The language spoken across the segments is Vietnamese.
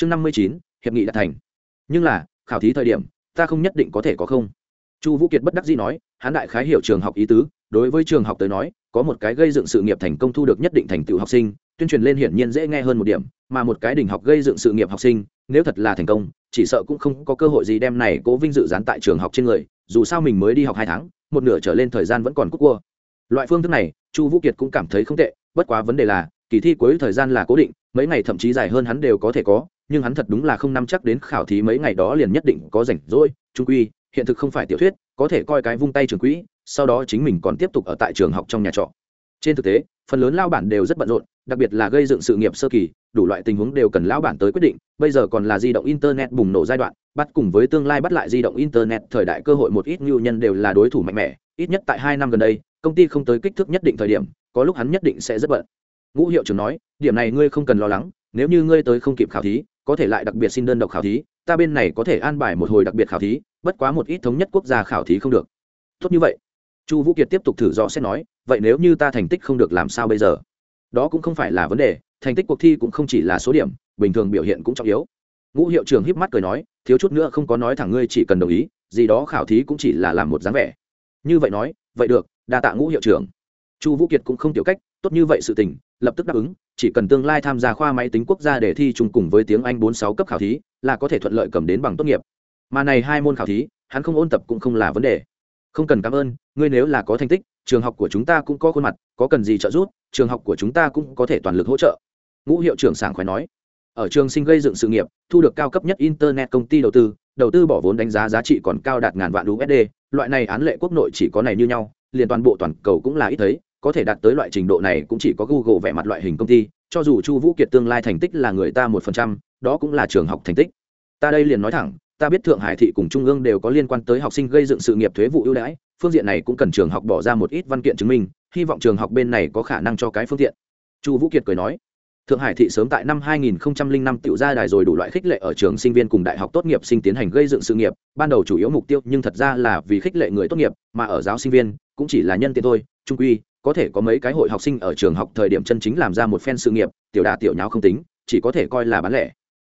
chương năm mươi chín, hiệp nghị đã thành. Nhưng là, khảo thí thời điểm, ta không nhất định có thể có không. Chu vũ kiệt bất đắc dĩ nói, hắn đại khái hiểu trường học ý tứ, đối với trường học tới nói, có một cái gây dựng sự nghiệp thành công thu được nhất định thành tựu học sinh, tuyên truyền lên hiển nhiên dễ nghe hơn một điểm, mà một cái đỉnh học gây dựng sự nghiệp học sinh, nếu thật là thành công, chỉ sợ cũng không có cơ hội gì đem này cố vinh dự dán tại trường học trên người, dù sao mình mới đi học hai tháng, một nửa trở lên thời gian vẫn còn cúc cua. Loại phương thức này, chu vũ kiệt cũng cảm thấy không tệ, bất quá vấn đề là, kỳ thi cuối thời gian là cố định, mấy ngày thậm chí dài hơn hắn đều có thể có nhưng hắn thật đúng là không nắm chắc đến khảo thí mấy ngày đó liền nhất định có rảnh rỗi, trung quy, hiện thực không phải tiểu thuyết, có thể coi cái vung tay trường quỹ, sau đó chính mình còn tiếp tục ở tại trường học trong nhà trọ. Trên thực tế, phần lớn lao bản đều rất bận rộn, đặc biệt là gây dựng sự nghiệp sơ kỳ, đủ loại tình huống đều cần lao bản tới quyết định, bây giờ còn là di động internet bùng nổ giai đoạn, bắt cùng với tương lai bắt lại di động internet thời đại cơ hội một ít ngưu nhân đều là đối thủ mạnh mẽ, ít nhất tại hai năm gần đây, công ty không tới kích thước nhất định thời điểm, có lúc hắn nhất định sẽ rất bận. Ngũ hiệu trưởng nói, điểm này ngươi không cần lo lắng nếu như ngươi tới không kịp khảo thí, có thể lại đặc biệt xin đơn độc khảo thí, ta bên này có thể an bài một hồi đặc biệt khảo thí, bất quá một ít thống nhất quốc gia khảo thí không được. Tốt như vậy. Chu vũ kiệt tiếp tục thử dò xét nói, vậy nếu như ta thành tích không được làm sao bây giờ? Đó cũng không phải là vấn đề, thành tích cuộc thi cũng không chỉ là số điểm, bình thường biểu hiện cũng trọng yếu. Ngũ hiệu trưởng híp mắt cười nói, thiếu chút nữa không có nói thẳng ngươi chỉ cần đồng ý, gì đó khảo thí cũng chỉ là làm một dáng vẻ. Như vậy nói, vậy được, đa tạ ngũ hiệu trưởng. Chu vũ kiệt cũng không tiểu cách tốt như vậy sự tình, lập tức đáp ứng, chỉ cần tương lai tham gia khoa máy tính quốc gia để thi chung cùng với tiếng anh bốn sáu cấp khảo thí, là có thể thuận lợi cầm đến bằng tốt nghiệp. Mà này hai môn khảo thí, hắn không ôn tập cũng không là vấn đề. Không cần cảm ơn, ngươi nếu là có thành tích, trường học của chúng ta cũng có khuôn mặt, có cần gì trợ giúp, trường học của chúng ta cũng có thể toàn lực hỗ trợ. Ngũ hiệu trưởng sảng khoái nói. Ở trường sinh gây dựng sự nghiệp, thu được cao cấp nhất internet công ty đầu tư đầu tư bỏ vốn đánh giá giá trị còn cao đạt ngàn vạn usd loại này án lệ quốc nội chỉ có này như nhau, liền toàn bộ toàn cầu cũng là ít thấy có thể đạt tới loại trình độ này cũng chỉ có google vẻ mặt loại hình công ty, cho dù chu vũ kiệt tương lai thành tích là người ta một phần trăm, đó cũng là trường học thành tích. Ta đây liền nói thẳng, ta biết thượng hải thị cùng trung ương đều có liên quan tới học sinh gây dựng sự nghiệp thuế vụ ưu đãi, phương diện này cũng cần trường học bỏ ra một ít văn kiện chứng minh, hy vọng trường học bên này có khả năng cho cái phương tiện. Chu vũ kiệt cười nói, thượng hải thị sớm tại năm 2005 tiểu ra đài rồi đủ loại khích lệ ở trường sinh viên cùng đại học tốt nghiệp sinh tiến hành gây dựng sự nghiệp, ban đầu chủ yếu mục tiêu nhưng thật ra là vì khích lệ người tốt nghiệp, mà ở giáo sinh viên, cũng chỉ là nhân tiện thôi, trung quy có thể có mấy cái hội học sinh ở trường học thời điểm chân chính làm ra một phen sự nghiệp, tiểu đà tiểu nháo không tính, chỉ có thể coi là bán lẻ.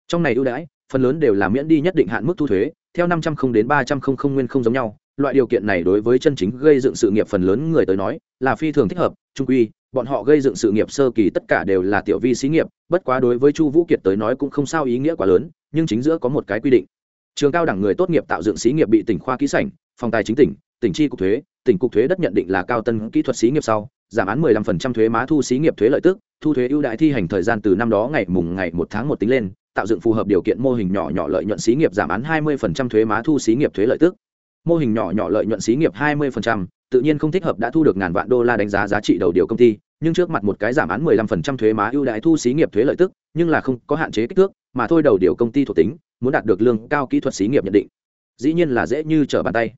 Trong này ưu đãi, phần lớn đều là miễn đi nhất định hạn mức thu thuế, theo năm trăm không đến ba trăm không không nguyên không giống nhau. Loại điều kiện này đối với chân chính gây dựng sự nghiệp phần lớn người tới nói, là phi thường thích hợp, trung quy, bọn họ gây dựng sự nghiệp sơ kỳ tất cả đều là tiểu vi xí nghiệp, bất quá đối với chu vũ kiệt tới nói cũng không sao ý nghĩa quá lớn, nhưng chính giữa có một cái quy định. Trường cao đẳng người tốt nghiệp tạo dựng xí nghiệp bị tỉnh khoa kỹ sảnh, phòng tài chính tỉnh tỉnh chi cục thuế tỉnh cục thuế đất nhận định là cao tân kỹ thuật xí nghiệp sau giảm án 15% thuế má thu xí nghiệp thuế lợi tức thu thuế ưu đại thi hành thời gian từ năm đó ngày mùng ngày một tháng một tính lên tạo dựng phù hợp điều kiện mô hình nhỏ nhỏ lợi nhuận xí nghiệp giảm án 20% thuế má thu xí nghiệp thuế lợi tức. Mô hình nhỏ nhỏ lợi nhuận xí nghiệp 20%, tự nhiên không thích hợp đã thu được ngàn vạn đô la đánh giá giá trị đầu điều công ty nhưng trước mặt một cái giảm án 15% thuế má ưu đại thu xí nghiệp thuế lợi tức nhưng là không có hạn chế kích thước mà thôi đầu điều công ty thuộc tính muốn đạt được lương cao kỹ thuật xí nghiệp nhận định. Dĩ nhiên là dễ như trở bàn tay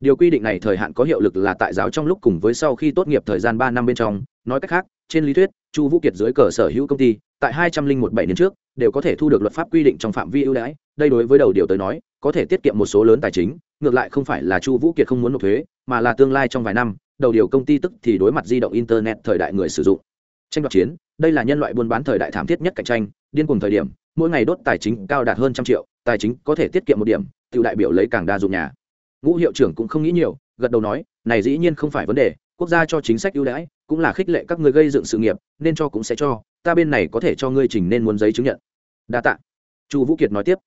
điều quy định này thời hạn có hiệu lực là tại giáo trong lúc cùng với sau khi tốt nghiệp thời gian ba năm bên trong. Nói cách khác, trên lý thuyết, chu vũ kiệt dưới cờ sở hữu công ty, tại hai trăm linh một bảy 年 trước, đều có thể thu được luật pháp quy định trong phạm vi ưu đãi. Đây đối với đầu điều tới nói, có thể tiết kiệm một số lớn tài chính, ngược lại không phải là chu vũ kiệt không muốn nộp thuế, mà là tương lai trong vài năm, đầu điều công ty tức thì đối mặt di động internet thời đại người sử dụng. Tranh đoạt chiến, đây là nhân loại buôn bán thời đại thảm thiết nhất cạnh tranh. Điên cùng thời điểm, mỗi ngày đốt tài chính cao đạt hơn trăm triệu, tài chính có thể tiết kiệm một điểm, tự đại biểu lấy càng đa dụng nhà ngũ hiệu trưởng cũng không nghĩ nhiều, gật đầu nói, này dĩ nhiên không phải vấn đề, quốc gia cho chính sách ưu đãi, cũng là khích lệ các người gây dựng sự nghiệp, nên cho cũng sẽ cho, ta bên này có thể cho ngươi trình nên muốn giấy chứng nhận. Đa tạ. Chu vũ kiệt nói tiếp.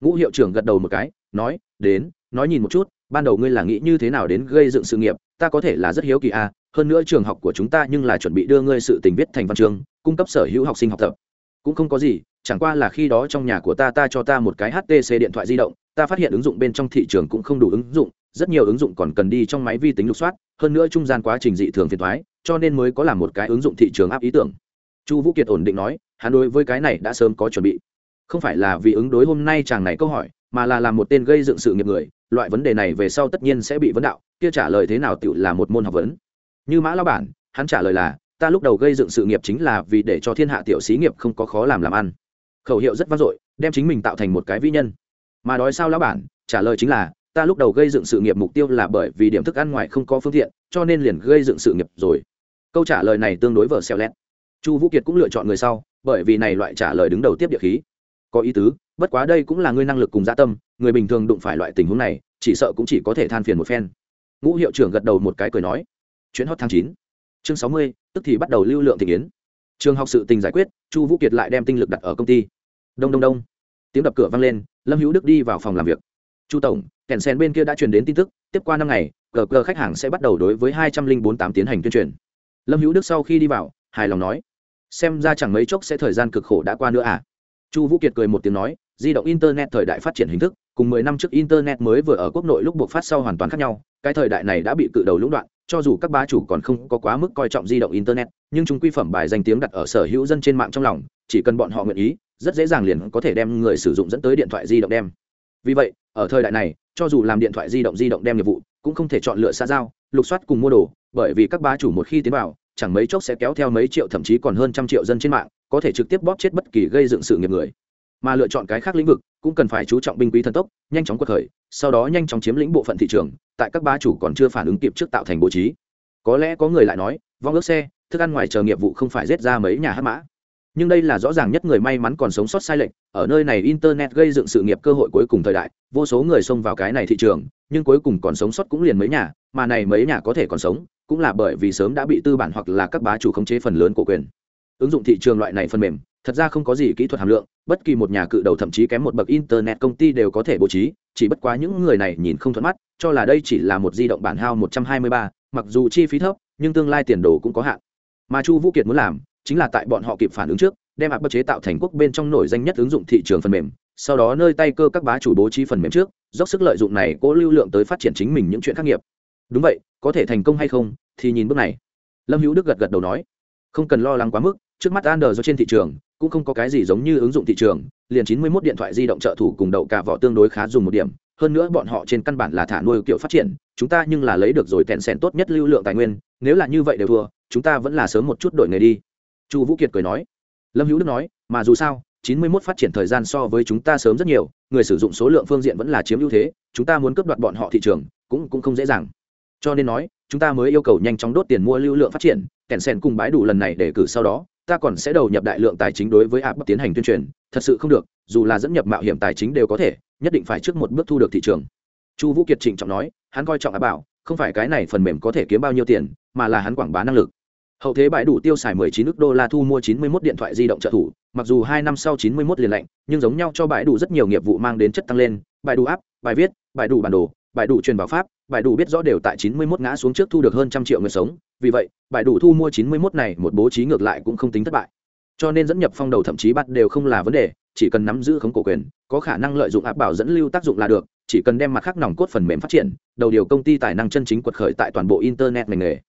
Ngũ hiệu trưởng gật đầu một cái, nói, đến, nói nhìn một chút, ban đầu ngươi là nghĩ như thế nào đến gây dựng sự nghiệp, ta có thể là rất hiếu kỳ à hơn nữa trường học của chúng ta nhưng là chuẩn bị đưa ngươi sự tình viết thành văn chương, cung cấp sở hữu học sinh học tập. Cũng không có gì, chẳng qua là khi đó trong nhà của ta ta cho ta một cái htc điện thoại di động ta phát hiện ứng dụng bên trong thị trường cũng không đủ ứng dụng, rất nhiều ứng dụng còn cần đi trong máy vi tính lục soát, hơn nữa trung gian quá trình dị thường phiền thoái cho nên mới có làm một cái ứng dụng thị trường áp ý tưởng. Chu vũ kiệt ổn định nói, hắn đối với cái này đã sớm có chuẩn bị. Không phải là vì ứng đối hôm nay chàng này câu hỏi, mà là làm một tên gây dựng sự nghiệp người, loại vấn đề này về sau tất nhiên sẽ bị vấn đạo, kia trả lời thế nào tự là một môn học vấn. Như mã lao bản, hắn trả lời là, ta lúc đầu gây dựng sự nghiệp chính là vì để cho thiên hạ tiểu xí nghiệp không có khó làm làm ăn. Khẩu hiệu rất vang dội, đem chính mình tạo thành một cái vĩ nhân mà đói sao lão bản, trả lời chính là, ta lúc đầu gây dựng sự nghiệp mục tiêu là bởi vì điểm thức ăn ngoài không có phương tiện, cho nên liền gây dựng sự nghiệp rồi. Câu trả lời này tương đối vở xeo lét. Chu vũ kiệt cũng lựa chọn người sau, bởi vì này loại trả lời đứng đầu tiếp địa khí. Có ý tứ, bất quá đây cũng là ngươi năng lực cùng gia dạ tâm, người bình thường đụng phải loại tình huống này, chỉ sợ cũng chỉ có thể than phiền một phen. Ngũ hiệu trưởng gật đầu một cái cười nói. Chuyến hot tháng chín. Chương sáu mươi, tức thì bắt đầu lưu lượng thị yến. Trường học sự tình giải quyết, chu vũ kiệt lại đem tinh lực đặt ở công ty. Đông đông đông. Tiếng đập cửa vang lên lâm hữu đức đi vào phòng làm việc chu tổng kèn sen bên kia đã truyền đến tin tức tiếp qua năm ngày cờ cờ khách hàng sẽ bắt đầu đối với hai trăm linh bốn tám tiến hành tuyên truyền lâm hữu đức sau khi đi vào hài lòng nói xem ra chẳng mấy chốc sẽ thời gian cực khổ đã qua nữa à chu vũ kiệt cười một tiếng nói di động internet thời đại phát triển hình thức cùng mười năm trước internet mới vừa ở quốc nội lúc buộc phát sau hoàn toàn khác nhau cái thời đại này đã bị cự đầu lũng đoạn cho dù các bá chủ còn không có quá mức coi trọng di động internet nhưng chúng quy phẩm bài danh tiếng đặt ở sở hữu dân trên mạng trong lòng chỉ cần bọn họ nguyện ý rất dễ dàng liền có thể đem người sử dụng dẫn tới điện thoại di động đem. Vì vậy, ở thời đại này, cho dù làm điện thoại di động di động đem nghiệp vụ, cũng không thể chọn lựa xa giao, lục soát cùng mua đồ, bởi vì các bá chủ một khi tiến vào, chẳng mấy chốc sẽ kéo theo mấy triệu thậm chí còn hơn trăm triệu dân trên mạng, có thể trực tiếp bóp chết bất kỳ gây dựng sự nghiệp người. Mà lựa chọn cái khác lĩnh vực, cũng cần phải chú trọng binh quý thần tốc, nhanh chóng quật khởi, sau đó nhanh chóng chiếm lĩnh bộ phận thị trường, tại các bá chủ còn chưa phản ứng kịp trước tạo thành bố trí. Có lẽ có người lại nói, vong ước xe, thức ăn ngoài chờ nghiệp vụ không phải giết ra mấy nhà hát mã nhưng đây là rõ ràng nhất người may mắn còn sống sót sai lệch ở nơi này internet gây dựng sự nghiệp cơ hội cuối cùng thời đại vô số người xông vào cái này thị trường nhưng cuối cùng còn sống sót cũng liền mấy nhà mà này mấy nhà có thể còn sống cũng là bởi vì sớm đã bị tư bản hoặc là các bá chủ khống chế phần lớn cổ quyền. Ứng dụng thị trường loại này phần mềm thật ra không có gì kỹ thuật hàm lượng bất kỳ một nhà cự đầu thậm chí kém một bậc internet công ty đều có thể bố trí chỉ bất quá những người này nhìn không thuận mắt cho là đây chỉ là một di động bản hao 123, mặc dù chi phí thấp nhưng tương lai tiền đồ cũng có hạn. Mà chu vũ kiệt muốn làm chính là tại bọn họ kịp phản ứng trước đem áp bất chế tạo thành quốc bên trong nổi danh nhất ứng dụng thị trường phần mềm sau đó nơi tay cơ các bá chủ bố trí phần mềm trước dốc sức lợi dụng này cố lưu lượng tới phát triển chính mình những chuyện khác nghiệp đúng vậy có thể thành công hay không thì nhìn bước này lâm hữu đức gật gật đầu nói không cần lo lắng quá mức trước mắt Android do trên thị trường cũng không có cái gì giống như ứng dụng thị trường, liền 91 điện thoại di động trợ thủ cùng đậu cả vỏ tương đối khá dùng một điểm, hơn nữa bọn họ trên căn bản là thả nuôi kiểu phát triển, chúng ta nhưng là lấy được rồi tẹn sèn tốt nhất lưu lượng tài nguyên, nếu là như vậy đều thua, chúng ta vẫn là sớm một chút đổi nghề đi. Chu Vũ Kiệt cười nói. Lâm Hữu Đức nói, mà dù sao, 91 phát triển thời gian so với chúng ta sớm rất nhiều, người sử dụng số lượng phương diện vẫn là chiếm ưu thế, chúng ta muốn cướp đoạt bọn họ thị trường, cũng cũng không dễ dàng. Cho nên nói, chúng ta mới yêu cầu nhanh chóng đốt tiền mua lưu lượng phát triển, kèn sen cùng bãi đủ lần này để cử sau đó, ta còn sẽ đầu nhập đại lượng tài chính đối với app tiến hành tuyên truyền thật sự không được dù là dẫn nhập mạo hiểm tài chính đều có thể nhất định phải trước một bước thu được thị trường chu vũ kiệt trịnh trọng nói hắn coi trọng app bảo không phải cái này phần mềm có thể kiếm bao nhiêu tiền mà là hắn quảng bá năng lực hậu thế bãi đủ tiêu xài 19 nước đô la thu mua 91 điện thoại di động trợ thủ mặc dù hai năm sau 91 liền lạnh nhưng giống nhau cho bãi đủ rất nhiều nghiệp vụ mang đến chất tăng lên bãi đủ áp, bài viết bãi đủ bản đồ bãi đủ truyền vào pháp bãi đủ biết rõ đều tại 91 ngã xuống trước thu được hơn trăm triệu người sống vì vậy bãi đủ thu mua 91 này một bố trí ngược lại cũng không tính thất bại. Cho nên dẫn nhập phong đầu thậm chí bắt đều không là vấn đề chỉ cần nắm giữ khống cổ quyền có khả năng lợi dụng áp bảo dẫn lưu tác dụng là được chỉ cần đem mặt khác nòng cốt phần mềm phát triển đầu điều công ty tài năng chân chính quật khởi tại toàn bộ internet ngành nghề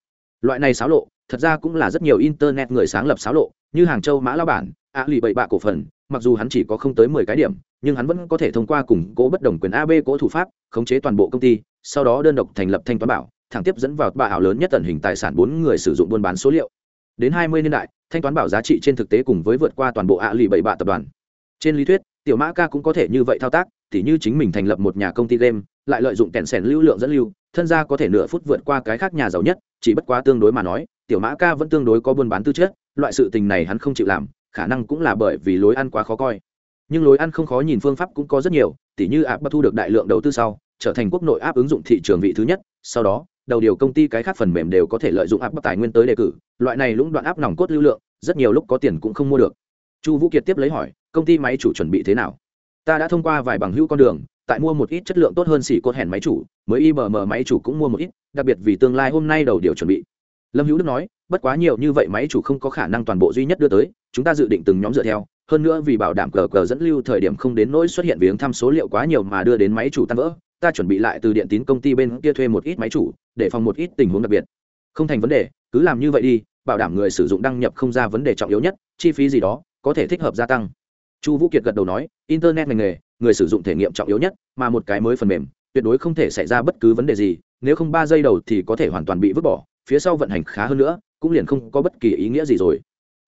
loại này xáo lộ, thật ra cũng là rất nhiều internet người sáng lập xáo lộ, như hàng châu mã lao bản, a lì bậy bạ cổ phần, mặc dù hắn chỉ có không tới mười cái điểm, nhưng hắn vẫn có thể thông qua củng cố bất đồng quyền ab cố thủ pháp, khống chế toàn bộ công ty, sau đó đơn độc thành lập thanh toán bảo, thẳng tiếp dẫn vào bà ảo lớn nhất tần hình tài sản bốn người sử dụng buôn bán số liệu. Đến hai mươi niên đại, thanh toán bảo giá trị trên thực tế cùng với vượt qua toàn bộ ạ lì bảy bạ tập đoàn. Trên lý thuyết, tiểu mã ca cũng có thể như vậy thao tác, tỉ như chính mình thành lập một nhà công ty game, lại lợi dụng kẹn sẻn lưu lượng dẫn lưu thân gia có thể nửa phút vượt qua cái khác nhà giàu nhất, chỉ bất quá tương đối mà nói, tiểu mã ca vẫn tương đối có buôn bán tư chất, loại sự tình này hắn không chịu làm, khả năng cũng là bởi vì lối ăn quá khó coi. Nhưng lối ăn không khó nhìn phương pháp cũng có rất nhiều, tỉ như áp bắt thu được đại lượng đầu tư sau, trở thành quốc nội áp ứng dụng thị trường vị thứ nhất, sau đó, đầu điều công ty cái khác phần mềm đều có thể lợi dụng áp bắt tài nguyên tới đề cử, loại này lũng đoạn áp nòng cốt lưu lượng, rất nhiều lúc có tiền cũng không mua được. Chu vũ kiệt tiếp lấy hỏi, công ty máy chủ chuẩn bị thế nào? Ta đã thông qua vài bằng hữu con đường tại mua một ít chất lượng tốt hơn xỉ cốt hẻn máy chủ, mới ibm máy chủ cũng mua một ít, đặc biệt vì tương lai hôm nay đầu điều chuẩn bị. Lâm hữu đức nói, bất quá nhiều như vậy máy chủ không có khả năng toàn bộ duy nhất đưa tới, chúng ta dự định từng nhóm dựa theo, hơn nữa vì bảo đảm cờ cờ dẫn lưu thời điểm không đến nỗi xuất hiện viếng thăm số liệu quá nhiều mà đưa đến máy chủ tan vỡ, ta chuẩn bị lại từ điện tín công ty bên kia thuê một ít máy chủ, để phòng một ít tình huống đặc biệt. Không thành vấn đề, cứ làm như vậy đi, bảo đảm người sử dụng đăng nhập không ra vấn đề trọng yếu nhất, chi phí gì đó có thể thích hợp gia tăng. Chu vũ kiệt gật đầu nói, internet ngành nghề người sử dụng thể nghiệm trọng yếu nhất, mà một cái mới phần mềm, tuyệt đối không thể xảy ra bất cứ vấn đề gì, nếu không ba giây đầu thì có thể hoàn toàn bị vứt bỏ, phía sau vận hành khá hơn nữa, cũng liền không có bất kỳ ý nghĩa gì rồi.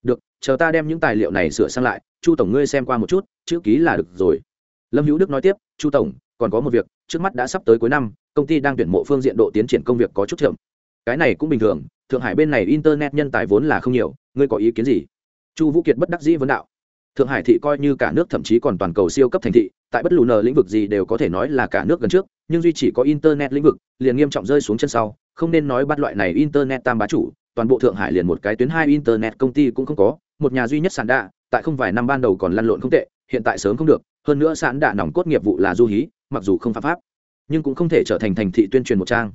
Được, chờ ta đem những tài liệu này sửa sang lại, chu tổng ngươi xem qua một chút, chữ ký là được rồi. Lâm hữu đức nói tiếp, chu tổng, còn có một việc, trước mắt đã sắp tới cuối năm, công ty đang tuyển mộ phương diện độ tiến triển công việc có chút chậm. Cái này cũng bình thường, thượng hải bên này internet nhân tài vốn là không nhiều, ngươi có ý kiến gì? Chu vũ kiệt bất đắc dĩ vấn đạo thượng hải thị coi như cả nước thậm chí còn toàn cầu siêu cấp thành thị, tại bất lù nờ lĩnh vực gì đều có thể nói là cả nước gần trước, nhưng duy chỉ có internet lĩnh vực, liền nghiêm trọng rơi xuống chân sau, không nên nói bắt loại này internet tam bá chủ, toàn bộ thượng hải liền một cái tuyến hai internet công ty cũng không có, một nhà duy nhất sản đạ, tại không vài năm ban đầu còn lăn lộn không tệ, hiện tại sớm không được, hơn nữa sản đạ nòng cốt nghiệp vụ là du hí, mặc dù không phạm pháp, nhưng cũng không thể trở thành thành thị tuyên truyền một trang.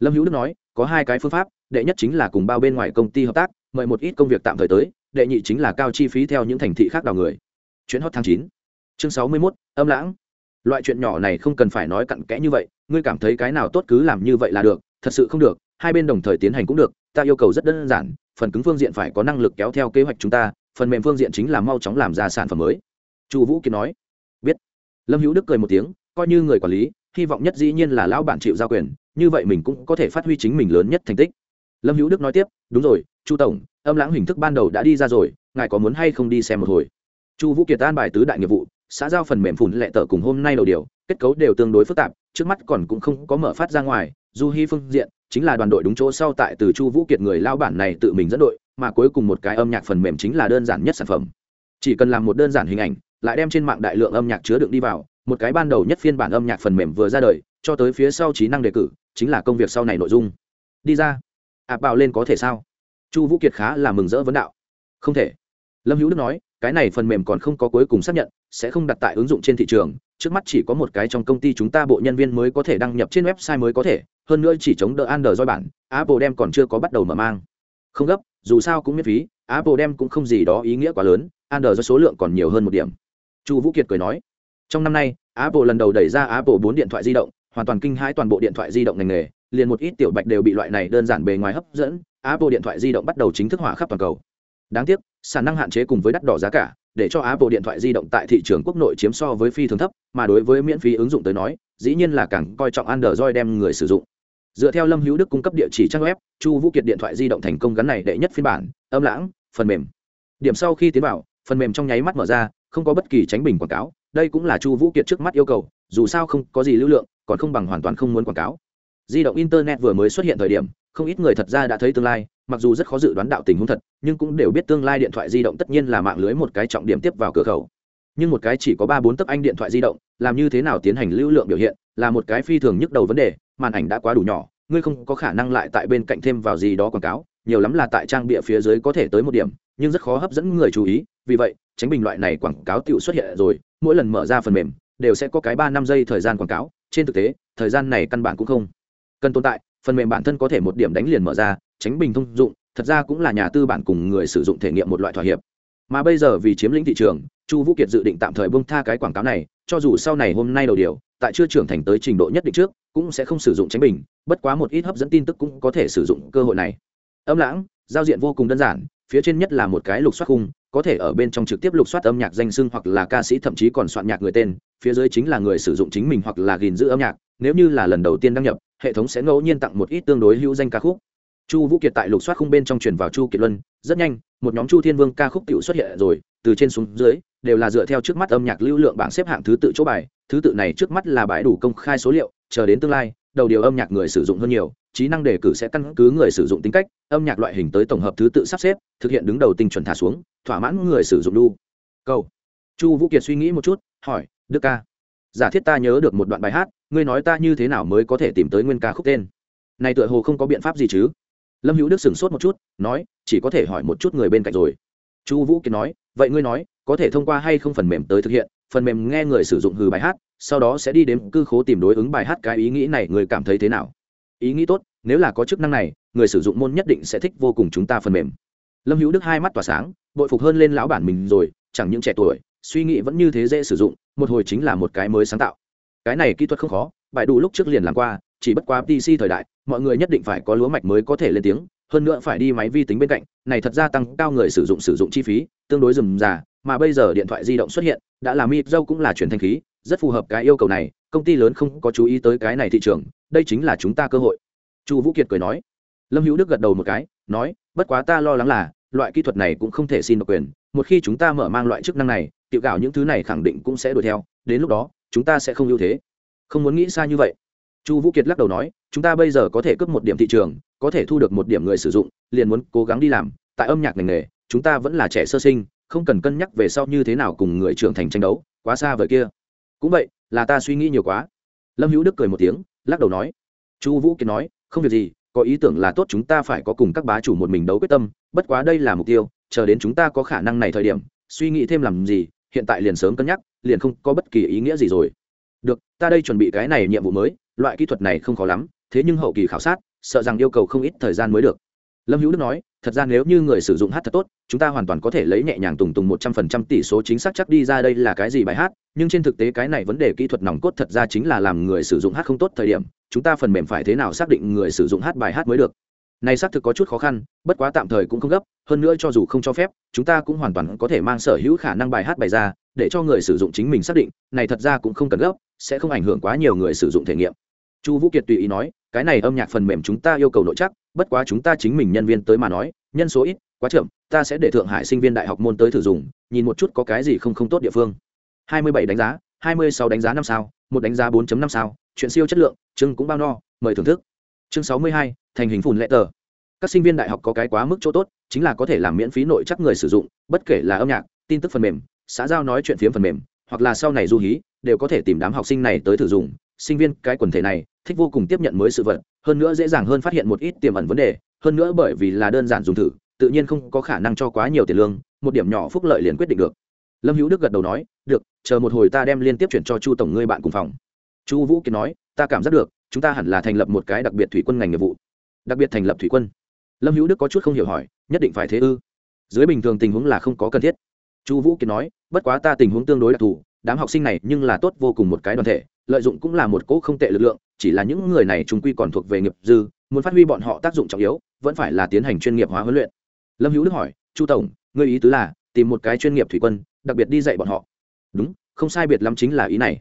Lâm hữu đức nói, có hai cái phương pháp, đệ nhất chính là cùng bao bên ngoài công ty hợp tác, mời một ít công việc tạm thời tới đệ nhị chính là cao chi phí theo những thành thị khác đào người. Chuyến hot tháng chín. Chương sáu mươi mốt, âm lãng. Loại chuyện nhỏ này không cần phải nói cặn kẽ như vậy, ngươi cảm thấy cái nào tốt cứ làm như vậy là được, thật sự không được, hai bên đồng thời tiến hành cũng được, ta yêu cầu rất đơn giản, phần cứng phương diện phải có năng lực kéo theo kế hoạch chúng ta, phần mềm phương diện chính là mau chóng làm ra sản phẩm mới. Chu vũ kia nói. Biết. Lâm hữu đức cười một tiếng, coi như người quản lý, hy vọng nhất dĩ nhiên là lão bản chịu giao quyền, như vậy mình cũng có thể phát huy chính mình lớn nhất thành tích. Lâm hữu đức nói tiếp, đúng rồi chu tổng âm lãng hình thức ban đầu đã đi ra rồi ngài có muốn hay không đi xem một hồi? Chu vũ kiệt an bài tứ đại nghiệp vụ xã giao phần mềm phùn lệ tờ cùng hôm nay đầu điều kết cấu đều tương đối phức tạp trước mắt còn cũng không có mở phát ra ngoài du hy phương diện chính là đoàn đội đúng chỗ sau tại từ chu vũ kiệt người lao bản này tự mình dẫn đội mà cuối cùng một cái âm nhạc phần mềm chính là đơn giản nhất sản phẩm. Chỉ cần làm một đơn giản hình ảnh lại đem trên mạng đại lượng âm nhạc chứa đựng đi vào một cái ban đầu nhất phiên bản âm nhạc phần mềm vừa ra đời cho tới phía sau trí năng đề cử chính là công việc sau này nội dung. Đi ra. Ạ à, bảo lên có thể sao? Chu vũ kiệt khá là mừng rỡ vấn đạo. Không thể. Lâm hữu đức nói, cái này phần mềm còn không có cuối cùng xác nhận, sẽ không đặt tại ứng dụng trên thị trường, trước mắt chỉ có một cái trong công ty chúng ta bộ nhân viên mới có thể đăng nhập trên website mới có thể, hơn nữa chỉ chống đỡ android bản, apple đem còn chưa có bắt đầu mở mang. Không gấp, dù sao cũng miễn phí, apple đem cũng không gì đó ý nghĩa quá lớn, android số lượng còn nhiều hơn một điểm. Chu vũ kiệt cười nói, trong năm nay, apple lần đầu đẩy ra apple bốn điện thoại di động, hoàn toàn kinh hãi toàn bộ điện thoại di động ngành nghề, liền một ít tiểu bạch đều bị loại này đơn giản bề ngoài hấp dẫn apple điện thoại di động bắt đầu chính thức hỏa khắp toàn cầu. Đáng tiếc, sản năng hạn chế cùng với đắt đỏ giá cả, để cho apple điện thoại di động tại thị trường quốc nội chiếm so với phi thường thấp, mà đối với miễn phí ứng dụng tới nói, dĩ nhiên là càng coi trọng android đem người sử dụng. Dựa theo lâm hữu đức cung cấp địa chỉ trang web, chu vũ kiệt điện thoại di động thành công gắn này đệ nhất phiên bản, âm lãng, phần mềm. Điểm sau khi tiến vào, phần mềm trong nháy mắt mở ra, không có bất kỳ tránh bình quảng cáo, đây cũng là chu vũ kiệt trước mắt yêu cầu, dù sao không có gì lưu lượng, còn không bằng hoàn toàn không muốn quảng cáo. Di động internet vừa mới xuất hiện thời điểm không ít người thật ra đã thấy tương lai, mặc dù rất khó dự đoán đạo tình huống thật, nhưng cũng đều biết tương lai điện thoại di động tất nhiên là mạng lưới một cái trọng điểm tiếp vào cửa khẩu. Nhưng một cái chỉ có ba bốn tấc anh điện thoại di động, làm như thế nào tiến hành lưu lượng biểu hiện, là một cái phi thường nhức đầu vấn đề, màn ảnh đã quá đủ nhỏ, ngươi không có khả năng lại tại bên cạnh thêm vào gì đó quảng cáo, nhiều lắm là tại trang bịa phía dưới có thể tới một điểm, nhưng rất khó hấp dẫn người chú ý, vì vậy, tránh bình loại này quảng cáo tự xuất hiện rồi, mỗi lần mở ra phần mềm, đều sẽ có cái ba năm giây thời gian quảng cáo, trên thực tế, thời gian này căn bản cũng không cần tồn tại phần mềm bản thân có thể một điểm đánh liền mở ra, tránh bình thông dụng, thật ra cũng là nhà tư bản cùng người sử dụng thể nghiệm một loại thỏa hiệp. Mà bây giờ vì chiếm lĩnh thị trường, chu vũ kiệt dự định tạm thời bông tha cái quảng cáo này, cho dù sau này hôm nay đầu điều, tại chưa trưởng thành tới trình độ nhất định trước, cũng sẽ không sử dụng tránh bình, bất quá một ít hấp dẫn tin tức cũng có thể sử dụng cơ hội này. Âm lãng, giao diện vô cùng đơn giản, phía trên nhất là một cái lục soát khung, có thể ở bên trong trực tiếp lục soát âm nhạc danh sưng hoặc là ca sĩ thậm chí còn soạn nhạc người tên, phía dưới chính là người sử dụng chính mình hoặc là gìn giữ âm nhạc, nếu như là lần đầu tiên đăng nhập hệ thống sẽ ngẫu nhiên tặng một ít tương đối hữu danh ca khúc. Chu vũ kiệt tại lục soát khung bên trong truyền vào chu kiệt luân, rất nhanh, một nhóm chu thiên vương ca khúc tự xuất hiện rồi, từ trên xuống dưới, đều là dựa theo trước mắt âm nhạc lưu lượng bảng xếp hạng thứ tự chỗ bài, thứ tự này trước mắt là bãi đủ công khai số liệu, chờ đến tương lai, đầu điều âm nhạc người sử dụng hơn nhiều, trí năng đề cử sẽ căn cứ người sử dụng tính cách, âm nhạc loại hình tới tổng hợp thứ tự sắp xếp, thực hiện đứng đầu tinh chuẩn thả xuống, thỏa mãn người sử dụng đu. Câu chu vũ kiệt suy nghĩ một chút, hỏi, đức ca giả thiết ta nhớ được một đoạn bài hát, ngươi nói ta như thế nào mới có thể tìm tới nguyên ca khúc tên? Này tựa hồ không có biện pháp gì chứ? Lâm hữu đức sửng sốt một chút, nói, chỉ có thể hỏi một chút người bên cạnh rồi. Chu vũ kiệt nói, vậy ngươi nói, có thể thông qua hay không phần mềm tới thực hiện, phần mềm nghe người sử dụng hừ bài hát, sau đó sẽ đi đến cư khố tìm đối ứng bài hát cái ý nghĩ này người cảm thấy thế nào? Ý nghĩ tốt, nếu là có chức năng này, người sử dụng môn nhất định sẽ thích vô cùng chúng ta phần mềm. Lâm hữu đức hai mắt tỏa sáng, bội phục hơn lên lão bản mình rồi, chẳng những trẻ tuổi suy nghĩ vẫn như thế dễ sử dụng, một hồi chính là một cái mới sáng tạo. Cái này kỹ thuật không khó, bài đủ lúc trước liền làm qua, chỉ bất quá pc thời đại, mọi người nhất định phải có lúa mạch mới có thể lên tiếng, hơn nữa phải đi máy vi tính bên cạnh, này thật ra tăng cao người sử dụng sử dụng chi phí, tương đối rườm rà, mà bây giờ điện thoại di động xuất hiện, đã là mịp dâu cũng là chuyển thanh khí, rất phù hợp cái yêu cầu này, công ty lớn không có chú ý tới cái này thị trường, đây chính là chúng ta cơ hội. Chu vũ kiệt cười nói. Lâm hữu đức gật đầu một cái, nói, bất quá ta lo lắng là, loại kỹ thuật này cũng không thể xin độc quyền, một khi chúng ta mở mang loại chức năng này tiểu gạo những thứ này khẳng định cũng sẽ đuổi theo, đến lúc đó, chúng ta sẽ không ưu thế. Không muốn nghĩ xa như vậy. Chu vũ kiệt lắc đầu nói, chúng ta bây giờ có thể cướp một điểm thị trường, có thể thu được một điểm người sử dụng, liền muốn cố gắng đi làm. Tại âm nhạc ngành nghề, chúng ta vẫn là trẻ sơ sinh, không cần cân nhắc về sau như thế nào cùng người trưởng thành tranh đấu, quá xa vời kia. Cũng vậy, là ta suy nghĩ nhiều quá. Lâm hữu đức cười một tiếng, lắc đầu nói. Chu vũ kiệt nói, không việc gì, có ý tưởng là tốt chúng ta phải có cùng các bá chủ một mình đấu quyết tâm, bất quá đây là mục tiêu, chờ đến chúng ta có khả năng này thời điểm, suy nghĩ thêm làm gì hiện tại liền sớm cân nhắc, liền không có bất kỳ ý nghĩa gì rồi. Được, ta đây chuẩn bị cái này nhiệm vụ mới, loại kỹ thuật này không khó lắm, thế nhưng hậu kỳ khảo sát, sợ rằng yêu cầu không ít thời gian mới được. Lâm hữu đức nói, thật ra nếu như người sử dụng hát thật tốt, chúng ta hoàn toàn có thể lấy nhẹ nhàng tùng tùng một trăm phần trăm tỷ số chính xác chắc đi ra đây là cái gì bài hát, nhưng trên thực tế cái này vấn đề kỹ thuật nòng cốt thật ra chính là làm người sử dụng hát không tốt thời điểm, chúng ta phần mềm phải thế nào xác định người sử dụng hát bài hát mới được này xác thực có chút khó khăn bất quá tạm thời cũng không gấp hơn nữa cho dù không cho phép chúng ta cũng hoàn toàn có thể mang sở hữu khả năng bài hát bày ra để cho người sử dụng chính mình xác định này thật ra cũng không cần gấp sẽ không ảnh hưởng quá nhiều người sử dụng thể nghiệm. Chu vũ kiệt tùy ý nói cái này âm nhạc phần mềm chúng ta yêu cầu nội chắc bất quá chúng ta chính mình nhân viên tới mà nói nhân số ít quá chậm ta sẽ để thượng hải sinh viên đại học môn tới thử dùng nhìn một chút có cái gì không không tốt địa phương. 27 đánh giá 26 đánh giá năm sao một đánh giá 4.5 sao chuyện siêu chất lượng chương cũng bao no mời thưởng thức. Chương 62, thành hình phùn lệ tờ. Các sinh viên đại học có cái quá mức chỗ tốt, chính là có thể làm miễn phí nội chắc người sử dụng, bất kể là âm nhạc, tin tức phần mềm, xã giao nói chuyện phiếm phần mềm, hoặc là sau này du hí, đều có thể tìm đám học sinh này tới thử dùng. Sinh viên, cái quần thể này, thích vô cùng tiếp nhận mới sự vật, hơn nữa dễ dàng hơn phát hiện một ít tiềm ẩn vấn đề, hơn nữa bởi vì là đơn giản dùng thử, tự nhiên không có khả năng cho quá nhiều tiền lương, một điểm nhỏ phúc lợi liền quyết định được. Lâm hữu đức gật đầu nói, được, chờ một hồi ta đem liên tiếp chuyển cho chu tổng ngươi bạn cùng phòng. Chu vũ kiến nói, ta cảm giác được, chúng ta hẳn là thành lập một cái đặc biệt thủy quân ngành nghiệp vụ đặc biệt thành lập thủy quân. Lâm hữu đức có chút không hiểu hỏi, nhất định phải thế ư? Dưới bình thường tình huống là không có cần thiết. Chu vũ kiệt nói, bất quá ta tình huống tương đối đặc thù, đám học sinh này nhưng là tốt vô cùng một cái đoàn thể, lợi dụng cũng là một cỗ không tệ lực lượng, chỉ là những người này chúng quy còn thuộc về nghiệp dư, muốn phát huy bọn họ tác dụng trọng yếu, vẫn phải là tiến hành chuyên nghiệp hóa huấn luyện. Lâm hữu đức hỏi, chu tổng, ngươi ý tứ là tìm một cái chuyên nghiệp thủy quân, đặc biệt đi dạy bọn họ? Đúng, không sai biệt lắm chính là ý này.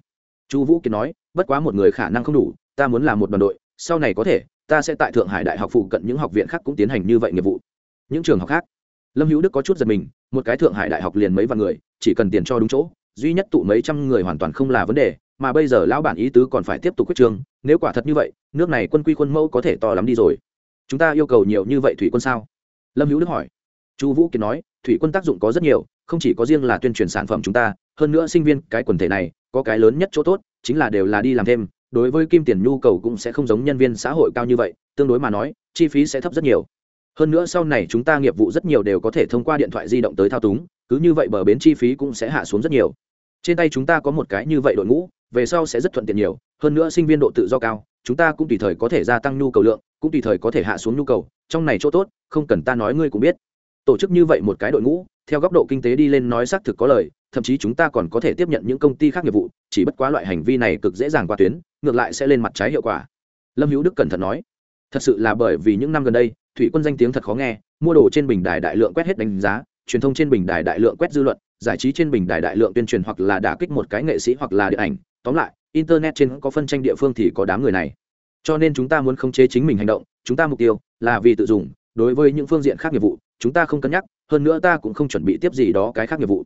Chu vũ kiệt nói, bất quá một người khả năng không đủ, ta muốn là một đoàn đội, sau này có thể ta sẽ tại thượng hải đại học phụ cận những học viện khác cũng tiến hành như vậy nghiệp vụ. Những trường học khác, lâm hữu đức có chút giật mình, một cái thượng hải đại học liền mấy vạn người, chỉ cần tiền cho đúng chỗ, duy nhất tụ mấy trăm người hoàn toàn không là vấn đề, mà bây giờ lão bản ý tứ còn phải tiếp tục quyết trường, nếu quả thật như vậy, nước này quân quy quân mẫu có thể to lắm đi rồi. Chúng ta yêu cầu nhiều như vậy thủy quân sao? Lâm hữu đức hỏi. Chu vũ kiệt nói, thủy quân tác dụng có rất nhiều, không chỉ có riêng là tuyên truyền sản phẩm chúng ta, hơn nữa sinh viên cái quần thể này, có cái lớn nhất chỗ tốt, chính là đều là đi làm thêm đối với kim tiền nhu cầu cũng sẽ không giống nhân viên xã hội cao như vậy, tương đối mà nói, chi phí sẽ thấp rất nhiều. Hơn nữa sau này chúng ta nghiệp vụ rất nhiều đều có thể thông qua điện thoại di động tới thao túng, cứ như vậy bờ bến chi phí cũng sẽ hạ xuống rất nhiều. Trên tay chúng ta có một cái như vậy đội ngũ, về sau sẽ rất thuận tiện nhiều, hơn nữa sinh viên độ tự do cao, chúng ta cũng tùy thời có thể gia tăng nhu cầu lượng, cũng tùy thời có thể hạ xuống nhu cầu, trong này chỗ tốt, không cần ta nói ngươi cũng biết. Tổ chức như vậy một cái đội ngũ theo góc độ kinh tế đi lên nói xác thực có lời, thậm chí chúng ta còn có thể tiếp nhận những công ty khác nghiệp vụ, chỉ bất quá loại hành vi này cực dễ dàng qua tuyến, ngược lại sẽ lên mặt trái hiệu quả. Lâm hữu đức cẩn thận nói. Thật sự là bởi vì những năm gần đây, thủy quân danh tiếng thật khó nghe, mua đồ trên bình đài đại lượng quét hết đánh giá, truyền thông trên bình đài đại lượng quét dư luận, giải trí trên bình đài đại lượng tuyên truyền hoặc là đả kích một cái nghệ sĩ hoặc là điện ảnh, tóm lại, internet trên có phân tranh địa phương thì có đám người này. Cho nên chúng ta muốn khống chế chính mình hành động, chúng ta mục tiêu là vì tự dùng, đối với những phương diện khác nghiệp vụ, chúng ta không cân nhắc hơn nữa ta cũng không chuẩn bị tiếp gì đó cái khác nghiệp vụ.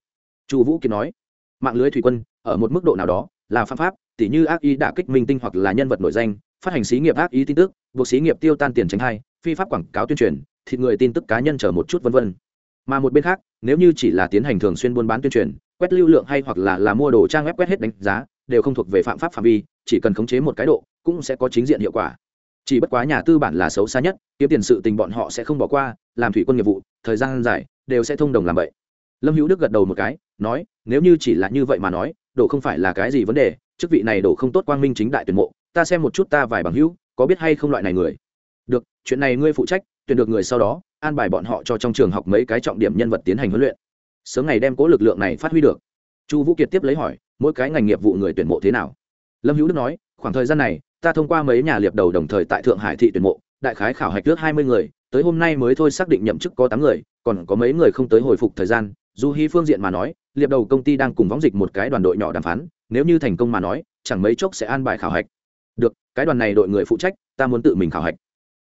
Chu vũ kiệt nói, mạng lưới thủy quân, ở một mức độ nào đó, là pháp pháp, tỉ như ác ý đả kích minh tinh hoặc là nhân vật nổi danh, phát hành xí nghiệp ác ý tin tức, buộc xí nghiệp tiêu tan tiền tránh hay phi pháp quảng cáo tuyên truyền, thịt người tin tức cá nhân chờ một chút vân vân. Mà một bên khác, nếu như chỉ là tiến hành thường xuyên buôn bán tuyên truyền, quét lưu lượng hay hoặc là là mua đồ trang web quét hết đánh giá, đều không thuộc về phạm pháp phạm vi, chỉ cần khống chế một cái độ, cũng sẽ có chính diện hiệu quả chỉ bất quá nhà tư bản là xấu xa nhất, kiếm tiền sự tình bọn họ sẽ không bỏ qua, làm thủy quân nghiệp vụ, thời gian dài, đều sẽ thông đồng làm vậy. Lâm hữu đức gật đầu một cái, nói, nếu như chỉ là như vậy mà nói, đổ không phải là cái gì vấn đề, chức vị này đổ không tốt quang minh chính đại tuyển mộ, ta xem một chút ta vài bằng hữu, có biết hay không loại này người? Được, chuyện này ngươi phụ trách, tuyển được người sau đó, an bài bọn họ cho trong trường học mấy cái trọng điểm nhân vật tiến hành huấn luyện. Sớm ngày đem cố lực lượng này phát huy được. Chu vũ kiệt tiếp lấy hỏi, mỗi cái ngành nghiệp vụ người tuyển mộ thế nào? Lâm hữu đức nói, khoảng thời gian này ta thông qua mấy nhà liệp đầu đồng thời tại thượng hải thị tuyển mộ, đại khái khảo hạch trước hai mươi người, tới hôm nay mới thôi xác định nhậm chức có tám người, còn có mấy người không tới hồi phục thời gian, dù hy phương diện mà nói, liệp đầu công ty đang cùng võng dịch một cái đoàn đội nhỏ đàm phán, nếu như thành công mà nói, chẳng mấy chốc sẽ an bài khảo hạch. Được, cái đoàn này đội người phụ trách, ta muốn tự mình khảo hạch.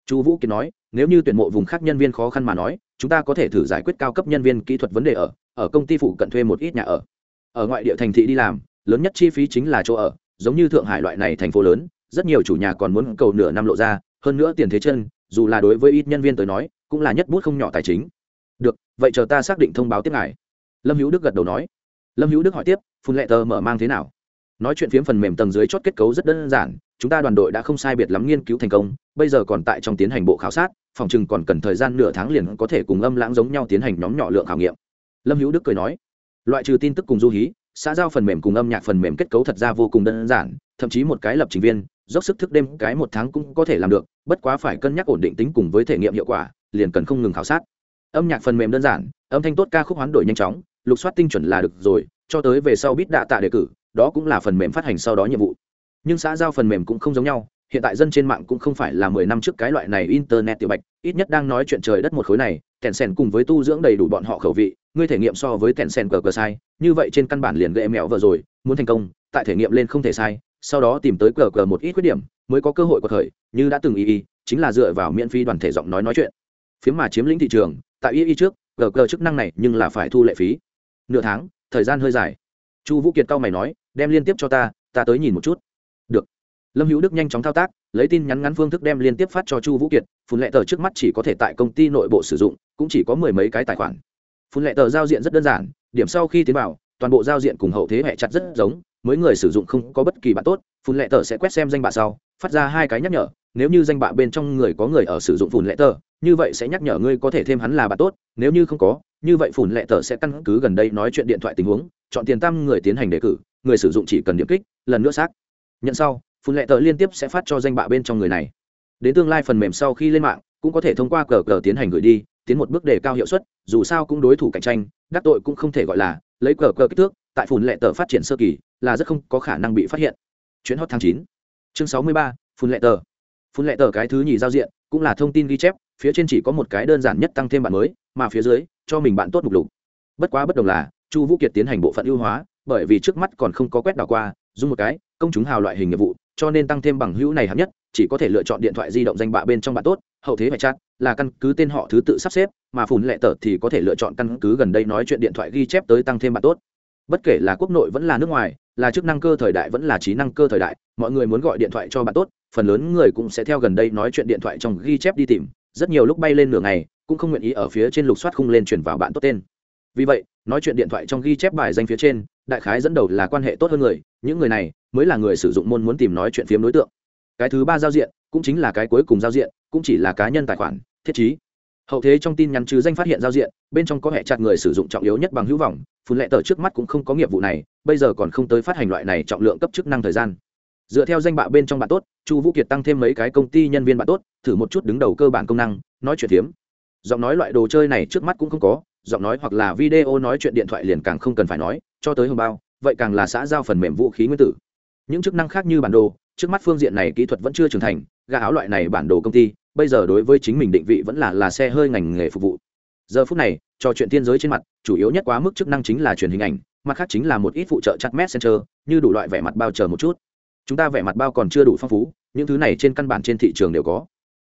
Chu vũ kiến nói, nếu như tuyển mộ vùng khác nhân viên khó khăn mà nói, chúng ta có thể thử giải quyết cao cấp nhân viên kỹ thuật vấn đề ở ở công ty phụ cận thuê một ít nhà ở. Ở ngoại địa thành thị đi làm, lớn nhất chi phí chính là chỗ ở, giống như thượng hải loại này thành phố lớn rất nhiều chủ nhà còn muốn cầu nửa năm lộ ra, hơn nữa tiền thế chân, dù là đối với ít nhân viên tới nói, cũng là nhất bút không nhỏ tài chính. Được, vậy chờ ta xác định thông báo tiếp ngài. Lâm hữu đức gật đầu nói. Lâm hữu đức hỏi tiếp, phun lệ tờ mở mang thế nào? Nói chuyện phiếm phần mềm tầng dưới chót kết cấu rất đơn giản, chúng ta đoàn đội đã không sai biệt lắm nghiên cứu thành công, bây giờ còn tại trong tiến hành bộ khảo sát, phòng chừng còn cần thời gian nửa tháng liền có thể cùng âm lãng giống nhau tiến hành nhóm nhỏ lượng khảo nghiệm. Lâm hữu đức cười nói. Loại trừ tin tức cùng du hí, xã giao phần mềm cùng âm nhạc phần mềm kết cấu thật ra vô cùng đơn giản, thậm chí một cái lập trình viên dốc sức thức đêm cái một tháng cũng có thể làm được, bất quá phải cân nhắc ổn định tính cùng với thể nghiệm hiệu quả, liền cần không ngừng khảo sát. Âm nhạc phần mềm đơn giản, âm thanh tốt ca khúc hoán đổi nhanh chóng, lục soát tinh chuẩn là được rồi, cho tới về sau bít đạ tạ đề cử, đó cũng là phần mềm phát hành sau đó nhiệm vụ. Nhưng xã giao phần mềm cũng không giống nhau, hiện tại dân trên mạng cũng không phải là mười năm trước cái loại này internet tiểu bạch, ít nhất đang nói chuyện trời đất một khối này, kèn sèn cùng với tu dưỡng đầy đủ bọn họ khẩu vị, ngươi thể nghiệm so với kèn sèn cờ cờ sai, như vậy trên căn bản liền gây mẹo vợ rồi, muốn thành công, tại thể nghiệm lên không thể sai sau đó tìm tới cờ cờ một ít khuyết điểm, mới có cơ hội của thời như đã từng y y, chính là dựa vào miễn phí đoàn thể giọng nói nói chuyện. Phía mà chiếm lĩnh thị trường, tại y y trước, cờ cờ chức năng này nhưng là phải thu lệ phí. Nửa tháng, thời gian hơi dài. Chu vũ kiệt cao mày nói, đem liên tiếp cho ta ta tới nhìn một chút. Được. Lâm hữu đức nhanh chóng thao tác, lấy tin nhắn ngắn phương thức đem liên tiếp phát cho chu vũ kiệt, phun lệ tờ trước mắt chỉ có thể tại công ty nội bộ sử dụng, cũng chỉ có mười mấy cái tài khoản. Phun lệ tờ giao diện rất đơn giản, điểm sau khi tiến vào, toàn bộ giao diện cùng hậu thế hệ chặt rất giống mới người sử dụng không có bất kỳ bạn tốt, phun lệ tờ sẽ quét xem danh bạ sau, phát ra hai cái nhắc nhở, nếu như danh bạ bên trong người có người ở sử dụng phun lệ tờ, như vậy sẽ nhắc nhở ngươi có thể thêm hắn là bạn tốt, nếu như không có, như vậy phun lệ tờ sẽ căn cứ gần đây nói chuyện điện thoại tình huống, chọn tiền tam người tiến hành đề cử, người sử dụng chỉ cần điểm kích, lần nữa xác. Nhận sau, phun lệ tờ liên tiếp sẽ phát cho danh bạ bên trong người này. Đến tương lai phần mềm sau khi lên mạng, cũng có thể thông qua cờ cờ tiến hành gửi đi, tiến một bước đề cao hiệu suất, dù sao cũng đối thủ cạnh tranh, đắc tội cũng không thể gọi là, lấy cờ cờ kích thước tại phun lệ tờ phát triển sơ kỳ là rất không có khả năng bị phát hiện. Chuyến hot tháng chín, chương sáu mươi ba phun lệ tờ. Phun lệ tờ cái thứ nhì giao diện cũng là thông tin ghi chép, phía trên chỉ có một cái đơn giản nhất tăng thêm bạn mới, mà phía dưới, cho mình bạn tốt mục lục. Bất quá bất đồng là, chu vũ kiệt tiến hành bộ phận ưu hóa, bởi vì trước mắt còn không có quét đảo qua, dùng một cái, công chúng hào loại hình nghiệp vụ, cho nên tăng thêm bằng hữu này hạng nhất, chỉ có thể lựa chọn điện thoại di động danh bạ bên trong bạn tốt, hậu thế phải chát là căn cứ tên họ thứ tự sắp xếp, mà phùn lệ tờ thì có thể lựa chọn căn cứ gần đây nói chuyện điện thoại ghi chép tới tăng thêm bạn tốt bất kể là quốc nội vẫn là nước ngoài, là chức năng cơ thời đại vẫn là trí năng cơ thời đại, mọi người muốn gọi điện thoại cho bạn tốt, phần lớn người cũng sẽ theo gần đây nói chuyện điện thoại trong ghi chép đi tìm. Rất nhiều lúc bay lên nửa ngày, cũng không nguyện ý ở phía trên lục soát khung lên chuyển vào bạn tốt tên. Vì vậy, nói chuyện điện thoại trong ghi chép bài danh phía trên, đại khái dẫn đầu là quan hệ tốt hơn người, những người này mới là người sử dụng môn muốn tìm nói chuyện phiếm đối tượng. Cái thứ ba giao diện, cũng chính là cái cuối cùng giao diện, cũng chỉ là cá nhân tài khoản, thiết chí hậu thế trong tin nhắn chứ danh phát hiện giao diện, bên trong có hệ chặt người sử dụng trọng yếu nhất bằng hữu vọng, phun lệ tờ trước mắt cũng không có nghiệp vụ này, bây giờ còn không tới phát hành loại này trọng lượng cấp chức năng thời gian. Dựa theo danh bạ bên trong bạn tốt, chu vũ kiệt tăng thêm mấy cái công ty nhân viên bạn tốt, thử một chút đứng đầu cơ bản công năng, nói chuyện phiếm. Giọng nói loại đồ chơi này trước mắt cũng không có, giọng nói hoặc là video nói chuyện điện thoại liền càng không cần phải nói, cho tới hồng bao, vậy càng là xã giao phần mềm vũ khí nguyên tử. Những chức năng khác như bản đồ, trước mắt phương diện này kỹ thuật vẫn chưa trưởng thành gà áo loại này bản đồ công ty bây giờ đối với chính mình định vị vẫn là là xe hơi ngành nghề phục vụ. Giờ phút này, trò chuyện thiên giới trên mặt, chủ yếu nhất quá mức chức năng chính là truyền hình ảnh, mặt khác chính là một ít phụ trợ chặt messenger, như đủ loại vẻ mặt bao chờ một chút. Chúng ta vẻ mặt bao còn chưa đủ phong phú, những thứ này trên căn bản trên thị trường đều có.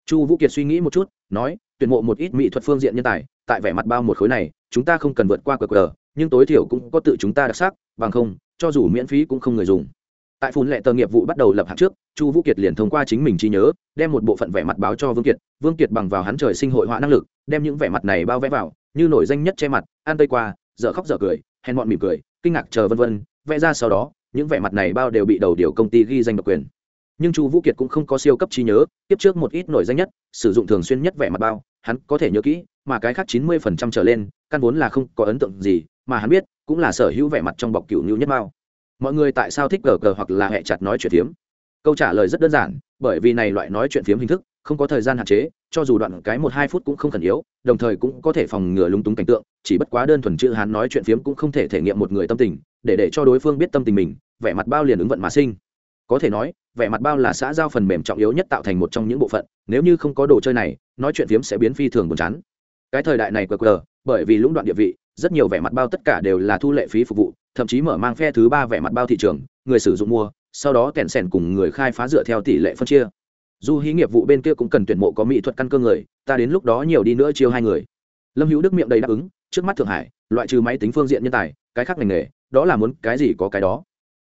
Chu vũ kiệt suy nghĩ một chút, nói, tuyển mộ một ít mỹ thuật phương diện nhân tài, tại vẻ mặt bao một khối này, chúng ta không cần vượt qua qr nhưng tối thiểu cũng có tự chúng ta đặc sắc, bằng không, cho dù miễn phí cũng không người dùng tại phun lệ tờ nghiệp vụ bắt đầu lập hạng trước, chu vũ kiệt liền thông qua chính mình trí nhớ, đem một bộ phận vẻ mặt báo cho vương kiệt. Vương kiệt bằng vào hắn trời sinh hội họa năng lực, đem những vẻ mặt này bao vẽ vào, như nổi danh nhất che mặt an tây qua, dở khóc dở cười, hèn bọn mỉm cười, kinh ngạc chờ vân vân, vẽ ra sau đó, những vẻ mặt này bao đều bị đầu điều công ty ghi danh độc quyền. Nhưng chu vũ kiệt cũng không có siêu cấp trí nhớ, tiếp trước một ít nổi danh nhất, sử dụng thường xuyên nhất vẻ mặt bao, hắn có thể nhớ kỹ, mà cái khác chín mươi phần trăm trở lên, căn vốn là không có ấn tượng gì, mà hắn biết, cũng là sở hữu vẻ mặt trong bọc cựu nhu nhất bao mọi người tại sao thích gờ gờ hoặc là hẹ chặt nói chuyện phiếm? Câu trả lời rất đơn giản, bởi vì này loại nói chuyện phiếm hình thức không có thời gian hạn chế, cho dù đoạn cái một hai phút cũng không khẩn yếu, đồng thời cũng có thể phòng ngừa lúng túng cảnh tượng, chỉ bất quá đơn thuần chữ hán nói chuyện phiếm cũng không thể thể nghiệm một người tâm tình, để để cho đối phương biết tâm tình mình, vẻ mặt bao liền ứng vận mà sinh. Có thể nói, vẻ mặt bao là xã giao phần mềm trọng yếu nhất tạo thành một trong những bộ phận, nếu như không có đồ chơi này, nói chuyện phiếm sẽ biến phi thường buồn chán. Cái thời đại này qr bởi vì lũng đoạn địa vị rất nhiều vẻ mặt bao tất cả đều là thu lệ phí phục vụ, thậm chí mở mang phe thứ ba vẻ mặt bao thị trường, người sử dụng mua, sau đó kèn sèn cùng người khai phá dựa theo tỷ lệ phân chia. Dù hí nghiệp vụ bên kia cũng cần tuyển mộ có mỹ thuật căn cơ người, ta đến lúc đó nhiều đi nữa chiêu hai người. Lâm hữu đức miệng đầy đáp ứng, trước mắt thượng hải, loại trừ máy tính phương diện nhân tài, cái khác ngành nghề, đó là muốn cái gì có cái đó.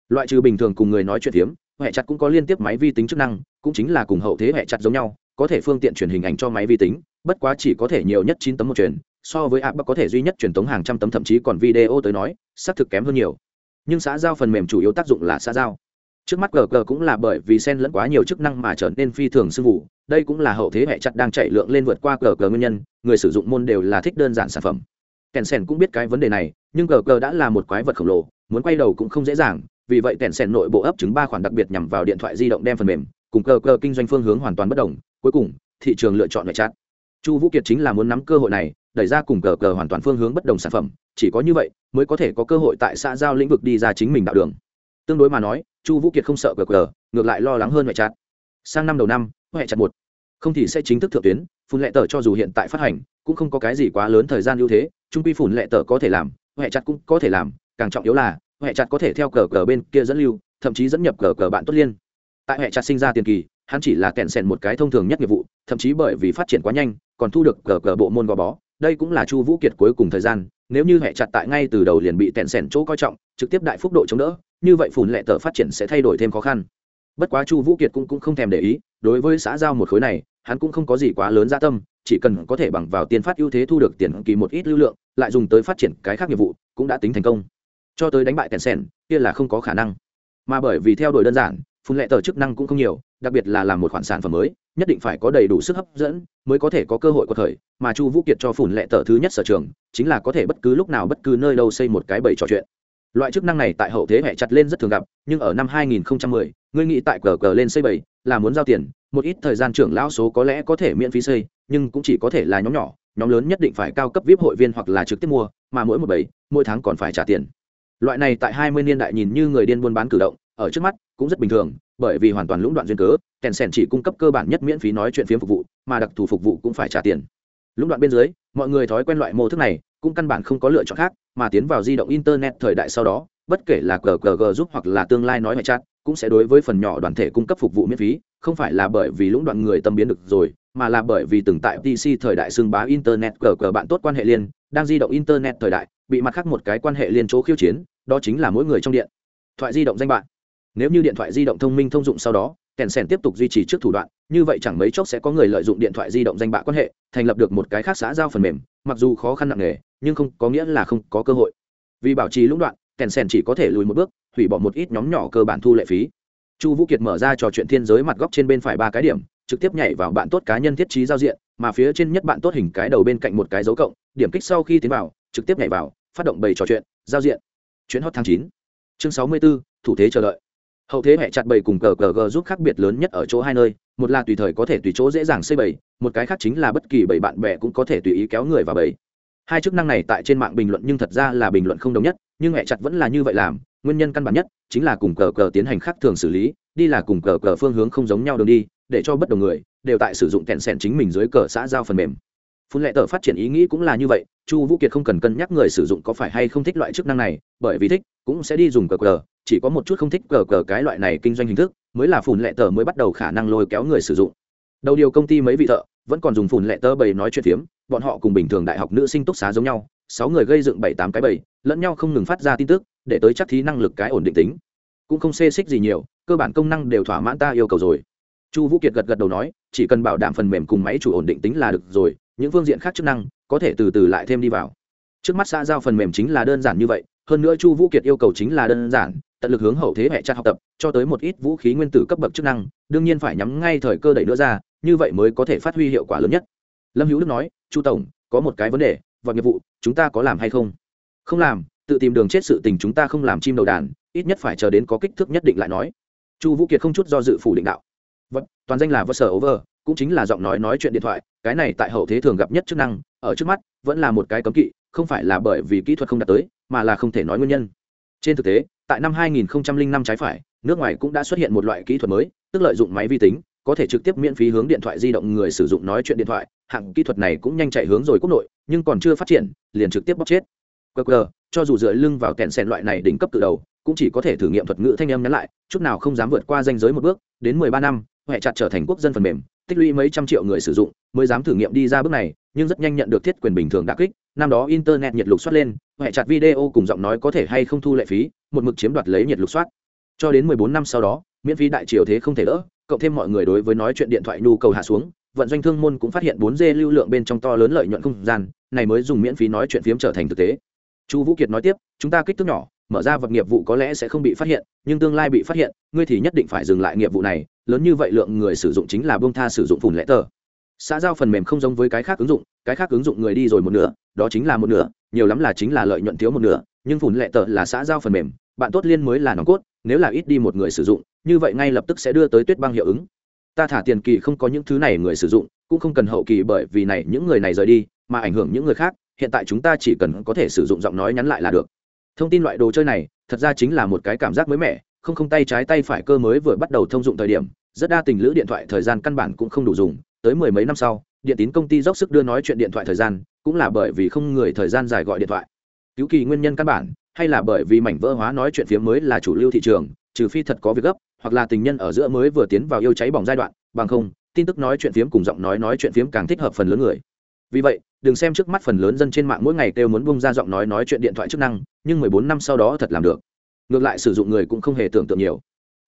Loại trừ bình thường cùng người nói chuyện phiếm, hệ chặt cũng có liên tiếp máy vi tính chức năng, cũng chính là cùng hậu thế hệ chặt giống nhau, có thể phương tiện truyền hình ảnh cho máy vi tính, bất quá chỉ có thể nhiều nhất chín tấm một truyền so với app có thể duy nhất truyền tống hàng trăm tấm, thậm chí còn video tới nói, xác thực kém hơn nhiều. Nhưng xã giao phần mềm chủ yếu tác dụng là xã giao. Trước mắt gg cũng là bởi vì sen lẫn quá nhiều chức năng mà trở nên phi thường sư vụ đây cũng là hậu thế hệ chặt đang chạy lượng lên vượt qua gg nguyên nhân, người sử dụng môn đều là thích đơn giản sản phẩm. Kèn sen cũng biết cái vấn đề này, nhưng gg đã là một quái vật khổng lồ, muốn quay đầu cũng không dễ dàng, vì vậy kèn sen nội bộ ấp chứng ba khoản đặc biệt nhằm vào điện thoại di động đem phần mềm cùng gg kinh doanh phương hướng hoàn toàn bất đồng. Cuối cùng, thị trường lựa chọn hệ chặt chu vũ kiệt chính là muốn nắm cơ hội này đẩy ra cùng cờ cờ hoàn toàn phương hướng bất đồng sản phẩm, chỉ có như vậy mới có thể có cơ hội tại xã giao lĩnh vực đi ra chính mình đạo đường. Tương đối mà nói, chu vũ kiệt không sợ cờ cờ, ngược lại lo lắng hơn ngoại chặt sang năm đầu năm ngoại chặt một. Không thì sẽ chính thức thượng tuyến, phun lệ tờ cho dù hiện tại phát hành, cũng không có cái gì quá lớn thời gian ưu thế trung quy phun lệ tờ có thể làm ngoại chặt cũng có thể làm, càng trọng yếu là ngoại chặt có thể theo cờ cờ bên kia dẫn lưu, thậm chí dẫn nhập cờ cờ bạn tốt liên. Tại ngoại chặt sinh ra tiền kỳ, hắn chỉ là kẹn sèn một cái thông thường nhất nghiệp vụ, thậm chí bởi vì phát triển quá nhanh, còn thu được cờ cờ bộ môn gò bó đây cũng là chu vũ kiệt cuối cùng thời gian nếu như hệ chặt tại ngay từ đầu liền bị tẹn sẻn chỗ coi trọng trực tiếp đại phúc độ chống đỡ như vậy phùn lệ tờ phát triển sẽ thay đổi thêm khó khăn. Bất quá chu vũ kiệt cũng, cũng không thèm để ý đối với xã giao một khối này hắn cũng không có gì quá lớn gia tâm chỉ cần có thể bằng vào tiền phát ưu thế thu được tiền kỳ một ít lưu lượng lại dùng tới phát triển cái khác nghiệp vụ cũng đã tính thành công. Cho tới đánh bại tèn sèn kia là không có khả năng. Mà bởi vì theo đuổi đơn giản phun lệ tờ chức năng cũng không nhiều đặc biệt là làm một khoản sản phẩm mới nhất định phải có đầy đủ sức hấp dẫn mới có thể có cơ hội của thời mà chu vũ kiệt cho phủn lệ tờ thứ nhất sở trường chính là có thể bất cứ lúc nào bất cứ nơi đâu xây một cái bẫy trò chuyện. Loại chức năng này tại hậu thế hệ chặt lên rất thường gặp nhưng ở năm 2010, ngươi nghĩ tại cờ cờ lên xây bẫy là muốn giao tiền một ít thời gian trưởng lão số có lẽ có thể miễn phí xây nhưng cũng chỉ có thể là nhóm nhỏ nhóm lớn nhất định phải cao cấp vip hội viên hoặc là trực tiếp mua mà mỗi một bẫy mỗi tháng còn phải trả tiền. Loại này tại 20 niên đại nhìn như người điên buôn bán cử động ở trước mắt cũng rất bình thường bởi vì hoàn toàn lũng đoạn duyên cớ kèn sèn chỉ cung cấp cơ bản nhất miễn phí nói chuyện phiếm phục vụ, mà đặc thù phục vụ cũng phải trả tiền. Lũng đoạn bên dưới, mọi người thói quen loại mô thức này, cũng căn bản không có lựa chọn khác, mà tiến vào di động internet thời đại sau đó, bất kể là gg giúp hoặc là tương lai nói ngoại chat, cũng sẽ đối với phần nhỏ đoàn thể cung cấp phục vụ miễn phí, không phải là bởi vì lũng đoạn người tâm biến được rồi, mà là bởi vì từng tại pc thời đại xưng bá internet gg bạn tốt quan hệ liên, đang di động internet thời đại, bị mặt khác một cái quan hệ liên chỗ khiêu chiến, đó chính là mỗi người trong điện. Thoại di động danh bạn nếu như điện thoại di động thông minh thông dụng sau đó kèn sèn tiếp tục duy trì trước thủ đoạn như vậy chẳng mấy chốc sẽ có người lợi dụng điện thoại di động danh bạ quan hệ thành lập được một cái khác xã giao phần mềm mặc dù khó khăn nặng nề nhưng không có nghĩa là không có cơ hội. Vì bảo trì lũng đoạn kèn sèn chỉ có thể lùi một bước hủy bỏ một ít nhóm nhỏ cơ bản thu lệ phí. Chu vũ kiệt mở ra trò chuyện thiên giới mặt góc trên bên phải ba cái điểm trực tiếp nhảy vào bạn tốt cá nhân thiết trí giao diện mà phía trên nhất bạn tốt hình cái đầu bên cạnh một cái dấu cộng điểm kích sau khi tiến vào trực tiếp nhảy vào phát động bày trò chuyện giao diện. Chuyến hot tháng chín. Chương sáu mươi 64, thủ thế chờ đợi hậu thế hệ chặt bầy cùng cờ cờ g giúp khác biệt lớn nhất ở chỗ hai nơi, một là tùy thời có thể tùy chỗ dễ dàng xây bầy, một cái khác chính là bất kỳ bầy bạn bè cũng có thể tùy ý kéo người vào bầy. Hai chức năng này tại trên mạng bình luận nhưng thật ra là bình luận không đồng nhất, nhưng hệ chặt vẫn là như vậy làm, nguyên nhân căn bản nhất chính là cùng cờ cờ tiến hành khác thường xử lý, đi là cùng cờ cờ phương hướng không giống nhau đường đi, để cho bất đồng người đều tại sử dụng kẹn sẻn chính mình dưới cờ xã giao phần mềm phun lệ tờ phát triển ý nghĩ cũng là như vậy, chu vũ kiệt không cần cân nhắc người sử dụng có phải hay không thích loại chức năng này, bởi vì thích cũng sẽ đi dùng cờ cờ, chỉ có một chút không thích cờ cờ cái loại này kinh doanh hình thức mới là phun lệ tờ mới bắt đầu khả năng lôi kéo người sử dụng. Đầu điều công ty mấy vị thợ vẫn còn dùng phun lệ tờ bày nói chuyện phiếm, bọn họ cùng bình thường đại học nữ sinh túc xá giống nhau, sáu người gây dựng bảy tám cái bầy, lẫn nhau không ngừng phát ra tin tức, để tới chắc thí năng lực cái ổn định tính. Cũng không xê xích gì nhiều, cơ bản công năng đều thỏa mãn ta yêu cầu rồi chu vũ kiệt gật gật đầu nói, chỉ cần bảo đảm phần mềm cùng máy chủ ổn định tính là được rồi, những phương diện khác chức năng có thể từ từ lại thêm đi vào. Trước mắt xã giao phần mềm chính là đơn giản như vậy, hơn nữa chu vũ kiệt yêu cầu chính là đơn giản, tận lực hướng hậu thế hệ chặt học tập, cho tới một ít vũ khí nguyên tử cấp bậc chức năng, đương nhiên phải nhắm ngay thời cơ đẩy nữa ra, như vậy mới có thể phát huy hiệu quả lớn nhất. Lâm hữu đức nói, chu tổng, có một cái vấn đề và nghiệp vụ, chúng ta có làm hay không? Không làm, tự tìm đường chết sự tình chúng ta không làm chim đầu đàn, ít nhất phải chờ đến có kích thước nhất định lại nói. Chu vũ kiệt không chút do dự phủ định đạo vật, toàn danh là vơ sở over cũng chính là giọng nói nói chuyện điện thoại, cái này tại hậu thế thường gặp nhất chức năng, ở trước mắt, vẫn là một cái cấm kỵ, không phải là bởi vì kỹ thuật không đạt tới, mà là không thể nói nguyên nhân. Trên thực tế, tại năm 2005 trái phải, nước ngoài cũng đã xuất hiện một loại kỹ thuật mới, tức lợi dụng máy vi tính, có thể trực tiếp miễn phí hướng điện thoại di động người sử dụng nói chuyện điện thoại, hạng kỹ thuật này cũng nhanh chạy hướng rồi quốc nội, nhưng còn chưa phát triển, liền trực tiếp bóc chết. Qr cho dù dựa lưng vào kèn sen loại này đỉnh cấp từ đầu, cũng chỉ có thể thử nghiệm thuật ngữ thanh âm nhắn lại, chút nào không dám vượt qua danh giới một bước, đến 13 năm hệ chặt trở thành quốc dân phần mềm, tích lũy mấy trăm triệu người sử dụng, mới dám thử nghiệm đi ra bước này, nhưng rất nhanh nhận được thiết quyền bình thường đã kích. Năm đó internet nhiệt lục soát lên hệ chặt video cùng giọng nói có thể hay không thu lệ phí, một mực chiếm đoạt lấy nhiệt lục soát. Cho đến 14 năm sau đó, miễn phí đại triều thế không thể đỡ, cộng thêm mọi người đối với nói chuyện điện thoại nhu cầu hạ xuống, vận doanh thương môn cũng phát hiện bốn G lưu lượng bên trong to lớn lợi nhuận không gian, này mới dùng miễn phí nói chuyện phiếm trở thành thực tế. Chu vũ kiệt nói tiếp, chúng ta kích thước nhỏ, mở ra vật nghiệp vụ có lẽ sẽ không bị phát hiện, nhưng tương lai bị phát hiện, ngươi thì nhất định phải dừng lại nghiệp vụ này lớn như vậy lượng người sử dụng chính là bông tha sử dụng phùn lẽ tờ. Xã giao phần mềm không giống với cái khác ứng dụng, cái khác ứng dụng người đi rồi một nửa, đó chính là một nửa, nhiều lắm là chính là lợi nhuận thiếu một nửa, nhưng phùn lệ tờ là xã giao phần mềm, bạn tốt liên mới là nòng cốt, nếu là ít đi một người sử dụng, như vậy ngay lập tức sẽ đưa tới tuyết băng hiệu ứng. Ta thả tiền kỳ không có những thứ này người sử dụng, cũng không cần hậu kỳ bởi vì này những người này rời đi, mà ảnh hưởng những người khác, hiện tại chúng ta chỉ cần có thể sử dụng giọng nói nhắn lại là được. Thông tin loại đồ chơi này, thật ra chính là một cái cảm giác mới mẻ, không không tay trái tay phải cơ mới vừa bắt đầu thông dụng thời điểm rất đa tình lữ điện thoại thời gian căn bản cũng không đủ dùng, tới mười mấy năm sau, điện tín công ty dốc sức đưa nói chuyện điện thoại thời gian, cũng là bởi vì không người thời gian dài gọi điện thoại. Cứu kỳ nguyên nhân căn bản, hay là bởi vì mảnh vỡ hóa nói chuyện phía mới là chủ lưu thị trường, trừ phi thật có việc gấp, hoặc là tình nhân ở giữa mới vừa tiến vào yêu cháy bỏng giai đoạn, bằng không, tin tức nói chuyện phiếm cùng giọng nói nói chuyện phiếm càng thích hợp phần lớn người. Vì vậy, đừng xem trước mắt phần lớn dân trên mạng mỗi ngày kêu muốn bung ra giọng nói nói chuyện điện thoại chức năng, nhưng mười bốn năm sau đó thật làm được. Ngược lại sử dụng người cũng không hề tưởng tượng nhiều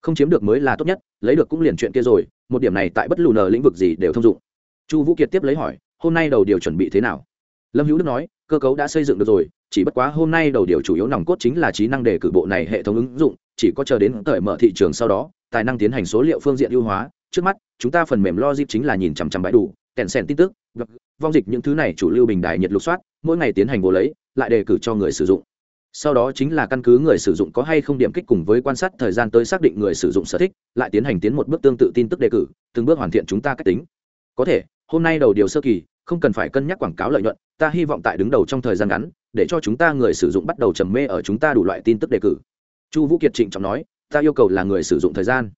không chiếm được mới là tốt nhất, lấy được cũng liền chuyện kia rồi, một điểm này tại bất lù nờ lĩnh vực gì đều thông dụng. Chu vũ kiệt tiếp lấy hỏi, hôm nay đầu điều chuẩn bị thế nào? Lâm hữu đức nói, cơ cấu đã xây dựng được rồi, chỉ bất quá hôm nay đầu điều chủ yếu nòng cốt chính là trí năng đề cử bộ này hệ thống ứng dụng, chỉ có chờ đến cởi mở thị trường sau đó, tài năng tiến hành số liệu phương diện ưu hóa. Trước mắt, chúng ta phần mềm logic chính là nhìn chằm chằm bãi đủ, kèn sèn tin tức vong dịch những thứ này chủ lưu bình đài nhiệt lục soát, mỗi ngày tiến hành vô lấy, lại đề cử cho người sử dụng sau đó chính là căn cứ người sử dụng có hay không điểm kích cùng với quan sát thời gian tới xác định người sử dụng sở thích, lại tiến hành tiến một bước tương tự tin tức đề cử, từng bước hoàn thiện chúng ta cách tính. Có thể, hôm nay đầu điều sơ kỳ, không cần phải cân nhắc quảng cáo lợi nhuận, ta hy vọng tại đứng đầu trong thời gian ngắn, để cho chúng ta người sử dụng bắt đầu trầm mê ở chúng ta đủ loại tin tức đề cử. Chu vũ kiệt trịnh trọng nói, ta yêu cầu là người sử dụng thời gian.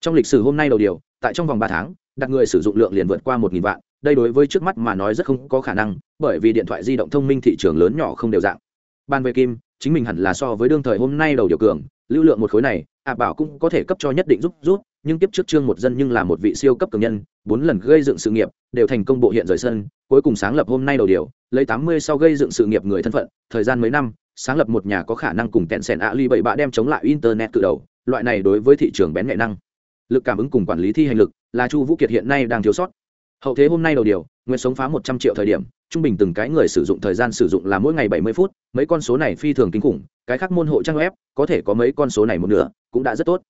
Trong lịch sử hôm nay đầu điều, tại trong vòng ba tháng, đặt người sử dụng lượng liền vượt qua một nghìn vạn, đây đối với trước mắt mà nói rất không có khả năng, bởi vì điện thoại di động thông minh thị trường lớn nhỏ không đều dạng. Ban về kim chính mình hẳn là so với đương thời hôm nay đầu điều cường, lưu lượng một khối này, ạ bảo cũng có thể cấp cho nhất định giúp rút nhưng tiếp trước trương một dân nhưng là một vị siêu cấp cường nhân, bốn lần gây dựng sự nghiệp, đều thành công bộ hiện rời sân, cuối cùng sáng lập hôm nay đầu điều, lấy tám mươi sau gây dựng sự nghiệp người thân phận, thời gian mấy năm, sáng lập một nhà có khả năng cùng tẹn sẻn ạ ly bảy bạ đem chống lại internet từ đầu, loại này đối với thị trường bén nghệ năng, lực cảm ứng cùng quản lý thi hành lực là chu vũ kiệt hiện nay đang thiếu sót. Hậu thế hôm nay đầu điều, nguyện sống phá một trăm triệu thời điểm trung bình từng cái người sử dụng thời gian sử dụng là mỗi ngày bảy mươi phút, mấy con số này phi thường kinh khủng, cái khác môn hộ trang web, có thể có mấy con số này một nửa, cũng đã rất tốt.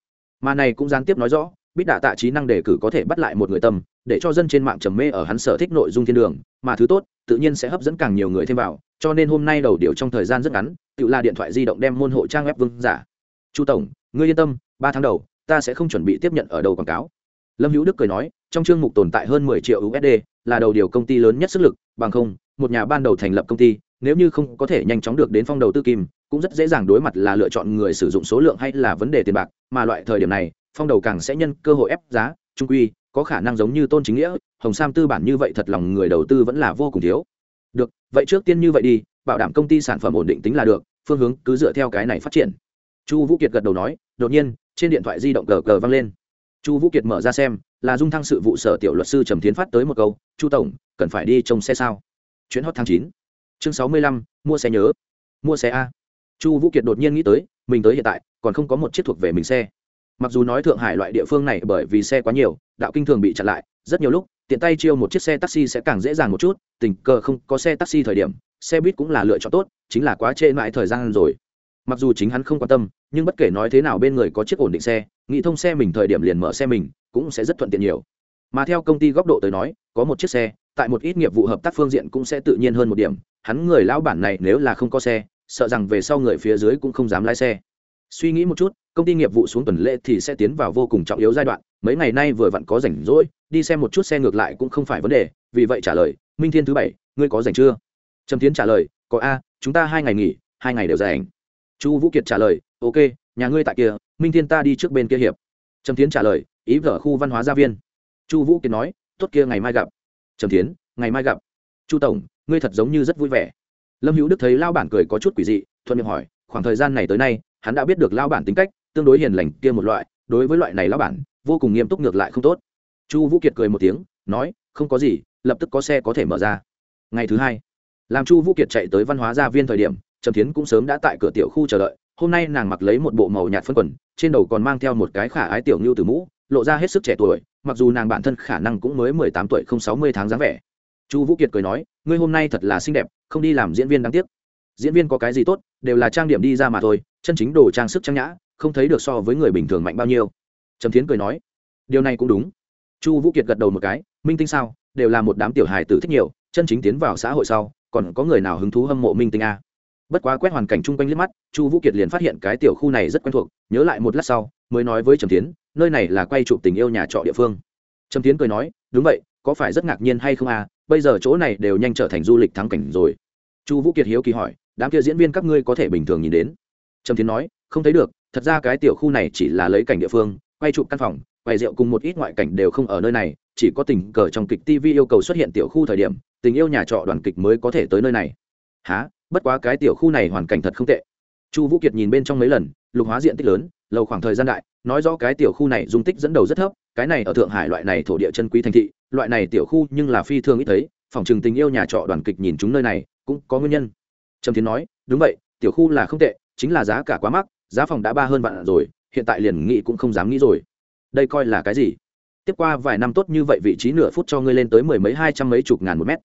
Mà này cũng gián tiếp nói rõ biết đạ tạ trí năng đề cử có thể bắt lại một người tâm, để cho dân trên mạng trầm mê ở hắn sở thích nội dung thiên đường, mà thứ tốt, tự nhiên sẽ hấp dẫn càng nhiều người thêm vào, cho nên hôm nay đầu điều trong thời gian rất ngắn, tự là điện thoại di động đem môn hộ trang web vương giả. Chu tổng, ngươi yên tâm, ba tháng đầu, ta sẽ không chuẩn bị tiếp nhận ở đầu quảng cáo. Lâm hữu đức cười nói trong chương mục tồn tại hơn mười triệu usd là đầu điều công ty lớn nhất sức lực, bằng không, một nhà ban đầu thành lập công ty, nếu như không có thể nhanh chóng được đến phong đầu tư kim, cũng rất dễ dàng đối mặt là lựa chọn người sử dụng số lượng hay là vấn đề tiền bạc, mà loại thời điểm này, phong đầu càng sẽ nhân cơ hội ép giá, trung quy, có khả năng giống như tôn chính nghĩa, hồng sam tư bản như vậy thật lòng người đầu tư vẫn là vô cùng thiếu. Được, vậy trước tiên như vậy đi, bảo đảm công ty sản phẩm ổn định tính là được, phương hướng cứ dựa theo cái này phát triển. Chu vũ kiệt gật đầu nói, đột nhiên, trên điện thoại di động cờ cờ vang lên chu vũ kiệt mở ra xem, là dung thăng sự vụ sở tiểu luật sư trầm tiến phát tới một câu, chu tổng, cần phải đi trông xe sao? Chuyến hot tháng chín. Chương sáu mươi lăm, mua xe nhớ. Mua xe a. Chu vũ kiệt đột nhiên nghĩ tới, mình tới hiện tại, còn không có một chiếc thuộc về mình xe. Mặc dù nói thượng hải loại địa phương này bởi vì xe quá nhiều, đạo kinh thường bị chặn lại, rất nhiều lúc, tiện tay chiêu một chiếc xe taxi sẽ càng dễ dàng một chút, tình cờ không có xe taxi thời điểm, xe buýt cũng là lựa chọn tốt, chính là quá trễ mãi thời gian rồi. Mặc dù chính hắn không quan tâm, nhưng bất kể nói thế nào bên người có chiếc ổn định xe nghĩ thông xe mình thời điểm liền mở xe mình, cũng sẽ rất thuận tiện nhiều. Mà theo công ty góc độ tới nói, có một chiếc xe, tại một ít nghiệp vụ hợp tác phương diện cũng sẽ tự nhiên hơn một điểm. Hắn người lão bản này nếu là không có xe, sợ rằng về sau người phía dưới cũng không dám lái xe. Suy nghĩ một chút, công ty nghiệp vụ xuống tuần lễ thì sẽ tiến vào vô cùng trọng yếu giai đoạn. Mấy ngày nay vừa vặn có rảnh rỗi, đi xem một chút xe ngược lại cũng không phải vấn đề. Vì vậy trả lời, minh thiên thứ bảy, ngươi có rảnh chưa? Trầm tiến trả lời, có a, chúng ta hai ngày nghỉ, hai ngày đều rảnh. Chu vũ kiệt trả lời, ok, nhà ngươi tại kia minh thiên ta đi trước bên kia hiệp. Trầm tiến trả lời, ý vở khu văn hóa gia viên. Chu vũ kiệt nói, tốt kia ngày mai gặp. Trầm tiến ngày mai gặp. Chu tổng, ngươi thật giống như rất vui vẻ. Lâm hữu đức thấy lao bản cười có chút quỷ dị, thuận miệng hỏi, khoảng thời gian này tới nay, hắn đã biết được lao bản tính cách, tương đối hiền lành kia một loại, đối với loại này lao bản, vô cùng nghiêm túc ngược lại không tốt. Chu vũ kiệt cười một tiếng, nói, không có gì, lập tức có xe có thể mở ra. Ngày thứ hai, làm chu vũ kiệt chạy tới văn hóa gia viên thời điểm, trầm tiến cũng sớm đã tại cửa tiểu khu chờ đợi hôm nay nàng mặc lấy một bộ màu nhạt phân quần, trên đầu còn mang theo một cái khả ái tiểu ngưu từ mũ, lộ ra hết sức trẻ tuổi, mặc dù nàng bản thân khả năng cũng mới mười tám tuổi không sáu mươi tháng dáng vẻ. Chu vũ kiệt cười nói, ngươi hôm nay thật là xinh đẹp, không đi làm diễn viên đáng tiếc. Diễn viên có cái gì tốt, đều là trang điểm đi ra mà thôi, chân chính đồ trang sức trang nhã, không thấy được so với người bình thường mạnh bao nhiêu. Trầm thiến cười nói, điều này cũng đúng. Chu vũ kiệt gật đầu một cái, minh tinh sao? Đều là một đám tiểu hài tử thích nhiều, chân chính tiến vào xã hội sau, còn có người nào hứng thú hâm mộ minh tinh a bất quá quét hoàn cảnh chung quanh liếc mắt, chu vũ kiệt liền phát hiện cái tiểu khu này rất quen thuộc, nhớ lại một lát sau, mới nói với trầm tiến nơi này là quay chụp tình yêu nhà trọ địa phương. Trầm tiến cười nói, đúng vậy, có phải rất ngạc nhiên hay không à? Bây giờ chỗ này đều nhanh trở thành du lịch thắng cảnh rồi. Chu vũ kiệt hiếu kỳ hỏi, đám kia diễn viên các ngươi có thể bình thường nhìn đến? Trầm tiến nói, không thấy được, thật ra cái tiểu khu này chỉ là lấy cảnh địa phương, quay chụp căn phòng, quay rượu cùng một ít ngoại cảnh đều không ở nơi này, chỉ có tình cờ trong kịch tv yêu cầu xuất hiện tiểu khu thời điểm, tình yêu nhà trọ đoàn kịch mới có thể tới nơi này. Há bất quá cái tiểu khu này hoàn cảnh thật không tệ. Chu vũ kiệt nhìn bên trong mấy lần, lục hóa diện tích lớn, lâu khoảng thời gian đại, nói rõ cái tiểu khu này dung tích dẫn đầu rất thấp, cái này ở thượng hải loại này thổ địa chân quý thành thị, loại này tiểu khu nhưng là phi thường ít thấy, phòng trường tình yêu nhà trọ đoàn kịch nhìn chúng nơi này, cũng có nguyên nhân. Trầm tiến nói, đúng vậy, tiểu khu là không tệ, chính là giá cả quá mắc, giá phòng đã ba hơn vạn rồi, hiện tại liền nghĩ cũng không dám nghĩ rồi. Đây coi là cái gì? Tiếp qua vài năm tốt như vậy vị trí nửa phút cho ngươi lên tới mười mấy hai trăm mấy chục ngàn một mét.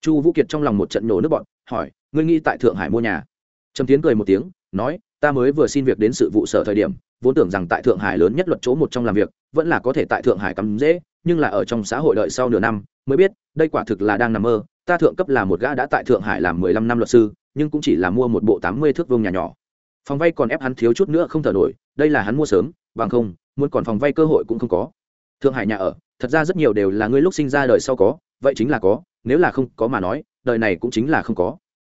Chu vũ kiệt trong lòng một trận nổ nước bọn hỏi ngươi nghĩ tại thượng hải mua nhà? Trầm tiến cười một tiếng, nói, ta mới vừa xin việc đến sự vụ sở thời điểm, vốn tưởng rằng tại thượng hải lớn nhất luật chỗ một trong làm việc, vẫn là có thể tại thượng hải cắm dễ, nhưng là ở trong xã hội đợi sau nửa năm, mới biết, đây quả thực là đang nằm mơ, ta thượng cấp là một gã đã tại thượng hải làm mười lăm năm luật sư, nhưng cũng chỉ là mua một bộ tám mươi thước vuông nhà nhỏ. Phòng vay còn ép hắn thiếu chút nữa không thở nổi, đây là hắn mua sớm, bằng không, muốn còn phòng vay cơ hội cũng không có. Thượng hải nhà ở, thật ra rất nhiều đều là ngươi lúc sinh ra đời sau có, vậy chính là có, nếu là không có mà nói, đời này cũng chính là không có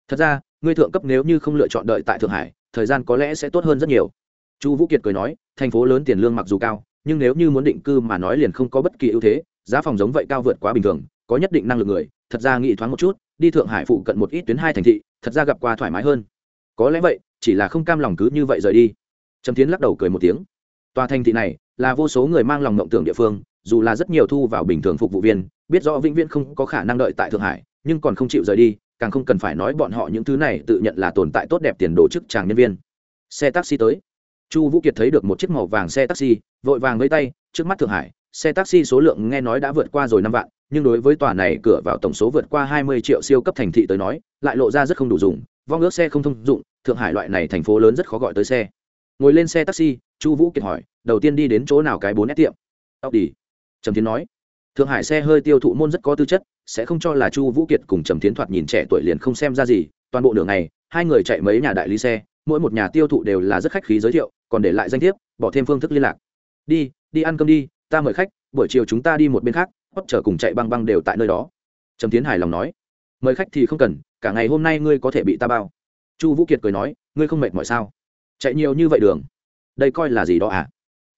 thật ra, ngươi thượng cấp nếu như không lựa chọn đợi tại thượng hải, thời gian có lẽ sẽ tốt hơn rất nhiều. Chu vũ kiệt cười nói, thành phố lớn tiền lương mặc dù cao, nhưng nếu như muốn định cư mà nói liền không có bất kỳ ưu thế, giá phòng giống vậy cao vượt quá bình thường, có nhất định năng lực người, thật ra nghĩ thoáng một chút, đi thượng hải phụ cận một ít tuyến hai thành thị, thật ra gặp qua thoải mái hơn. Có lẽ vậy, chỉ là không cam lòng cứ như vậy rời đi. Trầm tiến lắc đầu cười một tiếng. Tòa thành thị này là vô số người mang lòng mộng tưởng địa phương, dù là rất nhiều thu vào bình thường phục vụ viên, biết rõ vĩnh viễn không có khả năng đợi tại thượng hải, nhưng còn không chịu rời đi càng không cần phải nói bọn họ những thứ này tự nhận là tồn tại tốt đẹp tiền đồ chức chàng nhân viên. Xe taxi tới. Chu vũ kiệt thấy được một chiếc màu vàng xe taxi, vội vàng lấy tay, trước mắt thượng hải, xe taxi số lượng nghe nói đã vượt qua rồi năm vạn, nhưng đối với tòa này cửa vào tổng số vượt qua hai mươi triệu siêu cấp thành thị tới nói, lại lộ ra rất không đủ dùng, vong ước xe không thông dụng, thượng hải loại này thành phố lớn rất khó gọi tới xe. Ngồi lên xe taxi, chu vũ kiệt hỏi, đầu tiên đi đến chỗ nào cái bốn s tiệm? Tóc đi trầm tiến nói. Thượng hải xe hơi tiêu thụ môn rất có tư chất sẽ không cho là chu vũ kiệt cùng trầm tiến thoạt nhìn trẻ tuổi liền không xem ra gì, toàn bộ đường này hai người chạy mấy nhà đại lý xe, mỗi một nhà tiêu thụ đều là rất khách khí giới thiệu, còn để lại danh thiếp, bỏ thêm phương thức liên lạc. Đi đi ăn cơm đi, ta mời khách, buổi chiều chúng ta đi một bên khác hót chờ cùng chạy băng băng đều tại nơi đó. Trầm tiến hài lòng nói. Mời khách thì không cần, cả ngày hôm nay ngươi có thể bị ta bao. Chu vũ kiệt cười nói, ngươi không mệt mỏi sao? Chạy nhiều như vậy đường, đây coi là gì đó à?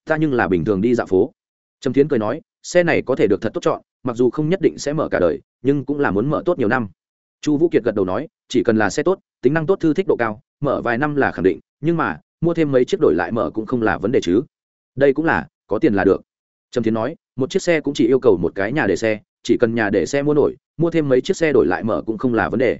Ta nhưng là bình thường đi dạo phố. Trầm tiến cười nói, xe này có thể được thật tốt chọn mặc dù không nhất định sẽ mở cả đời, nhưng cũng là muốn mở tốt nhiều năm. Chu vũ kiệt gật đầu nói, chỉ cần là xe tốt, tính năng tốt, thư thích độ cao, mở vài năm là khẳng định, nhưng mà, mua thêm mấy chiếc đổi lại mở cũng không là vấn đề chứ. Đây cũng là, có tiền là được. Trầm thiến nói, một chiếc xe cũng chỉ yêu cầu một cái nhà để xe, chỉ cần nhà để xe mua nổi, mua thêm mấy chiếc xe đổi lại mở cũng không là vấn đề.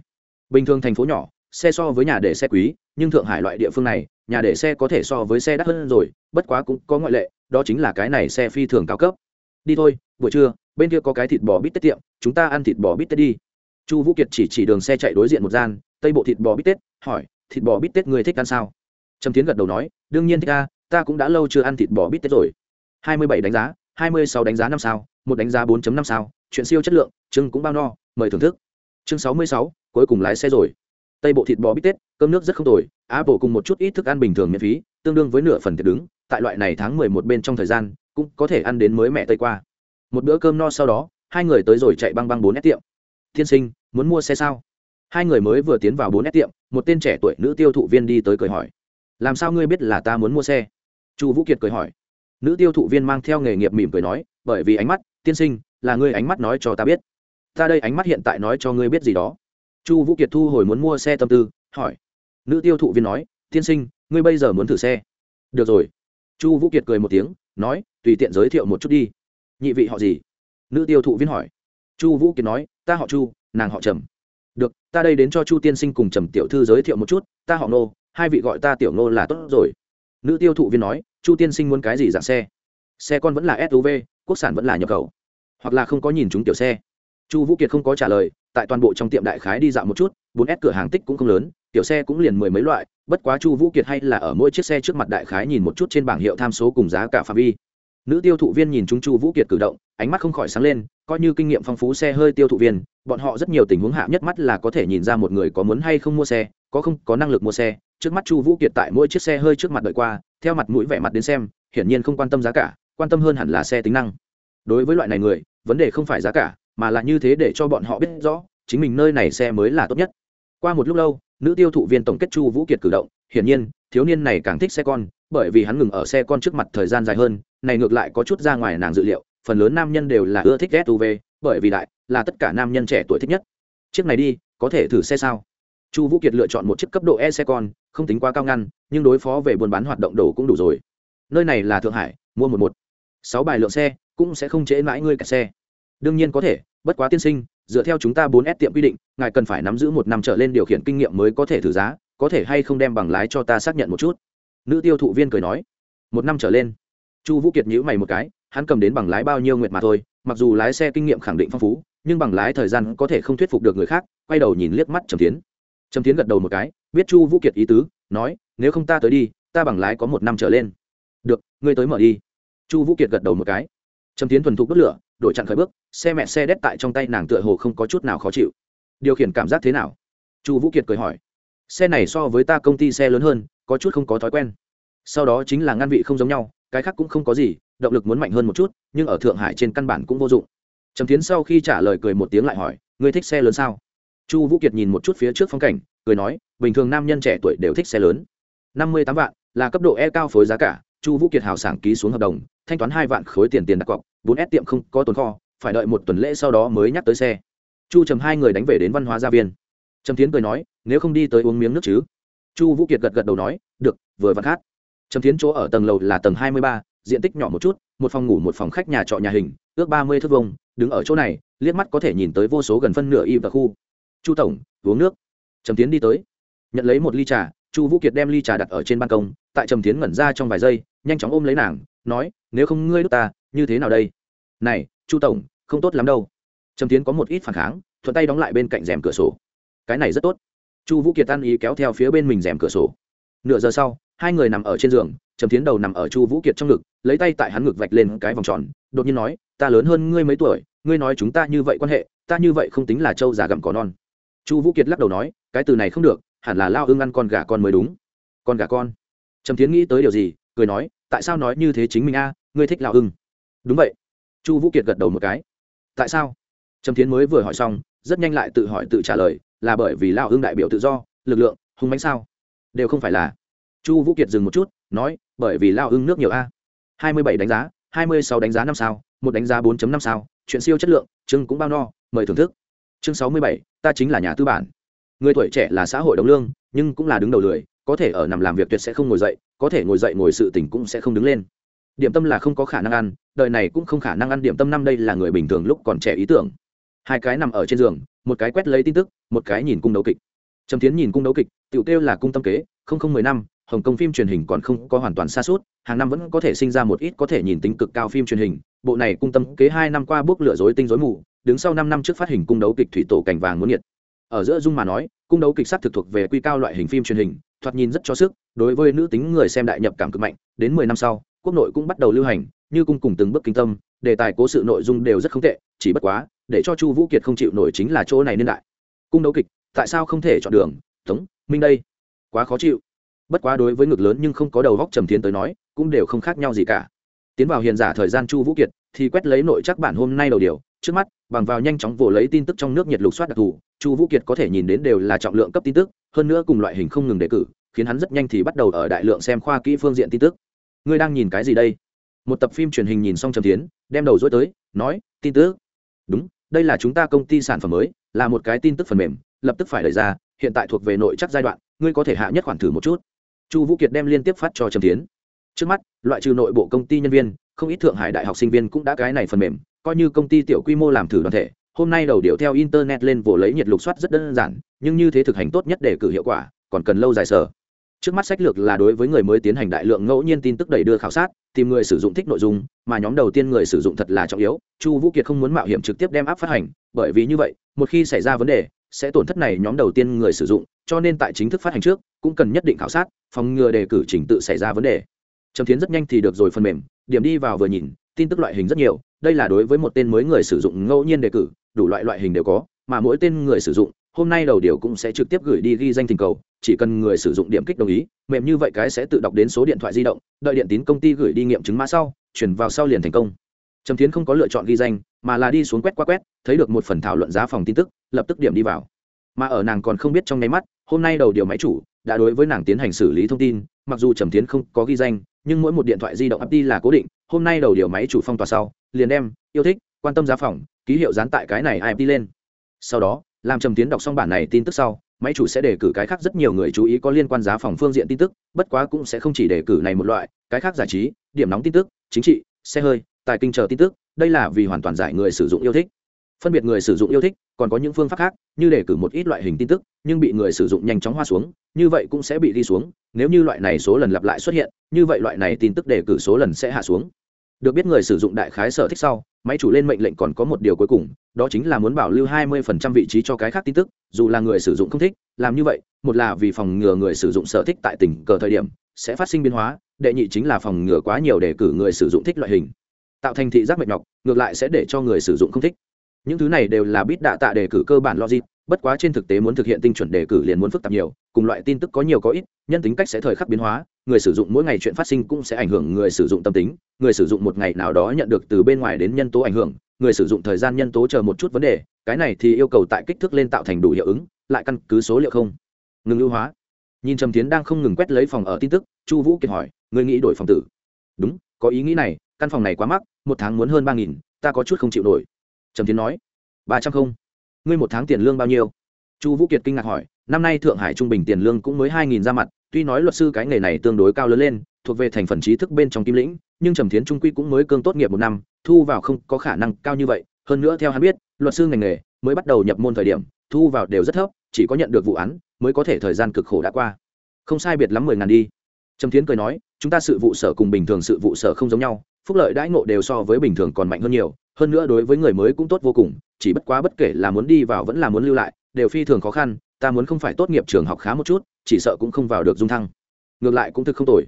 Bình thường thành phố nhỏ, xe so với nhà để xe quý, nhưng thượng hải loại địa phương này, nhà để xe có thể so với xe đắt hơn rồi, bất quá cũng có ngoại lệ, đó chính là cái này xe phi thường cao cấp. Đi thôi, buổi trưa bên kia có cái thịt bò bít tết tiệm, chúng ta ăn thịt bò bít tết đi. Chu vũ kiệt chỉ chỉ đường xe chạy đối diện một gian, tây bộ thịt bò bít tết? hỏi, thịt bò bít tết người thích ăn sao? Trầm tiến gật đầu nói, đương nhiên thích a, ta cũng đã lâu chưa ăn thịt bò bít tết rồi. Hai mươi bảy đánh giá, hai mươi sáu đánh giá năm sao, một đánh giá bốn năm sao, chuyện siêu chất lượng chưng cũng bao no, mời thưởng thức. Chương sáu mươi sáu, cuối cùng lái xe rồi. Tây bộ thịt bò bít tết, cơm nước rất không tồi á bổ cùng một chút ít thức ăn bình thường miễn phí, tương đương với nửa phần tiệc đứng, tại loại này tháng mười một bên trong thời gian, cũng có thể ăn đến mới mẹ tây qua một bữa cơm no sau đó, hai người tới rồi chạy băng băng bốn s tiệm. Tiên sinh, muốn mua xe sao? Hai người mới vừa tiến vào bốn s tiệm, một tên trẻ tuổi nữ tiêu thụ viên đi tới cười hỏi. Làm sao ngươi biết là ta muốn mua xe? Chu vũ kiệt cười hỏi. Nữ tiêu thụ viên mang theo nghề nghiệp mỉm cười nói, bởi vì ánh mắt, tiên sinh, là ngươi ánh mắt nói cho ta biết. Ta đây ánh mắt hiện tại nói cho ngươi biết gì đó. Chu vũ kiệt thu hồi muốn mua xe tâm tư, hỏi. Nữ tiêu thụ viên nói, tiên sinh, ngươi bây giờ muốn thử xe. Được rồi. Chu vũ kiệt cười một tiếng, nói, tùy tiện giới thiệu một chút đi nhị vị họ gì? Nữ tiêu thụ viên hỏi. Chu vũ kiệt nói, ta họ chu, nàng họ trầm. Được, ta đây đến cho chu tiên sinh cùng trầm tiểu thư giới thiệu một chút, ta họ nô hai vị gọi ta tiểu nô là tốt rồi. Nữ tiêu thụ viên nói, chu tiên sinh muốn cái gì dạng xe? Xe con vẫn là suv quốc sản vẫn là nhập khẩu. Hoặc là không có nhìn chúng tiểu xe. Chu vũ kiệt không có trả lời, tại toàn bộ trong tiệm đại khái đi dạo một chút, bốn s cửa hàng tích cũng không lớn, tiểu xe cũng liền mười mấy loại, bất quá chu vũ kiệt hay là ở mỗi chiếc xe trước mặt đại khái nhìn một chút trên bảng hiệu tham số cùng giá cả phạm vi nữ tiêu thụ viên nhìn chúng chu vũ kiệt cử động, ánh mắt không khỏi sáng lên, coi như kinh nghiệm phong phú xe hơi tiêu thụ viên, bọn họ rất nhiều tình huống hạ nhất mắt là có thể nhìn ra một người có muốn hay không mua xe, có không, có năng lực mua xe. Trước mắt chu vũ kiệt tại mỗi chiếc xe hơi trước mặt đợi qua, theo mặt mũi vẻ mặt đến xem, hiển nhiên không quan tâm giá cả, quan tâm hơn hẳn là xe tính năng. Đối với loại này người, vấn đề không phải giá cả, mà là như thế để cho bọn họ biết rõ, chính mình nơi này xe mới là tốt nhất. Qua một lúc lâu, nữ tiêu thụ viên tổng kết chu vũ kiệt cử động, hiển nhiên, thiếu niên này càng thích xe con bởi vì hắn ngừng ở xe con trước mặt thời gian dài hơn, này ngược lại có chút ra ngoài nàng dự liệu, phần lớn nam nhân đều là ưa thích suv bởi vì đại là tất cả nam nhân trẻ tuổi thích nhất. Chiếc này đi, có thể thử xe sao? Chu vũ kiệt lựa chọn một chiếc cấp độ e xe con, không tính quá cao ngăn, nhưng đối phó về buôn bán hoạt động đồ cũng đủ rồi. Nơi này là thượng hải, mua một một. Sáu bài lượng xe, cũng sẽ không chế mãi ngươi cả xe. Đương nhiên có thể, bất quá tiên sinh, dựa theo chúng ta bốn s tiệm quy định, ngài cần phải nắm giữ một năm trở lên điều khiển kinh nghiệm mới có thể thử giá, có thể hay không đem bằng lái cho ta xác nhận một chút? Nữ tiêu thụ viên cười nói, một năm trở lên. Chu vũ kiệt nhữ mày một cái, hắn cầm đến bằng lái bao nhiêu nguyệt mà thôi, mặc dù lái xe kinh nghiệm khẳng định phong phú, nhưng bằng lái thời gian có thể không thuyết phục được người khác, quay đầu nhìn liếc mắt trầm tiến trầm tiến gật đầu một cái, biết chu vũ kiệt ý tứ, nói, nếu không ta tới đi, ta bằng lái có một năm trở lên. Được, ngươi tới mở đi. Chu vũ kiệt gật đầu một cái. Trầm tiến thuần thục đốt lửa, đổi chặn khởi bước, xe mẹ xe đét tại trong tay nàng tựa hồ không có chút nào khó chịu. Điều khiển cảm giác thế nào? Chu vũ kiệt cười hỏi. Xe này so với ta công ty xe lớn hơn có chút không có thói quen. Sau đó chính là ngăn vị không giống nhau, cái khác cũng không có gì, động lực muốn mạnh hơn một chút, nhưng ở thượng hải trên căn bản cũng vô dụng. Trầm tiến sau khi trả lời cười một tiếng lại hỏi, ngươi thích xe lớn sao? Chu vũ kiệt nhìn một chút phía trước phong cảnh, cười nói, bình thường nam nhân trẻ tuổi đều thích xe lớn. Năm mươi tám vạn là cấp độ e cao phối giá cả. Chu vũ kiệt hào sảng ký xuống hợp đồng, thanh toán hai vạn khối tiền tiền đặt cọc, bốn s tiệm không có tồn kho, phải đợi một tuần lễ sau đó mới nhắc tới xe. Chu trầm hai người đánh về đến văn hóa gia viên. Trầm tiến cười nói, nếu không đi tới uống miếng nước chứ? Chu vũ kiệt gật gật đầu nói, được, vừa vặn khát trầm Thiến chỗ ở tầng lầu là tầng hai mươi ba, diện tích nhỏ một chút, một phòng ngủ, một phòng khách nhà trọ nhà hình, ước ba mươi thước vông đứng ở chỗ này, liếc mắt có thể nhìn tới vô số gần phân nửa y và khu. Chu tổng, uống nước. Trầm tiến đi tới. Nhận lấy một ly trà, chu vũ kiệt đem ly trà đặt ở trên ban công, tại trầm tiến ngẩn ra trong vài giây, nhanh chóng ôm lấy nàng, nói, nếu không ngươi đ ta, như thế nào đây? Này, chu tổng, không tốt lắm đâu. Trầm tiến có một ít phản kháng, thuận tay đóng lại bên cạnh rèm cửa sổ. Cái này rất tốt chu vũ kiệt tan ý kéo theo phía bên mình rèm cửa sổ. Nửa giờ sau, hai người nằm ở trên giường, trầm tiến đầu nằm ở chu vũ kiệt trong ngực, lấy tay tại hắn ngực vạch lên cái vòng tròn, đột nhiên nói, ta lớn hơn ngươi mấy tuổi, ngươi nói chúng ta như vậy quan hệ, ta như vậy không tính là trâu già gặm cỏ non. Chu vũ kiệt lắc đầu nói, cái từ này không được, hẳn là lao ưng ăn con gà con mới đúng. Con gà con? Trầm tiến nghĩ tới điều gì, cười nói, tại sao nói như thế chính mình a, ngươi thích lao ưng? Đúng vậy. Chu vũ kiệt gật đầu một cái. Tại sao? Trầm tiến mới vừa hỏi xong, rất nhanh lại tự hỏi tự trả lời là bởi vì lao hưng đại biểu tự do, lực lượng, hung bánh sao? Đều không phải là. Chu vũ kiệt dừng một chút, nói, bởi vì lao hưng nước nhiều a. Hai mươi bảy đánh giá, hai mươi sáu đánh giá năm sao, một đánh giá bốn năm sao, chuyện siêu chất lượng chưng cũng bao no, mời thưởng thức. Chương sáu mươi bảy, ta chính là nhà tư bản. Người tuổi trẻ là xã hội đồng lương, nhưng cũng là đứng đầu lười, có thể ở nằm làm việc tuyệt sẽ không ngồi dậy, có thể ngồi dậy ngồi sự tỉnh cũng sẽ không đứng lên. Điểm tâm là không có khả năng ăn, đời này cũng không khả năng ăn điểm tâm năm đây là người bình thường lúc còn trẻ ý tưởng hai cái nằm ở trên giường, một cái quét lấy tin tức, một cái nhìn cung đấu kịch. Trầm tiến nhìn cung đấu kịch, tiểu kêu là cung tâm kế, không không mười năm, hồng kông phim truyền hình còn không có hoàn toàn xa suốt hàng năm vẫn có thể sinh ra một ít có thể nhìn tính cực cao phim truyền hình. Bộ này cung tâm kế hai năm qua bước lửa dối tinh dối mù, đứng sau năm năm trước phát hình cung đấu kịch thủy tổ cảnh vàng muốn nhiệt. Ở giữa dung mà nói, cung đấu kịch sắc thực thuộc về quy cao loại hình phim truyền hình, thoạt nhìn rất cho sức, đối với nữ tính người xem đại nhập cảm cực mạnh, đến mười năm sau, quốc nội cũng bắt đầu lưu hành, như cung cùng từng bước kinh tâm, đề tài cố sự nội dung đều rất không tệ, chỉ bất quá để cho chu vũ kiệt không chịu nổi chính là chỗ này nên đại. Cung đấu kịch, tại sao không thể chọn đường? Tống, minh đây. Quá khó chịu. Bất quá đối với ngực lớn nhưng không có đầu góc trầm tiến tới nói, cũng đều không khác nhau gì cả. Tiến vào hiền giả thời gian chu vũ kiệt thì quét lấy nội chắc bản hôm nay đầu điều. Trước mắt, bằng vào nhanh chóng vồ lấy tin tức trong nước nhiệt lục soát đặc thù, chu vũ kiệt có thể nhìn đến đều là trọng lượng cấp tin tức, hơn nữa cùng loại hình không ngừng đề cử, khiến hắn rất nhanh thì bắt đầu ở đại lượng xem khoa kỹ phương diện tin tức. Ngươi đang nhìn cái gì đây? Một tập phim truyền hình nhìn xong trầm tiến đem đầu dối tới, nói, tin tức. Đúng đây là chúng ta công ty sản phẩm mới, là một cái tin tức phần mềm, lập tức phải đẩy ra, hiện tại thuộc về nội chắc giai đoạn, ngươi có thể hạ nhất khoản thử một chút. Chu vũ kiệt đem liên tiếp phát cho trầm tiến trước mắt, loại trừ nội bộ công ty nhân viên, không ít thượng hải đại học sinh viên cũng đã cái này phần mềm, coi như công ty tiểu quy mô làm thử đoàn thể, hôm nay đầu điệu theo internet lên vồ lấy nhiệt lục soát rất đơn giản, nhưng như thế thực hành tốt nhất để cử hiệu quả, còn cần lâu dài sở trước mắt sách lược là đối với người mới tiến hành đại lượng ngẫu nhiên tin tức đẩy đưa khảo sát, tìm người sử dụng thích nội dung, mà nhóm đầu tiên người sử dụng thật là trọng yếu, chu vũ kiệt không muốn mạo hiểm trực tiếp đem áp phát hành, bởi vì như vậy, một khi xảy ra vấn đề, sẽ tổn thất này nhóm đầu tiên người sử dụng, cho nên tại chính thức phát hành trước, cũng cần nhất định khảo sát, phòng ngừa đề cử trình tự xảy ra vấn đề. Trầm tiến rất nhanh thì được rồi phần mềm, điểm đi vào vừa nhìn, tin tức loại hình rất nhiều, đây là đối với một tên mới người sử dụng ngẫu nhiên đề cử, đủ loại loại hình đều có, mà mỗi tên người sử dụng hôm nay đầu điều cũng sẽ trực tiếp gửi đi ghi danh tình cầu, chỉ cần người sử dụng điểm kích đồng ý, mềm như vậy cái sẽ tự đọc đến số điện thoại di động, đợi điện tín công ty gửi đi nghiệm chứng mã sau, chuyển vào sau liền thành công. Trầm tiến không có lựa chọn ghi danh, mà là đi xuống quét qua quét, thấy được một phần thảo luận giá phòng tin tức, lập tức điểm đi vào. Mà ở nàng còn không biết trong nháy mắt, hôm nay đầu điều máy chủ đã đối với nàng tiến hành xử lý thông tin, mặc dù trầm tiến không có ghi danh, nhưng mỗi một điện thoại di động ấp đi là cố định, hôm nay đầu điều máy chủ phong tỏa sau, liền đem, yêu thích, quan tâm giá phòng, ký hiệu dán tại cái này ip lên. Sau đó làm trầm tiến đọc xong bản này tin tức sau, máy chủ sẽ đề cử cái khác rất nhiều người chú ý có liên quan giá phòng phương diện tin tức, bất quá cũng sẽ không chỉ đề cử này một loại, cái khác giải trí, điểm nóng tin tức, chính trị, xe hơi, tài kinh chờ tin tức, đây là vì hoàn toàn giải người sử dụng yêu thích. Phân biệt người sử dụng yêu thích, còn có những phương pháp khác, như đề cử một ít loại hình tin tức, nhưng bị người sử dụng nhanh chóng hoa xuống, như vậy cũng sẽ bị đi xuống, nếu như loại này số lần lặp lại xuất hiện, như vậy loại này tin tức đề cử số lần sẽ hạ xuống. Được biết người sử dụng đại khái sở thích sau máy chủ lên mệnh lệnh còn có một điều cuối cùng, đó chính là muốn bảo lưu 20% vị trí cho cái khác tin tức, dù là người sử dụng không thích, làm như vậy, một là vì phòng ngừa người sử dụng sở thích tại tỉnh cờ thời điểm, sẽ phát sinh biến hóa, đệ nhị chính là phòng ngừa quá nhiều để cử người sử dụng thích loại hình. Tạo thành thị giác mệt nhọc, ngược lại sẽ để cho người sử dụng không thích. Những thứ này đều là bít đạ tạ đề cử cơ bản logic bất quá trên thực tế muốn thực hiện tinh chuẩn đề cử liền muốn phức tạp nhiều, cùng loại tin tức có nhiều có ít, nhân tính cách sẽ thời khắc biến hóa, người sử dụng mỗi ngày chuyện phát sinh cũng sẽ ảnh hưởng người sử dụng tâm tính, người sử dụng một ngày nào đó nhận được từ bên ngoài đến nhân tố ảnh hưởng, người sử dụng thời gian nhân tố chờ một chút vấn đề, cái này thì yêu cầu tại kích thước lên tạo thành đủ hiệu ứng, lại căn cứ số liệu không. Ngừng ưu hóa. Nhìn trầm tiến đang không ngừng quét lấy phòng ở tin tức, chu vũ kiệt hỏi người nghĩ đổi phòng tử? Đúng, có ý nghĩ này, căn phòng này quá mắc, một tháng muốn hơn ba nghìn, ta có chút không chịu nổi. Trầm tiến nói, ba trăm không ngươi một tháng tiền lương bao nhiêu? Chu vũ kiệt kinh ngạc hỏi, năm nay thượng hải trung bình tiền lương cũng mới hai nghìn ra mặt, tuy nói luật sư cái nghề này tương đối cao lớn lên, thuộc về thành phần trí thức bên trong kim lĩnh, nhưng trầm thiến trung quy cũng mới cương tốt nghiệp một năm, thu vào không có khả năng cao như vậy. Hơn nữa theo hắn biết, luật sư ngành nghề mới bắt đầu nhập môn thời điểm, thu vào đều rất thấp, chỉ có nhận được vụ án mới có thể thời gian cực khổ đã qua. Không sai biệt lắm mười ngàn đi. Trầm thiến cười nói, chúng ta sự vụ sở cùng bình thường sự vụ sở không giống nhau phúc lợi đãi ngộ đều so với bình thường còn mạnh hơn nhiều, hơn nữa đối với người mới cũng tốt vô cùng, chỉ bất quá bất kể là muốn đi vào vẫn là muốn lưu lại, đều phi thường khó khăn, ta muốn không phải tốt nghiệp trường học khá một chút, chỉ sợ cũng không vào được dung thăng. Ngược lại cũng thực không tồi.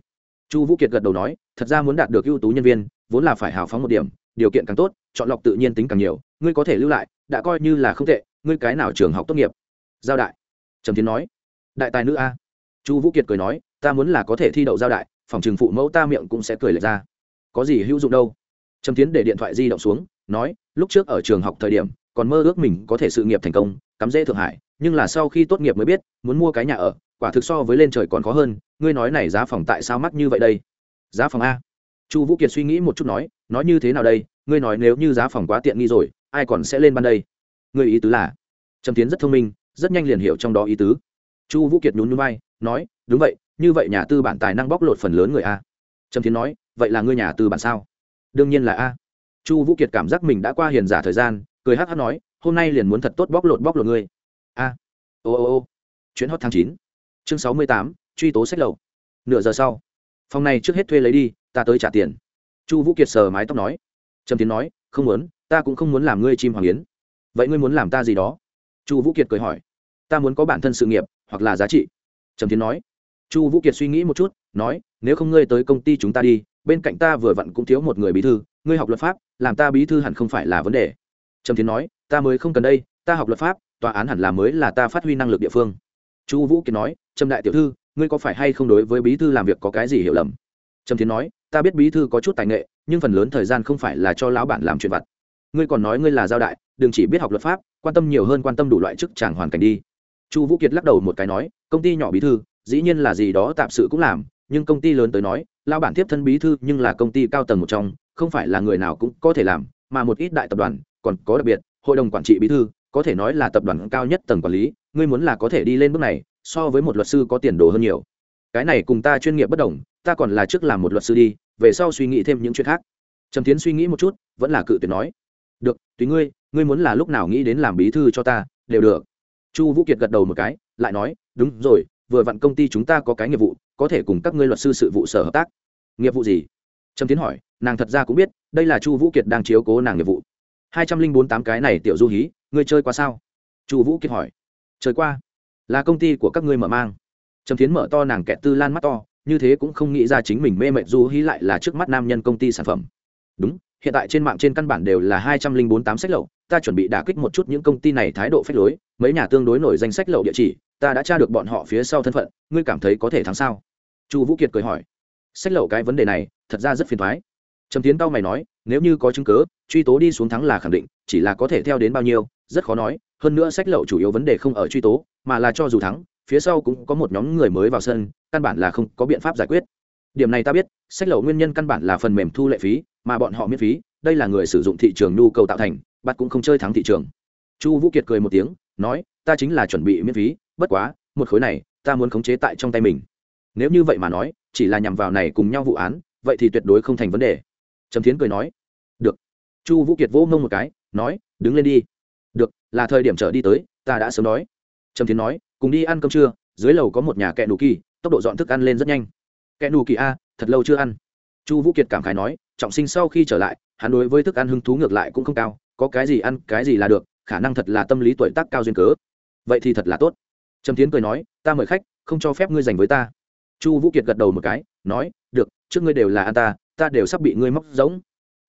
Chu vũ kiệt gật đầu nói, thật ra muốn đạt được ưu tú nhân viên, vốn là phải hào phóng một điểm, điều kiện càng tốt, chọn lọc tự nhiên tính càng nhiều, ngươi có thể lưu lại, đã coi như là không tệ, ngươi cái nào trường học tốt nghiệp? Giao đại. Trầm tiến nói. Đại tài nữ a. Chu vũ kiệt cười nói, ta muốn là có thể thi đậu giao đại, phòng trường phụ mẫu ta miệng cũng sẽ cười lệch ra có gì hữu dụng đâu. Trầm tiến để điện thoại di động xuống, nói, lúc trước ở trường học thời điểm, còn mơ ước mình có thể sự nghiệp thành công, cắm rễ thượng hải, nhưng là sau khi tốt nghiệp mới biết, muốn mua cái nhà ở, quả thực so với lên trời còn khó hơn, ngươi nói này giá phòng tại sao mắc như vậy đây? Giá phòng a. Chu vũ kiệt suy nghĩ một chút nói nói như thế nào đây, ngươi nói nếu như giá phòng quá tiện nghi rồi, ai còn sẽ lên ban đây? Ngươi ý tứ là? Trầm tiến rất thông minh, rất nhanh liền hiểu trong đó ý tứ. Chu vũ kiệt nhún nhún vai, nói, đúng vậy, như vậy nhà tư bản tài năng bóc lột phần lớn người a trầm Thiến nói, vậy là ngươi nhà từ bản sao? Đương nhiên là a. Chu vũ kiệt cảm giác mình đã qua hiền giả thời gian, cười hát hát nói, hôm nay liền muốn thật tốt bóc lột bóc lột ngươi. A, ô ô ô chuyến hot tháng chín, chương sáu mươi tám, truy tố sách lậu. Nửa giờ sau, phòng này trước hết thuê lấy đi, ta tới trả tiền. Chu vũ kiệt sờ mái tóc nói. Trầm tiến nói, không muốn, ta cũng không muốn làm ngươi chim hoàng yến. Vậy ngươi muốn làm ta gì đó? Chu vũ kiệt cười hỏi. Ta muốn có bản thân sự nghiệp, hoặc là giá trị. Trầm tiến nói. Chu vũ kiệt suy nghĩ một chút nói, nếu không ngươi tới công ty chúng ta đi, bên cạnh ta vừa vặn cũng thiếu một người bí thư, ngươi học luật pháp, làm ta bí thư hẳn không phải là vấn đề. Trầm tiến nói, ta mới không cần đây, ta học luật pháp, tòa án hẳn là mới là ta phát huy năng lực địa phương. Chu vũ kiệt nói, trầm đại tiểu thư, ngươi có phải hay không đối với bí thư làm việc có cái gì hiểu lầm? Trầm tiến nói, ta biết bí thư có chút tài nghệ, nhưng phần lớn thời gian không phải là cho lão bản làm chuyện vặt. Ngươi còn nói ngươi là giao đại, đừng chỉ biết học luật pháp, quan tâm nhiều hơn quan tâm đủ loại chức tràng hoàn cảnh đi. Chu vũ kiệt lắc đầu một cái nói, công ty nhỏ bí thư, dĩ nhiên là gì đó tạm sự cũng làm nhưng công ty lớn tới nói lao bản tiếp thân bí thư nhưng là công ty cao tầng một trong, không phải là người nào cũng có thể làm, mà một ít đại tập đoàn còn có đặc biệt, hội đồng quản trị bí thư, có thể nói là tập đoàn cao nhất tầng quản lý, ngươi muốn là có thể đi lên bước này, so với một luật sư có tiền đồ hơn nhiều. Cái này cùng ta chuyên nghiệp bất đồng, ta còn là trước làm một luật sư đi, về sau suy nghĩ thêm những chuyện khác. Trầm tiến suy nghĩ một chút, vẫn là cự tuyệt nói. Được, tùy ngươi ngươi muốn là lúc nào nghĩ đến làm bí thư cho ta, đều được. Chu vũ kiệt gật đầu một cái, lại nói, đúng rồi vừa vặn công ty chúng ta có cái nghiệp vụ, có thể cùng các ngươi luật sư sự vụ sở hợp tác. Nghiệp vụ gì? Trâm tiến hỏi, nàng thật ra cũng biết, đây là chu vũ kiệt đang chiếu cố nàng nghiệp vụ. hai trăm linh bốn tám cái này tiểu du hí, ngươi chơi qua sao? Chu vũ kiệt hỏi. Chơi qua. Là công ty của các ngươi mở mang. Trâm tiến mở to nàng kẹt tư lan mắt to, như thế cũng không nghĩ ra chính mình mê mệt du hí lại là trước mắt nam nhân công ty sản phẩm. Đúng, hiện tại trên mạng trên căn bản đều là hai trăm linh bốn tám sách lậu, ta chuẩn bị đả kích một chút những công ty này thái độ phách lối, mấy nhà tương đối nổi danh sách lậu địa chỉ ta đã tra được bọn họ phía sau thân phận, ngươi cảm thấy có thể thắng sao? Chu vũ kiệt cười hỏi. Sách lậu cái vấn đề này, thật ra rất phiền thoái trầm tiến tao mày nói, nếu như có chứng cớ truy tố đi xuống thắng là khẳng định, chỉ là có thể theo đến bao nhiêu, rất khó nói. Hơn nữa sách lậu chủ yếu vấn đề không ở truy tố, mà là cho dù thắng, phía sau cũng có một nhóm người mới vào sân, căn bản là không có biện pháp giải quyết. Điểm này ta biết, sách lậu nguyên nhân căn bản là phần mềm thu lệ phí, mà bọn họ miễn phí, đây là người sử dụng thị trường nhu cầu tạo thành, bắt cũng không chơi thắng thị trường. Chu vũ kiệt cười một tiếng, nói, ta chính là chuẩn bị miễn phí bất quá, một khối này, ta muốn khống chế tại trong tay mình. Nếu như vậy mà nói, chỉ là nhằm vào này cùng nhau vụ án, vậy thì tuyệt đối không thành vấn đề. Trầm thiến cười nói, được. Chu vũ kiệt vỗ mông một cái, nói, đứng lên đi. Được, là thời điểm trở đi tới, ta đã sớm đói trầm thiến nói, cùng đi ăn cơm trưa, dưới lầu có một nhà kẹ nù kỳ, tốc độ dọn thức ăn lên rất nhanh. Kẹ nù kỳ a, thật lâu chưa ăn. Chu vũ kiệt cảm khái nói, trọng sinh sau khi trở lại, hắn đối với thức ăn hứng thú ngược lại cũng không cao, có cái gì ăn, cái gì là được, khả năng thật là tâm lý tuổi tác cao duyên cớ. Vậy thì thật là tốt trầm tiến cười nói, ta mời khách, không cho phép ngươi dành với ta. Chu vũ kiệt gật đầu một cái, nói, được, trước ngươi đều là an ta ta đều sắp bị ngươi móc giống.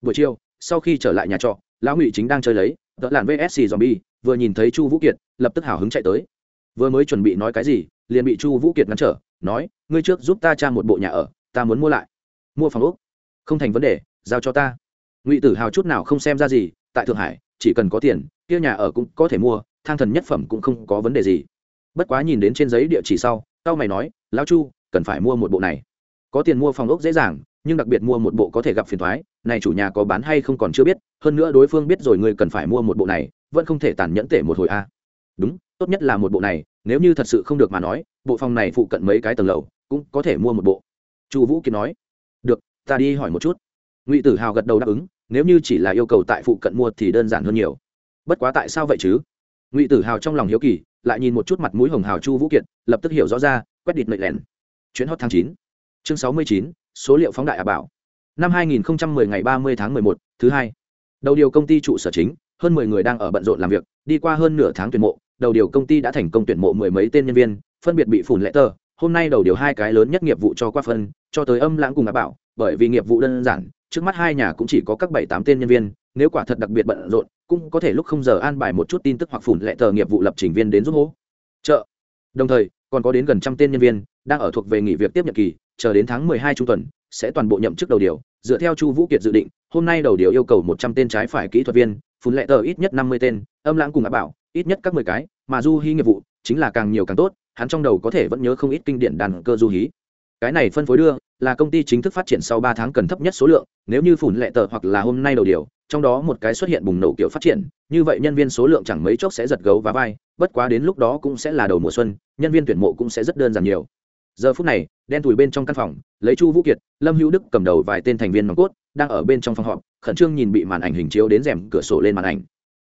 Buổi chiều, sau khi trở lại nhà trọ, lão ngụy chính đang chơi lấy đỡ làn vsc zombie, vừa nhìn thấy chu vũ kiệt, lập tức hào hứng chạy tới. Vừa mới chuẩn bị nói cái gì, liền bị chu vũ kiệt ngăn trở, nói, ngươi trước giúp ta tra một bộ nhà ở, ta muốn mua lại. Mua phòng úc không thành vấn đề, giao cho ta. Ngụy tử hào chút nào không xem ra gì, tại thượng hải, chỉ cần có tiền, kia nhà ở cũng có thể mua, thang thần nhất phẩm cũng không có vấn đề gì bất quá nhìn đến trên giấy địa chỉ sau, tao mày nói, lão chu, cần phải mua một bộ này. Có tiền mua phòng ốc dễ dàng, nhưng đặc biệt mua một bộ có thể gặp phiền thoái này chủ nhà có bán hay không còn chưa biết, hơn nữa đối phương biết rồi người cần phải mua một bộ này, vẫn không thể tàn nhẫn tể một hồi a. Đúng, tốt nhất là một bộ này, nếu như thật sự không được mà nói, bộ phòng này phụ cận mấy cái tầng lầu, cũng có thể mua một bộ. Chu vũ kiệt nói. Được, ta đi hỏi một chút. Ngụy tử hào gật đầu đáp ứng, nếu như chỉ là yêu cầu tại phụ cận mua thì đơn giản hơn nhiều. Bất quá tại sao vậy chứ? Ngụy tử hào trong lòng hiếu kỳ lại nhìn một chút mặt mũi hồng hào chu vũ kiệt lập tức hiểu rõ ra quét địt mệnh lẻn chuyến hot tháng chín chương sáu mươi chín số liệu phóng đại ả bảo. Năm hai nghìn 2010 ngày ba mươi tháng một, thứ hai. Đầu điều công ty trụ sở chính hơn mười người đang ở bận rộn làm việc đi qua hơn nửa tháng tuyển mộ đầu điều công ty đã thành công tuyển mộ mười mấy tên nhân viên phân biệt bị phủn lệ tờ. Hôm nay đầu điều hai cái lớn nhất nghiệp vụ cho qua phân cho tới âm lãng cùng ả bảo bởi vì nghiệp vụ đơn giản trước mắt hai nhà cũng chỉ có các bảy tám tên nhân viên nếu quả thật đặc biệt bận rộn cũng có thể lúc không giờ an bài một chút tin tức hoặc phủn lệ tờ nghiệp vụ lập trình viên đến giúp hỗ trợ. Đồng thời, còn có đến gần trăm tên nhân viên đang ở thuộc về nghỉ việc tiếp nhận kỳ, chờ đến tháng mười hai trung tuần, sẽ toàn bộ nhậm chức đầu điều. Dựa theo chu vũ kiệt dự định, hôm nay đầu điều yêu cầu một trăm tên trái phải kỹ thuật viên phun lệ tờ ít nhất năm mươi tên, âm lãng cùng áp bảo, ít nhất các mười cái, mà du hí nghiệp vụ chính là càng nhiều càng tốt, hắn trong đầu có thể vẫn nhớ không ít kinh điển đàn cơ du hí. Cái này phân phối đưa là công ty chính thức phát triển sau ba tháng cần thấp nhất số lượng, nếu như phủn lệ tờ hoặc là hôm nay đầu điều, trong đó một cái xuất hiện bùng nổ kiểu phát triển, như vậy nhân viên số lượng chẳng mấy chốc sẽ giật gấu và vai, bất quá đến lúc đó cũng sẽ là đầu mùa xuân, nhân viên tuyển mộ cũng sẽ rất đơn giản nhiều. Giờ phút này, đen thùi bên trong căn phòng, lấy chu vũ kiệt, lâm hữu đức cầm đầu vài tên thành viên nòng cốt, đang ở bên trong phòng họp, khẩn trương nhìn bị màn ảnh hình chiếu đến rèm cửa sổ lên màn ảnh.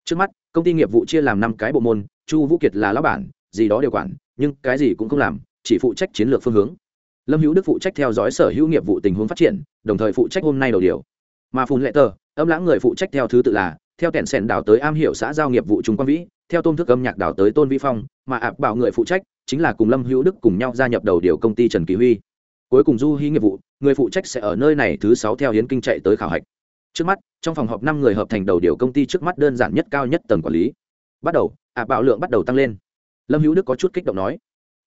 Trước mắt, công ty nghiệp vụ chia làm năm cái bộ môn, chu vũ kiệt là lão bản, gì đó điều quản, nhưng cái gì cũng không làm, chỉ phụ trách chiến lược phương hướng lâm hữu đức phụ trách theo dõi sở hữu nghiệp vụ tình huống phát triển, đồng thời phụ trách hôm nay đầu điều. Mà phun lệ tờ, âm lãng người phụ trách theo thứ tự là, theo kẹn sẻn đào tới am hiểu xã giao nghiệp vụ trung quan vĩ, theo tôn thức âm nhạc đào tới tôn vi phong, mà ạp bảo người phụ trách chính là cùng lâm hữu đức cùng nhau gia nhập đầu điều công ty trần kỳ huy. Cuối cùng du hy nghiệp vụ, người phụ trách sẽ ở nơi này thứ sáu theo hiến kinh chạy tới khảo hạch. Trước mắt, trong phòng họp năm người hợp thành đầu điều công ty trước mắt đơn giản nhất cao nhất tầng quản lý. Bắt đầu, ạp bảo lượng bắt đầu tăng lên. Lâm hữu đức có chút kích động nói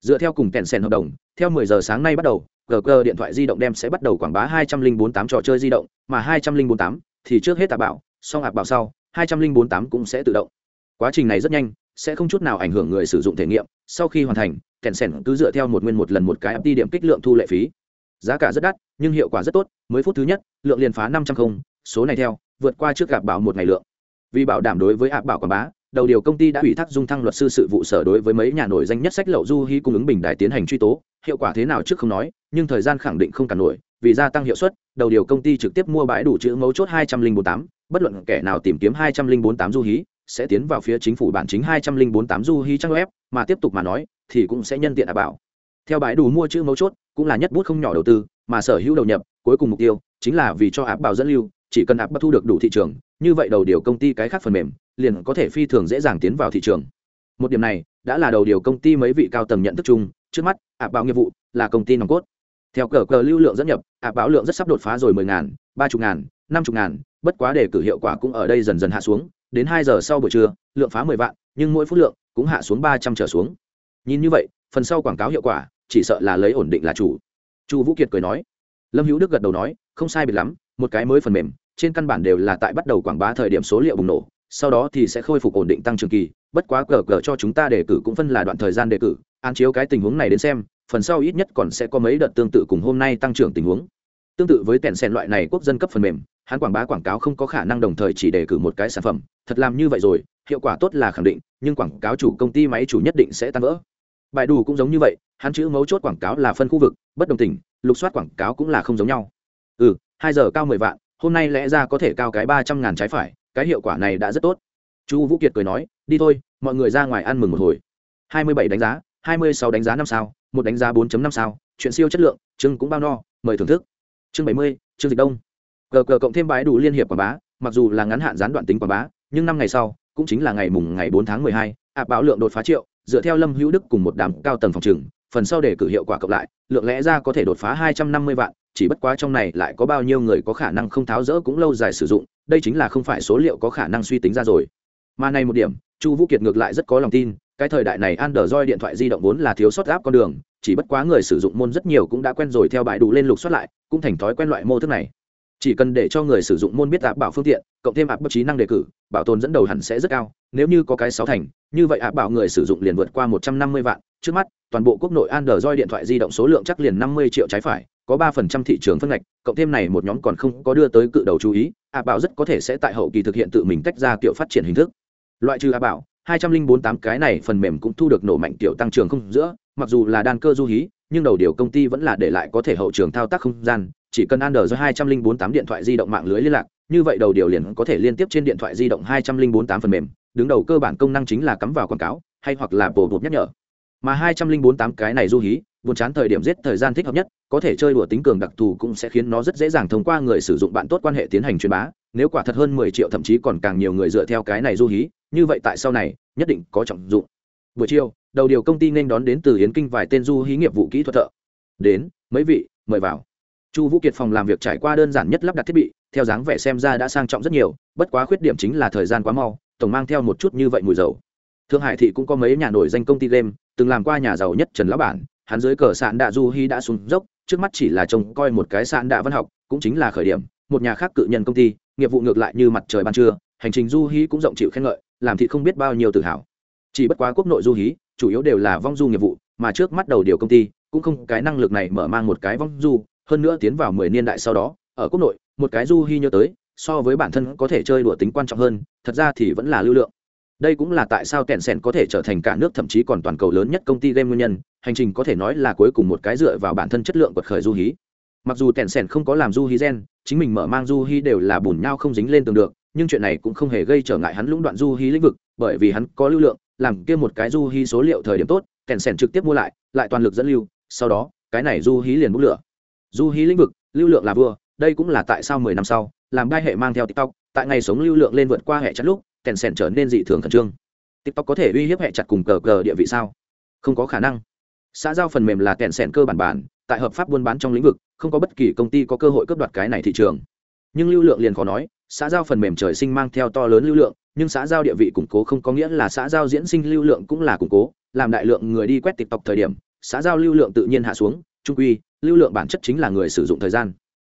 dựa theo cùng kèn sèn hợp đồng, theo 10 giờ sáng nay bắt đầu gg điện thoại di động đem sẽ bắt đầu quảng bá 2048 trò chơi di động, mà 2048 thì trước hết tạ bảo, xong ạp bảo sau 2048 cũng sẽ tự động. Quá trình này rất nhanh, sẽ không chút nào ảnh hưởng người sử dụng thể nghiệm, sau khi hoàn thành, kèn sèn cứ dựa theo một nguyên một lần một cái đi điểm kích lượng thu lệ phí. Giá cả rất đắt, nhưng hiệu quả rất tốt mới phút thứ nhất, lượng liền phá năm trăm không, số này theo, vượt qua trước gặp bảo một ngày lượng. Vì bảo đảm đối với ạp bảo quảng bá đầu điều công ty đã ủy thác dung thăng luật sư sự vụ sở đối với mấy nhà nổi danh nhất sách lậu du hy cung ứng bình đại tiến hành truy tố. Hiệu quả thế nào trước không nói, nhưng thời gian khẳng định không cả nổi, vì gia tăng hiệu suất, đầu điều công ty trực tiếp mua bãi đủ chữ mấu chốt hai trăm linh bốn tám, bất luận kẻ nào tìm kiếm hai trăm linh bốn tám du hí, sẽ tiến vào phía chính phủ bản chính hai trăm linh bốn tám du hí trang web, mà tiếp tục mà nói, thì cũng sẽ nhân tiện đảm bảo. Theo bãi đủ mua chữ mấu chốt, cũng là nhất bút không nhỏ đầu tư, mà sở hữu đầu nhập, cuối cùng mục tiêu, chính là vì cho áp bảo dẫn lưu, chỉ cần áp thu được đủ thị trường, như vậy đầu điều công ty cái khác phần mềm liền có thể phi thường dễ dàng tiến vào thị trường. Một điểm này đã là đầu điều công ty mấy vị cao tầng nhận thức chung, trước mắt, ạ báo nghiệp vụ là công ty nòng cốt. Theo cờ cờ lưu lượng dẫn nhập, ạ báo lượng rất sắp đột phá rồi mười ngàn, ba chục ngàn, năm chục ngàn, bất quá để cử hiệu quả cũng ở đây dần dần hạ xuống, đến hai giờ sau buổi trưa, lượng phá mười vạn, nhưng mỗi phút lượng cũng hạ xuống ba trăm trở xuống. Nhìn như vậy, phần sau quảng cáo hiệu quả, chỉ sợ là lấy ổn định là chủ. Chu vũ kiệt cười nói. Lâm hữu đức gật đầu nói, không sai biệt lắm, một cái mới phần mềm, trên căn bản đều là tại bắt đầu quảng bá thời điểm số liệu bùng nổ sau đó thì sẽ khôi phục ổn định tăng trưởng kỳ, bất quá cờ cờ cho chúng ta đề cử cũng phân là đoạn thời gian đề cử an chiếu cái tình huống này đến xem, phần sau ít nhất còn sẽ có mấy đợt tương tự cùng hôm nay tăng trưởng tình huống. Tương tự với kèn sen loại này quốc dân cấp phần mềm, hắn quảng bá quảng cáo không có khả năng đồng thời chỉ đề cử một cái sản phẩm, thật làm như vậy rồi, hiệu quả tốt là khẳng định, nhưng quảng cáo chủ công ty máy chủ nhất định sẽ tan vỡ. Bài đủ cũng giống như vậy, hắn chữ mấu chốt quảng cáo là phân khu vực, bất đồng tình, lục soát quảng cáo cũng là không giống nhau. Ừ hai giờ cao mười vạn, hôm nay lẽ ra có thể cao cái ba trăm ngàn trái phải cái hiệu quả này đã rất tốt. Chu vũ kiệt cười nói, đi thôi, mọi người ra ngoài ăn mừng một hồi. Hai mươi bảy đánh giá, hai mươi sáu đánh giá năm sao, một đánh giá bốn năm sao, chuyện siêu chất lượng, chương cũng bao no, mời thưởng thức. Chương bảy mươi, chương dịch đông. Gờ gờ cộng thêm bãi đủ liên hiệp quảng bá, mặc dù là ngắn hạn gián đoạn tính quảng bá, nhưng năm ngày sau, cũng chính là ngày mùng ngày bốn tháng mười hai ạp báo lượng đột phá triệu, dựa theo lâm hữu đức cùng một đám cao tầng phòng trừng phần sau để cử hiệu quả cộng lại lượng lẽ ra có thể đột phá hai trăm năm mươi vạn chỉ bất quá trong này lại có bao nhiêu người có khả năng không tháo rỡ cũng lâu dài sử dụng đây chính là không phải số liệu có khả năng suy tính ra rồi mà này một điểm chu vũ kiệt ngược lại rất có lòng tin cái thời đại này Android điện thoại di động vốn là thiếu sót áp con đường, chỉ bất quá người sử dụng môn rất nhiều cũng đã quen rồi theo bài đủ lên lục soát lại, cũng thành thói quen loại mô thức này. Chỉ cần để cho người sử dụng môn biết áp bảo phương tiện, cộng thêm áp bất trí năng đề cử, bảo tồn dẫn đầu hẳn sẽ rất cao, nếu như có cái sáu thành, như vậy áp bảo người sử dụng liền vượt qua một trăm năm mươi vạn, trước mắt, toàn bộ quốc nội Android điện thoại di động số lượng chắc liền năm mươi triệu trái phải, có ba phần trăm thị trường phân ngạch, cộng thêm này một nhóm còn không có đưa tới cự đầu chú ý, ạ bảo rất có thể sẽ tại hậu kỳ thực hiện tự mình tách ra kiểu phát triển hình thức. Loại trừ ạ bảo, hai trăm linh bốn tám cái này phần mềm cũng thu được nổ mạnh tiểu tăng trưởng không giữa mặc dù là đan cơ du hí nhưng đầu điều công ty vẫn là để lại có thể hậu trường thao tác không gian, chỉ cần Android do hai trăm linh bốn tám điện thoại di động mạng lưới liên lạc, như vậy đầu điều liền có thể liên tiếp trên điện thoại di động hai trăm linh bốn tám phần mềm, đứng đầu cơ bản công năng chính là cắm vào quảng cáo, hay hoặc là bổ bột nhắc nhở. Mà hai trăm linh bốn tám cái này du hí, buồn chán thời điểm giết thời gian thích hợp nhất, có thể chơi đùa tính cường đặc thù cũng sẽ khiến nó rất dễ dàng thông qua người sử dụng bạn tốt quan hệ tiến hành truyền bá, nếu quả thật hơn mười triệu thậm chí còn càng nhiều người dựa theo cái này du hí, như vậy tại sau này, nhất định có trọng dụng buổi chiều, đầu điều công ty nên đón đến từ yến kinh vài tên du hí nghiệp vụ kỹ thuật thợ. Đến, mấy vị, mời vào. Chu vũ kiệt phòng làm việc trải qua đơn giản nhất lắp đặt thiết bị, theo dáng vẻ xem ra đã sang trọng rất nhiều, bất quá khuyết điểm chính là thời gian quá mau, tổng mang theo một chút như vậy mùi dầu. Thương hải thị cũng có mấy nhà nổi danh công ty game, từng làm qua nhà giàu nhất trần lão bản, hắn dưới cờ sạn đạ du hí đã xuống dốc, trước mắt chỉ là trông coi một cái sạn đạ văn học, cũng chính là khởi điểm, một nhà khác cự nhân công ty, nghiệp vụ ngược lại như mặt trời ban trưa, hành trình du hí cũng rộng chịu khen ngợi, làm thị không biết bao nhiêu tự hào chỉ bất quá quốc nội du hí, chủ yếu đều là vong du nghiệp vụ, mà trước mắt đầu điều công ty, cũng không cái năng lực này mở mang một cái vong du, hơn nữa tiến vào mười niên đại sau đó, ở quốc nội, một cái du hí nhớ tới, so với bản thân có thể chơi đùa tính quan trọng hơn, thật ra thì vẫn là lưu lượng. Đây cũng là tại sao kẹn sẻn có thể trở thành cả nước thậm chí còn toàn cầu lớn nhất công ty game nguyên nhân, hành trình có thể nói là cuối cùng một cái dựa vào bản thân chất lượng quật khởi du hí. Mặc dù kẹn sẻn không có làm du hí gen, chính mình mở mang du hí đều là bùn nhau không dính lên tường được, nhưng chuyện này cũng không hề gây trở ngại hắn lũng đoạn du hí lĩnh vực, bởi vì hắn có lưu lượng làm kia một cái du hí số liệu thời điểm tốt kèn sèn trực tiếp mua lại lại toàn lực dẫn lưu sau đó cái này du hí liền bút lửa. Du hí lĩnh vực lưu lượng là vừa, đây cũng là tại sao mười năm sau làm đai hệ mang theo tiktok tại ngày sống lưu lượng lên vượt qua hệ chặt lúc kèn sèn trở nên dị thường khẩn trương. Tiktok có thể uy hiếp hệ chặt cùng cờ cờ địa vị sao? Không có khả năng. Xã giao phần mềm là kèn sèn cơ bản bản tại hợp pháp buôn bán trong lĩnh vực không có bất kỳ công ty có cơ hội cướp đoạt cái này thị trường. Nhưng lưu lượng liền khó nói xã giao phần mềm trời sinh mang theo to lớn lưu lượng, nhưng xã giao địa vị củng cố không có nghĩa là xã giao diễn sinh lưu lượng cũng là củng cố, làm đại lượng người đi quét tiktok thời điểm, xã giao lưu lượng tự nhiên hạ xuống, trung quy, lưu lượng bản chất chính là người sử dụng thời gian.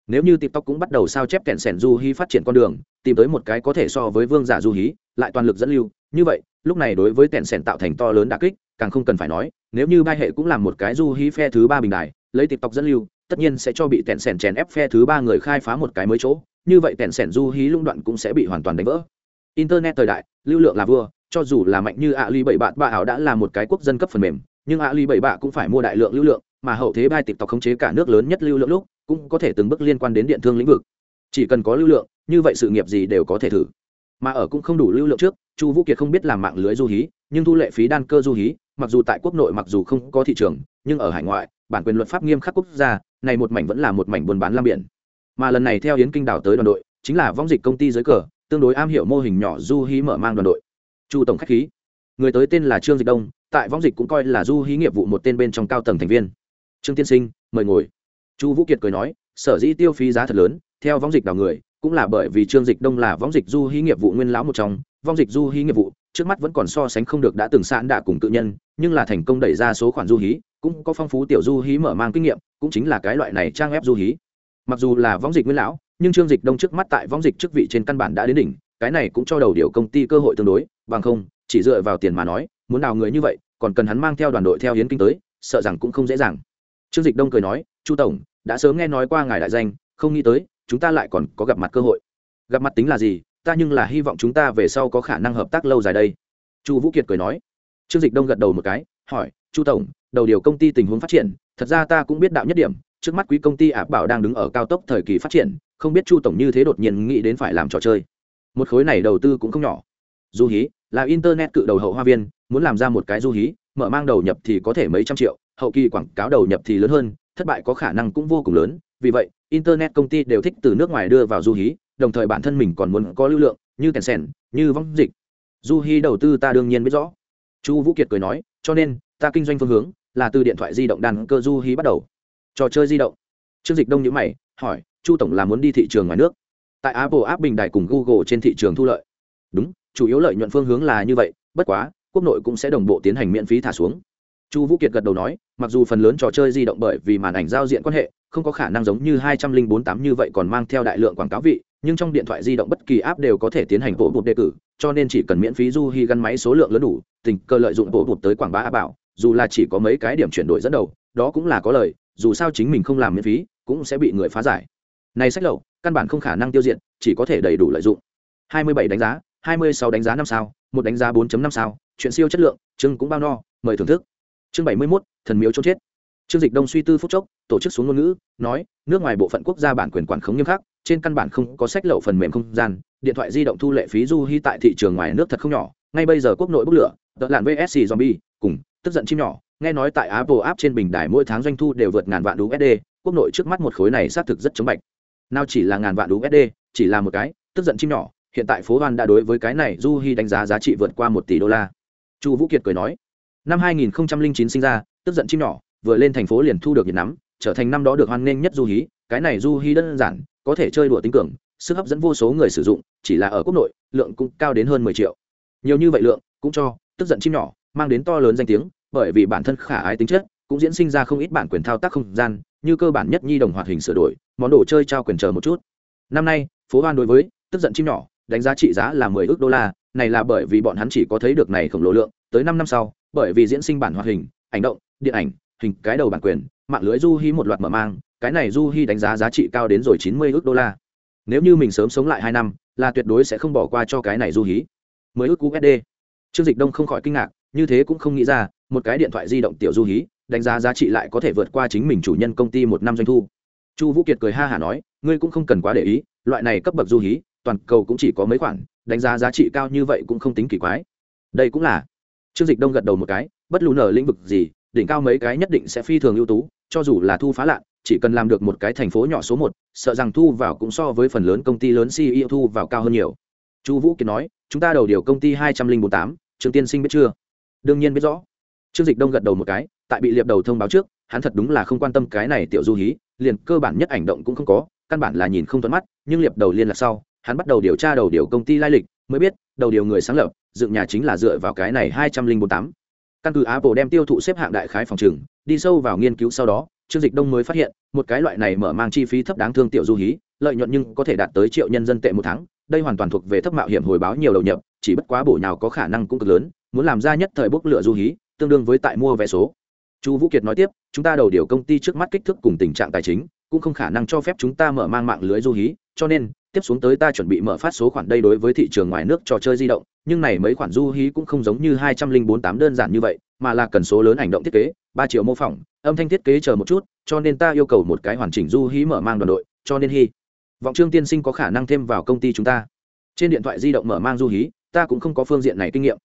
Nếu như tiktok cũng bắt đầu sao chép kẹn sẻn du hí phát triển con đường, tìm tới một cái có thể so với vương giả du hí, lại toàn lực dẫn lưu, như vậy, lúc này đối với kẹn sẻn tạo thành to lớn đà kích, càng không cần phải nói, nếu như bai hệ cũng làm một cái du hí phe thứ ba bình đài, lấy tiktok dẫn lưu, tất nhiên sẽ cho bị kẹn sẻn chèn ép phe thứ ba người khai phá một cái mới chỗ như vậy kẹn sẻn du hí lũng đoạn cũng sẽ bị hoàn toàn đánh vỡ. Internet thời đại, lưu lượng là vua, cho dù là mạnh như ali bảy bạn ba ảo đã là một cái quốc dân cấp phần mềm, nhưng ali bảy bạ cũng phải mua đại lượng lưu lượng, mà hậu thế bai tộc khống chế cả nước lớn nhất lưu lượng lúc, cũng có thể từng bước liên quan đến điện thương lĩnh vực. Chỉ cần có lưu lượng, như vậy sự nghiệp gì đều có thể thử. Mà ở cũng không đủ lưu lượng trước, chu vũ kiệt không biết làm mạng lưới du hí, nhưng thu lệ phí đan cơ du hí, mặc dù tại quốc nội mặc dù không có thị trường, nhưng ở hải ngoại, bản quyền luật pháp nghiêm khắc quốc gia, này một mảnh vẫn là một mảnh buôn bán lam biển mà lần này theo yến kinh đảo tới đoàn đội, chính là vong dịch công ty dưới cờ, tương đối am hiểu mô hình nhỏ du hí mở mang đoàn đội. Chu tổng khách khí. Người tới tên là trương dịch đông, tại vong dịch cũng coi là du hí nghiệp vụ một tên bên trong cao tầng thành viên. Trương tiên sinh, mời ngồi. Chu vũ kiệt cười nói, sở dĩ tiêu phí giá thật lớn, theo vong dịch đào người, cũng là bởi vì trương dịch đông là vong dịch du hí nghiệp vụ nguyên lão một trong. Vong dịch du hí nghiệp vụ, trước mắt vẫn còn so sánh không được đã từng sẵn đạ cùng tự nhân, nhưng là thành công đẩy ra số khoản du hí, cũng có phong phú tiểu du hí mở mang kinh nghiệm, cũng chính là cái loại này trang ép du hí mặc dù là võng dịch nguyên lão, nhưng trương dịch đông trước mắt tại võng dịch chức vị trên căn bản đã đến đỉnh, cái này cũng cho đầu điều công ty cơ hội tương đối, bằng không, chỉ dựa vào tiền mà nói, muốn nào người như vậy, còn cần hắn mang theo đoàn đội theo hiến kinh tới, sợ rằng cũng không dễ dàng. Trương dịch đông cười nói, chu tổng, đã sớm nghe nói qua ngài đại danh, không nghĩ tới, chúng ta lại còn có gặp mặt cơ hội. Gặp mặt tính là gì? Ta nhưng là hy vọng chúng ta về sau có khả năng hợp tác lâu dài đây. Chu vũ kiệt cười nói. Trương dịch đông gật đầu một cái, hỏi, chu tổng, đầu điều công ty tình huống phát triển, thật ra ta cũng biết đạo nhất điểm trước mắt quý công ty áp bảo đang đứng ở cao tốc thời kỳ phát triển, không biết chu tổng như thế đột nhiên nghĩ đến phải làm trò chơi. Một khối này đầu tư cũng không nhỏ. Du hí, là internet cự đầu hậu hoa viên, muốn làm ra một cái du hí, mở mang đầu nhập thì có thể mấy trăm triệu, hậu kỳ quảng cáo đầu nhập thì lớn hơn, thất bại có khả năng cũng vô cùng lớn. Vì vậy, internet công ty đều thích từ nước ngoài đưa vào du hí, đồng thời bản thân mình còn muốn có lưu lượng, như kèn sèn như vong dịch. Du hí đầu tư ta đương nhiên biết rõ. Chu vũ kiệt cười nói, cho nên, ta kinh doanh phương hướng là từ điện thoại di động đàn cơ du hí bắt đầu trò chơi di động. Trương dịch đông nhữ mày, hỏi, chu tổng là muốn đi thị trường ngoài nước? Tại apple app bình đại cùng google trên thị trường thu lợi. Đúng, chủ yếu lợi nhuận phương hướng là như vậy, bất quá, quốc nội cũng sẽ đồng bộ tiến hành miễn phí thả xuống. Chu vũ kiệt gật đầu nói, mặc dù phần lớn trò chơi di động bởi vì màn ảnh giao diện quan hệ, không có khả năng giống như hai trăm linh bốn tám như vậy còn mang theo đại lượng quảng cáo vị, nhưng trong điện thoại di động bất kỳ app đều có thể tiến hành bộ bụt đề cử, cho nên chỉ cần miễn phí du hi gắn máy số lượng lớn đủ, tình cơ lợi dụng bộ bụt tới quảng bá á bảo, dù là chỉ có mấy cái điểm chuyển đổi dẫn đầu, đó cũng là có lời dù sao chính mình không làm miễn phí cũng sẽ bị người phá giải. Này sách lậu căn bản không khả năng tiêu diệt chỉ có thể đầy đủ lợi dụng. 27 đánh giá 26 đánh giá năm sao một đánh giá 4.5 sao chuyện siêu chất lượng chương cũng bao no mời thưởng thức. Chương 71, thần miếu chôn chết. Trương dịch đông suy tư phút chốc tổ chức xuống ngôn ngữ nói nước ngoài bộ phận quốc gia bản quyền quản khống nghiêm khắc trên căn bản không có sách lậu phần mềm không gian điện thoại di động thu lệ phí du hy tại thị trường ngoài nước thật không nhỏ ngay bây giờ quốc nội bốc lửa đợt làn vsc zombie cùng tức giận chim nhỏ nghe nói tại apple app trên bình đài mỗi tháng doanh thu đều vượt ngàn vạn usd quốc nội trước mắt một khối này xác thực rất chống bạch. Nào chỉ là ngàn vạn usd chỉ là một cái, tức giận chim nhỏ, hiện tại phố hoan đã đối với cái này du hy đánh giá giá trị vượt qua một tỷ đô la. Chu vũ kiệt cười nói, năm 2009 sinh ra, tức giận chim nhỏ, vừa lên thành phố liền thu được nhiệt nắm, trở thành năm đó được hoan nghênh nhất du hí cái này du hí đơn giản, có thể chơi đùa tính cường, sức hấp dẫn vô số người sử dụng, chỉ là ở quốc nội, lượng cũng cao đến hơn mười triệu. Nhiều như vậy lượng, cũng cho, tức giận chim nhỏ, mang đến to lớn danh tiếng bởi vì bản thân khả ái tính chất, cũng diễn sinh ra không ít bản quyền thao tác không gian, như cơ bản nhất nhi đồng hoạt hình sửa đổi, món đồ chơi trao quyền chờ một chút. Năm nay, phố hoan đối với tức giận chim nhỏ, đánh giá trị giá là mười ước đô la, này là bởi vì bọn hắn chỉ có thấy được này khổng lồ lượng, tới năm năm sau, bởi vì diễn sinh bản hoạt hình, ảnh động, điện ảnh, hình cái đầu bản quyền, mạng lưới du hi một loạt mở mang, cái này du hi đánh giá giá trị cao đến rồi chín mươi ước đô la. Nếu như mình sớm sống lại hai năm, là tuyệt đối sẽ không bỏ qua cho cái này du hí. mới ước usd trương dịch đông không khỏi kinh ngạc, như thế cũng không nghĩ ra một cái điện thoại di động tiểu du hí, đánh giá giá trị lại có thể vượt qua chính mình chủ nhân công ty một năm doanh thu. Chu vũ kiệt cười ha hả nói, ngươi cũng không cần quá để ý, loại này cấp bậc du hí, toàn cầu cũng chỉ có mấy khoản, đánh giá giá trị cao như vậy cũng không tính kỳ quái. Đây cũng là. Trương dịch đông gật đầu một cái, bất lù nở lĩnh vực gì, đỉnh cao mấy cái nhất định sẽ phi thường ưu tú, cho dù là thu phá lạ, chỉ cần làm được một cái thành phố nhỏ số một, sợ rằng thu vào cũng so với phần lớn công ty lớn ceo thu vào cao hơn nhiều. Chu vũ kiệt nói, chúng ta đầu điều công ty hai trăm linh bốn tám trường tiên sinh biết chưa? Đương nhiên biết rõ trương dịch đông gật đầu một cái, tại bị liệp đầu thông báo trước, hắn thật đúng là không quan tâm cái này tiểu du hí, liền cơ bản nhất ảnh động cũng không có, căn bản là nhìn không thuận mắt, nhưng liệp đầu liên lạc sau, hắn bắt đầu điều tra đầu điều công ty lai lịch, mới biết, đầu điều người sáng lập, dựng nhà chính là dựa vào cái này hai trăm linh bốn tám. Căn cứ apple đem tiêu thụ xếp hạng đại khái phòng trừng, đi sâu vào nghiên cứu sau đó, trương dịch đông mới phát hiện, một cái loại này mở mang chi phí thấp đáng thương tiểu du hí, lợi nhuận nhưng có thể đạt tới triệu nhân dân tệ một tháng, đây hoàn toàn thuộc về thấp mạo hiểm hồi báo nhiều đầu nhập, chỉ bất quá bổ nào có khả năng cũng cực lớn, muốn làm ra nhất thời bốc lửa du hí tương đương với tại mua vé số. Chu vũ kiệt nói tiếp, chúng ta đầu điều công ty trước mắt kích thước cùng tình trạng tài chính, cũng không khả năng cho phép chúng ta mở mang mạng lưới du hí, cho nên, tiếp xuống tới ta chuẩn bị mở phát số khoản đây đối với thị trường ngoài nước trò chơi di động, nhưng này mấy khoản du hí cũng không giống như hai trăm linh bốn tám đơn giản như vậy, mà là cần số lớn hành động thiết kế, ba triệu mô phỏng, âm thanh thiết kế chờ một chút, cho nên ta yêu cầu một cái hoàn chỉnh du hí mở mang đoàn đội, cho nên hy vọng trương tiên sinh có khả năng thêm vào công ty chúng ta. Trên điện thoại di động mở mang du hí, ta cũng không có phương diện này kinh nghiệm.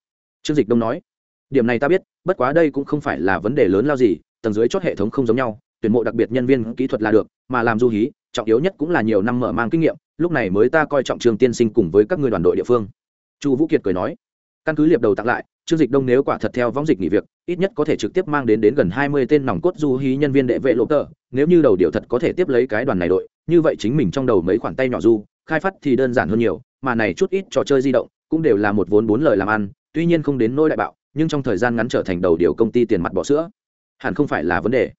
Trương dịch đông nói điểm này ta biết, bất quá đây cũng không phải là vấn đề lớn lao gì, tầng dưới chót hệ thống không giống nhau, tuyển mộ đặc biệt nhân viên kỹ thuật là được, mà làm du hí, trọng yếu nhất cũng là nhiều năm mở mang kinh nghiệm, lúc này mới ta coi trọng trường tiên sinh cùng với các người đoàn đội địa phương. Chu vũ kiệt cười nói, căn cứ liệp đầu tặng lại chương dịch đông nếu quả thật theo võng dịch nghỉ việc, ít nhất có thể trực tiếp mang đến đến gần hai mươi tên nòng cốt du hí nhân viên đệ vệ lộ tờ, nếu như đầu điều thật có thể tiếp lấy cái đoàn này đội, như vậy chính mình trong đầu mấy khoản tay nhỏ du, khai phát thì đơn giản hơn nhiều, mà này chút ít trò chơi di động, cũng đều là một vốn bốn lời làm ăn, tuy nhiên không đến nôi đại bạo nhưng trong thời gian ngắn trở thành đầu điều công ty tiền mặt bỏ sữa. Hẳn không phải là vấn đề.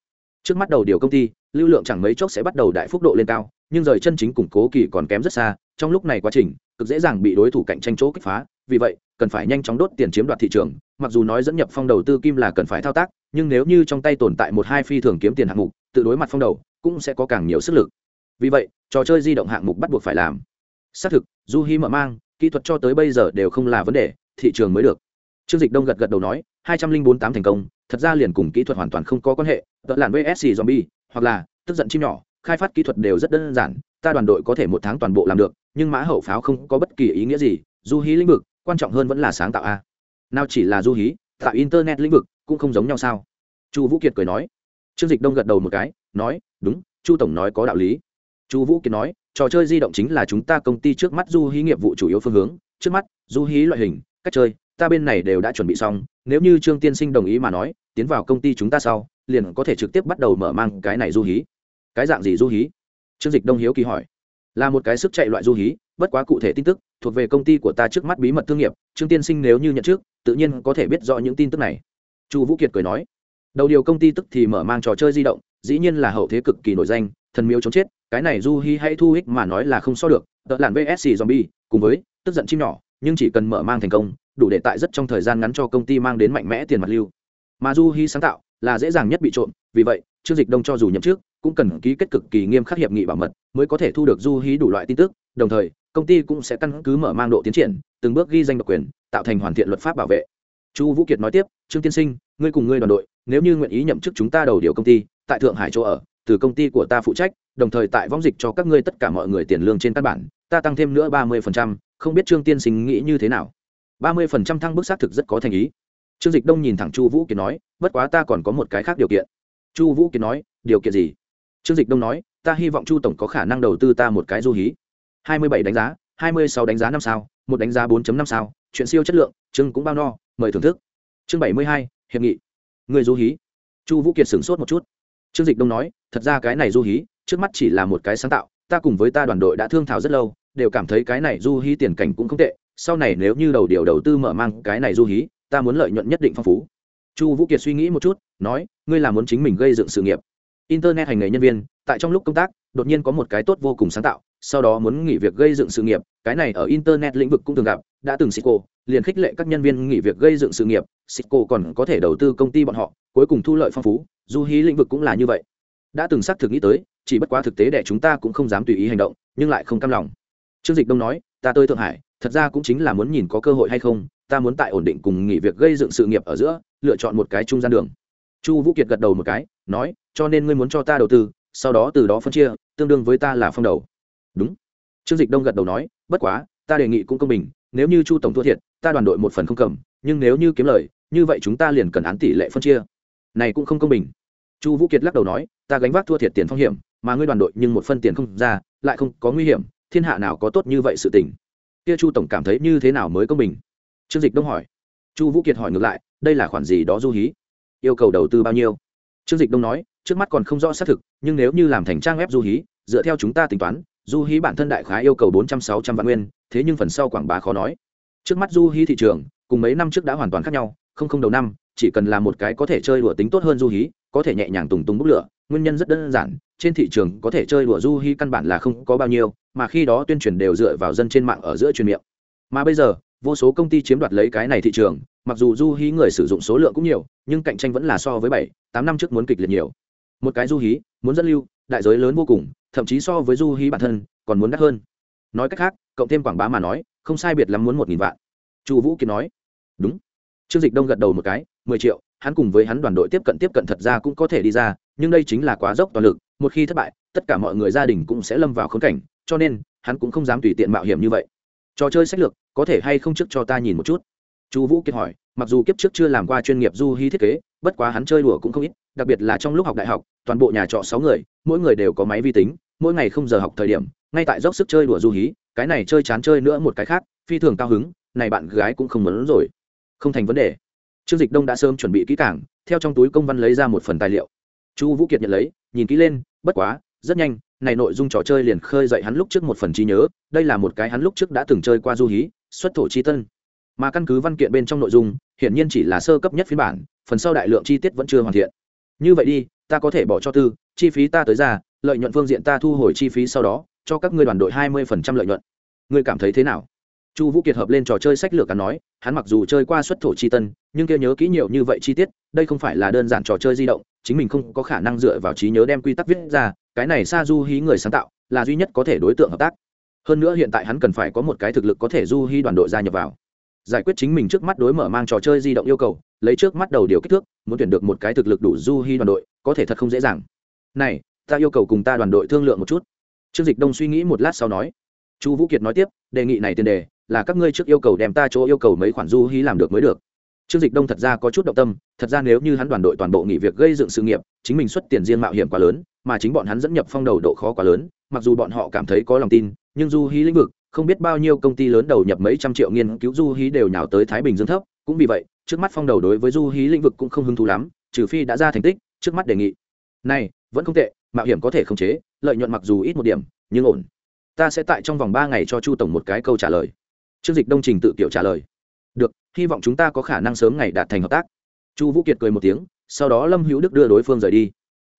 Trước mắt đầu điều công ty, lưu lượng chẳng mấy chốc sẽ bắt đầu đại phúc độ lên cao, nhưng rời chân chính củng cố kỳ còn kém rất xa, trong lúc này quá trình, cực dễ dàng bị đối thủ cạnh tranh chỗ kích phá, vì vậy, cần phải nhanh chóng đốt tiền chiếm đoạt thị trường, mặc dù nói dẫn nhập phong đầu tư kim là cần phải thao tác, nhưng nếu như trong tay tồn tại một hai phi thường kiếm tiền hạng mục, tự đối mặt phong đầu, cũng sẽ có càng nhiều sức lực. Vì vậy, trò chơi di động hạng mục bắt buộc phải làm. Xác thực, du hi mở mang, kỹ thuật cho tới bây giờ đều không là vấn đề, thị trường mới được trương dịch đông gật gật đầu nói, hai trăm linh bốn tám thành công, thật ra liền cùng kỹ thuật hoàn toàn không có quan hệ, tợ làn vsc zombie, hoặc là tức giận chim nhỏ, khai phát kỹ thuật đều rất đơn giản, ta đoàn đội có thể một tháng toàn bộ làm được, nhưng mã hậu pháo không có bất kỳ ý nghĩa gì, du hí lĩnh vực, quan trọng hơn vẫn là sáng tạo a. Nào chỉ là du hí, tạo internet lĩnh vực cũng không giống nhau sao? Chu vũ kiệt cười nói. Trương dịch đông gật đầu một cái, nói, đúng, chu tổng nói có đạo lý. Chu vũ kiệt nói, trò chơi di động chính là chúng ta công ty trước mắt du hí nghiệp vụ chủ yếu phương hướng, trước mắt du hí loại hình, cách chơi ta bên này đều đã chuẩn bị xong, nếu như trương tiên sinh đồng ý mà nói, tiến vào công ty chúng ta sau, liền có thể trực tiếp bắt đầu mở mang cái này du hí. Cái dạng gì du hí? Trương dịch đông hiếu kỳ hỏi. Là một cái sức chạy loại du hí, bất quá cụ thể tin tức, thuộc về công ty của ta trước mắt bí mật thương nghiệp, trương tiên sinh nếu như nhận trước, tự nhiên có thể biết rõ những tin tức này. Chu vũ kiệt cười nói. Đầu điều công ty tức thì mở mang trò chơi di động, dĩ nhiên là hậu thế cực kỳ nổi danh, thần miếu chống chết, cái này du hi hay thu hích mà nói là không so được, tợ làn vsc zombie, cùng với, tức giận chim nhỏ, nhưng chỉ cần mở mang thành công đủ để tại rất trong thời gian ngắn cho công ty mang đến mạnh mẽ tiền mặt lưu. Mà du hi sáng tạo là dễ dàng nhất bị trộm, vì vậy chương dịch đông cho dù nhậm trước cũng cần ký kết cực kỳ nghiêm khắc hiệp nghị bảo mật mới có thể thu được du hí đủ loại tin tức, đồng thời, công ty cũng sẽ căn cứ mở mang độ tiến triển, từng bước ghi danh độc quyền, tạo thành hoàn thiện luật pháp bảo vệ. Chu vũ kiệt nói tiếp, trương tiên sinh, ngươi cùng ngươi đoàn đội, nếu như nguyện ý nhậm chức chúng ta đầu điều công ty, tại thượng hải chỗ ở, từ công ty của ta phụ trách, đồng thời tại võng dịch cho các ngươi tất cả mọi người tiền lương trên căn bản, ta tăng thêm nữa ba mươi phần trăm, không biết trương tiên sinh nghĩ như thế nào? Ba mươi phần trăm thăng bức xác thực rất có thành ý. Trương dịch đông nhìn thẳng chu vũ kiệt nói, bất quá ta còn có một cái khác điều kiện. Chu vũ kiệt nói, điều kiện gì? Trương dịch đông nói, ta hy vọng chu tổng có khả năng đầu tư ta một cái du hí. Hai mươi bảy đánh giá, hai mươi sáu đánh giá năm sao, một đánh giá bốn năm sao, chuyện siêu chất lượng trương cũng bao no, mời thưởng thức. Chương bảy mươi hai, hiệp nghị. Người du hí. Chu vũ kiệt sửng sốt một chút. Trương dịch đông nói, thật ra cái này du hí, trước mắt chỉ là một cái sáng tạo, ta cùng với ta đoàn đội đã thương thảo rất lâu, đều cảm thấy cái này du hí tiền cảnh cũng không tệ sau này nếu như đầu điều đầu tư mở mang cái này du hí, ta muốn lợi nhuận nhất định phong phú. Chu vũ kiệt suy nghĩ một chút, nói, ngươi là muốn chính mình gây dựng sự nghiệp. Internet hành nghề nhân viên, tại trong lúc công tác, đột nhiên có một cái tốt vô cùng sáng tạo, sau đó muốn nghỉ việc gây dựng sự nghiệp, cái này ở internet lĩnh vực cũng thường gặp, đã từng Cisco, liền khích lệ các nhân viên nghỉ việc gây dựng sự nghiệp, Cisco còn có thể đầu tư công ty bọn họ, cuối cùng thu lợi phong phú, du hí lĩnh vực cũng là như vậy. Đã từng xác thực nghĩ tới, chỉ bất quá thực tế để chúng ta cũng không dám tùy ý hành động, nhưng lại không cam lòng. Trương dịch đông nói, ta tới thượng hải thật ra cũng chính là muốn nhìn có cơ hội hay không, ta muốn tại ổn định cùng nghỉ việc gây dựng sự nghiệp ở giữa, lựa chọn một cái trung gian đường. Chu vũ kiệt gật đầu một cái, nói, cho nên ngươi muốn cho ta đầu tư, sau đó từ đó phân chia, tương đương với ta là phong đầu. Đúng. Trương dịch đông gật đầu nói, bất quá, ta đề nghị cũng công bình, nếu như chu tổng thua thiệt, ta đoàn đội một phần không cầm, nhưng nếu như kiếm lời, như vậy chúng ta liền cần án tỷ lệ phân chia. Này cũng không công bình. Chu vũ kiệt lắc đầu nói, ta gánh vác thua thiệt tiền phong hiểm, mà ngươi đoàn đội nhưng một phân tiền không ra, lại không có nguy hiểm, thiên hạ nào có tốt như vậy sự tình kia chu tổng cảm thấy như thế nào mới công bình trương dịch đông hỏi. Chu vũ kiệt hỏi ngược lại, đây là khoản gì đó du hí? Yêu cầu đầu tư bao nhiêu? Trương dịch đông nói, trước mắt còn không rõ xác thực, nhưng nếu như làm thành trang web du hí, dựa theo chúng ta tính toán, du hí bản thân đại khá yêu cầu bốn trăm, sáu trăm vạn nguyên, thế nhưng phần sau quảng bá khó nói. Trước mắt du hí thị trường, cùng mấy năm trước đã hoàn toàn khác nhau, không không đầu năm, chỉ cần là một cái có thể chơi đùa tính tốt hơn du hí, có thể nhẹ nhàng tùng tùng bốc lửa, nguyên nhân rất đơn giản, trên thị trường có thể chơi đùa du hí căn bản là không có bao nhiêu mà khi đó tuyên truyền đều dựa vào dân trên mạng ở giữa truyền miệng. Mà bây giờ, vô số công ty chiếm đoạt lấy cái này thị trường, mặc dù du hí người sử dụng số lượng cũng nhiều, nhưng cạnh tranh vẫn là so với bảy, tám năm trước muốn kịch liệt nhiều. Một cái du hí, muốn dẫn lưu, đại giới lớn vô cùng, thậm chí so với du hí bản thân, còn muốn đắt hơn. Nói cách khác, cộng thêm quảng bá mà nói, không sai biệt lắm muốn một nghìn vạn. Chu vũ kiệt nói, đúng. Trương dịch đông gật đầu một cái, mười triệu, hắn cùng với hắn đoàn đội tiếp cận tiếp cận thật ra cũng có thể đi ra, nhưng đây chính là quá dốc toàn lực, một khi thất bại, tất cả mọi người gia đình cũng sẽ lâm vào khốn cảnh cho nên, hắn cũng không dám tùy tiện mạo hiểm như vậy. Trò chơi sách lược, có thể hay không trước cho ta nhìn một chút? Chu vũ kiệt hỏi, mặc dù kiếp trước chưa làm qua chuyên nghiệp du hí thiết kế, bất quá hắn chơi đùa cũng không ít, đặc biệt là trong lúc học đại học, toàn bộ nhà trọ sáu người, mỗi người đều có máy vi tính, mỗi ngày không giờ học thời điểm, ngay tại dốc sức chơi đùa du hí, cái này chơi chán chơi nữa một cái khác, phi thường cao hứng, này bạn gái cũng không muốn rồi. Không thành vấn đề. Trương dịch đông đã sớm chuẩn bị kỹ cảng theo trong túi công văn lấy ra một phần tài liệu. Chu vũ kiệt nhận lấy, nhìn kỹ lên, bất quá, rất nhanh này nội dung trò chơi liền khơi dậy hắn lúc trước một phần trí nhớ, đây là một cái hắn lúc trước đã từng chơi qua du hí, xuất thổ chi tân. Mà căn cứ văn kiện bên trong nội dung, hiển nhiên chỉ là sơ cấp nhất phiên bản, phần sau đại lượng chi tiết vẫn chưa hoàn thiện. Như vậy đi, ta có thể bỏ cho tư, chi phí ta tới ra, lợi nhuận phương diện ta thu hồi chi phí sau đó, cho các ngươi đoàn đội hai mươi phần trăm lợi nhuận. Ngươi cảm thấy thế nào? Chu vũ kiệt hợp lên trò chơi sách lược cắn nói, hắn mặc dù chơi qua xuất thổ chi tân, nhưng kia nhớ kỹ nhiều như vậy chi tiết, đây không phải là đơn giản trò chơi di động, chính mình không có khả năng dựa vào trí nhớ đem quy tắc viết ra cái này sa du hí người sáng tạo là duy nhất có thể đối tượng hợp tác. Hơn nữa hiện tại hắn cần phải có một cái thực lực có thể du hí đoàn đội gia nhập vào. Giải quyết chính mình trước mắt đối mở mang trò chơi di động yêu cầu, lấy trước mắt đầu điều kích thước, muốn tuyển được một cái thực lực đủ du hí đoàn đội, có thể thật không dễ dàng. Này, ta yêu cầu cùng ta đoàn đội thương lượng một chút. Trương dịch đông suy nghĩ một lát sau nói. Chu vũ kiệt nói tiếp, đề nghị này tiền đề là các ngươi trước yêu cầu đem ta chỗ yêu cầu mấy khoản du hí làm được mới được trương dịch đông thật ra có chút động tâm, thật ra nếu như hắn đoàn đội toàn bộ nghỉ việc gây dựng sự nghiệp, chính mình xuất tiền riêng mạo hiểm quá lớn, mà chính bọn hắn dẫn nhập phong đầu độ khó quá lớn, mặc dù bọn họ cảm thấy có lòng tin, nhưng du hí lĩnh vực, không biết bao nhiêu công ty lớn đầu nhập mấy trăm triệu nghiên cứu du hí đều nhào tới thái bình dương thấp, cũng vì vậy, trước mắt phong đầu đối với du hí lĩnh vực cũng không hứng thú lắm, trừ phi đã ra thành tích, trước mắt đề nghị. Này, vẫn không tệ, mạo hiểm có thể khống chế, lợi nhuận mặc dù ít một điểm, nhưng ổn. Ta sẽ tại trong vòng ba ngày cho chu tổng một cái câu trả lời. Trương dịch đông trình tự kiểu trả lời được, hy vọng chúng ta có khả năng sớm ngày đạt thành hợp tác. Chu vũ kiệt cười một tiếng, sau đó lâm hữu đức đưa đối phương rời đi.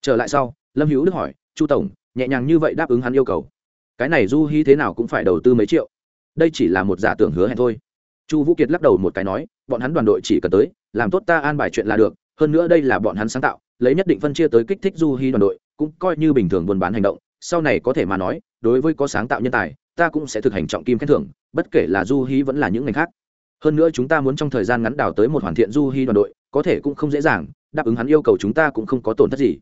Trở lại sau, lâm hữu đức hỏi, chu tổng, nhẹ nhàng như vậy đáp ứng hắn yêu cầu. Cái này du hy thế nào cũng phải đầu tư mấy triệu. Đây chỉ là một giả tưởng hứa hẹn thôi. Chu vũ kiệt lắc đầu một cái nói, bọn hắn đoàn đội chỉ cần tới, làm tốt ta an bài chuyện là được, hơn nữa đây là bọn hắn sáng tạo, lấy nhất định phân chia tới kích thích du hy đoàn đội, cũng coi như bình thường buôn bán hành động, sau này có thể mà nói, đối với có sáng tạo nhân tài, ta cũng sẽ thực hành trọng kim khen thưởng, bất kể là du hy vẫn là những ngành khác hơn nữa chúng ta muốn trong thời gian ngắn đào tới một hoàn thiện du hy đoàn đội, có thể cũng không dễ dàng, đáp ứng hắn yêu cầu chúng ta cũng không có tổn thất gì.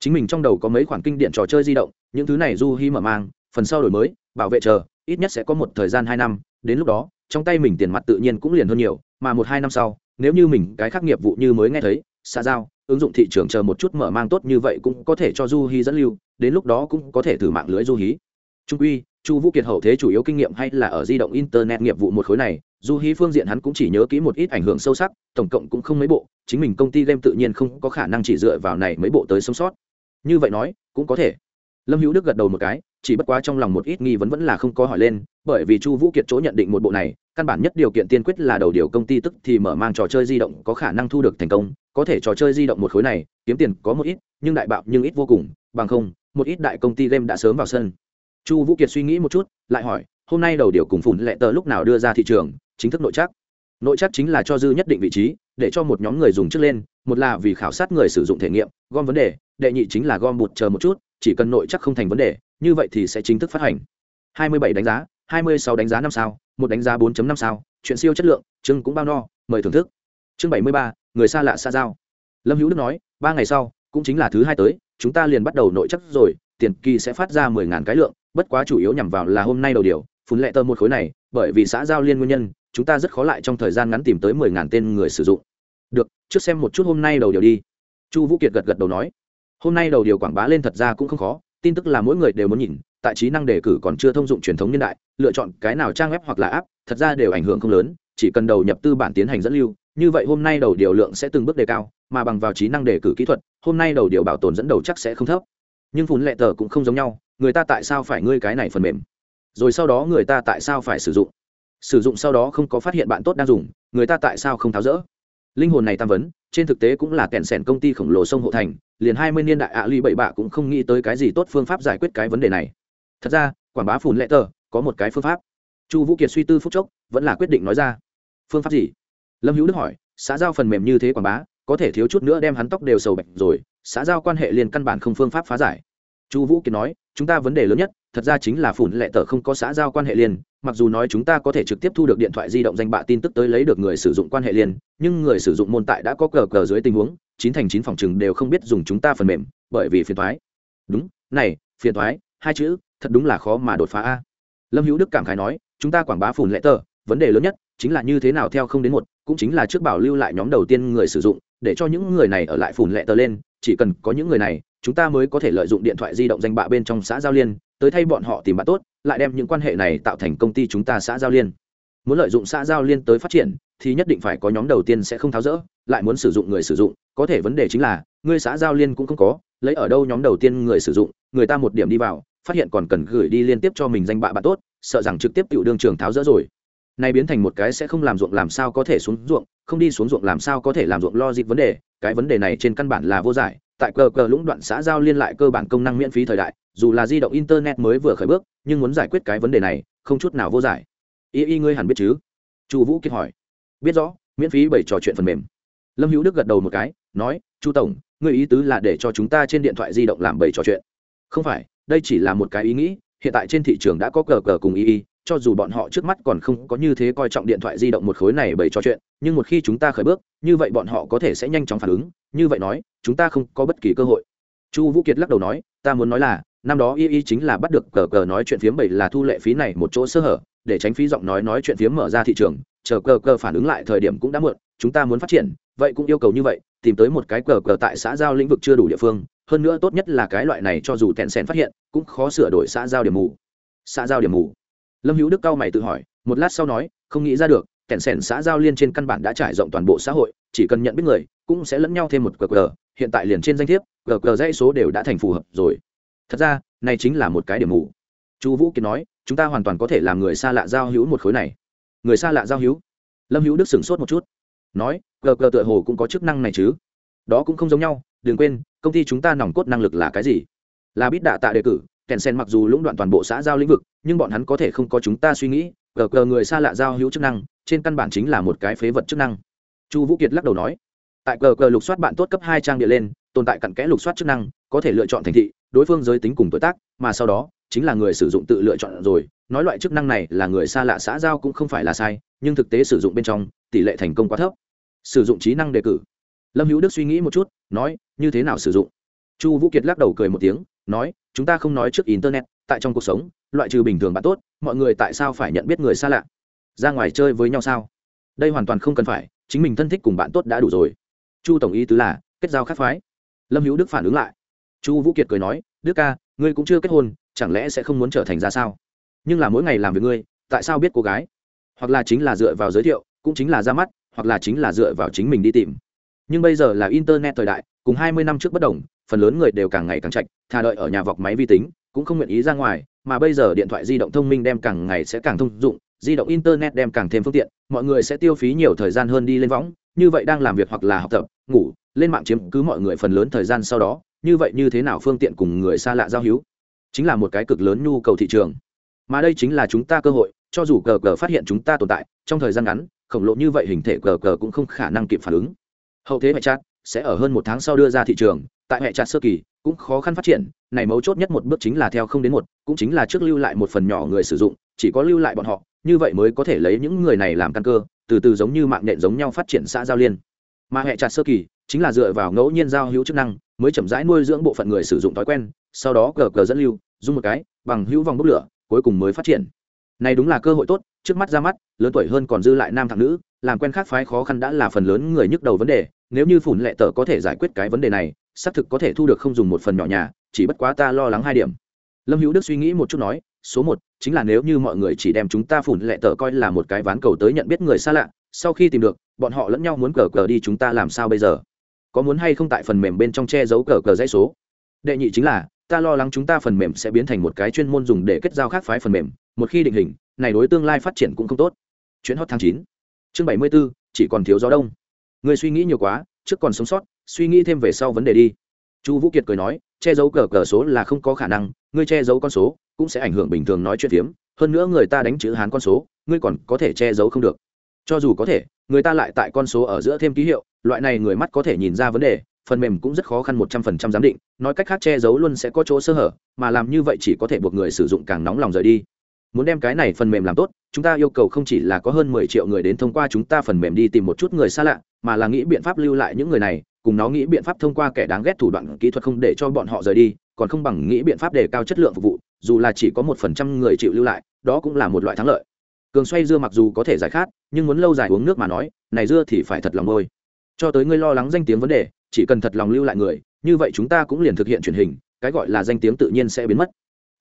Chính mình trong đầu có mấy khoản kinh điện trò chơi di động, những thứ này du hy mở mang, phần sau đổi mới, bảo vệ chờ, ít nhất sẽ có một thời gian hai năm, đến lúc đó, trong tay mình tiền mặt tự nhiên cũng liền hơn nhiều, mà một hai năm sau, nếu như mình cái khác nghiệp vụ như mới nghe thấy xa giao, ứng dụng thị trường chờ một chút mở mang tốt như vậy cũng có thể cho du hy dẫn lưu, đến lúc đó cũng có thể thử mạng lưới du hí trung quy chu vũ kiệt hậu thế chủ yếu kinh nghiệm hay là ở di động internet nghiệp vụ một khối này du hí phương diện hắn cũng chỉ nhớ kỹ một ít ảnh hưởng sâu sắc, tổng cộng cũng không mấy bộ, chính mình công ty game tự nhiên không có khả năng chỉ dựa vào này mấy bộ tới sống sót. Như vậy nói, cũng có thể. Lâm hữu đức gật đầu một cái, chỉ bất quá trong lòng một ít nghi vấn vẫn là không có hỏi lên, bởi vì chu vũ kiệt chỗ nhận định một bộ này, căn bản nhất điều kiện tiên quyết là đầu điều công ty tức thì mở mang trò chơi di động có khả năng thu được thành công, có thể trò chơi di động một khối này, kiếm tiền có một ít, nhưng đại bạo nhưng ít vô cùng, bằng không, một ít đại công ty game đã sớm vào sân chu vũ kiệt suy nghĩ một chút lại hỏi hôm nay đầu điều cùng phủn lệ tờ lúc nào đưa ra thị trường chính thức nội chắc? Nội chắc chính là cho dư nhất định vị trí để cho một nhóm người dùng trước lên một là vì khảo sát người sử dụng thể nghiệm gom vấn đề đệ nhị chính là gom bụt chờ một chút chỉ cần nội chắc không thành vấn đề như vậy thì sẽ chính thức phát hành. 27 đánh giá 26 đánh giá năm sao một đánh giá 4.5 sao chuyện siêu chất lượng chương cũng bao no mời thưởng thức. Chương 73, người xa lạ xa giao. Lâm hữu đức nói ba ngày sau cũng chính là thứ hai tới chúng ta liền bắt đầu nội chắc rồi tiền kỳ sẽ phát ra mười ngàn cái lượng, bất quá chủ yếu nhằm vào là hôm nay đầu điều, phun lệ tơ một khối này, bởi vì xã giao liên nguyên nhân, chúng ta rất khó lại trong thời gian ngắn tìm tới mười ngàn tên người sử dụng. Được, trước xem một chút hôm nay đầu điều đi. Chu vũ kiệt gật gật đầu nói. Hôm nay đầu điều quảng bá lên thật ra cũng không khó, tin tức là mỗi người đều muốn nhìn, tại trí năng đề cử còn chưa thông dụng truyền thống nhân đại, lựa chọn cái nào trang web hoặc là app, thật ra đều ảnh hưởng không lớn, chỉ cần đầu nhập tư bản tiến hành dẫn lưu, như vậy hôm nay đầu điều lượng sẽ từng bước đề cao, mà bằng vào trí năng đề cử kỹ thuật, hôm nay đầu điều bảo tồn dẫn đầu chắc sẽ không thấp nhưng phun lệ tờ cũng không giống nhau, người ta tại sao phải ngươi cái này phần mềm? Rồi sau đó người ta tại sao phải sử dụng? Sử dụng sau đó không có phát hiện bạn tốt đang dùng, người ta tại sao không tháo rỡ? Linh hồn này tam vấn, trên thực tế cũng là kẹn sẻn công ty khổng lồ sông hộ thành, liền hai mươi niên đại ạ ly bảy bạ cũng không nghĩ tới cái gì tốt phương pháp giải quyết cái vấn đề này. Thật ra, quảng bá phùn lệ tờ, có một cái phương pháp. Chu vũ kiệt suy tư phúc chốc, vẫn là quyết định nói ra. Phương pháp gì? Lâm hữu đức hỏi, xã giao phần mềm như thế quảng bá, có thể thiếu chút nữa đem hắn tóc đều sầu bệnh rồi xã giao quan hệ liền căn bản không phương pháp phá giải. Chu vũ kiệt nói, chúng ta vấn đề lớn nhất, thật ra chính là phủn lệ tờ không có xã giao quan hệ liền, mặc dù nói chúng ta có thể trực tiếp thu được điện thoại di động danh bạ tin tức tới lấy được người sử dụng quan hệ liền, nhưng người sử dụng môn tại đã có cờ cờ dưới tình huống, chín thành chín phòng chừng đều không biết dùng chúng ta phần mềm, bởi vì phiền thoái đúng, này, phiền thoái hai chữ, thật đúng là khó mà đột phá a. Lâm hữu đức cảm khái nói, chúng ta quảng bá phủn lệ tờ, vấn đề lớn nhất chính là như thế nào theo không đến một, cũng chính là trước bảo lưu lại nhóm đầu tiên người sử dụng, để cho những người này ở lại phủn lệ tờ lên chỉ cần có những người này, chúng ta mới có thể lợi dụng điện thoại di động danh bạ bên trong xã giao liên, tới thay bọn họ tìm bạn tốt, lại đem những quan hệ này tạo thành công ty chúng ta xã giao liên. Muốn lợi dụng xã giao liên tới phát triển, thì nhất định phải có nhóm đầu tiên sẽ không tháo rỡ, lại muốn sử dụng người sử dụng, có thể vấn đề chính là, người xã giao liên cũng không có, lấy ở đâu nhóm đầu tiên người sử dụng, người ta một điểm đi vào, phát hiện còn cần gửi đi liên tiếp cho mình danh bạ bạn tốt, sợ rằng trực tiếp tiểu đương trường tháo rỡ rồi này biến thành một cái sẽ không làm ruộng làm sao có thể xuống ruộng, không đi xuống ruộng làm sao có thể làm ruộng lo dịp vấn đề. Cái vấn đề này trên căn bản là vô giải. Tại cờ cờ lũng đoạn xã giao liên lại cơ bản công năng miễn phí thời đại, dù là di động internet mới vừa khởi bước, nhưng muốn giải quyết cái vấn đề này, không chút nào vô giải. Y y ngươi hẳn biết chứ? Chu vũ kiệt hỏi. Biết rõ, miễn phí bảy trò chuyện phần mềm. Lâm hữu đức gật đầu một cái, nói, chu tổng, ngươi ý tứ là để cho chúng ta trên điện thoại di động làm bảy trò chuyện. Không phải, đây chỉ là một cái ý nghĩ, hiện tại trên thị trường đã có cờ cờ cùng y y cho dù bọn họ trước mắt còn không có như thế coi trọng điện thoại di động một khối này bảy trò chuyện, nhưng một khi chúng ta khởi bước, như vậy bọn họ có thể sẽ nhanh chóng phản ứng. Như vậy nói, chúng ta không có bất kỳ cơ hội. Chu vũ kiệt lắc đầu nói, ta muốn nói là, năm đó y y chính là bắt được cờ cờ nói chuyện phiếm bảy là thu lệ phí này một chỗ sơ hở, để tránh phí giọng nói nói chuyện phiếm mở ra thị trường, chờ cờ cờ phản ứng lại thời điểm cũng đã muộn, chúng ta muốn phát triển, vậy cũng yêu cầu như vậy, tìm tới một cái cờ cờ tại xã giao lĩnh vực chưa đủ địa phương, hơn nữa tốt nhất là cái loại này cho dù tẹn sèn phát hiện, cũng khó sửa đổi xã giao điểm mù. Xã giao điểm mù lâm hữu đức cao mày tự hỏi, một lát sau nói, không nghĩ ra được kẹn sẻn xã giao liên trên căn bản đã trải rộng toàn bộ xã hội, chỉ cần nhận biết người, cũng sẽ lẫn nhau thêm một qr hiện tại liền trên danh thiếp, cờ dãy số đều đã thành phù hợp rồi. Thật ra, này chính là một cái điểm mù. Chu vũ kiệt nói, chúng ta hoàn toàn có thể làm người xa lạ giao hữu một khối này. Người xa lạ giao hữu? Lâm hữu đức sửng sốt một chút. Nói gờ tựa hồ cũng có chức năng này chứ. Đó cũng không giống nhau, đừng quên, công ty chúng ta nòng cốt năng lực là cái gì? Là bít đạ tạ đề cử kèn sen mặc dù lũng đoạn toàn bộ xã giao lĩnh vực, nhưng bọn hắn có thể không có chúng ta suy nghĩ gờ gờ người xa lạ giao hữu chức năng, trên căn bản chính là một cái phế vật chức năng. Chu vũ kiệt lắc đầu nói, tại gờ gờ lục soát bạn tốt cấp hai trang địa lên, tồn tại cặn kẽ lục soát chức năng, có thể lựa chọn thành thị, đối phương giới tính cùng tuổi tác, mà sau đó, chính là người sử dụng tự lựa chọn rồi. Nói loại chức năng này là người xa lạ xã giao cũng không phải là sai, nhưng thực tế sử dụng bên trong, tỷ lệ thành công quá thấp. Sử dụng trí năng đề cử. Lâm hữu đức suy nghĩ một chút, nói, như thế nào sử dụng? Chu vũ kiệt lắc đầu cười một tiếng nói, chúng ta không nói trước internet, tại trong cuộc sống, loại trừ bình thường bạn tốt, mọi người tại sao phải nhận biết người xa lạ? Ra ngoài chơi với nhau sao? Đây hoàn toàn không cần phải, chính mình thân thích cùng bạn tốt đã đủ rồi. Chu tổng ý tứ là, kết giao khác phái. Lâm hữu đức phản ứng lại. Chu vũ kiệt cười nói, đức ca, ngươi cũng chưa kết hôn, chẳng lẽ sẽ không muốn trở thành ra sao? Nhưng là mỗi ngày làm việc ngươi, tại sao biết cô gái? Hoặc là chính là dựa vào giới thiệu, cũng chính là ra mắt, hoặc là chính là dựa vào chính mình đi tìm. Nhưng bây giờ là internet thời đại, cùng hai mươi năm trước bất đồng phần lớn người đều càng ngày càng chạch thà đợi ở nhà vọc máy vi tính, cũng không nguyện ý ra ngoài, mà bây giờ điện thoại di động thông minh đem càng ngày sẽ càng thông dụng, di động internet đem càng thêm phương tiện, mọi người sẽ tiêu phí nhiều thời gian hơn đi lên võng, như vậy đang làm việc hoặc là học tập, ngủ, lên mạng chiếm cứ mọi người phần lớn thời gian sau đó, như vậy như thế nào phương tiện cùng người xa lạ giao hữu? Chính là một cái cực lớn nhu cầu thị trường. Mà đây chính là chúng ta cơ hội, cho dù cờ cờ phát hiện chúng ta tồn tại, trong thời gian ngắn, khổng lồ như vậy hình thể cờ cờ cũng không khả năng kịp phản ứng. Hậu thế phải chat sẽ ở hơn một tháng sau đưa ra thị trường, tại hệ chat sơ kỳ, cũng khó khăn phát triển, này mấu chốt nhất một bước chính là theo không đến một, cũng chính là trước lưu lại một phần nhỏ người sử dụng, chỉ có lưu lại bọn họ, như vậy mới có thể lấy những người này làm căn cơ, từ từ giống như mạng nhện giống nhau phát triển xã giao liên. Mà hệ chặt sơ kỳ, chính là dựa vào ngẫu nhiên giao hữu chức năng, mới chậm rãi nuôi dưỡng bộ phận người sử dụng thói quen, sau đó cờ cờ dẫn lưu, dùng một cái, bằng hữu vòng bốc lửa, cuối cùng mới phát triển. Này đúng là cơ hội tốt, trước mắt ra mắt, lớn tuổi hơn còn dư lại nam thằng nữ, làm quen khác phái khó khăn đã là phần lớn người nhức đầu vấn đề nếu như phủn lệ tờ có thể giải quyết cái vấn đề này, xác thực có thể thu được không dùng một phần nhỏ nhà, chỉ bất quá ta lo lắng hai điểm. Lâm hữu đức suy nghĩ một chút nói, số một, chính là nếu như mọi người chỉ đem chúng ta phủn lệ tờ coi là một cái ván cầu tới nhận biết người xa lạ, sau khi tìm được, bọn họ lẫn nhau muốn cờ cờ đi chúng ta làm sao bây giờ? Có muốn hay không tại phần mềm bên trong che giấu cờ cờ dãy số? Đệ nhị chính là, ta lo lắng chúng ta phần mềm sẽ biến thành một cái chuyên môn dùng để kết giao khác phái phần mềm, một khi định hình, này đối tương lai phát triển cũng không tốt. Chuyến hot tháng chín. Chương bảy mươi b ố chỉ còn thiếu gió đông người suy nghĩ nhiều quá, trước còn sống sót, suy nghĩ thêm về sau vấn đề đi. Chu vũ kiệt cười nói, che giấu cờ cờ số là không có khả năng, ngươi che giấu con số cũng sẽ ảnh hưởng bình thường nói chuyện phiếm, hơn nữa người ta đánh chữ hán con số, ngươi còn có thể che giấu không được. Cho dù có thể, người ta lại tại con số ở giữa thêm ký hiệu, loại này người mắt có thể nhìn ra vấn đề, phần mềm cũng rất khó khăn một trăm phần trăm giám định, nói cách khác che giấu luôn sẽ có chỗ sơ hở, mà làm như vậy chỉ có thể buộc người sử dụng càng nóng lòng rời đi muốn đem cái này phần mềm làm tốt, chúng ta yêu cầu không chỉ là có hơn mười triệu người đến thông qua chúng ta phần mềm đi tìm một chút người xa lạ, mà là nghĩ biện pháp lưu lại những người này, cùng nó nghĩ biện pháp thông qua kẻ đáng ghét thủ đoạn kỹ thuật không để cho bọn họ rời đi, còn không bằng nghĩ biện pháp đề cao chất lượng phục vụ, dù là chỉ có một phần trăm người chịu lưu lại, đó cũng là một loại thắng lợi. Cường xoay dưa mặc dù có thể giải khát, nhưng muốn lâu dài uống nước mà nói, này dưa thì phải thật lòng ngôi cho tới ngươi lo lắng danh tiếng vấn đề, chỉ cần thật lòng lưu lại người, như vậy chúng ta cũng liền thực hiện truyền hình, cái gọi là danh tiếng tự nhiên sẽ biến mất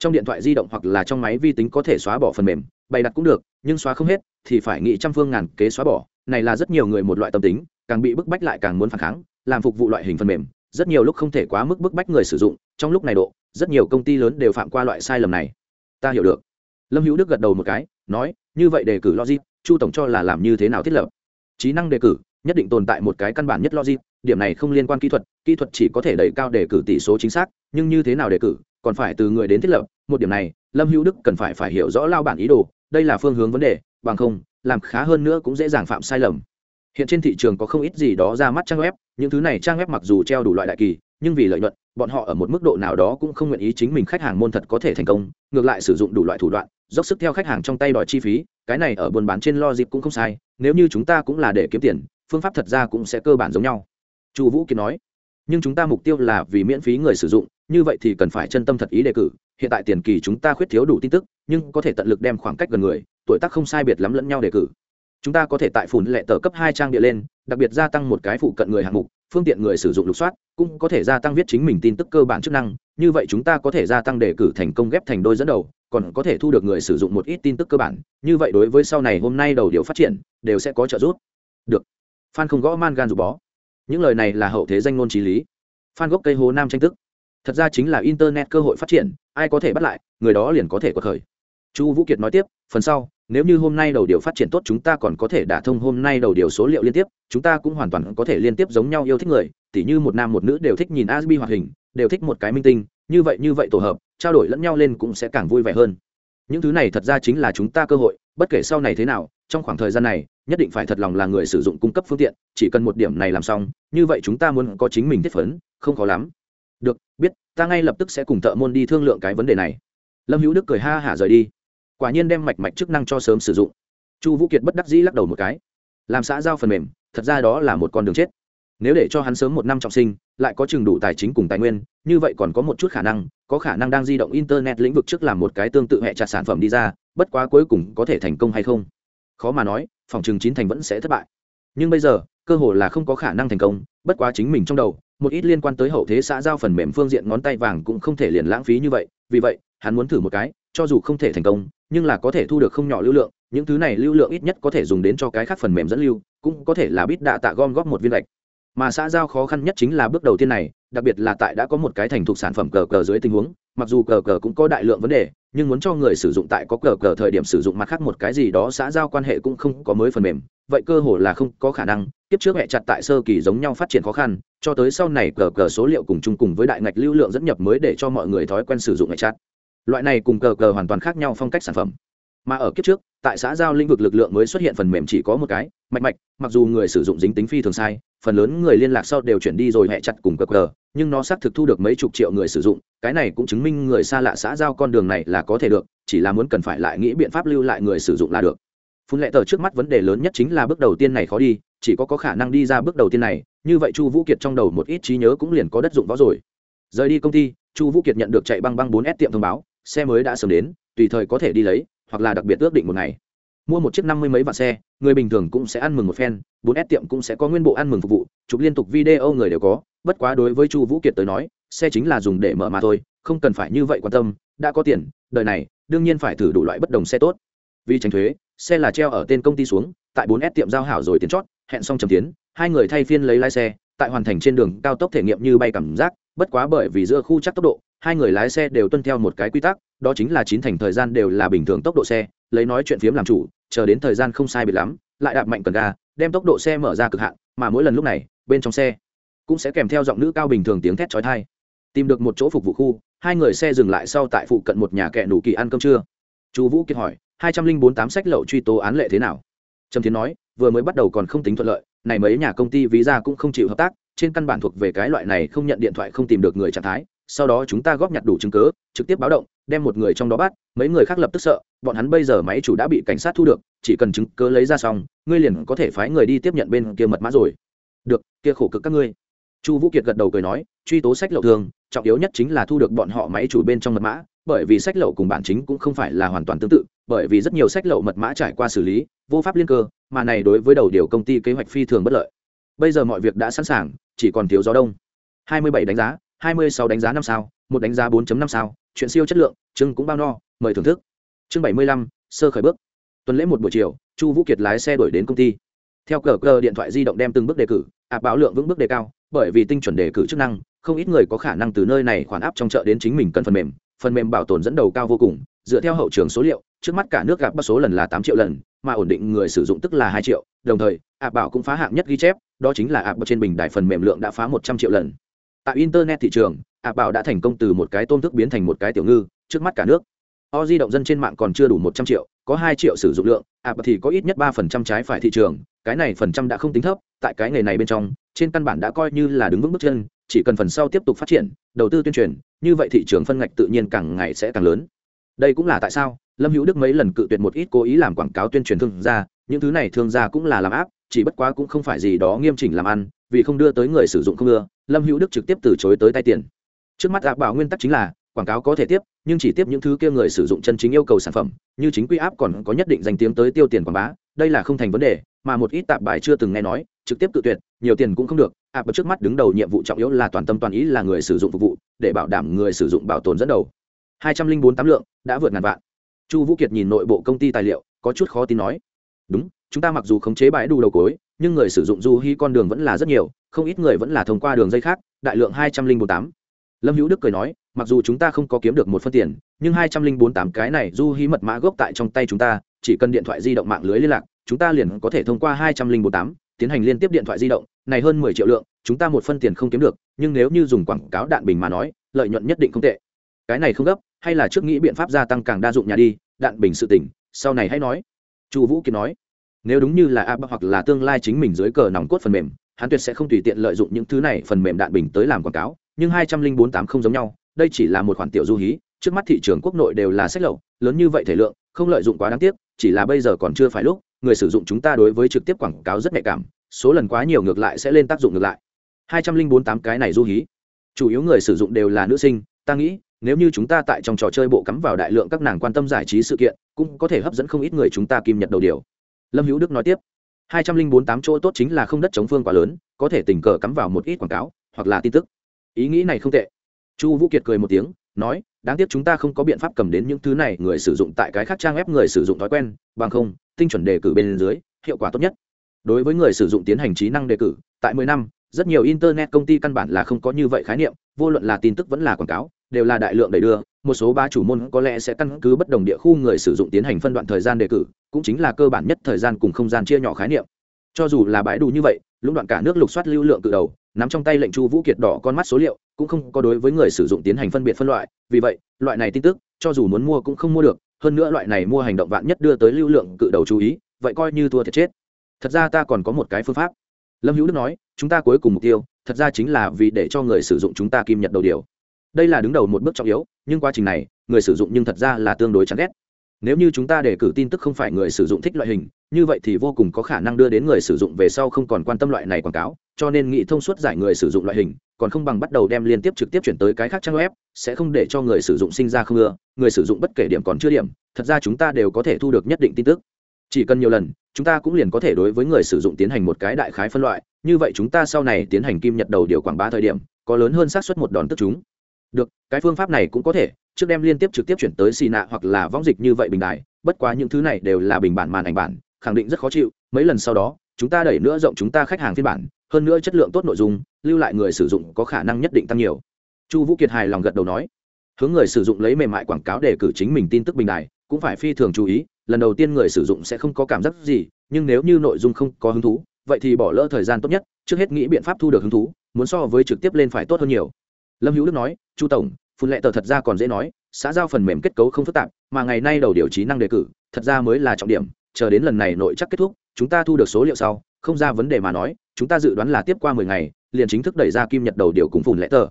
trong điện thoại di động hoặc là trong máy vi tính có thể xóa bỏ phần mềm, bày đặt cũng được, nhưng xóa không hết thì phải nghĩ trăm phương ngàn kế xóa bỏ. Này là rất nhiều người một loại tâm tính, càng bị bức bách lại càng muốn phản kháng, làm phục vụ loại hình phần mềm, rất nhiều lúc không thể quá mức bức bách người sử dụng, trong lúc này độ, rất nhiều công ty lớn đều phạm qua loại sai lầm này. Ta hiểu được. Lâm hữu đức gật đầu một cái, nói, như vậy đề cử logic, chu tổng cho là làm như thế nào thiết lập? Trí năng đề cử, nhất định tồn tại một cái căn bản nhất logic, điểm này không liên quan kỹ thuật kỹ thuật chỉ có thể đẩy cao đề cử tỷ số chính xác, nhưng như thế nào đề cử còn phải từ người đến thiết lập, một điểm này, lâm hữu đức cần phải phải hiểu rõ lao bản ý đồ, đây là phương hướng vấn đề, bằng không, làm khá hơn nữa cũng dễ dàng phạm sai lầm. Hiện trên thị trường có không ít gì đó ra mắt trang web, những thứ này trang web mặc dù treo đủ loại đại kỳ, nhưng vì lợi nhuận, bọn họ ở một mức độ nào đó cũng không nguyện ý chính mình khách hàng môn thật có thể thành công, ngược lại sử dụng đủ loại thủ đoạn, dốc sức theo khách hàng trong tay đòi chi phí, cái này ở buôn bán trên lo dịp cũng không sai, nếu như chúng ta cũng là để kiếm tiền, phương pháp thật ra cũng sẽ cơ bản giống nhau. Chu vũ kiệt nói nhưng chúng ta mục tiêu là vì miễn phí người sử dụng, như vậy thì cần phải chân tâm thật ý đề cử. Hiện tại tiền kỳ chúng ta khuyết thiếu đủ tin tức, nhưng có thể tận lực đem khoảng cách gần người, tuổi tác không sai biệt lắm lẫn nhau đề cử. Chúng ta có thể tại phủn lệ tờ cấp hai trang địa lên, đặc biệt gia tăng một cái phụ cận người hạng mục, phương tiện người sử dụng lục soát, cũng có thể gia tăng viết chính mình tin tức cơ bản chức năng. Như vậy chúng ta có thể gia tăng đề cử thành công ghép thành đôi dẫn đầu, còn có thể thu được người sử dụng một ít tin tức cơ bản. Như vậy đối với sau này hôm nay đầu điều phát triển, đều sẽ có trợ giúp. Được. Phan không gõ man gan rụt bó những lời này là hậu thế danh ngôn trí lý. Phan gốc cây hồ nam tranh tức. Thật ra chính là internet cơ hội phát triển, ai có thể bắt lại, người đó liền có thể có khởi. Chu vũ kiệt nói tiếp, phần sau, nếu như hôm nay đầu điều phát triển tốt chúng ta còn có thể đả thông hôm nay đầu điều số liệu liên tiếp, chúng ta cũng hoàn toàn có thể liên tiếp giống nhau yêu thích người, tỉ như một nam một nữ đều thích nhìn asbi hoạt hình, đều thích một cái minh tinh, như vậy như vậy tổ hợp, trao đổi lẫn nhau lên cũng sẽ càng vui vẻ hơn. Những thứ này thật ra chính là chúng ta cơ hội, bất kể sau này thế nào, trong khoảng thời gian này nhất định phải thật lòng là người sử dụng cung cấp phương tiện, chỉ cần một điểm này làm xong, như vậy chúng ta muốn có chính mình thiết phấn, không khó lắm. Được, biết, ta ngay lập tức sẽ cùng thợ môn đi thương lượng cái vấn đề này. Lâm hữu đức cười ha hả rời đi. Quả nhiên đem mạch mạch chức năng cho sớm sử dụng. Chu vũ kiệt bất đắc dĩ lắc đầu một cái. Làm xã giao phần mềm, thật ra đó là một con đường chết. Nếu để cho hắn sớm một năm trọng sinh, lại có chừng đủ tài chính cùng tài nguyên, như vậy còn có một chút khả năng, có khả năng đang di động internet lĩnh vực trước làm một cái tương tự hệ chặt sản phẩm đi ra, bất quá cuối cùng có thể thành công hay không? Khó mà nói, phòng chừng chín thành vẫn sẽ thất bại. Nhưng bây giờ, cơ hội là không có khả năng thành công, bất quá chính mình trong đầu, một ít liên quan tới hậu thế xã giao phần mềm phương diện ngón tay vàng cũng không thể liền lãng phí như vậy, vì vậy, hắn muốn thử một cái, cho dù không thể thành công, nhưng là có thể thu được không nhỏ lưu lượng, những thứ này lưu lượng ít nhất có thể dùng đến cho cái khác phần mềm dẫn lưu, cũng có thể là bít đạ tạ gom góp một viên gạch. Mà xã giao khó khăn nhất chính là bước đầu tiên này, đặc biệt là tại đã có một cái thành thục sản phẩm cờ cờ dưới tình huống mặc dù cờ cờ cũng có đại lượng vấn đề, nhưng muốn cho người sử dụng tại có cờ cờ thời điểm sử dụng mặt khác một cái gì đó xã giao quan hệ cũng không có mới phần mềm. Vậy cơ hội là không có khả năng tiếp trước hẹ chặt tại sơ kỳ giống nhau phát triển khó khăn, cho tới sau này cờ cờ số liệu cùng chung cùng với đại ngạch lưu lượng dẫn nhập mới để cho mọi người thói quen sử dụng hẹ chặt. Loại này cùng cờ cờ hoàn toàn khác nhau phong cách sản phẩm mà ở kiếp trước, tại xã giao lĩnh vực lực lượng mới xuất hiện phần mềm chỉ có một cái, mạch mạch, mặc dù người sử dụng dính tính phi thường sai, phần lớn người liên lạc sau đều chuyển đi rồi hẹ chặt cùng cờ cờ, nhưng nó xác thực thu được mấy chục triệu người sử dụng, cái này cũng chứng minh người xa lạ xã giao con đường này là có thể được, chỉ là muốn cần phải lại nghĩ biện pháp lưu lại người sử dụng là được. Phun lệ tờ trước mắt vấn đề lớn nhất chính là bước đầu tiên này khó đi, chỉ có có khả năng đi ra bước đầu tiên này, như vậy chu vũ kiệt trong đầu một ít trí nhớ cũng liền có đất dụng võ rồi. Rời đi công ty, chu vũ kiệt nhận được chạy băng băng bốn s tiệm thông báo, xe mới đã sớm đến, tùy thời có thể đi lấy hoặc là đặc biệt ước định một ngày. Mua một chiếc năm mươi mấy vạn xe, người bình thường cũng sẽ ăn mừng một phen, bốn s tiệm cũng sẽ có nguyên bộ ăn mừng phục vụ, chụp liên tục video người đều có. Bất quá đối với chu vũ kiệt tới nói, xe chính là dùng để mở mà thôi, không cần phải như vậy quan tâm, đã có tiền, đời này, đương nhiên phải thử đủ loại bất đồng xe tốt. Vì tránh thuế, xe là treo ở tên công ty xuống, tại bốn s tiệm giao hảo rồi tiến chót, hẹn xong trầm tiến, hai người thay phiên lấy lái xe, tại hoàn thành trên đường cao tốc thể nghiệm như bay cảm giác, bất quá bởi vì giữa khu chắc tốc độ hai người lái xe đều tuân theo một cái quy tắc, đó chính là chín thành thời gian đều là bình thường tốc độ xe, lấy nói chuyện phiếm làm chủ, chờ đến thời gian không sai biệt lắm, lại đạp mạnh cần ga, đem tốc độ xe mở ra cực hạn, mà mỗi lần lúc này, bên trong xe cũng sẽ kèm theo giọng nữ cao bình thường tiếng thét chói tai. Tìm được một chỗ phục vụ khu, hai người xe dừng lại sau tại phụ cận một nhà kẹ nủ kỳ ăn cơm trưa. Chú vũ kiệt hỏi, hai trăm linh bốn tám sách lậu truy tố án lệ thế nào? Trầm Thiến nói, vừa mới bắt đầu còn không tính thuận lợi, này mấy nhà công ty ví ra cũng không chịu hợp tác, trên căn bản thuộc về cái loại này không nhận điện thoại không tìm được người trạng thái sau đó chúng ta góp nhặt đủ chứng cứ trực tiếp báo động, đem một người trong đó bắt, mấy người khác lập tức sợ, bọn hắn bây giờ máy chủ đã bị cảnh sát thu được, chỉ cần chứng cứ lấy ra xong, ngươi liền có thể phái người đi tiếp nhận bên kia mật mã rồi. Được, kia khổ cực các ngươi. Chu vũ kiệt gật đầu cười nói, truy tố sách lậu thường, trọng yếu nhất chính là thu được bọn họ máy chủ bên trong mật mã, bởi vì sách lậu cùng bản chính cũng không phải là hoàn toàn tương tự, bởi vì rất nhiều sách lậu mật mã trải qua xử lý, vô pháp liên cơ, mà này đối với đầu điều công ty kế hoạch phi thường bất lợi. Bây giờ mọi việc đã sẵn sàng, chỉ còn thiếu gió đông. 27 đánh giá 26 đánh giá năm sao một đánh giá 4.5 sao chuyện siêu chất lượng chương cũng bao no mời thưởng thức. Chương 75, sơ khởi bước. Tuần lễ một buổi chiều chu vũ kiệt lái xe đuổi đến công ty. Theo cờ cờ điện thoại di động đem từng bước đề cử áp báo lượng vững bước đề cao bởi vì tinh chuẩn đề cử chức năng không ít người có khả năng từ nơi này khoản áp trong chợ đến chính mình cần phần mềm. Phần mềm bảo tồn dẫn đầu cao vô cùng dựa theo hậu trường số liệu trước mắt cả nước gặp bắt số lần là tám triệu lần mà ổn định người sử dụng tức là hai triệu. Đồng thời áp bảo cũng phá hạng nhất ghi chép đó chính là áp bảo trên bình đại phần mềm lượng đã phá một trăm triệu lần tại internet thị trường ạ bảo đã thành công từ một cái tôm thức biến thành một cái tiểu ngư, trước mắt cả nước. O di động dân trên mạng còn chưa đủ một trăm triệu, có hai triệu sử dụng lượng áp thì có ít nhất ba phần trăm trái phải thị trường, cái này phần trăm đã không tính thấp, tại cái nghề này bên trong, trên căn bản đã coi như là đứng vững bước chân, chỉ cần phần sau tiếp tục phát triển, đầu tư tuyên truyền, như vậy thị trường phân ngạch tự nhiên càng ngày sẽ càng lớn. Đây cũng là tại sao, lâm hữu đức mấy lần cự tuyệt một ít cố ý làm quảng cáo tuyên truyền thương gia những thứ này thương gia cũng là làm áp, chỉ bất quá cũng không phải gì đó nghiêm chỉnh làm ăn, vì không đưa tới người sử dụng không ưa, lâm hữu đức trực tiếp từ chối tới tay tiền. Trước mắt áp bảo nguyên tắc chính là, quảng cáo có thể tiếp, nhưng chỉ tiếp những thứ kia người sử dụng chân chính yêu cầu sản phẩm, như chính quy áp còn có nhất định danh tiếng tới tiêu tiền quảng bá, đây là không thành vấn đề, mà một ít tạp bài chưa từng nghe nói, trực tiếp tự tuyệt, nhiều tiền cũng không được, áp trước mắt đứng đầu nhiệm vụ trọng yếu là toàn tâm toàn ý là người sử dụng phục vụ, để bảo đảm người sử dụng bảo tồn dẫn đầu. Hai trăm linh bốn tám lượng, đã vượt ngàn vạn. Chu vũ kiệt nhìn nội bộ công ty tài liệu, có chút khó tin nói đúng, chúng ta mặc dù khống chế bãi đu đầu cối, nhưng người sử dụng du hy con đường vẫn là rất nhiều, không ít người vẫn là thông qua đường dây khác, đại lượng hai trăm linh bốn tám. Lâm hữu đức cười nói, mặc dù chúng ta không có kiếm được một phân tiền, nhưng hai trăm linh bốn tám cái này du hí mật mã gốc tại trong tay chúng ta, chỉ cần điện thoại di động mạng lưới liên lạc, chúng ta liền có thể thông qua hai trăm linh bốn tám tiến hành liên tiếp điện thoại di động, này hơn mười triệu lượng, chúng ta một phân tiền không kiếm được, nhưng nếu như dùng quảng cáo đạn bình mà nói, lợi nhuận nhất định không tệ. Cái này không gấp, hay là trước nghĩ biện pháp gia tăng càng đa dụng nhà đi, đạn bình sự tỉnh, sau này hãy nói chu vũ kiệt nói, nếu đúng như là a hoặc là tương lai chính mình dưới cờ nòng cốt phần mềm, hắn tuyệt sẽ không tùy tiện lợi dụng những thứ này phần mềm đạn bình tới làm quảng cáo, nhưng hai trăm linh bốn tám không giống nhau, đây chỉ là một khoản tiểu du hí, trước mắt thị trường quốc nội đều là sách lậu, lớn như vậy thể lượng, không lợi dụng quá đáng tiếc, chỉ là bây giờ còn chưa phải lúc, người sử dụng chúng ta đối với trực tiếp quảng cáo rất nhạy cảm, số lần quá nhiều ngược lại sẽ lên tác dụng ngược lại. Hai trăm linh bốn tám cái này du hí, chủ yếu người sử dụng đều là nữ sinh, ta nghĩ nếu như chúng ta tại trong trò chơi bộ cắm vào đại lượng các nàng quan tâm giải trí sự kiện, cũng có thể hấp dẫn không ít người chúng ta kim nhật đầu điều. Lâm hữu đức nói tiếp, hai trăm linh bốn tám chỗ tốt chính là không đất chống phương quá lớn, có thể tình cờ cắm vào một ít quảng cáo, hoặc là tin tức. Ý nghĩ này không tệ. Chu vũ kiệt cười một tiếng, nói, đáng tiếc chúng ta không có biện pháp cầm đến những thứ này, người sử dụng tại cái khác trang web, người sử dụng thói quen, bằng không, tinh chuẩn đề cử bên dưới, hiệu quả tốt nhất. Đối với người sử dụng tiến hành trí năng đề cử, tại mười năm, rất nhiều internet công ty căn bản là không có như vậy khái niệm, vô luận là tin tức vẫn là quảng cáo đều là đại lượng đẩy đưa, một số ba chủ môn có lẽ sẽ căn cứ bất đồng địa khu người sử dụng tiến hành phân đoạn thời gian đề cử, cũng chính là cơ bản nhất thời gian cùng không gian chia nhỏ khái niệm. Cho dù là bãi đủ như vậy, lũng đoạn cả nước lục soát lưu lượng cự đầu, nắm trong tay lệnh chu vũ kiệt đỏ con mắt số liệu, cũng không có đối với người sử dụng tiến hành phân biệt phân loại, vì vậy, loại này tin tức, cho dù muốn mua cũng không mua được, hơn nữa loại này mua hành động vạn nhất đưa tới lưu lượng cự đầu chú ý, vậy coi như thua thiệt chết. Thật ra ta còn có một cái phương pháp. Lâm hữu đức nói, chúng ta cuối cùng mục tiêu, thật ra chính là vì để cho người sử dụng chúng ta kim nhật đầu điều đây là đứng đầu một bước trọng yếu, nhưng quá trình này, người sử dụng nhưng thật ra là tương đối chán ghét. Nếu như chúng ta đề cử tin tức không phải người sử dụng thích loại hình, như vậy thì vô cùng có khả năng đưa đến người sử dụng về sau không còn quan tâm loại này quảng cáo, cho nên nghị thông suốt giải người sử dụng loại hình, còn không bằng bắt đầu đem liên tiếp trực tiếp chuyển tới cái khác trang web, sẽ không để cho người sử dụng sinh ra không ưa, người sử dụng bất kể điểm còn chưa điểm, thật ra chúng ta đều có thể thu được nhất định tin tức. Chỉ cần nhiều lần, chúng ta cũng liền có thể đối với người sử dụng tiến hành một cái đại khái phân loại, như vậy chúng ta sau này tiến hành kim nhật đầu điều quảng bá thời điểm, có lớn hơn xác suất một đòn tức chúng được, cái phương pháp này cũng có thể, trước đem liên tiếp trực tiếp chuyển tới xì nạ hoặc là võng dịch như vậy bình đại bất quá những thứ này đều là bình bản màn ảnh bản, khẳng định rất khó chịu, mấy lần sau đó, chúng ta đẩy nữa rộng chúng ta khách hàng phiên bản, hơn nữa chất lượng tốt nội dung, lưu lại người sử dụng có khả năng nhất định tăng nhiều. Chu vũ kiệt hài lòng gật đầu nói. Hướng người sử dụng lấy mềm mại quảng cáo để cử chính mình tin tức bình đại cũng phải phi thường chú ý, lần đầu tiên người sử dụng sẽ không có cảm giác gì, nhưng nếu như nội dung không có hứng thú, vậy thì bỏ lỡ thời gian tốt nhất, trước hết nghĩ biện pháp thu được hứng thú, muốn so với trực tiếp lên phải tốt hơn nhiều lâm hữu đức nói, chu tổng, phun lệ tờ thật ra còn dễ nói, xã giao phần mềm kết cấu không phức tạp, mà ngày nay đầu điều trí năng đề cử, thật ra mới là trọng điểm, chờ đến lần này nội chắc kết thúc, chúng ta thu được số liệu sau, không ra vấn đề mà nói, chúng ta dự đoán là tiếp qua mười ngày, liền chính thức đẩy ra kim nhật đầu điều cùng phun lệ tờ.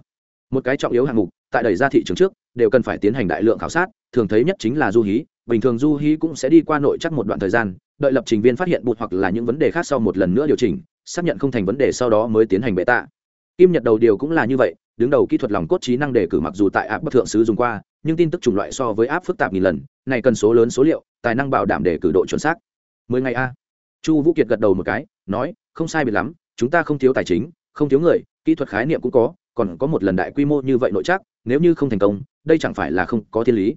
Một cái trọng yếu hạng mục, tại đẩy ra thị trường trước, đều cần phải tiến hành đại lượng khảo sát, thường thấy nhất chính là du hí, bình thường du hí cũng sẽ đi qua nội chắc một đoạn thời gian, đợi lập trình viên phát hiện bụt hoặc là những vấn đề khác sau một lần nữa điều chỉnh, xác nhận không thành vấn đề sau đó mới tiến hành bệ tạ kim nhật đầu điều cũng là như vậy đứng đầu kỹ thuật lòng cốt trí năng đề cử mặc dù tại áp bất thượng sứ dùng qua, nhưng tin tức chủng loại so với áp phức tạp nghìn lần, này cần số lớn số liệu, tài năng bảo đảm đề cử độ chuẩn xác. Mười ngày a. Chu vũ kiệt gật đầu một cái, nói, không sai biệt lắm, chúng ta không thiếu tài chính, không thiếu người, kỹ thuật khái niệm cũng có, còn có một lần đại quy mô như vậy nội chắc nếu như không thành công, đây chẳng phải là không có thiên lý.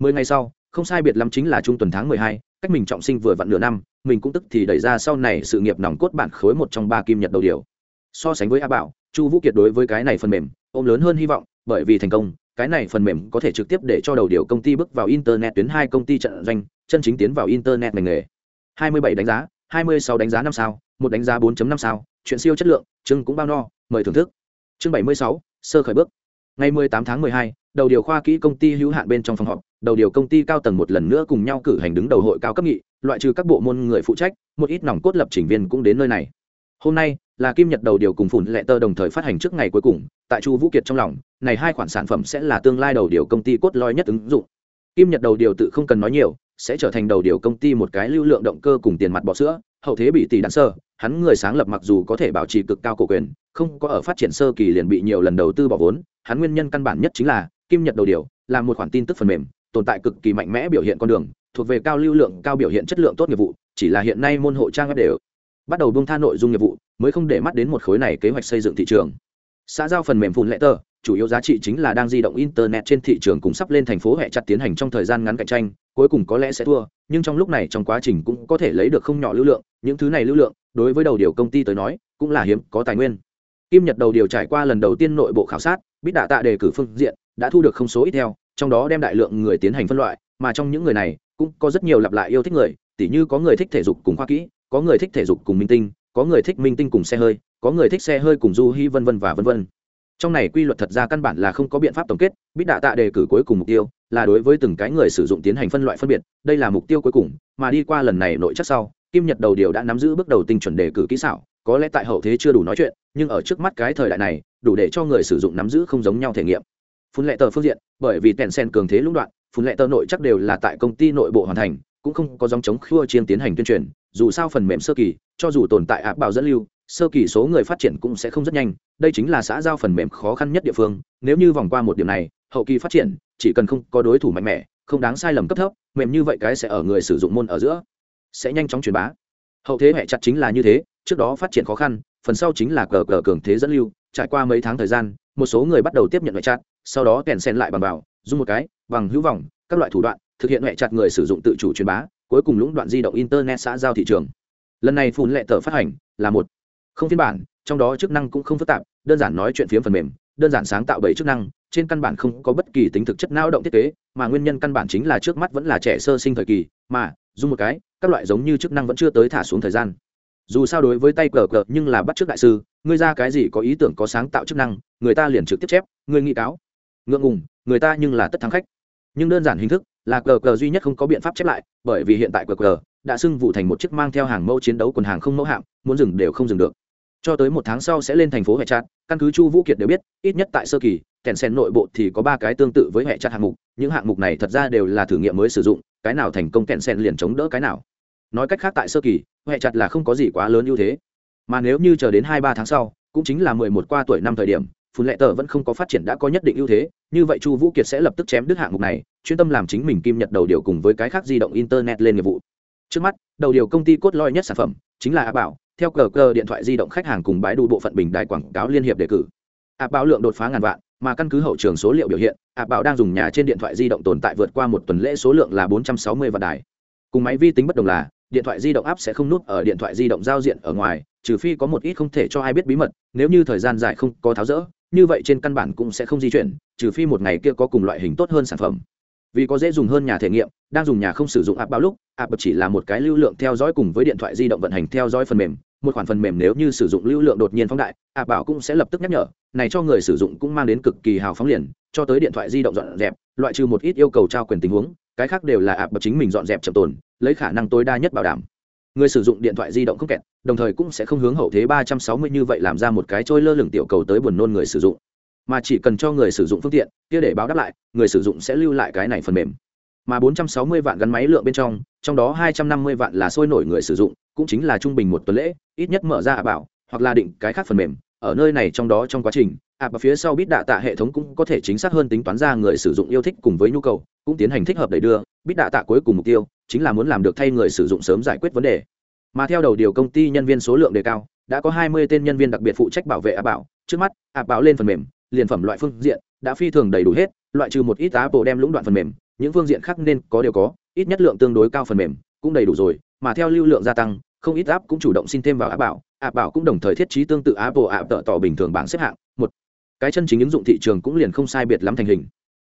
Mười ngày sau, không sai biệt lắm chính là trung tuần tháng mười hai, cách mình trọng sinh vừa vặn nửa năm, mình cũng tức thì đẩy ra sau này sự nghiệp nòng cốt bản khối một trong ba kim nhật đầu điều. So sánh với a bảo, chu vũ kiệt đối với cái này phần mềm ôm lớn hơn hy vọng bởi vì thành công cái này phần mềm có thể trực tiếp để cho đầu điều công ty bước vào internet tuyến hai công ty trận doanh chân chính tiến vào internet ngành nghề. 27 đánh giá 26 đánh giá năm sao một đánh giá 4.5 sao chuyện siêu chất lượng chương cũng bao no mời thưởng thức. Chương 76, sơ khởi bước. Ngày 18 tháng 12, đầu điều khoa kỹ công ty hữu hạn bên trong phòng họp đầu điều công ty cao tầng một lần nữa cùng nhau cử hành đứng đầu hội cao cấp nghị loại trừ các bộ môn người phụ trách một ít nòng cốt lập trình viên cũng đến nơi này. Hôm nay là kim nhật đầu điều cùng phủn lệ tơ đồng thời phát hành trước ngày cuối cùng, tại chu vũ kiệt trong lòng, này hai khoản sản phẩm sẽ là tương lai đầu điều công ty cốt lõi nhất ứng dụng. Kim nhật đầu điều tự không cần nói nhiều, sẽ trở thành đầu điều công ty một cái lưu lượng động cơ cùng tiền mặt bọ sữa, hậu thế bị tỷ đạn sơ, hắn người sáng lập mặc dù có thể bảo trì cực cao cổ quyền, không có ở phát triển sơ kỳ liền bị nhiều lần đầu tư bỏ vốn, hắn nguyên nhân căn bản nhất chính là, kim nhật đầu điều là một khoản tin tức phần mềm, tồn tại cực kỳ mạnh mẽ biểu hiện con đường, thuộc về cao lưu lượng, cao biểu hiện chất lượng tốt nghiệp vụ, chỉ là hiện nay môn hộ trang web đều bắt đầu buông tha nội dung nghiệp vụ, mới không để mắt đến một khối này kế hoạch xây dựng thị trường. Xã giao phần mềm phun lệ tờ, chủ yếu giá trị chính là đang di động internet trên thị trường cùng sắp lên thành phố hệ chặt tiến hành trong thời gian ngắn cạnh tranh, cuối cùng có lẽ sẽ thua, nhưng trong lúc này trong quá trình cũng có thể lấy được không nhỏ lưu lượng, những thứ này lưu lượng, đối với đầu điều công ty tới nói, cũng là hiếm có tài nguyên. Kim nhật đầu điều trải qua lần đầu tiên nội bộ khảo sát biết đạ tạ đề cử phương diện, đã thu được không số ít theo, trong đó đem đại lượng người tiến hành phân loại, mà trong những người này, cũng có rất nhiều lặp lại yêu thích người, tỉ như có người thích thể dục cùng khoa kỹ có người thích thể dục cùng minh tinh, có người thích minh tinh cùng xe hơi, có người thích xe hơi cùng du hy vân vân và vân vân. Trong này quy luật thật ra căn bản là không có biện pháp tổng kết biết đạ tạ đề cử cuối cùng mục tiêu là đối với từng cái người sử dụng tiến hành phân loại phân biệt, đây là mục tiêu cuối cùng, mà đi qua lần này nội chắc sau, kim nhật đầu điều đã nắm giữ bước đầu tinh chuẩn đề cử kỹ xảo, có lẽ tại hậu thế chưa đủ nói chuyện, nhưng ở trước mắt cái thời đại này, đủ để cho người sử dụng nắm giữ không giống nhau thể nghiệm. Phun lệ tờ phương diện, bởi vì tèn sen cường thế lũng đoạn, phun lệ tờ nội chắc đều là tại công ty nội bộ hoàn thành, cũng không có dòng chống khua chiên tiến hành tuyên truyền dù sao phần mềm sơ kỳ, cho dù tồn tại áp bảo dẫn lưu, sơ kỳ số người phát triển cũng sẽ không rất nhanh. Đây chính là xã giao phần mềm khó khăn nhất địa phương. Nếu như vòng qua một điểm này, hậu kỳ phát triển, chỉ cần không có đối thủ mạnh mẽ, không đáng sai lầm cấp thấp, mềm như vậy cái sẽ ở người sử dụng môn ở giữa, sẽ nhanh chóng truyền bá. Hậu thế hệ chặt chính là như thế, trước đó phát triển khó khăn, phần sau chính là cờ cờ cường thế dẫn lưu, trải qua mấy tháng thời gian, một số người bắt đầu tiếp nhận hệ chặt, sau đó kèn sen lại bằng vào, dùng một cái, bằng hữu vòng các loại thủ đoạn, thực hiện hệ chặt người sử dụng tự chủ truyền bá cuối cùng lũng đoạn di động internet xã giao thị trường. Lần này phun lệ tờ phát hành là một không phiên bản, trong đó chức năng cũng không phức tạp, đơn giản nói chuyện phiếm phần mềm, đơn giản sáng tạo bảy chức năng, trên căn bản không có bất kỳ tính thực chất não động thiết kế, mà nguyên nhân căn bản chính là trước mắt vẫn là trẻ sơ sinh thời kỳ, mà, dùng một cái, các loại giống như chức năng vẫn chưa tới thả xuống thời gian. Dù sao đối với tay cờ cờ, nhưng là bắt trước đại sư, ngươi ra cái gì có ý tưởng có sáng tạo chức năng, người ta liền trực tiếp chép, ngươi nghị cáo. Ngượng ngùng, người ta nhưng là tất thắng khách. Nhưng đơn giản hình thức là cờ cờ duy nhất không có biện pháp chép lại, bởi vì hiện tại cờ cờ đã xưng vụ thành một chiếc mang theo hàng mẫu chiến đấu quần hàng không mẫu hạm, muốn dừng đều không dừng được. Cho tới một tháng sau sẽ lên thành phố hệ chặt, căn cứ chu vũ kiệt đều biết, ít nhất tại sơ kỳ, kèn sen nội bộ thì có ba cái tương tự với hệ chặt hạng mục, những hạng mục này thật ra đều là thử nghiệm mới sử dụng, cái nào thành công kèn sen liền chống đỡ cái nào. Nói cách khác tại sơ kỳ, hệ chặt là không có gì quá lớn ưu thế. Mà nếu như chờ đến hai ba tháng sau, cũng chính là mười một qua tuổi năm thời điểm phun lệ tờ vẫn không có phát triển đã có nhất định ưu thế, như vậy chu vũ kiệt sẽ lập tức chém đứt hạng mục này, chuyên tâm làm chính mình kim nhật đầu điều cùng với cái khác di động internet lên nghiệp vụ. Trước mắt, đầu điều công ty cốt lõi nhất sản phẩm chính là a bảo, theo cờ cờ điện thoại di động khách hàng cùng bãi đủ bộ phận bình đài quảng cáo liên hiệp đề cử. A bảo lượng đột phá ngàn vạn, mà căn cứ hậu trường số liệu biểu hiện a bảo đang dùng nhà trên điện thoại di động tồn tại vượt qua một tuần lễ số lượng là bốn trăm sáu mươi vạn đài. Cùng máy vi tính bất đồng là, điện thoại di động áp sẽ không nút ở điện thoại di động giao diện ở ngoài, trừ phi có một ít không thể cho ai biết bí mật, nếu như thời gian dài không có tháo rỡ như vậy trên căn bản cũng sẽ không di chuyển, trừ phi một ngày kia có cùng loại hình tốt hơn sản phẩm. Vì có dễ dùng hơn nhà thể nghiệm, đang dùng nhà không sử dụng app bao lúc, app chỉ là một cái lưu lượng theo dõi cùng với điện thoại di động vận hành theo dõi phần mềm, một khoản phần mềm nếu như sử dụng lưu lượng đột nhiên phóng đại, app bảo cũng sẽ lập tức nhắc nhở, này cho người sử dụng cũng mang đến cực kỳ hào phóng liền, cho tới điện thoại di động dọn dẹp, loại trừ một ít yêu cầu trao quyền tình huống, cái khác đều là app chính mình dọn dẹp chậm tồn, lấy khả năng tối đa nhất bảo đảm người sử dụng điện thoại di động không kẹt, đồng thời cũng sẽ không hướng hậu thế ba trăm sáu mươi như vậy làm ra một cái trôi lơ lửng tiểu cầu tới buồn nôn người sử dụng. Mà chỉ cần cho người sử dụng phương tiện, kia để báo đáp lại, người sử dụng sẽ lưu lại cái này phần mềm. Mà 460 vạn gắn máy lượng bên trong trong đó 250 vạn là sôi nổi người sử dụng, cũng chính là trung bình một tuần lễ, ít nhất mở ra ạ bảo, hoặc là định cái khác phần mềm. Ở nơi này trong đó trong quá trình, ạ và phía sau bit đạ tạ hệ thống cũng có thể chính xác hơn tính toán ra người sử dụng yêu thích cùng với nhu cầu, cũng tiến hành thích hợp đẩy đưa bít đạ tạ cuối cùng mục tiêu chính là muốn làm được thay người sử dụng sớm giải quyết vấn đề. Mà theo đầu điều công ty nhân viên số lượng đề cao, đã có hai mươi tên nhân viên đặc biệt phụ trách bảo vệ Á bảo trước mắt Á bảo lên phần mềm, liền phẩm loại phương diện đã phi thường đầy đủ hết, loại trừ một ít apple đem lũng đoạn phần mềm, những phương diện khác nên có đều có, ít nhất lượng tương đối cao phần mềm cũng đầy đủ rồi, mà theo lưu lượng gia tăng, không ít app cũng chủ động xin thêm vào Á bảo Á bảo cũng đồng thời thiết trí tương tự apple app tợ tỏ bình thường bảng xếp hạng. Một, cái chân chính ứng dụng thị trường cũng liền không sai biệt lắm thành hình.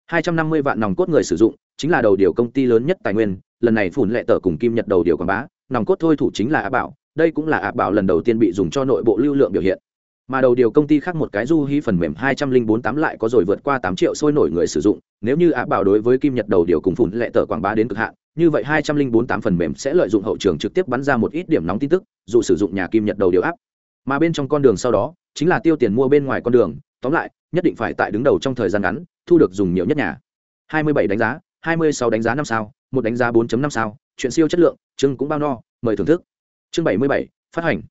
250 vạn nòng cốt người sử dụng, chính là đầu điều công ty lớn nhất tài nguyên, lần này phủn lệ tờ cùng kim nhật đầu điều quảng bá, nòng cốt thôi thủ chính là ạ bảo, đây cũng là ạ bảo lần đầu tiên bị dùng cho nội bộ lưu lượng biểu hiện. Mà đầu điều công ty khác một cái du hí phần mềm 2048 lại có rồi vượt qua 8 triệu sôi nổi người sử dụng, nếu như ạ bảo đối với kim nhật đầu điều cùng phủn lệ tờ quảng bá đến cực hạn, như vậy 2048 phần mềm sẽ lợi dụng hậu trường trực tiếp bắn ra một ít điểm nóng tin tức, dù sử dụng nhà kim nhật đầu điều áp mà bên trong con đường sau đó, chính là tiêu tiền mua bên ngoài con đường, tóm lại nhất định phải tại đứng đầu trong thời gian ngắn thu được dùng nhiều nhất nhà. 27 đánh giá 26 đánh giá năm sao một đánh giá 4.5 sao chuyện siêu chất lượng chương cũng bao no mời thưởng thức. Chương 77, phát hành.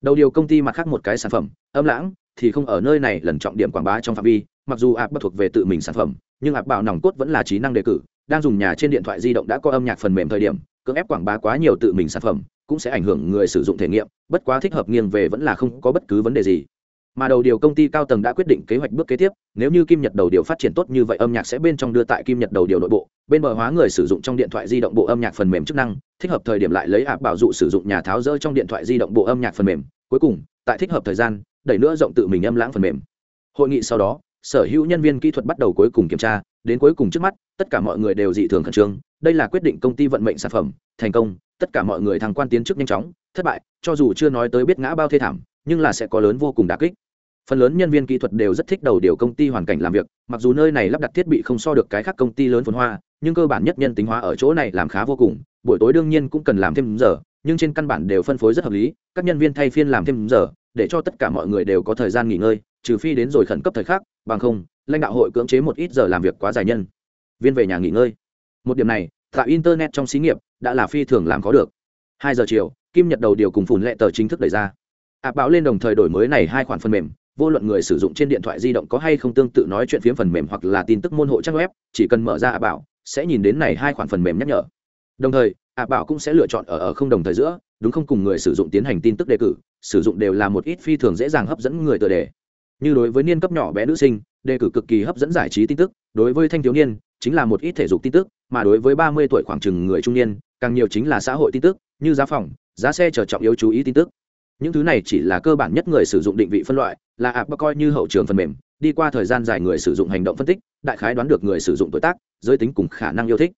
Đầu điều công ty mặt khác một cái sản phẩm âm lãng thì không ở nơi này lần trọng điểm quảng bá trong phạm vi mặc dù ạp bất thuộc về tự mình sản phẩm nhưng ạp bảo nòng cốt vẫn là trí năng đề cử đang dùng nhà trên điện thoại di động đã có âm nhạc phần mềm thời điểm cưỡng ép quảng bá quá nhiều tự mình sản phẩm cũng sẽ ảnh hưởng người sử dụng thể nghiệm bất quá thích hợp nghiêng về vẫn là không có bất cứ vấn đề gì mà đầu điều công ty cao tầng đã quyết định kế hoạch bước kế tiếp, nếu như kim nhật đầu điều phát triển tốt như vậy âm nhạc sẽ bên trong đưa tại kim nhật đầu điều nội bộ, bên bờ hóa người sử dụng trong điện thoại di động bộ âm nhạc phần mềm chức năng, thích hợp thời điểm lại lấy ạp bảo dụ sử dụng nhà tháo rỡ trong điện thoại di động bộ âm nhạc phần mềm. Cuối cùng, tại thích hợp thời gian, đẩy nữa rộng tự mình âm lãng phần mềm. Hội nghị sau đó, sở hữu nhân viên kỹ thuật bắt đầu cuối cùng kiểm tra, đến cuối cùng trước mắt, tất cả mọi người đều dị thường khẩn trương. Đây là quyết định công ty vận mệnh sản phẩm, thành công, tất cả mọi người thăng quan tiến chức nhanh chóng, thất bại, cho dù chưa nói tới biết ngã bao thê thảm nhưng là sẽ có lớn vô cùng đà kích. Phần lớn nhân viên kỹ thuật đều rất thích đầu điều công ty hoàn cảnh làm việc, mặc dù nơi này lắp đặt thiết bị không so được cái khác công ty lớn phồn hoa, nhưng cơ bản nhất nhân tính hóa ở chỗ này làm khá vô cùng, buổi tối đương nhiên cũng cần làm thêm giờ, nhưng trên căn bản đều phân phối rất hợp lý, các nhân viên thay phiên làm thêm giờ, để cho tất cả mọi người đều có thời gian nghỉ ngơi, trừ phi đến rồi khẩn cấp thời khắc, bằng không, lãnh đạo hội cưỡng chế một ít giờ làm việc quá dài nhân. Viên về nhà nghỉ ngơi. Một điểm này, tại internet trong xí nghiệp, đã là phi thường làm có được. Hai giờ chiều, kim nhật đầu điều cùng phùn lệ tờ chính thức đẩy ra ạp báo lên đồng thời đổi mới này hai khoản phần mềm, vô luận người sử dụng trên điện thoại di động có hay không tương tự nói chuyện phiếm phần mềm hoặc là tin tức môn hộ trang web, chỉ cần mở ra ạp bảo sẽ nhìn đến này hai khoản phần mềm nhắc nhở. Đồng thời ạp bảo cũng sẽ lựa chọn ở ở không đồng thời giữa, đúng không cùng người sử dụng tiến hành tin tức đề cử, sử dụng đều là một ít phi thường dễ dàng hấp dẫn người tựa đề. Như đối với niên cấp nhỏ bé nữ sinh, đề cử cực kỳ hấp dẫn giải trí tin tức, đối với thanh thiếu niên, chính là một ít thể dục tin tức, mà đối với ba mươi tuổi khoảng chừng người trung niên, càng nhiều chính là xã hội tin tức, như giá phòng, giá xe chờ trọng yếu chú ý tin tức những thứ này chỉ là cơ bản nhất người sử dụng định vị phân loại, là app coi như hậu trường phần mềm, đi qua thời gian dài người sử dụng hành động phân tích, đại khái đoán được người sử dụng tuổi tác, giới tính cùng khả năng yêu thích.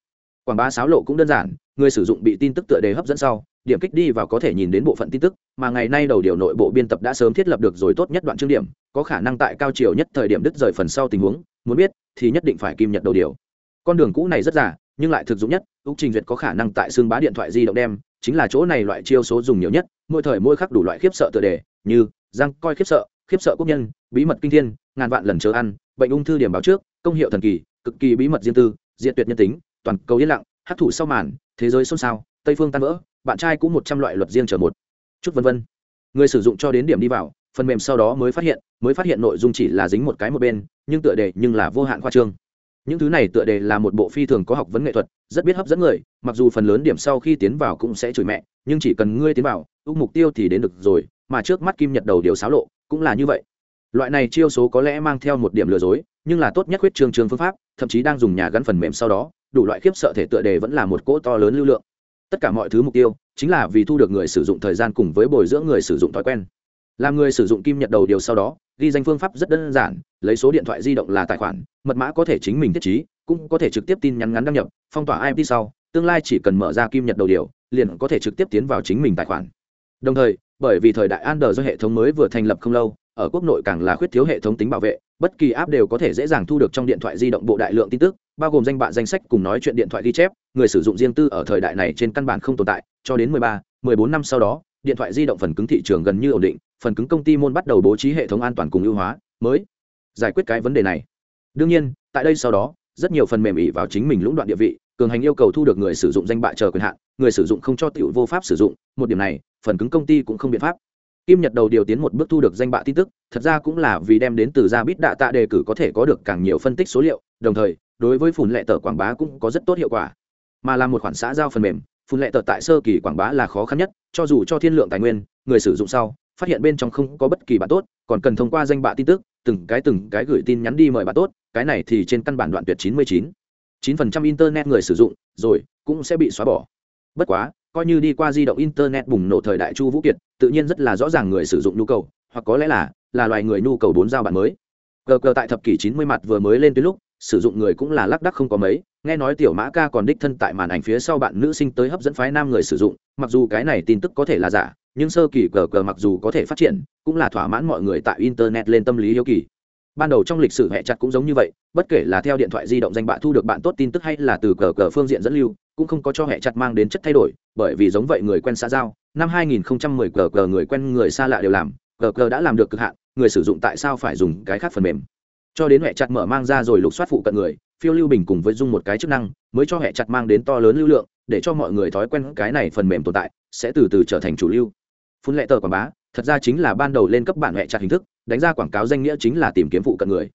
Quảng bá sáo lộ cũng đơn giản, người sử dụng bị tin tức tựa đề hấp dẫn sau, điểm kích đi vào có thể nhìn đến bộ phận tin tức, mà ngày nay đầu điều nội bộ biên tập đã sớm thiết lập được rồi tốt nhất đoạn chương điểm, có khả năng tại cao chiều nhất thời điểm đứt rời phần sau tình huống, muốn biết, thì nhất định phải kim nhật đầu điều. Con đường cũ này rất giả nhưng lại thực dụng nhất, úc trình duyệt có khả năng tại xương bá điện thoại di động đem chính là chỗ này loại chiêu số dùng nhiều nhất, mỗi thời mỗi khắc đủ loại khiếp sợ tựa đề, như, răng coi khiếp sợ khiếp sợ quốc nhân, bí mật kinh thiên, ngàn vạn lần chờ ăn, bệnh ung thư điểm báo trước, công hiệu thần kỳ, cực kỳ bí mật riêng tư diện tuyệt nhân tính, toàn cầu yên lặng hát thủ sau màn, thế giới xôn xao, tây phương tan vỡ, bạn trai cũng một trăm loại luật riêng chờ một. Chút vân vân. Người sử dụng cho đến điểm đi vào, phần mềm sau đó mới phát hiện, mới phát hiện nội dung chỉ là dính một cái một bên, nhưng tựa đề nhưng là vô hạn khoa trương những thứ này tựa đề là một bộ phi thường có học vấn nghệ thuật, rất biết hấp dẫn người, mặc dù phần lớn điểm sau khi tiến vào cũng sẽ chửi mẹ, nhưng chỉ cần ngươi tiến vào, ước mục tiêu thì đến được rồi, mà trước mắt kim nhật đầu điều xáo lộ, cũng là như vậy. Loại này chiêu số có lẽ mang theo một điểm lừa dối, nhưng là tốt nhất huyết trường trường phương pháp, thậm chí đang dùng nhà gắn phần mềm sau đó, đủ loại khiếp sợ thể tựa đề vẫn là một cỗ to lớn lưu lượng. Tất cả mọi thứ mục tiêu, chính là vì thu được người sử dụng thời gian cùng với bồi dưỡng người sử dụng thói quen. Làm người sử dụng kim nhật đầu điều sau đó ghi danh phương pháp rất đơn giản lấy số điện thoại di động là tài khoản mật mã có thể chính mình thiết trí cũng có thể trực tiếp tin nhắn ngắn đăng nhập phong tỏa ip sau tương lai chỉ cần mở ra kim nhật đầu điều liền có thể trực tiếp tiến vào chính mình tài khoản. Đồng thời bởi vì thời đại Android do hệ thống mới vừa thành lập không lâu ở quốc nội càng là khuyết thiếu hệ thống tính bảo vệ bất kỳ app đều có thể dễ dàng thu được trong điện thoại di động bộ đại lượng tin tức bao gồm danh bạ danh sách cùng nói chuyện điện thoại ghi chép người sử dụng riêng tư ở thời đại này trên căn bản không tồn tại cho đến 13, 14 năm sau đó điện thoại di động phần cứng thị trường gần như ổn định phần cứng công ty môn bắt đầu bố trí hệ thống an toàn cùng ưu hóa, mới giải quyết cái vấn đề này. Đương nhiên, tại đây sau đó, rất nhiều phần mềm ỉ vào chính mình lũng đoạn địa vị, cường hành yêu cầu thu được người sử dụng danh bạ chờ quyền hạn, người sử dụng không cho tiểu vô pháp sử dụng, một điểm này, phần cứng công ty cũng không biện pháp. Kim nhật đầu điều tiến một bước thu được danh bạ tin tức, thật ra cũng là vì đem đến từ ra bít đạ tạ đề cử có thể có được càng nhiều phân tích số liệu, đồng thời, đối với phùn lệ tờ quảng bá cũng có rất tốt hiệu quả. Mà là một khoản xã giao phần mềm phun lệ tờ tại sơ kỳ quảng bá là khó khăn nhất, cho dù cho thiên lượng tài nguyên, người sử dụng sau phát hiện bên trong không có bất kỳ bạn tốt, còn cần thông qua danh bạ tin tức, từng cái từng cái gửi tin nhắn đi mời bạn tốt, cái này thì trên căn bản đoạn tuyệt 99. 9% internet người sử dụng, rồi, cũng sẽ bị xóa bỏ bất quá, coi như đi qua di động internet bùng nổ thời đại chu vũ kiệt, tự nhiên rất là rõ ràng người sử dụng nhu cầu, hoặc có lẽ là là loài người nhu cầu bốn giao bạn mới cờ cờ tại thập kỷ 90 mặt vừa mới lên tới lúc, sử dụng người cũng là lác đắc không có mấy, nghe nói tiểu mã ca còn đích thân tại màn ảnh phía sau bạn nữ sinh tới hấp dẫn phái nam người sử dụng, mặc dù cái này tin tức có thể là giả nhưng sơ kỳ cờ cờ mặc dù có thể phát triển, cũng là thỏa mãn mọi người tại internet lên tâm lý hiếu kỳ. Ban đầu trong lịch sử hẹ chặt cũng giống như vậy, bất kể là theo điện thoại di động danh bạ thu được bạn tốt tin tức hay là từ cờ cờ phương diện dẫn lưu, cũng không có cho hẹ chặt mang đến chất thay đổi, bởi vì giống vậy người quen xã giao, năm 2010 cờ cờ người quen người xa lạ đều làm, cờ cờ đã làm được cực hạn, người sử dụng tại sao phải dùng cái khác phần mềm. Cho đến hệ chặt mở mang ra rồi lục soát phụ cận người, phiêu lưu bình cùng với dung một cái chức năng, mới cho hệ chặt mang đến to lớn lưu lượng, để cho mọi người thói quen cái này phần mềm tồn tại, sẽ từ từ trở thành chủ lưu phun lệ tờ quảng bá, thật ra chính là ban đầu lên cấp bản hệ chặt hình thức, đánh ra quảng cáo danh nghĩa chính là tìm kiếm phụ cận người.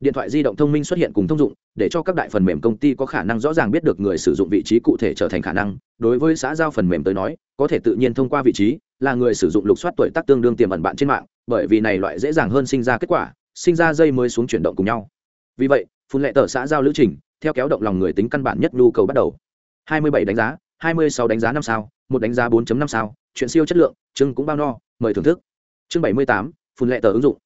Điện thoại di động thông minh xuất hiện cùng thông dụng, để cho các đại phần mềm công ty có khả năng rõ ràng biết được người sử dụng vị trí cụ thể trở thành khả năng. Đối với xã giao phần mềm tới nói, có thể tự nhiên thông qua vị trí, là người sử dụng lục soát tuổi tác tương đương tiềm ẩn bạn trên mạng, bởi vì này loại dễ dàng hơn sinh ra kết quả, sinh ra dây mới xuống chuyển động cùng nhau. Vì vậy, phun lệ tờ xã giao lữ trình, theo kéo động lòng người tính căn bản nhất nhu cầu bắt đầu. 27 đánh giá 26 đánh giá năm sao, một đánh giá 4.5 sao chuyện siêu chất lượng chưng cũng bao no mời thưởng thức. Chương 78, phun lệ tờ ứng dụng.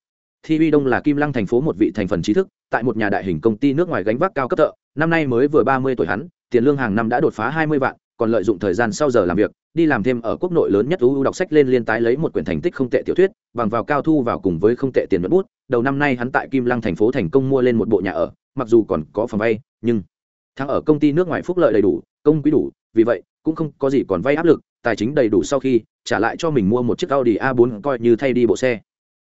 Thi vi đông là kim lăng thành phố một vị thành phần trí thức tại một nhà đại hình công ty nước ngoài gánh vác cao cấp thợ. Năm nay mới vừa 30 tuổi hắn tiền lương hàng năm đã đột phá 20 vạn còn lợi dụng thời gian sau giờ làm việc đi làm thêm ở quốc nội lớn nhất uu đọc sách lên liên tái lấy một quyển thành tích không tệ tiểu thuyết bằng vào cao thu vào cùng với không tệ tiền mất bút. Đầu năm nay hắn tại kim lăng thành phố thành công mua lên một bộ nhà ở mặc dù còn có phòng vay nhưng thắng ở công ty nước ngoài phúc lợi đầy đủ công quý đủ vì vậy cũng không có gì còn vay áp lực, tài chính đầy đủ sau khi trả lại cho mình mua một chiếc audi a 4 coi như thay đi bộ xe.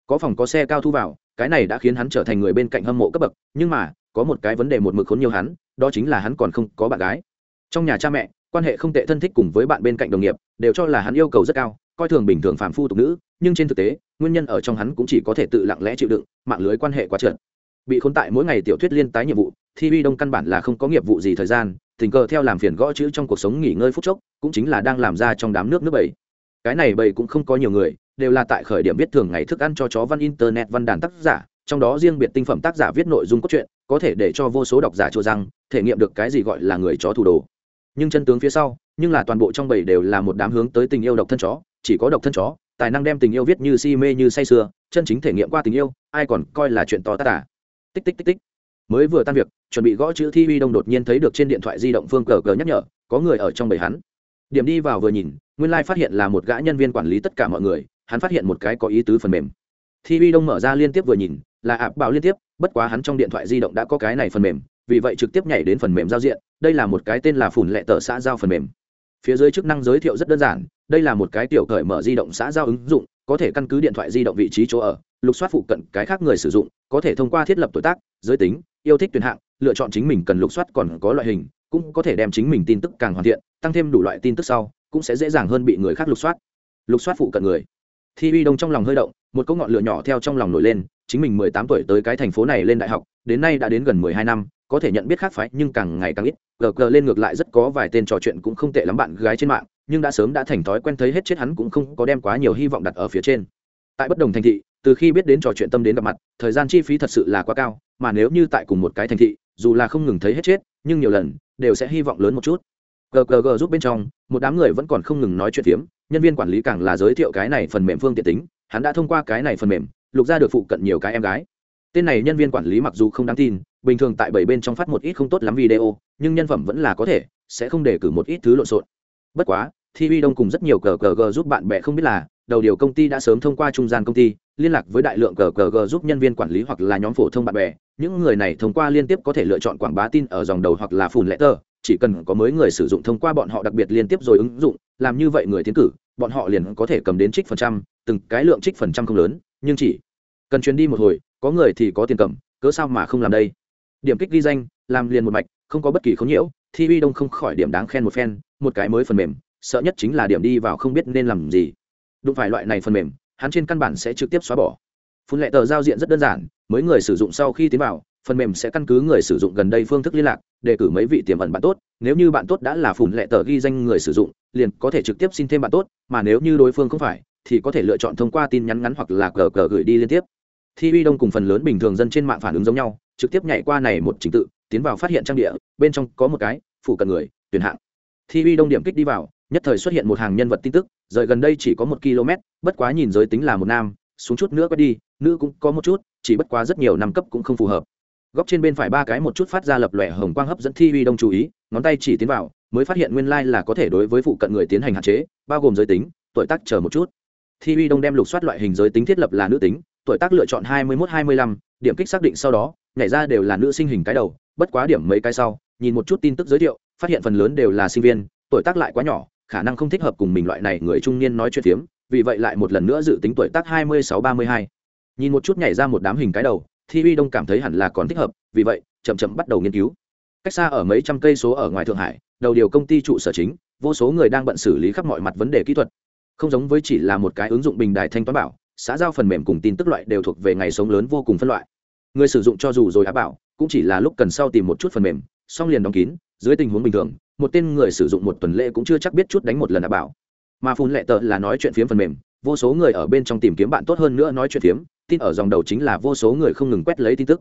Có phòng có xe cao thu vào, cái này đã khiến hắn trở thành người bên cạnh hâm mộ cấp bậc, nhưng mà, có một cái vấn đề một mực khốn nhiều hắn, đó chính là hắn còn không có bạn gái. Trong nhà cha mẹ, quan hệ không tệ thân thích cùng với bạn bên cạnh đồng nghiệp, đều cho là hắn yêu cầu rất cao, coi thường bình thường phàm phu tục nữ, nhưng trên thực tế, nguyên nhân ở trong hắn cũng chỉ có thể tự lặng lẽ chịu đựng, mạng lưới quan hệ quá trượt. Bị khốn tại mỗi ngày tiểu thuyết liên tái nhiệm vụ thi vi đông căn bản là không có nghiệp vụ gì thời gian tình cờ theo làm phiền gõ chữ trong cuộc sống nghỉ ngơi phút chốc, cũng chính là đang làm ra trong đám nước nước bảy cái này bảy cũng không có nhiều người, đều là tại khởi điểm viết thường ngày thức ăn cho chó văn internet văn đàn tác giả, trong đó riêng biệt tinh phẩm tác giả viết nội dung cốt truyện, có thể để cho vô số độc giả cho rằng thể nghiệm được cái gì gọi là người chó thủ đồ. Nhưng chân tướng phía sau, nhưng là toàn bộ trong bầy đều là một đám hướng tới tình yêu độc thân chó, chỉ có độc thân chó, tài năng đem tình yêu viết như si mê như say sưa, chân chính thể nghiệm qua tình yêu, ai còn coi là chuyện to tát à. tích tích tích tích mới vừa tan việc, chuẩn bị gõ chữ thi huy đông đột nhiên thấy được trên điện thoại di động phương cờ cờ nhắc nhở, có người ở trong bầy hắn. Điểm đi vào vừa nhìn, nguyên lai phát hiện là một gã nhân viên quản lý tất cả mọi người, hắn phát hiện một cái có ý tứ phần mềm. Thi huy đông mở ra liên tiếp vừa nhìn, là ạp bảo liên tiếp, bất quá hắn trong điện thoại di động đã có cái này phần mềm, vì vậy trực tiếp nhảy đến phần mềm giao diện, đây là một cái tên là phủn lệ tờ xã giao phần mềm. Phía dưới chức năng giới thiệu rất đơn giản, đây là một cái tiểu cởi mở di động xã giao ứng dụng, có thể căn cứ điện thoại di động vị trí chỗ ở, lục soát phụ cận cái khác người sử dụng, có thể thông qua thiết lập tuổi tác, giới tính yêu thích tuyển hạng, lựa chọn chính mình cần lục soát còn có loại hình, cũng có thể đem chính mình tin tức càng hoàn thiện, tăng thêm đủ loại tin tức sau, cũng sẽ dễ dàng hơn bị người khác lục soát. Lục soát phụ cận người. Thi uy đông trong lòng hơi động, một câu ngọn lửa nhỏ theo trong lòng nổi lên, chính mình mười tám tuổi tới cái thành phố này lên đại học, đến nay đã đến gần mười hai năm, có thể nhận biết khác phái nhưng càng ngày càng ít. Gờ gờ lên ngược lại rất có vài tên trò chuyện cũng không tệ lắm bạn gái trên mạng, nhưng đã sớm đã thành thói quen thấy hết chết hắn cũng không có đem quá nhiều hy vọng đặt ở phía trên. Tại bất đồng thành thị, từ khi biết đến trò chuyện tâm đến gặp mặt, thời gian chi phí thật sự là quá cao mà nếu như tại cùng một cái thành thị, dù là không ngừng thấy hết chết, nhưng nhiều lần, đều sẽ hy vọng lớn một chút. Ggg giúp bên trong, một đám người vẫn còn không ngừng nói chuyện phiếm, nhân viên quản lý càng là giới thiệu cái này phần mềm phương tiện tính, hắn đã thông qua cái này phần mềm, lục ra được phụ cận nhiều cái em gái. Tên này nhân viên quản lý mặc dù không đáng tin, bình thường tại bảy bên trong phát một ít không tốt lắm video, nhưng nhân phẩm vẫn là có thể, sẽ không để cử một ít thứ lộn xộn. Bất quá thi uy đông cùng rất nhiều cờ cờ g giúp bạn bè không biết là, đầu điều công ty đã sớm thông qua trung gian công ty, liên lạc với đại lượng cờ cờ g giúp nhân viên quản lý hoặc là nhóm phổ thông bạn bè những người này thông qua liên tiếp có thể lựa chọn quảng bá tin ở dòng đầu hoặc là phùn lẽ tờ, chỉ cần có mới người sử dụng thông qua bọn họ đặc biệt liên tiếp rồi ứng dụng, làm như vậy người tiến cử, bọn họ liền có thể cầm đến trích phần trăm, từng cái lượng trích phần trăm không lớn, nhưng chỉ cần chuyến đi một hồi, có người thì có tiền cầm, cớ sao mà không làm đây? Điểm kích ghi danh, làm liền một mạch, không có bất kỳ khống nhiễu, thi uy đông không khỏi điểm đáng khen một phen, một cái mới phần mềm, sợ nhất chính là điểm đi vào không biết nên làm gì. Đụng phải loại này phần mềm, hắn trên căn bản sẽ trực tiếp xóa bỏ. Phun lệ tờ giao diện rất đơn giản mới người sử dụng sau khi tiến vào, phần mềm sẽ căn cứ người sử dụng gần đây phương thức liên lạc, đề cử mấy vị tiềm ẩn bạn tốt. Nếu như bạn tốt đã là phủn lệ tờ ghi danh người sử dụng, liền có thể trực tiếp xin thêm bạn tốt, mà nếu như đối phương không phải, thì có thể lựa chọn thông qua tin nhắn ngắn hoặc là cờ cờ gửi đi liên tiếp. Thi uy đông cùng phần lớn bình thường dân trên mạng phản ứng giống nhau, trực tiếp nhảy qua này một trình tự, tiến vào phát hiện trang địa, bên trong có một cái phụ cận người, tuyển hạng. Thi uy đông điểm kích đi vào, nhất thời xuất hiện một hàng nhân vật tin tức, rời gần đây chỉ có một km, bất quá nhìn giới tính là một nam, xuống chút nữa quét đi nữ cũng có một chút, chỉ bất quá rất nhiều năm cấp cũng không phù hợp. Góc trên bên phải ba cái một chút phát ra lập lòe hồng quang hấp dẫn thi uy đông chú ý, ngón tay chỉ tiến vào, mới phát hiện nguyên lai、like、là có thể đối với phụ cận người tiến hành hạn chế, bao gồm giới tính, tuổi tác chờ một chút. Thi uy đông đem lục soát loại hình giới tính thiết lập là nữ tính, tuổi tác lựa chọn hai mươi mốt hai mươi lăm, điểm kích xác định sau đó, nhảy ra đều là nữ sinh hình cái đầu, bất quá điểm mấy cái sau, nhìn một chút tin tức giới thiệu, phát hiện phần lớn đều là sinh viên, tuổi tác lại quá nhỏ, khả năng không thích hợp cùng mình loại này người trung niên nói chuyện phiếm, vì vậy lại một lần nữa dự tính tuổi tác hai mươi sáu ba mươi hai nhìn một chút nhảy ra một đám hình cái đầu, thi uy đông cảm thấy hẳn là còn thích hợp, vì vậy, chậm chậm bắt đầu nghiên cứu. Cách xa ở mấy trăm cây số ở ngoài thượng hải, đầu điều công ty trụ sở chính, vô số người đang bận xử lý khắp mọi mặt vấn đề kỹ thuật. Không giống với chỉ là một cái ứng dụng bình đài thanh toán bảo, xã giao phần mềm cùng tin tức loại đều thuộc về ngày sống lớn vô cùng phân loại. Người sử dụng cho dù rồi á bảo, cũng chỉ là lúc cần sau tìm một chút phần mềm, xong liền đóng kín, dưới tình huống bình thường, một tên người sử dụng một tuần lễ cũng chưa chắc biết chút đánh một lần á bảo. Mà phun lệ tợ là nói chuyện phiếm phần mềm, vô số người ở bên trong tìm kiếm bạn tốt hơn nữa nói chuyện phiếm tin ở dòng đầu chính là vô số người không ngừng quét lấy tin tức.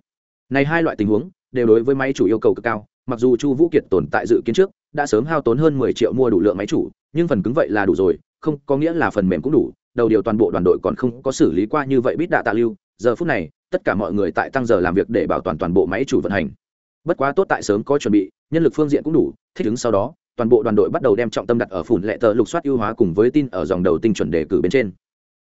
Này hai loại tình huống đều đối với máy chủ yêu cầu cực cao, mặc dù chu vũ kiệt tồn tại dự kiến trước, đã sớm hao tốn hơn mười triệu mua đủ lượng máy chủ, nhưng phần cứng vậy là đủ rồi, không, có nghĩa là phần mềm cũng đủ, đầu điều toàn bộ đoàn đội còn không có xử lý qua như vậy biết đạ tạ lưu, giờ phút này, tất cả mọi người tại tăng giờ làm việc để bảo toàn toàn bộ máy chủ vận hành. Bất quá tốt tại sớm có chuẩn bị, nhân lực phương diện cũng đủ, thích ứng sau đó, toàn bộ đoàn đội bắt đầu đem trọng tâm đặt ở phủn lệ tờ lục soát ưu hóa cùng với tin ở dòng đầu tinh chuẩn đề cử bên trên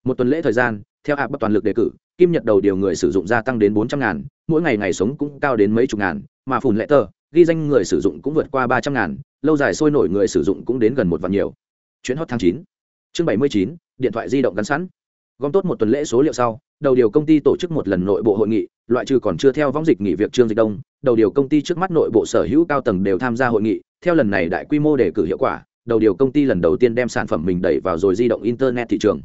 một tuần lễ thời gian, theo hạ bất toàn lực đề cử, kim nhật đầu điều người sử dụng gia tăng đến bốn trăm ngàn, mỗi ngày ngày sống cũng cao đến mấy chục ngàn, mà phùn lệ tờ, ghi danh người sử dụng cũng vượt qua ba trăm ngàn, lâu dài sôi nổi người sử dụng cũng đến gần một vạn nhiều. Chuyến hot tháng chín. Chương bảy mươi chín, điện thoại di động gắn sẵn. Gom tốt một tuần lễ số liệu sau, đầu điều công ty tổ chức một lần nội bộ hội nghị, loại trừ còn chưa theo võng dịch nghỉ việc trương dịch đông, đầu điều công ty trước mắt nội bộ sở hữu cao tầng đều tham gia hội nghị, theo lần này đại quy mô đề cử hiệu quả, đầu điều công ty lần đầu tiên đem sản phẩm mình đẩy vào rồi di động internet thị trường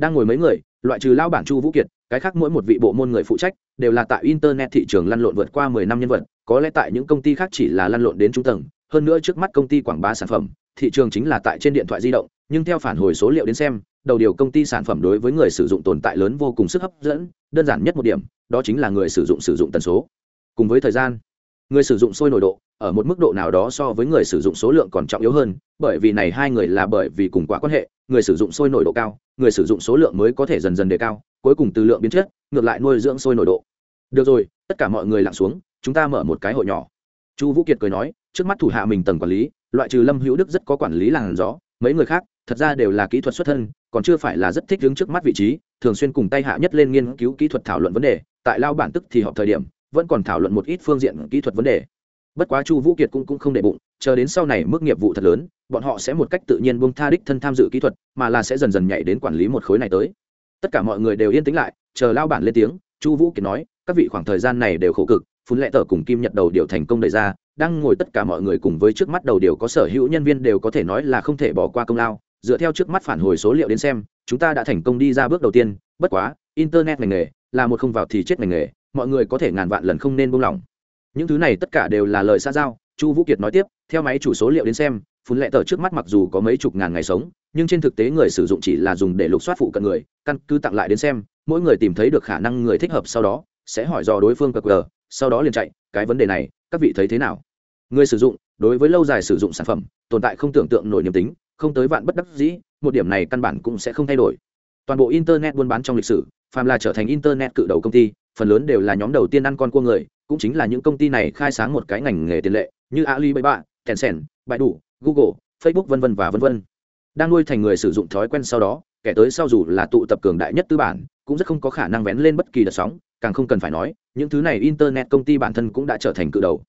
đang ngồi mấy người, loại trừ lao bản chu vũ kiệt, cái khác mỗi một vị bộ môn người phụ trách, đều là tại internet thị trường lăn lộn vượt qua mười năm nhân vật, có lẽ tại những công ty khác chỉ là lăn lộn đến trung tầng, hơn nữa trước mắt công ty quảng bá sản phẩm, thị trường chính là tại trên điện thoại di động, nhưng theo phản hồi số liệu đến xem, đầu điều công ty sản phẩm đối với người sử dụng tồn tại lớn vô cùng sức hấp dẫn, đơn giản nhất một điểm, đó chính là người sử dụng sử dụng tần số. Cùng với thời gian, người sử dụng sôi nổi độ ở một mức độ nào đó so với người sử dụng số lượng còn trọng yếu hơn, bởi vì này hai người là bởi vì cùng quá quan hệ, người sử dụng sôi nổi độ cao, người sử dụng số lượng mới có thể dần dần đề cao, cuối cùng từ lượng biến chất, ngược lại nuôi dưỡng sôi nổi độ. Được rồi, tất cả mọi người lặng xuống, chúng ta mở một cái hội nhỏ. Chu vũ kiệt cười nói, trước mắt thủ hạ mình tầng quản lý, loại trừ lâm hữu đức rất có quản lý làn gió mấy người khác, thật ra đều là kỹ thuật xuất thân, còn chưa phải là rất thích đứng trước mắt vị trí, thường xuyên cùng tay hạ nhất lên nghiên cứu kỹ thuật thảo luận vấn đề, tại lao bản tức thì họp thời điểm, vẫn còn thảo luận một ít phương diện kỹ thuật vấn đề bất quá chu vũ kiệt cũng, cũng không để bụng chờ đến sau này mức nghiệp vụ thật lớn bọn họ sẽ một cách tự nhiên buông tha đích thân tham dự kỹ thuật mà là sẽ dần dần nhảy đến quản lý một khối này tới. Tất cả mọi người đều yên tĩnh lại chờ lao bản lên tiếng chu vũ kiệt nói các vị khoảng thời gian này đều khổ cực phun lệ tờ cùng kim nhật đầu điều thành công đề ra đang ngồi tất cả mọi người cùng với trước mắt đầu điều có sở hữu nhân viên đều có thể nói là không thể bỏ qua công lao. Dựa theo trước mắt phản hồi số liệu đến xem chúng ta đã thành công đi ra bước đầu tiên bất quá internet ngành nghề là một không vào thì chết ngành nghề mọi người có thể ngàn vạn lần không nên buông lỏng những thứ này tất cả đều là lời xa giao, chu vũ kiệt nói tiếp, theo máy chủ số liệu đến xem, phun lệ tờ trước mắt mặc dù có mấy chục ngàn ngày sống, nhưng trên thực tế người sử dụng chỉ là dùng để lục soát phụ cận người, căn cứ tặng lại đến xem, mỗi người tìm thấy được khả năng người thích hợp sau đó, sẽ hỏi do đối phương cờ cờ sau đó liền chạy, cái vấn đề này, các vị thấy thế nào? Người sử dụng, đối với lâu dài sử dụng sản phẩm, tồn tại không tưởng tượng nổi niềm tính, không tới vạn bất đắc dĩ, một điểm này căn bản cũng sẽ không thay đổi. Toàn bộ internet buôn bán trong lịch sử, phàm là trở thành internet cự đầu công ty, phần lớn đều là nhóm đầu tiên ăn con cua người cũng chính là những công ty này khai sáng một cái ngành nghề tiền lệ, như alibaba, tencent, baidu, google, facebook, vân vân và vân vân. Đang nuôi thành người sử dụng thói quen sau đó, kẻ tới sau dù là tụ tập cường đại nhất tư bản, cũng rất không có khả năng vén lên bất kỳ đợt sóng, càng không cần phải nói, những thứ này internet công ty bản thân cũng đã trở thành cự đầu.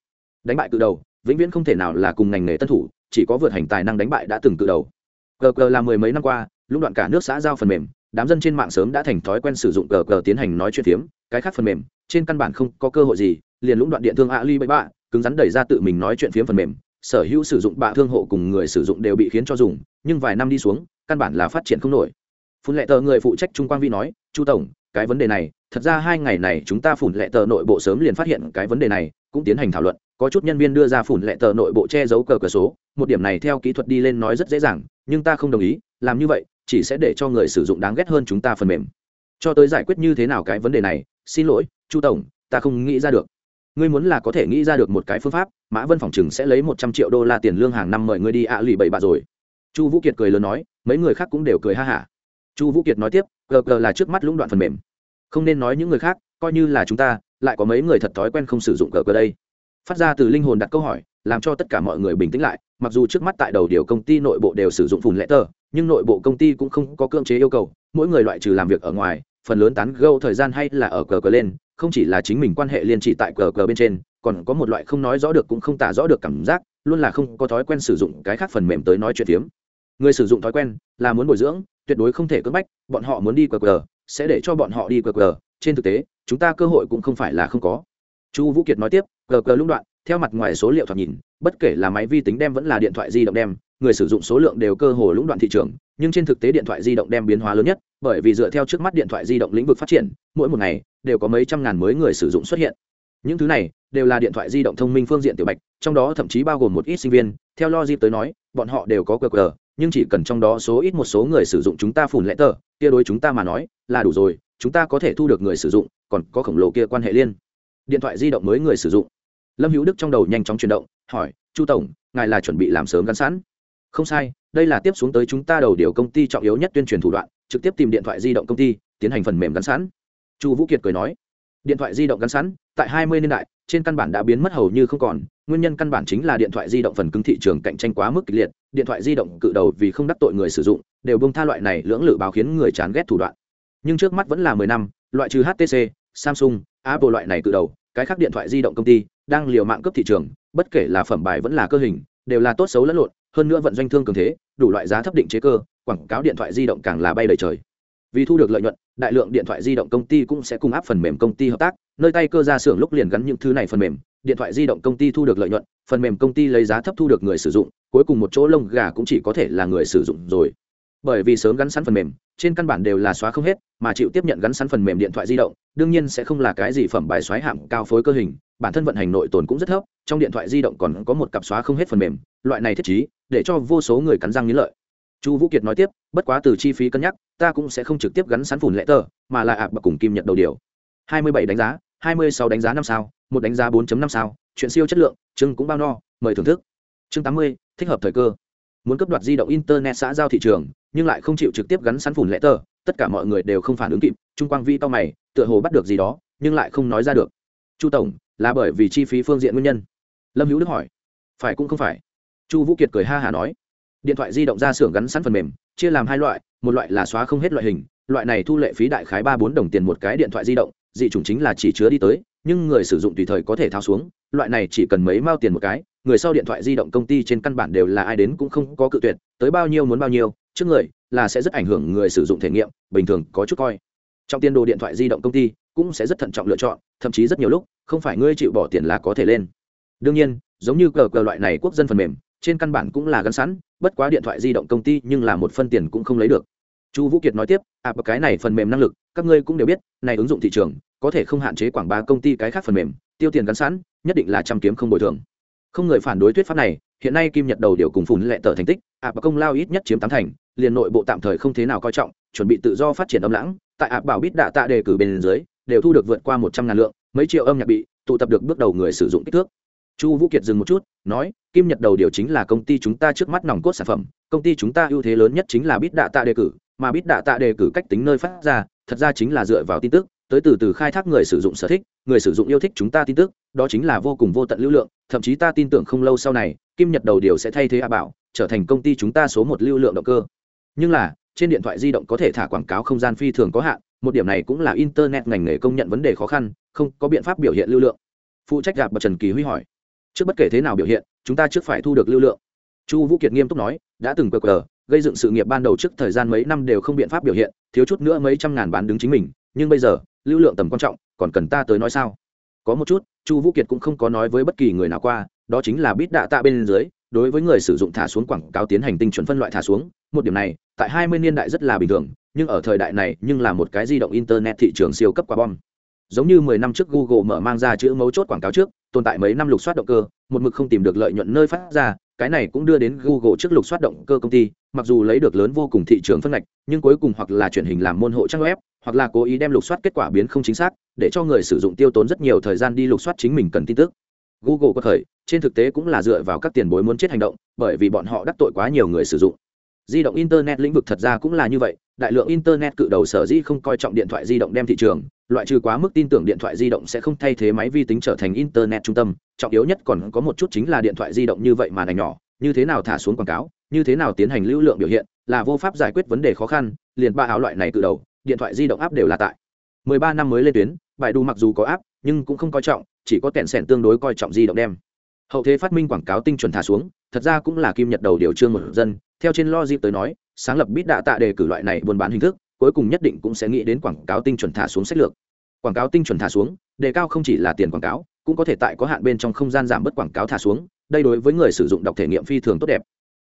Đánh bại cự đầu, vĩnh viễn không thể nào là cùng ngành nghề tân thủ, chỉ có vượt hành tài năng đánh bại đã từng cự đầu. Gg là mười mấy năm qua lúc đoạn cả nước xã giao phần mềm, đám dân trên mạng sớm đã thành thói quen sử dụng gg tiến hành nói chuyện phiếm, cái khác phần mềm, trên căn bản không có cơ hội gì liền lũng đoạn điện thương ali bậy bạ cứng rắn đẩy ra tự mình nói chuyện phiếm phần mềm. Sở hữu sử dụng bạ thương hộ cùng người sử dụng đều bị khiến cho dùng, nhưng vài năm đi xuống, căn bản là phát triển không nổi. Phun lệ tờ người phụ trách trung quang vi nói, chu tổng, cái vấn đề này, thật ra hai ngày này chúng ta phủn lệ tờ nội bộ sớm liền phát hiện cái vấn đề này, cũng tiến hành thảo luận, có chút nhân viên đưa ra phủn lệ tờ nội bộ che giấu cờ cờ số, một điểm này theo kỹ thuật đi lên nói rất dễ dàng, nhưng ta không đồng ý, làm như vậy, chỉ sẽ để cho người sử dụng đáng ghét hơn chúng ta phần mềm. Cho tới giải quyết như thế nào cái vấn đề này, xin lỗi, chu tổng, ta không nghĩ ra được ngươi muốn là có thể nghĩ ra được một cái phương pháp, mã vân phòng chừng sẽ lấy một trăm triệu đô la tiền lương hàng năm mời ngươi đi ạ lì bậy bạ rồi. Chu vũ kiệt cười lớn nói, mấy người khác cũng đều cười ha hả. Chu vũ kiệt nói tiếp gờ gờ là trước mắt lũng đoạn phần mềm. Không nên nói những người khác, coi như là chúng ta, lại có mấy người thật thói quen không sử dụng gờ gờ đây. Phát ra từ linh hồn đặt câu hỏi, làm cho tất cả mọi người bình tĩnh lại, mặc dù trước mắt tại đầu điều công ty nội bộ đều sử dụng phùn lẽ tờ, nhưng nội bộ công ty cũng không có cưỡng chế yêu cầu, mỗi người loại trừ làm việc ở ngoài, phần lớn tán gâu thời gian hay là ở cờ cờ lên không chỉ là chính mình quan hệ liên trì tại cờ cờ bên trên, còn có một loại không nói rõ được cũng không tả rõ được cảm giác, luôn là không có thói quen sử dụng cái khác phần mềm tới nói chuyện phiếm. Người sử dụng thói quen là muốn bồi dưỡng, tuyệt đối không thể cưỡng bách, bọn họ muốn đi cờ cờ, sẽ để cho bọn họ đi cờ cờ. Trên thực tế, chúng ta cơ hội cũng không phải là không có. Chu vũ kiệt nói tiếp, cờ cờ lũng đoạn, theo mặt ngoài số liệu thoạt nhìn, bất kể là máy vi tính đem vẫn là điện thoại di động đem người sử dụng số lượng đều cơ hồ lũng đoạn thị trường, nhưng trên thực tế điện thoại di động đem biến hóa lớn nhất, bởi vì dựa theo trước mắt điện thoại di động lĩnh vực phát triển, mỗi một ngày đều có mấy trăm ngàn mới người sử dụng xuất hiện. Những thứ này đều là điện thoại di động thông minh phương diện tiểu bạch, trong đó thậm chí bao gồm một ít sinh viên. Theo logic tới nói, bọn họ đều có qr, nhưng chỉ cần trong đó số ít một số người sử dụng chúng ta phủn lẽ tờ, kia đối chúng ta mà nói là đủ rồi, chúng ta có thể thu được người sử dụng, còn có khổng lồ kia quan hệ liên. Điện thoại di động mới người sử dụng. Lâm hữu đức trong đầu nhanh chóng chuyển động, hỏi, chu tổng, ngài là chuẩn bị làm sớm gắn sẵn? Không sai, đây là tiếp xuống tới chúng ta đầu điều công ty trọng yếu nhất tuyên truyền thủ đoạn, trực tiếp tìm điện thoại di động công ty, tiến hành phần mềm gắn sẵn. Chu vũ kiệt cười nói. Điện thoại di động gắn sẵn, tại 20 niên đại, trên căn bản đã biến mất hầu như không còn, nguyên nhân căn bản chính là điện thoại di động phần cứng thị trường cạnh tranh quá mức kịch liệt, điện thoại di động cự đầu vì không đắc tội người sử dụng, đều bông tha loại này lưỡng lự báo khiến người chán ghét thủ đoạn. Nhưng trước mắt vẫn là 10 năm, loại trừ htc samsung, apple loại này cự đầu, cái khác điện thoại di động công ty đang liều mạng cấp thị trường, bất kể là phẩm bài vẫn là cơ hình đều là tốt xấu lẫn lộn, hơn nữa vận doanh thương cường thế, đủ loại giá thấp định chế cơ, quảng cáo điện thoại di động càng là bay đầy trời. Vì thu được lợi nhuận, đại lượng điện thoại di động công ty cũng sẽ cung áp phần mềm công ty hợp tác, nơi tay cơ ra xưởng lúc liền gắn những thứ này phần mềm, điện thoại di động công ty thu được lợi nhuận, phần mềm công ty lấy giá thấp thu được người sử dụng, cuối cùng một chỗ lông gà cũng chỉ có thể là người sử dụng rồi. Bởi vì sớm gắn sẵn phần mềm, trên căn bản đều là xóa không hết, mà chịu tiếp nhận gắn sẵn phần mềm điện thoại di động, đương nhiên sẽ không là cái gì phẩm bài xoáy hạng cao phối cơ hình bản thân vận hành nội tồn cũng rất thấp, trong điện thoại di động còn có một cặp xóa không hết phần mềm, loại này thiết chí để cho vô số người cắn răng nghĩ lợi. Chu vũ kiệt nói tiếp, bất quá từ chi phí cân nhắc, ta cũng sẽ không trực tiếp gắn sẵn phủn lệ tờ, mà là ạp bậc cùng kim nhật đầu điều. Hai mươi bảy đánh giá, hai mươi sáu đánh giá năm sao, một đánh giá 4 năm sao, chuyện siêu chất lượng chưng cũng bao no, mời thưởng thức. Chương tám mươi, thích hợp thời cơ. Muốn cấp đoạt di động internet xã giao thị trường, nhưng lại không chịu trực tiếp gắn sẵn phủn lệ tờ, tất cả mọi người đều không phản ứng kịp, trung quang vi to mày, tựa hồ bắt được gì đó, nhưng lại không nói ra được. Chu tổng là bởi vì chi phí phương diện nguyên nhân. Lâm hữu đức hỏi. Phải cũng không phải. Chu vũ kiệt cười ha hả nói. Điện thoại di động ra xưởng gắn sẵn phần mềm, chia làm hai loại, một loại là xóa không hết loại hình, loại này thu lệ phí đại khái ba bốn đồng tiền một cái điện thoại di động, dị chủng chính là chỉ chứa đi tới, nhưng người sử dụng tùy thời có thể tháo xuống, loại này chỉ cần mấy mao tiền một cái, người sau điện thoại di động công ty trên căn bản đều là ai đến cũng không có cự tuyệt, tới bao nhiêu muốn bao nhiêu, trước người là sẽ rất ảnh hưởng người sử dụng thể nghiệm, bình thường có chút coi. Trong tiền đồ điện thoại di động công ty cũng sẽ rất thận trọng lựa chọn, thậm chí rất nhiều lúc không phải ngươi chịu bỏ tiền là có thể lên. Đương nhiên, giống như cờ cờ loại này quốc dân phần mềm, trên căn bản cũng là gắn sẵn, bất quá điện thoại di động công ty nhưng là một phân tiền cũng không lấy được. Chu vũ kiệt nói tiếp à cái này phần mềm năng lực, các ngươi cũng đều biết, này ứng dụng thị trường, có thể không hạn chế quảng bá công ty cái khác phần mềm, tiêu tiền gắn sẵn, nhất định là trăm kiếm không bồi thường. Không người phản đối thuyết pháp này, hiện nay kim nhật đầu điều cùng phùn lệ tờ thành tích ạ à công lao ít nhất chiếm tám thành, liền nội bộ tạm thời không thế nào coi trọng, chuẩn bị tự do phát triển âm lãng, tại ạ, bảo bít đạ tạ đề cử bên dưới, đều thu được vượt qua một trăm ngàn lượng mấy triệu âm nhạc bị tụ tập được bước đầu người sử dụng kích thước. Chu vũ kiệt dừng một chút, nói, kim nhật đầu điều chính là công ty chúng ta trước mắt nòng cốt sản phẩm, công ty chúng ta ưu thế lớn nhất chính là bít đạ tạ đề cử, mà bít đạ tạ đề cử cách tính nơi phát ra, thật ra chính là dựa vào tin tức, tới từ từ khai thác người sử dụng sở thích, người sử dụng yêu thích chúng ta tin tức, đó chính là vô cùng vô tận lưu lượng, thậm chí ta tin tưởng không lâu sau này, kim nhật đầu điều sẽ thay thế a bảo, trở thành công ty chúng ta số một lưu lượng động cơ. Nhưng là, trên điện thoại di động có thể thả quảng cáo không gian phi thường có hạn một điểm này cũng là internet ngành nghề công nhận vấn đề khó khăn, không có biện pháp biểu hiện lưu lượng. Phụ trách gặp bậc trần kỳ huy hỏi, trước bất kể thế nào biểu hiện, chúng ta trước phải thu được lưu lượng. Chu vũ kiệt nghiêm túc nói, đã từng cờ cờ gây dựng sự nghiệp ban đầu trước thời gian mấy năm đều không biện pháp biểu hiện, thiếu chút nữa mấy trăm ngàn bán đứng chính mình, nhưng bây giờ, lưu lượng tầm quan trọng, còn cần ta tới nói sao? Có một chút, chu vũ kiệt cũng không có nói với bất kỳ người nào qua, đó chính là bít đạ tạ bên dưới, đối với người sử dụng thả xuống quảng cáo tiến hành tinh chuẩn phân loại thả xuống. Một điểm này, tại hai mươi niên đại rất là bình thường nhưng ở thời đại này nhưng là một cái di động internet thị trường siêu cấp quả bom. Giống như mười năm trước google mở mang ra chữ mấu chốt quảng cáo trước, tồn tại mấy năm lục soát động cơ, một mực không tìm được lợi nhuận nơi phát ra, cái này cũng đưa đến google trước lục soát động cơ công ty, mặc dù lấy được lớn vô cùng thị trường phân ngạch, nhưng cuối cùng hoặc là chuyển hình làm môn hộ trang web, hoặc là cố ý đem lục soát kết quả biến không chính xác, để cho người sử dụng tiêu tốn rất nhiều thời gian đi lục soát chính mình cần tin tức. Google có khởi trên thực tế cũng là dựa vào các tiền bối muốn chết hành động, bởi vì bọn họ đắc tội quá nhiều người sử dụng di động internet lĩnh vực thật ra cũng là như vậy, đại lượng internet cự đầu sở dĩ không coi trọng điện thoại di động đem thị trường, loại trừ quá mức tin tưởng điện thoại di động sẽ không thay thế máy vi tính trở thành internet trung tâm, trọng yếu nhất còn có một chút chính là điện thoại di động như vậy mà này nhỏ, như thế nào thả xuống quảng cáo, như thế nào tiến hành lưu lượng biểu hiện, là vô pháp giải quyết vấn đề khó khăn, liền ba áo loại này cự đầu, điện thoại di động áp đều là tại. 13 năm mới lên tuyến bài đu mặc dù có áp nhưng cũng không coi trọng, chỉ có kẹn sẻn tương đối coi trọng di động đem. Hậu thế phát minh quảng cáo tinh chuẩn thả xuống, thật ra cũng là kim nhật đầu điều trương một dân theo trên logic tới nói, sáng lập bít đạ tạ đề cử loại này buôn bán hình thức, cuối cùng nhất định cũng sẽ nghĩ đến quảng cáo tinh chuẩn thả xuống sách lược. Quảng cáo tinh chuẩn thả xuống, đề cao không chỉ là tiền quảng cáo, cũng có thể tại có hạn bên trong không gian giảm bớt quảng cáo thả xuống, đây đối với người sử dụng đọc thể nghiệm phi thường tốt đẹp.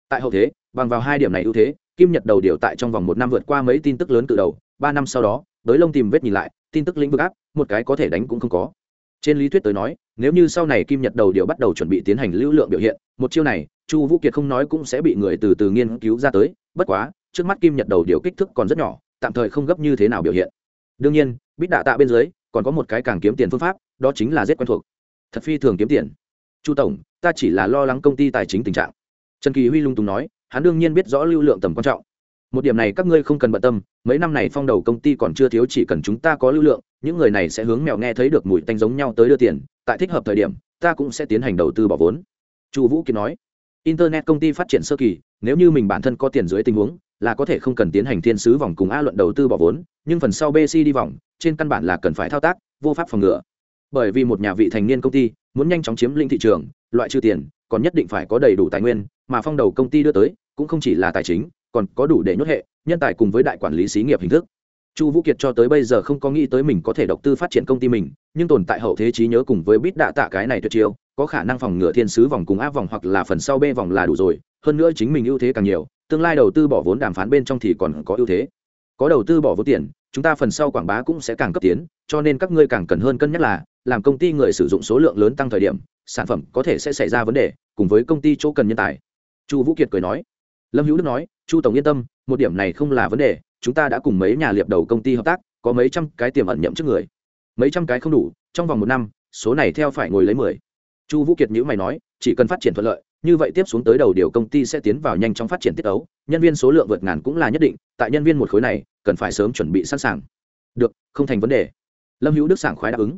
Tại hậu thế, bằng vào hai điểm này ưu thế, kim nhật đầu điều tại trong vòng một năm vượt qua mấy tin tức lớn từ đầu, ba năm sau đó tới lông tìm vết nhìn lại, tin tức lĩnh vực áp, một cái có thể đánh cũng không có. Trên lý thuyết tới nói, nếu như sau này kim nhật đầu điều bắt đầu chuẩn bị tiến hành lưu lượng biểu hiện, một chiêu này chu vũ kiệt không nói cũng sẽ bị người từ từ nghiên cứu ra tới, bất quá, trước mắt kim nhật đầu điều kích thước còn rất nhỏ, tạm thời không gấp như thế nào biểu hiện. Đương nhiên, bít đạ tạ bên dưới, còn có một cái càng kiếm tiền phương pháp, đó chính là rất quen thuộc. Thật phi thường kiếm tiền. Chu tổng, ta chỉ là lo lắng công ty tài chính tình trạng. Trần kỳ huy lung tùng nói, hắn đương nhiên biết rõ lưu lượng tầm quan trọng. Một điểm này các ngươi không cần bận tâm, mấy năm này phong đầu công ty còn chưa thiếu chỉ cần chúng ta có lưu lượng, những người này sẽ hướng mèo nghe thấy được mùi tanh giống nhau tới đưa tiền, tại thích hợp thời điểm, ta cũng sẽ tiến hành đầu tư bỏ vốn. Chu vũ kiệt nói internet công ty phát triển sơ kỳ, nếu như mình bản thân có tiền dưới tình huống, là có thể không cần tiến hành thiên sứ vòng cùng a luận đầu tư bỏ vốn, nhưng phần sau bc đi vòng, trên căn bản là cần phải thao tác, vô pháp phòng ngừa. Bởi vì một nhà vị thành niên công ty muốn nhanh chóng chiếm lĩnh thị trường, loại trừ tiền, còn nhất định phải có đầy đủ tài nguyên, mà phong đầu công ty đưa tới cũng không chỉ là tài chính, còn có đủ để nhốt hệ, nhân tài cùng với đại quản lý xí nghiệp hình thức. Chu vũ kiệt cho tới bây giờ không có nghĩ tới mình có thể đầu tư phát triển công ty mình, nhưng tồn tại hậu thế trí nhớ cùng với bít đạ tạ cái này tuyệt chiêu có khả năng phòng ngừa thiên sứ vòng cùng áp vòng hoặc là phần sau b vòng là đủ rồi. Hơn nữa chính mình ưu thế càng nhiều, tương lai đầu tư bỏ vốn đàm phán bên trong thì còn có ưu thế. Có đầu tư bỏ vốn tiền, chúng ta phần sau quảng bá cũng sẽ càng cấp tiến, cho nên các ngươi càng cần hơn cân nhắc là, làm công ty người sử dụng số lượng lớn tăng thời điểm, sản phẩm có thể sẽ xảy ra vấn đề, cùng với công ty chỗ cần nhân tài. Chu vũ kiệt cười nói. Lâm hữu đức nói, chu tổng yên tâm, một điểm này không là vấn đề, chúng ta đã cùng mấy nhà liệp đầu công ty hợp tác, có mấy trăm cái tiềm ẩn nhậm trước người. Mấy trăm cái không đủ, trong vòng một năm, số này theo phải ngồi lấy mười chu vũ kiệt nhữ mày nói, chỉ cần phát triển thuận lợi, như vậy tiếp xuống tới đầu điều công ty sẽ tiến vào nhanh chóng phát triển tiết ấu nhân viên số lượng vượt ngàn cũng là nhất định, tại nhân viên một khối này, cần phải sớm chuẩn bị sẵn sàng. Được, không thành vấn đề. Lâm hữu đức sảng khoái đáp ứng.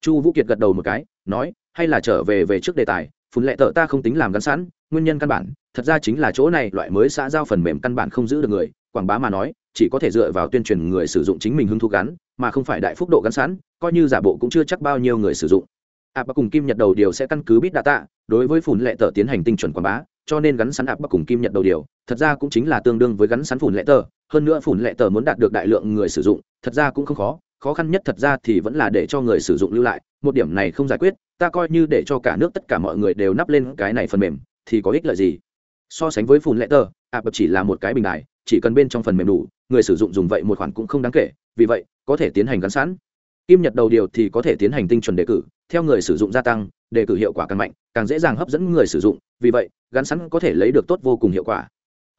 Chu vũ kiệt gật đầu một cái, nói, hay là trở về về trước đề tài, phun lệ tợ ta không tính làm gắn sẵn, nguyên nhân căn bản, thật ra chính là chỗ này loại mới xã giao phần mềm căn bản không giữ được người, quảng bá mà nói, chỉ có thể dựa vào tuyên truyền người sử dụng chính mình hứng thú gắn, mà không phải đại phúc độ gắn sẵn, coi như giả bộ cũng chưa chắc bao nhiêu người sử dụng ạp bắc cùng kim nhật đầu điều sẽ căn cứ biết đa tạ đối với phủn lệ tờ tiến hành tinh chuẩn quảng bá, cho nên gắn sẵn ạp bắc cùng kim nhật đầu điều, thật ra cũng chính là tương đương với gắn sẵn phủn lệ tờ. Hơn nữa phủn lệ tờ muốn đạt được đại lượng người sử dụng, thật ra cũng không khó khó khăn nhất thật ra thì vẫn là để cho người sử dụng lưu lại, một điểm này không giải quyết, ta coi như để cho cả nước tất cả mọi người đều nắp lên cái này phần mềm, thì có ích lợi gì? So sánh với phùn lệ tờ, ạp bắc chỉ là một cái bình đài, chỉ cần bên trong phần mềm đủ, người sử dụng dùng vậy một khoản cũng không đáng kể, vì vậy, có thể tiến hành gắn sẵn. Kim nhật đầu điều thì có thể tiến hành tinh chuẩn đề cử theo người sử dụng gia tăng, đề cử hiệu quả càng mạnh, càng dễ dàng hấp dẫn người sử dụng, vì vậy, gắn sẵn có thể lấy được tốt vô cùng hiệu quả.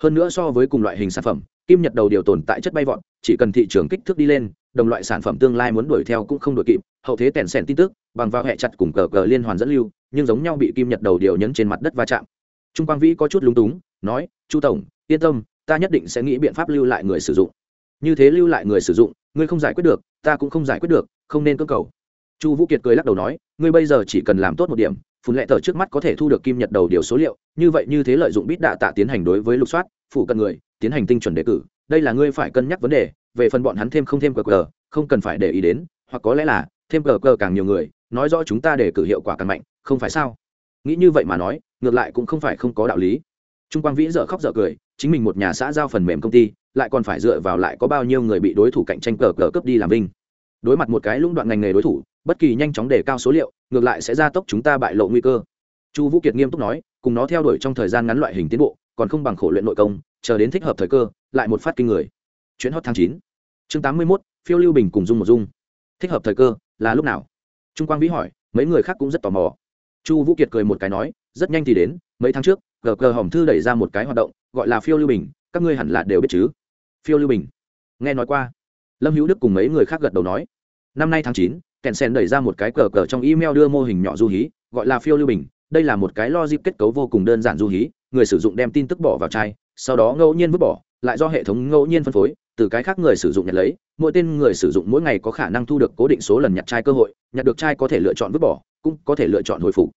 Hơn nữa so với cùng loại hình sản phẩm, kim nhật đầu điều tồn tại chất bay vọt, chỉ cần thị trường kích thước đi lên, đồng loại sản phẩm tương lai muốn đuổi theo cũng không đuổi kịp, hậu thế tèn sèn tin tức, bằng vào hệ chặt cùng cờ cờ liên hoàn dẫn lưu, nhưng giống nhau bị kim nhật đầu điều nhấn trên mặt đất va chạm. Trung quang vĩ có chút lúng túng, nói, chu tổng, yên tâm, ta nhất định sẽ nghĩ biện pháp lưu lại người sử dụng. Như thế lưu lại người sử dụng, ngươi không giải quyết được, ta cũng không giải quyết được, không nên cơ cầu chu vũ kiệt cười lắc đầu nói, ngươi bây giờ chỉ cần làm tốt một điểm, phun lệ tờ trước mắt có thể thu được kim nhật đầu điều số liệu, như vậy như thế lợi dụng bít đạ tạ tiến hành đối với lục soát phụ cận người, tiến hành tinh chuẩn đề cử. Đây là ngươi phải cân nhắc vấn đề, về phần bọn hắn thêm không thêm cờ cờ, không cần phải để ý đến, hoặc có lẽ là, thêm cờ cờ càng nhiều người, nói rõ chúng ta đề cử hiệu quả càng mạnh, không phải sao? Nghĩ như vậy mà nói, ngược lại cũng không phải không có đạo lý. Trung quang vĩ dở khóc dở cười, chính mình một nhà xã giao phần mềm công ty, lại còn phải dựa vào lại có bao nhiêu người bị đối thủ cạnh tranh cờ cờ cướp đi làm vinh. Đối mặt một cái lũng đoạn ngành nghề đối thủ bất kỳ nhanh chóng đề cao số liệu, ngược lại sẽ gia tốc chúng ta bại lộ nguy cơ. Chu vũ kiệt nghiêm túc nói, cùng nó theo đuổi trong thời gian ngắn loại hình tiến bộ, còn không bằng khổ luyện nội công, chờ đến thích hợp thời cơ, lại một phát kinh người. Chuyến hot tháng chín. Chương tám mươi mốt, phiêu lưu bình cùng dung một dung. Thích hợp thời cơ, là lúc nào? Trung quang vĩ hỏi, mấy người khác cũng rất tò mò. Chu vũ kiệt cười một cái nói, rất nhanh thì đến, mấy tháng trước gờ cờ hỏng thư đẩy ra một cái hoạt động, gọi là phiêu lưu bình, các ngươi hẳn là đều biết chứ? Phiêu lưu bình. Nghe nói qua. Lâm hữu đức cùng mấy người khác gật đầu nói. Năm nay tháng chín kèn sen đẩy ra một cái cờ cờ trong email đưa mô hình nhỏ du hí, gọi là phiêu lưu bình. Đây là một cái logic kết cấu vô cùng đơn giản du hí. Người sử dụng đem tin tức bỏ vào chai, sau đó ngẫu nhiên vứt bỏ, lại do hệ thống ngẫu nhiên phân phối, từ cái khác người sử dụng nhặt lấy. Mỗi tên người sử dụng mỗi ngày có khả năng thu được cố định số lần nhặt chai cơ hội, nhặt được chai có thể lựa chọn vứt bỏ, cũng có thể lựa chọn hồi phục.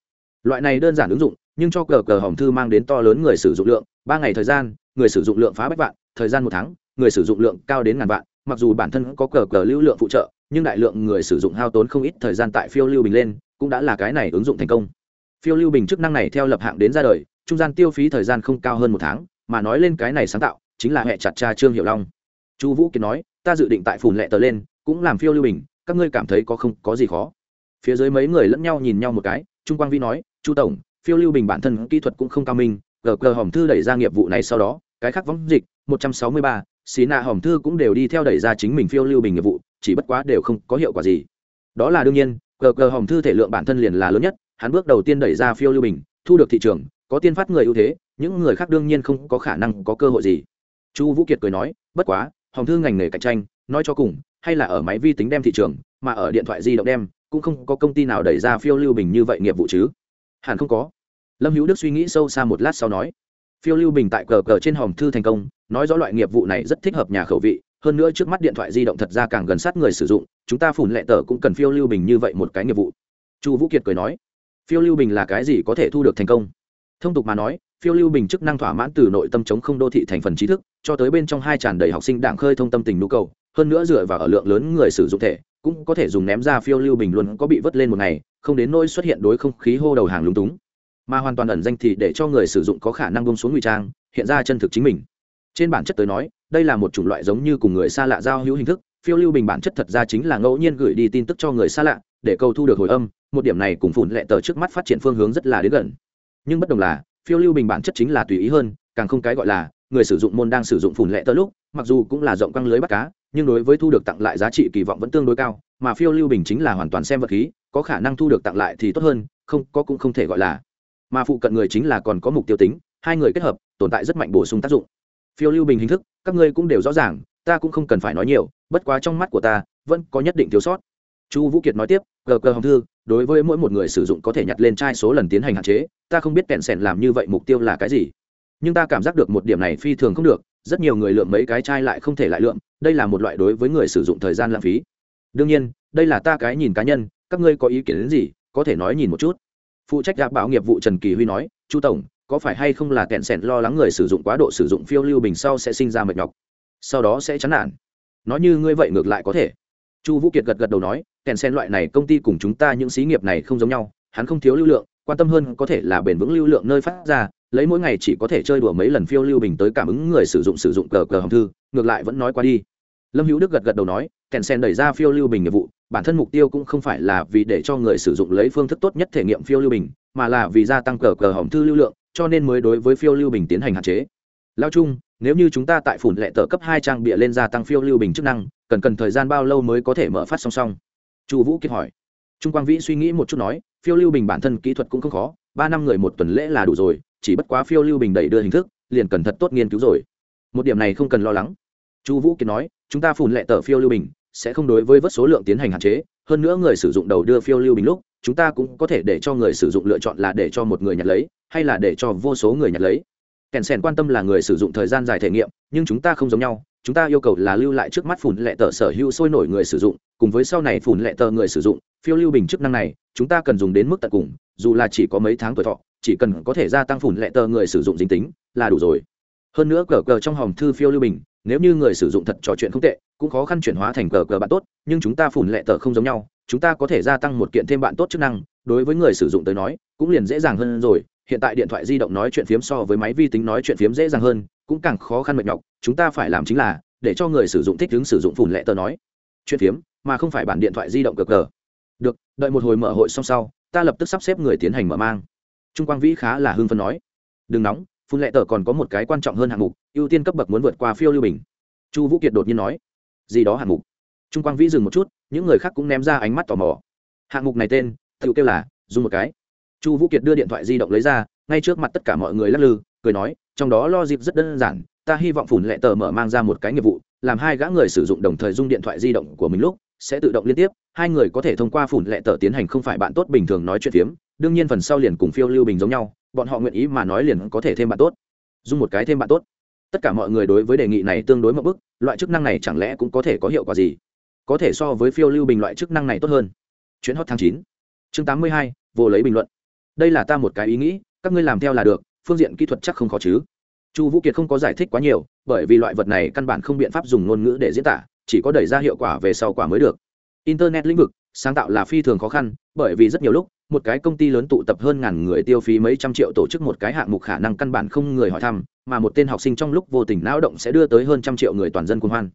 Loại này đơn giản ứng dụng, nhưng cho cờ cờ hỏng thư mang đến to lớn người sử dụng lượng, ba ngày thời gian, người sử dụng lượng phá bách vạn, thời gian một tháng, người sử dụng lượng cao đến ngàn vạn, mặc dù bản thân có cờ cờ lưu lượng phụ trợ nhưng đại lượng người sử dụng hao tốn không ít thời gian tại phiêu lưu bình lên, cũng đã là cái này ứng dụng thành công. Phiêu lưu bình chức năng này theo lập hạng đến ra đời, trung gian tiêu phí thời gian không cao hơn một tháng, mà nói lên cái này sáng tạo, chính là hệ chặt cha trương hiệu long. Chu vũ kiệt nói, ta dự định tại phùn lệ tờ lên, cũng làm phiêu lưu bình, các ngươi cảm thấy có không, có gì khó? Phía dưới mấy người lẫn nhau nhìn nhau một cái, trung quang vi nói, chu tổng, phiêu lưu bình bản thân kỹ thuật cũng không cao minh gờ gờ hòm thư đẩy ra nghiệp vụ này sau đó, cái khác võng dịch, một trăm sáu mươi ba, xí nạ hòm thư cũng đều đi theo đẩy ra chính mình phiêu lưu bình nghiệp vụ chỉ bất quá đều không có hiệu quả gì. Đó là đương nhiên, Cờ cờ hồng thư thể lượng bản thân liền là lớn nhất, hắn bước đầu tiên đẩy ra phiêu lưu bình, thu được thị trường, có tiên phát người ưu thế, những người khác đương nhiên không có khả năng có cơ hội gì. Chu vũ kiệt cười nói, bất quá hồng thư ngành nghề cạnh tranh, nói cho cùng, hay là ở máy vi tính đem thị trường, mà ở điện thoại di động đem, cũng không có công ty nào đẩy ra phiêu lưu bình như vậy nghiệp vụ chứ. Hẳn không có. Lâm hữu đức suy nghĩ sâu xa một lát sau nói, phiêu lưu bình tại cờ cờ trên hòm thư thành công, nói rõ loại nghiệp vụ này rất thích hợp nhà khẩu vị hơn nữa trước mắt điện thoại di động thật ra càng gần sát người sử dụng, chúng ta phủn lệ tờ cũng cần phiêu lưu bình như vậy một cái nghiệp vụ. Chu vũ kiệt cười nói, phiêu lưu bình là cái gì có thể thu được thành công? Thông tục mà nói, phiêu lưu bình chức năng thỏa mãn từ nội tâm chống không đô thị thành phần trí thức, cho tới bên trong hai tràn đầy học sinh đảng khơi thông tâm tình nhu cầu, hơn nữa dựa vào ở lượng lớn người sử dụng thể, cũng có thể dùng ném ra phiêu lưu bình luôn có bị vớt lên một ngày, không đến nỗi xuất hiện đối không khí hô đầu hàng lúng túng. Mà hoàn toàn ẩn danh thì để cho người sử dụng có khả năng bông xuống ngụy trang, hiện ra chân thực chính mình. Trên bản chất tới nói đây là một chủng loại giống như cùng người xa lạ giao hữu hình thức, phiêu lưu bình bản chất thật ra chính là ngẫu nhiên gửi đi tin tức cho người xa lạ, để cầu thu được hồi âm, một điểm này cùng phụn lệ tờ trước mắt phát triển phương hướng rất là đến gần. Nhưng bất đồng là, phiêu lưu bình bản chất chính là tùy ý hơn, càng không cái gọi là, người sử dụng môn đang sử dụng phụn lệ tờ lúc, mặc dù cũng là rộng căng lưới bắt cá, nhưng đối với thu được tặng lại giá trị kỳ vọng vẫn tương đối cao, mà phiêu lưu bình chính là hoàn toàn xem vật khí, có khả năng thu được tặng lại thì tốt hơn, không, có cũng không thể gọi là. Mà phụ cận người chính là còn có mục tiêu tính, hai người kết hợp, tồn tại rất mạnh bổ sung tác dụng. Phiêu lưu bình hình thức các ngươi cũng đều rõ ràng, ta cũng không cần phải nói nhiều, bất quá trong mắt của ta, vẫn có nhất định thiếu sót. Chu vũ kiệt nói tiếp gờ gờ hồng thư, đối với mỗi một người sử dụng có thể nhặt lên chai số lần tiến hành hạn chế, ta không biết kẹn sẻn làm như vậy mục tiêu là cái gì. Nhưng ta cảm giác được một điểm này phi thường không được, rất nhiều người lượm mấy cái chai lại không thể lại lượm, đây là một loại đối với người sử dụng thời gian lãng phí. Đương nhiên, đây là ta cái nhìn cá nhân, các ngươi có ý kiến đến gì, có thể nói nhìn một chút. Phụ trách gạp báo nghiệp vụ trần kỳ huy nói, chu tổng có phải hay không là kẹn sẻn lo lắng người sử dụng quá độ sử dụng phiêu lưu bình sau sẽ sinh ra mệt nhọc? Sau đó sẽ chán nản. Nói như ngươi vậy ngược lại có thể. Chu vũ kiệt gật gật đầu nói kèn sen loại này công ty cùng chúng ta những xí nghiệp này không giống nhau, hắn không thiếu lưu lượng, quan tâm hơn có thể là bền vững lưu lượng nơi phát ra, lấy mỗi ngày chỉ có thể chơi đùa mấy lần phiêu lưu bình tới cảm ứng người sử dụng sử dụng cờ cờ hồng thư, ngược lại vẫn nói qua đi. Lâm hữu đức gật gật đầu nói kèn sen đẩy ra phiêu lưu bình nghiệp vụ, bản thân mục tiêu cũng không phải là vì để cho người sử dụng lấy phương thức tốt nhất thể nghiệm phiêu lưu bình, mà là vì gia tăng cờ cờ hồng thư lưu lượng cho nên mới đối với phiêu lưu bình tiến hành hạn chế. Lao chung nếu như chúng ta tại phủn lệ tờ cấp hai trang bịa lên gia tăng phiêu lưu bình chức năng, cần cần thời gian bao lâu mới có thể mở phát song song? Chu vũ kiệt hỏi. Trung quang vĩ suy nghĩ một chút nói, phiêu lưu bình bản thân kỹ thuật cũng không khó, ba năm người một tuần lễ là đủ rồi, chỉ bất quá phiêu lưu bình đẩy đưa hình thức, liền cần thật tốt nghiên cứu rồi. Một điểm này không cần lo lắng. Chu vũ kiệt nói, chúng ta phủn lệ tờ phiêu lưu bình sẽ không đối với vớt số lượng tiến hành hạn chế, hơn nữa người sử dụng đầu đưa phiêu lưu bình lúc, chúng ta cũng có thể để cho người sử dụng lựa chọn là để cho một người nhặt lấy hay là để cho vô số người nhặt lấy. Kèn sèn quan tâm là người sử dụng thời gian dài thể nghiệm, nhưng chúng ta không giống nhau. Chúng ta yêu cầu là lưu lại trước mắt phủn lệ tờ sở hữu sôi nổi người sử dụng, cùng với sau này phủn lệ tờ người sử dụng, phiêu lưu bình chức năng này, chúng ta cần dùng đến mức tận cùng, dù là chỉ có mấy tháng tuổi thọ, chỉ cần có thể gia tăng phủn lệ tờ người sử dụng dính tính, là đủ rồi. Hơn nữa cờ cờ trong hòm thư phiêu lưu bình, nếu như người sử dụng thật trò chuyện không tệ, cũng khó khăn chuyển hóa thành cờ cờ bạn tốt, nhưng chúng ta phủn lệ tờ không giống nhau, chúng ta có thể gia tăng một kiện thêm bạn tốt chức năng, đối với người sử dụng tới nói, cũng liền dễ dàng hơn rồi hiện tại điện thoại di động nói chuyện phiếm so với máy vi tính nói chuyện phiếm dễ dàng hơn, cũng càng khó khăn mệt nhọc, chúng ta phải làm chính là, để cho người sử dụng thích ứng sử dụng phủn lệ tờ nói chuyện phiếm, mà không phải bản điện thoại di động cực cờ. Được, đợi một hồi mở hội xong sau, ta lập tức sắp xếp người tiến hành mở mang. Trung quang vĩ khá là hưng phân nói, đừng nóng phun lệ tờ còn có một cái quan trọng hơn hạng mục, ưu tiên cấp bậc muốn vượt qua phiêu lưu bình. Chu vũ kiệt đột nhiên nói, gì đó hạng mục? Trung quang vĩ dừng một chút, những người khác cũng ném ra ánh mắt tò mò. Hạng mục này tên tự kêu là, dùng một cái chu vũ kiệt đưa điện thoại di động lấy ra, ngay trước mặt tất cả mọi người lắc lư, cười nói, trong đó lo dịp rất đơn giản, ta hy vọng phủn lệ tờ mở mang ra một cái nghiệp vụ, làm hai gã người sử dụng đồng thời dung điện thoại di động của mình lúc, sẽ tự động liên tiếp, hai người có thể thông qua phủn lệ tờ tiến hành không phải bạn tốt bình thường nói chuyện phiếm, đương nhiên phần sau liền cùng phiêu lưu bình giống nhau, bọn họ nguyện ý mà nói liền có thể thêm bạn tốt. Dung một cái thêm bạn tốt. Tất cả mọi người đối với đề nghị này tương đối mậu bức, loại chức năng này chẳng lẽ cũng có thể có hiệu quả gì? Có thể so với phiêu lưu bình loại chức năng này tốt hơn. Chuyến hot tháng chín. Chương tám mươi hai, vô lấy bình luận đây là ta một cái ý nghĩ, các ngươi làm theo là được, phương diện kỹ thuật chắc không khó chứ. Chu vũ kiệt không có giải thích quá nhiều, bởi vì loại vật này căn bản không biện pháp dùng ngôn ngữ để diễn tả, chỉ có đẩy ra hiệu quả về sau quả mới được. Internet lĩnh vực, sáng tạo là phi thường khó khăn, bởi vì rất nhiều lúc, một cái công ty lớn tụ tập hơn ngàn người tiêu phí mấy trăm triệu tổ chức một cái hạng mục khả năng căn bản không người hỏi thăm, mà một tên học sinh trong lúc vô tình não động sẽ đưa tới hơn trăm triệu người toàn dân cuồng hoan.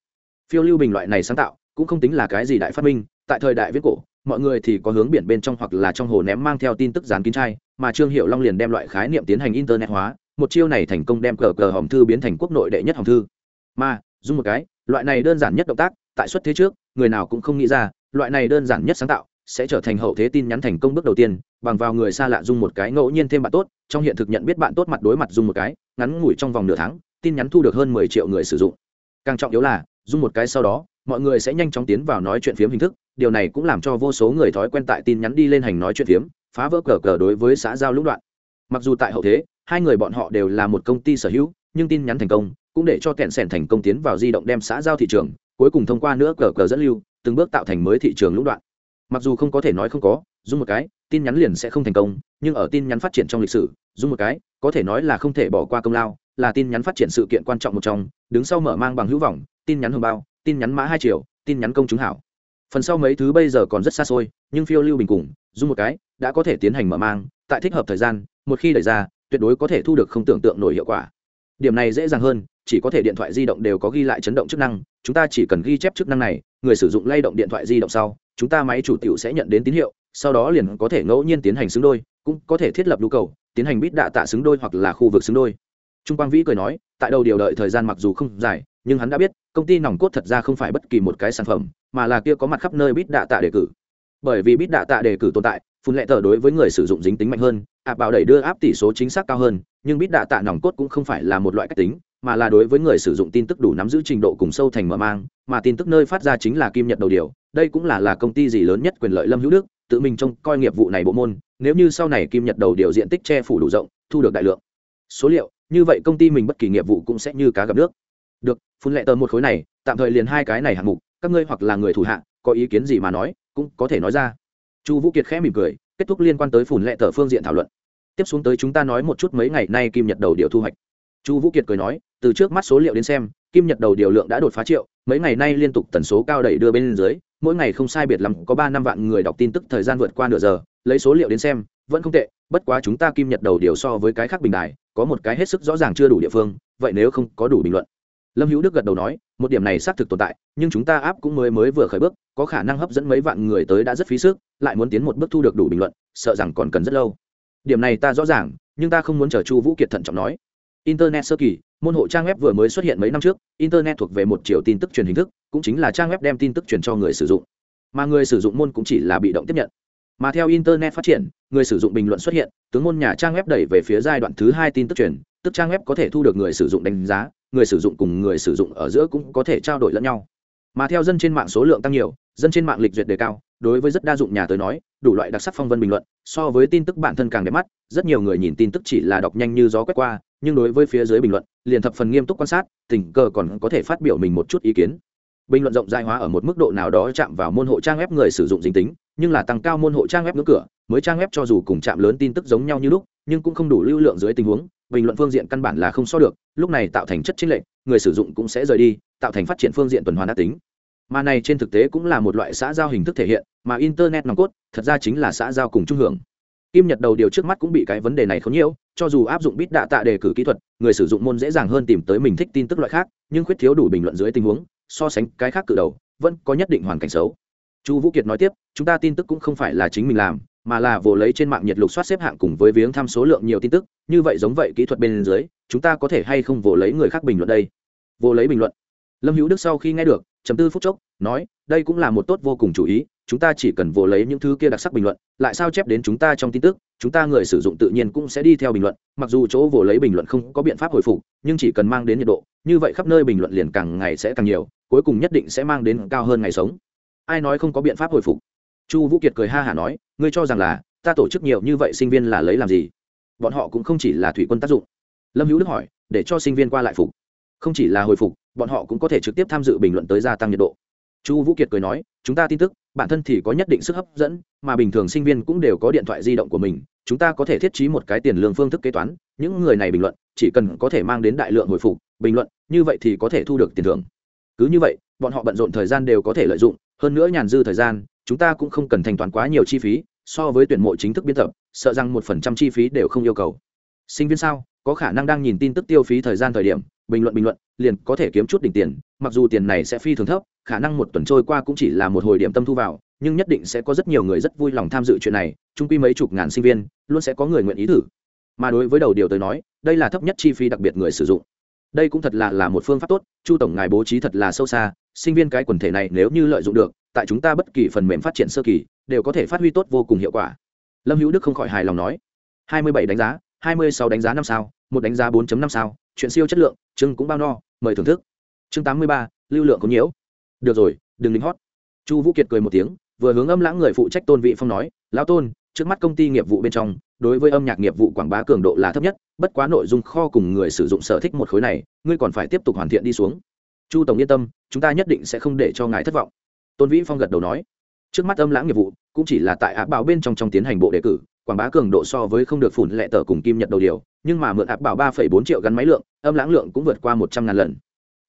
Phiêu lưu bình loại này sáng tạo, cũng không tính là cái gì đại phát minh, tại thời đại viết cổ mọi người thì có hướng biển bên trong hoặc là trong hồ ném mang theo tin tức dán kín chai, mà trương hiệu long liền đem loại khái niệm tiến hành internet hóa, một chiêu này thành công đem cờ cờ hòm thư biến thành quốc nội đệ nhất hòm thư. Mà, dùng một cái, loại này đơn giản nhất động tác, tại xuất thế trước, người nào cũng không nghĩ ra, loại này đơn giản nhất sáng tạo sẽ trở thành hậu thế tin nhắn thành công bước đầu tiên, bằng vào người xa lạ dùng một cái ngẫu nhiên thêm bạn tốt, trong hiện thực nhận biết bạn tốt mặt đối mặt dùng một cái, ngắn ngủi trong vòng nửa tháng, tin nhắn thu được hơn mười triệu người sử dụng. Càng trọng yếu là, dùng một cái sau đó, mọi người sẽ nhanh chóng tiến vào nói chuyện phiếm hình thức điều này cũng làm cho vô số người thói quen tại tin nhắn đi lên hành nói chuyện phiếm, phá vỡ cờ cờ đối với xã giao lũng đoạn. Mặc dù tại hậu thế, hai người bọn họ đều là một công ty sở hữu, nhưng tin nhắn thành công cũng để cho kẹn sẻn thành công tiến vào di động đem xã giao thị trường, cuối cùng thông qua nữa cờ cờ dẫn lưu, từng bước tạo thành mới thị trường lũng đoạn. Mặc dù không có thể nói không có, dùng một cái, tin nhắn liền sẽ không thành công, nhưng ở tin nhắn phát triển trong lịch sử, dùng một cái, có thể nói là không thể bỏ qua công lao, là tin nhắn phát triển sự kiện quan trọng một trong, đứng sau mở mang bằng hữu vọng, tin nhắn hồng bao, tin nhắn mã hai triệu, tin nhắn công chứng hảo phần sau mấy thứ bây giờ còn rất xa xôi, nhưng phiêu lưu bình cùng, dùng một cái, đã có thể tiến hành mở mang, tại thích hợp thời gian, một khi đẩy ra, tuyệt đối có thể thu được không tưởng tượng nổi hiệu quả. Điểm này dễ dàng hơn, chỉ có thể điện thoại di động đều có ghi lại chấn động chức năng, chúng ta chỉ cần ghi chép chức năng này, người sử dụng lay động điện thoại di động sau, chúng ta máy chủ tiểu sẽ nhận đến tín hiệu, sau đó liền có thể ngẫu nhiên tiến hành xứng đôi, cũng có thể thiết lập nhu cầu, tiến hành bít đạ tạ xứng đôi hoặc là khu vực xứng đôi. Trung quang vĩ cười nói, tại đầu điều đợi thời gian mặc dù không dài nhưng hắn đã biết, công ty nòng cốt thật ra không phải bất kỳ một cái sản phẩm, mà là kia có mặt khắp nơi bít đạ tạ đề cử. Bởi vì bít đạ tạ đề cử tồn tại, phun lệ tờ đối với người sử dụng dính tính mạnh hơn áp bảo đẩy đưa áp tỷ số chính xác cao hơn, nhưng bít đạ tạ nòng cốt cũng không phải là một loại cách tính, mà là đối với người sử dụng tin tức đủ nắm giữ trình độ cùng sâu thành mở mang, mà tin tức nơi phát ra chính là kim nhật đầu điều, đây cũng là là công ty gì lớn nhất quyền lợi lâm hữu đức, tự mình trông coi nghiệp vụ này bộ môn, nếu như sau này kim nhật đầu điều diện tích che phủ đủ rộng, thu được đại lượng số liệu, như vậy công ty mình bất kỳ nghiệp vụ cũng sẽ như cá gặp nước được, phun lệ tờ một khối này, tạm thời liền hai cái này hạng mục, các ngươi hoặc là người thủ hạ, có ý kiến gì mà nói, cũng có thể nói ra. Chu vũ kiệt khẽ mỉm cười, kết thúc liên quan tới phun lệ tờ phương diện thảo luận. Tiếp xuống tới chúng ta nói một chút mấy ngày nay kim nhật đầu điều thu hoạch. Chu vũ kiệt cười nói, từ trước mắt số liệu đến xem, kim nhật đầu điều lượng đã đột phá triệu, mấy ngày nay liên tục tần số cao đẩy đưa bên dưới, mỗi ngày không sai biệt lắm có ba năm vạn người đọc tin tức thời gian vượt qua nửa giờ, lấy số liệu đến xem, vẫn không tệ, bất quá chúng ta kim nhật đầu điều so với cái khác bình đài, có một cái hết sức rõ ràng chưa đủ địa phương, vậy nếu không có đủ bình luận lâm hữu đức gật đầu nói, một điểm này xác thực tồn tại, nhưng chúng ta áp cũng mới mới vừa khởi bước, có khả năng hấp dẫn mấy vạn người tới đã rất phí sức, lại muốn tiến một bước thu được đủ bình luận, sợ rằng còn cần rất lâu. Điểm này ta rõ ràng, nhưng ta không muốn chờ chu vũ kiệt thận trọng nói. Internet sơ kỳ, môn hộ trang web vừa mới xuất hiện mấy năm trước, internet thuộc về một chiều tin tức truyền hình thức, cũng chính là trang web đem tin tức truyền cho người sử dụng. Mà người sử dụng môn cũng chỉ là bị động tiếp nhận. Mà theo internet phát triển, người sử dụng bình luận xuất hiện, tướng môn nhà trang web đẩy về phía giai đoạn thứ hai tin tức truyền, tức trang web có thể thu được người sử dụng đánh giá người sử dụng cùng người sử dụng ở giữa cũng có thể trao đổi lẫn nhau. Mà theo dân trên mạng số lượng tăng nhiều, dân trên mạng lịch duyệt đề cao, đối với rất đa dụng nhà tới nói, đủ loại đặc sắc phong vân bình luận, so với tin tức bản thân càng đẹp mắt, rất nhiều người nhìn tin tức chỉ là đọc nhanh như gió quét qua, nhưng đối với phía dưới bình luận, liền thập phần nghiêm túc quan sát, tình cờ còn có thể phát biểu mình một chút ý kiến. Bình luận rộng rãi hóa ở một mức độ nào đó chạm vào môn hộ trang web người sử dụng dính tính, nhưng là tăng cao môn hộ trang web ngưỡng cửa mới trang web cho dù cùng chạm lớn tin tức giống nhau như lúc, nhưng cũng không đủ lưu lượng dưới tình huống, bình luận phương diện căn bản là không so được, lúc này tạo thành chất chính lệnh người sử dụng cũng sẽ rời đi, tạo thành phát triển phương diện tuần hoàn đa tính. Mà này trên thực tế cũng là một loại xã giao hình thức thể hiện, mà internet nòng cốt, thật ra chính là xã giao cùng trung hưởng. Kim nhật đầu điều trước mắt cũng bị cái vấn đề này không nhiễu, cho dù áp dụng bít đạ tạ đề cử kỹ thuật, người sử dụng môn dễ dàng hơn tìm tới mình thích tin tức loại khác, nhưng khuyết thiếu đủ bình luận dưới tình huống, so sánh cái khác cự đầu, vẫn có nhất định hoàn cảnh xấu. Chu vũ kiệt nói tiếp, chúng ta tin tức cũng không phải là chính mình làm mà là vồ lấy trên mạng nhiệt lục soát xếp hạng cùng với viếng thăm số lượng nhiều tin tức, như vậy giống vậy kỹ thuật bên dưới, chúng ta có thể hay không vồ lấy người khác bình luận đây? Vồ lấy bình luận. Lâm hữu đức sau khi nghe được chấm tư phút chốc, nói, đây cũng là một tốt vô cùng chủ ý, chúng ta chỉ cần vồ lấy những thứ kia đặc sắc bình luận, lại sao chép đến chúng ta trong tin tức, chúng ta người sử dụng tự nhiên cũng sẽ đi theo bình luận, mặc dù chỗ vồ lấy bình luận không có biện pháp hồi phục, nhưng chỉ cần mang đến nhiệt độ, như vậy khắp nơi bình luận liền càng ngày sẽ càng nhiều, cuối cùng nhất định sẽ mang đến cao hơn ngày sống. Ai nói không có biện pháp hồi phục? Chu vũ kiệt cười ha hả nói, ngươi cho rằng là ta tổ chức nhiều như vậy sinh viên là lấy làm gì? Bọn họ cũng không chỉ là thủy quân tác dụng. Lâm hữu đức hỏi, để cho sinh viên qua lại phục. Không chỉ là hồi phục, bọn họ cũng có thể trực tiếp tham dự bình luận tới gia tăng nhiệt độ. Chu vũ kiệt cười nói, chúng ta tin tức, bản thân thì có nhất định sức hấp dẫn, mà bình thường sinh viên cũng đều có điện thoại di động của mình, chúng ta có thể thiết trí một cái tiền lương phương thức kế toán, những người này bình luận chỉ cần có thể mang đến đại lượng hồi phục, bình luận, như vậy thì có thể thu được tiền thưởng. Cứ như vậy, bọn họ bận rộn thời gian đều có thể lợi dụng, hơn nữa nhàn dư thời gian chúng ta cũng không cần thanh toán quá nhiều chi phí, so với tuyển mộ chính thức biên tập, sợ rằng một phần trăm chi phí đều không yêu cầu. Sinh viên sao? Có khả năng đang nhìn tin tức tiêu phí thời gian thời điểm, bình luận bình luận, liền có thể kiếm chút đỉnh tiền, mặc dù tiền này sẽ phi thường thấp, khả năng một tuần trôi qua cũng chỉ là một hồi điểm tâm thu vào, nhưng nhất định sẽ có rất nhiều người rất vui lòng tham dự chuyện này trung quy mấy chục ngàn sinh viên, luôn sẽ có người nguyện ý thử. Mà đối với đầu điều tới nói, đây là thấp nhất chi phí đặc biệt người sử dụng. Đây cũng thật là là một phương pháp tốt, chu tổng ngài bố trí thật là sâu xa, sinh viên cái quần thể này nếu như lợi dụng được tại chúng ta bất kỳ phần mềm phát triển sơ kỳ, đều có thể phát huy tốt vô cùng hiệu quả. Lâm hữu đức không khỏi hài lòng nói, hai mươi bảy đánh giá, hai mươi sáu đánh giá năm sao, một đánh giá 4 năm sao, chuyện siêu chất lượng chưng cũng bao no, mời thưởng thức. Chương tám mươi ba, lưu lượng có nhiễu. Được rồi, đừng lính hót. Chu vũ kiệt cười một tiếng, vừa hướng âm lãng người phụ trách tôn vị phong nói, lão tôn, trước mắt công ty nghiệp vụ bên trong, đối với âm nhạc nghiệp vụ quảng bá cường độ là thấp nhất, bất quá nội dung kho cùng người sử dụng sở thích một khối này, ngươi còn phải tiếp tục hoàn thiện đi xuống. Chu tổng yên tâm, chúng ta nhất định sẽ không để cho ngài thất vọng tôn vĩ phong gật đầu nói trước mắt âm lãng nghiệp vụ cũng chỉ là tại áp bảo bên trong trong tiến hành bộ đề cử quảng bá cường độ so với không được phủn lệ tờ cùng kim nhật đầu điều nhưng mà mượn áp bảo ba bốn triệu gắn máy lượng âm lãng lượng cũng vượt qua một trăm ngàn lần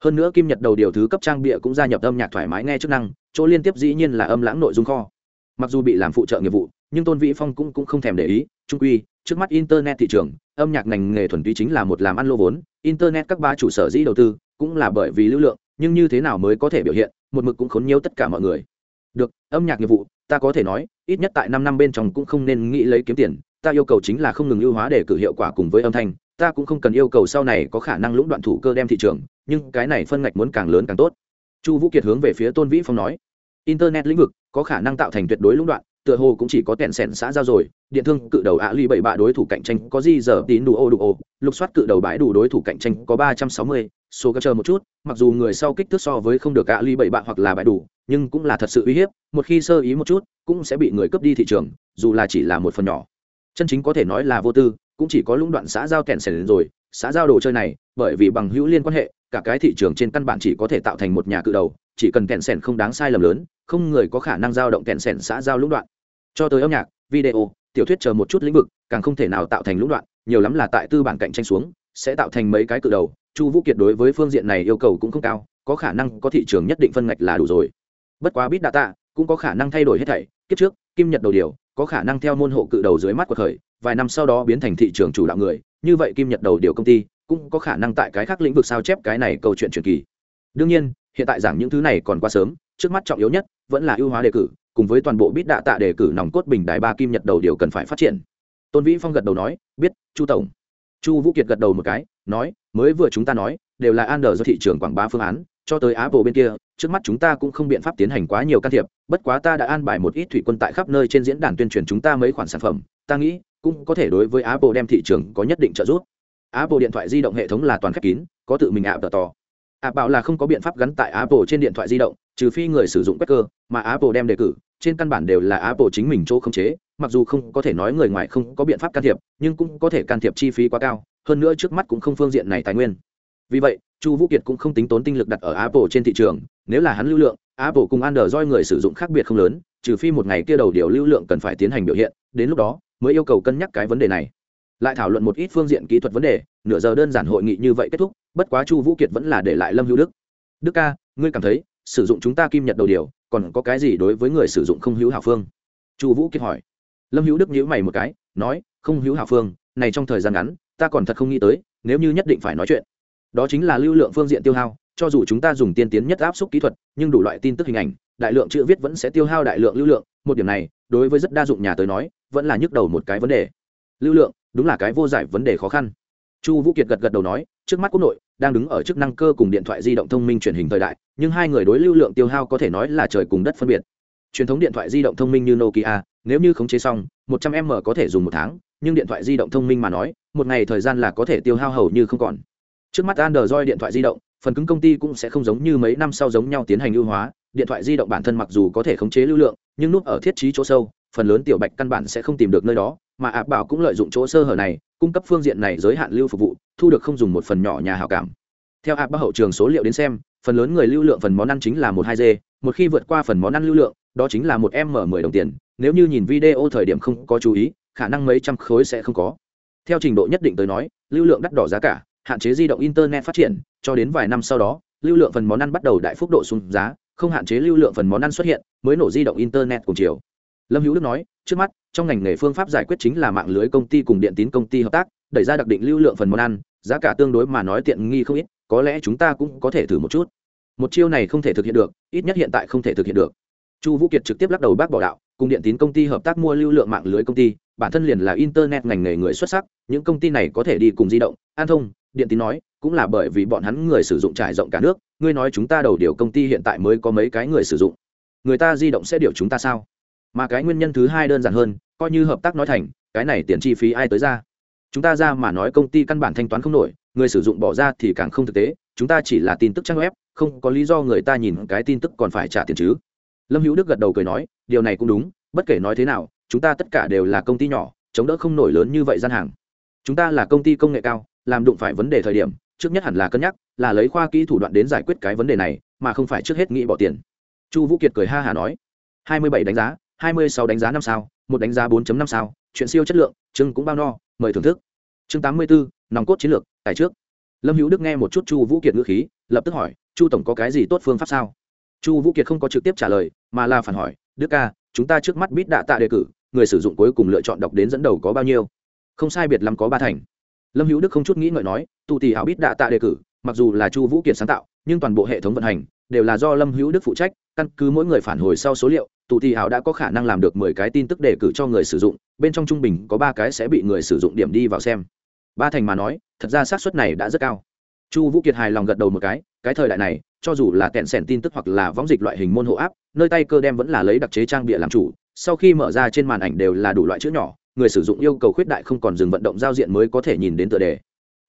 hơn nữa kim nhật đầu điều thứ cấp trang bịa cũng gia nhập âm nhạc thoải mái nghe chức năng chỗ liên tiếp dĩ nhiên là âm lãng nội dung kho mặc dù bị làm phụ trợ nghiệp vụ nhưng tôn vĩ phong cũng, cũng không thèm để ý trung quy trước mắt internet thị trường âm nhạc ngành nghề thuần túy chính là một làm ăn lô vốn internet các ba chủ sở dĩ đầu tư cũng là bởi vì lưu lượng nhưng như thế nào mới có thể biểu hiện một mực cũng khốn nhiều tất cả mọi người. Được, âm nhạc nghiệp vụ, ta có thể nói, ít nhất tại năm năm bên trong cũng không nên nghĩ lấy kiếm tiền, ta yêu cầu chính là không ngừng ưu hóa để cử hiệu quả cùng với âm thanh, ta cũng không cần yêu cầu sau này có khả năng lũng đoạn thủ cơ đem thị trường, nhưng cái này phân ngạch muốn càng lớn càng tốt. Chu vũ kiệt hướng về phía tôn vĩ phong nói, internet lĩnh vực có khả năng tạo thành tuyệt đối lũng đoạn, tựa hồ cũng chỉ có tẹn sẻn xã giao rồi, điện thương cự đầu ạ ly bảy bạ đối thủ cạnh tranh có gì giờ tín đủ ô đủ ô lục soát cự đầu bãi đủ đối thủ cạnh tranh có ba trăm sáu mươi số gặp chờ một chút, mặc dù người sau kích thước so với không được ạ ly bảy bạ hoặc là bại đủ, nhưng cũng là thật sự uy hiếp, một khi sơ ý một chút, cũng sẽ bị người cướp đi thị trường, dù là chỉ là một phần nhỏ. Chân chính có thể nói là vô tư, cũng chỉ có lũng đoạn xã giao kẹn sẻn rồi, xã giao đồ chơi này, bởi vì bằng hữu liên quan hệ, cả cái thị trường trên căn bản chỉ có thể tạo thành một nhà cự đầu, chỉ cần kẹn sẻn không đáng sai lầm lớn, không người có khả năng giao động kẹn sẻn xã giao lũng đoạn. Cho tới âm nhạc, video, tiểu thuyết chờ một chút lĩnh vực, càng không thể nào tạo thành lũng đoạn, nhiều lắm là tại tư bản cạnh tranh xuống, sẽ tạo thành mấy cái cự đầu chu vũ kiệt đối với phương diện này yêu cầu cũng không cao, có khả năng có thị trường nhất định phân ngạch là đủ rồi. Bất quá bit tạ cũng có khả năng thay đổi hết thảy, kiếp trước, kim nhật đầu điều, có khả năng theo môn hộ cự đầu dưới mắt của khởi vài năm sau đó biến thành thị trường chủ đạo người, như vậy kim nhật đầu điều công ty cũng có khả năng tại cái khác lĩnh vực sao chép cái này câu chuyện truyền kỳ. Đương nhiên, hiện tại giảng những thứ này còn quá sớm, trước mắt trọng yếu nhất vẫn là ưu hóa đề cử, cùng với toàn bộ bít đạ tạ đề cử nòng cốt bình đài ba kim nhật đầu điều cần phải phát triển. Tôn vĩ phong gật đầu nói, biết, chu tổng. Chu vũ kiệt gật đầu một cái, nói mới vừa chúng ta nói, đều là an đờ do thị trường quảng bá phương án, cho tới apple bên kia, trước mắt chúng ta cũng không biện pháp tiến hành quá nhiều can thiệp, bất quá ta đã an bài một ít thủy quân tại khắp nơi trên diễn đàn tuyên truyền chúng ta mấy khoản sản phẩm, ta nghĩ, cũng có thể đối với apple đem thị trường có nhất định trợ giúp. Apple điện thoại di động hệ thống là toàn khép kín, có tự mình app to ạ bảo là không có biện pháp gắn tại apple trên điện thoại di động, trừ phi người sử dụng Becker cơ mà apple đem đề cử, trên căn bản đều là apple chính mình chỗ không chế, mặc dù không có thể nói người ngoài không có biện pháp can thiệp, nhưng cũng có thể can thiệp chi phí quá cao hơn nữa trước mắt cũng không phương diện này tài nguyên. Vì vậy, chu vũ kiệt cũng không tính tốn tinh lực đặt ở apple trên thị trường, nếu là hắn lưu lượng, apple cùng android người sử dụng khác biệt không lớn, trừ phi một ngày kia đầu điều lưu lượng cần phải tiến hành biểu hiện, đến lúc đó mới yêu cầu cân nhắc cái vấn đề này. Lại thảo luận một ít phương diện kỹ thuật vấn đề, nửa giờ đơn giản hội nghị như vậy kết thúc, bất quá chu vũ kiệt vẫn là để lại lâm hữu đức. Đức ca, ngươi cảm thấy sử dụng chúng ta kim nhật đầu điều còn có cái gì đối với người sử dụng không hữu hảo phương? Chu vũ kiệt hỏi. Lâm hữu đức nhíu mày một cái, nói, không hữu hảo phương, này trong thời gian ngắn ta còn thật không nghĩ tới, nếu như nhất định phải nói chuyện. Đó chính là lưu lượng phương diện tiêu hao, cho dù chúng ta dùng tiên tiến nhất áp suất kỹ thuật, nhưng đủ loại tin tức hình ảnh, đại lượng chữ viết vẫn sẽ tiêu hao đại lượng lưu lượng, một điểm này, đối với rất đa dụng nhà tới nói, vẫn là nhức đầu một cái vấn đề. Lưu lượng, đúng là cái vô giải vấn đề khó khăn. Chu vũ kiệt gật gật đầu nói, trước mắt quốc nội, đang đứng ở chức năng cơ cùng điện thoại di động thông minh truyền hình thời đại, nhưng hai người đối lưu lượng tiêu hao có thể nói là trời cùng đất phân biệt. Truyền thống điện thoại di động thông minh như nokia, nếu như khống chế xong 100 m có thể dùng một tháng nhưng điện thoại di động thông minh mà nói, một ngày thời gian là có thể tiêu hao hầu như không còn. Trước mắt android điện thoại di động, phần cứng công ty cũng sẽ không giống như mấy năm sau giống nhau tiến hành ưu hóa. Điện thoại di động bản thân mặc dù có thể khống chế lưu lượng, nhưng nút ở thiết trí chỗ sâu, phần lớn tiểu bạch căn bản sẽ không tìm được nơi đó, mà ạ bảo cũng lợi dụng chỗ sơ hở này, cung cấp phương diện này giới hạn lưu phục vụ, thu được không dùng một phần nhỏ nhà hảo cảm. Theo áp bảo hậu trường số liệu đến xem, phần lớn người lưu lượng phần món ăn chính là một hai g một khi vượt qua phần món ăn lưu lượng, đó chính là một m mười đồng tiền. Nếu như nhìn video thời điểm không có chú ý khả năng mấy trăm khối sẽ không có. Theo trình độ nhất định tới nói, lưu lượng đắt đỏ giá cả, hạn chế di động internet phát triển, cho đến vài năm sau đó, lưu lượng phần món ăn bắt đầu đại phúc độ xuống giá, không hạn chế lưu lượng phần món ăn xuất hiện, mới nổ di động internet cùng chiều. Lâm hữu đức nói, trước mắt, trong ngành nghề phương pháp giải quyết chính là mạng lưới công ty cùng điện tín công ty hợp tác, đẩy ra đặc định lưu lượng phần món ăn, giá cả tương đối mà nói tiện nghi không ít, có lẽ chúng ta cũng có thể thử một chút. Một chiêu này không thể thực hiện được, ít nhất hiện tại không thể thực hiện được. Chu vũ kiệt trực tiếp lắc đầu bác bỏ đạo, cùng điện tín công ty hợp tác mua lưu lượng mạng lưới công ty bản thân liền là internet ngành nghề người xuất sắc, những công ty này có thể đi cùng di động, an thông, điện tín nói, cũng là bởi vì bọn hắn người sử dụng trải rộng cả nước, ngươi nói chúng ta đầu điều công ty hiện tại mới có mấy cái người sử dụng. Người ta di động sẽ điều chúng ta sao? Mà cái nguyên nhân thứ hai đơn giản hơn, coi như hợp tác nói thành, cái này tiền chi phí ai tới ra? Chúng ta ra mà nói công ty căn bản thanh toán không nổi, người sử dụng bỏ ra thì càng không thực tế, chúng ta chỉ là tin tức trang web, không có lý do người ta nhìn cái tin tức còn phải trả tiền chứ. Lâm hữu đức gật đầu cười nói, điều này cũng đúng, bất kể nói thế nào chúng ta tất cả đều là công ty nhỏ, chống đỡ không nổi lớn như vậy gian hàng. Chúng ta là công ty công nghệ cao, làm đụng phải vấn đề thời điểm, trước nhất hẳn là cân nhắc, là lấy khoa kỹ thủ đoạn đến giải quyết cái vấn đề này, mà không phải trước hết nghĩ bỏ tiền. Chu vũ kiệt cười ha hả nói. Hai mươi bảy đánh giá, hai mươi sáu đánh giá năm sao, một đánh giá 4 năm sao, chuyện siêu chất lượng chưng cũng bao no, mời thưởng thức. Chương tám mươi bốn nòng cốt chiến lược tại trước. Lâm hữu đức nghe một chút chu vũ kiệt ngữ khí, lập tức hỏi, chu tổng có cái gì tốt phương pháp sao? Chu vũ kiệt không có trực tiếp trả lời, mà là phản hỏi, đức ca, chúng ta trước mắt bít đạ tạ đề cử người sử dụng cuối cùng lựa chọn đọc đến dẫn đầu có bao nhiêu. Không sai biệt lắm có ba thành. Lâm hữu đức không chút nghĩ ngợi nói, tụ tỷ hảo bít đạ tạ đề cử, mặc dù là chu vũ kiệt sáng tạo, nhưng toàn bộ hệ thống vận hành đều là do lâm hữu đức phụ trách, căn cứ mỗi người phản hồi sau số liệu, tụ tỷ hảo đã có khả năng làm được mười cái tin tức đề cử cho người sử dụng, bên trong trung bình có ba cái sẽ bị người sử dụng điểm đi vào xem. Ba thành mà nói, thật ra xác suất này đã rất cao. Chu vũ kiệt hài lòng gật đầu một cái cái thời đại này, cho dù là kẹn sẻn tin tức hoặc là võng dịch loại hình môn hộ áp nơi tay cơ đem vẫn là lấy đặc chế trang bịa làm chủ sau khi mở ra trên màn ảnh đều là đủ loại chữ nhỏ, người sử dụng yêu cầu khuyết đại không còn dừng vận động giao diện mới có thể nhìn đến tựa đề.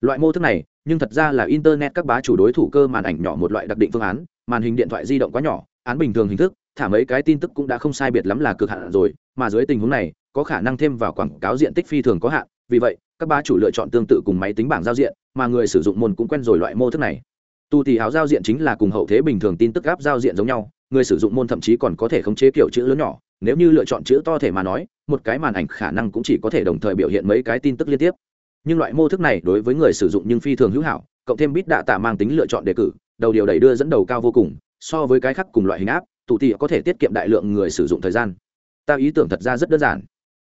Loại mô thức này, nhưng thật ra là internet các bá chủ đối thủ cơ màn ảnh nhỏ một loại đặc định phương án, màn hình điện thoại di động quá nhỏ, án bình thường hình thức, thả mấy cái tin tức cũng đã không sai biệt lắm là cực hạn rồi, mà dưới tình huống này, có khả năng thêm vào quảng cáo diện tích phi thường có hạn, vì vậy, các bá chủ lựa chọn tương tự cùng máy tính bảng giao diện, mà người sử dụng môn cũng quen rồi loại mô thức này. Tu thì áo giao diện chính là cùng hậu thế bình thường tin tức gáp giao diện giống nhau, người sử dụng môn thậm chí còn có thể khống chế kiểu chữ lớn nhỏ nếu như lựa chọn chữ to thể mà nói, một cái màn ảnh khả năng cũng chỉ có thể đồng thời biểu hiện mấy cái tin tức liên tiếp. Nhưng loại mô thức này đối với người sử dụng nhưng phi thường hữu hảo, cộng thêm bít đạ tạ mang tính lựa chọn đề cử, đầu điều đẩy đưa dẫn đầu cao vô cùng, so với cái khác cùng loại hình áp tụ tị có thể tiết kiệm đại lượng người sử dụng thời gian. Ta ý tưởng thật ra rất đơn giản.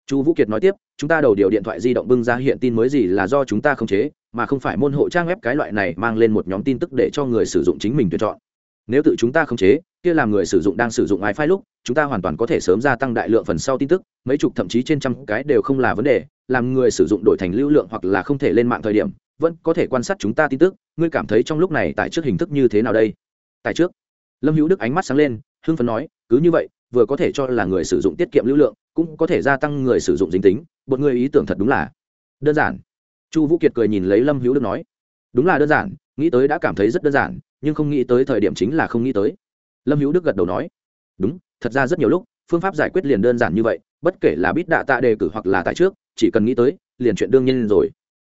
Chu vũ kiệt nói tiếp, chúng ta đầu điều điện thoại di động bưng ra hiện tin mới gì là do chúng ta không chế, mà không phải môn hộ trang web cái loại này mang lên một nhóm tin tức để cho người sử dụng chính mình tuyển chọn nếu tự chúng ta không chế, kia làm người sử dụng đang sử dụng iFile lúc, chúng ta hoàn toàn có thể sớm gia tăng đại lượng phần sau tin tức, mấy chục thậm chí trên trăm cái đều không là vấn đề, làm người sử dụng đổi thành lưu lượng hoặc là không thể lên mạng thời điểm, vẫn có thể quan sát chúng ta tin tức, ngươi cảm thấy trong lúc này tại trước hình thức như thế nào đây? Tại trước. Lâm hữu đức ánh mắt sáng lên, hưng phấn nói, cứ như vậy, vừa có thể cho là người sử dụng tiết kiệm lưu lượng, cũng có thể gia tăng người sử dụng dính tính, một người ý tưởng thật đúng là đơn giản. Chu vũ kiệt cười nhìn lấy lâm hữu đức nói đúng là đơn giản, nghĩ tới đã cảm thấy rất đơn giản, nhưng không nghĩ tới thời điểm chính là không nghĩ tới. Lâm hữu đức gật đầu nói, đúng, thật ra rất nhiều lúc, phương pháp giải quyết liền đơn giản như vậy, bất kể là bít đạ tạ đề cử hoặc là tại trước, chỉ cần nghĩ tới, liền chuyện đương nhiên rồi.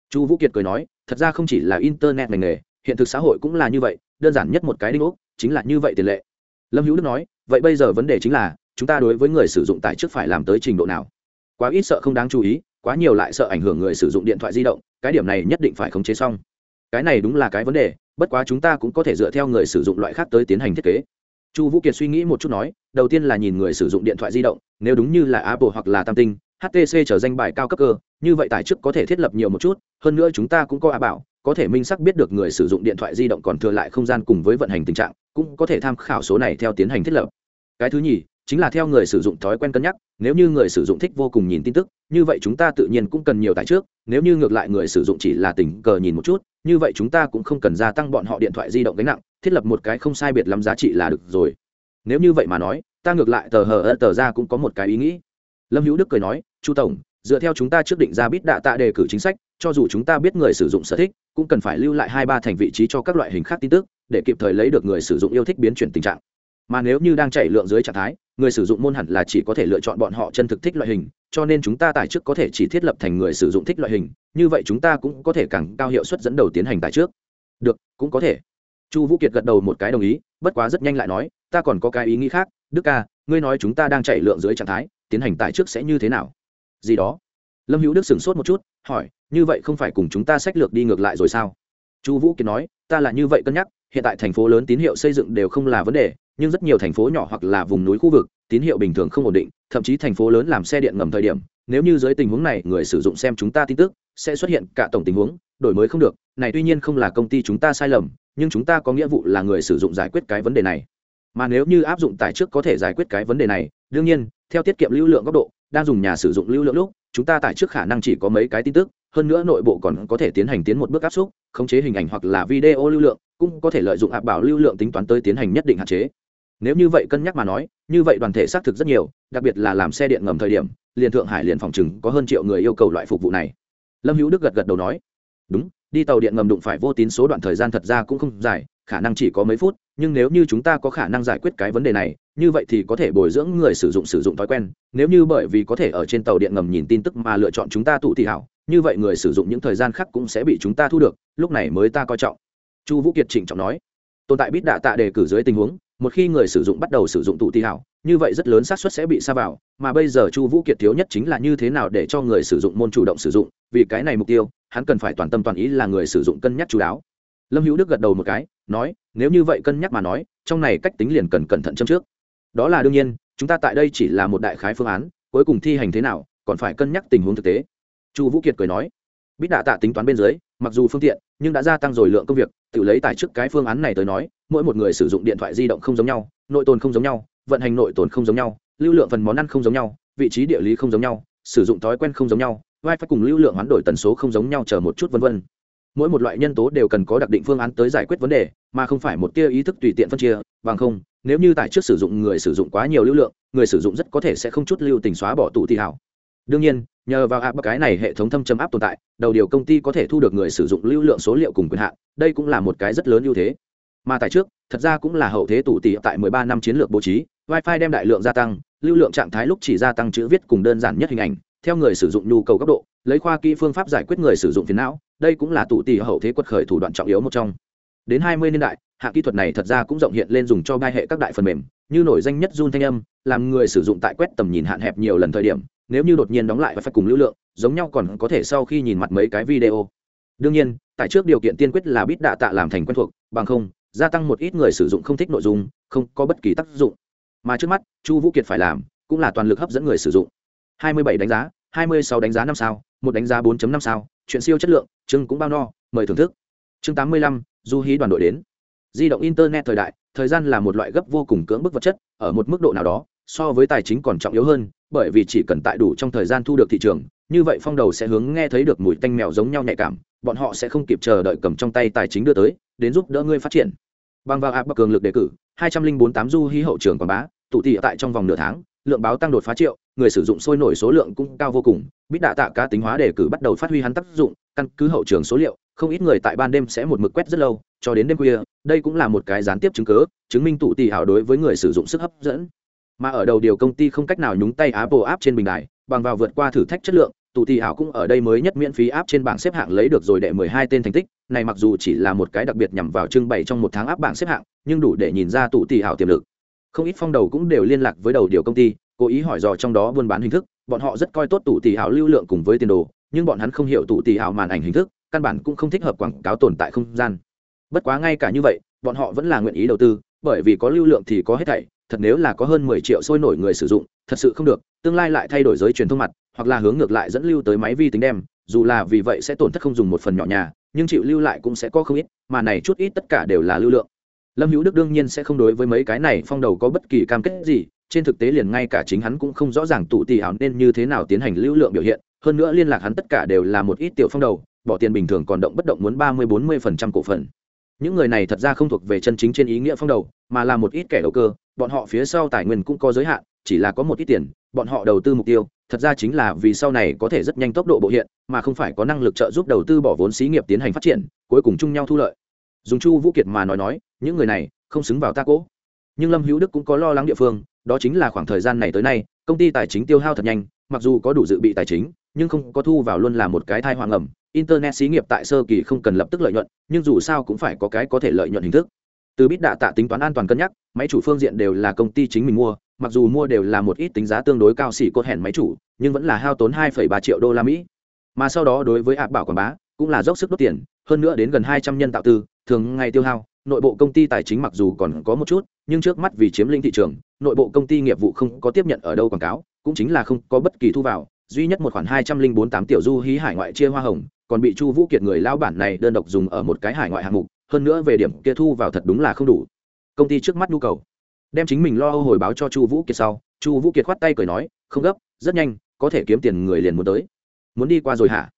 Chu vũ kiệt cười nói, thật ra không chỉ là internet ngành nghề, hiện thực xã hội cũng là như vậy, đơn giản nhất một cái đinh ốc, chính là như vậy tiền lệ. Lâm hữu đức nói, vậy bây giờ vấn đề chính là, chúng ta đối với người sử dụng tại trước phải làm tới trình độ nào? Quá ít sợ không đáng chú ý, quá nhiều lại sợ ảnh hưởng người sử dụng điện thoại di động, cái điểm này nhất định phải khống chế xong cái này đúng là cái vấn đề, bất quá chúng ta cũng có thể dựa theo người sử dụng loại khác tới tiến hành thiết kế. Chu vũ kiệt suy nghĩ một chút nói, đầu tiên là nhìn người sử dụng điện thoại di động, nếu đúng như là apple hoặc là tam tinh htc trở danh bài cao cấp cơ, như vậy tài chức có thể thiết lập nhiều một chút, hơn nữa chúng ta cũng có a bảo, có thể minh xác biết được người sử dụng điện thoại di động còn thừa lại không gian cùng với vận hành tình trạng, cũng có thể tham khảo số này theo tiến hành thiết lập. Cái thứ nhì chính là theo người sử dụng thói quen cân nhắc, nếu như người sử dụng thích vô cùng nhìn tin tức, như vậy chúng ta tự nhiên cũng cần nhiều tại trước, nếu như ngược lại người sử dụng chỉ là tình cờ nhìn một chút, như vậy chúng ta cũng không cần gia tăng bọn họ điện thoại di động gánh nặng, thiết lập một cái không sai biệt lắm giá trị là được rồi. Nếu như vậy mà nói, ta ngược lại tờ hờ ớt tờ ra cũng có một cái ý nghĩ. Lâm hữu đức cười nói, chu tổng, dựa theo chúng ta trước định ra bít đạ tạ đề cử chính sách, cho dù chúng ta biết người sử dụng sở thích, cũng cần phải lưu lại hai ba thành vị trí cho các loại hình khác tin tức, để kịp thời lấy được người sử dụng yêu thích biến chuyển tình trạng mà nếu như đang chạy lượng dưới trạng thái, người sử dụng môn hẳn là chỉ có thể lựa chọn bọn họ chân thực thích loại hình, cho nên chúng ta tài trước có thể chỉ thiết lập thành người sử dụng thích loại hình, như vậy chúng ta cũng có thể càng cao hiệu suất dẫn đầu tiến hành tài trước. Được, cũng có thể. Chu vũ kiệt gật đầu một cái đồng ý, bất quá rất nhanh lại nói, ta còn có cái ý nghĩ khác, đức ca, ngươi nói chúng ta đang chạy lượng dưới trạng thái, tiến hành tài trước sẽ như thế nào? Gì đó. Lâm hữu đức sửng sốt một chút, hỏi, như vậy không phải cùng chúng ta sách lược đi ngược lại rồi sao? Chu vũ kiệt nói, ta là như vậy cân nhắc, hiện tại thành phố lớn tín hiệu xây dựng đều không là vấn đề nhưng rất nhiều thành phố nhỏ hoặc là vùng núi khu vực, tín hiệu bình thường không ổn định, thậm chí thành phố lớn làm xe điện ngầm thời điểm, nếu như dưới tình huống này người sử dụng xem chúng ta tin tức, sẽ xuất hiện cả tổng tình huống, đổi mới không được. Này tuy nhiên không là công ty chúng ta sai lầm, nhưng chúng ta có nghĩa vụ là người sử dụng giải quyết cái vấn đề này. Mà nếu như áp dụng tài trước có thể giải quyết cái vấn đề này, đương nhiên, theo tiết kiệm lưu lượng góc độ, đang dùng nhà sử dụng lưu lượng lúc, chúng ta tải trước khả năng chỉ có mấy cái tin tức, hơn nữa nội bộ còn có thể tiến hành tiến một bước áp xúc khống chế hình ảnh hoặc là video lưu lượng, cũng có thể lợi dụng áp bảo lưu lượng tính toán tới tiến hành nhất định hạn chế nếu như vậy cân nhắc mà nói, như vậy đoàn thể xác thực rất nhiều, đặc biệt là làm xe điện ngầm thời điểm, liền thượng hải liền phòng chừng có hơn triệu người yêu cầu loại phục vụ này. Lâm hữu đức gật gật đầu nói, đúng, đi tàu điện ngầm đụng phải vô tín số đoạn thời gian thật ra cũng không dài, khả năng chỉ có mấy phút, nhưng nếu như chúng ta có khả năng giải quyết cái vấn đề này, như vậy thì có thể bồi dưỡng người sử dụng sử dụng thói quen. Nếu như bởi vì có thể ở trên tàu điện ngầm nhìn tin tức mà lựa chọn chúng ta tụ thị hảo, như vậy người sử dụng những thời gian khác cũng sẽ bị chúng ta thu được, lúc này mới ta coi trọng. Chu vũ kiệt trịnh trọng nói, tồn tại bít đạ tạ đề cử dưới tình huống một khi người sử dụng bắt đầu sử dụng tụ tì hảo, như vậy rất lớn xác suất sẽ bị sa vào, mà bây giờ chu vũ kiệt thiếu nhất chính là như thế nào để cho người sử dụng môn chủ động sử dụng, vì cái này mục tiêu, hắn cần phải toàn tâm toàn ý là người sử dụng cân nhắc chú đáo. Lâm hữu đức gật đầu một cái, nói, nếu như vậy cân nhắc mà nói, trong này cách tính liền cần cẩn thận châm trước. Đó là đương nhiên, chúng ta tại đây chỉ là một đại khái phương án, cuối cùng thi hành thế nào, còn phải cân nhắc tình huống thực tế. Chu vũ kiệt cười nói bít đạ tạ tính toán bên dưới, mặc dù phương tiện, nhưng đã gia tăng rồi lượng công việc, tự lấy tài trước cái phương án này tới nói, mỗi một người sử dụng điện thoại di động không giống nhau, nội tồn không giống nhau, vận hành nội tồn không giống nhau, lưu lượng phần món ăn không giống nhau, vị trí địa lý không giống nhau, sử dụng thói quen không giống nhau, wifi cùng lưu lượng hoán đổi tần số không giống nhau chờ một chút vân vân. Mỗi một loại nhân tố đều cần có đặc định phương án tới giải quyết vấn đề, mà không phải một tia ý thức tùy tiện phân chia, bằng không, nếu như tại trước sử dụng người sử dụng quá nhiều lưu lượng, người sử dụng rất có thể sẽ không chút lưu tình xóa bỏ tụ thị hảo đương nhiên, nhờ vào áp cái này hệ thống thâm chấm áp tồn tại, đầu điều công ty có thể thu được người sử dụng lưu lượng số liệu cùng quyền hạn, đây cũng là một cái rất lớn ưu thế. Mà tại trước, thật ra cũng là hậu thế tụ tỷ tại 13 năm chiến lược bố trí, wifi đem đại lượng gia tăng, lưu lượng trạng thái lúc chỉ gia tăng chữ viết cùng đơn giản nhất hình ảnh, theo người sử dụng nhu cầu góc độ, lấy khoa kỹ phương pháp giải quyết người sử dụng phiền não, đây cũng là tụ tỷ hậu thế quật khởi thủ đoạn trọng yếu một trong. Đến 20 niên đại, hạ kỹ thuật này thật ra cũng rộng hiện lên dùng cho bai hệ các đại phần mềm, như nổi danh nhất run thanh âm, làm người sử dụng tại quét tầm nhìn hạn hẹp nhiều lần thời điểm nếu như đột nhiên đóng lại và phải cùng lưu lượng giống nhau còn có thể sau khi nhìn mặt mấy cái video. Đương nhiên tại trước điều kiện tiên quyết là bít đạ tạ làm thành quen thuộc bằng không gia tăng một ít người sử dụng không thích nội dung không có bất kỳ tác dụng. Mà trước mắt chu vũ kiệt phải làm cũng là toàn lực hấp dẫn người sử dụng. 27 đánh giá 26 đánh giá năm sao một đánh giá 4.5 sao chuyện siêu chất lượng chưng cũng bao no mời thưởng thức. Chương 85, du hí đoàn đội đến. Di động internet thời đại thời gian là một loại gấp vô cùng cưỡng bức vật chất ở một mức độ nào đó so với tài chính còn trọng yếu hơn bởi vì chỉ cần tại đủ trong thời gian thu được thị trường, như vậy phong đầu sẽ hướng nghe thấy được mùi tanh mèo giống nhau nhạy cảm, bọn họ sẽ không kịp chờ đợi cầm trong tay tài chính đưa tới, đến giúp đỡ ngươi phát triển. Bằng vào áp bậc cường lực đề cử, hai trăm linh bốn tám du hí hậu trường quảng bá, tụ tị tại trong vòng nửa tháng, lượng báo tăng đột phá triệu, người sử dụng sôi nổi số lượng cũng cao vô cùng bít đạ tạ cá tính hóa đề cử bắt đầu phát huy hắn tác dụng, căn cứ hậu trường số liệu, không ít người tại ban đêm sẽ một mực quét rất lâu, cho đến đêm khuya, đây cũng là một cái gián tiếp chứng cớ chứng minh tụ tỷ hảo đối với người sử dụng sức hấp dẫn mà ở đầu điều công ty không cách nào nhúng tay apple app trên bình đài, bằng vào vượt qua thử thách chất lượng tụ tỷ hảo cũng ở đây mới nhất miễn phí áp trên bảng xếp hạng lấy được rồi đệ mười hai tên thành tích. Này mặc dù chỉ là một cái đặc biệt nhằm vào trưng bày trong một tháng áp bảng xếp hạng, nhưng đủ để nhìn ra tụ tỷ hảo tiềm lực. Không ít phong đầu cũng đều liên lạc với đầu điều công ty, cố ý hỏi dò trong đó buôn bán hình thức. Bọn họ rất coi tốt tụ tỷ hảo lưu lượng cùng với tiền đồ, nhưng bọn hắn không hiểu tụ tỷ hảo màn ảnh hình thức, căn bản cũng không thích hợp quảng cáo tồn tại không gian. Bất quá ngay cả như vậy, bọn họ vẫn là nguyện ý đầu tư, bởi vì có lưu lượng thì có hết thảy thật nếu là có hơn mười triệu sôi nổi người sử dụng, thật sự không được, tương lai lại thay đổi giới truyền thông mặt, hoặc là hướng ngược lại dẫn lưu tới máy vi tính đem, dù là vì vậy sẽ tổn thất không dùng một phần nhỏ nhà, nhưng chịu lưu lại cũng sẽ có không ít, mà này chút ít tất cả đều là lưu lượng. Lâm hữu đức đương nhiên sẽ không đối với mấy cái này phong đầu có bất kỳ cam kết gì, trên thực tế liền ngay cả chính hắn cũng không rõ ràng tụ tỷ ảo nên như thế nào tiến hành lưu lượng biểu hiện, hơn nữa liên lạc hắn tất cả đều là một ít tiểu phong đầu, bỏ tiền bình thường còn động bất động muốn ba mươi bốn mươi phần trăm cổ phần những người này thật ra không thuộc về chân chính trên ý nghĩa phong đầu, mà là một ít kẻ đầu cơ, bọn họ phía sau tài nguyên cũng có giới hạn, chỉ là có một ít tiền, bọn họ đầu tư mục tiêu, thật ra chính là vì sau này có thể rất nhanh tốc độ bộ hiện, mà không phải có năng lực trợ giúp đầu tư bỏ vốn xí nghiệp tiến hành phát triển, cuối cùng chung nhau thu lợi. Dùng chu vũ kiệt mà nói nói, những người này không xứng vào ta cỗ nhưng lâm hữu đức cũng có lo lắng địa phương, đó chính là khoảng thời gian này tới nay, công ty tài chính tiêu hao thật nhanh, mặc dù có đủ dự bị tài chính nhưng không có thu vào luôn là một cái thai hoàng ẩm. Internet xí nghiệp tại sơ kỳ không cần lập tức lợi nhuận nhưng dù sao cũng phải có cái có thể lợi nhuận hình thức. Từ bít đạ tạ tính toán an toàn cân nhắc máy chủ phương diện đều là công ty chính mình mua mặc dù mua đều là một ít tính giá tương đối cao xỉ cốt hẹn máy chủ nhưng vẫn là hao tốn 2,3 triệu đô la mỹ. Mà sau đó đối với ạp bảo quảng bá cũng là dốc sức đốt tiền hơn nữa đến gần 200 nhân tạo tư thường ngày tiêu hao nội bộ công ty tài chính mặc dù còn có một chút nhưng trước mắt vì chiếm lĩnh thị trường nội bộ công ty nghiệp vụ không có tiếp nhận ở đâu quảng cáo cũng chính là không có bất kỳ thu vào duy nhất một khoản hai trăm linh bốn tám tiểu du hí hải ngoại chia hoa hồng, còn bị chu vũ kiệt người lao bản này đơn độc dùng ở một cái hải ngoại hạng mục, hơn nữa về điểm kia thu vào thật đúng là không đủ. Công ty trước mắt nhu cầu. Đem chính mình lo âu hồi báo cho chu vũ kiệt sau, chu vũ kiệt khoát tay cười nói, không gấp, rất nhanh, có thể kiếm tiền người liền muốn tới. Muốn đi qua rồi hả?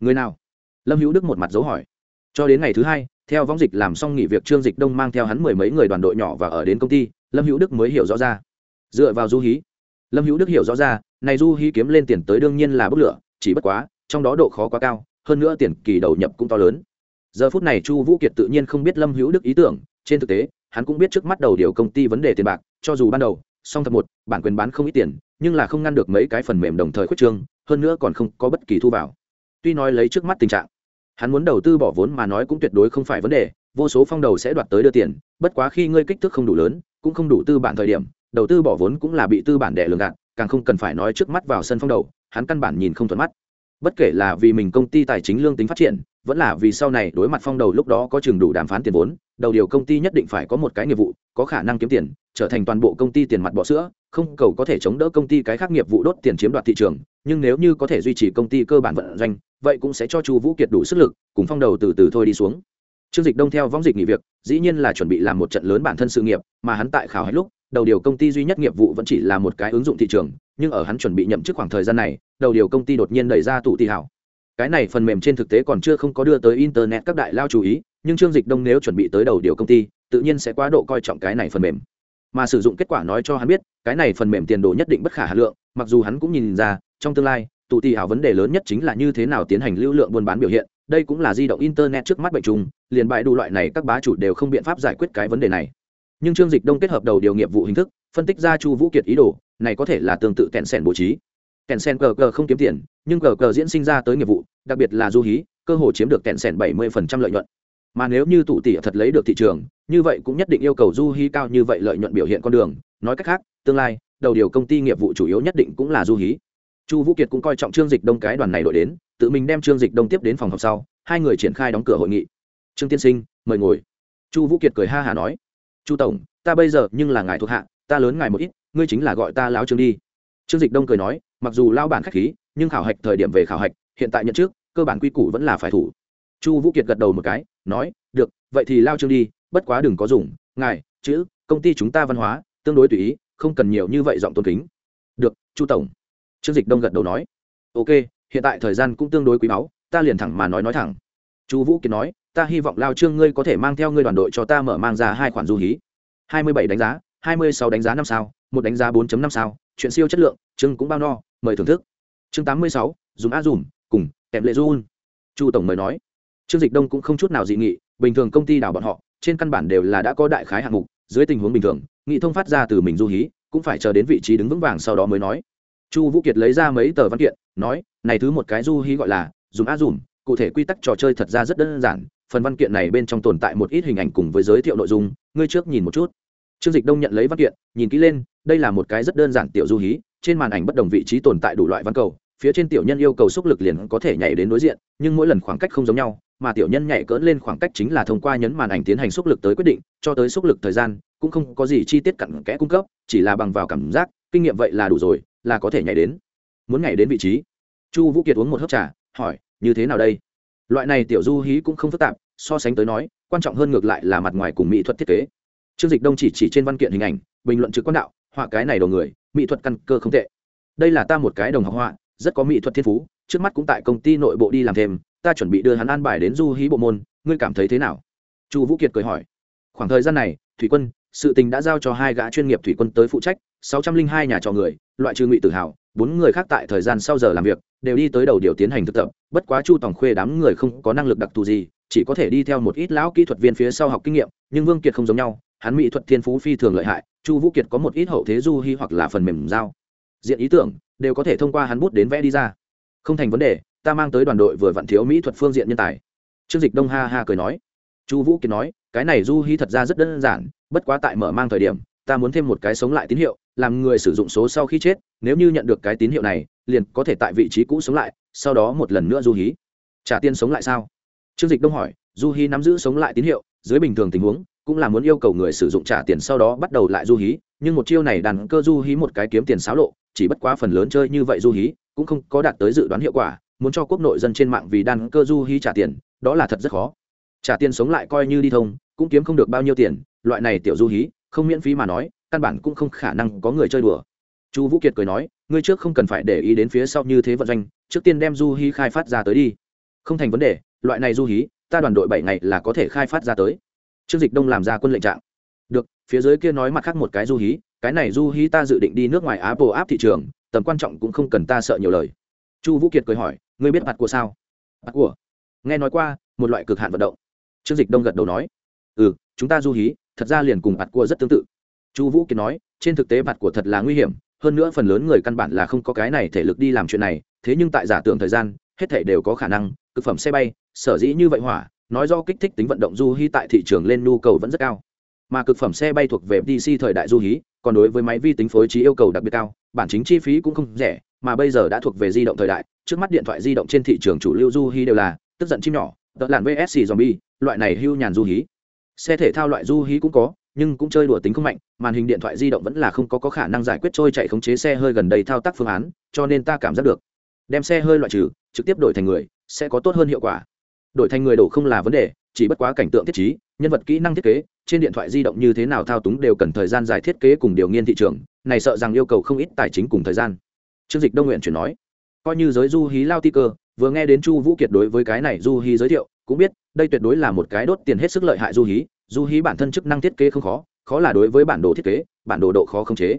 Người nào? Lâm hữu đức một mặt dấu hỏi. Cho đến ngày thứ hai, theo võng dịch làm xong nghỉ việc trương dịch đông mang theo hắn mười mấy người đoàn đội nhỏ và ở đến công ty, lâm hữu đức mới hiểu rõ ra. Dựa vào du hí lâm hữu đức hiểu rõ ra, này du hí kiếm lên tiền tới đương nhiên là bức lửa, chỉ bất quá, trong đó độ khó quá cao, hơn nữa tiền kỳ đầu nhập cũng to lớn. Giờ phút này chu vũ kiệt tự nhiên không biết lâm hữu đức ý tưởng, trên thực tế, hắn cũng biết trước mắt đầu điều công ty vấn đề tiền bạc, cho dù ban đầu, song thật một, bản quyền bán không ít tiền, nhưng là không ngăn được mấy cái phần mềm đồng thời khuyết trương, hơn nữa còn không có bất kỳ thu vào. Tuy nói lấy trước mắt tình trạng, hắn muốn đầu tư bỏ vốn mà nói cũng tuyệt đối không phải vấn đề, vô số phong đầu sẽ đoạt tới đưa tiền, bất quá khi ngươi kích thước không đủ lớn, cũng không đủ tư bản thời điểm đầu tư bỏ vốn cũng là bị tư bản đẻ lường gạt, càng không cần phải nói trước mắt vào sân phong đầu, hắn căn bản nhìn không thuận mắt. Bất kể là vì mình công ty tài chính lương tính phát triển, vẫn là vì sau này đối mặt phong đầu lúc đó có chừng đủ đàm phán tiền vốn, đầu điều công ty nhất định phải có một cái nghiệp vụ, có khả năng kiếm tiền, trở thành toàn bộ công ty tiền mặt bỏ sữa, không cầu có thể chống đỡ công ty cái khác nghiệp vụ đốt tiền chiếm đoạt thị trường, nhưng nếu như có thể duy trì công ty cơ bản vận doanh, vậy cũng sẽ cho chu vũ kiệt đủ sức lực, cùng phong đầu từ từ thôi đi xuống. Trương dịch đông theo võng dịch nghỉ việc, dĩ nhiên là chuẩn bị làm một trận lớn bản thân sự nghiệp, mà hắn tại khảo hạch lúc đầu điều công ty duy nhất nghiệp vụ vẫn chỉ là một cái ứng dụng thị trường, nhưng ở hắn chuẩn bị nhậm chức khoảng thời gian này, đầu điều công ty đột nhiên đẩy ra tụ tỷ hảo. Cái này phần mềm trên thực tế còn chưa không có đưa tới internet các đại lao chú ý, nhưng trương dịch đông nếu chuẩn bị tới đầu điều công ty, tự nhiên sẽ quá độ coi trọng cái này phần mềm. Mà sử dụng kết quả nói cho hắn biết, cái này phần mềm tiền đồ nhất định bất khả hà lượng, mặc dù hắn cũng nhìn ra, trong tương lai tụ tỷ hảo vấn đề lớn nhất chính là như thế nào tiến hành lưu lượng buôn bán biểu hiện, đây cũng là di động internet trước mắt bệnh trùng, liền bại đủ loại này các bá chủ đều không biện pháp giải quyết cái vấn đề này nhưng trương dịch đông kết hợp đầu điều nghiệp vụ hình thức, phân tích ra chu vũ kiệt ý đồ, này có thể là tương tự kẹn sen bố trí. Kẹn sen cờ cờ không kiếm tiền, nhưng cờ cờ diễn sinh ra tới nghiệp vụ, đặc biệt là du hí, cơ hội chiếm được kẹn sen bảy mươi phần trăm lợi nhuận. Mà nếu như tụ tỷ thật lấy được thị trường, như vậy cũng nhất định yêu cầu du hí cao như vậy lợi nhuận biểu hiện con đường. Nói cách khác, tương lai, đầu điều công ty nghiệp vụ chủ yếu nhất định cũng là du hí. Chu vũ kiệt cũng coi trọng trương dịch đông cái đoàn này đội đến, tự mình đem trương dịch đông tiếp đến phòng họp sau, hai người triển khai đóng cửa hội nghị. Trương tiên sinh, mời ngồi. Chu vũ kiệt cười ha hả nói chu tổng, ta bây giờ nhưng là ngài thuộc hạ, ta lớn ngài một ít, ngươi chính là gọi ta lão trương đi. Trương dịch đông cười nói, mặc dù lao bản k h á c h khí, nhưng khảo hạch thời điểm về khảo hạch, hiện tại nhận trước, cơ bản quy củ vẫn là phải thủ. Chu vũ kiệt gật đầu một cái, nói, được, vậy thì lao trương đi, bất quá đừng có dùng, ngài, chữ, công ty chúng ta văn hóa, tương đối tùy ý, không cần nhiều như vậy giọng tôn kính. Được, chu tổng. Trương dịch đông gật đầu nói. Ok, hiện tại thời gian cũng tương đối quý báu, ta liền thẳng mà nói nói thẳng. Chu vũ kiệt nói ta hy vọng lao trương ngươi có thể mang theo ngươi đoàn đội cho ta mở mang ra hai khoản du hí. Hai mươi bảy đánh giá, hai mươi sáu đánh giá năm sao, một đánh giá 4 năm sao, chuyện siêu chất lượng, chương cũng bao no, mời thưởng thức. Chương tám mươi sáu, dùng a dùm, cùng kèm lệ run chu tổng mời nói. Trương dịch đông cũng không chút nào dị nghị, bình thường công ty đào bọn họ, trên căn bản đều là đã có đại khái hạng mục, dưới tình huống bình thường, nghị thông phát ra từ mình du hí, cũng phải chờ đến vị trí đứng vững vàng sau đó mới nói. Chu vũ kiệt lấy ra mấy tờ văn kiện, nói, này thứ một cái du hí gọi là, dùng a dùm, cụ thể quy tắc trò chơi thật ra rất đơn giản phần văn kiện này bên trong tồn tại một ít hình ảnh cùng với giới thiệu nội dung, ngươi trước nhìn một chút. Trương dịch đông nhận lấy văn kiện, nhìn kỹ lên, đây là một cái rất đơn giản tiểu du hí, trên màn ảnh bất đồng vị trí tồn tại đủ loại văn cầu, phía trên tiểu nhân yêu cầu xúc lực liền có thể nhảy đến đối diện, nhưng mỗi lần khoảng cách không giống nhau, mà tiểu nhân nhảy cỡn lên khoảng cách chính là thông qua nhấn màn ảnh tiến hành xúc lực tới quyết định, cho tới xúc lực thời gian, cũng không có gì chi tiết cặn kẽ cung cấp, chỉ là bằng vào cảm giác, kinh nghiệm vậy là đủ rồi, là có thể nhảy đến. Muốn nhảy đến vị trí. Chu vũ kiệt uống một hớp trà, hỏi, như thế nào đây? Loại này tiểu du hí cũng không phức tạp so sánh tới nói, quan trọng hơn ngược lại là mặt ngoài cùng mỹ thuật thiết kế. Trương dịch đông chỉ chỉ trên văn kiện hình ảnh, bình luận trực quan đạo, họa cái này đầu người, mỹ thuật căn cơ không tệ. Đây là ta một cái đồng học họa, rất có mỹ thuật thiên phú, trước mắt cũng tại công ty nội bộ đi làm thêm, ta chuẩn bị đưa hắn an bài đến du hí bộ môn, ngươi cảm thấy thế nào? Chu vũ kiệt cười hỏi. Khoảng thời gian này, thủy quân, sự tình đã giao cho hai gã chuyên nghiệp thủy quân tới phụ trách, sáu trăm linh hai nhà trò người, loại trừ ngụy tự hào, bốn người khác tại thời gian sau giờ làm việc, đều đi tới đầu điều tiến hành thực tập, bất quá chu tòng khuê đám người không có năng lực đặc thù gì chỉ có thể đi theo một ít lão kỹ thuật viên phía sau học kinh nghiệm, nhưng vương kiệt không giống nhau, hắn mỹ thuật thiên phú phi thường lợi hại, chu vũ kiệt có một ít hậu thế du hy hoặc là phần mềm giao. Diện ý tưởng, đều có thể thông qua hắn bút đến vẽ đi ra. Không thành vấn đề, ta mang tới đoàn đội vừa vặn thiếu mỹ thuật phương diện nhân tài. Trương dịch đông ha ha cười nói. Chu vũ kiệt nói, cái này du hy thật ra rất đơn giản, bất quá tại mở mang thời điểm, ta muốn thêm một cái sống lại tín hiệu, làm người sử dụng số sau khi chết, nếu như nhận được cái tín hiệu này, liền có thể tại vị trí cũ sống lại, sau đó một lần nữa du hí. Trả tiền sống lại sao? Trương dịch đông hỏi, du hí nắm giữ sống lại tín hiệu, dưới bình thường tình huống, cũng là muốn yêu cầu người sử dụng trả tiền sau đó bắt đầu lại du hí, nhưng một chiêu này đàn cơ du hí một cái kiếm tiền xáo lộ, chỉ bất quá phần lớn chơi như vậy du hí, cũng không có đạt tới dự đoán hiệu quả, muốn cho quốc nội dân trên mạng vì đàn cơ du hí trả tiền, đó là thật rất khó. Trả tiền sống lại coi như đi thông, cũng kiếm không được bao nhiêu tiền, loại này tiểu du hí, không miễn phí mà nói, căn bản cũng không khả năng có người chơi đùa. Chu vũ kiệt cười nói, ngươi trước không cần phải để ý đến phía sau như thế vận doanh, trước tiên đem du hí khai phát ra tới đi. Không thành vấn đề loại này du hí, ta đoàn đội bảy ngày là có thể khai phát ra tới. Trương dịch đông làm ra quân lệnh trạng. Được, phía dưới kia nói mặt khác một cái du hí, cái này du hí ta dự định đi nước ngoài apple áp thị trường, tầm quan trọng cũng không cần ta sợ nhiều lời. Chu vũ kiệt cười hỏi, ngươi biết mặt của sao? Mặt của? Nghe nói qua, một loại cực hạn vận động. Trương dịch đông gật đầu nói ừ chúng ta du hí, thật ra liền cùng mặt của rất tương tự. Chu vũ kiệt nói, trên thực tế mặt của thật là nguy hiểm, hơn nữa phần lớn người căn bản là không có cái này thể lực đi làm chuyện này, thế nhưng tại giả tưởng thời gian, hết thể đều có khả năng thực phẩm xe bay sở dĩ như vậy hỏa nói do kích thích tính vận động du hí tại thị trường lên nhu cầu vẫn rất cao. Mà cực phẩm xe bay thuộc về DC thời đại du hí còn đối với máy vi tính phối trí yêu cầu đặc biệt cao bản chính chi phí cũng không rẻ mà bây giờ đã thuộc về di động thời đại trước mắt điện thoại di động trên thị trường chủ lưu du hí đều là tức giận chim nhỏ tợ làn vsc zombie loại này hưu nhàn du hí. Xe thể thao loại du hí cũng có nhưng cũng chơi đùa tính không mạnh màn hình điện thoại di động vẫn là không có, có khả năng giải quyết trôi chạy khống chế xe hơi gần đây thao tác phương án cho nên ta cảm giác được. Đem xe hơi loại trừ trực tiếp đổi thành người sẽ có tốt hơn hiệu quả đổi thành người đổ không là vấn đề, chỉ bất quá cảnh tượng thiết trí, nhân vật kỹ năng thiết kế, trên điện thoại di động như thế nào thao túng đều cần thời gian dài thiết kế cùng điều nghiên thị trường, này sợ rằng yêu cầu không ít tài chính cùng thời gian. Trương dịch đông nguyện chuyển nói, coi như giới du hí lao ti cơ, vừa nghe đến chu vũ kiệt đối với cái này du hí giới thiệu, cũng biết, đây tuyệt đối là một cái đốt tiền hết sức lợi hại du hí du hí bản thân chức năng thiết kế không khó khó là đối với bản đồ thiết kế, bản đồ độ khó không chế.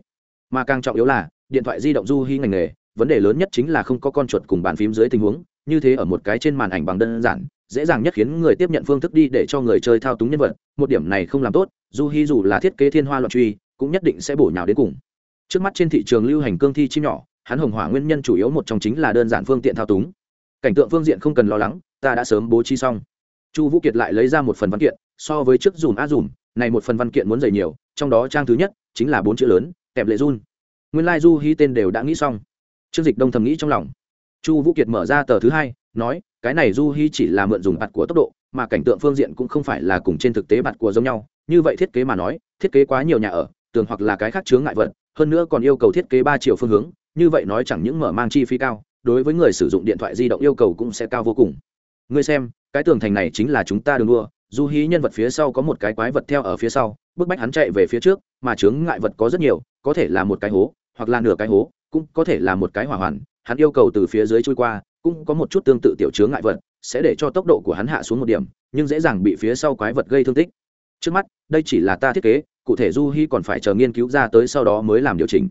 Mà càng trọng yếu là, điện thoại di động du hí ngành nghề, vấn đề lớn nhất chính là không có con chuột cùng bàn phím dưới tình huống, như thế ở một cái trên màn ảnh bằng đơn giản dễ dàng nhất khiến người tiếp nhận phương thức đi để cho người chơi thao túng nhân vật, một điểm này không làm tốt du hy dù là thiết kế thiên hoa loạn truy, cũng nhất định sẽ bổ nhào đến cùng. Trước mắt trên thị trường lưu hành cương thi chim nhỏ, hắn hồng hỏa nguyên nhân chủ yếu một trong chính là đơn giản phương tiện thao túng. Cảnh tượng phương diện không cần lo lắng, ta đã sớm bố trí xong. Chu vũ kiệt lại lấy ra một phần văn kiện, so với trước dùm a dùm, này một phần văn kiện muốn dày nhiều, trong đó trang thứ nhất chính là bốn chữ lớn, kẹp lệ run. Nguyên lai、like、du hy tên đều đã nghĩ xong. Chương dịch đông thầm nghĩ trong lòng. Chu vũ kiệt mở ra tờ thứ hai, nói cái này du hy chỉ là mượn dùng bạt của tốc độ, mà cảnh tượng phương diện cũng không phải là cùng trên thực tế bạt của giống nhau. Như vậy thiết kế mà nói, thiết kế quá nhiều nhà ở, tường hoặc là cái khác chướng ngại vật, hơn nữa còn yêu cầu thiết kế ba chiều phương hướng, như vậy nói chẳng những mở mang chi phí cao, đối với người sử dụng điện thoại di động yêu cầu cũng sẽ cao vô cùng. Ngươi xem, cái tường thành này chính là chúng ta đường đua, du hí nhân vật phía sau có một cái quái vật theo ở phía sau, bức bách hắn chạy về phía trước, mà chướng ngại vật có rất nhiều, có thể là một cái hố, hoặc là nửa cái hố, cũng có thể là một cái hỏa hoàn, hắn yêu cầu từ phía dưới trôi qua cũng có một chút tương tự tiểu chướng ngại vật, sẽ để cho tốc độ của hắn hạ xuống một điểm, nhưng dễ dàng bị phía sau quái vật gây thương tích. Trước mắt, đây chỉ là ta thiết kế, cụ thể du hi còn phải chờ nghiên cứu ra tới sau đó mới làm điều chỉnh.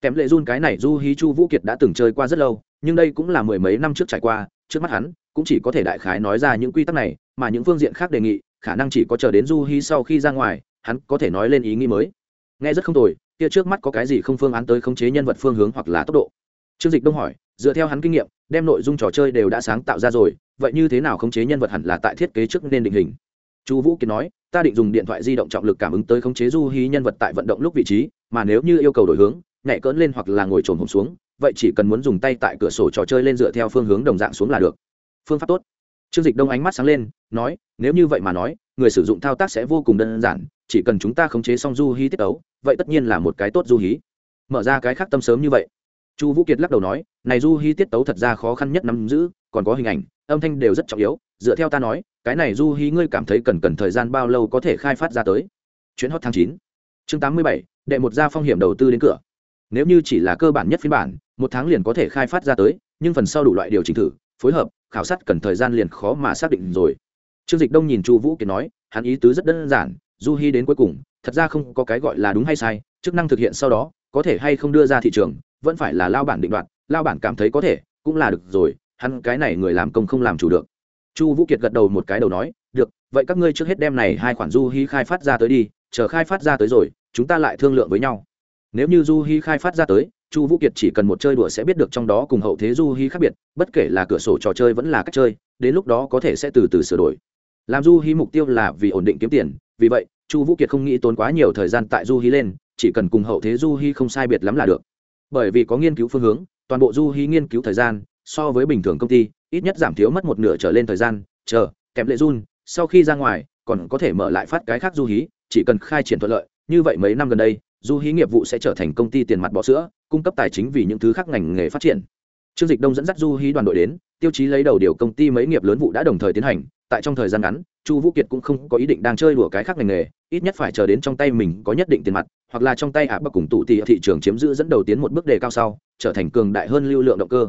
Kém lệ run cái này du hi chu vũ kiệt đã từng chơi qua rất lâu, nhưng đây cũng là mười mấy năm trước trải qua, trước mắt hắn, cũng chỉ có thể đại khái nói ra những quy tắc này, mà những phương diện khác đề nghị, khả năng chỉ có chờ đến du hi sau khi ra ngoài, hắn có thể nói lên ý nghĩ mới. Nghe rất không tồi, kia trước mắt có cái gì không phương án tới khống chế nhân vật phương hướng hoặc là tốc độ? Trương dịch đông hỏi, dựa theo hắn kinh nghiệm đem nội dung trò chơi đều đã sáng tạo ra rồi, vậy như thế nào khống chế nhân vật hẳn là tại thiết kế trước nên định hình? Chu vũ kiệt nói, ta định dùng điện thoại di động trọng lực cảm ứng tới khống chế du hí nhân vật tại vận động lúc vị trí, mà nếu như yêu cầu đổi hướng, nhảy cỡn lên hoặc là ngồi trồn hồng xuống, vậy chỉ cần muốn dùng tay tại cửa sổ trò chơi lên dựa theo phương hướng đồng dạng xuống là được. Phương pháp tốt. Trương dịch đông ánh mắt sáng lên, nói, nếu như vậy mà nói, người sử dụng thao tác sẽ vô cùng đơn giản, chỉ cần chúng ta khống chế xong du hí tiết ấu vậy tất nhiên là một cái tốt du hí. Mở ra cái khác tâm sớm như vậy chu vũ kiệt lắc đầu nói, này du hy tiết tấu thật ra khó khăn nhất nắm giữ, còn có hình ảnh, âm thanh đều rất trọng yếu, dựa theo ta nói, cái này du hy ngươi cảm thấy cần cần thời gian bao lâu có thể khai phát ra tới? Chuyến hot tháng chín, chương tám mươi bảy, đệ một gia phong hiểm đầu tư đến cửa. Nếu như chỉ là cơ bản nhất phiên bản, một tháng liền có thể khai phát ra tới, nhưng phần sau đủ loại điều chỉnh thử, phối hợp, khảo sát cần thời gian liền khó mà xác định rồi. Trương dịch đông nhìn chu vũ kiệt nói, hắn ý tứ rất đơn giản, du hy đến cuối cùng, thật ra không có cái gọi là đúng hay sai, chức năng thực hiện sau đó, có thể hay không đưa ra thị trường vẫn phải là lao bản định đoạt, lao bản cảm thấy có thể, cũng là được rồi, hắn cái này người làm công không làm chủ được. Chu vũ kiệt gật đầu một cái đầu nói, được, vậy các ngươi trước hết đem này hai khoản du hy khai phát ra tới đi, chờ khai phát ra tới rồi, chúng ta lại thương lượng với nhau. Nếu như du hy khai phát ra tới, chu vũ kiệt chỉ cần một chơi đùa sẽ biết được trong đó cùng hậu thế du hy khác biệt, bất kể là cửa sổ trò chơi vẫn là cách chơi, đến lúc đó có thể sẽ từ từ sửa đổi. Làm du hy mục tiêu là vì ổn định kiếm tiền, vì vậy, chu vũ kiệt không nghĩ tốn quá nhiều thời gian tại du hy lên, chỉ cần cùng hậu thế du hy không sai biệt lắm là được bởi vì có nghiên cứu phương hướng, toàn bộ du hí nghiên cứu thời gian, so với bình thường công ty, ít nhất giảm thiếu mất một nửa trở lên thời gian, chờ, kèm lệ run, sau khi ra ngoài, còn có thể mở lại phát cái khác du hí, chỉ cần khai triển thuận lợi, như vậy mấy năm gần đây, du hí nghiệp vụ sẽ trở thành công ty tiền mặt bọ sữa, cung cấp tài chính vì những thứ khác ngành nghề phát triển. Trương dịch đông dẫn dắt du hí đoàn đội đến, tiêu chí lấy đầu điều công ty mấy nghiệp lớn vụ đã đồng thời tiến hành, tại trong thời gian ngắn, chu vũ kiệt cũng không có ý định đang chơi đùa cái khác ngành nghề, ít nhất phải chờ đến trong tay mình có nhất định tiền mặt hoặc là trong tay ả bắc cùng tụ tỉ thị trường chiếm giữ dẫn đầu tiến một bước đề cao sau, trở thành cường đại hơn lưu lượng động cơ.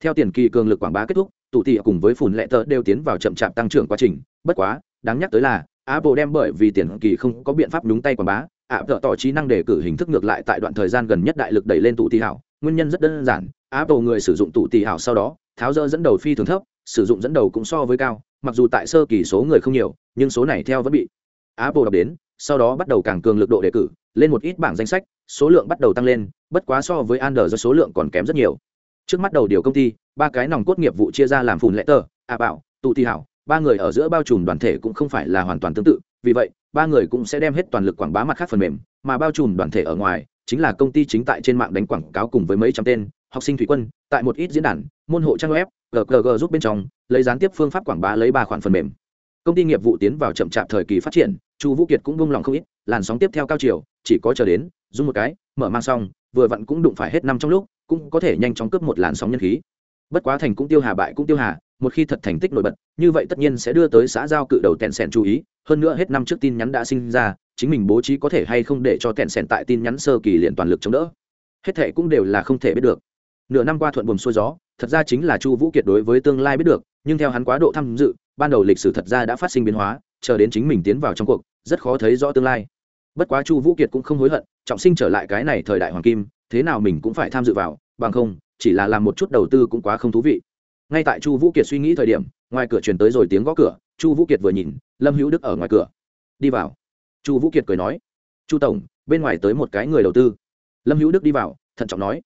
Theo tiền kỳ cường lực quảng bá kết thúc, tụ tỉ cùng với phùn lệ tờ đều tiến vào chậm chạp tăng trưởng quá trình. Bất quá, đáng nhắc tới là, apple đem bởi vì tiền kỳ không có biện pháp đúng tay quảng bá, ạ tợ tỏ trí năng đề cử hình thức ngược lại tại đoạn thời gian gần nhất đại lực đẩy lên tụ tỉ hảo. Nguyên nhân rất đơn giản, apple người sử dụng tụ tỉ hảo sau đó, tháo rỡ dẫn đầu phi thường thấp, sử dụng dẫn đầu cũng so với cao, mặc dù tại sơ kỳ số người không nhiều, nhưng số này theo vẫn bị apple đọc đến, sau đó bắt đầu càng cường lực độ đề cử lên một ít bảng danh sách, số lượng bắt đầu tăng lên, bất quá so với android do số lượng còn kém rất nhiều. Trước mắt đầu điều công ty, ba cái nòng cốt nghiệp vụ chia ra làm phùn lệ tờ, a bảo, tụ thi hảo, ba người ở giữa bao trùm đoàn thể cũng không phải là hoàn toàn tương tự, vì vậy, ba người cũng sẽ đem hết toàn lực quảng bá mặt khác phần mềm, mà bao trùm đoàn thể ở ngoài, chính là công ty chính tại trên mạng đánh quảng cáo cùng với mấy trăm tên, học sinh thủy quân, tại một ít diễn đàn, môn hộ trang web gg giúp bên trong, lấy gián tiếp phương pháp quảng bá lấy ba khoản phần mềm. Công ty nghiệp vụ tiến vào chậm chạp thời kỳ phát triển, chu vũ kiệt cũng vung lòng không ít làn sóng tiếp theo cao chiều, chỉ có chờ đến dùng một cái, mở mang xong, vừa vặn cũng đụng phải hết năm trong lúc, cũng có thể nhanh chóng cướp một làn sóng nhân khí. Bất quá thành cũng tiêu hà bại cũng tiêu hà, một khi thật thành tích nổi bật, như vậy tất nhiên sẽ đưa tới xã giao cự đầu tẹn sẻn chú ý. Hơn nữa hết năm trước tin nhắn đã sinh ra, chính mình bố trí có thể hay không để cho tẹn sẻn tại tin nhắn sơ kỳ liền toàn lực chống đỡ. Hết thệ cũng đều là không thể biết được. Nửa năm qua thuận buồm xuôi gió, thật ra chính là chu vũ kiệt đối với tương lai biết được, nhưng theo hắn quá độ tham dự, ban đầu lịch sử thật ra đã phát sinh biến hóa, chờ đến chính mình tiến vào trong cuộc, rất khó thấy rõ tương lai bất quá chu vũ kiệt cũng không hối hận, trọng sinh trở lại cái này thời đại hoàng kim, thế nào mình cũng phải tham dự vào, bằng không, chỉ là làm một chút đầu tư cũng quá không thú vị. Ngay tại chu vũ kiệt suy nghĩ thời điểm, ngoài cửa truyền tới rồi tiếng gõ cửa, chu vũ kiệt vừa nhìn, lâm hữu đức ở ngoài cửa. Đi vào. Chu vũ kiệt cười nói, chu tổng, bên ngoài tới một cái người đầu tư. Lâm hữu đức đi vào, thận trọng nói,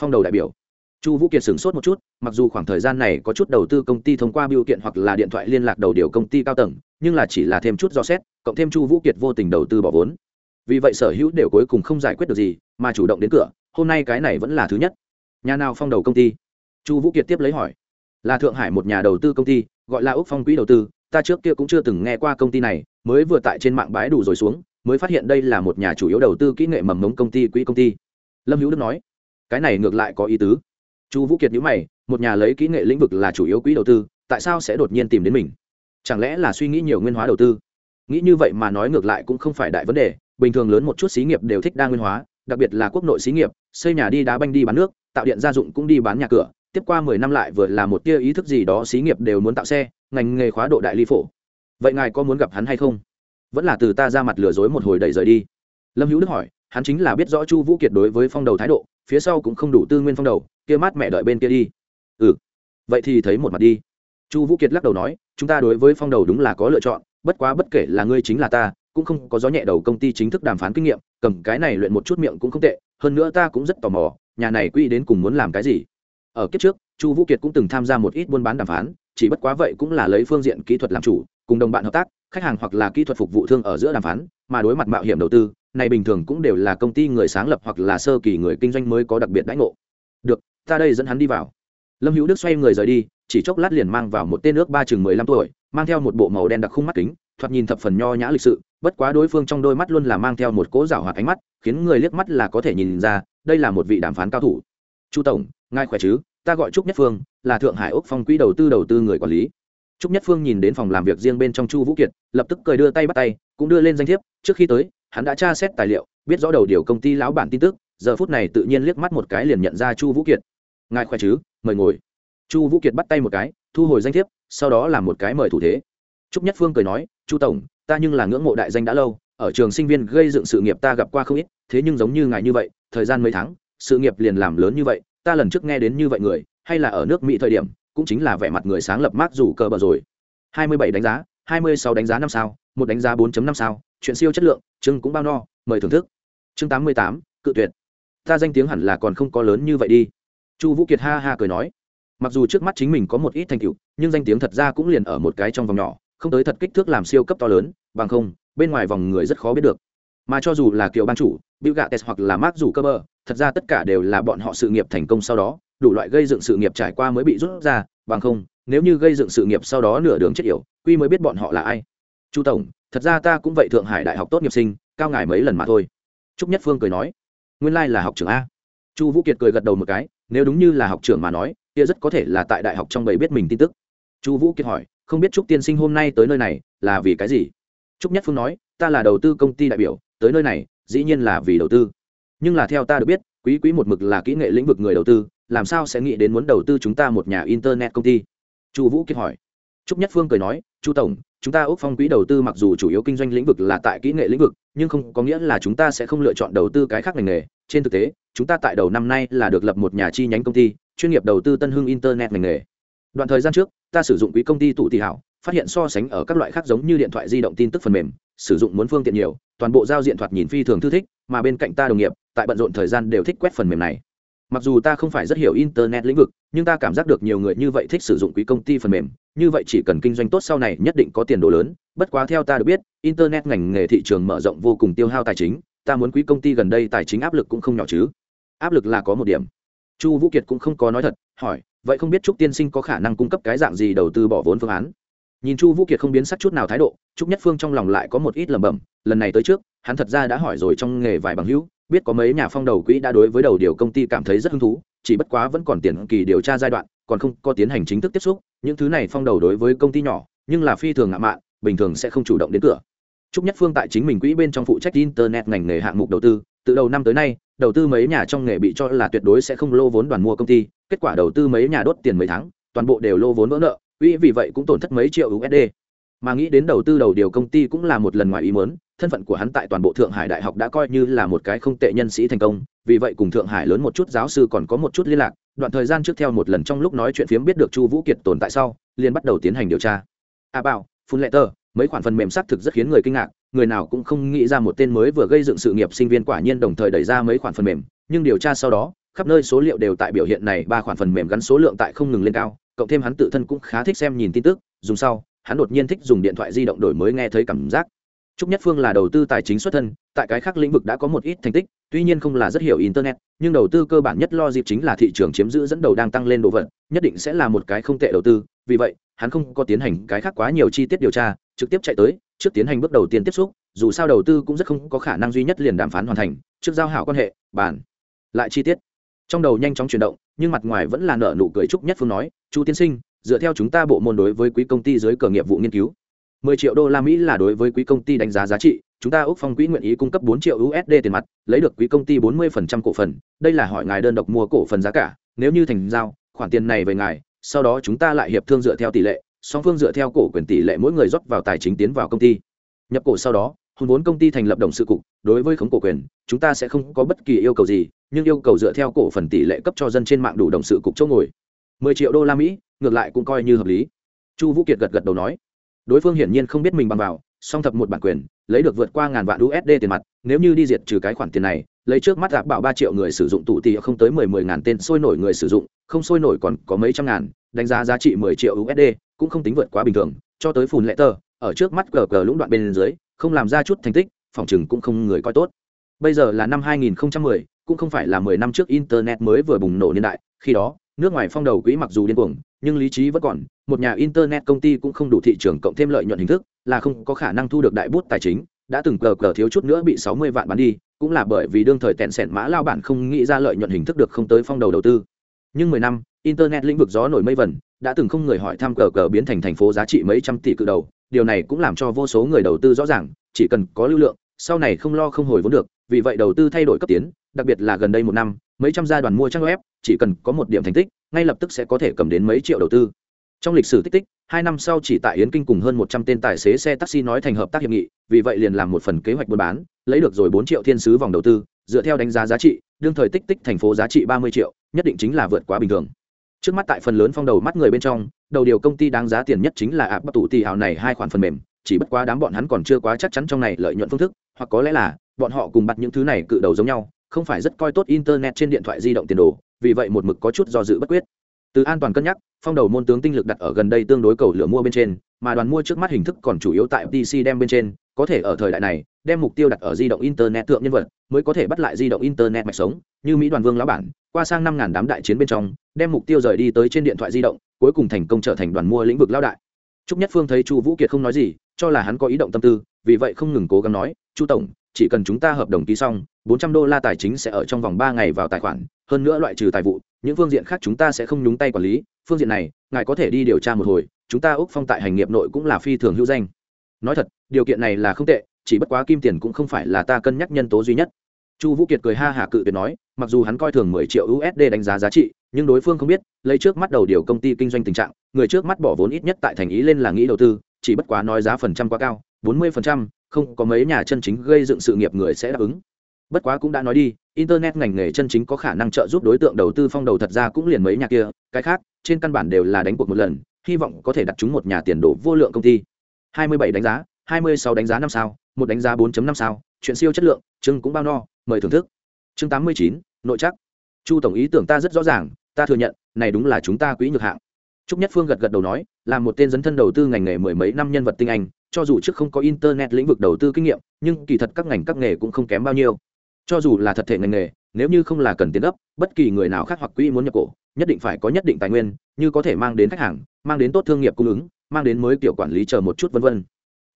phong đầu đại biểu. Chu vũ kiệt sửng sốt một chút, mặc dù khoảng thời gian này có chút đầu tư công ty thông qua biểu kiện hoặc là điện thoại liên lạc đầu điều công ty cao tầng, nhưng là chỉ là thêm chút do xét, cộng thêm chu vũ kiệt vô tình đầu tư bỏ vốn vì vậy sở hữu đều cuối cùng không giải quyết được gì, mà chủ động đến cửa, hôm nay cái này vẫn là thứ nhất. Nhà nào phong đầu công ty? Chu vũ kiệt tiếp lấy hỏi. Là thượng hải một nhà đầu tư công ty, gọi là úc phong quỹ đầu tư, ta trước kia cũng chưa từng nghe qua công ty này, mới vừa tại trên mạng bái đủ rồi xuống, mới phát hiện đây là một nhà chủ yếu đầu tư kỹ nghệ mầm mống công ty, quỹ công ty. Lâm hữu đức nói, cái này ngược lại có ý tứ. Chu vũ kiệt nhữ mày, một nhà lấy kỹ nghệ lĩnh vực là chủ yếu quỹ đầu tư, tại sao sẽ đột nhiên tìm đến mình? Chẳng lẽ là suy nghĩ nhiều nguyên hóa đầu tư? Nghĩ như vậy mà nói ngược lại cũng không phải đại vấn đề bình thường lớn một chút xí nghiệp đều thích đa nguyên hóa, đặc biệt là quốc nội xí nghiệp, xây nhà đi đá banh đi bán nước, tạo điện gia dụng cũng đi bán nhà cửa, tiếp qua mười năm lại vừa là một tia ý thức gì đó xí nghiệp đều muốn tạo xe, ngành nghề khóa độ đại ly phổ. Vậy ngài có muốn gặp hắn hay không? Vẫn là từ ta ra mặt lừa dối một hồi đầy rời đi. Lâm hữu đức hỏi, hắn chính là biết rõ chu vũ kiệt đối với phong đầu thái độ, phía sau cũng không đủ tư nguyên phong đầu, kia mát mẹ đợi bên kia đi. Ừ. Vậy thì thấy một mặt đi. Chu vũ kiệt lắc đầu nói, chúng ta đối với phong đầu đúng là có lựa chọn, bất quá bất kể là ngươi chính là ta cũng không có gió nhẹ đầu công ty chính thức đàm phán kinh nghiệm, cầm cái này luyện một chút miệng cũng không tệ, hơn nữa ta cũng rất tò mò, nhà này quy đến cùng muốn làm cái gì. Ở kiếp trước, chu vũ kiệt cũng từng tham gia một ít buôn bán đàm phán, chỉ bất quá vậy cũng là lấy phương diện kỹ thuật làm chủ, cùng đồng bạn hợp tác, khách hàng hoặc là kỹ thuật phục vụ thương ở giữa đàm phán, mà đối mặt mạo hiểm đầu tư, này bình thường cũng đều là công ty người sáng lập hoặc là sơ kỳ người kinh doanh mới có đặc biệt đãi ngộ. Được, ta đây dẫn hắn đi vào. Lâm hữu đức xoay người rời đi, chỉ chốc lát liền mang vào một tên nước ba chừng mười lăm tuổi, mang theo một bộ màu đen đặc khung mắt kính, thoạt nhìn thập phần nho nhã lịch sự bất quá đối phương trong đôi mắt luôn là mang theo một cỗ rảo hoạt ánh mắt, khiến người liếc mắt là có thể nhìn ra, đây là một vị đàm phán cao thủ. Chu tổng, ngài khỏe chứ? Ta gọi trúc nhất phương, là thượng hải úc phong quỹ đầu tư đầu tư người quản lý. Trúc nhất phương nhìn đến phòng làm việc riêng bên trong chu vũ kiệt, lập tức cười đưa tay bắt tay, cũng đưa lên danh thiếp. Trước khi tới, hắn đã tra xét tài liệu, biết rõ đầu điều công ty lão bản tin tức, giờ phút này tự nhiên liếc mắt một cái liền nhận ra chu vũ kiệt. Ngài khỏe chứ? Mời ngồi. Chu vũ kiệt bắt tay một cái, thu hồi danh thiếp, sau đó là một cái mời thủ thế. Trúc nhất phương cười nói, chu tổng ta nhưng là ngưỡng mộ đại danh đã lâu, ở trường sinh viên gây dựng sự nghiệp ta gặp qua không ít, thế nhưng giống như ngài như vậy, thời gian mấy tháng, sự nghiệp liền làm lớn như vậy, ta lần trước nghe đến như vậy người, hay là ở nước mỹ thời điểm, cũng chính là vẻ mặt người sáng lập mác dù cờ bờ rồi. Hai mươi bảy đánh giá, hai mươi sáu đánh giá năm sao, một đánh giá 4 năm sao, chuyện siêu chất lượng, chương cũng bao no, mời thưởng thức. Chương tám mươi tám, cự tuyệt. Ta danh tiếng hẳn là còn không có lớn như vậy đi. Chu vũ kiệt ha ha cười nói. Mặc dù trước mắt chính mình có một ít thành tựu, nhưng danh tiếng thật ra cũng liền ở một cái trong vòng nhỏ, không tới thật kích thước làm siêu cấp to lớn bằng không bên ngoài vòng người rất khó biết được mà cho dù là kiều ban chủ Bill Gates hoặc là Mark Zuckerberg, thật ra tất cả đều là bọn họ sự nghiệp thành công sau đó, đủ loại gây dựng sự nghiệp trải qua mới bị rút ra, bằng không, nếu như gây dựng sự nghiệp sau đó nửa đường chết yểu, quy mới biết bọn họ là ai. Chu tổng, thật ra ta cũng vậy Thượng Hải Đại học tốt nghiệp sinh, cao ngài mấy lần mà thôi. Trúc Nhất Phương cười nói, nguyên lai là học trưởng a. Chu Vũ Kiệt cười gật đầu một cái, nếu đúng như là học trưởng mà nói, kia rất có thể là tại đại học trong bầy biết mình tin tức. Chu Vũ Kiệt hỏi, không biết Trúc tiên sinh hôm nay tới nơi này là vì cái gì? Trúc Nhất Phương nói, ta là đầu tư công ty đại biểu, tới nơi này dĩ nhiên là vì đầu tư. Nhưng là theo ta được biết quý quý một mực là kỹ nghệ lĩnh vực người đầu tư làm sao sẽ nghĩ đến muốn đầu tư chúng ta một nhà internet công ty? Chu vũ kiệt hỏi. Trúc nhất phương cười nói chu tổng chúng ta ước phong quỹ đầu tư mặc dù chủ yếu kinh doanh lĩnh vực là tại kỹ nghệ lĩnh vực nhưng không có nghĩa là chúng ta sẽ không lựa chọn đầu tư cái khác ngành nghề. Trên thực tế chúng ta tại đầu năm nay là được lập một nhà chi nhánh công ty chuyên nghiệp đầu tư tân hưng internet ngành nghề. Đoạn thời gian trước ta sử dụng quỹ công ty tụ tỷ hảo phát hiện so sánh ở các loại khác giống như điện thoại di động tin tức phần mềm, sử dụng muốn phương tiện nhiều, toàn bộ giao diện thoạt nhìn phi thường thư thích, mà bên cạnh ta đồng nghiệp, tại bận rộn thời gian đều thích quét phần mềm này. Mặc dù ta không phải rất hiểu internet lĩnh vực, nhưng ta cảm giác được nhiều người như vậy thích sử dụng quỹ công ty phần mềm, như vậy chỉ cần kinh doanh tốt sau này nhất định có tiền đồ lớn, bất quá theo ta được biết, internet ngành nghề thị trường mở rộng vô cùng tiêu hao tài chính, ta muốn quỹ công ty gần đây tài chính áp lực cũng không nhỏ chứ. Áp lực là có một điểm. Chu vũ kiệt cũng không có nói thật, hỏi, vậy không biết trúc tiên sinh có khả năng cung cấp cái dạng gì đầu tư bỏ vốn phương án? Nhìn chu vũ kiệt không biến sắc chút nào thái độ, trúc nhất phương trong lòng lại có một ít lẩm bẩm, lần này tới trước, hắn thật ra đã hỏi rồi trong nghề vài bằng hữu, biết có mấy nhà phong đầu quỹ đã đối với đầu điều công ty cảm thấy rất hứng thú, chỉ bất quá vẫn còn tiền kỳ điều tra giai đoạn, còn không có tiến hành chính thức tiếp xúc, những thứ này phong đầu đối với công ty nhỏ, nhưng là phi thường ngạo mạn, bình thường sẽ không chủ động đến cửa. Trúc nhất phương tại chính mình quỹ bên trong phụ trách internet ngành nghề hạng mục đầu tư, từ đầu năm tới nay, đầu tư mấy nhà trong nghề bị cho là tuyệt đối sẽ không lô vốn đoàn mua công ty, kết quả đầu tư mấy nhà đốt tiền mấy tháng, toàn bộ đều lô vốn vỡ nợ quỹ vì vậy cũng tổn thất mấy triệu usd mà nghĩ đến đầu tư đầu điều công ty cũng là một lần ngoài ý muốn, thân phận của hắn tại toàn bộ thượng hải đại học đã coi như là một cái không tệ nhân sĩ thành công, vì vậy cùng thượng hải lớn một chút giáo sư còn có một chút liên lạc, đoạn thời gian trước theo một lần trong lúc nói chuyện phiếm biết được chu vũ kiệt tồn tại sau, liền bắt đầu tiến hành điều tra. A bảo, phun lệ tờ mấy khoản phần mềm xác thực rất khiến người kinh ngạc, người nào cũng không nghĩ ra một tên mới vừa gây dựng sự nghiệp sinh viên quả nhiên đồng thời đẩy ra mấy khoản phần mềm, nhưng điều tra sau đó khắp nơi số liệu đều tại biểu hiện này ba khoản phần mềm gắn số lượng tại không ngừng lên cao cộng thêm hắn tự thân cũng khá thích xem nhìn tin tức dùng sau hắn đột nhiên thích dùng điện thoại di động đổi mới nghe thấy cảm giác Trúc Nhất Phương là đầu tư tài chính xuất thân, tại cái khác lĩnh vực đã có một ít thành tích, tuy nhiên không là rất hiểu internet, nhưng đầu tư cơ bản nhất lo dịp chính là thị trường chiếm giữ dẫn đầu đang tăng lên độ vận, nhất định sẽ là một cái không tệ đầu tư, vì vậy, hắn không có tiến hành cái khác quá nhiều chi tiết điều tra, trực tiếp chạy tới, trước tiến hành bước đầu tiên tiếp xúc, dù sao đầu tư cũng rất không có khả năng duy nhất liền đàm phán hoàn thành, trước giao hảo quan hệ, bản lại chi tiết. Trong đầu nhanh chóng chuyển động, nhưng mặt ngoài vẫn là nở nụ cười Trúc Nhất Phương nói, "Chu tiên sinh, dựa theo chúng ta bộ môn đối với quý công ty dưới cờ nghiệp vụ nghiên cứu, 10 triệu đô la Mỹ là đối với quý công ty đánh giá giá trị, chúng ta Úc Phong Quỹ nguyện ý cung cấp 4 triệu USD tiền mặt, lấy được quý công ty 40% cổ phần, đây là hỏi ngài đơn độc mua cổ phần giá cả, nếu như thành giao, khoản tiền này về ngài, sau đó chúng ta lại hiệp thương dựa theo tỷ lệ, song phương dựa theo cổ quyền tỷ lệ mỗi người rót vào tài chính tiến vào công ty. Nhập cổ sau đó, hùn vốn công ty thành lập đồng sự cục, đối với khống cổ quyền, chúng ta sẽ không có bất kỳ yêu cầu gì, nhưng yêu cầu dựa theo cổ phần tỷ lệ cấp cho dân trên mạng đủ đồng sự cục chỗ ngồi. 10 triệu đô la Mỹ, ngược lại cũng coi như hợp lý. Chu Vũ Kiệt gật gật đầu nói đối phương hiển nhiên không biết mình bằng vào song thập một bản quyền lấy được vượt qua ngàn vạn usd tiền mặt nếu như đi diệt trừ cái khoản tiền này lấy trước mắt gạp bảo ba triệu người sử dụng tụ tỷ không tới mười mười ngàn tên sôi nổi người sử dụng không sôi nổi còn có mấy trăm ngàn đánh giá giá trị mười triệu usd cũng không tính vượt quá bình thường cho tới phùn lệ tờ ở trước mắt cờ cờ lũng đoạn bên dưới không làm ra chút thành tích phòng chừng cũng không người coi tốt. Bây giờ là năm 2010, cũng không phải là 10 năm trước internet mới vừa bùng nổ niên đại khi đó nước ngoài phong đầu quỹ mặc dù điên cuồng nhưng lý trí vẫn còn một nhà internet công ty cũng không đủ thị trường cộng thêm lợi nhuận hình thức là không có khả năng thu được đại bút tài chính đã từng cờ cờ thiếu chút nữa bị sáu mươi vạn bán đi cũng là bởi vì đương thời tẹn sẹn mã lao bản không nghĩ ra lợi nhuận hình thức được không tới phong đầu đầu tư. Nhưng mười năm internet lĩnh vực gió nổi mây vẩn đã từng không người hỏi thăm cờ cờ biến thành thành phố giá trị mấy trăm tỷ cự đầu điều này cũng làm cho vô số người đầu tư rõ ràng, chỉ cần có lưu lượng, sau này không lo không hồi vốn được, vì vậy đầu tư thay đổi cấp tiến, đặc biệt là gần đây một năm, mấy trăm gia đoàn mua trang web, chỉ cần có một điểm thành tích, ngay lập tức sẽ có thể cầm đến mấy triệu đầu tư. Trong lịch sử tích tích, hai năm sau chỉ tại yến kinh cùng hơn một trăm tên tài xế xe taxi nói thành hợp tác hiệp nghị, vì vậy liền làm một phần kế hoạch buôn bán, lấy được rồi bốn triệu thiên sứ vòng đầu tư, dựa theo đánh giá giá trị, đương thời tích tích thành phố giá trị ba mươi triệu, nhất định chính là vượt quá bình thường trước mắt tại phần lớn phong đầu mắt người bên trong, đầu điều công ty đáng giá tiền nhất chính là ạ bắt tủ tì hào này hai khoản phần mềm, chỉ bất quá đám bọn hắn còn chưa quá chắc chắn trong này lợi nhuận phương thức, hoặc có lẽ là, bọn họ cùng bắt những thứ này cự đầu giống nhau, không phải rất coi tốt internet trên điện thoại di động tiền đồ, vì vậy một mực có chút do dự bất quyết từ an toàn cân nhắc, phong đầu môn tướng tinh lực đặt ở gần đây tương đối cầu lửa mua bên trên, mà đoàn mua trước mắt hình thức còn chủ yếu tại pc đem bên trên, có thể ở thời đại này, đem mục tiêu đặt ở di động internet tượng nhân vật, mới có thể bắt lại di động internet mạch sống, như mỹ đoàn vương lão bản, qua sang năm ngàn đám đại chiến bên trong, đem mục tiêu rời đi tới trên điện thoại di động, cuối cùng thành công trở thành đoàn mua lĩnh vực lao đại. Trúc nhất phương thấy chu vũ kiệt không nói gì, cho là hắn có ý động tâm tư, vì vậy không ngừng cố gắng nói, chu tổng, chỉ cần chúng ta hợp đồng ký xong, bốn trăm đô la tài chính sẽ ở trong vòng ba ngày vào tài khoản, hơn nữa loại trừ tài vụ những phương diện khác chúng ta sẽ không nhúng tay quản lý, phương diện này, ngài có thể đi điều tra một hồi, chúng ta úc phong tại hành nghiệp nội cũng là phi thường hữu danh. Nói thật, điều kiện này là không tệ, chỉ bất quá kim tiền cũng không phải là ta cân nhắc nhân tố duy nhất. Chu vũ kiệt cười ha hạ cự tuyệt nói, mặc dù hắn coi thường mười triệu usd đánh giá giá trị, nhưng đối phương không biết, lấy trước mắt đầu điều công ty kinh doanh tình trạng, người trước mắt bỏ vốn ít nhất tại thành ý lên là nghĩ đầu tư, chỉ bất quá nói giá phần trăm quá cao, bốn mươi phần trăm, không có mấy nhà chân chính gây dựng sự nghiệp người sẽ đáp ứng bất quá cũng đã nói đi internet ngành nghề chân chính có khả năng trợ giúp đối tượng đầu tư phong đầu thật ra cũng liền mấy nhà kia cái khác trên căn bản đều là đánh cuộc một lần hy vọng có thể đặt chúng một nhà tiền đồ vô lượng công ty. 27 đánh giá 26 đánh giá năm sao một đánh giá 4.5 sao chuyện siêu chất lượng chương cũng bao no mời thưởng thức. Chương 89, nội chắc chu tổng ý tưởng ta rất rõ ràng ta thừa nhận này đúng là chúng ta quỹ nhược hạng. Trúc nhất phương gật gật đầu nói là một tên dấn thân đầu tư ngành nghề mười mấy năm nhân vật tinh anh cho dù trước không có internet lĩnh vực đầu tư kinh nghiệm nhưng kỳ thật các ngành các nghề cũng không kém bao nhiêu cho dù là thật thể ngành nghề, nếu như không là cần tiền gấp, bất kỳ người nào khác hoặc quỹ muốn nhập cổ, nhất định phải có nhất định tài nguyên, như có thể mang đến khách hàng, mang đến tốt thương nghiệp cung ứng, mang đến mới kiểu quản lý chờ một chút vân vân.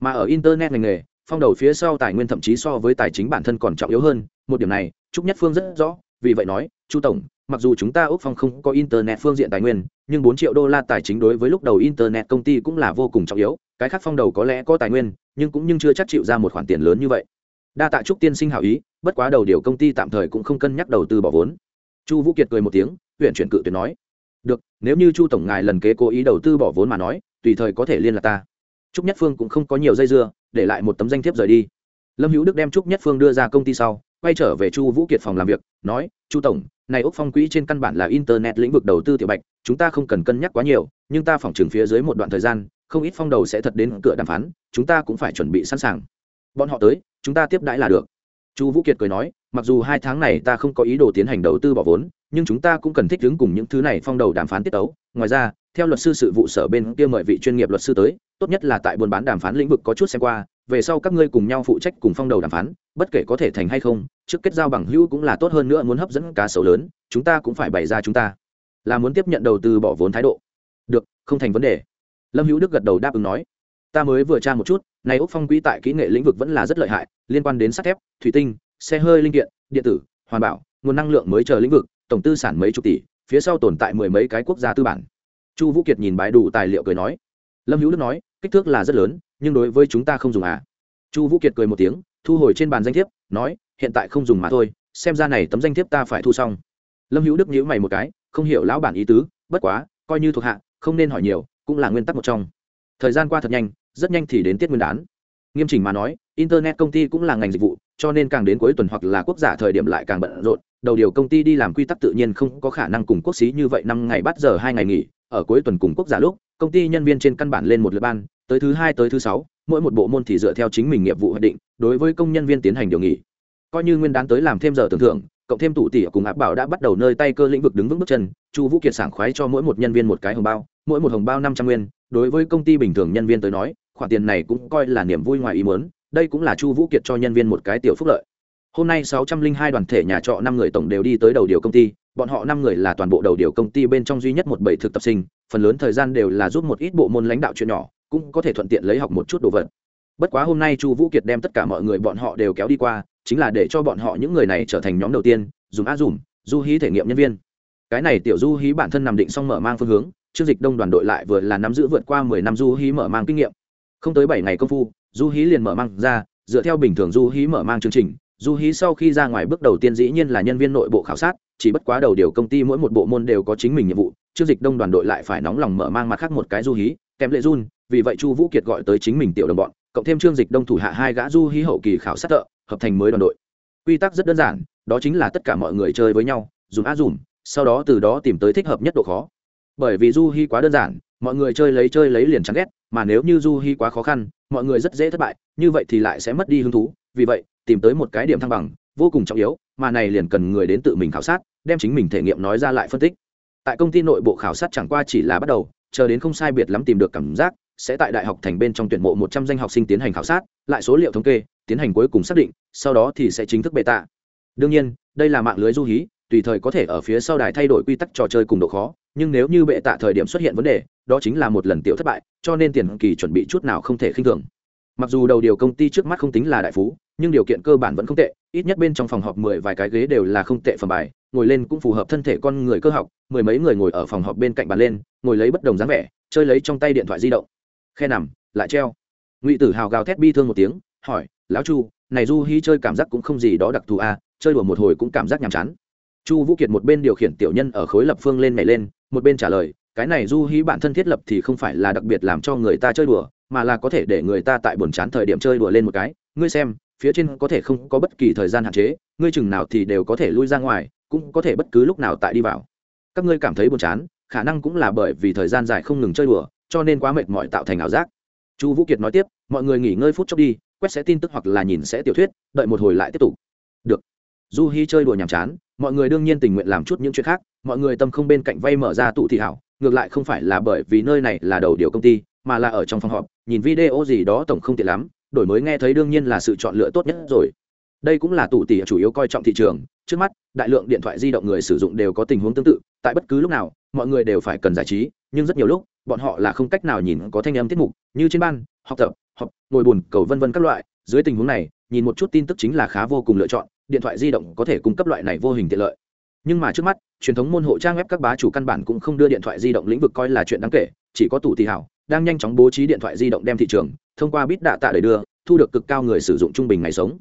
Mà ở internet ngành nghề, phong đầu phía sau tài nguyên thậm chí so với tài chính bản thân còn trọng yếu hơn, một điểm này trúc nhất phương rất rõ, vì vậy nói, chu tổng, mặc dù chúng ta úc phong không có internet phương diện tài nguyên, nhưng bốn triệu đô la tài chính đối với lúc đầu internet công ty cũng là vô cùng trọng yếu, cái khác phong đầu có lẽ có tài nguyên, nhưng cũng nhưng chưa chắc chịu ra một khoản tiền lớn như vậy. Đa tạ trúc tiên sinh hảo ý bất quá đầu điều công ty tạm thời cũng không cân nhắc đầu tư bỏ vốn. Chu vũ kiệt cười một tiếng, huyện chuyển cự tuyệt nói, được, nếu như chu tổng ngài lần kế cố ý đầu tư bỏ vốn mà nói, tùy thời có thể liên lạc ta. Trúc nhất phương cũng không có nhiều dây dưa, để lại một tấm danh thiếp rời đi. Lâm hữu đức đem trúc nhất phương đưa ra công ty sau, quay trở về chu vũ kiệt phòng làm việc, nói, chu tổng, này úc phong quỹ trên căn bản là internet lĩnh vực đầu tư tiểu bạch, chúng ta không cần cân nhắc quá nhiều, nhưng ta phỏng trường phía dưới một đoạn thời gian, không ít phong đầu sẽ thật đến cửa đàm phán, chúng ta cũng phải chuẩn bị sẵn sàng. Bọn họ tới, chúng ta tiếp đãi là được chu vũ kiệt cười nói, mặc dù hai tháng này ta không có ý đồ tiến hành đầu tư bỏ vốn, nhưng chúng ta cũng cần thích ứng cùng những thứ này phong đầu đàm phán tiết tấu. Ngoài ra, theo luật sư sự vụ sở bên kia mời vị chuyên nghiệp luật sư tới, tốt nhất là tại buôn bán đàm phán lĩnh vực có chút xem qua, về sau các ngươi cùng nhau phụ trách cùng phong đầu đàm phán, bất kể có thể thành hay không, trước kết giao bằng hữu cũng là tốt hơn nữa muốn hấp dẫn cá sấu lớn, chúng ta cũng phải bày ra chúng ta. Là muốn tiếp nhận đầu tư bỏ vốn thái độ. Được, không thành vấn đề. Lâm hữu đức gật đầu đáp ứng nói ta mới vừa tra một chút, này úc phong quỹ tại kỹ nghệ lĩnh vực vẫn là rất lợi hại, liên quan đến sắt thép, thủy tinh, xe hơi linh kiện, điện tử, hoàn bảo, nguồn năng lượng mới chờ lĩnh vực, tổng tư sản mấy chục tỷ, phía sau tồn tại mười mấy cái quốc gia tư bản. Chu vũ kiệt nhìn bãi đủ tài liệu cười nói. Lâm hữu đức nói, kích thước là rất lớn, nhưng đối với chúng ta không dùng à. Chu vũ kiệt cười một tiếng, thu hồi trên bàn danh thiếp, nói, hiện tại không dùng mà thôi, xem ra này tấm danh thiếp ta phải thu xong. Lâm hữu đức nhíu mày một cái, không hiểu lão bản ý tứ, bất quá, coi như thuộc hạ, không nên hỏi nhiều, cũng là nguyên tắc một trong. Thời gian qua thật nhanh rất nhanh thì đến tiết nguyên đán. Nghiêm chỉnh mà nói, internet công ty cũng là ngành dịch vụ, cho nên càng đến cuối tuần hoặc là quốc giả thời điểm lại càng bận rộn. Đầu điều công ty đi làm quy tắc tự nhiên không có khả năng cùng quốc xí như vậy năm ngày bắt giờ, hai ngày nghỉ. Ở cuối tuần cùng quốc giả lúc, công ty nhân viên trên căn bản lên một lượt ban, tới thứ hai, tới thứ sáu, mỗi một bộ môn thì dựa theo chính mình nghiệp vụ hoạch định, đối với công nhân viên tiến hành điều nghỉ. Coi như nguyên đán tới làm thêm giờ tưởng thưởng, cộng thêm tủ tỉ cùng áp bảo đã bắt đầu nơi tay cơ lĩnh vực đứng vững bước chân, chu vũ kiệt sảng khoái cho mỗi một nhân viên một cái hồng bao, mỗi một hồng bao năm trăm nguyên. Đối với công ty bình thường nhân viên tới nói khoản tiền này cũng coi là niềm vui ngoài ý muốn, đây cũng là chu vũ kiệt cho nhân viên một cái tiểu phúc lợi. Hôm nay sáu trăm linh hai đoàn thể nhà trọ năm người tổng đều đi tới đầu điều công ty, bọn họ năm người là toàn bộ đầu điều công ty bên trong duy nhất một bảy thực tập sinh, phần lớn thời gian đều là giúp một ít bộ môn lãnh đạo chuyện nhỏ, cũng có thể thuận tiện lấy học một chút đồ vật. Bất quá hôm nay chu vũ kiệt đem tất cả mọi người bọn họ đều kéo đi qua, chính là để cho bọn họ những người này trở thành nhóm đầu tiên, dùng a dùm, du hí thể nghiệm nhân viên. Cái này tiểu du hí bản thân nằm định xong mở mang phương hướng chương dịch đông đoàn đội lại vừa là nắm giữ vượt qua mười năm du hí mở mang kinh nghiệm không tới bảy ngày công phu, du hí liền mở mang ra, dựa theo bình thường du hí mở mang chương trình, du hí sau khi ra ngoài bước đầu tiên dĩ nhiên là nhân viên nội bộ khảo sát, chỉ bất quá đầu điều công ty mỗi một bộ môn đều có chính mình nhiệm vụ chương dịch đông đoàn đội lại phải nóng lòng mở mang mặt khác một cái du hí, kèm lệ run, vì vậy chu vũ kiệt gọi tới chính mình tiểu đồng bọn, cộng thêm chương dịch đông thủ hạ hai gã du hí hậu kỳ khảo sát thợ, hợp thành mới đoàn đội. Quy tắc rất đơn giản, đó chính là tất cả mọi người chơi với nhau dùng á dùm, sau đó từ đó tìm tới thích hợp nhất độ khó. Bởi vì du Hí quá đơn giản, mọi người chơi lấy chơi lấy liền chán ghét mà nếu như du hi quá khó khăn, mọi người rất dễ thất bại, như vậy thì lại sẽ mất đi hứng thú. Vì vậy, tìm tới một cái điểm thăng bằng, vô cùng trọng yếu, mà này liền cần người đến tự mình khảo sát, đem chính mình thể nghiệm nói ra lại phân tích. Tại công ty nội bộ khảo sát chẳng qua chỉ là bắt đầu, chờ đến không sai biệt lắm tìm được cảm giác, sẽ tại đại học thành bên trong tuyển mộ một trăm danh học sinh tiến hành khảo sát, lại số liệu thống kê, tiến hành cuối cùng xác định, sau đó thì sẽ chính thức bệ tạ đương nhiên, đây là mạng lưới du hí tùy thời có thể ở phía sau đài thay đổi quy tắc trò chơi cùng độ khó, nhưng nếu như bệ tạ thời điểm xuất hiện vấn đề, đó chính là một lần tiểu thất bại, cho nên tiền kỳ chuẩn bị chút nào không thể khinh thường. Mặc dù đầu điều công ty trước mắt không tính là đại phú, nhưng điều kiện cơ bản vẫn không tệ, ít nhất bên trong phòng họp mười vài cái ghế đều là không tệ phẩm bài, ngồi lên cũng phù hợp thân thể con người cơ học, mười mấy người ngồi ở phòng họp bên cạnh bàn lên, ngồi lấy bất đồng dáng vẻ, chơi lấy trong tay điện thoại di động. Khe nằm, lại treo. Ngụy tử hào gào thét bi thương một tiếng, hỏi, lão chu, này du hy chơi cảm giác cũng không gì đó đặc thù à chơi đùa một hồi cũng cảm giác nhàm chán chu vũ kiệt một bên điều khiển tiểu nhân ở khối lập phương lên nhảy lên, một bên trả lời, cái này du hí bản thân thiết lập thì không phải là đặc biệt làm cho người ta chơi đùa, mà là có thể để người ta tại buồn chán thời điểm chơi đùa lên một cái. Ngươi xem, phía trên có thể không có bất kỳ thời gian hạn chế, ngươi chừng nào thì đều có thể lui ra ngoài, cũng có thể bất cứ lúc nào tại đi vào. Các ngươi cảm thấy buồn chán, khả năng cũng là bởi vì thời gian dài không ngừng chơi đùa, cho nên quá mệt mỏi tạo thành ảo giác. Chu vũ kiệt nói tiếp, mọi người nghỉ ngơi phút chốc đi, quét sẽ tin tức hoặc là nhìn sẽ tiểu thuyết, đợi một hồi lại tiếp tục. Được du hi chơi đùa nhàm chán, mọi người đương nhiên tình nguyện làm chút những chuyện khác, mọi người tâm không bên cạnh vay mở ra tụ thị hảo, ngược lại không phải là bởi vì nơi này là đầu điều công ty, mà là ở trong phòng họp, nhìn video gì đó tổng không tiện lắm, đổi mới nghe thấy đương nhiên là sự chọn lựa tốt nhất rồi. Đây cũng là tụ tỷ chủ yếu coi trọng thị trường, trước mắt, đại lượng điện thoại di động người sử dụng đều có tình huống tương tự, tại bất cứ lúc nào, mọi người đều phải cần giải trí, nhưng rất nhiều lúc, bọn họ là không cách nào nhìn có thanh âm tiết mục, như trên ban, học tập, học, ngồi buồn, cầu vân vân các loại, dưới tình huống này, nhìn một chút tin tức chính là khá vô cùng lựa chọn điện thoại di động có thể cung cấp loại này vô hình tiện lợi. Nhưng mà trước mắt, truyền thống môn hộ trang web các bá chủ căn bản cũng không đưa điện thoại di động lĩnh vực coi là chuyện đáng kể, chỉ có tủ thị hảo, đang nhanh chóng bố trí điện thoại di động đem thị trường, thông qua bít đạ tạ để đưa, thu được cực cao người sử dụng trung bình ngày sống.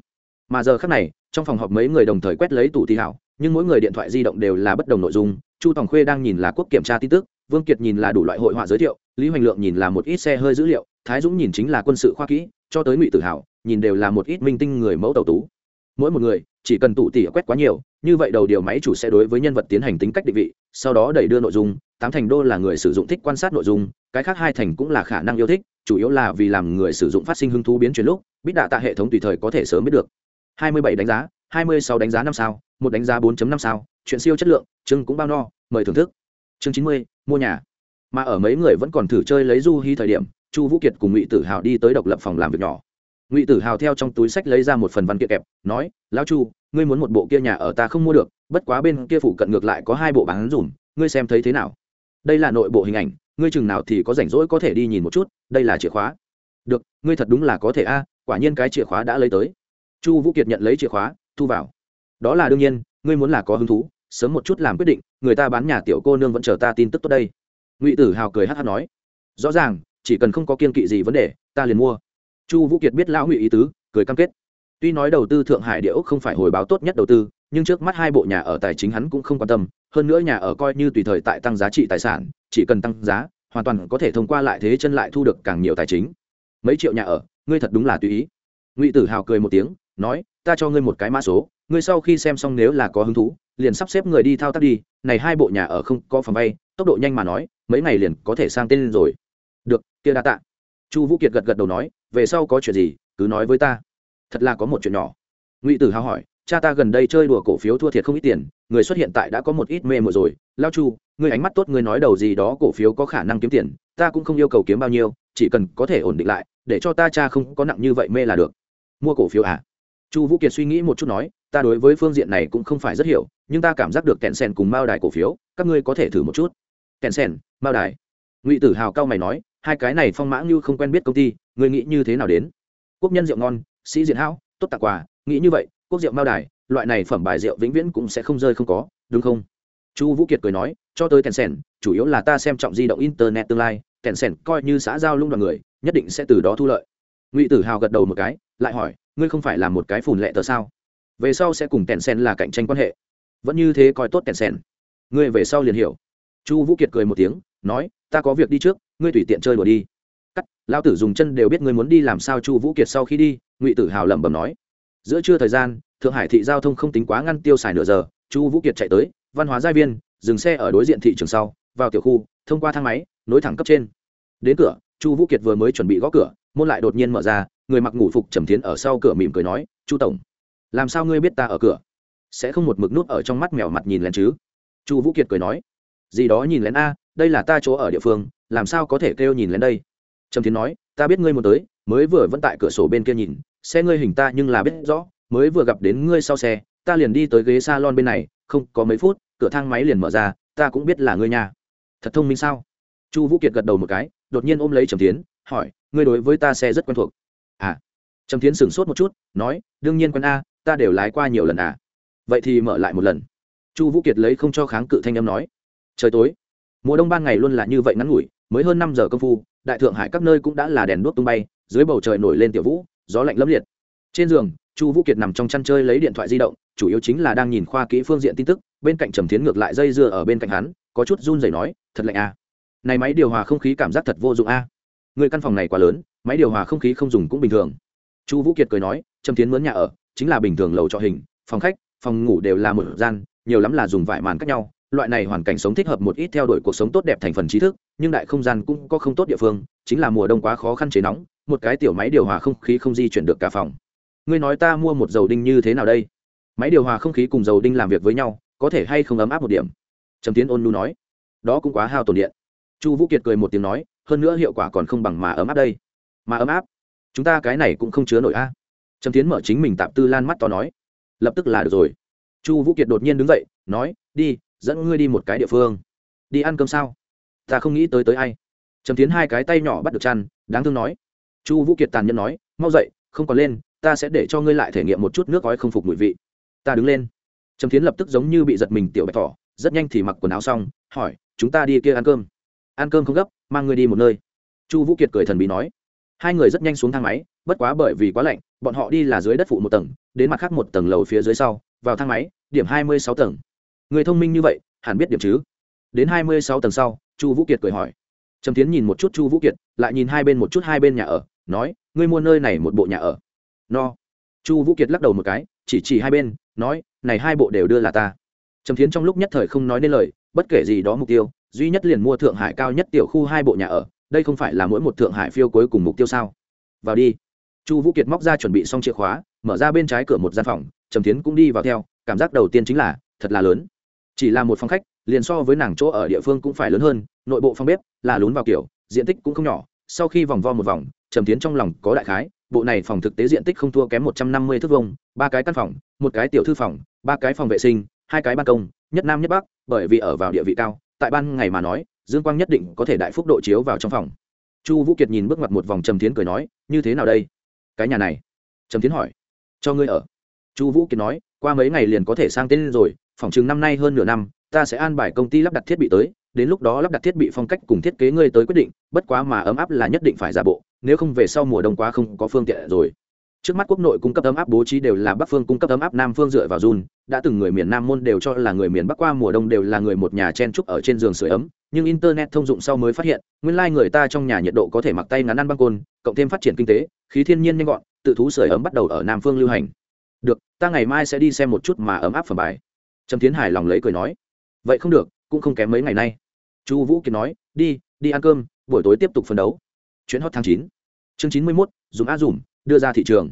Mà giờ khác này, trong phòng họp mấy người đồng thời quét lấy tủ thị hảo, nhưng mỗi người điện thoại di động đều là bất đồng nội dung, chu tòng khuê đang nhìn là quốc kiểm tra tin tức, vương kiệt nhìn là đủ loại hội họa giới thiệu, lý hoành lượng nhìn là một ít xe hơi dữ liệu, thái dũng nhìn chính là quân sự khoa kỹ, cho tới ngụy tự hào nhìn đều là một ít minh tinh người mẫu tàu tú. Mỗi một người chỉ cần tụ tỉ quét quá nhiều như vậy đầu điều máy chủ sẽ đối với nhân vật tiến hành tính cách định vị sau đó đẩy đưa nội dung tám thành đô là người sử dụng thích quan sát nội dung cái khác hai thành cũng là khả năng yêu thích chủ yếu là vì làm người sử dụng phát sinh hứng thú biến chuyển lúc biết đạ tạ hệ thống tùy thời có thể sớm biết được. 27 đánh giá 26 đánh giá năm sao một đánh giá 4.5 sao chuyện siêu chất lượng chương cũng bao no mời thưởng thức. Chương 90, mua nhà. Mà ở mấy người vẫn còn thử chơi lấy du hy thời điểm chu vũ kiệt cùng ngụy tử hào đi tới độc lập phòng làm việc nhỏ ngụy tử hào theo trong túi sách lấy ra một phần văn kiện kẹp nói lão chu ngươi muốn một bộ kia nhà ở ta không mua được bất quá bên kia phụ cận ngược lại có hai bộ bán rủn, ngươi xem thấy thế nào? Đây là nội bộ hình ảnh ngươi chừng nào thì có rảnh rỗi có thể đi nhìn một chút đây là chìa khóa. Được ngươi thật đúng là có thể a quả nhiên cái chìa khóa đã lấy tới. Chu vũ kiệt nhận lấy chìa khóa thu vào. Đó là đương nhiên ngươi muốn là có hứng thú sớm một chút làm quyết định người ta bán nhà tiểu cô nương vẫn chờ ta tin tức tốt đây. Ngụy tử hào cười hát hát nói. Rõ ràng chỉ cần không có kiên kỵ gì vấn đề ta liền mua chu vũ kiệt biết lão ngụy ý tứ, cười cam kết. Tuy nói đầu tư thượng hải địa ốc không phải hồi báo tốt nhất đầu tư, nhưng trước mắt hai bộ nhà ở tài chính hắn cũng không quan tâm, hơn nữa nhà ở coi như tùy thời tại tăng giá trị tài sản, chỉ cần tăng giá, hoàn toàn có thể thông qua lại thế chân lại thu được càng nhiều tài chính. Mấy triệu nhà ở, ngươi thật đúng là tùy ý. Ngụy tử hào cười một tiếng, nói, ta cho ngươi một cái mã số, ngươi sau khi xem xong nếu là có hứng thú, liền sắp xếp người đi thao tác đi, này hai bộ nhà ở không có phòng vay, tốc độ nhanh mà nói, mấy ngày liền có thể sang tên rồi. Được, kia đa tạ. Chu vũ kiệt gật gật đầu nói về sau có chuyện gì, cứ nói với ta. Thật là có một chuyện nhỏ. Ngụy tử hào hỏi, cha ta gần đây chơi đùa cổ phiếu thua thiệt không ít tiền, người xuất hiện tại đã có một ít mê mùa rồi. Lao chu người ánh mắt tốt người nói đầu gì đó cổ phiếu có khả năng kiếm tiền, ta cũng không yêu cầu kiếm bao nhiêu, chỉ cần có thể ổn định lại, để cho ta cha không có nặng như vậy mê là được. Mua cổ phiếu à? Chu vũ kiệt suy nghĩ một chút nói, ta đối với phương diện này cũng không phải rất hiểu, nhưng ta cảm giác được kẹn sèn cùng mao đài cổ phiếu, các ngươi có thể thử một chút. Kẹn sèn, mao đài? Ngụy tử hào cao mày nói hai cái này phong mã như không quen biết công ty người nghĩ như thế nào đến? Quốc nhân rượu ngon, sĩ diện hão, tốt tặng quà, nghĩ như vậy, quốc rượu mao đài, loại này phẩm bài rượu vĩnh viễn cũng sẽ không rơi không có, đúng không? Chu vũ kiệt cười nói, cho tới kèn sèn chủ yếu là ta xem trọng di động internet tương lai kèn sèn coi như xã giao lung đoàn người, nhất định sẽ từ đó thu lợi. Ngụy tử hào gật đầu một cái, lại hỏi, ngươi không phải là một cái phùn lệ tờ sao? Về sau sẽ cùng tèn sèn là cạnh tranh quan hệ. Vẫn như thế coi tốt tèn sèn ngươi về sau liền hiểu. Chu vũ kiệt cười một tiếng, nói, ta có việc đi trước ngươi tùy tiện chơi đùa đi. Cắt lao tử dùng chân đều biết ngươi muốn đi làm sao chu vũ kiệt sau khi đi, ngụy tử hào lẩm bẩm nói. Giữa trưa thời gian, thượng hải thị giao thông không tính quá ngăn tiêu xài nửa giờ, chu vũ kiệt chạy tới, văn hóa giai viên, dừng xe ở đối diện thị trường sau, vào tiểu khu, thông qua thang máy, nối thẳng cấp trên. Đến cửa, chu vũ kiệt vừa mới chuẩn bị gõ cửa, môn lại đột nhiên mở ra, người mặc ngủ phục trầm tiến ở sau cửa mỉm cười nói, chu tổng, làm sao ngươi biết ta ở cửa? Sẽ không một mực nút ở trong mắt mèo mặt nhìn lén chứ? Chu vũ kiệt cười nói, gì đó nhìn lén a đây là ta chỗ ở địa phương, làm sao có thể kêu nhìn lên đây? Trầm tiến nói, ta biết ngươi muốn tới, mới vừa vẫn tại cửa sổ bên kia nhìn, xe ngươi hình ta nhưng là biết rõ, mới vừa gặp đến ngươi sau xe, ta liền đi tới ghế s a lon bên này, không có mấy phút, cửa thang máy liền mở ra, ta cũng biết là ngươi nhà thật thông minh sao? Chu vũ kiệt gật đầu một cái, đột nhiên ôm lấy trầm tiến hỏi, ngươi đối với ta xe rất quen thuộc. À. Trầm tiến sửng sốt một chút, nói, đương nhiên quen a, ta đều lái qua nhiều lần à. Vậy thì mở lại một lần. Chu vũ kiệt lấy không cho kháng cự thanh âm nói. Trời tối mùa đông ban ngày luôn là như vậy ngắn ngủi, mới hơn năm giờ công phu, đại thượng hải các nơi cũng đã là đèn đuốc tung bay, dưới bầu trời nổi lên tiểu vũ, gió lạnh lẫm liệt trên giường, chu vũ kiệt nằm trong chăn chơi lấy điện thoại di động, chủ yếu chính là đang nhìn khoa kỹ phương diện tin tức, bên cạnh trầm tiến ngược lại dây dưa ở bên cạnh hắn, có chút run rẩy nói, thật lạnh à. này máy điều hòa không khí cảm giác thật vô dụng a à. người căn phòng này quá lớn, máy điều hòa không khí không dùng cũng bình thường chu vũ kiệt cười nói, trầm tiến mướn nhà ở, chính là bình thường lầu trọ hình, phòng khách, phòng ngủ đều là một gian, nhiều lắm là dùng vải màn cách nhau loại này hoàn cảnh sống thích hợp một ít theo đuổi cuộc sống tốt đẹp thành phần trí thức, nhưng đại không gian cũng có không tốt địa phương, chính là mùa đông quá khó khăn chế nóng, một cái tiểu máy điều hòa không khí không di chuyển được cả phòng. Ngươi nói ta mua một dầu đinh như thế nào đây? Máy điều hòa không khí cùng dầu đinh làm việc với nhau, có thể hay không ấm áp một điểm? Trầm tiến ôn nu nói. Đó cũng quá hao tổn điện. Chu vũ kiệt cười một tiếng nói, hơn nữa hiệu quả còn không bằng mà ấm áp đây. Mà ấm áp? Chúng ta cái này cũng không chứa nổi a. Trầm tiến mở chính mình tạm tư lan mắt to nói. Lập tức là được rồi. Chu vũ kiệt đột nhiên đứng dậy, nói, đi dẫn ngươi đi một cái địa phương. Đi ăn cơm sao? Ta không nghĩ tới tới ai. Trầm tiến hai cái tay nhỏ bắt được chăn, đáng thương nói. Chu vũ kiệt tàn nhẫn nói, mau dậy, không còn lên, ta sẽ để cho ngươi lại thể nghiệm một chút nước gói không phục mùi vị. Ta đứng lên. Trầm tiến lập tức giống như bị giật mình tiểu bạch thỏ, rất nhanh thì mặc quần áo xong, hỏi, chúng ta đi kia ăn cơm? Ăn cơm không gấp, mang ngươi đi một nơi. Chu vũ kiệt cười thần bí nói. Hai người rất nhanh xuống thang máy, bất quá bởi vì quá lạnh, bọn họ đi là dưới đất phụ một tầng, đến mặt khác một tầng lầu phía dưới sau, vào thang máy, điểm hai mươi sáu tầng người thông minh như vậy, hẳn biết điểm chứ? Đến hai mươi sáu tầng sau, chu vũ kiệt cười hỏi. Trầm tiến nhìn một chút chu vũ kiệt, lại nhìn hai bên một chút hai bên nhà ở, nói, ngươi mua nơi này một bộ nhà ở. No. Chu vũ kiệt lắc đầu một cái, chỉ chỉ hai bên, nói, này hai bộ đều đưa là ta. Trầm tiến trong lúc nhất thời không nói nên lời, bất kể gì đó mục tiêu, duy nhất liền mua thượng hải cao nhất tiểu khu hai bộ nhà ở, đây không phải là mỗi một thượng hải phiêu cuối cùng mục tiêu sao? Vào đi. Chu vũ kiệt móc ra chuẩn bị xong chìa khóa, mở ra bên trái cửa một gian phòng, trầm tiến cũng đi vào theo, cảm giác đầu tiên chính là, thật là lớn chỉ là một phòng khách, liền so với nàng chỗ ở địa phương cũng phải lớn hơn, nội bộ phòng bếp là lún vào kiểu, diện tích cũng không nhỏ, sau khi vòng vo một vòng, trầm tiến trong lòng có đại khái, bộ này phòng thực tế diện tích không thua kém một trăm năm mươi thước vông ba cái căn phòng, một cái tiểu thư phòng, ba cái phòng vệ sinh, hai cái ban công, nhất nam nhất bắc, bởi vì ở vào địa vị cao, tại ban ngày mà nói, dương quang nhất định có thể đại phúc độ chiếu vào trong phòng. Chu vũ kiệt nhìn bước mặt một vòng trầm tiến cười nói, như thế nào đây? Cái nhà này? Trầm tiến hỏi. Cho ngươi ở. Chu vũ kiệt nói, qua mấy ngày liền có thể sang tên rồi phòng chừng năm nay hơn nửa năm, ta sẽ an bài công ty lắp đặt thiết bị tới, đến lúc đó lắp đặt thiết bị phong cách cùng thiết kế ngươi tới quyết định, bất quá mà ấm áp là nhất định phải giả bộ, nếu không về sau mùa đông quá không có phương tiện rồi. Trước mắt quốc nội cung cấp ấm áp bố trí đều là bắc phương cung cấp ấm áp, nam phương dựa vào run đã từng người miền nam môn đều cho là người miền bắc qua mùa đông đều là người một nhà chen trúc ở trên giường sưởi ấm, nhưng internet thông dụng sau mới phát hiện, nguyên lai người ta trong nhà nhiệt độ có thể mặc tay ngắn ăn băng côn, cộng thêm phát triển kinh tế, khí thiên nhiên nhanh gọn, tự thú sưởi ấm bắt đầu ở nam phương lưu hành. Được, ta ngày mai sẽ đi xem một chút mà ấm áp phẩm bài trầm tiến hải lòng lấy cười nói vậy không được cũng không kém mấy ngày nay. Chu vũ kiệt nói đi đi ăn cơm buổi tối tiếp tục phấn đấu. Chuyến hot tháng chín. Chương chín mươi mốt dùng a dùm đưa ra thị trường.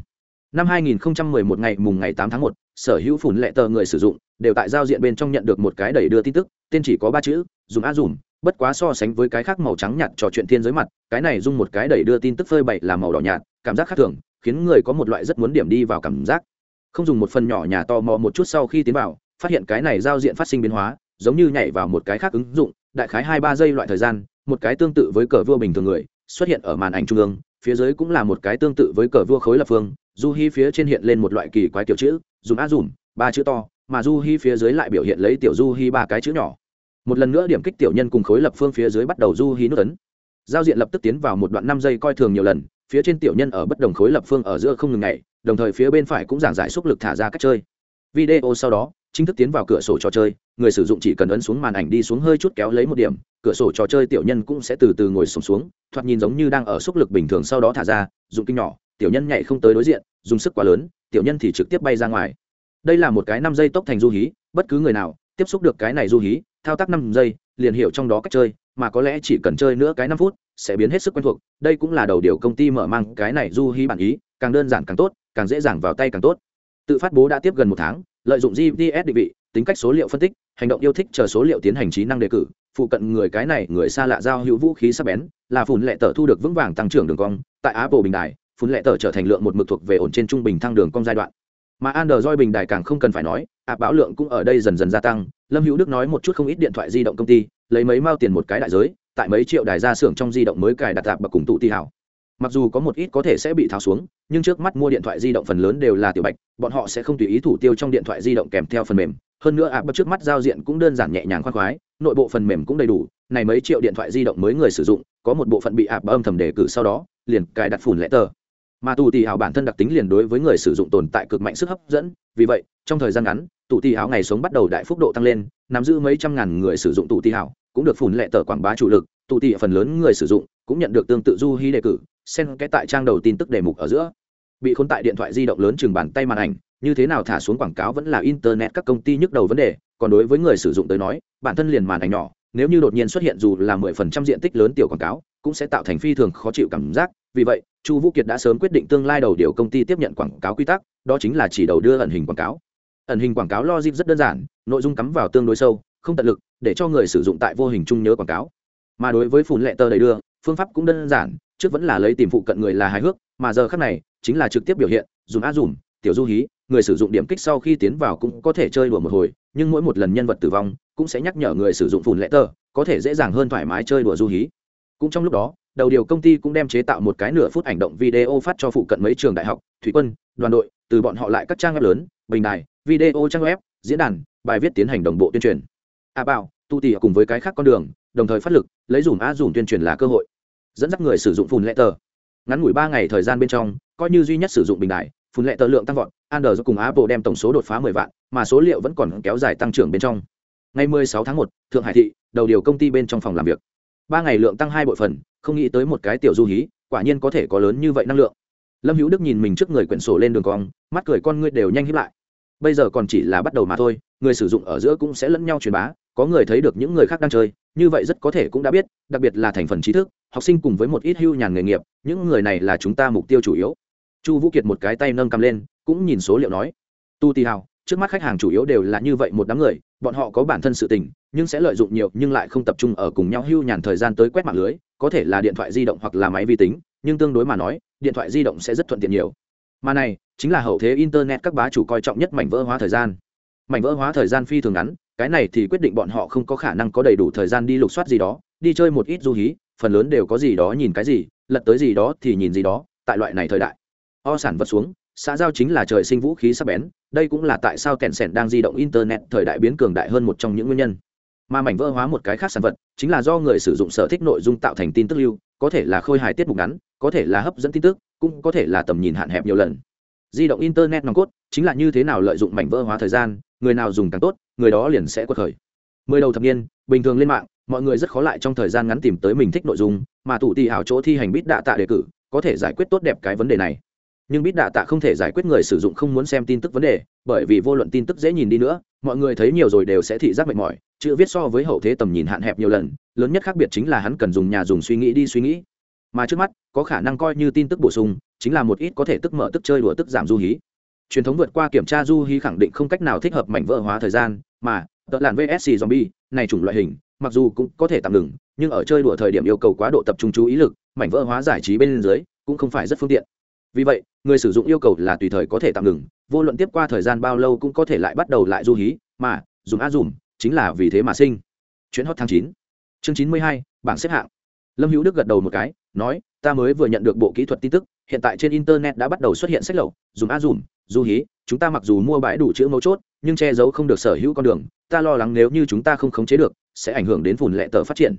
Năm 2011 ngày mùng ngày 8 tháng 1, sở hữu phủn lệ tờ người sử dụng đều tại giao diện bên trong nhận được một cái đẩy đưa tin tức tên chỉ có ba chữ dùng a dùm bất quá so sánh với cái khác màu trắng nhạt trò chuyện thiên giới mặt cái này dùng một cái đẩy đưa tin tức phơi bậy là màu đỏ nhạt cảm giác khác thường khiến người có một loại rất muốn điểm đi vào cảm giác. Không dùng một phần nhỏ nhà to mò một chút sau khi tiến vào phát hiện cái này giao diện phát sinh biến hóa, giống như nhảy vào một cái khác ứng dụng, đại khái hai ba giây loại thời gian, một cái tương tự với cờ vua bình thường người, xuất hiện ở màn ảnh trung ương, phía dưới cũng là một cái tương tự với cờ vua khối lập phương, du hi phía trên hiện lên một loại kỳ quái kiểu chữ dùng a dùm, ba chữ to, mà du hi phía dưới lại biểu hiện lấy tiểu du hi ba cái chữ nhỏ. Một lần nữa điểm kích tiểu nhân cùng khối lập phương phía dưới bắt đầu du hi nút ấn. Giao diện lập tức tiến vào một đoạn năm giây coi thường nhiều lần, phía trên tiểu nhân ở bất đồng khối lập phương ở giữa không ngừng ngày đồng thời phía bên phải cũng giảng giải xúc lực thả ra cách chơi. Video sau đó chính thức tiến vào cửa sổ trò chơi người sử dụng chỉ cần ấn xuống màn ảnh đi xuống hơi chút kéo lấy một điểm cửa sổ trò chơi tiểu nhân cũng sẽ từ từ ngồi sùng xuống, xuống thoạt nhìn giống như đang ở xúc lực bình thường sau đó thả ra dụng kinh nhỏ tiểu nhân nhảy không tới đối diện dùng sức quá lớn tiểu nhân thì trực tiếp bay ra ngoài. Đây là một cái năm giây tốc thành du hí bất cứ người nào tiếp xúc được cái này du hí thao tác năm giây liền hiểu trong đó cách chơi mà có lẽ chỉ cần chơi nữa cái năm phút sẽ biến hết sức quen thuộc. Đây cũng là đầu điều công ty mở mang cái này du hí bản ý càng đơn giản càng tốt càng dễ dàng vào tay càng tốt. Tự phát bố đã tiếp gần một tháng lợi dụng gps định vị, tính cách số liệu phân tích, hành động yêu thích chờ số liệu tiến hành trí năng đề cử, phụ cận người cái này, người xa lạ giao hữu vũ khí sắc bén, là phun lệ tờ thu được vững vàng tăng trưởng đường cong, tại apple bình đài phun lệ tờ trở thành lượng một mực thuộc về ổn trên trung bình thăng đường cong giai đoạn. Mà android bình đài càng không cần phải nói áp báo lượng cũng ở đây dần dần gia tăng, lâm hữu đức nói một chút không ít điện thoại di động công ty, lấy mấy mao tiền một cái đại giới, tại mấy triệu đài ra xưởng trong di động mới cài đặt tạp bậc cùng tụ ti hảo mặc dù có một ít có thể sẽ bị tháo xuống, nhưng trước mắt mua điện thoại di động phần lớn đều là tiểu bạch, bọn họ sẽ không tùy ý thủ tiêu trong điện thoại di động kèm theo phần mềm. Hơn nữa áp trước mắt giao diện cũng đơn giản nhẹ nhàng khoan khoái, nội bộ phần mềm cũng đầy đủ, này mấy triệu điện thoại di động mới người sử dụng, có một bộ phận bị áp âm thầm đề cử sau đó, liền cài đặt phủn lẽ tờ. Mà tù tì hào bản thân đặc tính liền đối với người sử dụng tồn tại cực mạnh sức hấp dẫn, vì vậy, trong thời gian ngắn, tù tì hào ngày sống bắt đầu đại phúc độ tăng lên, nắm giữ mấy trăm ngàn người sử dụng tù tì hào, cũng được phủn lệ tờ quảng bá chủ lực, tù tì phần lớn người sử dụng cũng nhận được tương tự du hy đề cử xem cái tại trang đầu tin tức đề mục ở giữa. Bị khốn tại điện thoại di động lớn chừng bàn tay màn ảnh, như thế nào thả xuống quảng cáo vẫn là internet các công ty nhức đầu vấn đề, còn đối với người sử dụng tới nói, bản thân liền màn ảnh nhỏ, nếu như đột nhiên xuất hiện dù là mười phần trăm diện tích lớn tiểu quảng cáo, cũng sẽ tạo thành phi thường khó chịu cảm giác. Vì vậy, chu vũ kiệt đã sớm quyết định tương lai đầu điều công ty tiếp nhận quảng cáo quy tắc, đó chính là chỉ đầu đưa ẩn hình quảng cáo. Ẩn hình quảng cáo logic rất đơn giản, nội dung cắm vào tương đối sâu, không tận lực, để cho người sử dụng tại vô hình chung nhớ quảng cáo. Mà đối với phun lệ tờ đầy đưa, phương pháp cũng đơn giản trước vẫn là lấy tìm phụ cận người là hài hước, mà giờ khác này, chính là trực tiếp biểu hiện dùng a dùm, tiểu du hí, người sử dụng điểm kích sau khi tiến vào cũng có thể chơi đùa một hồi, nhưng mỗi một lần nhân vật tử vong, cũng sẽ nhắc nhở người sử dụng phùn lệ tờ có thể dễ dàng hơn thoải mái chơi đùa du hí. Cũng trong lúc đó, đầu điều công ty cũng đem chế tạo một cái nửa phút ảnh động video phát cho phụ cận mấy trường đại học, thủy quân, đoàn đội, từ bọn họ lại các trang web lớn, bình đài, video trang web, diễn đàn, bài viết tiến hành đồng bộ tuyên truyền. A bảo, tu tỉ cùng với cái khác con đường, đồng thời phát lực, lấy dùm a dùm tuyên truyền là cơ hội dẫn dắt người sử dụng phun lệ tờ. Ngắn ngủi ba ngày thời gian bên trong coi như duy nhất sử dụng bình đại phun lệ tờ lượng tăng vọt android cùng apple đem tổng số đột phá 10 vạn mà số liệu vẫn còn kéo dài tăng trưởng bên trong. Ngày 16 tháng 1, thượng hải thị đầu điều công ty bên trong phòng làm việc. Ba ngày lượng tăng hai bội phần không nghĩ tới một cái tiểu du hí quả nhiên có thể có lớn như vậy năng lượng. Lâm hữu đức nhìn mình trước người quyển sổ lên đường cong mắt cười con ngươi đều nhanh hiếp lại. Bây giờ còn chỉ là bắt đầu mà thôi người sử dụng ở giữa cũng sẽ lẫn nhau truyền bá có người thấy được những người khác đang chơi như vậy rất có thể cũng đã biết, đặc biệt là thành phần trí thức, học sinh cùng với một ít hưu nhàn nghề nghiệp, những người này là chúng ta mục tiêu chủ yếu. Chu vũ kiệt một cái tay nâng cầm lên, cũng nhìn số liệu nói. Tu tì hào, trước mắt khách hàng chủ yếu đều là như vậy một đám người, bọn họ có bản thân sự tình, nhưng sẽ lợi dụng nhiều nhưng lại không tập trung ở cùng nhau hưu nhàn thời gian tới quét mạng lưới, có thể là điện thoại di động hoặc là máy vi tính, nhưng tương đối mà nói, điện thoại di động sẽ rất thuận tiện nhiều. Mà này, chính là hậu thế internet các bá chủ coi trọng nhất mảnh vỡ hóa thời gian. Mảnh vỡ hóa thời gian phi thường ngắn cái này thì quyết định bọn họ không có khả năng có đầy đủ thời gian đi lục soát gì đó, đi chơi một ít du hí, phần lớn đều có gì đó nhìn cái gì, lật tới gì đó thì nhìn gì đó, tại loại này thời đại. O sản vật xuống, xã giao chính là trời sinh vũ khí sắc bén, đây cũng là tại sao kẹn sẻn đang di động internet thời đại biến cường đại hơn một trong những nguyên nhân. Mà mảnh vỡ hóa một cái khác sản vật, chính là do người sử dụng sở thích nội dung tạo thành tin tức lưu, có thể là khôi hài tiết mục ngắn, có thể là hấp dẫn tin tức, cũng có thể là tầm nhìn hạn hẹp nhiều lần. Di động internet nòng cốt, chính là như thế nào lợi dụng mảnh vỡ hóa thời gian người nào dùng càng tốt, người đó liền sẽ quật khởi. Mười đầu thập niên, bình thường lên mạng, mọi người rất khó lại trong thời gian ngắn tìm tới mình thích nội dung, mà tụ tì hảo chỗ thi hành bít đạ tạ đề cử, có thể giải quyết tốt đẹp cái vấn đề này. Nhưng bít đạ tạ không thể giải quyết người sử dụng không muốn xem tin tức vấn đề, bởi vì vô luận tin tức dễ nhìn đi nữa, mọi người thấy nhiều rồi đều sẽ thị giác mệt mỏi, chữ viết so với hậu thế tầm nhìn hạn hẹp nhiều lần, lớn nhất khác biệt chính là hắn cần dùng nhà dùng suy nghĩ đi suy nghĩ. Mà trước mắt, có khả năng coi như tin tức bổ sung, chính là một ít có thể tức mở tức chơi đùa tức giảm du hí truyền thống vượt qua kiểm tra du hí khẳng định không cách nào thích hợp mảnh vỡ hóa thời gian, mà, tợ làn vsc zombie, này chủng loại hình, mặc dù cũng có thể tạm ngừng, nhưng ở chơi đùa thời điểm yêu cầu quá độ tập trung chú ý lực, mảnh vỡ hóa giải trí bên dưới, cũng không phải rất phương tiện. Vì vậy, người sử dụng yêu cầu là tùy thời có thể tạm ngừng, vô luận tiếp qua thời gian bao lâu cũng có thể lại bắt đầu lại du hí, mà, dùng a dùng chính là vì thế mà sinh. Chuyến hot tháng chín. Chương chín mươi hai, bảng xếp hạng. Lâm hữu đức gật đầu một cái, nói, ta mới vừa nhận được bộ kỹ thuật tin tức hiện tại trên internet đã bắt đầu xuất hiện sách lậu dùng a dùm, du hí, chúng ta mặc dù mua bãi đủ chữ mấu chốt, nhưng che giấu không được sở hữu con đường, ta lo lắng nếu như chúng ta không khống chế được, sẽ ảnh hưởng đến phùn lệ tờ phát triển.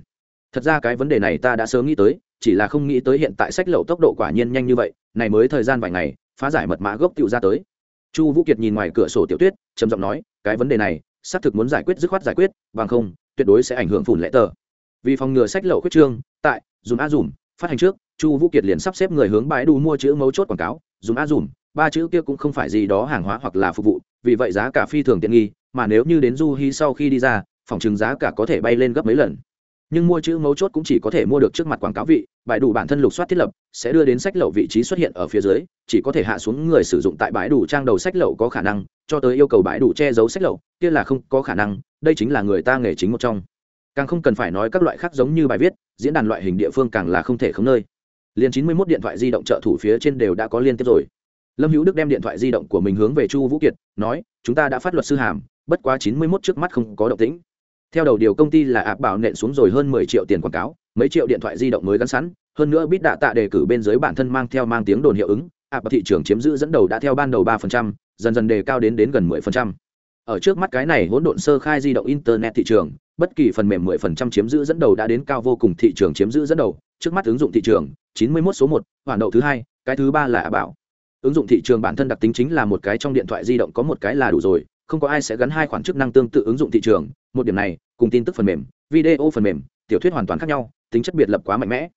Thật ra cái vấn đề này ta đã sớm nghĩ tới, chỉ là không nghĩ tới hiện tại sách lậu tốc độ quả nhiên nhanh như vậy, này mới thời gian vài ngày, phá giải mật mã gốc tựu ra tới. Chu vũ kiệt nhìn ngoài cửa sổ tiểu tuyết, trầm giọng nói, cái vấn đề này, xác thực muốn giải quyết dứt khoát giải quyết, bằng không, tuyệt đối sẽ ảnh hưởng phủn lệ tờ. Vì phòng ngừa sách lậu khuyết trương, tại dùng a dùm, phát hành trước chu vũ kiệt liền sắp xếp người hướng bãi đủ mua chữ mấu chốt quảng cáo dùng a dùm, ba chữ kia cũng không phải gì đó hàng hóa hoặc là phục vụ, vì vậy giá cả phi thường tiện nghi, mà nếu như đến du hi sau khi đi ra, phòng chừng giá cả có thể bay lên gấp mấy lần. Nhưng mua chữ mấu chốt cũng chỉ có thể mua được trước mặt quảng cáo vị, bãi đủ bản thân lục soát thiết lập, sẽ đưa đến sách lậu vị trí xuất hiện ở phía dưới, chỉ có thể hạ xuống người sử dụng tại bãi đủ trang đầu sách lậu có khả năng, cho tới yêu cầu bãi đủ che giấu sách lậu, kia là không có khả năng, đây chính là người ta nghề chính một trong. Càng không cần phải nói các loại khác giống như bài viết, diễn đàn loại hình địa phương càng là không thể không nơi liền chín mươi 91 điện thoại di động trợ thủ phía trên đều đã có liên tiếp rồi lâm hữu đức đem điện thoại di động của mình hướng về chu vũ kiệt nói chúng ta đã phát luật sư hàm bất quá chín mươi 91 trước mắt không có động tĩnh theo đầu điều công ty là áp bảo nện xuống rồi hơn mười triệu tiền quảng cáo mấy triệu điện thoại di động mới gắn sẵn hơn nữa bít đạ tạ đề cử bên dưới bản thân mang theo mang tiếng đồn hiệu ứng áp thị trường chiếm giữ dẫn đầu đã theo ban đầu ba phần trăm, dần dần đề cao đến đến gần mười phần trăm. ở trước mắt cái này hỗn độn sơ khai di động internet thị trường bất kỳ phần mềm mười phần trăm chiếm giữ dẫn đầu đã đến cao vô cùng thị trường chiếm giữ dẫn đầu trước mắt ứng dụng thị trường chín mươi 91 số một hoàn đậu thứ hai, cái thứ ba là ả bảo. Ứng dụng thị trường bản thân đặc tính chính là một cái trong điện thoại di động có một cái là đủ rồi, không có ai sẽ gắn hai khoản chức năng tương tự ứng dụng thị trường. Một điểm này, cùng tin tức phần mềm, video phần mềm, tiểu thuyết hoàn toàn khác nhau, tính chất biệt lập quá mạnh mẽ.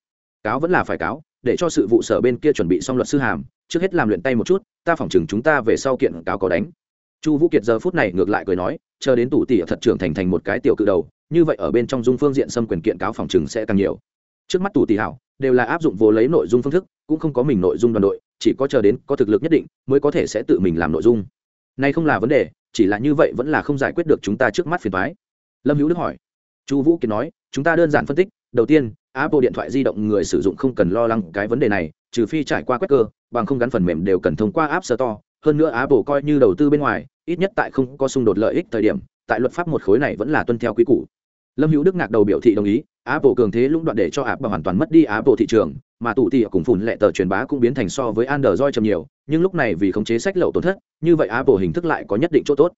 Cáo vẫn là phải cáo, để cho sự vụ sở bên kia chuẩn bị xong luật sư hàm, trước hết làm luyện tay một chút, ta phỏng chừng chúng ta về sau kiện cáo có đánh. Chu vũ kiệt giờ phút này ngược lại cười nói, chờ đến tủ tỉ thật trưởng thành thành một cái tiểu cự đầu, như vậy ở bên trong dung phương diện xâm quyền kiện cáo phòng chừng sẽ càng nhiều trước mắt tủ tỷ hảo, đều là áp dụng vô lấy nội dung phương thức, cũng không có mình nội dung đoàn đội, chỉ có chờ đến có thực lực nhất định, mới có thể sẽ tự mình làm nội dung. Nay không là vấn đề, chỉ là như vậy vẫn là không giải quyết được chúng ta trước mắt phiền thoái lâm hữu đức hỏi. Chu vũ kiệt nói, chúng ta đơn giản phân tích, đầu tiên, apple điện thoại di động người sử dụng không cần lo lắng cái vấn đề này, trừ phi trải qua quét cơ, bằng không gắn phần mềm đều cần thông qua app store. Hơn nữa apple coi như đầu tư bên ngoài, ít nhất tại không có xung đột lợi ích thời điểm, tại luật pháp một khối này vẫn là tuân theo quy củ. Lâm hữu đức ngạc đầu biểu thị đồng ý apple cường thế lũng đoạn để cho apple hoàn toàn mất đi apple thị trường, mà tụ tỷ cùng phủn lệ tờ truyền bá cũng biến thành so với android chậm nhiều, nhưng lúc này vì khống chế sách lậu tổn thất, như vậy apple hình thức lại có nhất định chỗ tốt.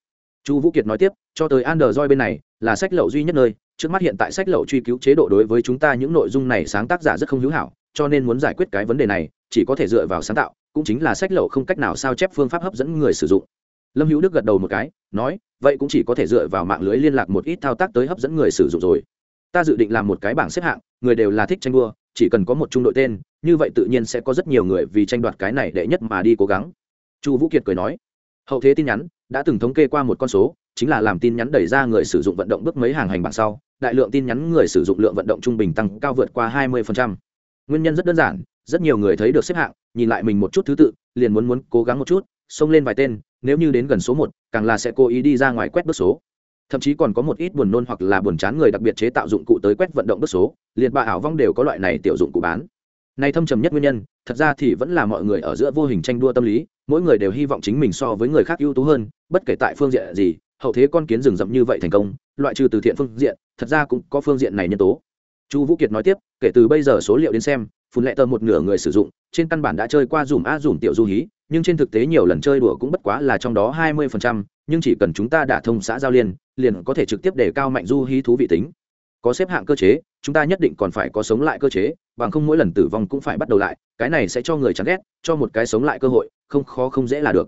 Chu vũ kiệt nói tiếp, cho tới android bên này, là sách lậu duy nhất nơi, trước mắt hiện tại sách lậu truy cứu chế độ đối với chúng ta những nội dung này sáng tác giả rất không hữu hảo, cho nên muốn giải quyết cái vấn đề này, chỉ có thể dựa vào sáng tạo, cũng chính là sách lậu không cách nào sao chép phương pháp hấp dẫn người sử dụng. Lâm hữu đức gật đầu một cái, nói, vậy cũng chỉ có thể dựa vào mạng lưới liên lạc một ít thao tác tới hấp dẫn người sử dụng rồi ta dự định làm một cái bảng xếp hạng, người đều là thích tranh đua, chỉ cần có một trung đội tên, như vậy tự nhiên sẽ có rất nhiều người vì tranh đoạt cái này đệ nhất mà đi cố gắng. Chu vũ kiệt cười nói. Hậu thế tin nhắn, đã từng thống kê qua một con số, chính là làm tin nhắn đẩy ra người sử dụng vận động bước mấy hàng hành bảng sau, đại lượng tin nhắn người sử dụng lượng vận động trung bình tăng cao vượt qua 20%. nguyên nhân rất đơn giản, rất nhiều người thấy được xếp hạng, nhìn lại mình một chút thứ tự, liền muốn muốn cố gắng một chút, xông lên vài tên, nếu như đến gần số một, càng là sẽ cố ý đi ra ngoài quét bước số thậm chí còn có một ít buồn nôn hoặc là buồn chán người đặc biệt chế tạo dụng cụ tới quét vận động bước số liệt bà ảo vong đều có loại này tiểu dụng cụ bán. Nay thâm trầm nhất nguyên nhân thật ra thì vẫn là mọi người ở giữa vô hình tranh đua tâm lý mỗi người đều hy vọng chính mình so với người khác ưu tú hơn bất kể tại phương diện gì hậu thế con kiến rừng rậm như vậy thành công loại trừ từ thiện phương diện thật ra cũng có phương diện này nhân tố. Chu vũ kiệt nói tiếp kể từ bây giờ số liệu đến xem phun lệ tờ một nửa người sử dụng trên căn bản đã chơi qua dùm a dùm tiểu du hí nhưng trên thực tế nhiều lần chơi đùa cũng bất quá là trong đó hai mươi phần trăm, nhưng chỉ cần chúng ta đả thông xã giao liên liền có thể trực tiếp để cao mạnh du hí thú vị tính. Có xếp hạng cơ chế, chúng ta nhất định còn phải có sống lại cơ chế, bằng không mỗi lần tử vong cũng phải bắt đầu lại, cái này sẽ cho người chán ghét, cho một cái sống lại cơ hội, không khó không dễ là được.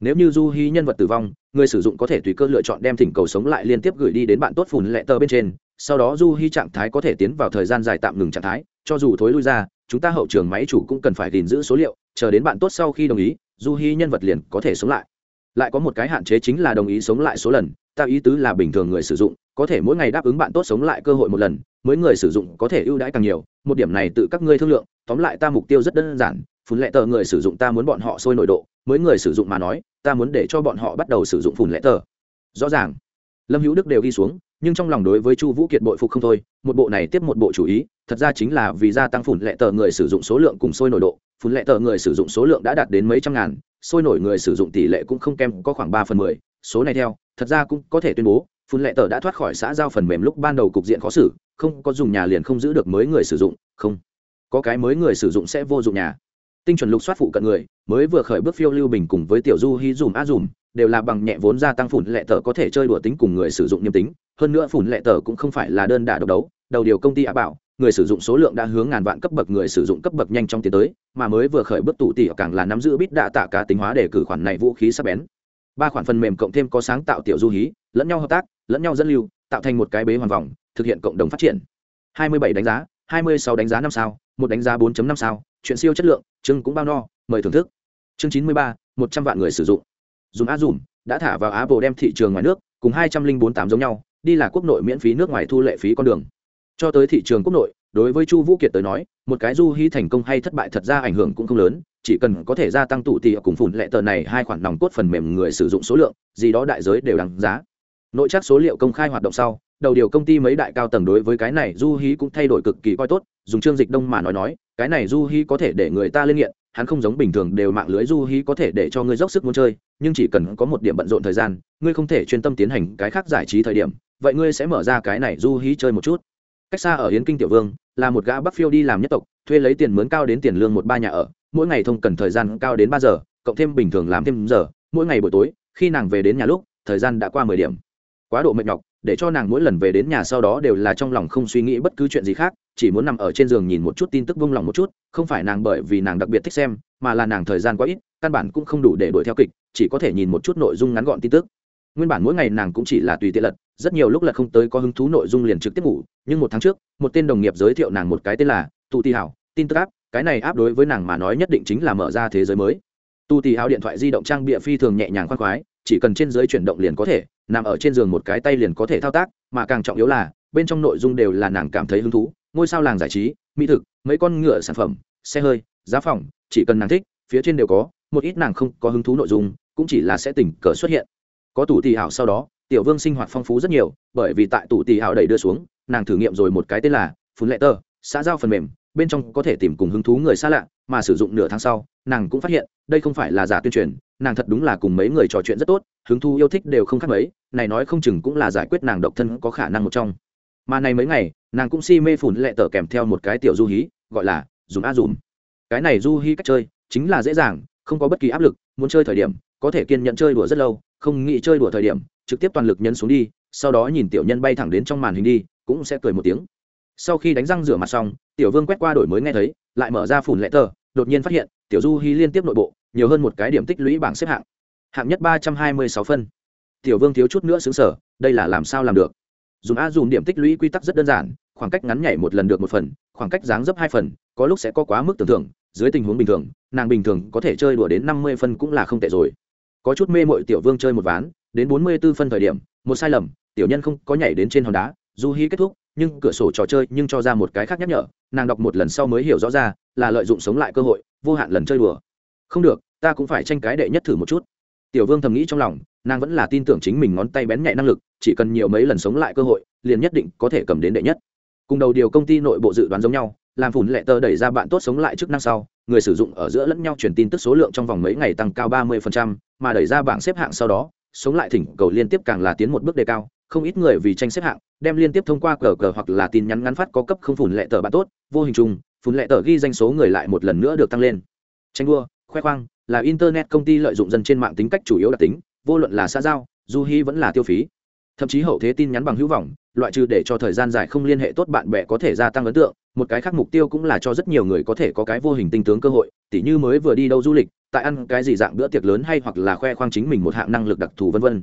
Nếu như du hí nhân vật tử vong, người sử dụng có thể tùy cơ lựa chọn đem thỉnh cầu sống lại liên tiếp gửi đi đến bạn tốt phùn lệ tờ bên trên, sau đó du hí trạng thái có thể tiến vào thời gian dài tạm ngừng trạng thái, cho dù thối lui ra, chúng ta hậu trường máy chủ cũng cần phải gìn giữ số liệu, chờ đến bạn tốt sau khi đồng ý, du hí nhân vật liền có thể sống lại lại có một cái hạn chế chính là đồng ý sống lại số lần ta ý tứ là bình thường người sử dụng, có thể mỗi ngày đáp ứng bạn tốt sống lại cơ hội một lần mới người sử dụng có thể ưu đãi càng nhiều, một điểm này tự các ngươi thương lượng, tóm lại ta mục tiêu rất đơn giản phun lệ tờ người sử dụng ta muốn bọn họ sôi nội độ mới người sử dụng mà nói, ta muốn để cho bọn họ bắt đầu sử dụng phun lệ tờ. Rõ ràng. Lâm hữu đức đều ghi xuống, nhưng trong lòng đối với chu vũ kiệt bội phục không thôi, một bộ này tiếp một bộ chủ ý, thật ra chính là vì gia tăng phun lệ tờ người sử dụng số lượng cùng sôi nội độ phun lệ tờ người sử dụng số lượng đã đạt đến mấy trăm ngàn, sôi nổi người sử dụng tỷ lệ cũng không kém, có khoảng ba phần mười. Số này theo, thật ra cũng có thể tuyên bố, phun lệ tờ đã thoát khỏi xã giao phần mềm lúc ban đầu cục diện khó xử, không có dùng nhà liền không giữ được mới người sử dụng, không. Có cái mới người sử dụng sẽ vô dụng nhà. Tinh chuẩn lục soát phụ cận người, mới vừa khởi bước phiêu lưu bình cùng với tiểu du hy dùm a dùm, đều là bằng nhẹ vốn gia tăng phủn lệ tờ có thể chơi đùa tính cùng người sử dụng nghiêm tính. Hơn nữa phủn lệ tờ cũng không phải là đơn đả độc đấu, đầu điều công ty á bảo người sử dụng số lượng đã hướng ngàn vạn cấp bậc người sử dụng cấp bậc nhanh trong tiến tới mà mới vừa khởi bước tụ tỉ càng là nắm giữ bít đạ tạ cá tính hóa để cử khoản này vũ khí sắp bén. Ba khoản phần mềm cộng thêm có sáng tạo tiểu du hí lẫn nhau hợp tác lẫn nhau dẫn lưu tạo thành một cái bế hoàn vòng thực hiện cộng đồng phát triển. 27 đánh giá 26 đánh giá năm sao một đánh giá 4.5 sao chuyện siêu chất lượng chương cũng bao no mời thưởng thức. Chương 93, 100 vạn người sử dụng. Dùng a dùm đã thả vào apple đem thị trường ngoài nước cùng 2048 giống nhau đi là quốc nội miễn phí nước ngoài thu lệ phí con đường cho tới thị trường quốc nội, đối với chu vũ kiệt tới nói, một cái du hí thành công hay thất bại thật ra ảnh hưởng cũng không lớn, chỉ cần có thể gia tăng tụ tị cùng phủn lệ tờ này hai khoản nòng cốt phần mềm người sử dụng số lượng, gì đó đại giới đều đáng giá. Nội chắc số liệu công khai hoạt động sau, đầu điều công ty mấy đại cao tầng đối với cái này du hí cũng thay đổi cực kỳ coi tốt, dùng chương dịch đông mà nói nói, cái này du hí có thể để người ta lên nghiện, hắn không giống bình thường đều mạng lưới du hí có thể để cho ngươi dốc sức muốn chơi, nhưng chỉ cần có một điểm bận rộn thời gian, ngươi không thể chuyên tâm tiến hành cái khác giải trí thời điểm, vậy ngươi sẽ mở ra cái này du hí chơi một chút cách xa ở hiến kinh tiểu vương, là một gã bắc phiêu đi làm nhất tộc, thuê lấy tiền mướn cao đến tiền lương một ba nhà ở, mỗi ngày thông cần thời gian cao đến ba giờ, cộng thêm bình thường làm thêm giờ, mỗi ngày buổi tối, khi nàng về đến nhà lúc, thời gian đã qua mười điểm. Quá độ mệt nhọc, để cho nàng mỗi lần về đến nhà sau đó đều là trong lòng không suy nghĩ bất cứ chuyện gì khác, chỉ muốn nằm ở trên giường nhìn một chút tin tức vung lòng một chút, không phải nàng bởi vì nàng đặc biệt thích xem, mà là nàng thời gian quá ít, căn bản cũng không đủ để đuổi theo kịch, chỉ có thể nhìn một chút nội dung ngắn gọn tin tức. Nguyên bản mỗi ngày nàng cũng chỉ là tùy tiện lật rất nhiều lúc là không tới có hứng thú nội dung liền trực tiếp ngủ, nhưng một tháng trước, một tên đồng nghiệp giới thiệu nàng một cái tên là tụ ti hảo, tin tức áp, cái này áp đối với nàng mà nói nhất định chính là mở ra thế giới mới. Tu tì hảo điện thoại di động trang bịa phi thường nhẹ nhàng khoan khoái, chỉ cần trên giới chuyển động liền có thể, nằm ở trên giường một cái tay liền có thể thao tác, mà càng trọng yếu là, bên trong nội dung đều là nàng cảm thấy hứng thú, ngôi sao làng giải trí, mỹ thực, mấy con ngựa sản phẩm, xe hơi, giá phòng, chỉ cần nàng thích, phía trên đều có, một ít nàng không có hứng thú nội dung, cũng chỉ là sẽ tình cờ xuất hiện. Có tủ tì hảo sau đó tiểu vương sinh hoạt phong phú rất nhiều, bởi vì tại tủ tì hạo đẩy đưa xuống, nàng thử nghiệm rồi một cái tên là phun lệ tơ, xã giao phần mềm, bên trong có thể tìm cùng hứng thú người xa lạ, mà sử dụng nửa tháng sau, nàng cũng phát hiện, đây không phải là giả tuyên truyền, nàng thật đúng là cùng mấy người trò chuyện rất tốt, hứng thú yêu thích đều không khác mấy, này nói không chừng cũng là giải quyết nàng độc thân có khả năng một trong. Mà này mấy ngày, nàng cũng si mê phủn lệ tờ kèm theo một cái tiểu du hí, gọi là dùng a dùm. Cái này du hí cách chơi, chính là dễ dàng, không có bất kỳ áp lực, muốn chơi thời điểm, có thể kiên nhận chơi đùa rất lâu, không nghĩ chơi đùa thời điểm trực tiếp toàn lực nhấn xuống đi, sau đó nhìn tiểu nhân bay thẳng đến trong màn hình đi, cũng sẽ cười một tiếng. Sau khi đánh răng rửa mặt xong, tiểu vương quét qua đổi mới nghe thấy, lại mở ra phủn lệ tờ, đột nhiên phát hiện, tiểu du hy liên tiếp nội bộ, nhiều hơn một cái điểm tích lũy bảng xếp hạng. Hạng nhất ba trăm hai mươi sáu phân. Tiểu vương thiếu chút nữa xứng sở, đây là làm sao làm được? Dùng a dùng điểm tích lũy quy tắc rất đơn giản, khoảng cách ngắn nhảy một lần được một phần, khoảng cách dáng dấp hai phần, có lúc sẽ có quá mức tưởng tượng, dưới tình huống bình thường, nàng bình thường có thể chơi đùa đến năm mươi phân cũng là không tệ rồi. Có chút mê mội tiểu vương chơi một ván đến bốn mươi b ố phân thời điểm một sai lầm tiểu nhân không có nhảy đến trên hòn đá du hy kết thúc nhưng cửa sổ trò chơi nhưng cho ra một cái khác nhắc nhở nàng đọc một lần sau mới hiểu rõ ra là lợi dụng sống lại cơ hội vô hạn lần chơi đùa. Không được ta cũng phải tranh cái đệ nhất thử một chút. Tiểu vương thầm nghĩ trong lòng nàng vẫn là tin tưởng chính mình ngón tay bén nhạy năng lực chỉ cần nhiều mấy lần sống lại cơ hội liền nhất định có thể cầm đến đệ nhất. Cùng đầu điều công ty nội bộ dự đoán giống nhau làm phủn lệ tờ đẩy ra bạn tốt sống lại chức năng sau người sử dụng ở giữa lẫn nhau truyền tin tức số lượng trong vòng mấy ngày tăng cao 30%, mà đẩy ra bảng xếp hạng sau đó sống lại thỉnh cầu liên tiếp càng là tiến một bước đề cao, không ít người vì tranh xếp hạng, đem liên tiếp thông qua cờ cờ hoặc là tin nhắn ngắn phát có cấp không phủn lệ tờ bạn tốt, vô hình chung, phủn lệ tờ ghi danh số người lại một lần nữa được tăng lên. Tranh đua, khoe khoang, là internet công ty lợi dụng dân trên mạng tính cách chủ yếu đặc tính, vô luận là xã giao, du hy vẫn là tiêu phí. Thậm chí hậu thế tin nhắn bằng hữu vọng loại trừ để cho thời gian dài không liên hệ tốt bạn bè có thể gia tăng ấn tượng, một cái khác mục tiêu cũng là cho rất nhiều người có thể có cái vô hình tinh tướng cơ hội, tỉ như mới vừa đi đâu du lịch, tại ăn cái gì dạng bữa tiệc lớn hay hoặc là khoe khoang chính mình một hạng năng lực đặc thù vân vân.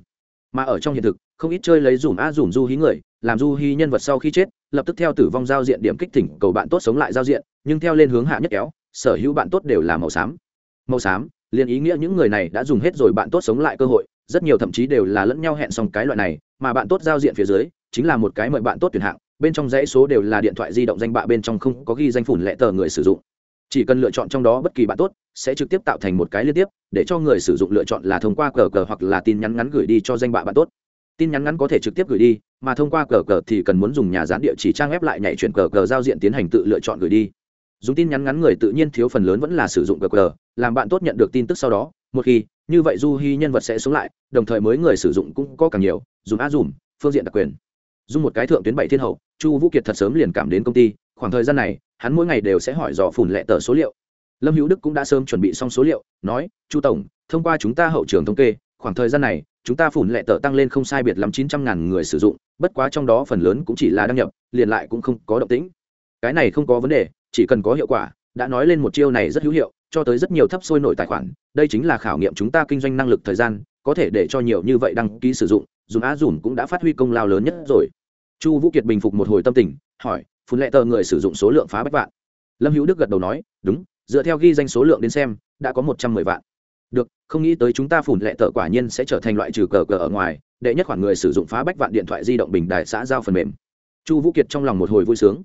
Mà ở trong hiện thực, không ít chơi lấy dùm a dùm du hí người, làm du hí nhân vật sau khi chết, lập tức theo tử vong giao diện điểm kích thỉnh cầu bạn tốt sống lại giao diện, nhưng theo lên hướng hạ nhất kéo, sở hữu bạn tốt đều là màu xám. Màu xám, liền ý nghĩa những người này đã dùng hết rồi bạn tốt sống lại cơ hội, rất nhiều thậm chí đều là lẫn nhau hẹn xong cái loại này, mà bạn tốt giao diện phía dưới chính là một cái mời bạn tốt tuyển hạng, bên trong dãy số đều là điện thoại di động danh bạ bên trong không có ghi danh phủn lệ tờ người sử dụng. Chỉ cần lựa chọn trong đó bất kỳ bạn tốt, sẽ trực tiếp tạo thành một cái liên tiếp, để cho người sử dụng lựa chọn là thông qua cờ cờ hoặc là tin nhắn ngắn gửi đi cho danh bạ bạn tốt. Tin nhắn ngắn có thể trực tiếp gửi đi, mà thông qua cờ cờ thì cần muốn dùng nhà gián địa chỉ trang web lại nhảy chuyển cờ cờ giao diện tiến hành tự lựa chọn gửi đi. Dùng tin nhắn ngắn người tự nhiên thiếu phần lớn vẫn là sử dụng cờ cờ, làm bạn tốt nhận được tin tức sau đó, một khi, như vậy du hy nhân vật sẽ xuống lại, đồng thời mới người sử dụng cũng có càng nhiều, dùng a dùm, phương diện đặc quyền dùng một cái thượng tuyến bảy thiên hậu, chu vũ kiệt thật sớm liền cảm đến công ty, khoảng thời gian này, hắn mỗi ngày đều sẽ hỏi dò phủn lệ tờ số liệu. Lâm hữu đức cũng đã sớm chuẩn bị xong số liệu, nói, chu tổng, thông qua chúng ta hậu trường thống kê, khoảng thời gian này, chúng ta phủn lệ tờ tăng lên không sai biệt lắm chín trăm ngàn người sử dụng, bất quá trong đó phần lớn cũng chỉ là đăng nhập, liền lại cũng không có động tĩnh. Cái này không có vấn đề, chỉ cần có hiệu quả, đã nói lên một chiêu này rất hữu hiệu, cho tới rất nhiều thấp sôi nổi tài khoản, đây chính là khảo nghiệm chúng ta kinh doanh năng lực thời gian, có thể để cho nhiều như vậy đăng ký sử dụng, dùng á dùm cũng đã phát huy công lao lớn nhất rồi chu vũ kiệt bình phục một hồi tâm tình hỏi phun lệ tờ người sử dụng số lượng phá bách vạn? Lâm hữu đức gật đầu nói đúng dựa theo ghi danh số lượng đến xem đã có một trăm mười vạn. Được không nghĩ tới chúng ta phủn lệ tờ quả nhiên sẽ trở thành loại trừ cờ cờ ở ngoài đệ nhất khoản người sử dụng phá bách vạn điện thoại di động bình đại xã giao phần mềm. Chu vũ kiệt trong lòng một hồi vui sướng.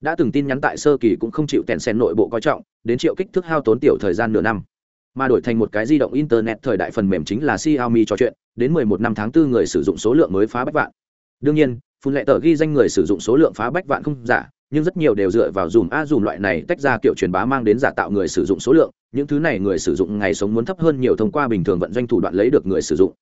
Đã từng tin nhắn tại sơ kỳ cũng không chịu tèn sen nội bộ coi trọng đến triệu kích thước hao tốn tiểu thời gian nửa năm. Mà đổi thành một cái di động internet thời đại phần mềm chính là Xiaomi trò chuyện, đến 11 năm tháng 4 người sử dụng số lượng mới phá bách vạn. Đương nhiên, phun lệ tờ ghi danh người sử dụng số lượng phá bách vạn không giả, nhưng rất nhiều đều dựa vào dùm a dùm loại này tách ra kiểu truyền bá mang đến giả tạo người sử dụng số lượng, những thứ này người sử dụng ngày sống muốn thấp hơn nhiều thông qua bình thường vận doanh thủ đoạn lấy được người sử dụng.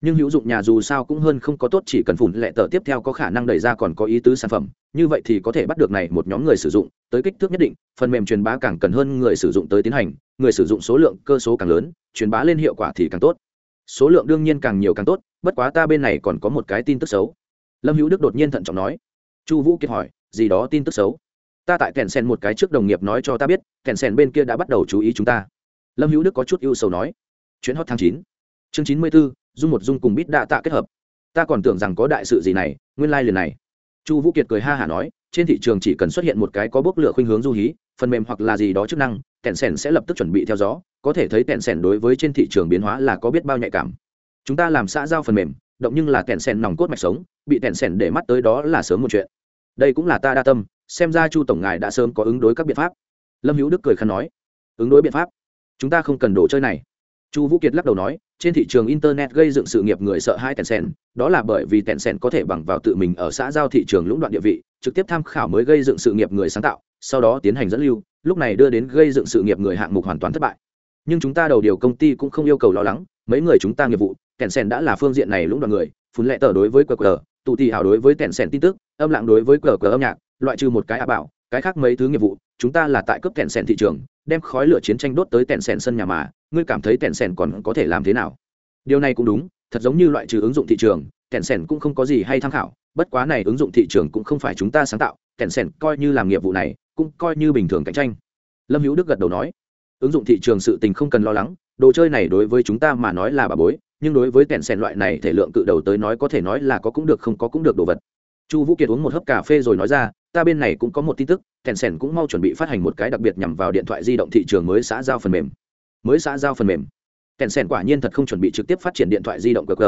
Nhưng hữu dụng nhà dù sao cũng hơn không có tốt chỉ cần phủn lệ tờ tiếp theo có khả năng đẩy ra còn có ý tứ sản phẩm như vậy thì có thể bắt được này một nhóm người sử dụng tới kích thước nhất định phần mềm truyền bá càng cần hơn người sử dụng tới tiến hành người sử dụng số lượng cơ số càng lớn truyền bá lên hiệu quả thì càng tốt. Số lượng đương nhiên càng nhiều càng tốt bất quá ta bên này còn có một cái tin tức xấu lâm hữu đức đột nhiên thận trọng nói. Chu vũ kiệt hỏi, gì đó tin tức xấu? Ta tại kèn sen một cái trước đồng nghiệp nói cho ta biết, kèn sen bên kia đã bắt đầu chú ý chúng ta. Lâm hữu đức có chút ưu sầu nói. Chuyến hot tháng chín. Chương chín mươi b ố dung một dung cùng bít đạ tạ kết hợp. Ta còn tưởng rằng có đại sự gì này, nguyên lai、like、liền này. Chu vũ kiệt cười ha hả nói, trên thị trường chỉ cần xuất hiện một cái có bốc lửa khuynh hướng du hí, phần mềm hoặc là gì đó chức năng kẹn sen sẽ lập tức chuẩn bị theo gió, có thể thấy kẹn sen đối với trên thị trường biến hóa là có biết bao nhạy cảm. Chúng ta làm xã giao phần mềm, động nhưng là kẹn sen nòng cốt mạch sống bị tẹn sẻn để mắt tới đó là sớm một chuyện. Đây cũng là ta đa tâm xem ra chu tổng ngài đã sớm có ứng đối các biện pháp. Lâm hữu đức cười khăn nói ứng đối biện pháp? Chúng ta không cần đồ chơi này. Chu vũ kiệt lắc đầu nói trên thị trường internet gây dựng sự nghiệp người sợ hai Tencent, đó là bởi vì Tencent có thể bằng vào tự mình ở xã giao thị trường lũng đoạn địa vị, trực tiếp tham khảo mới gây dựng sự nghiệp người sáng tạo, sau đó tiến hành dẫn lưu, lúc này đưa đến gây dựng sự nghiệp người hạng mục hoàn toàn thất bại. Nhưng chúng ta đầu điều công ty cũng không yêu cầu lo lắng, mấy người chúng ta nghiệp vụ, Tencent đã là phương diện này lũng đoạn người, phun lệ tờ đối với QR, tụ tỷ hào đối với tẹn sẻn tin tức, âm lặng đối với QR âm nhạc, loại trừ một cái ạ bảo, cái khác mấy thứ nghiệp vụ, chúng ta là tại cấp sẻn thị trường, đem khói lửa chiến tranh đốt tới tẹn sẻn sân nhà mà, ngươi cảm thấy tẹn sẻn còn có thể làm thế nào? điều này cũng đúng thật giống như loại trừ ứng dụng thị trường tẹn sẻn cũng không có gì hay tham khảo bất quá này ứng dụng thị trường cũng không phải chúng ta sáng tạo tẹn sẻn coi như làm nghiệp vụ này cũng coi như bình thường cạnh tranh lâm hữu đức gật đầu nói ứng dụng thị trường sự tình không cần lo lắng đồ chơi này đối với chúng ta mà nói là bà bối nhưng đối với kẹn sèn loại này thể lượng cự đầu tới nói có thể nói là có cũng được không có cũng được đồ vật. Chu vũ kiệt uống một hớp cà phê rồi nói ra, ta bên này cũng có một tin tức kẹn sèn cũng mau chuẩn bị phát hành một cái đặc biệt nhằm vào điện thoại di động thị trường mới xã giao phần mềm. Mới xã giao phần mềm. Kèn sèn quả nhiên thật không chuẩn bị trực tiếp phát triển điện thoại di động gg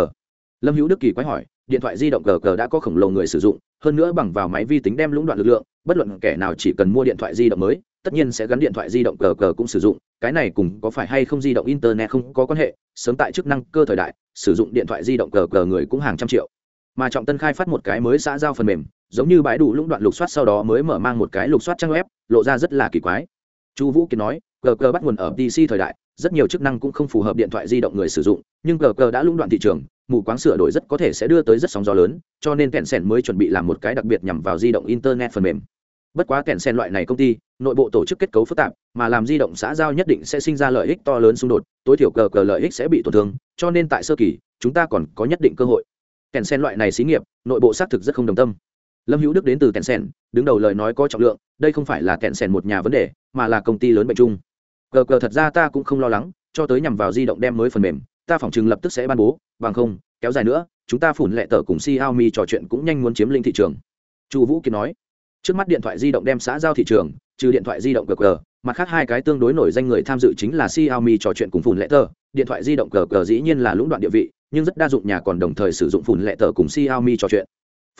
lâm hữu đức kỳ quái hỏi, điện thoại di động gg đã có khổng lồ người sử dụng, hơn nữa bằng vào máy vi tính đem lũng đoạn lực lượng, bất luận kẻ nào chỉ cần mua điện thoại di động mới tất nhiên sẽ gắn điện thoại di động gg cũng sử dụng, cái này cùng có phải hay không di động internet không có quan hệ, sớm tại chức năng cơ thời đại, sử dụng điện thoại di động gg người cũng hàng trăm triệu. Mà trọng tân khai phát một cái mới xã giao phần mềm, giống như bãi đủ lũng đoạn lục soát sau đó mới mở mang một cái lục soát trang web, lộ ra rất là kỳ quái. Chu vũ kiệt nói gg bắt nguồn ở pc thời đại, rất nhiều chức năng cũng không phù hợp điện thoại di động người sử dụng, nhưng gg đã lũng đoạn thị trường, mù quáng sửa đổi rất có thể sẽ đưa tới rất sóng gió lớn, cho nên kẹn sẻn mới chuẩn bị làm một cái đặc biệt nhằm vào di động internet phần mềm bất quá kẹn sen loại này công ty, nội bộ tổ chức kết cấu phức tạp, mà làm di động xã giao nhất định sẽ sinh ra lợi ích to lớn xung đột, tối thiểu cờ cờ lợi ích sẽ bị tổn thương, cho nên tại sơ kỳ, chúng ta còn có nhất định cơ hội. Kẹn sen loại này xí nghiệp, nội bộ xác thực rất không đồng tâm. Lâm hữu đức đến từ kẹn sen đứng đầu lời nói có trọng lượng, đây không phải là kẹn sen một nhà vấn đề, mà là công ty lớn bệnh chung. Cờ cờ thật ra ta cũng không lo lắng, cho tới nhằm vào di động đem mới phần mềm, ta phỏng chừng lập tức sẽ ban bố, bằng không, kéo dài nữa, chúng ta phủn lệ tờ cùng Xiaomi trò chuyện cũng nhanh muốn chiếm lĩnh thị trường. Chu vũ kiệt nói trước mắt điện thoại di động đem xã giao thị trường, trừ điện thoại di động gg mặt khác hai cái tương đối nổi danh người tham dự chính là Xiaomi trò chuyện cùng Phùn lệ tờ. Điện thoại di động gg dĩ nhiên là lũng đoạn địa vị, nhưng rất đa dụng nhà còn đồng thời sử dụng Phùn lệ tờ cùng Xiaomi trò chuyện.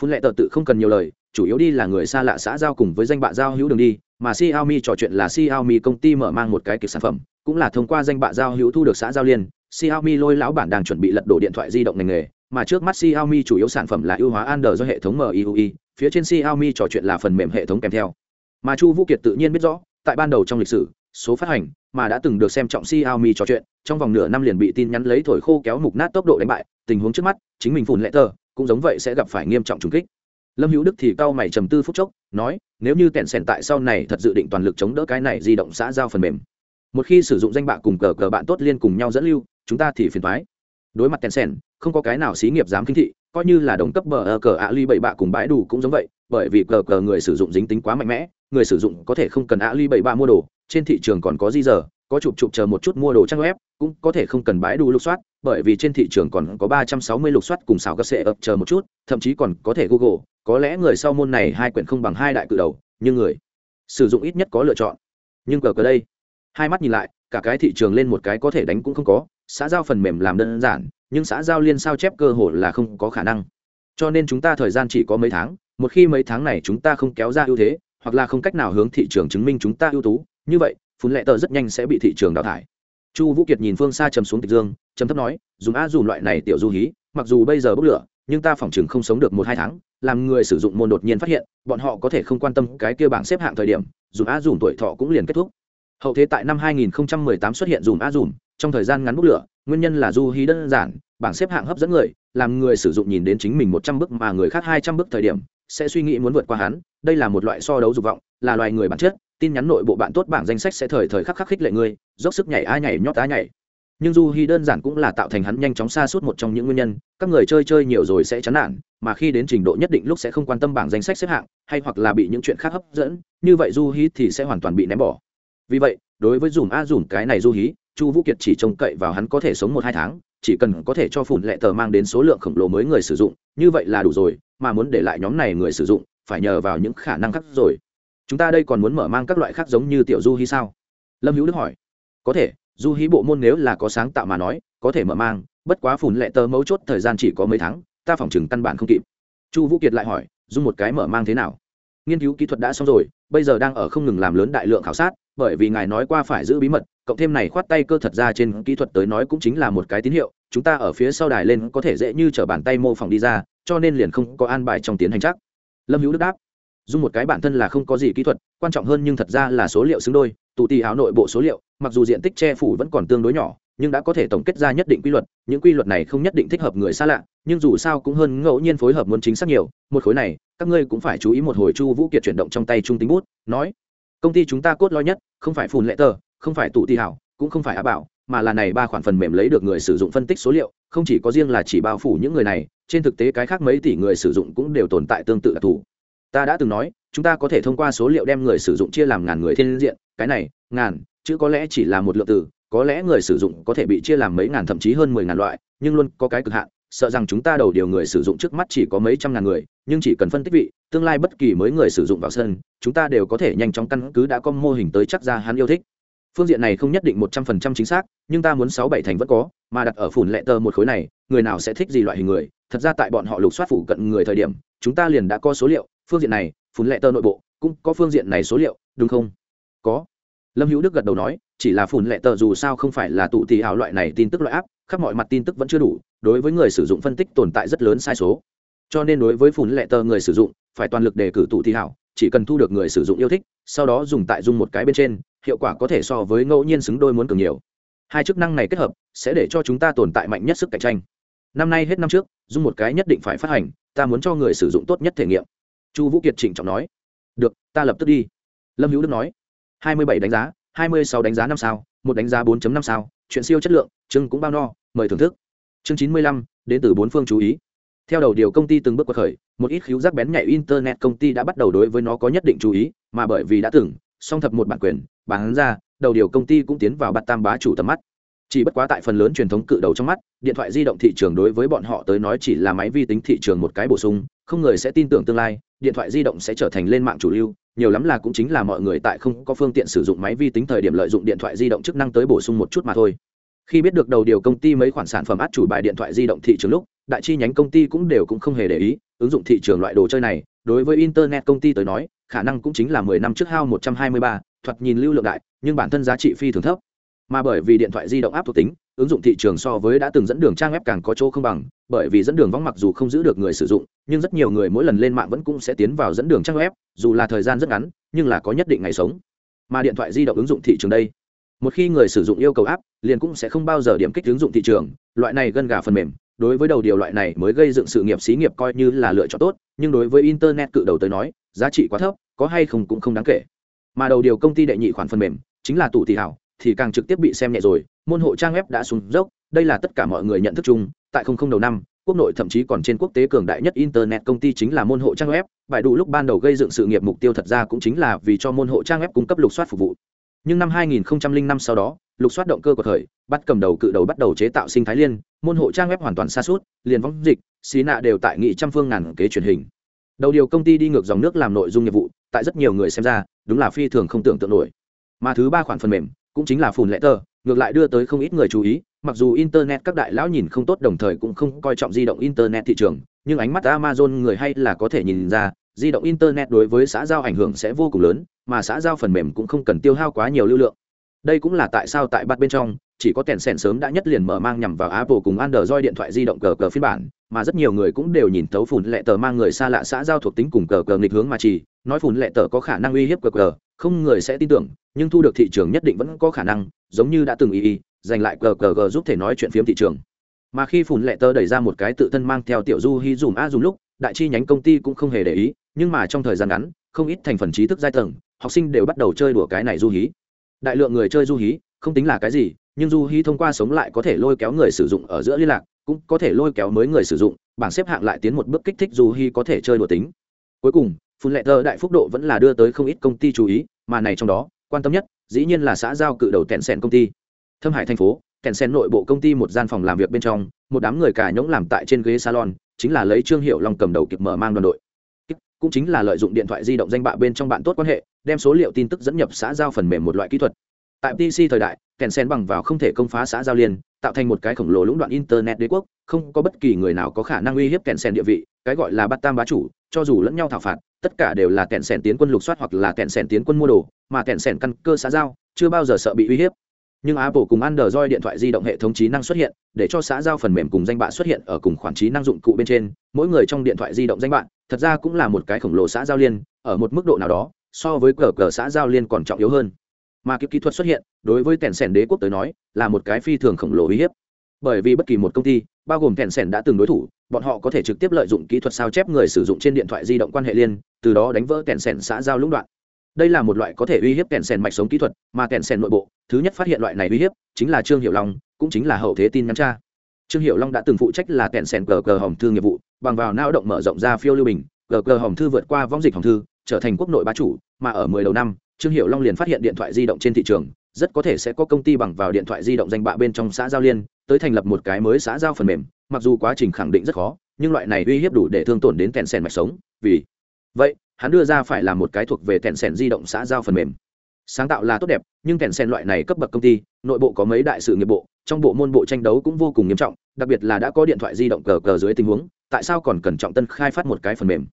Phùn lệ tờ tự không cần nhiều lời, chủ yếu đi là người xa lạ xã giao cùng với danh bạ giao hữu đường đi, mà Xiaomi trò chuyện là Xiaomi công ty mở mang một cái kịch sản phẩm, cũng là thông qua danh bạ giao hữu thu được xã giao liên. Xiaomi lôi lão bản đang chuẩn bị lật đổ điện thoại di động ngành nghề mà trước mắt Xiaomi chủ yếu sản phẩm là ưu hóa Android do hệ thống MIUI phía trên Xiaomi trò chuyện là phần mềm hệ thống kèm theo. Mà Chu Vũ Kiệt tự nhiên biết rõ tại ban đầu trong lịch sử số phát hành mà đã từng được xem trọng Xiaomi trò chuyện trong vòng nửa năm liền bị tin nhắn lấy thổi khô kéo mục nát tốc độ đánh bại tình huống trước mắt chính mình phồn lệ tờ cũng giống vậy sẽ gặp phải nghiêm trọng trùng kích. Lâm hữu đức thì cao mày trầm tư phút chốc nói nếu như tẹn sèn tại sau này thật dự định toàn lực chống đỡ cái này di động xã giao phần mềm. Một khi sử dụng danh bạ cùng cờ cờ bạn tốt liên cùng nhau dẫn lưu chúng ta thì phiền toái. đối mặt tẹn sèn, không có cái nào xí nghiệp dám kinh thị, coi như là đồng cấp bờ cờ ạ ly bảy bạ cùng bãi đủ cũng giống vậy, bởi vì cờ cờ người sử dụng dính tính quá mạnh mẽ, người sử dụng có thể không cần ạ ly bảy bạ mua đồ, trên thị trường còn có di giờ có chụp chụp chờ một chút mua đồ trang web, cũng có thể không cần bãi đủ lục soát, bởi vì trên thị trường còn có ba trăm sáu mươi lục soát cùng xào các sệ ập chờ một chút, thậm chí còn có thể google, có lẽ người sau môn này hai quyển không bằng hai đại cự đầu, nhưng người sử dụng ít nhất có lựa chọn. Nhưng cờ cờ đây, hai mắt nhìn lại, cả cái thị trường lên một cái có thể đánh cũng không có, xã giao phần mềm làm đơn giản nhưng xã giao liên sao chép cơ hội là không có khả năng. Cho nên chúng ta thời gian chỉ có mấy tháng, một khi mấy tháng này chúng ta không kéo ra ưu thế, hoặc là không cách nào hướng thị trường chứng minh chúng ta ưu tú, như vậy, phun lệ tờ rất nhanh sẽ bị thị trường đào thải. Chu vũ kiệt nhìn phương xa chầm xuống tịch dương chấm thấp nói, dùng a dùng loại này tiểu du hí, mặc dù bây giờ bốc lửa, nhưng ta phỏng chừng không sống được một hai tháng, làm người sử dụng môn đột nhiên phát hiện, bọn họ có thể không quan tâm cái kia bảng xếp hạng thời điểm, dùng a dùng tuổi thọ cũng liền kết thúc. Hậu thế tại năm 2018 xuất hiện dùng a dùng trong thời gian ngắn bốc lửa, nguyên nhân là du hí đơn giản, bảng xếp hạng hấp dẫn người, làm người sử dụng nhìn đến chính mình một trăm bước mà người khác hai trăm bước thời điểm, sẽ suy nghĩ muốn vượt qua hắn. Đây là một loại so đấu dục vọng, là loài người bản chất, tin nhắn nội bộ bạn tốt bảng danh sách sẽ thời thời khắc khắc khích lệ ngươi dốc sức nhảy ai nhảy, nhót á nhảy. Nhưng du hí đơn giản cũng là tạo thành hắn nhanh chóng xa suốt một trong những nguyên nhân, các người chơi chơi nhiều rồi sẽ chán nản, mà khi đến trình độ nhất định lúc sẽ không quan tâm bảng danh sách xếp hạng, hay hoặc là bị những chuyện khác hấp dẫn, như vậy du hí thì sẽ hoàn toàn bị ném bỏ. Vì vậy, đối với dùm a dùm cái này du hí chu vũ kiệt chỉ trông cậy vào hắn có thể sống một hai tháng, chỉ cần có thể cho phủn lệ tờ mang đến số lượng khổng lồ mới người sử dụng, như vậy là đủ rồi, mà muốn để lại nhóm này người sử dụng, phải nhờ vào những khả năng khác rồi. Chúng ta đây còn muốn mở mang các loại khác giống như tiểu du hí sao? Lâm hữu đức hỏi. Có thể, du hí bộ môn nếu là có sáng tạo mà nói, có thể mở mang, bất quá phủn lệ tờ mấu chốt thời gian chỉ có mấy tháng, ta phòng chừng căn bản không kịp. Chu vũ kiệt lại hỏi dùng một cái mở mang thế nào? Nghiên cứu kỹ thuật đã xong rồi, bây giờ đang ở không ngừng làm lớn đại lượng khảo sát bởi vì ngài nói qua phải giữ bí mật, cộng thêm này khoát tay cơ thật ra trên kỹ thuật tới nói cũng chính là một cái tín hiệu, chúng ta ở phía sau đài lên có thể dễ như t r ở bàn tay mô phỏng đi ra, cho nên liền không có an bài trong tiến hành chắc. Lâm hữu đức đáp dùng một cái bản thân là không có gì kỹ thuật, quan trọng hơn nhưng thật ra là số liệu xứng đôi, tụ tì áo nội bộ số liệu, mặc dù diện tích che phủ vẫn còn tương đối nhỏ, nhưng đã có thể tổng kết ra nhất định quy luật, những quy luật này không nhất định thích hợp người xa lạ, nhưng dù sao cũng hơn ngẫu nhiên phối hợp muốn chính xác nhiều, một khối này, các ngươi cũng phải chú ý một hồi chu vũ kiệt chuyển động trong tay trung tính bút, nói công ty chúng ta cốt lõi nhất, không phải phùn lệ tờ, không phải tụ tì hảo, cũng không phải á bảo, mà là này ba khoản phần mềm lấy được người sử dụng phân tích số liệu, không chỉ có riêng là chỉ bao phủ những người này, trên thực tế cái khác mấy tỷ người sử dụng cũng đều tồn tại tương tự đặc thù. Ta đã từng nói, chúng ta có thể thông qua số liệu đem người sử dụng chia làm ngàn người thiên diện, cái này, ngàn, chứ có lẽ chỉ là một lượng từ, có lẽ người sử dụng có thể bị chia làm mấy ngàn thậm chí hơn mười ngàn loại, nhưng luôn có cái cực hạn sợ rằng chúng ta đầu điều người sử dụng trước mắt chỉ có mấy trăm ngàn người, nhưng chỉ cần phân tích vị, tương lai bất kỳ mới người sử dụng vào sân, chúng ta đều có thể nhanh chóng căn cứ đã có mô hình tới chắc ra hắn yêu thích. Phương diện này không nhất định một trăm phần trăm chính xác, nhưng ta muốn sáu bảy thành vẫn có, mà đặt ở phủn lệ tờ một khối này, người nào sẽ thích gì loại hình người? Thật ra tại bọn họ lục soát phủ cận người thời điểm, chúng ta liền đã có số liệu, phương diện này, phủn lệ tờ nội bộ, cũng có phương diện này số liệu, đúng không? Có. Lâm hữu đức gật đầu nói, chỉ là phủn lệ tờ dù sao không phải là tụ tì ảo loại này tin tức loại áp khắp mọi mặt tin tức vẫn chưa đủ đối với người sử dụng phân tích tồn tại rất lớn sai số. Cho nên đối với phùn lệ tờ người sử dụng, phải toàn lực đề cử tụ thi hảo, chỉ cần thu được người sử dụng yêu thích, sau đó dùng tại dung một cái bên trên, hiệu quả có thể so với ngẫu nhiên xứng đôi muốn cường nhiều. Hai chức năng này kết hợp, sẽ để cho chúng ta tồn tại mạnh nhất sức cạnh tranh. Năm nay hết năm trước, dung một cái nhất định phải phát hành, ta muốn cho người sử dụng tốt nhất thể nghiệm. Chu vũ kiệt trịnh trọng nói. Được, ta lập tức đi. Lâm hữu đức nói. Hai mươi bảy đánh giá, hai mươi sáu đánh giá năm sao, một đánh giá 4 năm sao, chuyện siêu chất lượng chưng cũng bao no, mời thưởng thức chương chín mươi lăm, đến từ bốn phương chú ý. Theo đầu điều công ty từng bước qua khởi, một ít khiếu giác bén nhạy internet công ty đã bắt đầu đối với nó có nhất định chú ý, mà bởi vì đã từng song thập một bản quyền bán ra, đầu điều công ty cũng tiến vào bắt tam bá chủ tầm mắt. Chỉ bất quá tại phần lớn truyền thống cự đầu trong mắt, điện thoại di động thị trường đối với bọn họ tới nói chỉ là máy vi tính thị trường một cái bổ sung, không người sẽ tin tưởng tương lai, điện thoại di động sẽ trở thành lên mạng chủ lưu, nhiều lắm là cũng chính là mọi người tại không có phương tiện sử dụng máy vi tính thời điểm lợi dụng điện thoại di động chức năng tới bổ sung một chút mà thôi khi biết được đầu điều công ty mấy khoản sản phẩm át chủ bài điện thoại di động thị trường lúc, đại chi nhánh công ty cũng đều cũng không hề để ý, ứng dụng thị trường loại đồ chơi này, đối với internet công ty tới nói, khả năng cũng chính là mười năm trước hao một trăm hai mươi ba, thoạt nhìn lưu lượng đại, nhưng bản thân giá trị phi thường thấp. Mà bởi vì điện thoại di động áp thuộc tính, ứng dụng thị trường so với đã từng dẫn đường trang web càng có chỗ không bằng, bởi vì dẫn đường vắng mặc dù không giữ được người sử dụng, nhưng rất nhiều người mỗi lần lên mạng vẫn cũng sẽ tiến vào dẫn đường trang web, dù là thời gian rất ngắn, nhưng là có nhất định ngày sống. Mà điện thoại di động ứng dụng thị trường đây một khi người sử dụng yêu cầu áp, liền cũng sẽ không bao giờ điểm kích ứng dụng thị trường. Loại này gân gà phần mềm, đối với đầu điều loại này mới gây dựng sự nghiệp xí nghiệp coi như là lựa chọn tốt, nhưng đối với internet cự đầu tới nói, giá trị quá thấp, có hay không cũng không đáng kể. Mà đầu điều công ty đệ nhị khoản phần mềm, chính là tủ thị hảo, thì càng trực tiếp bị xem nhẹ rồi, môn hộ trang web đã xuống dốc, đây là tất cả mọi người nhận thức chung, tại không không đầu năm, quốc nội thậm chí còn trên quốc tế cường đại nhất internet công ty chính là môn hộ trang web, bài đủ lúc ban đầu gây dựng sự nghiệp mục tiêu thật ra cũng chính là vì cho môn hộ trang web cung cấp lục soát phục vụ nhưng năm 2005 sau đó, lục soát động cơ của thời, bắt cầm đầu cự đầu bắt đầu chế tạo sinh thái liên, môn hộ trang web hoàn toàn xa suốt, liền vong dịch, xí nạ đều tại nghị trăm phương ngàn kế truyền hình. Đầu điều công ty đi ngược dòng nước làm nội dung nghiệp vụ, tại rất nhiều người xem ra, đúng là phi thường không tưởng tượng nổi. Mà thứ ba khoản phần mềm, cũng chính là phùn lệ tờ, ngược lại đưa tới không ít người chú ý, mặc dù internet các đại lão nhìn không tốt đồng thời cũng không coi trọng di động internet thị trường, nhưng ánh mắt amazon người hay là có thể nhìn ra di động internet đối với xã giao ảnh hưởng sẽ vô cùng lớn, mà xã giao phần mềm cũng không cần tiêu hao quá nhiều lưu lượng. Đây cũng là tại sao tại bắt bên trong, chỉ có tèn sèn sớm đã nhất liền mở mang nhằm vào apple cùng android điện thoại di động cờ cờ phiên bản, mà rất nhiều người cũng đều nhìn thấu phùn lệ tờ mang người xa lạ xã giao thuộc tính cùng cờ cờ nghịch hướng mà chỉ, nói phùn lệ tờ có khả năng uy hiếp cờ cờ, không người sẽ tin tưởng, nhưng thu được thị trường nhất định vẫn có khả năng, giống như đã từng y y giành lại cờ cờ g giúp thể nói chuyện phiếm thị trường. Mà khi phùn lệ tờ đẩy ra một cái tự thân mang theo tiểu du hy dùm a dùm lúc, đại chi nhánh công ty cũng không hề để ý nhưng mà trong thời gian ngắn, không ít thành phần trí thức giai tầng, học sinh đều bắt đầu chơi đùa cái này du hí. Đại lượng người chơi du hí, không tính là cái gì, nhưng du hí thông qua sống lại có thể lôi kéo người sử dụng ở giữa liên lạc, cũng có thể lôi kéo mới người sử dụng, bảng xếp hạng lại tiến một bước kích thích du hí có thể chơi đùa tính. Cuối cùng, phun lệ thơ đại phúc độ vẫn là đưa tới không ít công ty chú ý, mà này trong đó, quan tâm nhất, dĩ nhiên là xã giao cự đầu tẹn sẹn công ty. Thâm hải thành phố tẹn sẹn nội bộ công ty một gian phòng làm việc bên trong, một đám người cả nhỗng làm tại trên ghế salon, chính là lấy trương hiệu long cầm đầu kịp mở mang đoàn đội cũng chính là lợi dụng điện thoại di động danh bạ bên trong bạn tốt quan hệ, đem số liệu tin tức dẫn nhập xã giao phần mềm một loại kỹ thuật. Tại pc thời đại kèn sen bằng vào không thể công phá xã giao liên tạo thành một cái khổng lồ lũng đoạn internet đế quốc, không có bất kỳ người nào có khả năng uy hiếp kèn sen địa vị, cái gọi là bắt tam bá chủ, cho dù lẫn nhau thảo phạt, tất cả đều là kèn sen tiến quân lục soát hoặc là kèn sen tiến quân mua đồ, mà kèn sen căn cơ xã giao, chưa bao giờ sợ bị uy hiếp nhưng apple cùng android điện thoại di động hệ thống trí năng xuất hiện, để cho xã giao phần mềm cùng danh bạ xuất hiện ở cùng khoản trí năng dụng cụ bên trên. Mỗi người trong điện thoại di động danh bạn thật ra cũng là một cái khổng lồ xã giao liên, ở một mức độ nào đó, so với cờ cờ xã giao liên còn trọng yếu hơn. Mà kịp kỹ thuật xuất hiện, đối với tèn sèn đế quốc tới nói, là một cái phi thường khổng lồ uy hiếp. Bởi vì bất kỳ một công ty, bao gồm tèn sèn đã từng đối thủ, bọn họ có thể trực tiếp lợi dụng kỹ thuật sao chép người sử dụng trên điện thoại di động quan hệ liên, từ đó đánh vỡ tèn sèn xã giao lũng đoạn đây là một loại có thể uy hiếp kèn sèn mạch sống kỹ thuật, mà kèn sèn nội bộ, thứ nhất phát hiện loại này uy hiếp chính là trương hiệu long, cũng chính là hậu thế tin nhắn cha. trương hiệu long đã từng phụ trách là kèn sèn cờ cờ hồng thư nghiệp vụ, bằng vào lao động mở rộng ra phiêu lưu bình, cờ cờ hồng thư vượt qua vong dịch hồng thư, trở thành quốc nội bá chủ, mà ở mười đầu năm, trương hiệu long liền phát hiện điện thoại di động trên thị trường, rất có thể sẽ có công ty bằng vào điện thoại di động danh bạ bên trong xã giao liên, tới thành lập một cái mới xã giao phần mềm, mặc dù quá trình khẳng định rất khó, nhưng loại này uy hiếp đủ để thương tổn đến kèn sèn mạch sống, vì vậy hắn đưa ra phải là một cái thuộc về tèn sèn di động xã giao phần mềm. Sáng tạo là tốt đẹp, nhưng tèn sèn loại này cấp bậc công ty, nội bộ có mấy đại sự nghiệp bộ, trong bộ môn bộ tranh đấu cũng vô cùng nghiêm trọng, đặc biệt là đã có điện thoại di động cờ cờ dưới tình huống, tại sao còn cần trọng tân khai phát một cái phần mềm?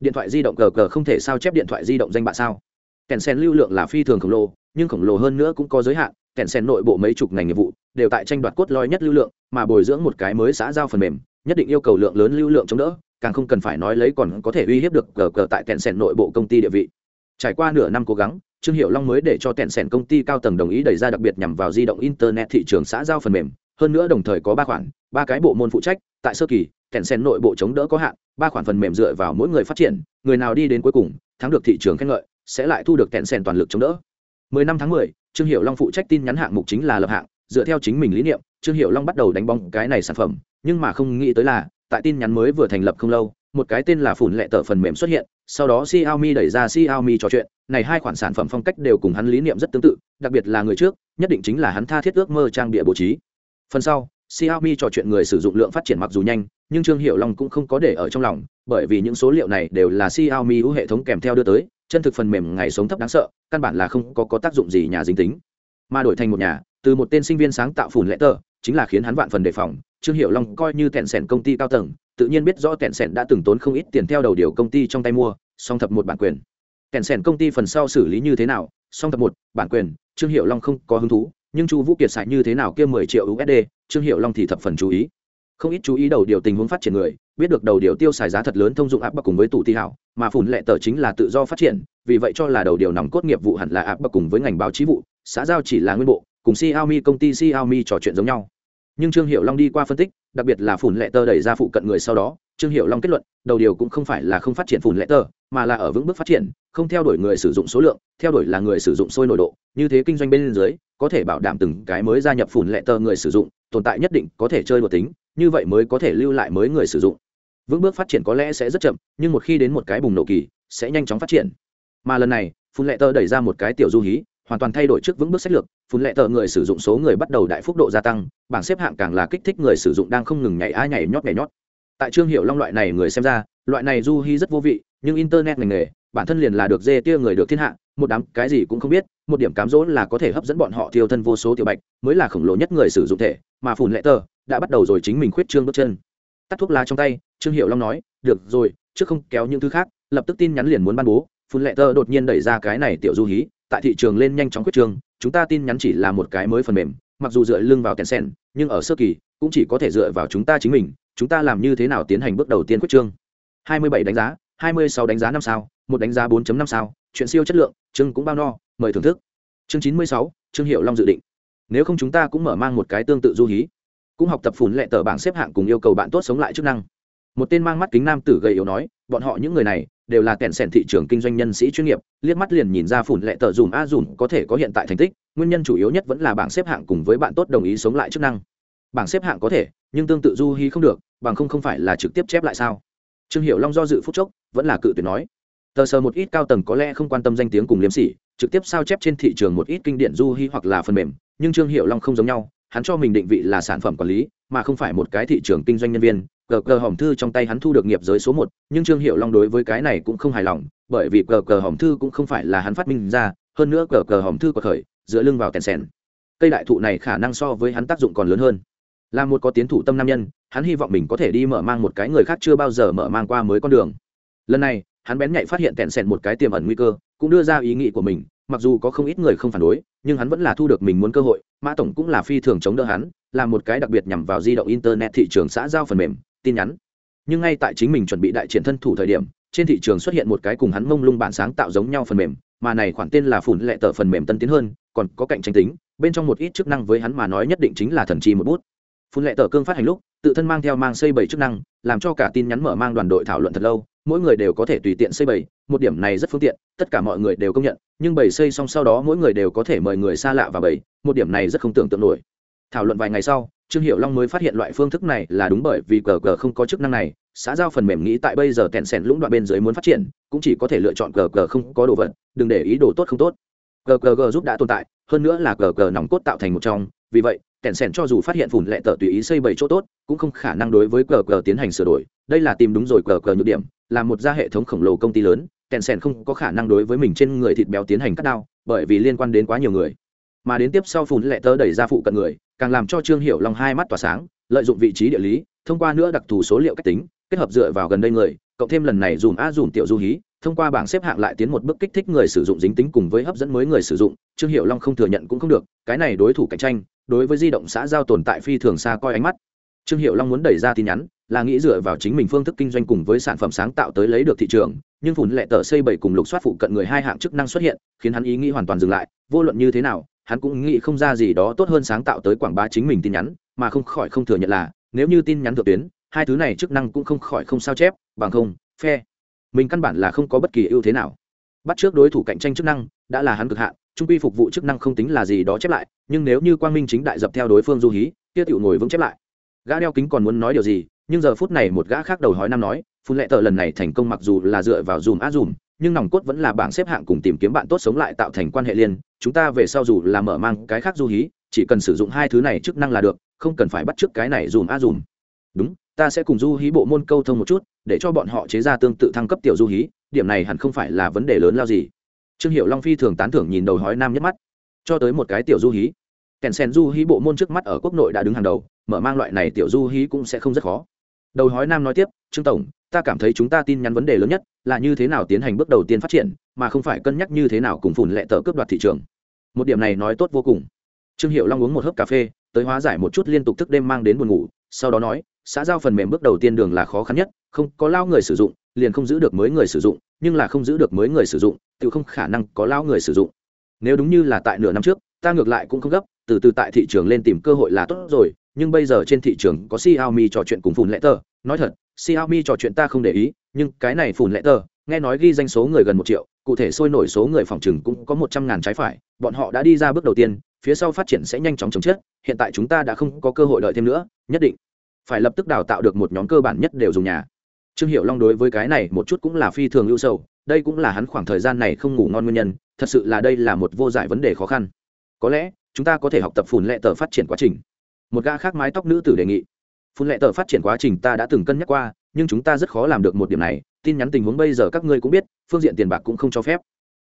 Điện thoại di động cờ cờ không thể sao chép điện thoại di động danh bạ sao? Tèn sèn lưu lượng là phi thường khổng lồ, nhưng khổng lồ hơn nữa cũng có giới hạn tèn sèn nội bộ mấy chục ngành nghiệp vụ, đều tại tranh đoạt cốt lõi nhất lưu lượng, mà bồi dưỡng một cái mới xã giao phần mềm, nhất định yêu cầu lượng lớn lưu lượng chống đỡ càng không cần phải nói lấy còn có thể uy hiếp được cờ cờ tại tẹn sẻn nội bộ công ty địa vị. Trải qua nửa năm cố gắng trương hiệu long mới để cho tẹn sẻn công ty cao tầng đồng ý đẩy ra đặc biệt nhằm vào di động internet thị trường xã giao phần mềm hơn nữa đồng thời có ba khoản ba cái bộ môn phụ trách tại sơ kỳ tẹn sẻn nội bộ chống đỡ có hạn ba khoản phần mềm dựa vào mỗi người phát triển người nào đi đến cuối cùng thắng được thị trường khen ngợi sẽ lại thu được tẹn sẻn toàn lực chống đỡ. 10 năm tháng 10, Trương Hiệu Long phụ trách tin nhắn hạng mục chính là lập hạng, dựa theo chính mình lý niệm, Trương Hiệu Long bắt đầu đánh bóng cái này sản phẩm, nhưng mà không nghĩ tới là, tại tin nhắn mới vừa thành lập không lâu, một cái tên là phủn lệ tờ phần mềm xuất hiện, sau đó Xiaomi đẩy ra Xiaomi trò chuyện, này hai khoản sản phẩm phong cách đều cùng hắn lý niệm rất tương tự, đặc biệt là người trước, nhất định chính là hắn tha thiết ước mơ trang bịa bố trí. Phần sau, Xiaomi trò chuyện người sử dụng lượng phát triển mặc dù nhanh, nhưng Trương Hiểu Long cũng không có để ở trong lòng, bởi vì những số liệu này đều là Xiaomi ưu hệ thống kèm theo đưa tới, chân thực phần mềm ngày sống thấp đáng sợ, căn bản là không có có tác dụng gì nhà dính tính. Mà đổi thành một nhà, từ một tên sinh viên sáng tạo phủn lệ tờ, chính là khiến hắn vạn phần đề phòng, Trương hiệu Long coi như tẹn sẻn công ty cao tầng, tự nhiên biết rõ tẹn sẻn đã từng tốn không ít tiền theo đầu điều công ty trong tay mua, song thập một bản quyền. Tẹn sẻn công ty phần sau xử lý như thế nào? Song thập một bản quyền trương hiệu long không có hứng thú nhưng chu vũ kiệt xài như thế nào kia mười triệu usd trương hiệu long thì thập phần chú ý. Không ít chú ý đầu điều tình huống phát triển người biết được đầu điều tiêu xài giá thật lớn thông dụng áp bậc cùng với tủ thi hảo mà phủn lệ tờ chính là tự do phát triển vì vậy cho là đầu điều nòng cốt nghiệp vụ hẳn là áp bậc cùng với ngành báo chí vụ xã giao chỉ là nguyên bộ cùng Xiaomi, công ty Xiaomi trò chuyện giống nhau. Nhưng trương hiệu long đi qua phân tích, đặc biệt là phủn lệ tờ đẩy ra phụ cận người sau đó, trương hiệu long kết luận, đầu điều cũng không phải là không phát triển phủn lệ tờ mà là ở vững bước phát triển, không theo đuổi người sử dụng số lượng, theo đuổi là người sử dụng sôi nổi độ. Như thế kinh doanh bên dưới, có thể bảo đảm từng cái mới gia nhập phủn lệ tờ người sử dụng, tồn tại nhất định có thể chơi đột tính, như vậy mới có thể lưu lại mới người sử dụng. Vững bước phát triển có lẽ sẽ rất chậm, nhưng một khi đến một cái bùng nổ kỳ, sẽ nhanh chóng phát triển. Mà lần này phun lệ tờ đẩy ra một cái tiểu du hí hoàn toàn thay đổi trước vững bước sách lược, phun lệ tờ người sử dụng số người bắt đầu đại phúc độ gia tăng, bảng xếp hạng càng là kích thích người sử dụng đang không ngừng nhảy ai nhảy nhót nhảy nhót. Tại trương hiệu long loại này người xem ra, loại này du hy rất vô vị, nhưng internet ngành nghề, bản thân liền là được dê tia người được thiên hạ, một đám cái gì cũng không biết, một điểm cám dỗ là có thể hấp dẫn bọn họ thiêu thân vô số tiểu bạch, mới là khổng lồ nhất người sử dụng thể, mà phùn lệ tờ đã bắt đầu rồi chính mình khuyết trương bước chân. Tắt thuốc lá trong tay, trương hiệu long nói, được rồi, trước không kéo những thứ khác, lập tức tin nhắn liền muốn ban bố phun lệ tơ đột nhiên đẩy ra cái này tiểu du hí tại thị trường lên nhanh chóng quyết trường chúng ta tin nhắn chỉ là một cái mới phần mềm mặc dù dựa lưng vào kèn sen nhưng ở sơ kỳ cũng chỉ có thể dựa vào chúng ta chính mình chúng ta làm như thế nào tiến hành bước đầu tiên quyết trương 27 đánh giá 26 đánh giá năm sao một đánh giá 4.5 sao chuyện siêu chất lượng chương cũng bao no mời thưởng thức. Chương 96, chương hiệu long dự định. Nếu không chúng ta cũng mở mang một cái tương tự du hí. Cũng học tập phủn lệ tờ bảng xếp hạng cùng yêu cầu bạn tốt sống lại chức năng. Một tên mang mắt kính nam tử gầy yếu nói bọn họ những người này đều là kẹn sẻn thị trường kinh doanh nhân sĩ chuyên nghiệp, liếc mắt liền nhìn ra phủn lệ tờ dùm a dùm có thể có hiện tại thành tích, nguyên nhân chủ yếu nhất vẫn là bảng xếp hạng cùng với bạn tốt đồng ý sống lại chức năng. Bảng xếp hạng có thể, nhưng tương tự du hy không được, bằng không không phải là trực tiếp chép lại sao? Trương hiệu long do dự phút chốc, vẫn là cự tuyệt nói. Tờ sờ một ít cao tầng có lẽ không quan tâm danh tiếng cùng liếm sỉ, trực tiếp sao chép trên thị trường một ít kinh điển du hy hoặc là phần mềm, nhưng trương hiệu long không giống nhau, hắn cho mình định vị là sản phẩm quản lý, mà không phải một cái thị trường kinh doanh nhân viên cờ cờ hỏng thư trong tay hắn thu được nghiệp giới số một, nhưng trương hiệu long đối với cái này cũng không hài lòng, bởi vì cờ cờ hỏng thư cũng không phải là hắn phát minh ra, hơn nữa cờ cờ hỏng thư có khởi, dựa lưng vào kèn sèn. Cây đại thụ này khả năng so với hắn tác dụng còn lớn hơn. Là một có tiến thủ tâm nam nhân, hắn hy vọng mình có thể đi mở mang một cái người khác chưa bao giờ mở mang qua mới con đường. Lần này, hắn bén nhạy phát hiện kèn sèn một cái tiềm ẩn nguy cơ, cũng đưa ra ý nghĩ của mình, mặc dù có không ít người không phản đối, nhưng hắn vẫn là thu được mình muốn cơ hội, mã tổng cũng là phi thường chống đỡ hắn, là một cái đặc biệt nhằm vào di động internet thị trường xã giao phần mềm tin nhắn. Nhưng ngay tại chính mình chuẩn bị đại triển thân thủ thời điểm, trên thị trường xuất hiện một cái cùng hắn mông lung bản sáng tạo giống nhau phần mềm, mà này khoản tên là phủn lệ tờ phần mềm tân tiến hơn, còn có cạnh tranh tính, bên trong một ít chức năng với hắn mà nói nhất định chính là thần chi một bút. Phun lệ tờ cương phát hành lúc, tự thân mang theo mang xây bảy chức năng, làm cho cả tin nhắn mở mang đoàn đội thảo luận thật lâu, mỗi người đều có thể tùy tiện xây bảy, một điểm này rất phương tiện, tất cả mọi người đều công nhận, nhưng bảy xây xong sau đó mỗi người đều có thể mời người xa lạ vào bảy, một điểm này rất không tưởng tượng nổi. Thảo luận vài ngày sau trương hiệu long mới phát hiện loại phương thức này là đúng bởi vì cờ cờ không có chức năng này, xã giao phần mềm nghĩ tại bây giờ kẹn sẻn lũng đoạn bên dưới muốn phát triển, cũng chỉ có thể lựa chọn cờ cờ không có đồ vật, đừng để ý đồ tốt không tốt. Cờ cờ g giúp đã tồn tại, hơn nữa là cờ cờ nòng cốt tạo thành một trong, vì vậy, kẹn sẻn cho dù phát hiện phủn lệ tờ tùy ý xây bảy chỗ tốt, cũng không khả năng đối với cờ cờ tiến hành sửa đổi, đây là tìm đúng rồi cờ cờ nhược điểm, là một gia hệ thống khổng lồ công ty lớn, kẹn sẻn không có khả năng đối với mình trên người thịt béo tiến hành cắt đao, bởi vì liên quan đến quá nhiều người. Mà đến tiếp sau phủn lệ tờ đẩy ra phụ cận người càng làm cho trương hiểu long hai mắt tỏa sáng, lợi dụng vị trí địa lý, thông qua nữa đặc thù số liệu cách tính, kết hợp dựa vào gần đây người, cộng thêm lần này dùm a dùm tiểu du hí, thông qua bảng xếp hạng lại tiến một bước kích thích người sử dụng dính tính cùng với hấp dẫn mới người sử dụng, trương hiệu long không thừa nhận cũng không được, cái này đối thủ cạnh tranh, đối với di động xã giao tồn tại phi thường xa coi ánh mắt. Trương hiệu long muốn đẩy ra tin nhắn, là nghĩ dựa vào chính mình phương thức kinh doanh cùng với sản phẩm sáng tạo tới lấy được thị trường, nhưng phủn lệ tờ xây bảy cùng lục soát phụ cận người hai hạng chức năng xuất hiện, khiến hắn ý nghĩ hoàn toàn dừng lại, vô luận như thế nào hắn cũng nghĩ không ra gì đó tốt hơn sáng tạo tới quảng bá chính mình tin nhắn, mà không khỏi không thừa nhận là, nếu như tin nhắn thượng tuyến, hai thứ này chức năng cũng không khỏi không sao chép, bằng không, phe mình căn bản là không có bất kỳ ưu thế nào. Bắt trước đối thủ cạnh tranh chức năng, đã là hắn cực hạn, trung quy phục vụ chức năng không tính là gì đó chép lại, nhưng nếu như quang minh chính đại dập theo đối phương du hí, kia tiểu ngồi vững chép lại. Gã đeo kính còn muốn nói điều gì, nhưng giờ phút này một gã khác đầu hói nam nói, phun lệ tờ lần này thành công mặc dù là dựa vào dùm á dùm nhưng nòng cốt vẫn là bảng xếp hạng cùng tìm kiếm bạn tốt sống lại tạo thành quan hệ liên. Chúng ta về sau dù là mở mang cái khác du hí, chỉ cần sử dụng hai thứ này chức năng là được, không cần phải bắt t r ư ớ c cái này dùm a dùm. Đúng, ta sẽ cùng du hí bộ môn câu thông một chút, để cho bọn họ chế ra tương tự thăng cấp tiểu du hí, điểm này hẳn không phải là vấn đề lớn lao gì. Trương hiệu long phi thường tán thưởng nhìn đầu hói nam nhất mắt. Cho tới một cái tiểu du hí. Kèn sen du hí bộ môn trước mắt ở quốc nội đã đứng hàng đầu, mở mang loại này tiểu du hí cũng sẽ không rất khó. Đầu hói nam nói tiếp, trương tổng ta cảm thấy chúng ta tin nhắn vấn đề lớn nhất là như thế nào tiến hành bước đầu tiên phát triển, mà không phải cân nhắc như thế nào cùng phủn lệ tờ cướp đoạt thị trường. Một điểm này nói tốt vô cùng. Trương hiệu long uống một hớp cà phê, tới hóa giải một chút liên tục thức đêm mang đến buồn ngủ, sau đó nói, xã giao phần mềm bước đầu tiên đường là khó khăn nhất, không có lao người sử dụng, liền không giữ được mới người sử dụng, nhưng là không giữ được mới người sử dụng, tự không khả năng có lao người sử dụng. Nếu đúng như là tại nửa năm trước, ta ngược lại cũng không gấp, từ từ tại thị trường lên tìm cơ hội là tốt rồi, nhưng bây giờ trên thị trường có Xiaomi trò chuyện cùng phùn lệ tờ, nói thật Xiaomi trò chuyện ta không để ý, nhưng cái này phủn lệ tờ, nghe nói ghi danh số người gần một triệu, cụ thể sôi nổi số người phòng trừng cũng có một trăm ngàn trái phải, bọn họ đã đi ra bước đầu tiên, phía sau phát triển sẽ nhanh chóng chóng chết, hiện tại chúng ta đã không có cơ hội đợi thêm nữa, nhất định phải lập tức đào tạo được một nhóm cơ bản nhất đều dùng nhà. Trương Hiểu Long đối với cái này một chút cũng là phi thường ưu sầu, đây cũng là hắn khoảng thời gian này không ngủ ngon nguyên nhân, thật sự là đây là một vô giải vấn đề khó khăn. Có lẽ chúng ta có thể học tập phùn lệ tờ phát triển quá trình. Một gã khác mái tóc nữ tử đề nghị phun lệ tờ phát triển quá trình ta đã từng cân nhắc qua, nhưng chúng ta rất khó làm được một điểm này. Tin nhắn tình huống bây giờ các ngươi cũng biết, phương diện tiền bạc cũng không cho phép.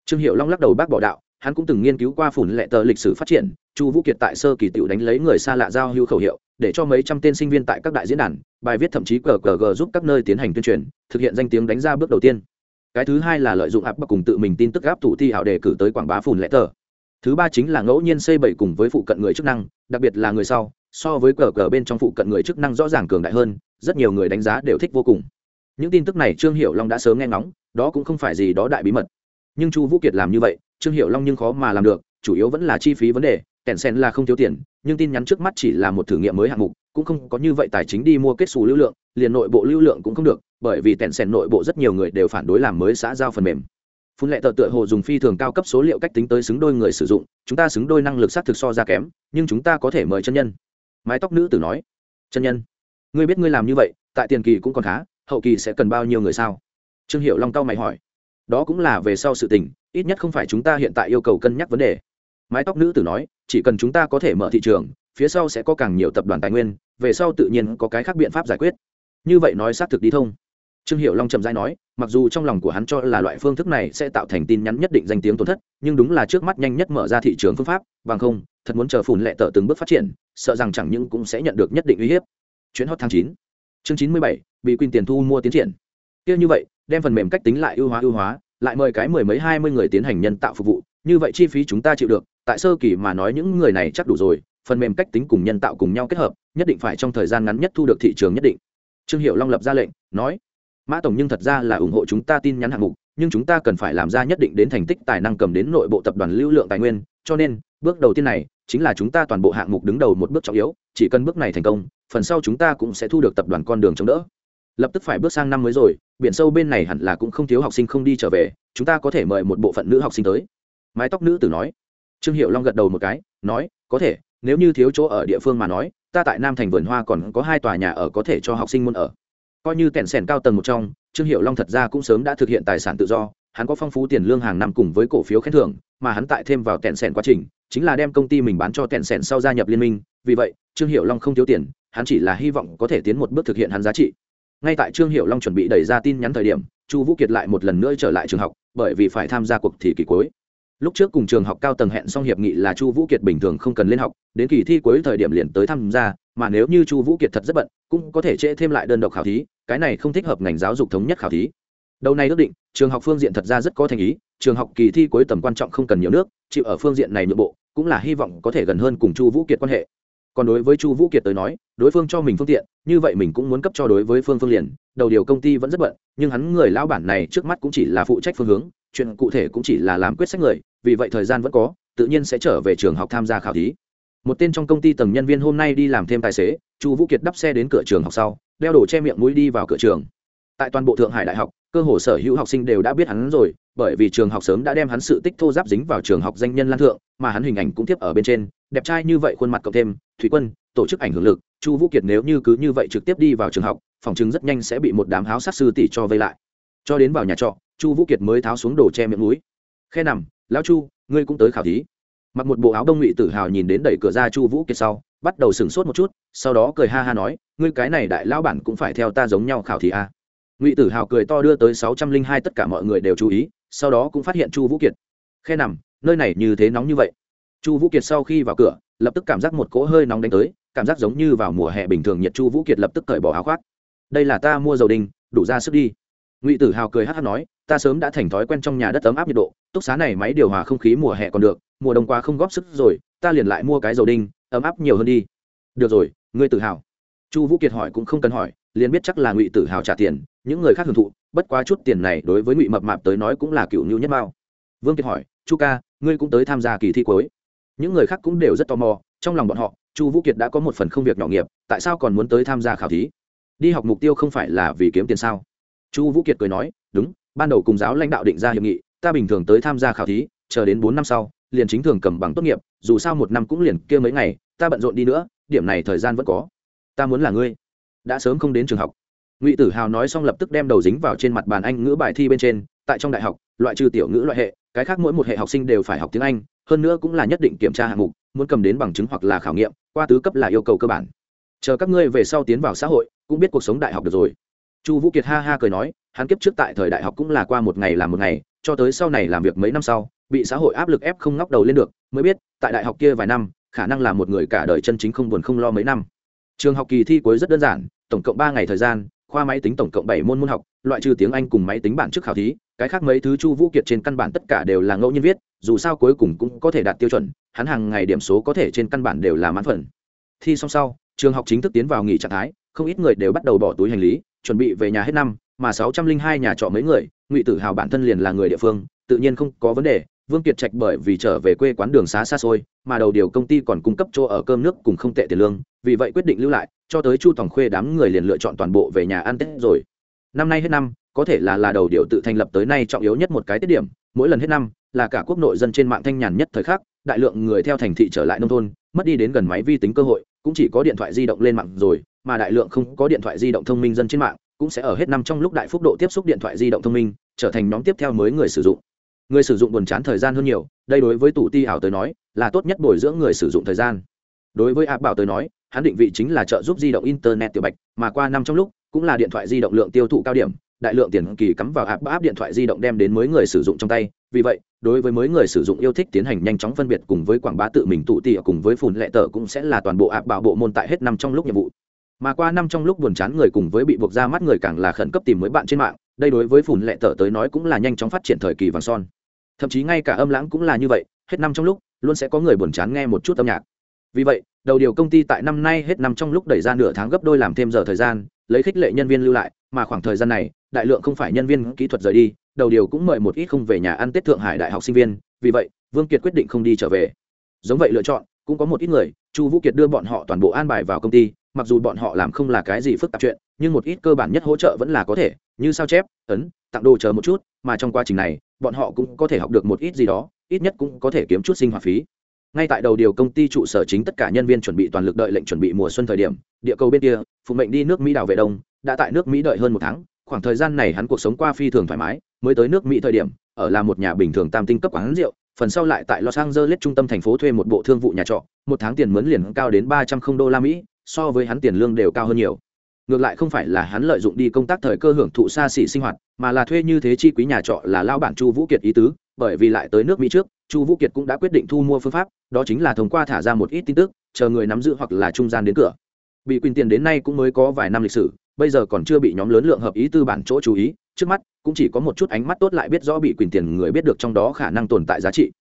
Trương hiệu long lắc đầu bác bỏ đạo, hắn cũng từng nghiên cứu qua phủn lệ tờ lịch sử phát triển. Chu vũ kiệt tại sơ kỳ tiểu đánh lấy người xa lạ giao hữu khẩu hiệu, để cho mấy trăm tên sinh viên tại các đại diễn đàn, bài viết thậm chí cờ cờ g giúp các nơi tiến hành tuyên truyền, thực hiện danh tiếng đánh ra bước đầu tiên. Cái thứ hai là lợi dụng áp bậc cùng tự mình tin tức gáp thủ thi hảo đề cử tới quảng bá phủn lệ tờ. Thứ ba chính là ngẫu nhiên xây bậy cùng với phụ cận người chức năng, đặc biệt là người sau so với cờ cờ bên trong phụ cận người chức năng rõ ràng cường đại hơn, rất nhiều người đánh giá đều thích vô cùng. Những tin tức này trương hiệu long đã sớm nghe ngóng, đó cũng không phải gì đó đại bí mật. Nhưng chu vũ kiệt làm như vậy, trương hiệu long nhưng khó mà làm được, chủ yếu vẫn là chi phí vấn đề kèn sen là không thiếu tiền, nhưng tin nhắn trước mắt chỉ là một thử nghiệm mới hạng mục, cũng không có như vậy tài chính đi mua kết xù lưu lượng, liền nội bộ lưu lượng cũng không được, bởi vì tèn sen nội bộ rất nhiều người đều phản đối làm mới xã giao phần mềm. Phun lệ tờ tựa hồ dùng phi thường cao cấp số liệu cách tính tới xứng đôi người sử dụng, chúng ta xứng đôi năng lực xác thực so ra kém, nhưng chúng ta có thể mời chân nhân mái tóc nữ tử nói, chân nhân, ngươi biết ngươi làm như vậy, tại tiền kỳ cũng còn khá, hậu kỳ sẽ cần bao nhiêu người sao? Trương hiệu long cao mày hỏi, đó cũng là về sau sự tình, ít nhất không phải chúng ta hiện tại yêu cầu cân nhắc vấn đề. Mái tóc nữ tử nói, chỉ cần chúng ta có thể mở thị trường, phía sau sẽ có càng nhiều tập đoàn tài nguyên, về sau tự nhiên có cái khác biện pháp giải quyết. Như vậy nói xác thực đi thông. Trương hiệu long trầm dai nói, mặc dù trong lòng của hắn cho là loại phương thức này sẽ tạo thành tin nhắn nhất định danh tiếng tổn thất, nhưng đúng là trước mắt nhanh nhất mở ra thị trường phương pháp, bằng không thật muốn chờ phùn lệ tờ từng bước phát triển, sợ rằng chẳng những cũng sẽ nhận được nhất định uy hiếp. Chuyến hot tháng chín. Chương chín mươi bảy, bị quyền tiền thu mua tiến triển. Kia như vậy, đem phần mềm cách tính lại ưu hóa ưu hóa, lại mời cái mười mấy hai mươi người tiến hành nhân tạo phục vụ, như vậy chi phí chúng ta chịu được, tại sơ kỳ mà nói những người này chắc đủ rồi, phần mềm cách tính cùng nhân tạo cùng nhau kết hợp, nhất định phải trong thời gian ngắn nhất thu được thị trường nhất định. Trương hiệu long lập ra lệnh, nói, mã tổng nhưng thật ra là ủng hộ chúng ta tin nhắn hạng mục, nhưng chúng ta cần phải làm ra nhất định đến thành tích tài năng cầm đến nội bộ tập đoàn lưu lượng tài nguyên cho nên, bước đầu tiên này chính là chúng ta toàn bộ hạng mục đứng đầu một bước trọng yếu, chỉ cần bước này thành công, phần sau chúng ta cũng sẽ thu được tập đoàn con đường chống đỡ. Lập tức phải bước sang năm mới rồi, biển sâu bên này hẳn là cũng không thiếu học sinh không đi trở về, chúng ta có thể mời một bộ phận nữ học sinh tới. Mái tóc nữ tử nói. Trương hiệu long gật đầu một cái, nói, có thể, nếu như thiếu chỗ ở địa phương mà nói, ta tại nam thành vườn hoa còn có hai tòa nhà ở có thể cho học sinh muốn ở. Coi như kẹn sẻn cao tầng một trong, trương hiệu long thật ra cũng sớm đã thực hiện tài sản tự do hắn có phong phú tiền lương hàng năm cùng với cổ phiếu khen thưởng, mà hắn tại thêm vào tẹn sẹn quá trình, chính là đem công ty mình bán cho tẹn sẹn sau gia nhập liên minh. Vì vậy, trương hiệu long không thiếu tiền, hắn chỉ là hy vọng có thể tiến một bước thực hiện hắn giá trị. Ngay tại trương hiệu long chuẩn bị đẩy ra tin nhắn thời điểm, chu vũ kiệt lại một lần nữa trở lại trường học, bởi vì phải tham gia cuộc thi kỳ cuối. Lúc trước cùng trường học cao tầng hẹn xong hiệp nghị là chu vũ kiệt bình thường không cần lên học, đến kỳ thi cuối thời điểm liền tới tham gia, mà nếu như chu vũ kiệt thật rất bận, cũng có thể trễ thêm lại đơn độc khảo thí, cái này không thích hợp ngành giáo dục thống nhất khảo thí đầu này ước định, trường học phương diện thật ra rất có thành ý, trường học kỳ thi cuối tầm quan trọng không cần nhiều nước, chịu ở phương diện này nội bộ, cũng là hy vọng có thể gần hơn cùng chu vũ kiệt quan hệ. Còn đối với chu vũ kiệt tới nói, đối phương cho mình phương tiện, như vậy mình cũng muốn cấp cho đối với phương phương liền. Đầu điều công ty vẫn rất bận, nhưng hắn người lao bản này trước mắt cũng chỉ là phụ trách phương hướng, chuyện cụ thể cũng chỉ là làm quyết sách người, vì vậy thời gian vẫn có, tự nhiên sẽ trở về trường học tham gia khảo thí. Một tên trong công ty tầng nhân viên hôm nay đi làm thêm tài xế, chu vũ kiệt đắp xe đến cửa trường học sau, đeo đổ che miệng mũi đi vào cửa trường. Tại toàn bộ thượng hải đại học cơ hồ sở hữu học sinh đều đã biết hắn rồi, bởi vì trường học sớm đã đem hắn sự tích thô giáp dính vào trường học danh nhân lan thượng, mà hắn hình ảnh cũng tiếp ở bên trên, đẹp trai như vậy khuôn mặt cộng thêm, thủy quân, tổ chức ảnh hưởng lực, chu vũ kiệt nếu như cứ như vậy trực tiếp đi vào trường học, phòng chứng rất nhanh sẽ bị một đám háo sát sư tỷ cho vây lại. Cho đến vào nhà trọ, chu vũ kiệt mới tháo xuống đồ che miệng mũi khe nằm, lão chu, ngươi cũng tới khảo thí. Mặc một bộ áo đông ngụy tự hào nhìn đến đẩy cửa ra chu vũ kiệt sau, bắt đầu sửng sốt một chút, sau đó cười ha ha nói, ngươi cái này đại lão bản cũng phải theo ta giống nhau khảo thí à ngụy tử hào cười to đưa tới sáu trăm linh hai tất cả mọi người đều chú ý, sau đó cũng phát hiện chu vũ kiệt. Khe nằm, nơi này như thế nóng như vậy. Chu vũ kiệt sau khi vào cửa, lập tức cảm giác một cỗ hơi nóng đánh tới, cảm giác giống như vào mùa hè bình thường nhiệt chu vũ kiệt lập tức cởi bỏ áo khoác. Đây là ta mua dầu đinh đủ ra sức đi. Ngụy tử hào cười hát hát nói, ta sớm đã thành thói quen trong nhà đất ấm áp nhiệt độ, túc xá này máy điều hòa không khí mùa hè còn được, mùa đông qua không góp sức rồi, ta liền lại mua cái dầu đinh ấm áp nhiều hơn đi. Được rồi ngươi tự hào. Chu vũ kiệt hỏi cũng không cần hỏi, liền biết chắc là ngụy tử hào trả tiền những người khác hưởng thụ, bất quá chút tiền này đối với ngụy mập mạp tới nói cũng là cựu nhu nhất mao. Vương kiệt hỏi, chu ca, ngươi cũng tới tham gia kỳ thi cuối? Những người khác cũng đều rất tò mò, trong lòng bọn họ, chu vũ kiệt đã có một phần không việc nhỏ nghiệp, tại sao còn muốn tới tham gia khảo thí? Đi học mục tiêu không phải là vì kiếm tiền sao? Chu vũ kiệt cười nói, đúng, ban đầu cùng giáo lãnh đạo định ra hiệp nghị, ta bình thường tới tham gia khảo thí, chờ đến bốn năm sau, liền chính thường cầm bằng tốt nghiệp, dù sao một năm cũng liền kia mấy ngày, ta bận rộn đi nữa, điểm này thời gian vẫn có. Ta muốn là ngươi. Đã sớm không đến trường học ngụy tử hào nói xong lập tức đem đầu dính vào trên mặt bàn anh ngữ bài thi bên trên tại trong đại học loại trừ tiểu ngữ loại hệ cái khác mỗi một hệ học sinh đều phải học tiếng anh hơn nữa cũng là nhất định kiểm tra hạng mục muốn cầm đến bằng chứng hoặc là khảo nghiệm qua tứ cấp là yêu cầu cơ bản chờ các ngươi về sau tiến vào xã hội cũng biết cuộc sống đại học được rồi chu vũ kiệt ha ha cười nói hắn kiếp trước tại thời đại học cũng là qua một ngày làm một ngày cho tới sau này làm việc mấy năm sau bị xã hội áp lực ép không ngóc đầu lên được mới biết tại đại học kia vài năm khả năng là một người cả đời chân chính không buồn không lo mấy năm trường học kỳ thi cuối rất đơn giản tổng cộng ba ngày thời gian khoa máy tính tổng cộng bảy môn môn học, loại trừ tiếng anh cùng máy tính bản trước khảo thí, cái khác mấy thứ chu vũ kiệt trên căn bản tất cả đều là ngẫu nhiên viết, dù sao cuối cùng cũng có thể đạt tiêu chuẩn, hắn hàng ngày điểm số có thể trên căn bản đều là mãn phần. Thi xong sau, trường học chính thức tiến vào nghỉ trạng thái, không ít người đều bắt đầu bỏ túi hành lý, chuẩn bị về nhà hết năm, mà sáu trăm linh hai nhà trọ mấy người, ngụy tử hào bản thân liền là người địa phương, tự nhiên không có vấn đề vương kiệt trạch bởi vì trở về quê quán đường xá xa xôi, mà đầu điều công ty còn cung cấp chỗ ở cơm nước cùng không tệ tiền lương, vì vậy quyết định lưu lại, cho tới chu tòng khuê đám người liền lựa chọn toàn bộ về nhà ăn tết rồi. Năm nay hết năm, có thể là là đầu điều tự thành lập tới nay trọng yếu nhất một cái tiết điểm, mỗi lần hết năm, là cả quốc nội dân trên mạng thanh nhàn nhất thời khắc, đại lượng người theo thành thị trở lại nông thôn, mất đi đến gần máy vi tính cơ hội, cũng chỉ có điện thoại di động lên mạng rồi, mà đại lượng không có điện thoại di động thông minh dân trên mạng, cũng sẽ ở hết năm trong lúc đại phúc độ tiếp xúc điện thoại di động thông minh, trở thành nhóm tiếp theo mới người sử dụng người sử dụng buồn chán thời gian hơn nhiều, đây đối với tủ ti ảo tới nói, là tốt nhất bồi dưỡng người sử dụng thời gian. Đối với áp bảo tới nói, hắn định vị chính là trợ giúp di động internet tiểu bạch, mà qua năm trong lúc, cũng là điện thoại di động lượng tiêu thụ cao điểm, đại lượng tiền kỳ cắm vào áp áp điện thoại di động đem đến mới người sử dụng trong tay. Vì vậy, đối với mới người sử dụng yêu thích tiến hành nhanh chóng phân biệt cùng với quảng bá tự mình tụ tỉa cùng với phùn lệ tờ cũng sẽ là toàn bộ áp bảo bộ môn tại hết năm trong lúc nhiệm vụ. Mà qua năm trong lúc buồn chán người cùng với bị buộc ra mắt người càng là khẩn cấp tìm mới bạn trên mạng đây đối với phùn lệ tở tới nói cũng là nhanh chóng phát triển thời kỳ vàng son. Thậm chí ngay cả âm lãng cũng là như vậy, hết năm trong lúc, luôn sẽ có người buồn chán nghe một chút âm nhạc. Vì vậy, đầu điều công ty tại năm nay hết năm trong lúc đẩy ra nửa tháng gấp đôi làm thêm giờ thời gian, lấy khích lệ nhân viên lưu lại, mà khoảng thời gian này, đại lượng không phải nhân viên kỹ thuật rời đi, đầu điều cũng mời một ít không về nhà ăn tết thượng hải đại học sinh viên, vì vậy, vương kiệt quyết định không đi trở về. Giống vậy lựa chọn, cũng có một ít người, chu vũ kiệt đưa bọn họ toàn bộ an bài vào công ty, mặc dù bọn họ làm không là cái gì phức tạp chuyện nhưng một ít cơ bản nhất hỗ trợ vẫn là có thể, như sao chép, ấn, tặng đồ chờ một chút, mà trong quá trình này, bọn họ cũng có thể học được một ít gì đó, ít nhất cũng có thể kiếm chút sinh hoạt phí. Ngay tại đầu điều công ty trụ sở chính tất cả nhân viên chuẩn bị toàn lực đợi lệnh chuẩn bị mùa xuân thời điểm, địa cầu bên kia, phụ mệnh đi nước mỹ đảo vệ đông, đã tại nước mỹ đợi hơn một tháng, khoảng thời gian này hắn cuộc sống qua phi thường thoải mái, mới tới nước mỹ thời điểm, ở là một nhà bình thường tam tinh cấp quán rượu, phần sau lại tại los angeles trung tâm thành phố thuê một bộ thương vụ nhà trọ, một tháng tiền mướn liền cao đến ba trăm không đô la mỹ, so với hắn tiền lương đều cao hơn nhiều ngược lại không phải là hắn lợi dụng đi công tác thời cơ hưởng thụ xa xỉ sinh hoạt, mà là thuê như thế chi quý nhà trọ là lao bản chu vũ kiệt ý tứ, bởi vì lại tới nước mỹ trước, chu vũ kiệt cũng đã quyết định thu mua phương pháp, đó chính là thông qua thả ra một ít tin tức, chờ người nắm giữ hoặc là trung gian đến cửa. Bị quyền tiền đến nay cũng mới có vài năm lịch sử, bây giờ còn chưa bị nhóm lớn lượng hợp ý tư bản chỗ chú ý, trước mắt cũng chỉ có một chút ánh mắt tốt lại biết rõ bị quyền tiền người biết được trong đó khả năng tồn tại giá trị.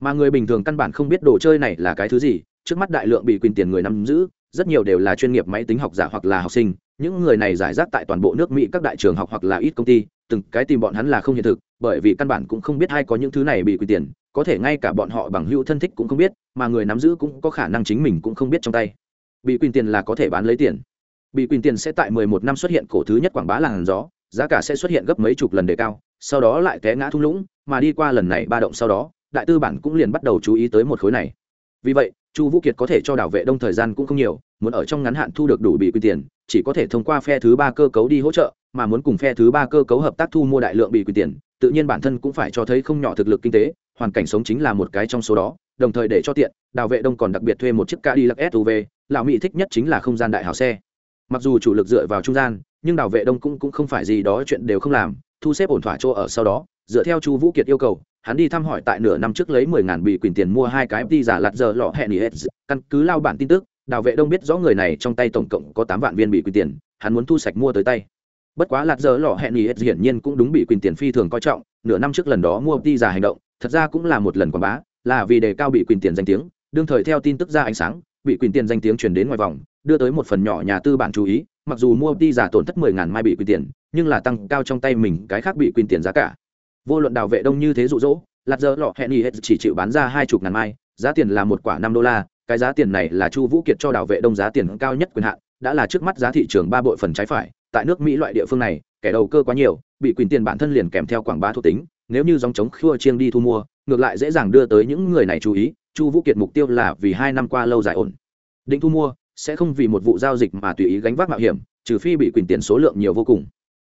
Mà người bình thường căn bản không biết đồ chơi này là cái thứ gì, trước mắt đại lượng bị quyền tiền người nắm giữ, rất nhiều đều là chuyên nghiệp máy tính học giả hoặc là học sinh những người này giải rác tại toàn bộ nước mỹ các đại trường học hoặc là ít công ty, từng cái tìm bọn hắn là không hiện thực, bởi vì căn bản cũng không biết ai có những thứ này bị quy tiền, có thể ngay cả bọn họ bằng hữu thân thích cũng không biết, mà người nắm giữ cũng có khả năng chính mình cũng không biết trong tay. Bị quyền tiền là có thể bán lấy tiền. Bị quyền tiền sẽ tại 11 năm xuất hiện cổ thứ nhất quảng bá làn gió, giá cả sẽ xuất hiện gấp mấy chục lần đề cao, sau đó lại té ngã thung lũng, mà đi qua lần này ba động sau đó, đại tư bản cũng liền bắt đầu chú ý tới một khối này vì vậy chu vũ kiệt có thể cho đảo vệ đông thời gian cũng không nhiều muốn ở trong ngắn hạn thu được đủ bị quyền tiền chỉ có thể thông qua phe thứ ba cơ cấu đi hỗ trợ mà muốn cùng phe thứ ba cơ cấu hợp tác thu mua đại lượng bị quyền tiền tự nhiên bản thân cũng phải cho thấy không nhỏ thực lực kinh tế hoàn cảnh sống chính là một cái trong số đó đồng thời để cho tiện đào vệ đông còn đặc biệt thuê một chiếc ca đi lắc suv lão mỹ thích nhất chính là không gian đại hào xe. Mặc dù chủ lực dựa vào trung gian nhưng đào vệ đông cũng, cũng không phải gì đó chuyện đều không làm thu xếp ổn thỏa chỗ ở sau đó dựa theo chu vũ kiệt yêu cầu hắn đi thăm hỏi tại nửa năm trước lấy mười ngàn bị quyền tiền mua hai cái đi giả lạt giờ lọ hẹn hết căn cứ lao bản tin tức, đào vệ đông biết rõ người này trong tay tổng cộng có tám vạn viên bị quyền tiền, hắn muốn thu sạch mua tới tay. Bất quá lạt giờ lọ hẹn hết hiển nhiên cũng đúng bị quyền tiền phi thường coi trọng, nửa năm trước lần đó mua đi giả hành động, thật ra cũng là một lần quảng bá, là vì đề cao bị quyền tiền danh tiếng. Đương thời theo tin tức ra ánh sáng bị quyền tiền danh tiếng truyền đến ngoài vòng, đưa tới một phần nhỏ nhà tư bản chú ý, mặc dù mua đi giả tổn thất mười ngàn mai bị quyền tiền, nhưng là tăng cao trong tay mình cái khác bị quyền tiền giá cả vô luận đào vệ đông như thế rụ rỗ lạt giờ lọ hẹn hết chỉ chịu bán ra hai chục ngàn mai, giá tiền là một quả năm đô la, cái giá tiền này là chu vũ kiệt cho đào vệ đông giá tiền cao nhất quyền hạn, đã là trước mắt giá thị trường ba bội phần trái phải, tại nước mỹ loại địa phương này, kẻ đầu cơ quá nhiều, bị quyền tiền bản thân liền kèm theo quảng bá thuộc tính, nếu như dòng chống khua chiêng đi thu mua, ngược lại dễ dàng đưa tới những người này chú ý, chu vũ kiệt mục tiêu là vì hai năm qua lâu dài ổn. Định thu mua, sẽ không vì một vụ giao dịch mà tùy ý gánh vác mạo hiểm, trừ phi bị quyền tiền số lượng nhiều vô cùng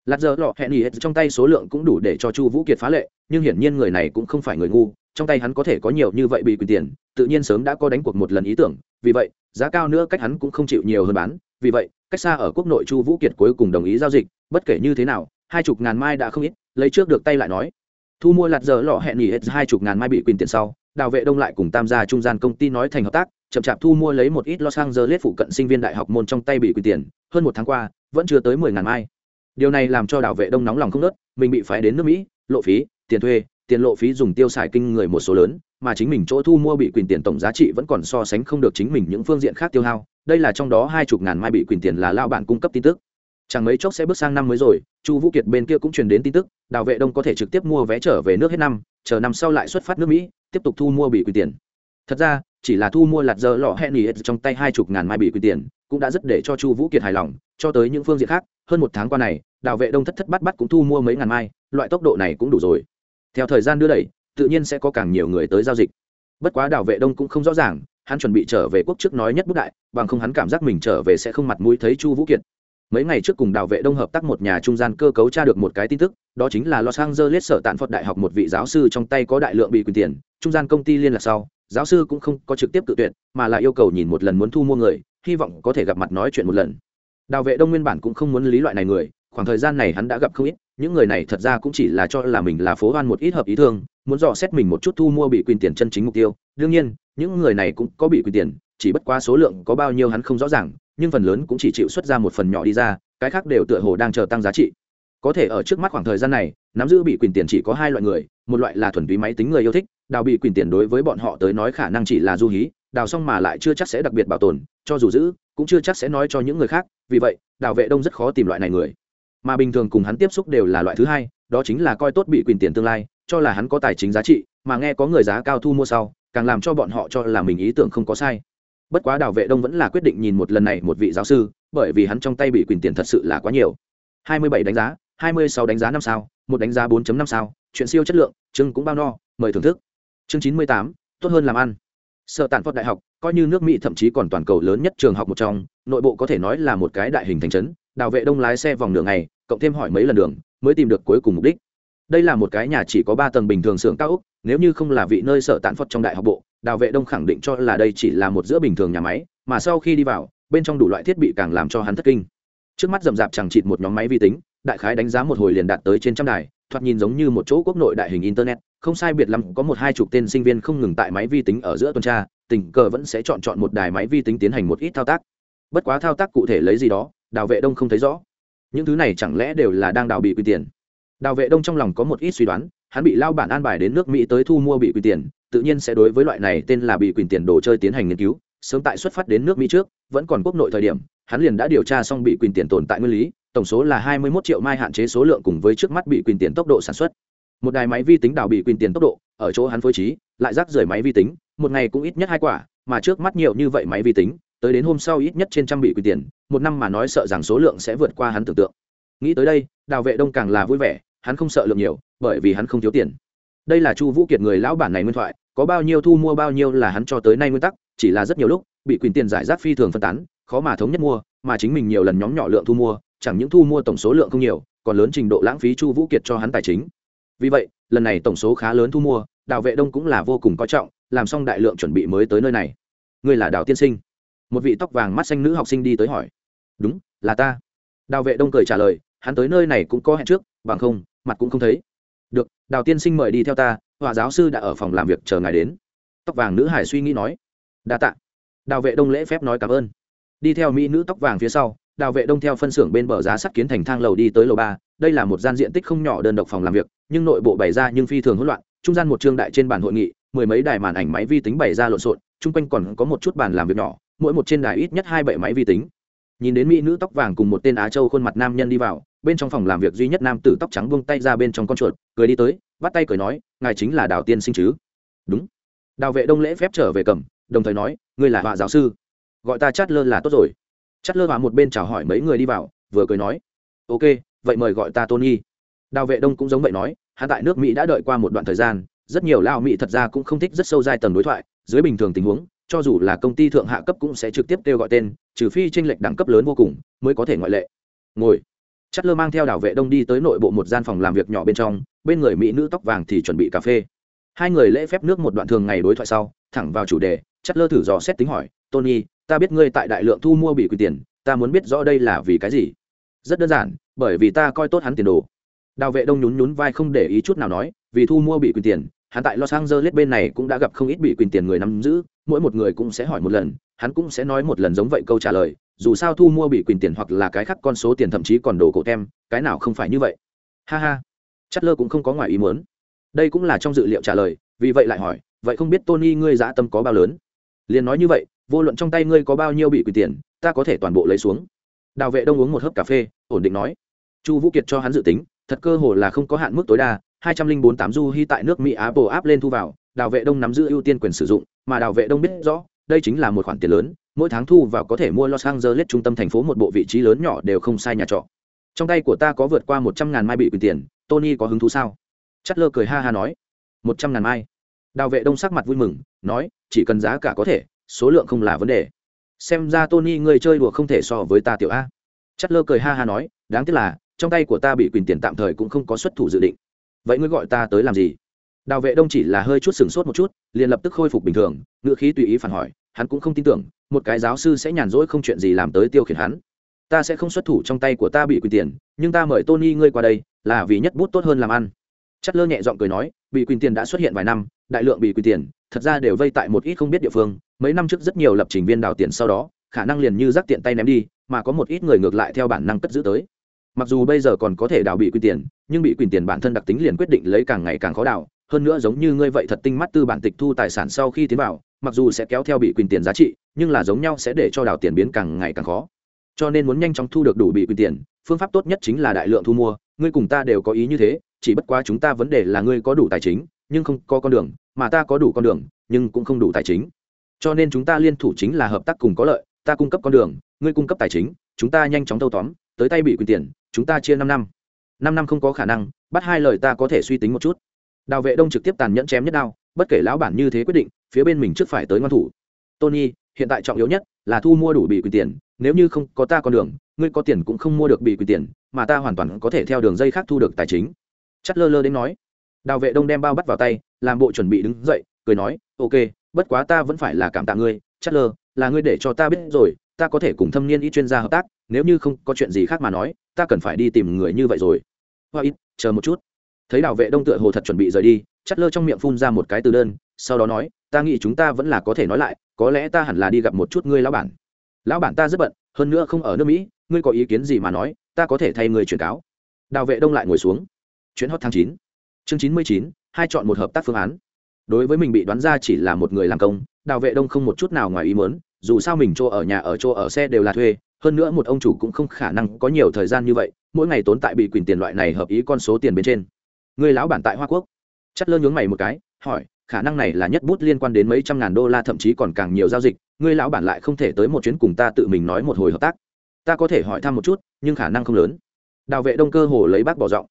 lạt giờ lọ hẹn ý trong tay số lượng cũng đủ để cho chu vũ kiệt phá lệ, nhưng hiển nhiên người này cũng không phải người ngu, trong tay hắn có thể có nhiều như vậy bị quyền tiền, tự nhiên sớm đã có đánh cuộc một lần ý tưởng, vì vậy, giá cao nữa cách hắn cũng không chịu nhiều hơn bán, vì vậy, cách xa ở quốc nội chu vũ kiệt cuối cùng đồng ý giao dịch, bất kể như thế nào, hai chục ngàn mai đã không ít, lấy trước được tay lại nói. Thu mua lạt giờ lọ hẹn nghỉ hết hai chục ngàn mai bị quyền tiền sau, đào vệ đông lại cùng tam gia trung gian công ty nói thành hợp tác, chậm chạp thu mua lấy một ít los angeles phụ cận sinh viên đại học môn trong tay bị quyền tiền, hơn một tháng qua, vẫn chưa tới mười ngàn mai điều này làm cho đào vệ đông nóng lòng không nớt, mình bị phái đến nước mỹ, lộ phí, tiền thuê, tiền lộ phí dùng tiêu xài kinh người một số lớn, mà chính mình chỗ thu mua bị quyền tiền tổng giá trị vẫn còn so sánh không được chính mình những phương diện khác tiêu hao. Đây là trong đó hai chục ngàn mai bị quyền tiền là lao bản cung cấp tin tức. Chẳng mấy chốc sẽ bước sang năm mới rồi, chu vũ kiệt bên kia cũng truyền đến tin tức đào vệ đông có thể trực tiếp mua vé trở về nước hết năm, chờ năm sau lại xuất phát nước mỹ, tiếp tục thu mua bị quyền tiền. Thật ra, chỉ là thu mua lạt dơ lọ hẹn nghỉ trong tay hai chục ngàn mai bị quyền tiền, cũng đã rất để cho chu vũ kiệt hài lòng, cho tới những phương diện khác hơn một tháng qua này đào vệ đông thất thất bắt bắt cũng thu mua mấy ngàn mai, loại tốc độ này cũng đủ rồi. Theo thời gian đưa đẩy, tự nhiên sẽ có càng nhiều người tới giao dịch. Bất quá đào vệ đông cũng không rõ ràng, hắn chuẩn bị trở về quốc trước nói nhất bức đại, bằng không hắn cảm giác mình trở về sẽ không mặt mũi thấy chu vũ kiệt. Mấy ngày trước cùng đào vệ đông hợp tác một nhà trung gian cơ cấu tra được một cái tin tức, đó chính là los angeles sở tạn phật đại học một vị giáo sư trong tay có đại lượng bị quyền tiền, trung gian công ty liên lạc sau, giáo sư cũng không có trực tiếp tự tuyệt mà là yêu cầu nhìn một lần muốn thu mua người, hy vọng có thể gặp mặt nói chuyện một lần đào vệ đông nguyên bản cũng không muốn lý loại này người, khoảng thời gian này hắn đã gặp không ít, những người này thật ra cũng chỉ là cho là mình là phố hoan một ít hợp ý thương, muốn dò xét mình một chút thu mua bị quyền tiền chân chính mục tiêu. Đương nhiên, những người này cũng có bị quyền tiền, chỉ bất quá số lượng có bao nhiêu hắn không rõ ràng, nhưng phần lớn cũng chỉ chịu xuất ra một phần nhỏ đi ra, cái khác đều tựa hồ đang chờ tăng giá trị. Có thể ở trước mắt khoảng thời gian này, nắm giữ bị quyền tiền chỉ có hai loại người, một loại là thuần túy máy tính người yêu thích, đào bị quyền tiền đối với bọn họ tới nói khả năng chỉ là du hí, đào xong mà lại chưa chắc sẽ đặc biệt bảo tồn, cho dù giữ cũng chưa chắc sẽ nói cho những người khác vì vậy đào vệ đông rất khó tìm loại này người. Mà bình thường cùng hắn tiếp xúc đều là loại thứ hai đó chính là coi tốt bị quyền tiền tương lai cho là hắn có tài chính giá trị mà nghe có người giá cao thu mua sau càng làm cho bọn họ cho là mình ý tưởng không có sai. Bất quá đào vệ đông vẫn là quyết định nhìn một lần này một vị giáo sư bởi vì hắn trong tay bị quyền tiền thật sự là quá nhiều. 27 đánh giá 26 đánh giá năm sao một đánh giá 4.5 sao chuyện siêu chất lượng chương cũng bao no mời thưởng thức. Chương 98, tốt hơn làm ăn. Sở tàn phật đại học coi như nước mỹ thậm chí còn toàn cầu lớn nhất trường học một trong, nội bộ có thể nói là một cái đại hình thành trấn, đào vệ đông lái xe vòng đường này cộng thêm hỏi mấy lần đường, mới tìm được cuối cùng mục đích. Đây là một cái nhà chỉ có ba tầng bình thường xưởng cao úc nếu như không là vị nơi sở tạn phật trong đại học bộ, đào vệ đông khẳng định cho là đây chỉ là một giữa bình thường nhà máy, mà sau khi đi vào, bên trong đủ loại thiết bị càng làm cho hắn thất kinh. Trước mắt rậm rạp chẳng chịt một nhóm máy vi tính, đại khái đánh giá một hồi liền đạt tới trên trăm đài, thoạt nhìn giống như một chỗ quốc nội đại hình internet, không sai biệt lắm có một hai chục tên sinh viên không ngừng tại máy vi tính ở giữa tuần tra tình cờ vẫn sẽ chọn chọn một đài máy vi tính tiến hành một ít thao tác. Bất quá thao tác cụ thể lấy gì đó, đào vệ đông không thấy rõ. Những thứ này chẳng lẽ đều là đang đào bị quy tiền? Đào vệ đông trong lòng có một ít suy đoán, hắn bị lao bản an bài đến nước mỹ tới thu mua bị quy tiền, tự nhiên sẽ đối với loại này tên là bị quyền tiền đồ chơi tiến hành nghiên cứu. Sớm tại xuất phát đến nước mỹ trước, vẫn còn quốc nội thời điểm, hắn liền đã điều tra xong bị quyền tiền tồn tại nguyên lý, tổng số là hai mươi 21 triệu mai hạn chế số lượng cùng với trước mắt bị quyền tiền tốc độ sản xuất. Một đài máy vi tính đào bị quyền tiền tốc độ, ở chỗ hắn phối trí, lại rác rời máy vi tính một ngày cũng ít nhất hai quả, mà trước mắt nhiều như vậy máy vi tính, tới đến hôm sau ít nhất trên trăm bị quỳ tiền, một năm mà nói sợ rằng số lượng sẽ vượt qua hắn tưởng tượng. Nghĩ tới đây, đào vệ đông càng là vui vẻ, hắn không sợ lượng nhiều, bởi vì hắn không thiếu tiền. Đây là chu vũ kiệt người lão bản này nguyên thoại, có bao nhiêu thu mua bao nhiêu là hắn cho tới nay nguyên tắc, chỉ là rất nhiều lúc, bị quyền tiền giải rác phi thường phân tán, khó mà thống nhất mua, mà chính mình nhiều lần nhóm nhỏ lượng thu mua, chẳng những thu mua tổng số lượng không nhiều, còn lớn trình độ lãng phí chu vũ kiệt cho hắn tài chính. Vì vậy, lần này tổng số khá lớn thu mua, đào vệ đông cũng là vô cùng coi trọng làm xong đại lượng chuẩn bị mới tới nơi này. Ngươi là đào tiên sinh. Một vị tóc vàng mắt xanh nữ học sinh đi tới hỏi. Đúng, là ta. Đào vệ đông cười trả lời, hắn tới nơi này cũng có hẹn trước, bằng không, mặt cũng không thấy. Được, đào tiên sinh mời đi theo ta hòa giáo sư đã ở phòng làm việc chờ ngài đến. Tóc vàng nữ hải suy nghĩ nói. Đa t ạ đào vệ đông lễ phép nói cảm ơn. Đi theo mỹ nữ tóc vàng phía sau, đào vệ đông theo phân xưởng bên bờ giá sắt kiến thành thang lầu đi tới lầu ba. Đây là một gian diện tích không nhỏ đơn độc phòng làm việc, nhưng nội bộ bày ra nhưng phi thường hỗn loạn trung gian một trương đại trên bàn hội nghị, mười mấy đài màn ảnh máy vi tính bày ra lộn xộn, chung quanh còn có một chút bàn làm việc nhỏ, mỗi một trên đài ít nhất hai bảy máy vi tính. Nhìn đến mỹ nữ tóc vàng cùng một tên á châu khuôn mặt nam nhân đi vào, bên trong phòng làm việc duy nhất nam tử tóc trắng buông tay ra bên trong con chuột, cười đi tới bắt tay cười nói, ngài chính là đào tiên sinh chứ? Đúng. Đào vệ đông lễ phép trở về cầm, đồng thời nói, ngươi là họa giáo sư. Gọi ta chát lơ là tốt rồi. Chát lơ vào một bên chào hỏi mấy người đi vào, vừa cười nói, ok, vậy mời gọi ta tony. Đào vệ đông cũng giống vậy nói hắn tại nước mỹ đã đợi qua một đoạn thời gian, rất nhiều lao mỹ thật ra cũng không thích rất sâu dài tầng đối thoại, dưới bình thường tình huống, cho dù là công ty thượng hạ cấp cũng sẽ trực tiếp kêu gọi tên, trừ phi tranh lệch đẳng cấp lớn vô cùng mới có thể ngoại lệ. Ngồi. Chất lơ mang theo đảo vệ đông đi tới nội bộ một gian phòng làm việc nhỏ bên trong, bên người mỹ nữ tóc vàng thì chuẩn bị cà phê. Hai người lễ phép nước một đoạn thường ngày đối thoại sau, thẳng vào chủ đề chất lơ thử dò xét tính hỏi, tony, ta biết ngươi tại đại lượng thu mua bị quyền tiền, ta muốn biết rõ đây là vì cái gì? Rất đơn giản, bởi vì ta coi tốt hắn tiền đồ đào vệ đông nhún nhún vai không để ý chút nào nói, vì thu mua bị quyền tiền, hắn tại los angeles bên này cũng đã gặp không ít bị quyền tiền người nắm giữ, mỗi một người cũng sẽ hỏi một lần, hắn cũng sẽ nói một lần giống vậy câu trả lời, dù sao thu mua bị quyền tiền hoặc là cái khác con số tiền thậm chí còn đồ cổ tem, cái nào không phải như vậy. Ha ha. Chất lơ cũng không có ngoài ý muốn. Đây cũng là trong dự liệu trả lời, vì vậy lại hỏi, vậy không biết tony ngươi dã tâm có bao lớn? Liền nói như vậy, vô luận trong tay ngươi có bao nhiêu bị quyền tiền, ta có thể toàn bộ lấy xuống. Đào vệ đông uống một hớp cà phê, ổn định nói, chu vũ kiệt cho hắn dự tính thật cơ hội là không có hạn mức tối đa, hai trăm linh bốn tám du hy tại nước mỹ apple áp lên thu vào, đào vệ đông nắm giữ ưu tiên quyền sử dụng, mà đào vệ đông biết rõ, đây chính là một khoản tiền lớn, mỗi tháng thu vào có thể mua los angeles trung tâm thành phố một bộ vị trí lớn nhỏ đều không sai nhà trọ. Trong tay của ta có vượt qua một trăm ngàn mai bị quyền tiền, tony có hứng thú sao? Chất lơ cười ha ha nói. Một trăm ngàn mai. Đào vệ đông sắc mặt vui mừng, nói, chỉ cần giá cả có thể, số lượng không là vấn đề. Xem ra tony người chơi đùa không thể so với ta tiểu a. Chất lơ cười ha ha nói, đáng tiếc là trong tay của ta bị quyền tiền tạm thời cũng không có xuất thủ dự định. Vậy ngươi gọi ta tới làm gì? Đào vệ đông chỉ là hơi chút sừng sốt một chút, liền lập tức khôi phục bình thường, ngựa khí tùy ý phản hỏi, hắn cũng không tin tưởng, một cái giáo sư sẽ nhàn rỗi không chuyện gì làm tới tiêu khiển hắn. Ta sẽ không xuất thủ trong tay của ta bị quyền tiền, nhưng ta mời tony ngươi qua đây, là vì nhất bút tốt hơn làm ăn. Chất lơ nhẹ giọng cười nói, bị quyền tiền đã xuất hiện vài năm, đại lượng bị quyền tiền, thật ra đều vây tại một ít không biết địa phương, mấy năm trước rất nhiều lập trình viên đào tiền sau đó, khả năng liền như rác tiện tay ném đi, mà có một ít người ngược lại theo bản năng cất giữ tới mặc dù bây giờ còn có thể đào bị quyền tiền, nhưng bị quyền tiền bản thân đặc tính liền quyết định lấy càng ngày càng khó đào. Hơn nữa giống như ngươi vậy thật tinh mắt tư bản tịch thu tài sản sau khi tiến vào, mặc dù sẽ kéo theo bị quyền tiền giá trị, nhưng là giống nhau sẽ để cho đào tiền biến càng ngày càng khó. Cho nên muốn nhanh chóng thu được đủ bị quyền tiền, phương pháp tốt nhất chính là đại lượng thu mua. Ngươi cùng ta đều có ý như thế, chỉ bất quá chúng ta vấn đề là ngươi có đủ tài chính, nhưng không có con đường, mà ta có đủ con đường, nhưng cũng không đủ tài chính. Cho nên chúng ta liên thủ chính là hợp tác cùng có lợi, ta cung cấp con đường, ngươi cung cấp tài chính, chúng ta nhanh chóng thâu tóm, tới tay bị quyền tiền chúng ta chia năm năm. Năm năm không có khả năng, bắt hai lời ta có thể suy tính một chút. Đào vệ đông trực tiếp tàn nhẫn chém nhất đao, bất kể lão bản như thế quyết định, phía bên mình trước phải tới ngoan thủ. Tony, hiện tại trọng yếu nhất là thu mua đủ bị quyền tiền, nếu như không có ta con đường, ngươi có tiền cũng không mua được bị quyền tiền, mà ta hoàn toàn có thể theo đường dây khác thu được tài chính. Chất lơ lơ đến nói. Đào vệ đông đem bao bắt vào tay, làm bộ chuẩn bị đứng dậy, cười nói, ok, bất quá ta vẫn phải là cảm tạ ngươi, chất lơ, là ngươi để cho ta biết rồi, ta có thể cùng thâm niên y chuyên gia hợp tác nếu như không có chuyện gì khác mà nói, ta cần phải đi tìm người như vậy rồi. Hoa ít, chờ một chút. Thấy đào vệ đông tựa hồ thật chuẩn bị rời đi, chắt lơ trong miệng phun ra một cái từ đơn, sau đó nói, ta nghĩ chúng ta vẫn là có thể nói lại, có lẽ ta hẳn là đi gặp một chút ngươi lão bản. Lão bản ta rất bận, hơn nữa không ở nước mỹ, ngươi có ý kiến gì mà nói, ta có thể thay người truyền cáo. Đào vệ đông lại ngồi xuống. Chuyến hot tháng chín. Chương chín mươi chín, hai chọn một hợp tác phương án. Đối với mình bị đoán ra chỉ là một người làm công, đào vệ đông không một chút nào ngoài ý mớn dù sao mình chỗ ở nhà ở, chỗ ở xe đều là thuê hơn nữa một ông chủ cũng không khả năng có nhiều thời gian như vậy, mỗi ngày tốn tại bị quyền tiền loại này hợp ý con số tiền bên trên. Người lão bản tại hoa quốc. Chất lơ nhướng mày một cái, hỏi, khả năng này là nhất bút liên quan đến mấy trăm ngàn đô la, thậm chí còn càng nhiều giao dịch, người lão bản lại không thể tới một chuyến cùng ta tự mình nói một hồi hợp tác. Ta có thể hỏi thăm một chút, nhưng khả năng không lớn. Đào vệ đông cơ hồ lấy bác bỏ giọng.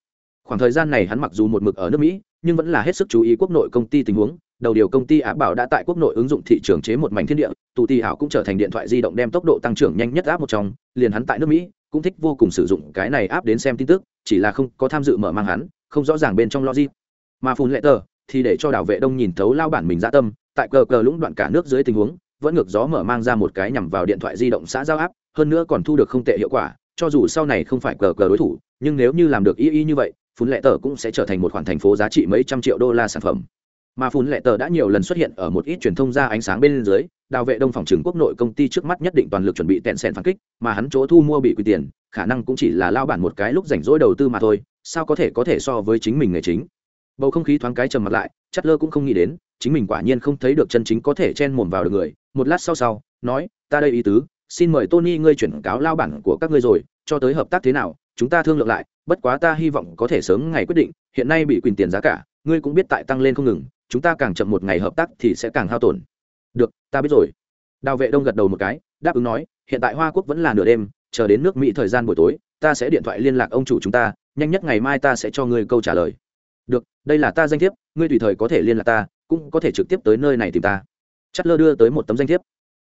Khoảng thời gian này hắn mặc dù một mực ở nước mỹ, nhưng vẫn là hết sức chú ý quốc nội công ty tình huống. Đầu điều công ty á bảo đã tại quốc nội ứng dụng thị trường chế một mảnh thiên địa tù tì ảo cũng trở thành điện thoại di động đem tốc độ tăng trưởng nhanh nhất áp một trong, liền hắn tại nước mỹ cũng thích vô cùng sử dụng cái này áp đến xem tin tức, chỉ là không có tham dự mở mang hắn, không rõ ràng bên trong logic. Mà phun lệ tờ thì để cho đảo vệ đông nhìn thấu lao bản mình dã tâm, tại cờ cờ lũng đoạn cả nước dưới tình huống, vẫn ngược gió mở mang ra một cái nhằm vào điện thoại di động xã giao áp, hơn nữa còn thu được không tệ hiệu quả, cho dù sau này không phải cờ cờ đối thủ, nhưng nếu như làm được y y như vậy, phun lệ tờ cũng sẽ trở thành một khoản thành phố giá trị mấy trăm triệu đô la sản phẩm. Mà phun lệ tờ đã nhiều lần xuất hiện ở một ít truyền thông ra ánh sáng bên dưới đào vệ đông phòng trừng quốc nội công ty trước mắt nhất định toàn lực chuẩn bị tẹn sẹn phản kích, mà hắn chỗ thu mua bị quy tiền, khả năng cũng chỉ là lao bản một cái lúc rảnh rỗi đầu tư mà thôi, sao có thể có thể so với chính mình nghề chính? Bầu không khí thoáng cái trầm mặt lại, chất lơ cũng không nghĩ đến, chính mình quả nhiên không thấy được chân chính có thể chen mồm vào được người. Một lát sau sau, nói, ta đây ý tứ, xin mời tony ngươi chuyển cáo lao bản của các ngươi rồi, cho tới hợp tác thế nào, chúng ta thương lượng lại, bất quá ta hy vọng có thể sớm ngày quyết định, hiện nay bị quyền tiền giá cả, ngươi cũng biết tại tăng lên không ngừng, chúng ta càng chậm một ngày hợp tác thì sẽ càng hao tổn được, ta biết rồi. Đào vệ đông gật đầu một cái, đáp ứng nói, hiện tại hoa quốc vẫn là nửa đêm, chờ đến nước mỹ thời gian buổi tối, ta sẽ điện thoại liên lạc ông chủ chúng ta, nhanh nhất ngày mai ta sẽ cho ngươi câu trả lời. Được, đây là ta danh thiếp, ngươi tùy thời có thể liên lạc ta, cũng có thể trực tiếp tới nơi này tìm ta. Chất lơ đưa tới một tấm danh thiếp.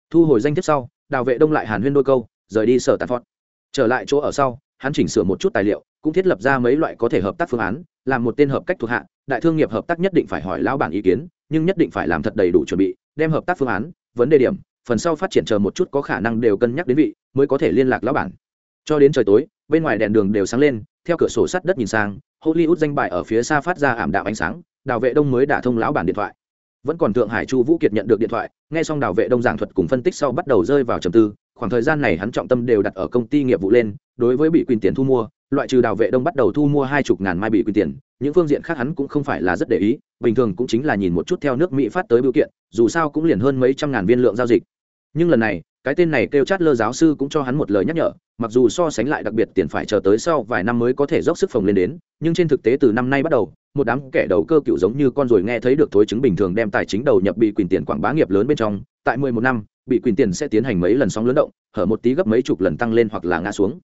Thu hồi danh thiếp sau, đào vệ đông lại hàn huyên đôi câu, rời đi sở tàn phọt. Trở lại chỗ ở sau, hắn chỉnh sửa một chút tài liệu, cũng thiết lập ra mấy loại có thể hợp tác phương án, làm một tên hợp cách thuộc hạ, đại thương nghiệp hợp tác nhất định phải hỏi lão bản ý kiến, nhưng nhất định phải làm thật đầy đủ chuẩn bị đem hợp tác phương án, vấn đề điểm, phần sau phát triển chờ một chút có khả năng đều cân nhắc đến vị, mới có thể liên lạc lão bản. Cho đến trời tối, bên ngoài đèn đường đều sáng lên, theo cửa sổ sắt đất nhìn sang, hollywood danh bài ở phía xa phát ra ảm đạm ánh sáng, đào vệ đông mới đả thông lão bản điện thoại. Vẫn còn thượng hải chu vũ kiệt nhận được điện thoại, nghe xong đào vệ đông giảng thuật cùng phân tích sau bắt đầu rơi vào trầm tư, khoảng thời gian này hắn trọng tâm đều đặt ở công ty nghiệp vụ lên, đối với bị quyền tiền thu mua loại trừ đào vệ đông bắt đầu thu mua hai chục ngàn mai bị quyền tiền, những phương diện khác hắn cũng không phải là rất để ý, bình thường cũng chính là nhìn một chút theo nước mỹ phát tới biểu kiện, dù sao cũng liền hơn mấy trăm ngàn viên lượng giao dịch. Nhưng lần này, cái tên này kêu chát lơ giáo sư cũng cho hắn một lời nhắc nhở, mặc dù so sánh lại đặc biệt tiền phải chờ tới sau vài năm mới có thể dốc sức phồng lên đến, nhưng trên thực tế từ năm nay bắt đầu, một đám kẻ đầu cơ cựu giống như con rồi nghe thấy được thối chứng bình thường đem tài chính đầu nhập bị quyền tiền quảng bá nghiệp lớn bên trong, tại mười một năm, bị quyền tiền sẽ tiến hành mấy lần sóng lớn động, hở một tí gấp mấy chục lần tăng lên hoặc là ngã xuống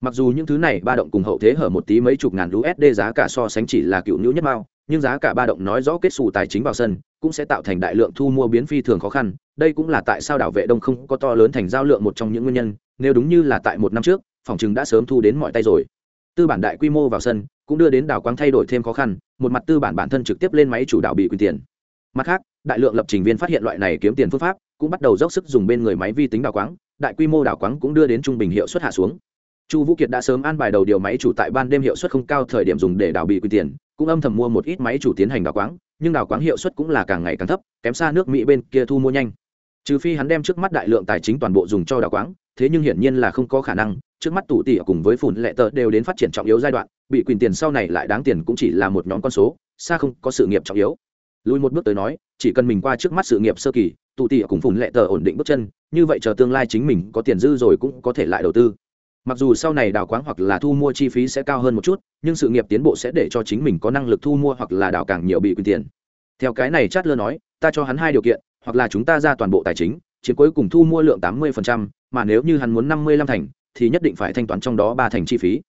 mặc dù những thứ này ba động cùng hậu thế hở một tí mấy chục ngàn usd giá cả so sánh chỉ là cựu nhũ nhất mao, nhưng giá cả ba động nói rõ kết xù tài chính vào sân, cũng sẽ tạo thành đại lượng thu mua biến phi thường khó khăn. Đây cũng là tại sao đảo vệ đông không có to lớn thành giao lượng một trong những nguyên nhân, nếu đúng như là tại một năm trước, phòng chừng đã sớm thu đến mọi tay rồi. Tư bản đại quy mô vào sân cũng đưa đến đảo quang thay đổi thêm khó khăn, một mặt tư bản bản thân trực tiếp lên máy chủ đạo bị quyền tiền. Mặt khác, đại lượng lập trình viên phát hiện loại này kiếm tiền phương pháp cũng bắt đầu dốc sức dùng bên người máy vi tính đảo quáng đại quy mô đảo quáng cũng đưa đến trung bình hiệu suất hạ xuống chu vũ kiệt đã sớm an bài đầu điều máy chủ tại ban đêm hiệu suất không cao, thời điểm dùng để đảo bị quy tiền, cũng âm thầm mua một ít máy chủ tiến hành đảo quáng, nhưng đảo quáng hiệu suất cũng là càng ngày càng thấp, kém xa nước mỹ bên kia thu mua nhanh. Trừ phi hắn đem trước mắt đại lượng tài chính toàn bộ dùng cho đảo quáng, thế nhưng hiển nhiên là không có khả năng, trước mắt tủ tỉ cùng với phùn lệ tờ đều đến phát triển trọng yếu giai đoạn, bị quyền tiền sau này lại đáng tiền cũng chỉ là một nhóm con số, xa không có sự nghiệp trọng yếu. Lùi một bước tới nói, chỉ cần mình qua trước mắt sự nghiệp sơ kỳ tụ tỉ cùng phùn lệ tờ ổn định bước chân, như vậy chờ tương lai chính mình có tiền dư rồi cũng có thể lại đầu tư mặc dù sau này đào quáng hoặc là thu mua chi phí sẽ cao hơn một chút, nhưng sự nghiệp tiến bộ sẽ để cho chính mình có năng lực thu mua hoặc là đào càng nhiều bị quyền tiền. Theo cái này chát lơ nói, ta cho hắn hai điều kiện, hoặc là chúng ta ra toàn bộ tài chính chiến cuối cùng thu mua lượng tám mươi mà nếu như hắn muốn năm mươi lăm thành, thì nhất định phải thanh toán trong đó ba thành chi phí.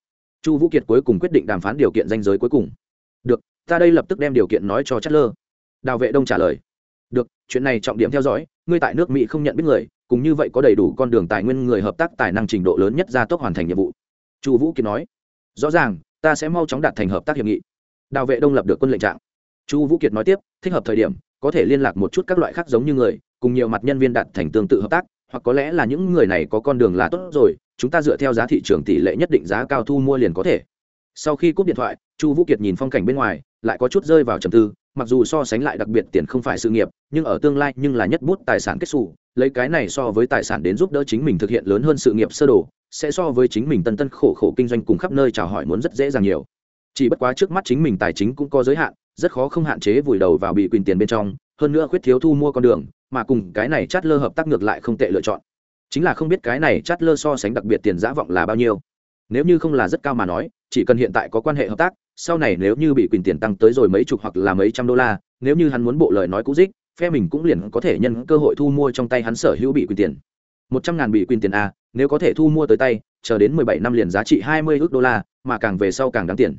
Chu vũ kiệt cuối cùng quyết định đàm phán điều kiện danh giới cuối cùng. Được, ta đây lập tức đem điều kiện nói cho Chát lơ đào vệ đông trả lời. Được, chuyện này trọng điểm theo dõi, ngươi tại nước mỹ không nhận biết người cùng như vậy có đầy đủ con đường tài nguyên người hợp tác tài năng trình độ lớn nhất ra tốc hoàn thành nhiệm vụ. Chu vũ kiệt nói, rõ ràng, ta sẽ mau chóng đạt thành hợp tác hiệp nghị. Đào vệ đông lập được quân lệnh trạng. Chu vũ kiệt nói tiếp, thích hợp thời điểm, có thể liên lạc một chút các loại khác giống như người, cùng nhiều mặt nhân viên đạt thành tương tự hợp tác, hoặc có lẽ là những người này có con đường là tốt rồi, chúng ta dựa theo giá thị trường tỷ lệ nhất định giá cao thu mua liền có thể. Sau khi cúp điện thoại, chu vũ kiệt nhìn phong cảnh bên ngoài, lại có chút rơi vào trầm tư mặc dù so sánh lại đặc biệt tiền không phải sự nghiệp, nhưng ở tương lai nhưng là nhất bút tài sản kết xù, lấy cái này so với tài sản đến giúp đỡ chính mình thực hiện lớn hơn sự nghiệp sơ đồ, sẽ so với chính mình tân tân khổ khổ kinh doanh cùng khắp nơi chào hỏi muốn rất dễ dàng nhiều. Chỉ bất quá trước mắt chính mình tài chính cũng có giới hạn, rất khó không hạn chế vùi đầu vào bị quyền tiền bên trong, hơn nữa khuyết thiếu thu mua con đường, mà cùng cái này chát lơ hợp tác ngược lại không tệ lựa chọn. Chính là không biết cái này chát lơ so sánh đặc biệt tiền giả vọng là bao nhiêu. Nếu như không là rất cao mà nói, chỉ cần hiện tại có quan hệ hợp tác sau này nếu như bị quyền tiền tăng tới rồi mấy chục hoặc là mấy trăm đô la, nếu như hắn muốn bộ lời nói cũ dích, phe mình cũng liền có thể nhân cơ hội thu mua trong tay hắn sở hữu bị quyền tiền. Một trăm ngàn bị quyền tiền a, nếu có thể thu mua tới tay, chờ đến mười bảy năm liền giá trị hai mươi ước đô la, mà càng về sau càng đáng tiền.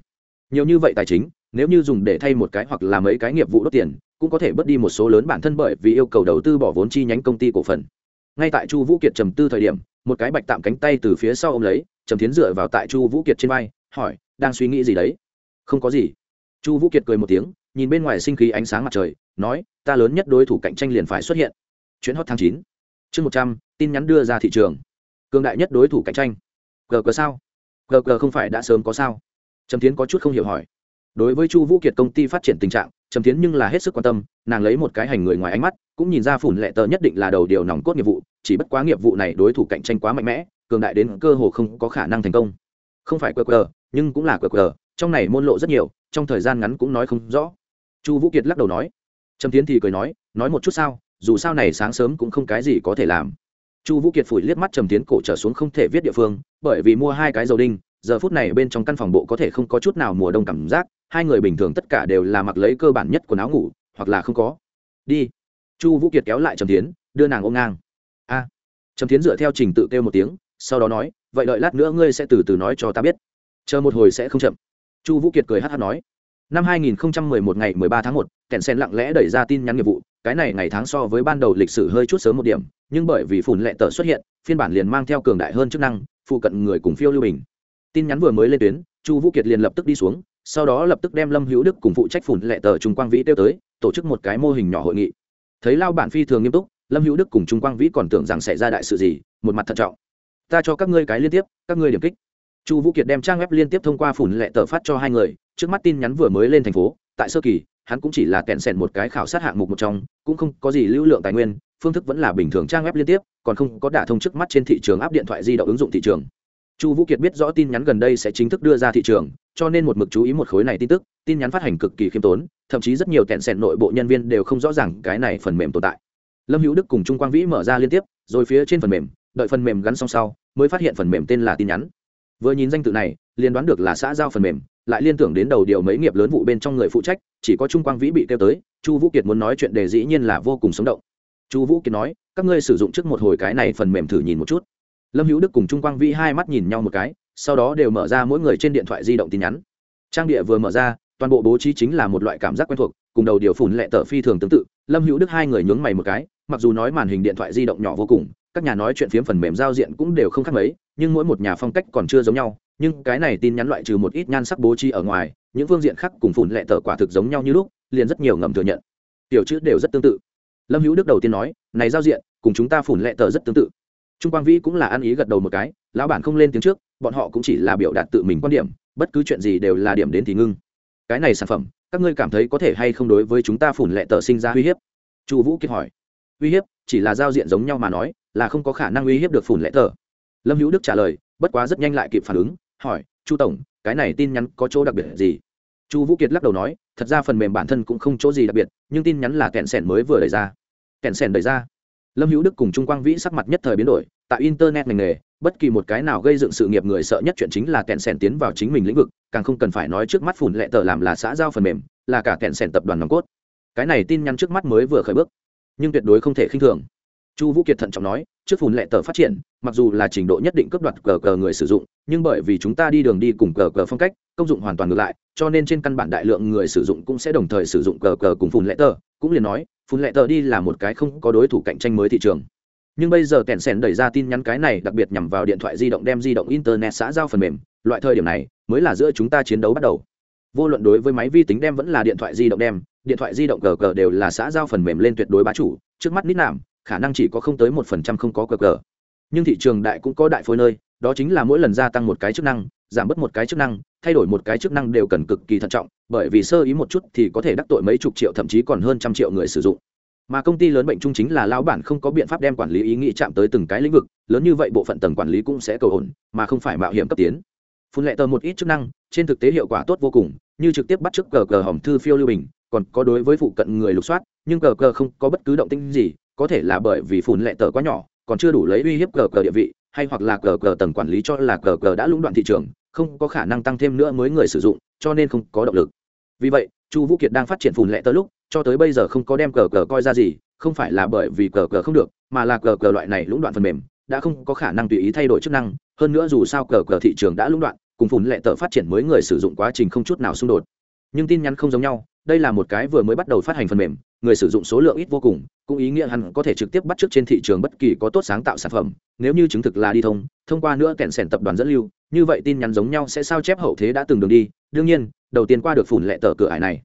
Nhiều như vậy tài chính, nếu như dùng để thay một cái hoặc là mấy cái nghiệp vụ đốt tiền, cũng có thể bớt đi một số lớn bản thân bởi vì yêu cầu đầu tư bỏ vốn chi nhánh công ty cổ phần. Ngay tại chu vũ kiệt trầm tư thời điểm, một cái bạch tạm cánh tay từ phía sau ô m lấy, trầm tiến dựa vào tại chu vũ kiệt trên vai, hỏi, đang suy nghĩ gì đấy? Không có gì. Chu vũ kiệt cười một tiếng, nhìn bên ngoài sinh khí ánh sáng mặt trời, nói, ta lớn nhất đối thủ cạnh tranh liền phải xuất hiện. Chuyến hot tháng chín. Chương một trăm, tin nhắn đưa ra thị trường. Cường đại nhất đối thủ cạnh tranh. Gờ gờ sao? Gờ gờ không phải đã sớm có sao? Trầm tiến có chút không hiểu hỏi. Đối với chu vũ kiệt công ty phát triển tình trạng, trầm tiến nhưng là hết sức quan tâm, nàng lấy một cái hành người ngoài ánh mắt, cũng nhìn ra phủn lệ tờ nhất định là đầu điều nòng cốt nghiệp vụ, chỉ bất quá nghiệp vụ này đối thủ cạnh tranh quá mạnh mẽ, cường đại đến cơ hồ không có khả năng thành công. Không phải qr nhưng cũng là qr trong này môn lộ rất nhiều, trong thời gian ngắn cũng nói không rõ. Chu vũ kiệt lắc đầu nói. Trầm tiến thì cười nói nói một chút sao, dù sao này sáng sớm cũng không cái gì có thể làm. Chu vũ kiệt phủi liếc mắt trầm tiến cổ trở xuống không thể viết địa phương, bởi vì mua hai cái dầu đinh, giờ phút này bên trong căn phòng bộ có thể không có chút nào mùa đông cảm giác, hai người bình thường tất cả đều là mặc lấy cơ bản nhất quần áo ngủ, hoặc là không có. Đi. Chu vũ kiệt kéo lại trầm tiến đưa nàng ôm ngang. A. Trầm tiến dựa theo trình tự kêu một tiếng, sau đó nói, vậy đợi lát nữa ngươi sẽ từ từ nói cho ta biết. Chờ một hồi sẽ không chậm chu vũ kiệt cười hát hát nói năm 2011 ngày 13 tháng 1, kèn sen lặng lẽ đẩy ra tin nhắn nghiệp vụ. Cái này ngày tháng so với ban đầu lịch sử hơi chút sớm một điểm nhưng bởi vì phủn lệ tờ xuất hiện phiên bản liền mang theo cường đại hơn chức năng phụ cận người cùng phiêu lưu bình. Tin nhắn vừa mới lên tuyến chu vũ kiệt liền lập tức đi xuống sau đó lập tức đem lâm hữu đức cùng phụ trách phủn lệ tờ trung quang vĩ tiêu tới tổ chức một cái mô hình nhỏ hội nghị. Thấy lao bản phi thường nghiêm túc lâm hữu đức cùng trung quang vĩ còn tưởng rằng sẽ ra đại sự gì một mặt thận trọng. Ta cho các ngươi cái liên tiếp các ngươi điểm kích chu vũ kiệt đem trang web liên tiếp thông qua phủn lệ tờ phát cho hai người, trước mắt tin nhắn vừa mới lên thành phố, tại sơ kỳ, hắn cũng chỉ là kẹn sẻn một cái khảo sát hạng mục một trong, cũng không có gì lưu lượng tài nguyên, phương thức vẫn là bình thường trang web liên tiếp, còn không có đả thông trước mắt trên thị trường áp điện thoại di động ứng dụng thị trường. Chu vũ kiệt biết rõ tin nhắn gần đây sẽ chính thức đưa ra thị trường, cho nên một mực chú ý một khối này tin tức, tin nhắn phát hành cực kỳ khiêm tốn, thậm chí rất nhiều kẹn sẻn nội bộ nhân viên đều không rõ ràng cái này phần mềm tồn tại. Lâm hữu đức cùng trung quang vĩ mở ra liên tiếp, rồi phía trên phần mềm, đợi phần mềm gắn xong sau, mới phát hiện phần mềm tên là tin nhắn vừa nhìn danh tự này, liền đoán được là xã giao phần mềm, lại liên tưởng đến đầu điều mấy nghiệp lớn vụ bên trong người phụ trách, chỉ có trung quang vĩ bị kêu tới, chu vũ kiệt muốn nói chuyện đề dĩ nhiên là vô cùng sống động. Chu vũ kiệt nói, các ngươi sử dụng trước một hồi cái này phần mềm thử nhìn một chút. Lâm hữu đức cùng trung quang vĩ hai mắt nhìn nhau một cái, sau đó đều mở ra mỗi người trên điện thoại di động tin nhắn. Trang địa vừa mở ra, toàn bộ bố trí chính là một loại cảm giác quen thuộc, cùng đầu điều phủn lệ tờ phi thường tương tự. Lâm hữu đức hai người nhướng mày một cái, mặc dù nói màn hình điện thoại di động nhỏ vô cùng các nhà nói chuyện phiếm phần mềm giao diện cũng đều không khác mấy, nhưng mỗi một nhà phong cách còn chưa giống nhau, nhưng cái này tin nhắn loại trừ một ít nhan sắc bố trí ở ngoài, những phương diện khác cùng phủn lệ tờ quả thực giống nhau như lúc, liền rất nhiều ngầm thừa nhận. Tiểu chữ đều rất tương tự. Lâm hữu đức đầu tiên nói, này giao diện, cùng chúng ta phủn lệ tờ rất tương tự. Trung quang vĩ cũng là ăn ý gật đầu một cái, lão bản không lên tiếng trước, bọn họ cũng chỉ là biểu đạt tự mình quan điểm, bất cứ chuyện gì đều là điểm đến thì ngưng. Cái này sản phẩm, các ngươi cảm thấy có thể hay không đối với chúng ta phủn lệ tờ sinh ra uy hiếp? Chu vũ kiệt hỏi. Uy hiếp, chỉ là giao diện giống nhau mà nói là không có khả năng uy hiếp được phủn lệ tờ lâm hữu đức trả lời, bất quá rất nhanh lại kịp phản ứng, hỏi, chu tổng, cái này tin nhắn có chỗ đặc biệt gì? Chu vũ kiệt lắc đầu nói, thật ra phần mềm bản thân cũng không chỗ gì đặc biệt, nhưng tin nhắn là kẹn sẻn mới vừa đẩy ra. Kẹn sẻn đẩy ra. Lâm hữu đức cùng trung quang vĩ sắc mặt nhất thời biến đổi, tại internet ngành nghề, bất kỳ một cái nào gây dựng sự nghiệp người sợ nhất chuyện chính là kẹn sẻn tiến vào chính mình lĩnh vực, càng không cần phải nói trước mắt phủn lệ tờ làm là xã giao phần mềm, là cả kẹn sẻn tập đoàn nòng cốt. Cái này tin nhắn trước mắt mới vừa khởi bước, nhưng tuyệt đối không thể khinh thường chu vũ kiệt thận trọng nói, trước phùn lệ tờ phát triển, mặc dù là trình độ nhất định cấp đoạt cờ cờ người sử dụng, nhưng bởi vì chúng ta đi đường đi cùng cờ cờ phong cách, công dụng hoàn toàn ngược lại, cho nên trên căn bản đại lượng người sử dụng cũng sẽ đồng thời sử dụng cờ cờ cùng phùn lệ tờ. Cũng liền nói, phùn lệ tờ đi là một cái không có đối thủ cạnh tranh mới thị trường. Nhưng bây giờ kèn sèn đẩy ra tin nhắn cái này, đặc biệt nhằm vào điện thoại di động đem di động internet xã giao phần mềm, loại thời điểm này, mới là giữa chúng ta chiến đấu bắt đầu. Vô luận đối với máy vi tính đem vẫn là điện thoại di động đem, điện thoại di động cờ cờ đều là xã giao phần mềm lên tuyệt đối bá chủ, trước mắt nít nạm khả năng chỉ có không tới một phần trăm không có cờ cờ. Nhưng thị trường đại cũng có đại phối nơi, đó chính là mỗi lần gia tăng một cái chức năng, giảm bớt một cái chức năng, thay đổi một cái chức năng đều cần cực kỳ thận trọng, bởi vì sơ ý một chút thì có thể đắc tội mấy chục triệu thậm chí còn hơn trăm triệu người sử dụng. Mà công ty lớn bệnh chung chính là lão bản không có biện pháp đem quản lý ý nghĩ chạm tới từng cái lĩnh vực, lớn như vậy bộ phận tầng quản lý cũng sẽ cầu ổn, mà không phải mạo hiểm cấp tiến. Phun lệ tờ một ít chức năng, trên thực tế hiệu quả tốt vô cùng, như trực tiếp bắt chước cờ cờ hỏng thư phiêu lưu bình, còn có đối với phụ cận người lục soát, nhưng cờ cờ không có bất cứ động tĩnh gì có thể là bởi vì phùn lệ tờ quá nhỏ, còn chưa đủ lấy uy hiếp cờ cờ địa vị, hay hoặc là cờ cờ tầng quản lý cho là cờ cờ đã lũng đoạn thị trường, không có khả năng tăng thêm nữa mới người sử dụng, cho nên không có động lực. Vì vậy, chu vũ kiệt đang phát triển phùn lệ tờ lúc, cho tới bây giờ không có đem cờ cờ coi ra gì, không phải là bởi vì cờ cờ không được, mà là cờ cờ loại này lũng đoạn phần mềm, đã không có khả năng tùy ý thay đổi chức năng, hơn nữa dù sao cờ cờ thị trường đã lũng đoạn, cùng phùn lệ tờ phát triển mới người sử dụng quá trình không chút nào xung đột. Nhưng tin nhắn không giống nhau, đây là một cái vừa mới bắt đầu phát hành phần mềm người sử dụng số lượng ít vô cùng, cũng ý nghĩa hắn có thể trực tiếp bắt t r ư ớ c trên thị trường bất kỳ có tốt sáng tạo sản phẩm, nếu như chứng thực là đi thông thông qua nữa kẹn sẻn tập đoàn dẫn lưu, như vậy tin nhắn giống nhau sẽ sao chép hậu thế đã từng đường đi. Đương nhiên, đầu tiên qua được phủn lệ tờ cửa ải này.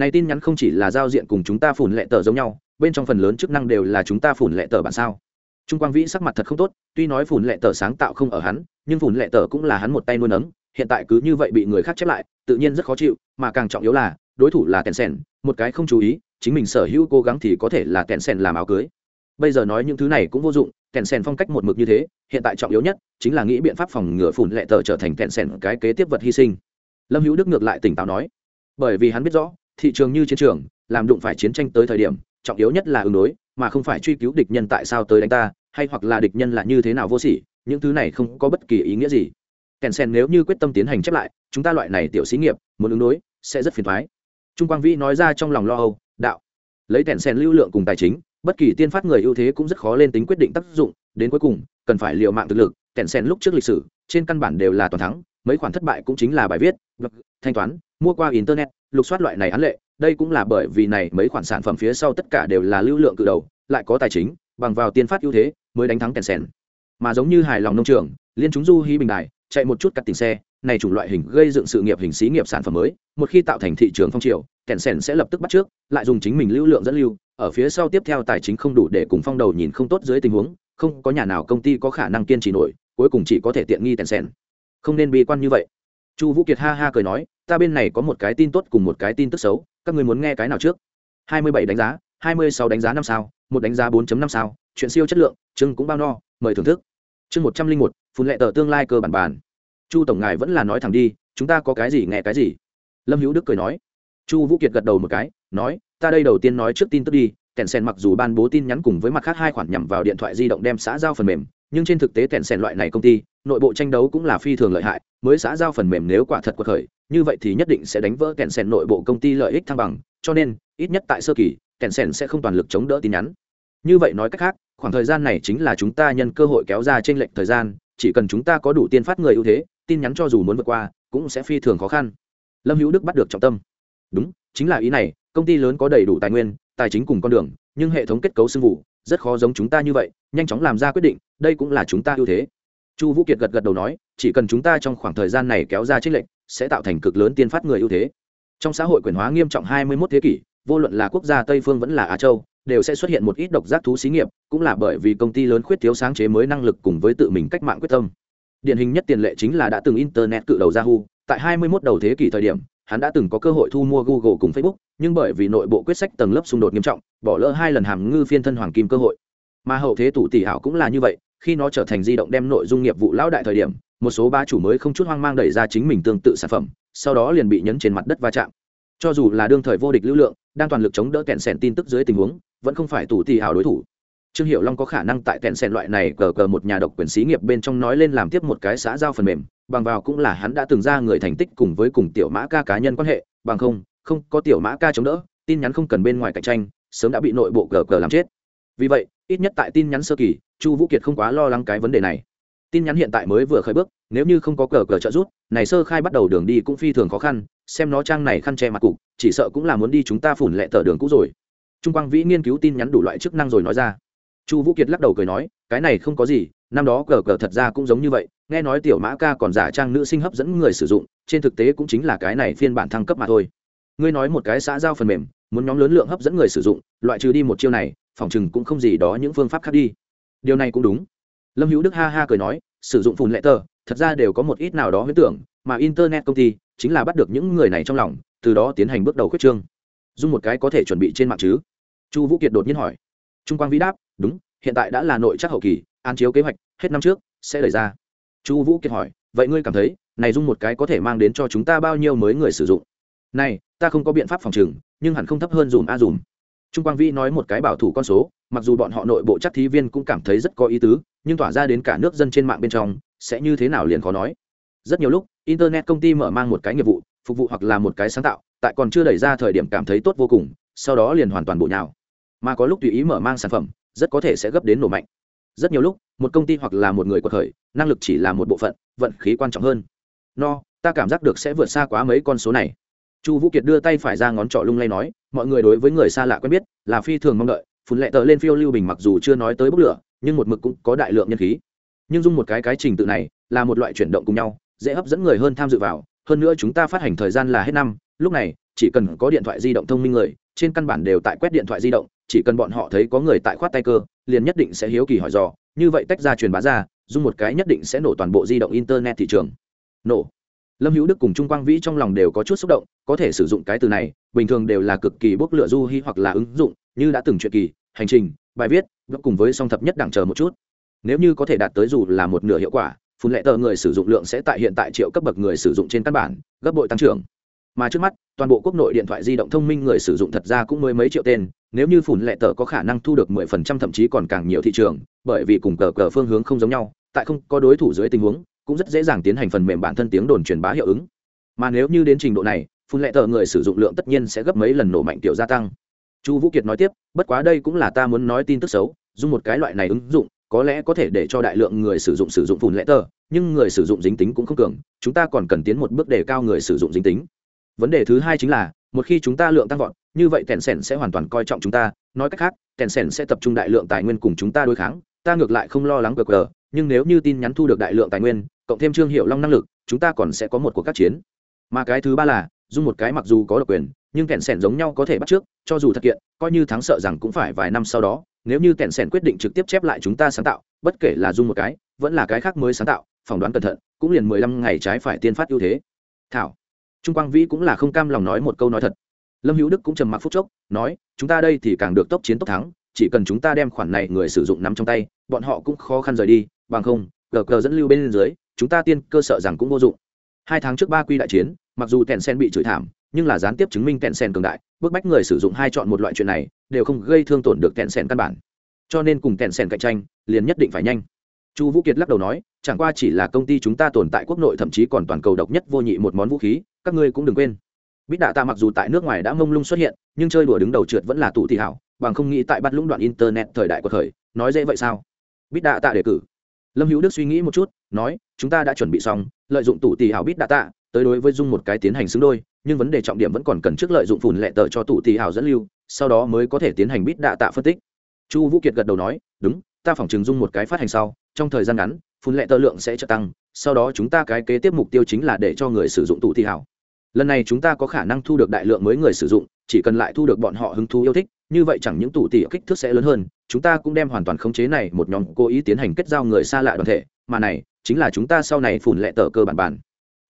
Này tin nhắn không chỉ là giao diện cùng chúng ta phủn lệ tờ giống nhau, bên trong phần lớn chức năng đều là chúng ta phủn lệ tờ bản sao. Trung quang vĩ sắc mặt thật không tốt, tuy nói phủn lệ tờ sáng tạo không ở hắn, nhưng phủn lệ tờ cũng là hắn một tay nuôi nấng, hiện tại cứ như vậy bị người khác chép lại, tự nhiên rất khó chịu, mà càng trọng yếu là, đối thủ là kèn sèn một cái không chú ý chính mình sở hữu cố gắng thì có thể là kẹn sèn làm áo cưới. Bây giờ nói những thứ này cũng vô dụng, kẹn sèn phong cách một mực như thế, hiện tại trọng yếu nhất chính là nghĩ biện pháp phòng ngừa phủn lệ tờ trở thành kẹn sèn cái kế tiếp vật hy sinh. Lâm hữu đức ngược lại tỉnh táo nói, bởi vì hắn biết rõ, thị trường như chiến trường, làm đụng phải chiến tranh tới thời điểm, trọng yếu nhất là ứng đối, mà không phải truy cứu địch nhân tại sao tới đánh ta, hay hoặc là địch nhân là như thế nào vô sỉ, những thứ này không có bất kỳ ý nghĩa gì. Kèn sen nếu như quyết tâm tiến hành chép lại, chúng ta loại này tiểu xí nghiệp, muốn ứng đối, sẽ rất phiền thoái. Trung quang vĩ nói ra trong lòng lo âu đạo. Lấy kèn sen lưu lượng cùng tài chính, bất kỳ tiên phát người ưu thế cũng rất khó lên tính quyết định tác dụng, đến cuối cùng, cần phải liệu mạng thực lực kèn sen lúc trước lịch sử, trên căn bản đều là toàn thắng, mấy khoản thất bại cũng chính là bài viết thanh toán, mua qua internet, lục soát loại này án lệ, đây cũng là bởi vì này mấy khoản sản phẩm phía sau tất cả đều là lưu lượng cự đầu, lại có tài chính, bằng vào tiên phát ưu thế, mới đánh thắng kèn sen. Mà giống như hài lòng nông trường, liên chúng du hí bình đài, chạy một chút cắt tình xe này chủng loại hình gây dựng sự nghiệp hình xí nghiệp sản phẩm mới, một khi tạo thành thị trường phong triều kèn sèn sẽ lập tức bắt trước, lại dùng chính mình lưu lượng dẫn lưu, ở phía sau tiếp theo tài chính không đủ để cùng phong đầu nhìn không tốt dưới tình huống, không có nhà nào công ty có khả năng kiên trì nổi, cuối cùng chỉ có thể tiện nghi kèn sèn không nên bi quan như vậy. Chu vũ kiệt ha ha cười nói, ta bên này có một cái tin tốt cùng một cái tin tức xấu, các người muốn nghe cái nào trước? Hai mươi bảy đánh giá, hai mươi sáu đánh giá năm sao, một đánh giá 4 năm sao, chuyện siêu chất lượng, chương cũng bao no, mời thưởng thức. Chương một trăm linh một, phun lệ tờ tương lai cơ bản bản chu tổng ngài vẫn là nói thẳng đi, chúng ta có cái gì nghe cái gì? Lâm hữu đức cười nói. Chu vũ kiệt gật đầu một cái, nói, ta đây đầu tiên nói trước tin tức đi kèn sen mặc dù ban bố tin nhắn cùng với mặt khác hai khoản nhằm vào điện thoại di động đem xã giao phần mềm, nhưng trên thực tế kèn sen loại này công ty, nội bộ tranh đấu cũng là phi thường lợi hại, mới xã giao phần mềm nếu quả thật quật khởi, như vậy thì nhất định sẽ đánh vỡ kèn sen nội bộ công ty lợi ích thăng bằng, cho nên, ít nhất tại sơ kỳ kèn sen sẽ không toàn lực chống đỡ tin nhắn. Như vậy nói cách khác, khoảng thời gian này chính là chúng ta nhân cơ hội kéo ra trên lệnh thời gian, chỉ cần chúng ta có đủ tiên phát người ưu thế tin nhắn cho dù muốn vượt qua, cũng sẽ phi thường khó khăn. Lâm hữu đức bắt được trọng tâm. Đúng, chính là ý này, công ty lớn có đầy đủ tài nguyên, tài chính cùng con đường, nhưng hệ thống kết cấu sưng vụ, rất khó giống chúng ta như vậy, nhanh chóng làm ra quyết định, đây cũng là chúng ta ưu thế. Chu vũ kiệt gật gật đầu nói, chỉ cần chúng ta trong khoảng thời gian này kéo ra trích lệnh sẽ tạo thành cực lớn tiên phát người ưu thế. Trong xã hội quyền hóa nghiêm trọng hai mươi 21 thế kỷ, vô luận là quốc gia tây phương vẫn là á châu, đều sẽ xuất hiện một ít độc giác thú xí nghiệp, cũng là bởi vì công ty lớn khuyết thiếu sáng chế mới năng lực cùng với tự mình cách mạng quyết tâm điển hình nhất tiền lệ chính là đã từng internet cự đầu yahoo. Tại 21 đầu thế kỷ thời điểm, hắn đã từng có cơ hội thu mua google cùng facebook, nhưng bởi vì nội bộ quyết sách tầng lớp xung đột nghiêm trọng, bỏ lỡ hai lần hàm ngư phiên thân hoàng kim cơ hội. Mà hậu thế tủ tỷ hảo cũng là như vậy, khi nó trở thành di động đem nội dung nghiệp vụ lão đại thời điểm, một số ba chủ mới không chút hoang mang đẩy ra chính mình tương tự sản phẩm, sau đó liền bị nhấn trên mặt đất va chạm. Cho dù là đương thời vô địch lưu lượng, đang toàn lực chống đỡ kẹn sẻn tin tức dưới tình huống, vẫn không phải tủ tỷ hảo đối thủ trương hiệu long có khả năng tại kẹn sẻn loại này cờ cờ một nhà độc quyền xí nghiệp bên trong nói lên làm tiếp một cái xã giao phần mềm, bằng vào cũng là hắn đã từng ra người thành tích cùng với cùng tiểu mã ca cá nhân quan hệ, bằng không không có tiểu mã ca chống đỡ, tin nhắn không cần bên ngoài cạnh tranh, sớm đã bị nội bộ cờ cờ làm chết. Vì vậy, ít nhất tại tin nhắn sơ kỳ, chu vũ kiệt không quá lo lắng cái vấn đề này. Tin nhắn hiện tại mới vừa khởi bước, nếu như không có cờ cờ trợ giúp, này sơ khai bắt đầu đường đi cũng phi thường khó khăn, xem nó trang này khăn che mặt cục, chỉ sợ cũng là muốn đi chúng ta phủn lệ tờ đường cũ rồi. Trung quang vĩ nghiên cứu tin nhắn đủ loại chức năng rồi nói ra chu vũ kiệt lắc đầu cười nói, cái này không có gì, năm đó cờ cờ thật ra cũng giống như vậy, nghe nói tiểu mã ca còn giả trang nữ sinh hấp dẫn người sử dụng, trên thực tế cũng chính là cái này phiên bản thăng cấp mà thôi. Ngươi nói một cái xã giao phần mềm, muốn nhóm lớn lượng hấp dẫn người sử dụng, loại trừ đi một chiêu này, phòng chừng cũng không gì đó những phương pháp khác đi. Điều này cũng đúng. Lâm hữu đức ha ha cười nói, sử dụng phùn lệ tờ, thật ra đều có một ít nào đó huyết tưởng, mà internet công ty chính là bắt được những người này trong lòng, từ đó tiến hành bước đầu khuyết trương. Dùng một cái có thể chuẩn bị trên mạng chứ? Chu vũ kiệt đột nhiên hỏi. Trung quang vĩ đáp đúng, hiện tại đã là nội chắc hậu kỳ an chiếu kế hoạch, hết năm trước, sẽ đẩy ra. Chu vũ kiệt hỏi, vậy ngươi cảm thấy, này dung một cái có thể mang đến cho chúng ta bao nhiêu mới người sử dụng? Này, ta không có biện pháp phòng trừng, nhưng hẳn không thấp hơn dùm a dùm. Trung quang vĩ nói một cái bảo thủ con số, mặc dù bọn họ nội bộ chắc thí viên cũng cảm thấy rất có ý tứ, nhưng tỏa ra đến cả nước dân trên mạng bên trong, sẽ như thế nào liền khó nói. Rất nhiều lúc, internet công ty mở mang một cái nghiệp vụ, phục vụ hoặc là một cái sáng tạo, tại còn chưa đẩy ra thời điểm cảm thấy tốt vô cùng, sau đó liền hoàn toàn bổ nhào. Mà có lúc tùy ý mở mang sản phẩm rất có thể sẽ gấp đến nổ mạnh. Rất nhiều lúc, một công ty hoặc là một người quật khởi, năng lực chỉ là một bộ phận, vận khí quan trọng hơn. No, ta cảm giác được sẽ vượt xa quá mấy con số này. Chu vũ kiệt đưa tay phải ra ngón trỏ lung lay nói, mọi người đối với người xa lạ quen biết, là phi thường mong đợi, phun lệ tờ lên phiêu lưu bình mặc dù chưa nói tới bốc lửa, nhưng một mực cũng có đại lượng nhân khí. Nhưng dung một cái cái trình tự này, là một loại chuyển động cùng nhau, dễ hấp dẫn người hơn tham dự vào, hơn nữa chúng ta phát hành thời gian là hết năm, lúc này, chỉ cần có điện thoại di động thông minh người, trên căn bản đều tại quét điện thoại di động chỉ cần bọn họ thấy có người tại khoát tay cơ, liền nhất định sẽ hiếu kỳ hỏi dò. Như vậy tách ra truyền bá ra, dùng một cái nhất định sẽ nổ toàn bộ di động internet thị trường. Nổ. Lâm hữu đức cùng trung quang vĩ trong lòng đều có chút xúc động, có thể sử dụng cái từ này, bình thường đều là cực kỳ bốc lửa du hy hoặc là ứng dụng, như đã từng chuyện kỳ, hành trình, bài viết, gấp cùng với song thập nhất đẳng chờ một chút. Nếu như có thể đạt tới dù là một nửa hiệu quả, phun lệ tờ người sử dụng lượng sẽ tại hiện tại triệu cấp bậc người sử dụng trên căn bản, gấp bội tăng trưởng. Mà trước mắt, toàn bộ quốc nội điện thoại di động thông minh người sử dụng thật ra cũng mới mấy triệu tên nếu như phủn lệ tờ có khả năng thu được mười phần trăm thậm chí còn càng nhiều thị trường, bởi vì cùng cờ cờ phương hướng không giống nhau, tại không có đối thủ dưới tình huống, cũng rất dễ dàng tiến hành phần mềm bản thân tiếng đồn truyền bá hiệu ứng. Mà nếu như đến trình độ này phun lệ tờ người sử dụng lượng tất nhiên sẽ gấp mấy lần nổ mạnh tiểu gia tăng. Chu vũ kiệt nói tiếp, bất quá đây cũng là ta muốn nói tin tức xấu, dùng một cái loại này ứng dụng, có lẽ có thể để cho đại lượng người sử dụng sử dụng phun lệ tờ, nhưng người sử dụng dính tính cũng không cường, chúng ta còn cần tiến một bước để cao người sử dụng dính tính. Vấn đề thứ hai chính là một khi chúng ta lượng tăng vọt, như vậy tèn sèn sẽ hoàn toàn coi trọng chúng ta. Nói cách khác tèn sèn sẽ tập trung đại lượng tài nguyên cùng chúng ta đối kháng. Ta ngược lại không lo lắng cờ cờ nhưng nếu như tin nhắn thu được đại lượng tài nguyên, cộng thêm trương hiệu long năng lực, chúng ta còn sẽ có một cuộc các chiến. Mà cái thứ ba là, dùng một cái mặc dù có độc quyền, nhưng tèn sèn giống nhau có thể bắt trước, cho dù thật kiện, coi như thắng sợ rằng cũng phải vài năm sau đó. Nếu như tèn sèn quyết định trực tiếp chép lại chúng ta sáng tạo, bất kể là dùng một cái, vẫn là cái khác mới sáng tạo, phỏng đoán cẩn thận, cũng liền mười lăm ngày trái phải tiên phát ưu thế. Thảo trung quang vĩ cũng là không cam lòng nói một câu nói thật. Lâm hữu đức cũng trầm mặc phút chốc, nói, chúng ta đây thì càng được tốc chiến tốc thắng, chỉ cần chúng ta đem khoản này người sử dụng nắm trong tay, bọn họ cũng khó khăn rời đi, bằng không gờ cờ dẫn lưu bên dưới, chúng ta tiên cơ sở rằng cũng vô dụng. Hai tháng trước ba quy đại chiến, mặc dù tèn sen bị chửi thảm, nhưng là gián tiếp chứng minh tèn sen cường đại, bức bách người sử dụng hai chọn một loại chuyện này, đều không gây thương tổn được tèn sen căn bản. Cho nên cùng tèn sen cạnh tranh, liền nhất định phải nhanh. Chu vũ kiệt lắc đầu nói, chẳng qua chỉ là công ty chúng ta tồn tại quốc nội thậm chí còn toàn cầu độc nhất vô nhị một món vũ khí các ngươi cũng đừng quên. Bít đạ tạ mặc dù tại nước ngoài đã mông lung xuất hiện, nhưng chơi đùa đứng đầu trượt vẫn là tụ thị hảo, bằng không nghĩ tại bắt lũng đoạn internet thời đại của thời, nói dễ vậy sao? Bít đạ tạ đề cử. Lâm hữu đức suy nghĩ một chút, nói, chúng ta đã chuẩn bị xong, lợi dụng tủ tỷ hảo bít đạ tạ, tới đối với dung một cái tiến hành xứng đôi, nhưng vấn đề trọng điểm vẫn còn cần trước lợi dụng phùn lệ tờ cho tủ tỷ hảo dẫn lưu, sau đó mới có thể tiến hành bít đạ tạ phân tích. Chu vũ kiệt gật đầu nói, đúng, ta phỏng chừng dung một cái phát hành sau, trong thời gian ngắn phun lệ tờ lượng sẽ trợ tăng, sau đó chúng ta cái kế tiếp mục tiêu chính là để cho người sử dụng tụ tỷ hảo lần này chúng ta có khả năng thu được đại lượng mới người sử dụng, chỉ cần lại thu được bọn họ hứng thú yêu thích, như vậy chẳng những tủ tỷ kích thước sẽ lớn hơn, chúng ta cũng đem hoàn toàn khống chế này một nhóm cố ý tiến hành kết giao người xa lạ đoàn thể, mà này, chính là chúng ta sau này phủn lệ tờ cơ bản bản.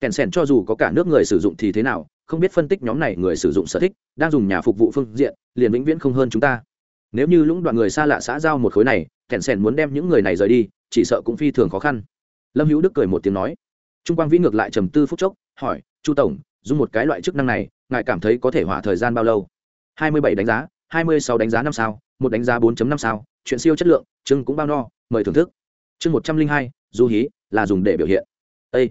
Kèn sèn cho dù có cả nước người sử dụng thì thế nào, không biết phân tích nhóm này người sử dụng sở thích, đang dùng nhà phục vụ phương diện, liền vĩnh viễn không hơn chúng ta. Nếu như lũng đoạn người xa lạ xã giao một khối này, kèn sèn muốn đem những người này rời đi, chỉ sợ cũng phi thường khó khăn. Lâm hữu đức cười một tiếng nói. Trung quang vĩ ngược lại trầm tư phút chốc, hỏi, chu tổng dùng một cái loại chức năng này, ngài cảm thấy có thể hỏa thời gian bao lâu? Hai mươi bảy đánh giá, hai mươi sáu đánh giá năm sao, một đánh giá 4 năm sao, chuyện siêu chất lượng chưng cũng bao no, mời thưởng thức. Chương một trăm linh hai, du hí, là dùng để biểu hiện. Ê!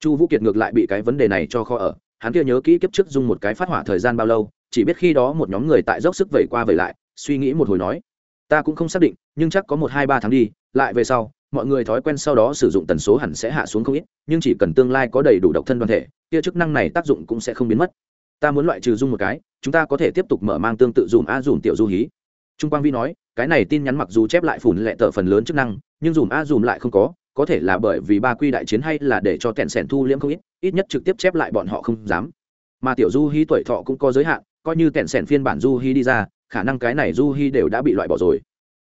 chu vũ kiệt ngược lại bị cái vấn đề này cho kho ở, hắn kia nhớ kỹ kiếp trước dùng một cái phát hỏa thời gian bao lâu, chỉ biết khi đó một nhóm người tại dốc sức vẩy qua vẩy lại, suy nghĩ một hồi nói ta cũng không xác định, nhưng chắc có một hai ba tháng đi, lại về sau, mọi người thói quen sau đó sử dụng tần số hẳn sẽ hạ xuống không ít, nhưng chỉ cần tương lai có đầy đủ độc thân đoàn thể, kia chức năng này tác dụng cũng sẽ không biến mất. Ta muốn loại trừ dung một cái, chúng ta có thể tiếp tục mở mang tương tự dùng a dùng tiểu du hí. Trung quang vi nói, cái này tin nhắn mặc dù chép lại phủn lệ tờ phần lớn chức năng, nhưng dùng a dùng lại không có có thể là bởi vì ba quy đại chiến hay là để cho tẹn sẻn thu liễm không ít ít nhất trực tiếp chép lại bọn họ không dám. Mà tiểu du hí tuổi thọ cũng có giới hạn, coi như tẹn sẻn phiên bản du hí đi ra khả năng cái này du hy đều đã bị loại bỏ rồi.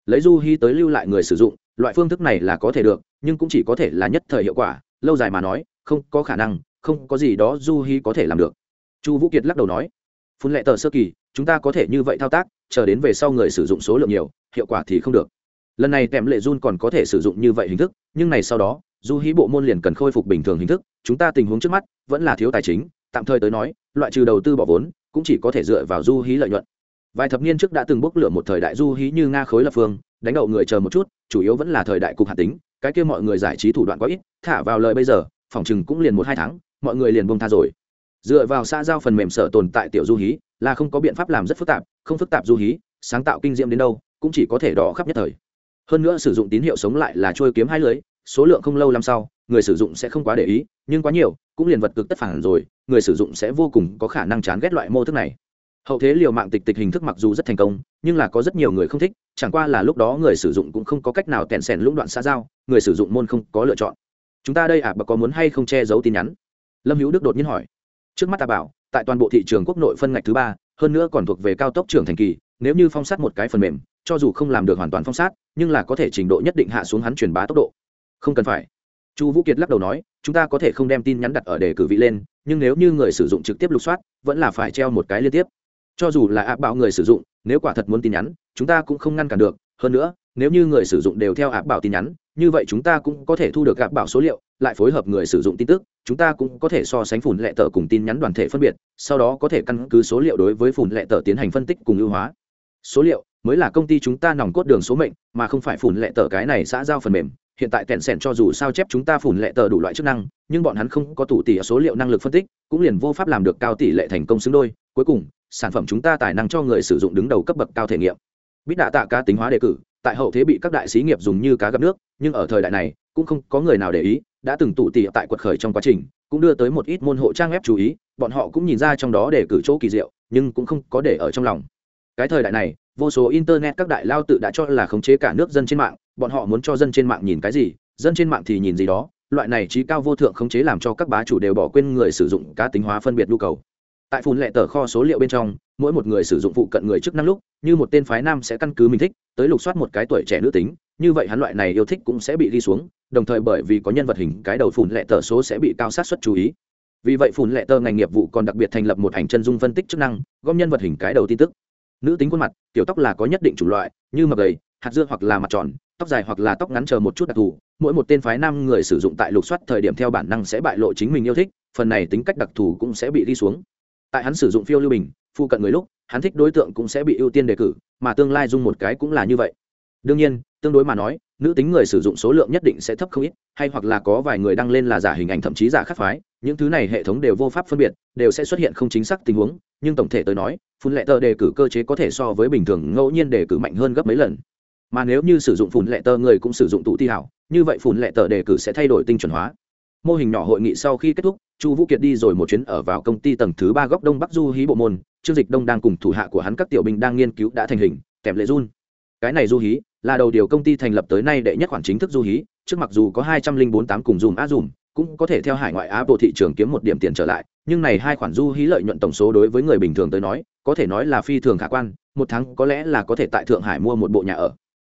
Lấy du hy tới lưu lại người sử dụng, loại phương thức này là có thể được, nhưng cũng chỉ có thể là nhất thời hiệu quả, lâu dài mà nói, không có khả năng, không có gì đó du hy có thể làm được. Chu vũ kiệt lắc đầu nói, phun lệ tờ sơ kỳ, chúng ta có thể như vậy thao tác, chờ đến về sau người sử dụng số lượng nhiều, hiệu quả thì không được. Lần này tèm lệ run còn có thể sử dụng như vậy hình thức, nhưng này sau đó, du hí bộ môn liền cần khôi phục bình thường hình thức, chúng ta tình huống trước mắt vẫn là thiếu tài chính, tạm thời tới nói, loại trừ đầu tư bỏ vốn, cũng chỉ có thể dựa vào du hí lợi nhuận vài thập niên trước đã từng bốc lửa một thời đại du hí như nga khối lập phương, đánh đậu người chờ một chút, chủ yếu vẫn là thời đại cục hạt tính, cái kia mọi người giải trí thủ đoạn quá ít, thả vào lời bây giờ, phòng chừng cũng liền một hai tháng, mọi người liền bông tha rồi. Dựa vào xã giao phần mềm sở tồn tại tiểu du hí, là không có biện pháp làm rất phức tạp, không phức tạp du hí, sáng tạo kinh diệm đến đâu, cũng chỉ có thể đỏ khắp nhất thời. Hơn nữa sử dụng tín hiệu sống lại là trôi kiếm hai lưới, số lượng không lâu năm sau, người sử dụng sẽ không quá để ý, nhưng quá nhiều, cũng liền vật cực tất phản rồi, người sử dụng sẽ vô cùng có khả năng chán ghét loại mô thức này hậu thế liều mạng tịch tịch hình thức mặc dù rất thành công nhưng là có rất nhiều người không thích chẳng qua là lúc đó người sử dụng cũng không có cách nào tẹn sèn lũng đoạn xã giao người sử dụng môn không có lựa chọn. Chúng ta đây ạ à, bà có muốn hay không che giấu tin nhắn? Lâm hữu đức đột nhiên hỏi. Trước mắt ta bảo tại toàn bộ thị trường quốc nội phân ngạch thứ ba hơn nữa còn thuộc về cao tốc trưởng thành kỳ nếu như phong sát một cái phần mềm cho dù không làm được hoàn toàn phong sát nhưng là có thể trình độ nhất định hạ xuống hắn truyền bá tốc độ. Không cần phải. Chu vũ kiệt lắc đầu nói chúng ta có thể không đem tin nhắn đặt ở đề cử vị lên nhưng nếu như người sử dụng trực tiếp lục soát vẫn là phải treo một cái liên tiếp cho dù là áp bảo người sử dụng, nếu quả thật muốn tin nhắn, chúng ta cũng không ngăn cản được. Hơn nữa, nếu như người sử dụng đều theo áp bảo tin nhắn, như vậy chúng ta cũng có thể thu được áp bảo số liệu, lại phối hợp người sử dụng tin tức, chúng ta cũng có thể so sánh phủn lệ tờ cùng tin nhắn đoàn thể phân biệt, sau đó có thể căn cứ số liệu đối với phủn lệ tờ tiến hành phân tích cùng ưu hóa. Số liệu mới là công ty chúng ta nòng cốt đường số mệnh, mà không phải phủn lệ tờ cái này xã giao phần mềm. Hiện tại kẹn sẻn cho dù sao chép chúng ta phủn lệ tờ đủ loại chức năng, nhưng bọn hắn không có tủ tỷ số liệu năng lực phân tích, cũng liền vô pháp làm được cao tỷ lệ thành công xứng đôi. Cuối cùng sản phẩm chúng ta tài năng cho người sử dụng đứng đầu cấp bậc cao thể nghiệm. Bít đạ tạ cá tính hóa đề cử, tại hậu thế bị các đại sĩ nghiệp dùng như cá gặp nước, nhưng ở thời đại này, cũng không có người nào để ý, đã từng tụ tỉ tại quật khởi trong quá trình, cũng đưa tới một ít môn hộ trang web chú ý, bọn họ cũng nhìn ra trong đó để cử chỗ kỳ diệu, nhưng cũng không có để ở trong lòng. Cái thời đại này, vô số internet các đại lao tự đã cho là khống chế cả nước dân trên mạng, bọn họ muốn cho dân trên mạng nhìn cái gì, dân trên mạng thì nhìn gì đó, loại này trí cao vô thượng khống chế làm cho các bá chủ đều bỏ quên người sử dụng cá tính hóa phân biệt nhu cầu tại phun lệ tờ kho số liệu bên trong, mỗi một người sử dụng phụ cận người chức năng lúc, như một tên phái nam sẽ căn cứ mình thích, tới lục soát một cái tuổi trẻ nữ tính, như vậy hắn loại này yêu thích cũng sẽ bị đi xuống, đồng thời bởi vì có nhân vật hình, cái đầu phun lệ tờ số sẽ bị cao sát xuất chú ý. Vì vậy phun lệ tờ ngành nghiệp vụ còn đặc biệt thành lập một ảnh chân dung phân tích chức năng, gom nhân vật hình, cái đầu tin tức. Nữ tính khuôn mặt tiểu tóc là có nhất định chủng loại, như mập gầy, hạt dưa hoặc là mặt tròn, tóc dài hoặc là tóc ngắn chờ một chút đặc thù, mỗi một tên phái nam người sử dụng tại lục soát thời điểm theo bản năng sẽ bại lộ chính mình yêu thích, phần này tính cách đặc thù cũng sẽ bị đi xuống tại hắn sử dụng phiêu lưu bình, phụ cận người lúc, hắn thích đối tượng cũng sẽ bị ưu tiên đề cử, mà tương lai dung một cái cũng là như vậy. Đương nhiên, tương đối mà nói, nữ tính người sử dụng số lượng nhất định sẽ thấp không ít, hay hoặc là có vài người đăng lên là giả hình ảnh thậm chí giả khắc phái, những thứ này hệ thống đều vô pháp phân biệt, đều sẽ xuất hiện không chính xác tình huống, nhưng tổng thể tới nói, phun lệ tờ đề cử cơ chế có thể so với bình thường ngẫu nhiên đề cử mạnh hơn gấp mấy lần. Mà nếu như sử dụng phun lệ tờ người cũng sử dụng tụ thi hảo, như vậy phun lệ tờ đề cử sẽ thay đổi tinh chuẩn hóa mô hình nhỏ hội nghị sau khi kết thúc, chu vũ kiệt đi rồi một chuyến ở vào công ty tầng thứ ba góc đông bắc du hí bộ môn, trương dịch đông đang cùng thủ hạ của hắn các tiểu binh đang nghiên cứu đã thành hình, kèm lệ run. Cái này du hí là đầu điều công ty thành lập tới nay đệ nhất khoản chính thức du hí, trước mặc dù có hai trăm linh bốn tám cùng dùm á dùm, cũng có thể theo hải ngoại á bộ thị trường kiếm một điểm tiền trở lại, nhưng này hai khoản du hí lợi nhuận tổng số đối với người bình thường tới nói, có thể nói là phi thường khả quan, một tháng có lẽ là có thể tại thượng hải mua một bộ nhà ở.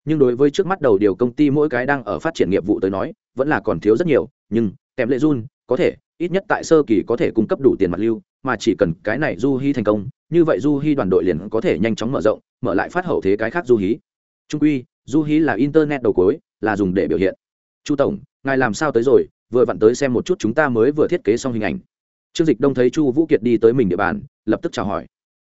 Nhưng đối với trước mắt đầu điều công ty mỗi cái đang ở phát triển nghiệp vụ tới nói, vẫn là còn thiếu rất nhiều, nhưng kèm lệ run, có thể, ít nhất tại sơ kỳ có thể cung cấp đủ tiền mặt lưu, mà chỉ cần cái này du hy thành công, như vậy du hy đoàn đội liền có thể nhanh chóng mở rộng, mở lại phát hậu thế cái khác du hí. Trung quy, du hí là internet đầu cối là dùng để biểu hiện. Chu tổng, ngài làm sao tới rồi? Vừa vặn tới xem một chút chúng ta mới vừa thiết kế xong hình ảnh. Trương dịch đông thấy chu vũ kiệt đi tới mình địa bàn, lập tức chào hỏi.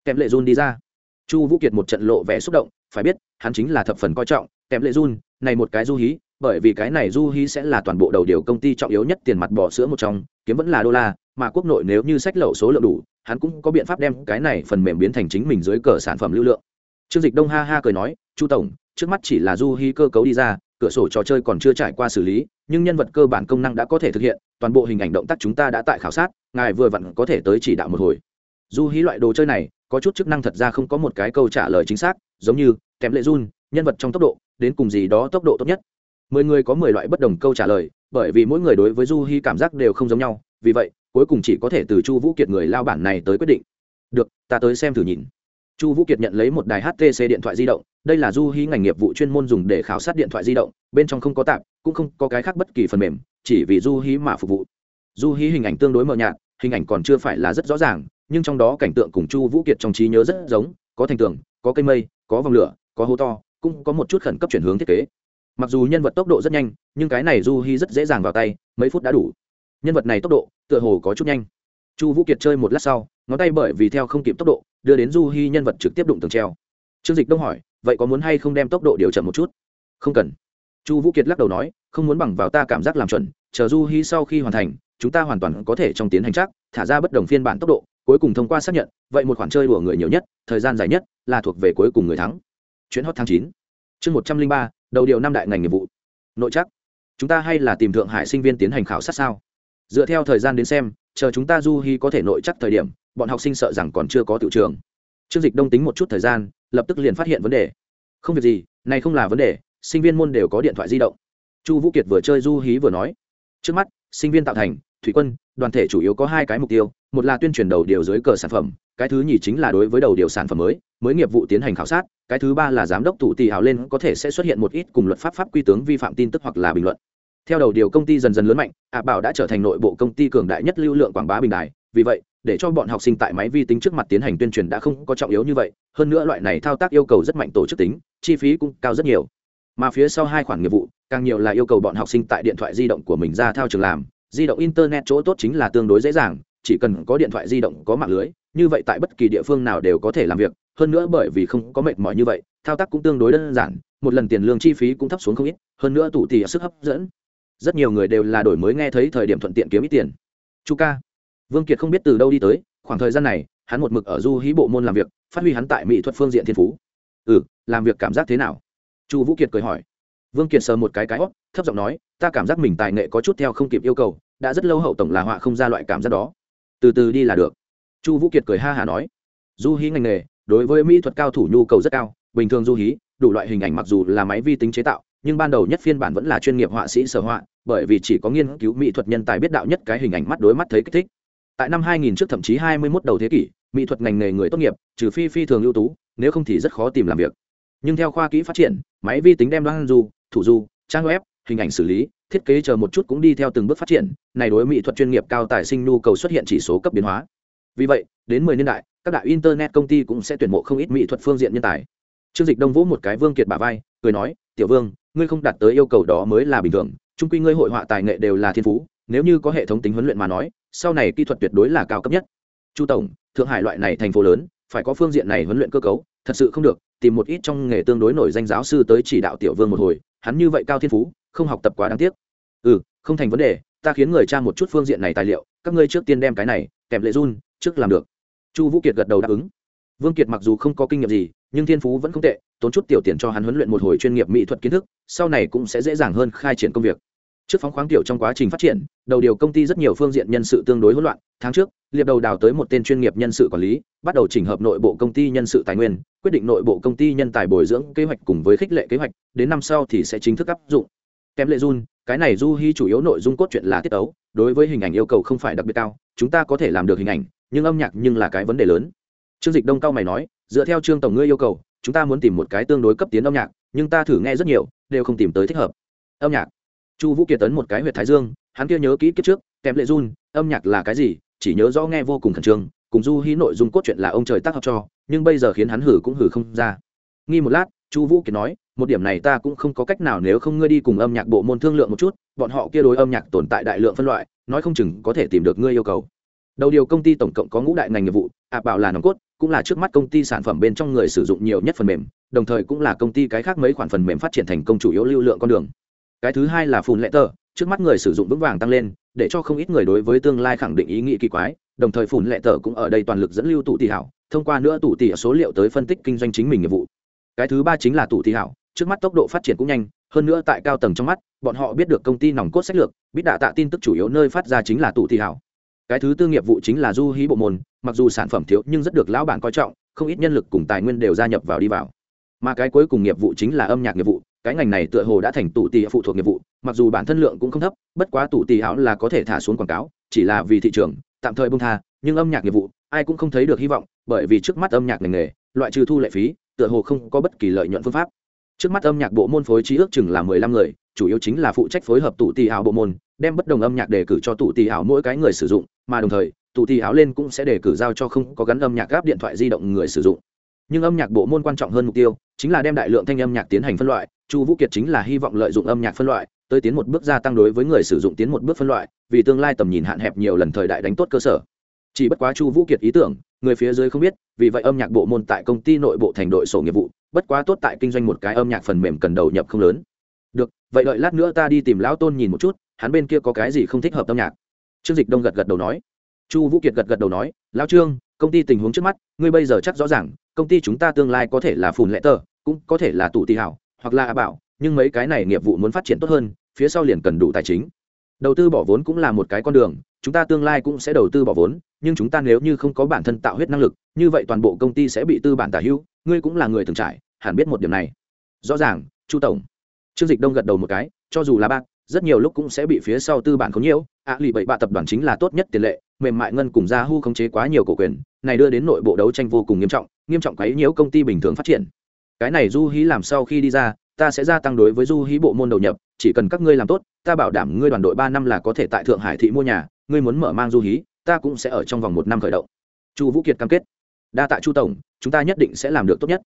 Kèm lệ run đi ra. Chu vũ kiệt một trận lộ vẻ xúc động, phải biết, hắn chính là thập phần coi trọng. Kèm lệ run, này một cái du hí bởi vì cái này du hí sẽ là toàn bộ đầu điều công ty trọng yếu nhất tiền mặt bỏ sữa một trong, kiếm vẫn là đô la, mà quốc nội nếu như sách lậu số lượng đủ, hắn cũng có biện pháp đem cái này phần mềm biến thành chính mình dưới cờ sản phẩm lưu lượng. Trương dịch đông ha ha cười nói, chu tổng, trước mắt chỉ là du hí cơ cấu đi ra, cửa sổ trò chơi còn chưa trải qua xử lý, nhưng nhân vật cơ bản công năng đã có thể thực hiện, toàn bộ hình ảnh động tác chúng ta đã tại khảo sát, ngài vừa vặn có thể tới chỉ đạo một hồi. Du hí loại đồ chơi này, có chút chức năng thật ra không có một cái câu trả lời chính xác, giống như kém lệ run, nhân vật trong tốc độ, đến cùng gì đó tốc độ tốt nhất mười người có mười loại bất đồng câu trả lời, bởi vì mỗi người đối với du hi cảm giác đều không giống nhau, vì vậy, cuối cùng chỉ có thể từ chu vũ kiệt người lao bản này tới quyết định. Được, ta tới xem thử nhìn. Chu vũ kiệt nhận lấy một đài htc điện thoại di động, đây là du hi ngành nghiệp vụ chuyên môn dùng để khảo sát điện thoại di động, bên trong không có tạp, cũng không có cái khác bất kỳ phần mềm, chỉ vì du hi mà phục vụ. Du hi hình ảnh tương đối mờ nhạt, hình ảnh còn chưa phải là rất rõ ràng, nhưng trong đó cảnh tượng cùng chu vũ kiệt trong trí nhớ rất giống, có thành tường, có cây mây, có vòng lửa, có hố to, cũng có một chút khẩn cấp chuyển hướng thiết kế mặc dù nhân vật tốc độ rất nhanh, nhưng cái này du hi rất dễ dàng vào tay, mấy phút đã đủ. Nhân vật này tốc độ, tựa hồ có chút nhanh. Chu vũ kiệt chơi một lát sau, ngón tay bởi vì theo không kịp tốc độ, đưa đến du hi nhân vật trực tiếp đụng tường treo. Trương dịch đông hỏi, vậy có muốn hay không đem tốc độ điều chậm một chút? Không cần. Chu vũ kiệt lắc đầu nói, không muốn bằng vào ta cảm giác làm chuẩn, chờ du hi sau khi hoàn thành, chúng ta hoàn toàn có thể trong tiến hành chắc, thả ra bất đồng phiên bản tốc độ, cuối cùng thông qua xác nhận, vậy một khoản chơi đùa người nhiều nhất, thời gian dài nhất, là thuộc về cuối cùng người thắng. Chuyến hot tháng chín. Chương một trăm linh ba đầu điều năm đại ngành nghiệp vụ. Nội chắc chúng ta hay là tìm thượng hải sinh viên tiến hành khảo sát sao? Dựa theo thời gian đến xem, chờ chúng ta du hi có thể nội chắc thời điểm, bọn học sinh sợ rằng còn chưa có tự trường. Chương dịch đông tính một chút thời gian, lập tức liền phát hiện vấn đề. Không việc gì, này không là vấn đề, sinh viên môn đều có điện thoại di động. Chu vũ kiệt vừa chơi du hí vừa nói. Trước mắt, sinh viên tạo thành, thủy quân, đoàn thể chủ yếu có hai cái mục tiêu, một là tuyên truyền đầu điều dưới cờ sản phẩm, cái thứ nhì chính là đối với đầu điều sản phẩm mới mới nghiệp vụ tiến hành khảo sát, cái thứ ba là giám đốc thủ tỷ hào lên có thể sẽ xuất hiện một ít cùng luật pháp pháp quy tướng vi phạm tin tức hoặc là bình luận. Theo đầu điều công ty dần dần lớn mạnh ạ bảo đã trở thành nội bộ công ty cường đại nhất lưu lượng quảng bá bình đại vì vậy, để cho bọn học sinh tại máy vi tính trước mặt tiến hành tuyên truyền đã không có trọng yếu như vậy, hơn nữa loại này thao tác yêu cầu rất mạnh tổ chức tính, chi phí cũng cao rất nhiều. Mà phía sau hai khoản nghiệp vụ, càng nhiều là yêu cầu bọn học sinh tại điện thoại di động của mình ra thao trường làm, di động internet chỗ tốt chính là tương đối dễ dàng, chỉ cần có điện thoại di động có mạng lưới, như vậy tại bất kỳ địa phương nào đều có thể làm việc hơn nữa bởi vì không có mệt mỏi như vậy, thao tác cũng tương đối đơn giản, một lần tiền lương chi phí cũng thấp xuống không ít, hơn nữa tủ tì sức hấp dẫn. Rất nhiều người đều là đổi mới nghe thấy thời điểm thuận tiện kiếm ít tiền. Chu ca. Vương kiệt không biết từ đâu đi tới, khoảng thời gian này, hắn một mực ở du hí bộ môn làm việc, phát huy hắn tại mỹ thuật phương diện thiên phú. Ừ làm việc cảm giác thế nào? Chu vũ kiệt cười hỏi. Vương kiệt sờ một cái cái hót thấp giọng nói, ta cảm giác mình tài nghệ có chút theo không kịp yêu cầu, đã rất lâu hậu tổng là họa không ra loại cảm giác đó. Từ từ đi là được. Chu vũ kiệt cười ha hả nói. Du hí ngành nghề đối với mỹ thuật cao thủ nhu cầu rất cao, bình thường du hí, đủ loại hình ảnh mặc dù là máy vi tính chế tạo, nhưng ban đầu nhất phiên bản vẫn là chuyên nghiệp họa sĩ sở họa, bởi vì chỉ có nghiên cứu mỹ thuật nhân tài biết đạo nhất cái hình ảnh mắt đối mắt thấy kích thích. Tại năm 2000 trước thậm chí 21 đầu thế kỷ, mỹ thuật ngành nghề người tốt nghiệp, trừ phi phi thường ưu tú, nếu không thì rất khó tìm làm việc. Nhưng theo khoa kỹ phát triển, máy vi tính đem đoan du, thủ du, trang web, hình ảnh xử lý, thiết kế chờ một chút cũng đi theo từng bước phát triển, này đối mỹ thuật chuyên nghiệp cao tài sinh nhu cầu xuất hiện chỉ số cấp biến hóa. Vì vậy, đến 10 niên đại các đại internet công ty cũng sẽ tuyển mộ không ít mỹ thuật phương diện nhân tài. Trương dịch đông vũ một cái vương kiệt bà vai, cười nói, tiểu vương, ngươi không đạt tới yêu cầu đó mới là bình thường trung quy ngươi hội họa tài nghệ đều là thiên phú, nếu như có hệ thống tính huấn luyện mà nói, sau này kỹ thuật tuyệt đối là cao cấp nhất. Chu tổng, thượng hải loại này thành phố lớn, phải có phương diện này huấn luyện cơ cấu, thật sự không được, tìm một ít trong nghề tương đối nổi danh giáo sư tới chỉ đạo tiểu vương một hồi, hắn như vậy cao thiên phú, không học tập quá đáng tiếc. Ừ không thành vấn đề, ta khiến người tra một chút phương diện này tài liệu, các ngươi trước tiên đem cái này, kèm lệ run, trước làm được chu vũ kiệt gật đầu đáp ứng. Vương kiệt mặc dù không có kinh nghiệm gì, nhưng thiên phú vẫn không tệ, tốn chút tiểu tiền cho hắn huấn luyện một hồi chuyên nghiệp mỹ thuật kiến thức, sau này cũng sẽ dễ dàng hơn khai triển công việc. Trước phóng khoáng tiểu trong quá trình phát triển, đầu điều công ty rất nhiều phương diện nhân sự tương đối hỗn loạn, tháng trước, liệp đầu đào tới một tên chuyên nghiệp nhân sự quản lý, bắt đầu chỉnh hợp nội bộ công ty nhân sự tài nguyên, quyết định nội bộ công ty nhân tài bồi dưỡng kế hoạch cùng với khích lệ kế hoạch, đến năm sau thì sẽ chính thức áp dụng. Kém lệ run, cái này du hy chủ yếu nội dung cốt truyện là tiết ấu đối với hình ảnh yêu cầu không phải đặc biệt cao, chúng ta có thể làm được hình ảnh nhưng âm nhạc nhưng là cái vấn đề lớn. Trương dịch đông cao mày nói, dựa theo trương tổng ngươi yêu cầu, chúng ta muốn tìm một cái tương đối cấp tiến âm nhạc, nhưng ta thử nghe rất nhiều, đều không tìm tới thích hợp. Âm nhạc. Chu vũ kiệt tấn một cái huyệt thái dương, hắn kia nhớ kỹ kiếp trước kèm lệ run âm nhạc là cái gì, chỉ nhớ rõ nghe vô cùng khẩn trương, cùng du hí nội dung cốt truyện là ông trời tác hợp cho, nhưng bây giờ khiến hắn hử cũng hử không ra. Nghi một lát, chu vũ kiệt nói, một điểm này ta cũng không có cách nào nếu không ngươi đi cùng âm nhạc bộ môn thương lượng một chút, bọn họ kia đối âm nhạc tồn tại đại lượng phân loại, nói không chừng có thể tìm được ngươi yêu cầu đầu điều công ty tổng cộng có ngũ đại ngành nghiệp vụ, ạ bảo là nòng cốt, cũng là trước mắt công ty sản phẩm bên trong người sử dụng nhiều nhất phần mềm, đồng thời cũng là công ty cái khác mấy khoản phần mềm phát triển thành công chủ yếu lưu lượng con đường. Cái thứ hai là phun lệ tờ, trước mắt người sử dụng vững vàng tăng lên, để cho không ít người đối với tương lai khẳng định ý nghĩ kỳ quái, đồng thời phun lệ tờ cũng ở đây toàn lực dẫn lưu tụ tỷ hảo, thông qua nữa tụ tỷ số liệu tới phân tích kinh doanh chính mình nghiệp vụ. Cái thứ ba chính là tụ tỷ hảo, trước mắt tốc độ phát triển cũng nhanh, hơn nữa tại cao tầng trong mắt, bọn họ biết được công ty nòng cốt sách lược, biết đạ tạ tin tức chủ yếu nơi phát ra chính là tụ tỷ hảo cái thứ tư nghiệp vụ chính là du hí bộ môn, mặc dù sản phẩm thiếu nhưng rất được lão bản coi trọng, không ít nhân lực cùng tài nguyên đều gia nhập vào đi vào. Mà cái cuối cùng nghiệp vụ chính là âm nhạc nghiệp vụ, cái ngành này tựa hồ đã thành tụ tì phụ thuộc nghiệp vụ, mặc dù bản thân lượng cũng không thấp, bất quá tụ tì hảo là có thể thả xuống quảng cáo, chỉ là vì thị trường, tạm thời bông tha, nhưng âm nhạc nghiệp vụ, ai cũng không thấy được hy vọng, bởi vì trước mắt âm nhạc ngành nghề, loại trừ thu lệ phí, tựa hồ không có bất kỳ lợi nhuận phương pháp. Trước mắt âm nhạc bộ môn phối trí ước chừng là mười lăm người chủ yếu chính là phụ trách phối hợp tụ tì ảo bộ môn, đem bất đồng âm nhạc đề cử cho tụ tì ảo mỗi cái người sử dụng, mà đồng thời, tụ tì ảo lên cũng sẽ đề cử giao cho không có gắn âm nhạc gáp điện thoại di động người sử dụng. Nhưng âm nhạc bộ môn quan trọng hơn mục tiêu, chính là đem đại lượng thanh âm nhạc tiến hành phân loại, chu vũ kiệt chính là hy vọng lợi dụng âm nhạc phân loại, tới tiến một bước gia tăng đối với người sử dụng tiến một bước phân loại, vì tương lai tầm nhìn hạn hẹp nhiều lần thời đại đánh tốt cơ sở. Chỉ bất quá chu vũ kiệt ý tưởng, người phía dưới không biết, vì vậy âm nhạc bộ môn tại công ty nội bộ thành đội sổ nghiệp vụ, bất quá tốt tại kinh doanh một cái âm nhạc phần mềm cần đầu nhập không lớn được, vậy đợi lát nữa ta đi tìm lão tôn nhìn một chút, hắn bên kia có cái gì không thích hợp âm nhạc? Trương dịch đông gật gật đầu nói. Chu vũ kiệt gật gật đầu nói, lão trương, công ty tình huống trước mắt, ngươi bây giờ chắc rõ ràng, công ty chúng ta tương lai có thể là phùn lệ tờ, cũng có thể là tụ tị hảo, hoặc là a bảo, nhưng mấy cái này nghiệp vụ muốn phát triển tốt hơn, phía sau liền cần đủ tài chính. Đầu tư bỏ vốn cũng là một cái con đường, chúng ta tương lai cũng sẽ đầu tư bỏ vốn, nhưng chúng ta nếu như không có bản thân tạo huyết năng lực, như vậy toàn bộ công ty sẽ bị tư bản tả hữu, ngươi cũng là người từng trải, hẳn biết một điểm này. Rõ ràng, chu tổng trương dịch đông gật đầu một cái cho dù là bạc, rất nhiều lúc cũng sẽ bị phía sau tư bản khống nhiễu. Ạ lì bảy bạ tập đoàn chính là tốt nhất tiền lệ mềm mại ngân cùng hu khống chế quá nhiều cổ quyền này đưa đến nội bộ đấu tranh vô cùng nghiêm trọng nghiêm trọng quấy nhiễu công ty bình thường phát triển. Cái này du hí làm sau khi đi ra ta sẽ gia tăng đối với du hí bộ môn đầu nhập chỉ cần các ngươi làm tốt ta bảo đảm ngươi đoàn đội ba năm là có thể tại thượng hải thị mua nhà ngươi muốn mở mang du hí ta cũng sẽ ở trong vòng một năm khởi động. Chu vũ kiệt cam kết. Đa tạ chu tổng chúng ta nhất định sẽ làm được tốt nhất.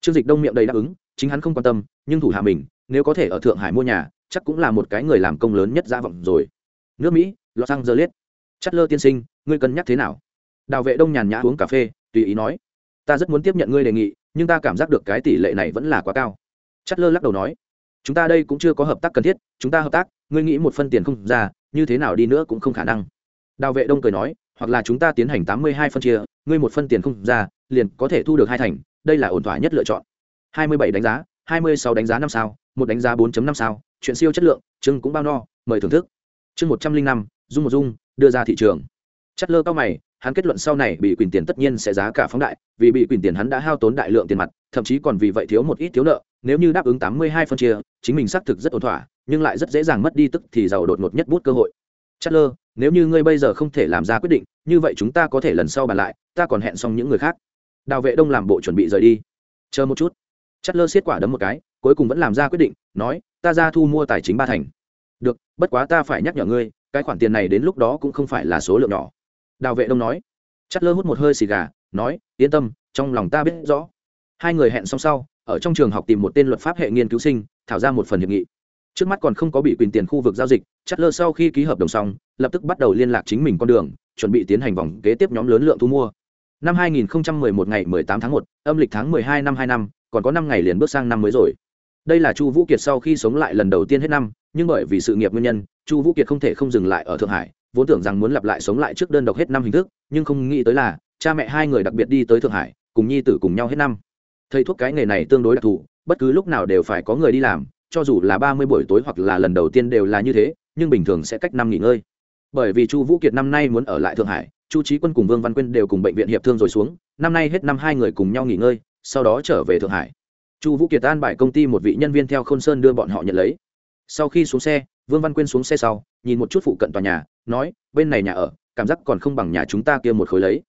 Trương dịch đông miệng đầy đáp ứng chính hắn không quan tâm nhưng thủ hạ mình nếu có thể ở thượng hải mua nhà, chắc cũng là một cái người làm công lớn nhất gia vọng rồi. Nước mỹ, los angeles. Chất lơ tiên sinh, ngươi cân nhắc thế nào? Đào vệ đông nhàn nhã uống cà phê, tùy ý nói. Ta rất muốn tiếp nhận ngươi đề nghị, nhưng ta cảm giác được cái tỷ lệ này vẫn là quá cao. Chất lơ lắc đầu nói. Chúng ta đây cũng chưa có hợp tác cần thiết, chúng ta hợp tác, ngươi nghĩ một phân tiền không ra, như thế nào đi nữa cũng không khả năng. Đào vệ đông cười nói, hoặc là chúng ta tiến hành tám mươi hai phân chia, ngươi một phân tiền không ra, liền có thể thu được hai thành, đây là ổn thỏa nhất lựa chọn. hai mươi bảy đánh giá, hai mươi sáu đánh giá năm sao một đánh giá bốn năm sao, chuyện siêu chất lượng, chương cũng bao no, mời thưởng thức. Chương một trăm linh năm, dung một dung, đưa ra thị trường. Chất lơ cao mày, hắn kết luận sau này bị quyền tiền tất nhiên sẽ giá cả phóng đại, vì bị quyền tiền hắn đã hao tốn đại lượng tiền mặt, thậm chí còn vì vậy thiếu một ít thiếu nợ, nếu như đáp ứng tám mươi hai phân chia, chính mình xác thực rất ổn thỏa, nhưng lại rất dễ dàng mất đi tức thì giàu đột ngột nhất bút cơ hội. Chất lơ, nếu như ngươi bây giờ không thể làm ra quyết định, như vậy chúng ta có thể lần sau bàn lại, ta còn hẹn xong những người khác. Đào vệ đông làm bộ chuẩn bị rời đi. Chờ một chút. Chất lơ xiết quả đấm một cái cuối cùng vẫn làm ra quyết định nói ta ra thu mua tài chính ba thành. Được bất quá ta phải nhắc nhở ngươi cái khoản tiền này đến lúc đó cũng không phải là số lượng nhỏ. Đào vệ đông nói. Chất lơ hút một hơi xì gà nói yên tâm trong lòng ta biết rõ. Hai người hẹn xong sau ở trong trường học tìm một tên luật pháp hệ nghiên cứu sinh thảo ra một phần hiệp nghị. Trước mắt còn không có bị quyền tiền khu vực giao dịch chất lơ sau khi ký hợp đồng xong lập tức bắt đầu liên lạc chính mình con đường chuẩn bị tiến hành vòng kế tiếp nhóm lớn lượng thu mua. Năm 2011 ngày 18 tháng 1, âm lịch tháng 12 năm 2 năm còn có năm ngày liền bước sang năm mới rồi đây là chu vũ kiệt sau khi sống lại lần đầu tiên hết năm, nhưng bởi vì sự nghiệp nguyên nhân, chu vũ kiệt không thể không dừng lại ở thượng hải, vốn tưởng rằng muốn lặp lại sống lại trước đơn độc hết năm hình thức, nhưng không nghĩ tới là cha mẹ hai người đặc biệt đi tới thượng hải, cùng nhi tử cùng nhau hết năm. Thầy thuốc cái nghề này tương đối đặc thù, bất cứ lúc nào đều phải có người đi làm, cho dù là ba mươi buổi tối hoặc là lần đầu tiên đều là như thế, nhưng bình thường sẽ cách năm nghỉ ngơi. Bởi vì chu vũ kiệt năm nay muốn ở lại thượng hải, chu trí quân cùng vương văn quyên đều cùng bệnh viện hiệp thương rồi xuống, năm nay hết năm hai người cùng nhau nghỉ ngơi, sau đó trở về thượng hải chu vũ kiệt an bài công ty một vị nhân viên theo khôn sơn đưa bọn họ nhận lấy. Sau khi xuống xe, vương văn quyên xuống xe sau, nhìn một chút phụ cận tòa nhà, nói, bên này nhà ở, cảm giác còn không bằng nhà chúng ta kia một khối lấy.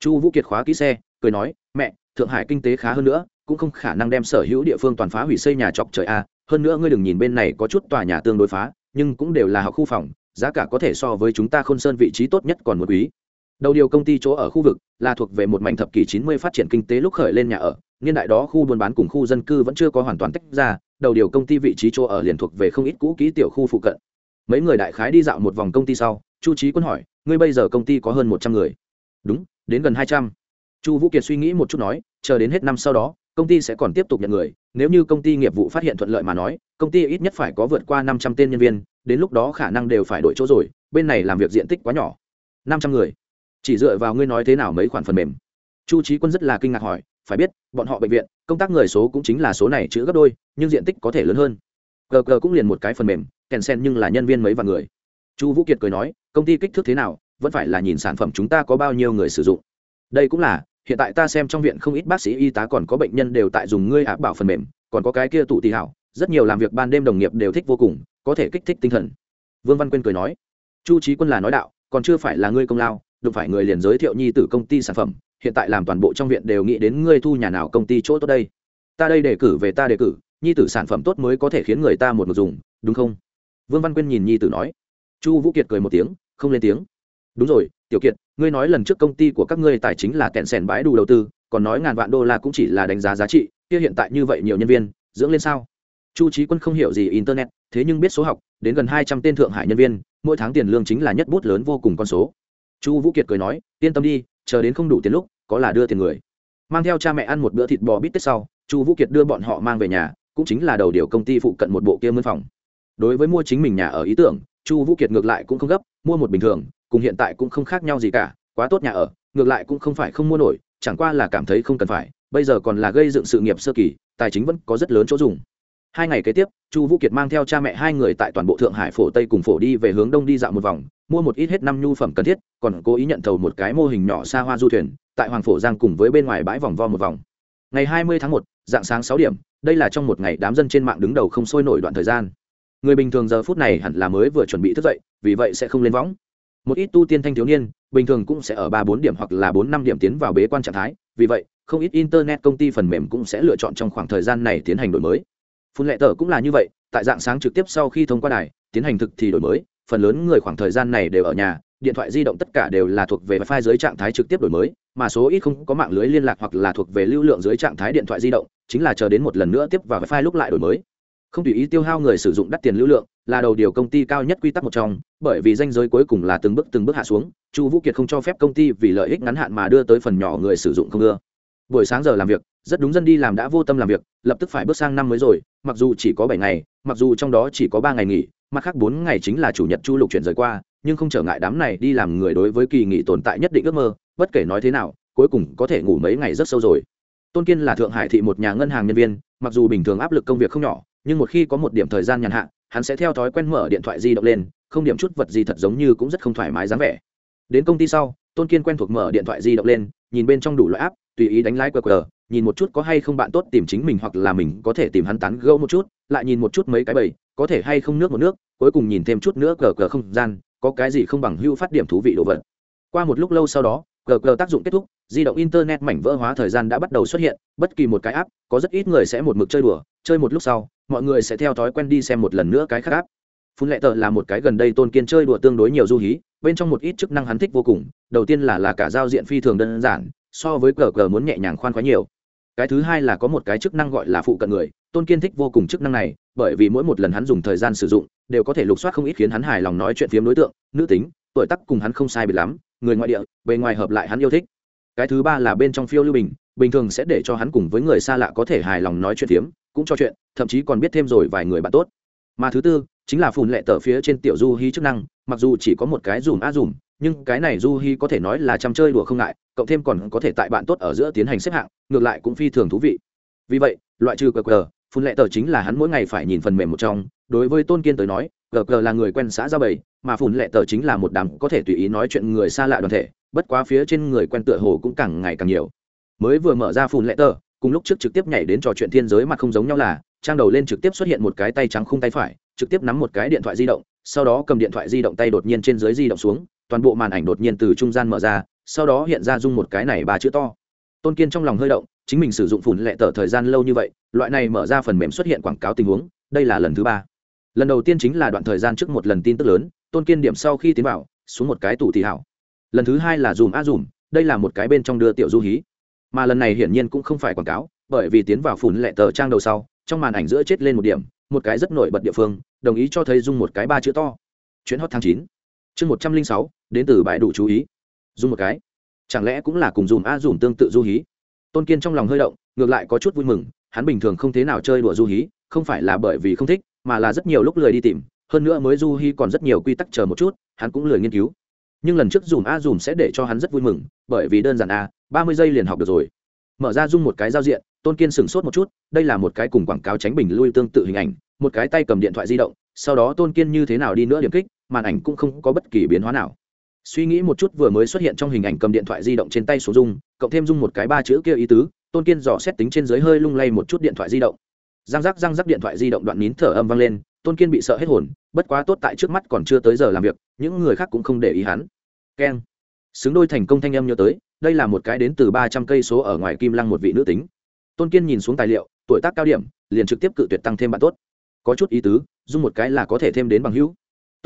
Chu vũ kiệt khóa ký xe, cười nói, mẹ, thượng hải kinh tế khá hơn nữa, cũng không khả năng đem sở hữu địa phương toàn phá hủy xây nhà chọc trời a. Hơn nữa ngươi đừng nhìn bên này có chút tòa nhà tương đối phá, nhưng cũng đều là học khu phòng, giá cả có thể so với chúng ta khôn sơn vị trí tốt nhất còn một quý đầu điều công ty chỗ ở khu vực là thuộc về một mảnh thập kỷ 90 phát triển kinh tế lúc khởi lên nhà ở, niên đại đó khu buôn bán cùng khu dân cư vẫn chưa có hoàn toàn tách ra, đầu điều công ty vị trí chỗ ở liền thuộc về không ít cũ kỹ tiểu khu phụ cận. Mấy người đại khái đi dạo một vòng công ty sau, chu trí quân hỏi, ngươi bây giờ công ty có hơn một trăm người? Đúng, đến gần hai trăm. Chu vũ kiệt suy nghĩ một chút nói, chờ đến hết năm sau đó, công ty sẽ còn tiếp tục nhận người, nếu như công ty nghiệp vụ phát hiện thuận lợi mà nói, công ty ít nhất phải có vượt qua năm trăm tên nhân viên, đến lúc đó khả năng đều phải đổi chỗ rồi, bên này làm việc diện tích quá nhỏ. Năm trăm người? Chỉ dựa vào ngươi nói thế nào mấy khoản phần mềm. Chu trí quân rất là kinh ngạc hỏi, phải biết, bọn họ bệnh viện, công tác người số cũng chính là số này chữ gấp đôi, nhưng diện tích có thể lớn hơn. Gờ gờ cũng liền một cái phần mềm, kèn sen nhưng là nhân viên mấy vạn người. Chu vũ kiệt cười nói, công ty kích thước thế nào, vẫn phải là nhìn sản phẩm chúng ta có bao nhiêu người sử dụng. Đây cũng là, hiện tại ta xem trong viện không ít bác sĩ y tá còn có bệnh nhân đều tại dùng ngươi áp bảo phần mềm, còn có cái kia tụ tì hảo, rất nhiều làm việc ban đêm đồng nghiệp đều thích vô cùng, có thể kích thích tinh thần. Vương văn quyên cười nói, chu trí quân là nói đạo, còn chưa phải là ngươi công lao đụng phải người liền giới thiệu nhi tử công ty sản phẩm, hiện tại làm toàn bộ trong viện đều nghĩ đến ngươi thu nhà nào công ty chỗ tốt đây. Ta đây đề cử về ta đề cử, nhi tử sản phẩm tốt mới có thể khiến người ta một mực dùng, đúng không? Vương văn quyên nhìn nhi tử nói. Chu vũ kiệt cười một tiếng, không lên tiếng. Đúng rồi, tiểu kiệt, ngươi nói lần trước công ty của các ngươi tài chính là kẹn sẻn bãi đủ đầu tư, còn nói ngàn vạn đô la cũng chỉ là đánh giá giá trị, kia hiện tại như vậy nhiều nhân viên, dưỡng lên sao? Chu trí quân không hiểu gì internet, thế nhưng biết số học, đến gần hai trăm tên thượng hải nhân viên, mỗi tháng tiền lương chính là nhất bút lớn vô cùng con số chu vũ kiệt cười nói, yên tâm đi, chờ đến không đủ tiền lúc, có là đưa tiền người. Mang theo cha mẹ ăn một bữa thịt bò bít tết sau, chu vũ kiệt đưa bọn họ mang về nhà, cũng chính là đầu điều công ty phụ cận một bộ kia mân phòng. Đối với mua chính mình nhà ở ý tưởng, chu vũ kiệt ngược lại cũng không gấp, mua một bình thường, cùng hiện tại cũng không khác nhau gì cả, quá tốt nhà ở, ngược lại cũng không phải không mua nổi, chẳng qua là cảm thấy không cần phải, bây giờ còn là gây dựng sự nghiệp sơ kỳ, tài chính vẫn có rất lớn chỗ dùng. Hai ngày kế tiếp, chu vũ kiệt mang theo cha mẹ hai người tại toàn bộ thượng hải phổ tây cùng phổ đi về hướng đông đi dạo một vòng mua một ít hết năm nhu phẩm cần thiết, còn cố ý nhận thầu một cái mô hình nhỏ xa hoa du thuyền, tại hoàng phổ giang cùng với bên ngoài bãi vòng vo một vòng. Ngày hai mươi tháng một, dạng sáng sáu điểm, đây là trong một ngày đám dân trên mạng đứng đầu không sôi nổi đoạn thời gian. Người bình thường giờ phút này hẳn là mới vừa chuẩn bị thức dậy, vì vậy sẽ không lên võng. Một ít tu tiên thanh thiếu niên, bình thường cũng sẽ ở ba bốn điểm hoặc là bốn năm điểm tiến vào bế quan trạng thái, vì vậy, không ít internet công ty phần mềm cũng sẽ lựa chọn trong khoảng thời gian này tiến hành đổi mới. Phun lệ tờ cũng là như vậy, tại dạng sáng trực tiếp sau khi thông qua đài, tiến hành thực thì đổi mới phần lớn người khoảng thời gian này đều ở nhà, điện thoại di động tất cả đều là thuộc về wifi dưới trạng thái trực tiếp đổi mới, mà số ít không có mạng lưới liên lạc hoặc là thuộc về lưu lượng dưới trạng thái điện thoại di động, chính là chờ đến một lần nữa tiếp vào wifi lúc lại đổi mới. Không tùy ý tiêu hao người sử dụng đắt tiền lưu lượng là đầu điều công ty cao nhất quy tắc một trong, bởi vì danh giới cuối cùng là từng bước từng bước hạ xuống, chu vũ kiệt không cho phép công ty vì lợi ích ngắn hạn mà đưa tới phần nhỏ người sử dụng không ưa buổi sáng giờ làm việc, rất đúng dân đi làm đã vô tâm làm việc, lập tức phải bước sang năm mới rồi, mặc dù chỉ có bảy ngày, mặc dù trong đó chỉ có ba ngày nghỉ, mặt khác bốn ngày chính là chủ nhật chu lục chuyển rời qua, nhưng không trở ngại đám này đi làm người đối với kỳ nghỉ tồn tại nhất định ước mơ, bất kể nói thế nào, cuối cùng có thể ngủ mấy ngày rất sâu rồi. Tôn kiên là thượng hải thị một nhà ngân hàng nhân viên, mặc dù bình thường áp lực công việc không nhỏ, nhưng một khi có một điểm thời gian nhàn hạ, hắn sẽ theo thói quen mở điện thoại di động lên, không điểm chút vật gì thật giống như cũng rất không thoải mái dáng vẻ. Đến công ty sau, tôn kiên quen thuộc mở điện thoại di động lên, nhìn bên trong đủ loại áp tùy ý đánh lái qr qr nhìn một chút có hay không bạn tốt tìm chính mình hoặc là mình có thể tìm hắn tán gẫu một chút, lại nhìn một chút mấy cái bầy, có thể hay không nước một nước, cuối cùng nhìn thêm chút nữa cờ cờ không gian, có cái gì không bằng hưu phát điểm thú vị đồ vật. Qua một lúc lâu sau đó cờ cờ tác dụng kết thúc, di động internet mảnh vỡ hóa thời gian đã bắt đầu xuất hiện, bất kỳ một cái app, có rất ít người sẽ một mực chơi đùa, chơi một lúc sau, mọi người sẽ theo thói quen đi xem một lần nữa cái khác app. Phun lệ tờ là một cái gần đây tôn kiên chơi đùa tương đối nhiều du hí, bên trong một ít chức năng hắn thích vô cùng, đầu tiên là là cả giao diện phi thường đơn giản so với cờ cờ muốn nhẹ nhàng khoan khoái nhiều. Cái thứ hai là có một cái chức năng gọi là phụ cận người, tôn kiên thích vô cùng chức năng này, bởi vì mỗi một lần hắn dùng thời gian sử dụng, đều có thể lục soát không ít khiến hắn hài lòng nói chuyện phiếm đối tượng, nữ tính, tuổi tắc cùng hắn không sai biệt lắm, người ngoại địa, bề ngoài hợp lại hắn yêu thích. Cái thứ ba là bên trong phiêu lưu bình bình thường sẽ để cho hắn cùng với người xa lạ có thể hài lòng nói chuyện phiếm, cũng cho chuyện, thậm chí còn biết thêm rồi vài người bạn tốt. Mà thứ tư, chính là phùn lệ tờ phía trên tiểu du hy chức năng, mặc dù chỉ có một cái dùm a dùm nhưng cái này du hy có thể nói là chăm chơi đùa không ngại, cộng thêm còn có thể tại bạn tốt ở giữa tiến hành xếp hạng, ngược lại cũng phi thường thú vị. Vì vậy, loại trừ qr phun lệ tờ chính là hắn mỗi ngày phải nhìn phần mềm một trong, đối với tôn kiên tới nói gg là người quen xã giao bầy, mà phun lệ tờ chính là một đám có thể tùy ý nói chuyện người xa lạ đoàn thể, bất quá phía trên người quen tựa hồ cũng càng ngày càng nhiều. Mới vừa mở ra phun lệ tờ, cùng lúc trước trực tiếp nhảy đến trò chuyện thiên giới mà không giống nhau là, trang đầu lên trực tiếp xuất hiện một cái tay trắng khung tay phải, trực tiếp nắm một cái điện thoại di động, sau đó cầm điện thoại di động tay đột nhiên trên dưới di động xuống toàn bộ màn ảnh đột nhiên từ trung gian mở ra, sau đó hiện ra dung một cái này ba chữ to. Tôn kiên trong lòng hơi động, chính mình sử dụng phủn lệ tờ thời gian lâu như vậy, loại này mở ra phần mềm xuất hiện quảng cáo tình huống, đây là lần thứ ba. Lần đầu tiên chính là đoạn thời gian trước một lần tin tức lớn, tôn kiên điểm sau khi tiến vào, xuống một cái tủ thị hảo. Lần thứ hai là dùm a dùm, đây là một cái bên trong đưa tiểu du hí. Mà lần này hiển nhiên cũng không phải quảng cáo, bởi vì tiến vào phủn lệ tờ trang đầu sau, trong màn ảnh giữa chết lên một điểm, một cái rất nổi bật địa phương, đồng ý cho thấy dung một cái ba chữ to. Chuyến hot tháng chín chương một trăm linh sáu, đến từ bãi đủ chú ý. Dùng một cái. Chẳng lẽ cũng là cùng dùm a dùm tương tự du hí? Tôn kiên trong lòng hơi động, ngược lại có chút vui mừng, hắn bình thường không thế nào chơi đùa du hí, không phải là bởi vì không thích, mà là rất nhiều lúc lười đi tìm, hơn nữa mới du hí còn rất nhiều quy tắc chờ một chút, hắn cũng lười nghiên cứu. Nhưng lần trước dùm a dùm sẽ để cho hắn rất vui mừng, bởi vì đơn giản a ba mươi giây liền học được rồi. Mở ra dung một cái giao diện, tôn kiên sửng sốt một chút, đây là một cái cùng quảng cáo tránh bình lui tương tự hình ảnh, một cái tay cầm điện thoại di động, sau đó tôn kiên như thế nào đi nữa điểm kích màn ảnh cũng không có bất kỳ biến hóa nào. Suy nghĩ một chút vừa mới xuất hiện trong hình ảnh cầm điện thoại di động trên tay số dung, cộng thêm dung một cái ba chữ kia ý tứ, tôn kiên dò xét tính trên dưới hơi lung lay một chút điện thoại di động. Răng rắc răng rắc điện thoại di động đoạn nín thở âm vang lên, tôn kiên bị sợ hết hồn, bất quá tốt tại trước mắt còn chưa tới giờ làm việc, những người khác cũng không để ý hắn. Keng. Xứng đôi thành công thanh âm nhớ tới, đây là một cái đến từ ba trăm cây số ở ngoài kim lăng một vị nữ tính. Tôn kiên nhìn xuống tài liệu, tuổi tác cao điểm, liền trực tiếp cự tuyệt tăng thêm bạn tốt. Có chút ý tứ, dung một cái là có thể thêm đến bằng hữu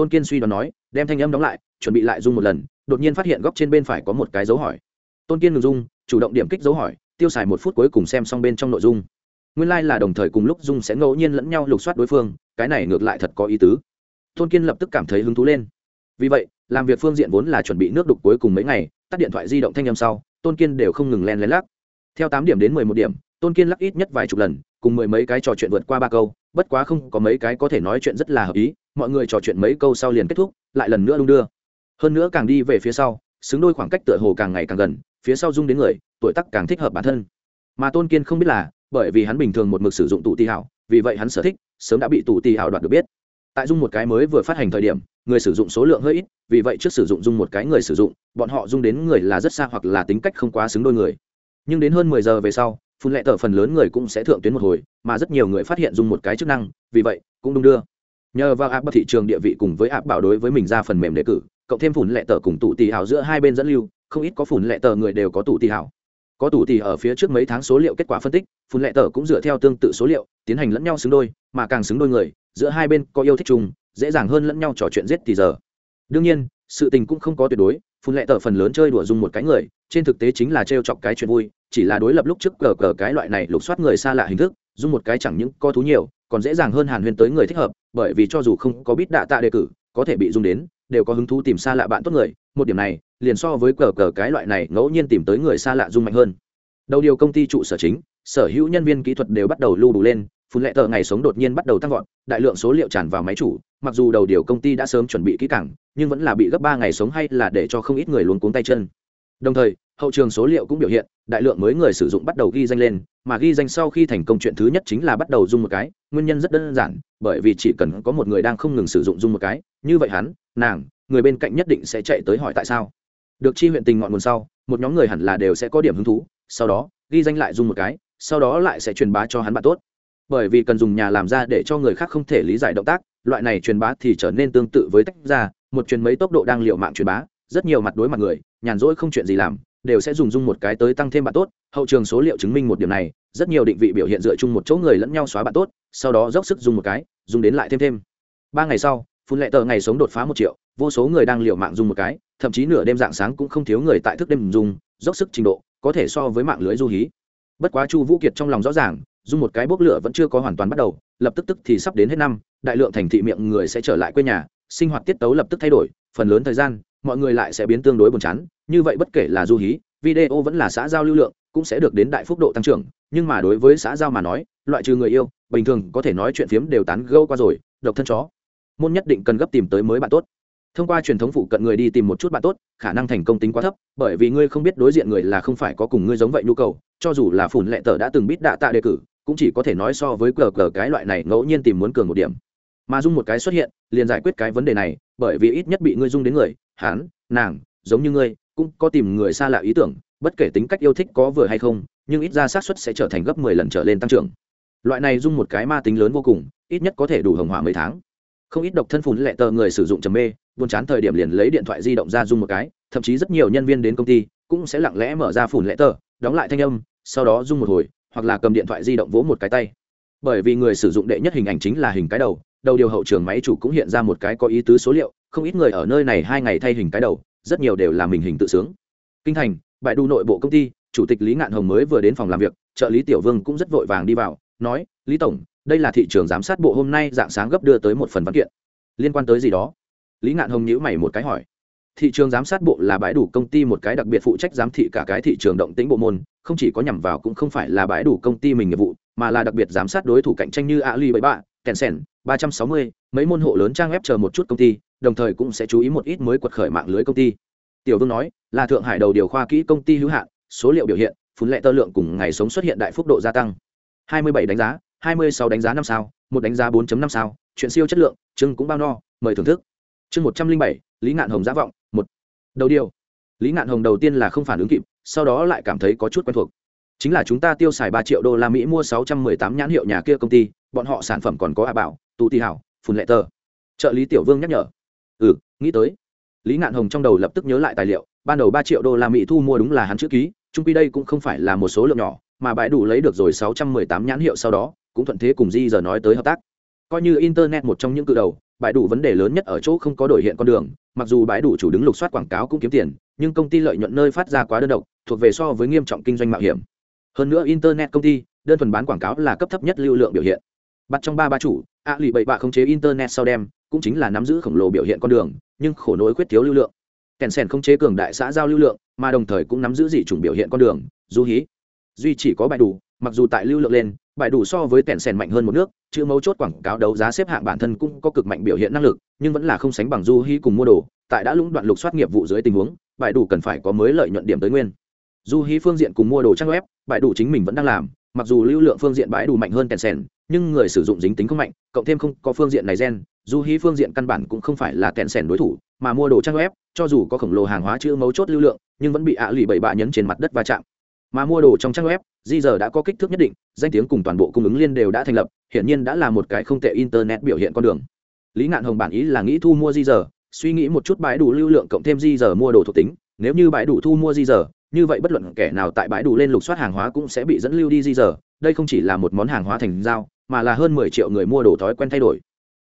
tôn kiên suy đoán nói, đem thanh âm đóng lại, chuẩn bị lại dung một lần, đột nhiên phát hiện góc trên bên phải có một cái dấu hỏi. Tôn kiên ngừng dung chủ động điểm kích dấu hỏi, tiêu xài một phút cuối cùng xem xong bên trong nội dung. Nguyên lai、like、là đồng thời cùng lúc dung sẽ ngẫu nhiên lẫn nhau lục soát đối phương, cái này ngược lại thật có ý tứ. Tôn kiên lập tức cảm thấy hứng thú lên. Vì vậy, làm việc phương diện vốn là chuẩn bị nước đục cuối cùng mấy ngày, tắt điện thoại di động thanh âm sau, tôn kiên đều không ngừng len lén lắc. Theo tám điểm đến mười một điểm, tôn kiên lắc ít nhất vài chục lần, cùng mười mấy cái trò chuyện vượt qua ba câu, bất quá không có mấy cái có thể nói chuyện rất là hợp ý mọi người trò chuyện mấy câu sau liền kết thúc, lại lần nữa đung đưa. Hơn nữa càng đi về phía sau, xứng đôi khoảng cách tựa hồ càng ngày càng gần, phía sau dung đến người, tuổi tắc càng thích hợp bản thân. Mà tôn kiên không biết là, bởi vì hắn bình thường một mực sử dụng tụ tì hảo, vì vậy hắn sở thích, sớm đã bị tụ tì hảo đoạt được biết. Tại dung một cái mới vừa phát hành thời điểm, người sử dụng số lượng hơi ít, vì vậy trước sử dụng dung một cái người sử dụng, bọn họ dung đến người là rất xa hoặc là tính cách không quá xứng đôi người. Nhưng đến hơn mười giờ về sau, phun lệ tờ phần lớn người cũng sẽ thượng tuyến một hồi, mà rất nhiều người phát hiện dung một cái chức năng, vì vậy cũng đung đưa nhờ vào áp bậc thị trường địa vị cùng với áp bảo đối với mình ra phần mềm đề cử, cộng thêm phủn lệ tờ cùng tụ tỷ hảo giữa hai bên dẫn lưu, không ít có phủn lệ tờ người đều có tụ tỷ hảo có tụ tỷ ở phía trước mấy tháng số liệu kết quả phân tích, phủn lệ tờ cũng dựa theo tương tự số liệu, tiến hành lẫn nhau xứng đôi, mà càng xứng đôi người, giữa hai bên có yêu thích chung, dễ dàng hơn lẫn nhau trò chuyện giết thì giờ. Đương nhiên, sự tình cũng không có tuyệt đối phun lệ tờ phần lớn chơi đùa dùng một cái người, trên thực tế chính là trêu chọc cái chuyện vui, chỉ là đối lập lúc trước cờ cờ cái loại này lục soát người xa lạ hình thức dùng một cái chẳng những có thú nhiều, còn dễ dàng hơn hàn huyên tới người thích hợp bởi vì cho dù không có biết đạ tạ đề cử, có thể bị dùng đến, đều có hứng thú tìm xa lạ bạn tốt người, một điểm này, liền so với cờ cờ cái loại này ngẫu nhiên tìm tới người xa lạ dung mạnh hơn. Đầu điều công ty trụ sở chính, sở hữu nhân viên kỹ thuật đều bắt đầu lưu đủ lên, phun lệ tờ ngày sống đột nhiên bắt đầu tăng vọt, đại lượng số liệu tràn vào máy chủ, mặc dù đầu điều công ty đã sớm chuẩn bị kỹ càng, nhưng vẫn là bị gấp ba ngày sống hay là để cho không ít người luôn cuống tay chân. Đồng thời hậu trường số liệu cũng biểu hiện, đại lượng mới người sử dụng bắt đầu ghi danh lên, mà ghi danh sau khi thành công chuyện thứ nhất chính là bắt đầu dùng một cái, nguyên nhân rất đơn giản, bởi vì chỉ cần có một người đang không ngừng sử dụng dùng một cái, như vậy hắn, nàng, người bên cạnh nhất định sẽ chạy tới hỏi tại sao. Được chi huyện tình ngọn nguồn sau, một nhóm người hẳn là đều sẽ có điểm hứng thú, sau đó, ghi danh lại dùng một cái, sau đó lại sẽ truyền bá cho hắn bạn tốt. Bởi vì cần dùng nhà làm ra để cho người khác không thể lý giải động tác, loại này truyền bá thì trở nên tương tự với tách ra, một truyền mấy tốc độ đang liệu mạng truyền bá, rất nhiều mặt đối mặt người, nhàn rỗi không chuyện gì làm đều sẽ dùng dung một cái tới tăng thêm bạn tốt. Hậu trường số liệu chứng minh một điểm này, rất nhiều định vị biểu hiện dựa chung một chỗ người lẫn nhau xóa bạn tốt, sau đó dốc sức dùng một cái, dùng đến lại thêm thêm. Ba ngày sau, phun lệ tờ ngày sống đột phá một triệu, vô số người đang liều mạng dùng một cái, thậm chí nửa đêm dạng sáng cũng không thiếu người tại thức đêm dùng, dốc sức trình độ, có thể so với mạng lưới du hí. Bất quá chu vũ kiệt trong lòng rõ ràng, dùng một cái bốc lửa vẫn chưa có hoàn toàn bắt đầu, lập tức tức thì sắp đến hết năm, đại lượng thành thị miệng người sẽ trở lại quê nhà, sinh hoạt tiết tấu lập tức thay đổi, phần lớn thời gian mọi người lại sẽ biến tương đối buồn chán. Như vậy bất kể là du hí, video vẫn là xã giao lưu lượng, cũng sẽ được đến đại phúc độ tăng trưởng. Nhưng mà đối với xã giao mà nói, loại trừ người yêu, bình thường có thể nói chuyện phiếm đều tán gâu qua rồi, độc thân chó. Môn nhất định cần gấp tìm tới mới bạn tốt. Thông qua truyền thống phụ cận người đi tìm một chút bạn tốt, khả năng thành công tính quá thấp, bởi vì ngươi không biết đối diện người là không phải có cùng ngươi giống vậy nhu cầu, cho dù là phủn lệ tờ đã từng biết đạ tạ đề cử, cũng chỉ có thể nói so với cờ cờ cái loại này ngẫu nhiên tìm muốn cường một điểm. Mà dung một cái xuất hiện, liền giải quyết cái vấn đề này, bởi vì ít nhất bị ngươi dung đến người hắn, nàng giống như ngươi cũng có tìm người xa lạ ý tưởng bất kể tính cách yêu thích có vừa hay không nhưng ít ra xác suất sẽ trở thành gấp mười lần trở lên tăng trưởng. Loại này dung một cái ma tính lớn vô cùng ít nhất có thể đủ hồng hỏa mấy tháng. Không ít độc thân phun lệ tờ người sử dụng trầm mê buồn chán thời điểm liền lấy điện thoại di động ra dung một cái thậm chí rất nhiều nhân viên đến công ty cũng sẽ lặng lẽ mở ra phủn lệ tờ đóng lại thanh âm sau đó dung một hồi hoặc là cầm điện thoại di động vỗ một cái tay. Bởi vì người sử dụng đệ nhất hình ảnh chính là hình cái đầu đầu điều hậu trường máy chủ cũng hiện ra một cái có ý tứ số liệu không ít người ở nơi này hai ngày thay hình cái đầu, rất nhiều đều là mình hình tự sướng. Kinh thành bãi đu nội bộ công ty, chủ tịch lý ngạn hồng mới vừa đến phòng làm việc, trợ lý tiểu vương cũng rất vội vàng đi vào, nói, lý tổng, đây là thị trường giám sát bộ hôm nay dạng sáng gấp đưa tới một phần văn kiện. Liên quan tới gì đó? Lý ngạn hồng nhữ mày một cái hỏi. Thị trường giám sát bộ là bãi đủ công ty một cái đặc biệt phụ trách giám thị cả cái thị trường động tính bộ môn, không chỉ có nhằm vào cũng không phải là bãi đủ công ty mình nghiệp vụ, mà là đặc biệt giám sát đối thủ cạnh tranh như ali bảy ba tencent, ba trăm sáu mươi, mấy môn hộ lớn trang web chờ một chút công ty đồng thời cũng sẽ chú ý một ít mới quật khởi mạng lưới công ty. Tiểu vương nói là thượng hải đầu điều khoa kỹ công ty hữu hạn số liệu biểu hiện phun lệ tơ lượng cùng ngày sống xuất hiện đại phúc độ gia tăng. 27 đánh giá 26 đánh giá năm sao một đánh giá 4.5 sao chuyện siêu chất lượng chương cũng bao no mời thưởng thức. Chương 107, lý ngạn hồng giá vọng một. Đầu điều. Lý ngạn hồng đầu tiên là không phản ứng kịp sau đó lại cảm thấy có chút quen thuộc. Chính là chúng ta tiêu xài ba triệu đô la mỹ mua 618 nhãn hiệu nhà kia công ty bọn họ sản phẩm còn có a bảo tụ tì hảo phun lệ tơ. Trợ lý tiểu vương nhắc nhở ừ nghĩ tới. Lý ngạn hồng trong đầu lập tức nhớ lại tài liệu, ban đầu ba triệu đô la mỹ thu mua đúng là hắn chữ ký trung quy đây cũng không phải là một số lượng nhỏ, mà bãi đủ lấy được rồi sáu trăm mười tám nhãn hiệu sau đó, cũng thuận thế cùng di giờ nói tới hợp tác. Coi như internet một trong những cự đầu, bãi đủ vấn đề lớn nhất ở chỗ không có đổi hiện con đường, mặc dù bãi đủ chủ đứng lục soát quảng cáo cũng kiếm tiền, nhưng công ty lợi nhuận nơi phát ra quá đơn độc, thuộc về so với nghiêm trọng kinh doanh mạo hiểm. Hơn nữa internet công ty, đơn thuần bán quảng cáo là cấp thấp nhất lưu lượng biểu hiện. Bắt trong ba ba chủ, a lụy bậy bạ không chế internet sau đem cũng chính là nắm giữ khổng lồ biểu hiện con đường, nhưng khổ nỗi khuyết thiếu lưu lượng. Kèn sèn không chế cường đại xã giao lưu lượng, mà đồng thời cũng nắm giữ dị chủng biểu hiện con đường, du hí. Duy chỉ có bài đủ, mặc dù tại lưu lượng lên, bài đủ so với kèn sèn mạnh hơn một nước, chữ mấu chốt quảng cáo đấu giá xếp hạng bản thân cũng có cực mạnh biểu hiện năng lực, nhưng vẫn là không sánh bằng du hí cùng mua đồ, tại đã lũng đoạn lục soát nghiệp vụ dưới tình huống, bài đủ cần phải có mới lợi nhuận điểm tới nguyên. Du hí phương diện cùng mua đồ trang web, bài đủ chính mình vẫn đang làm, mặc dù lưu lượng phương diện bãi đủ mạnh hơn kèn sèn nhưng người sử dụng dính tính không mạnh, cộng thêm không có phương diện này gen du hí phương diện căn bản cũng không phải là kẹn sẻn đối thủ, mà mua đồ trang web, cho dù có khổng lồ hàng hóa chữ mấu chốt lưu lượng, nhưng vẫn bị ạ lì bảy bạ nhấn trên mặt đất va chạm. Mà mua đồ trong trang web, di giờ đã có kích thước nhất định, danh tiếng cùng toàn bộ cung ứng liên đều đã thành lập, hiển nhiên đã là một cái không tệ internet biểu hiện con đường. Lý ngạn hồng bản ý là nghĩ thu mua di giờ, suy nghĩ một chút bãi đủ lưu lượng cộng thêm di giờ mua đồ thuộc tính, nếu như bãi đủ thu mua di giờ, như vậy bất luận kẻ nào tại bãi đủ lên lục soát hàng hóa cũng sẽ bị dẫn lưu đi di giờ, đây không chỉ là một món hàng hóa thành giao mà là hơn 10 triệu người mua đồ thói quen thay đổi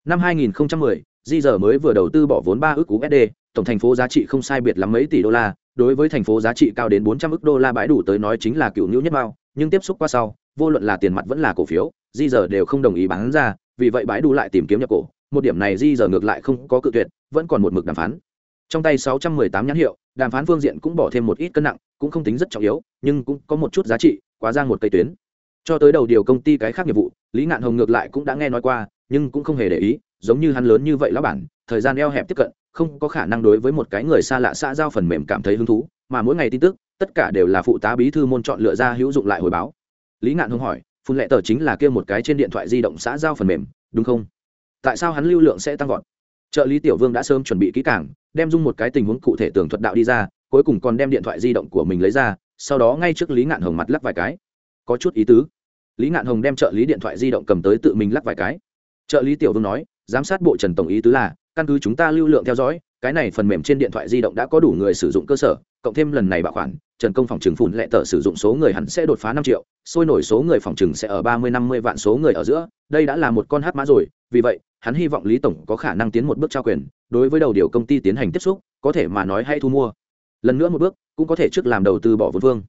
năm 2010, di giờ mới vừa đầu tư bỏ vốn ba ước USD, tổng thành phố giá trị không sai biệt lắm mấy tỷ đô la, đối với thành phố giá trị cao đến 400 ức đô la bãi đủ tới nói chính là cựu nhũ nhất bao, nhưng tiếp xúc qua sau, vô luận là tiền mặt vẫn là cổ phiếu, di giờ đều không đồng ý bán ra, vì vậy bãi đủ lại tìm kiếm nhập cổ, một điểm này di giờ ngược lại không có cự tuyệt, vẫn còn một mực đàm phán. Trong tay 618 nhãn hiệu, đàm phán phương diện cũng bỏ thêm một ít cân nặng, cũng không tính rất trọng yếu, nhưng cũng có một chút giá trị, quá giang một cây tuyến. Cho tới đầu điều công ty cái khác nghiệp vụ, Lý Ngạn Hồng ngược lại cũng đã nghe nói qua, nhưng cũng không hề để ý, giống như hắn lớn như vậy lão bản thời gian eo hẹp tiếp cận không có khả năng đối với một cái người xa lạ xã giao phần mềm cảm thấy hứng thú mà mỗi ngày tin tức tất cả đều là phụ tá bí thư môn chọn lựa ra hữu dụng lại hồi báo. Lý ngạn Hồng hỏi phun lệ tờ chính là kia một cái trên điện thoại di động xã giao phần mềm đúng không? Tại sao hắn lưu lượng sẽ tăng vọt? Trợ lý tiểu vương đã sớm chuẩn bị kỹ càng đem dung một cái tình huống cụ thể tường thuật đạo đi ra cuối cùng còn đem điện thoại di động của mình lấy ra sau đó ngay trước lý ngạn hồng mặt lắc vài cái. Có chút ý tứ lý ngạn hồng đem trợ lý điện thoại di động cầm tới tự mình lắc vài cái. Trợ lý tiểu vương nói, giám sát bộ trần tổng ý tứ là, căn cứ chúng ta lưu lượng theo dõi, cái này phần mềm trên điện thoại di động đã có đủ người sử dụng cơ sở, cộng thêm lần này bảo khoản trần công phòng trừng phủn lệ tờ sử dụng số người hẳn sẽ đột phá năm triệu, sôi nổi số người phòng trừng sẽ ở ba mươi, năm mươi vạn số người ở giữa, đây đã là một con hát mã rồi, vì vậy, hắn hy vọng lý tổng có khả năng tiến một bước trao quyền, đối với đầu điều công ty tiến hành tiếp xúc, có thể mà nói hay thu mua. Lần nữa một bước, cũng có thể trước làm đầu tư bỏ vốn vương.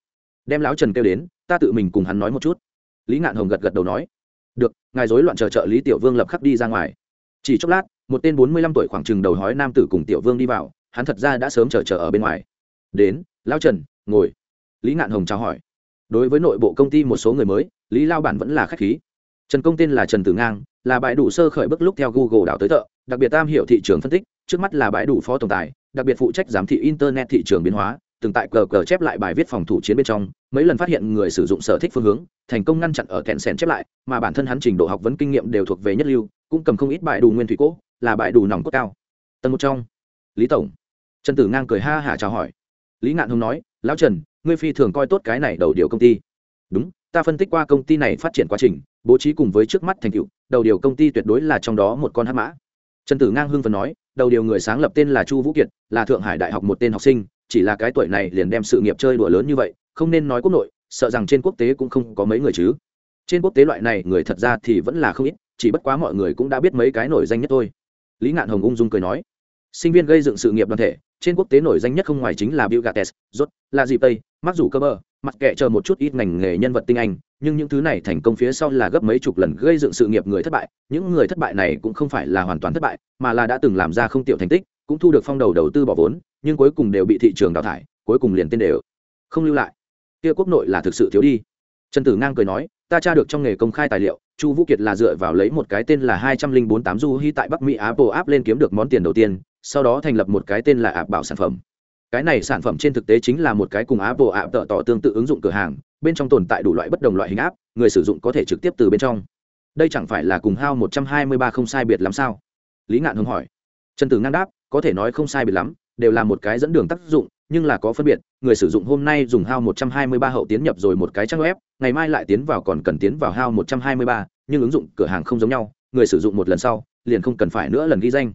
Đem lão trần kêu đến, ta tự mình cùng hắn nói một chút lý ngạn hồng gật gật đầu nói, được, ngài dối loạn chờ trợ lý tiểu vương lập khắc đi ra ngoài. Chỉ chốc lát, một tên bốn mươi lăm tuổi khoảng chừng đầu hói nam tử cùng tiểu vương đi vào, hắn thật ra đã sớm chờ chờ ở bên ngoài. Đến, lao trần, ngồi. Lý ngạn hồng chào hỏi. Đối với nội bộ công ty một số người mới, lý lao bản vẫn là k h á c h khí. Trần công tên là trần tử ngang, là bãi đủ sơ khởi bước lúc theo google đảo tới thợ, đặc biệt tam hiệu thị trường phân tích, trước mắt là bãi đủ phó tổng tài, đặc biệt phụ trách giám thị internet thị trường biến hóa từng tại cờ cờ chép lại bài viết phòng thủ chiến bên trong, mấy lần phát hiện người sử dụng sở thích phương hướng, thành công ngăn chặn ở thẹn sèn chép lại, mà bản thân hắn trình độ học vấn kinh nghiệm đều thuộc về nhất lưu, cũng cầm không ít bài đủ nguyên thủy cố, là bài đủ nòng cốt cao. Tầng một trong, lý tổng. Trần tử ngang cười ha hả chào hỏi. Lý ngạn hùng nói, lão trần, ngươi phi thường coi tốt cái này đầu điều công ty. Đúng, ta phân tích qua công ty này phát triển quá trình, bố trí cùng với trước mắt thành tựu, đầu điều công ty tuyệt đối là trong đó một con hát mã. Trần tử ngang hưng phần nói, đầu điều người sáng lập tên là chu vũ kiệt, là thượng hải đại học một tên học sinh chỉ là cái tuổi này liền đem sự nghiệp chơi đùa lớn như vậy không nên nói quốc nội sợ rằng trên quốc tế cũng không có mấy người chứ. Trên quốc tế loại này người thật ra thì vẫn là không ít chỉ bất quá mọi người cũng đã biết mấy cái nổi danh nhất thôi. Lý ngạn hồng ung dung cười nói sinh viên gây dựng sự nghiệp đoàn thể trên quốc tế nổi danh nhất không ngoài chính là Bill Gates, rốt, là gì tây, mặc dù cơ bơ mặc kệ chờ một chút ít ngành nghề nhân vật tinh anh, nhưng những thứ này thành công phía sau là gấp mấy chục lần gây dựng sự nghiệp người thất bại, những người thất bại này cũng không phải là hoàn toàn thất bại, mà là đã từng làm ra không tiểu thành tích, cũng thu được phong đầu đầu tư bỏ vốn, nhưng cuối cùng đều bị thị trường đào thải, cuối cùng liền tên đều không lưu lại. Kia quốc nội là thực sự thiếu đi. Trần Tử Ngang cười nói, ta tra được trong nghề công khai tài liệu, Chu Vũ Kiệt là dựa vào lấy một cái tên là hai trăm linh bốn tám du hy tại Bắc Mỹ Apple App lên kiếm được món tiền đầu tiên, sau đó thành lập một cái tên là App bảo sản phẩm. Cái này sản phẩm trên thực tế chính là một cái cùng Apple App tợ tỏ tương tự ứng dụng cửa hàng, bên trong tồn tại đủ loại bất đồng loại hình app, người sử dụng có thể trực tiếp từ bên trong. Đây chẳng phải là cùng Hao một trăm hai mươi ba không sai biệt làm sao? Lý Ngạn Hưng hỏi. Trần Tử ngang đáp, có thể nói không sai biệt lắm, đều là một cái dẫn đường tác dụng, nhưng là có phân biệt, người sử dụng hôm nay dùng Hao một trăm hai mươi ba hậu tiến nhập rồi một cái trang web, ngày mai lại tiến vào còn cần tiến vào Hao một trăm hai mươi ba, nhưng ứng dụng cửa hàng không giống nhau, người sử dụng một lần sau, liền không cần phải nữa lần ghi danh.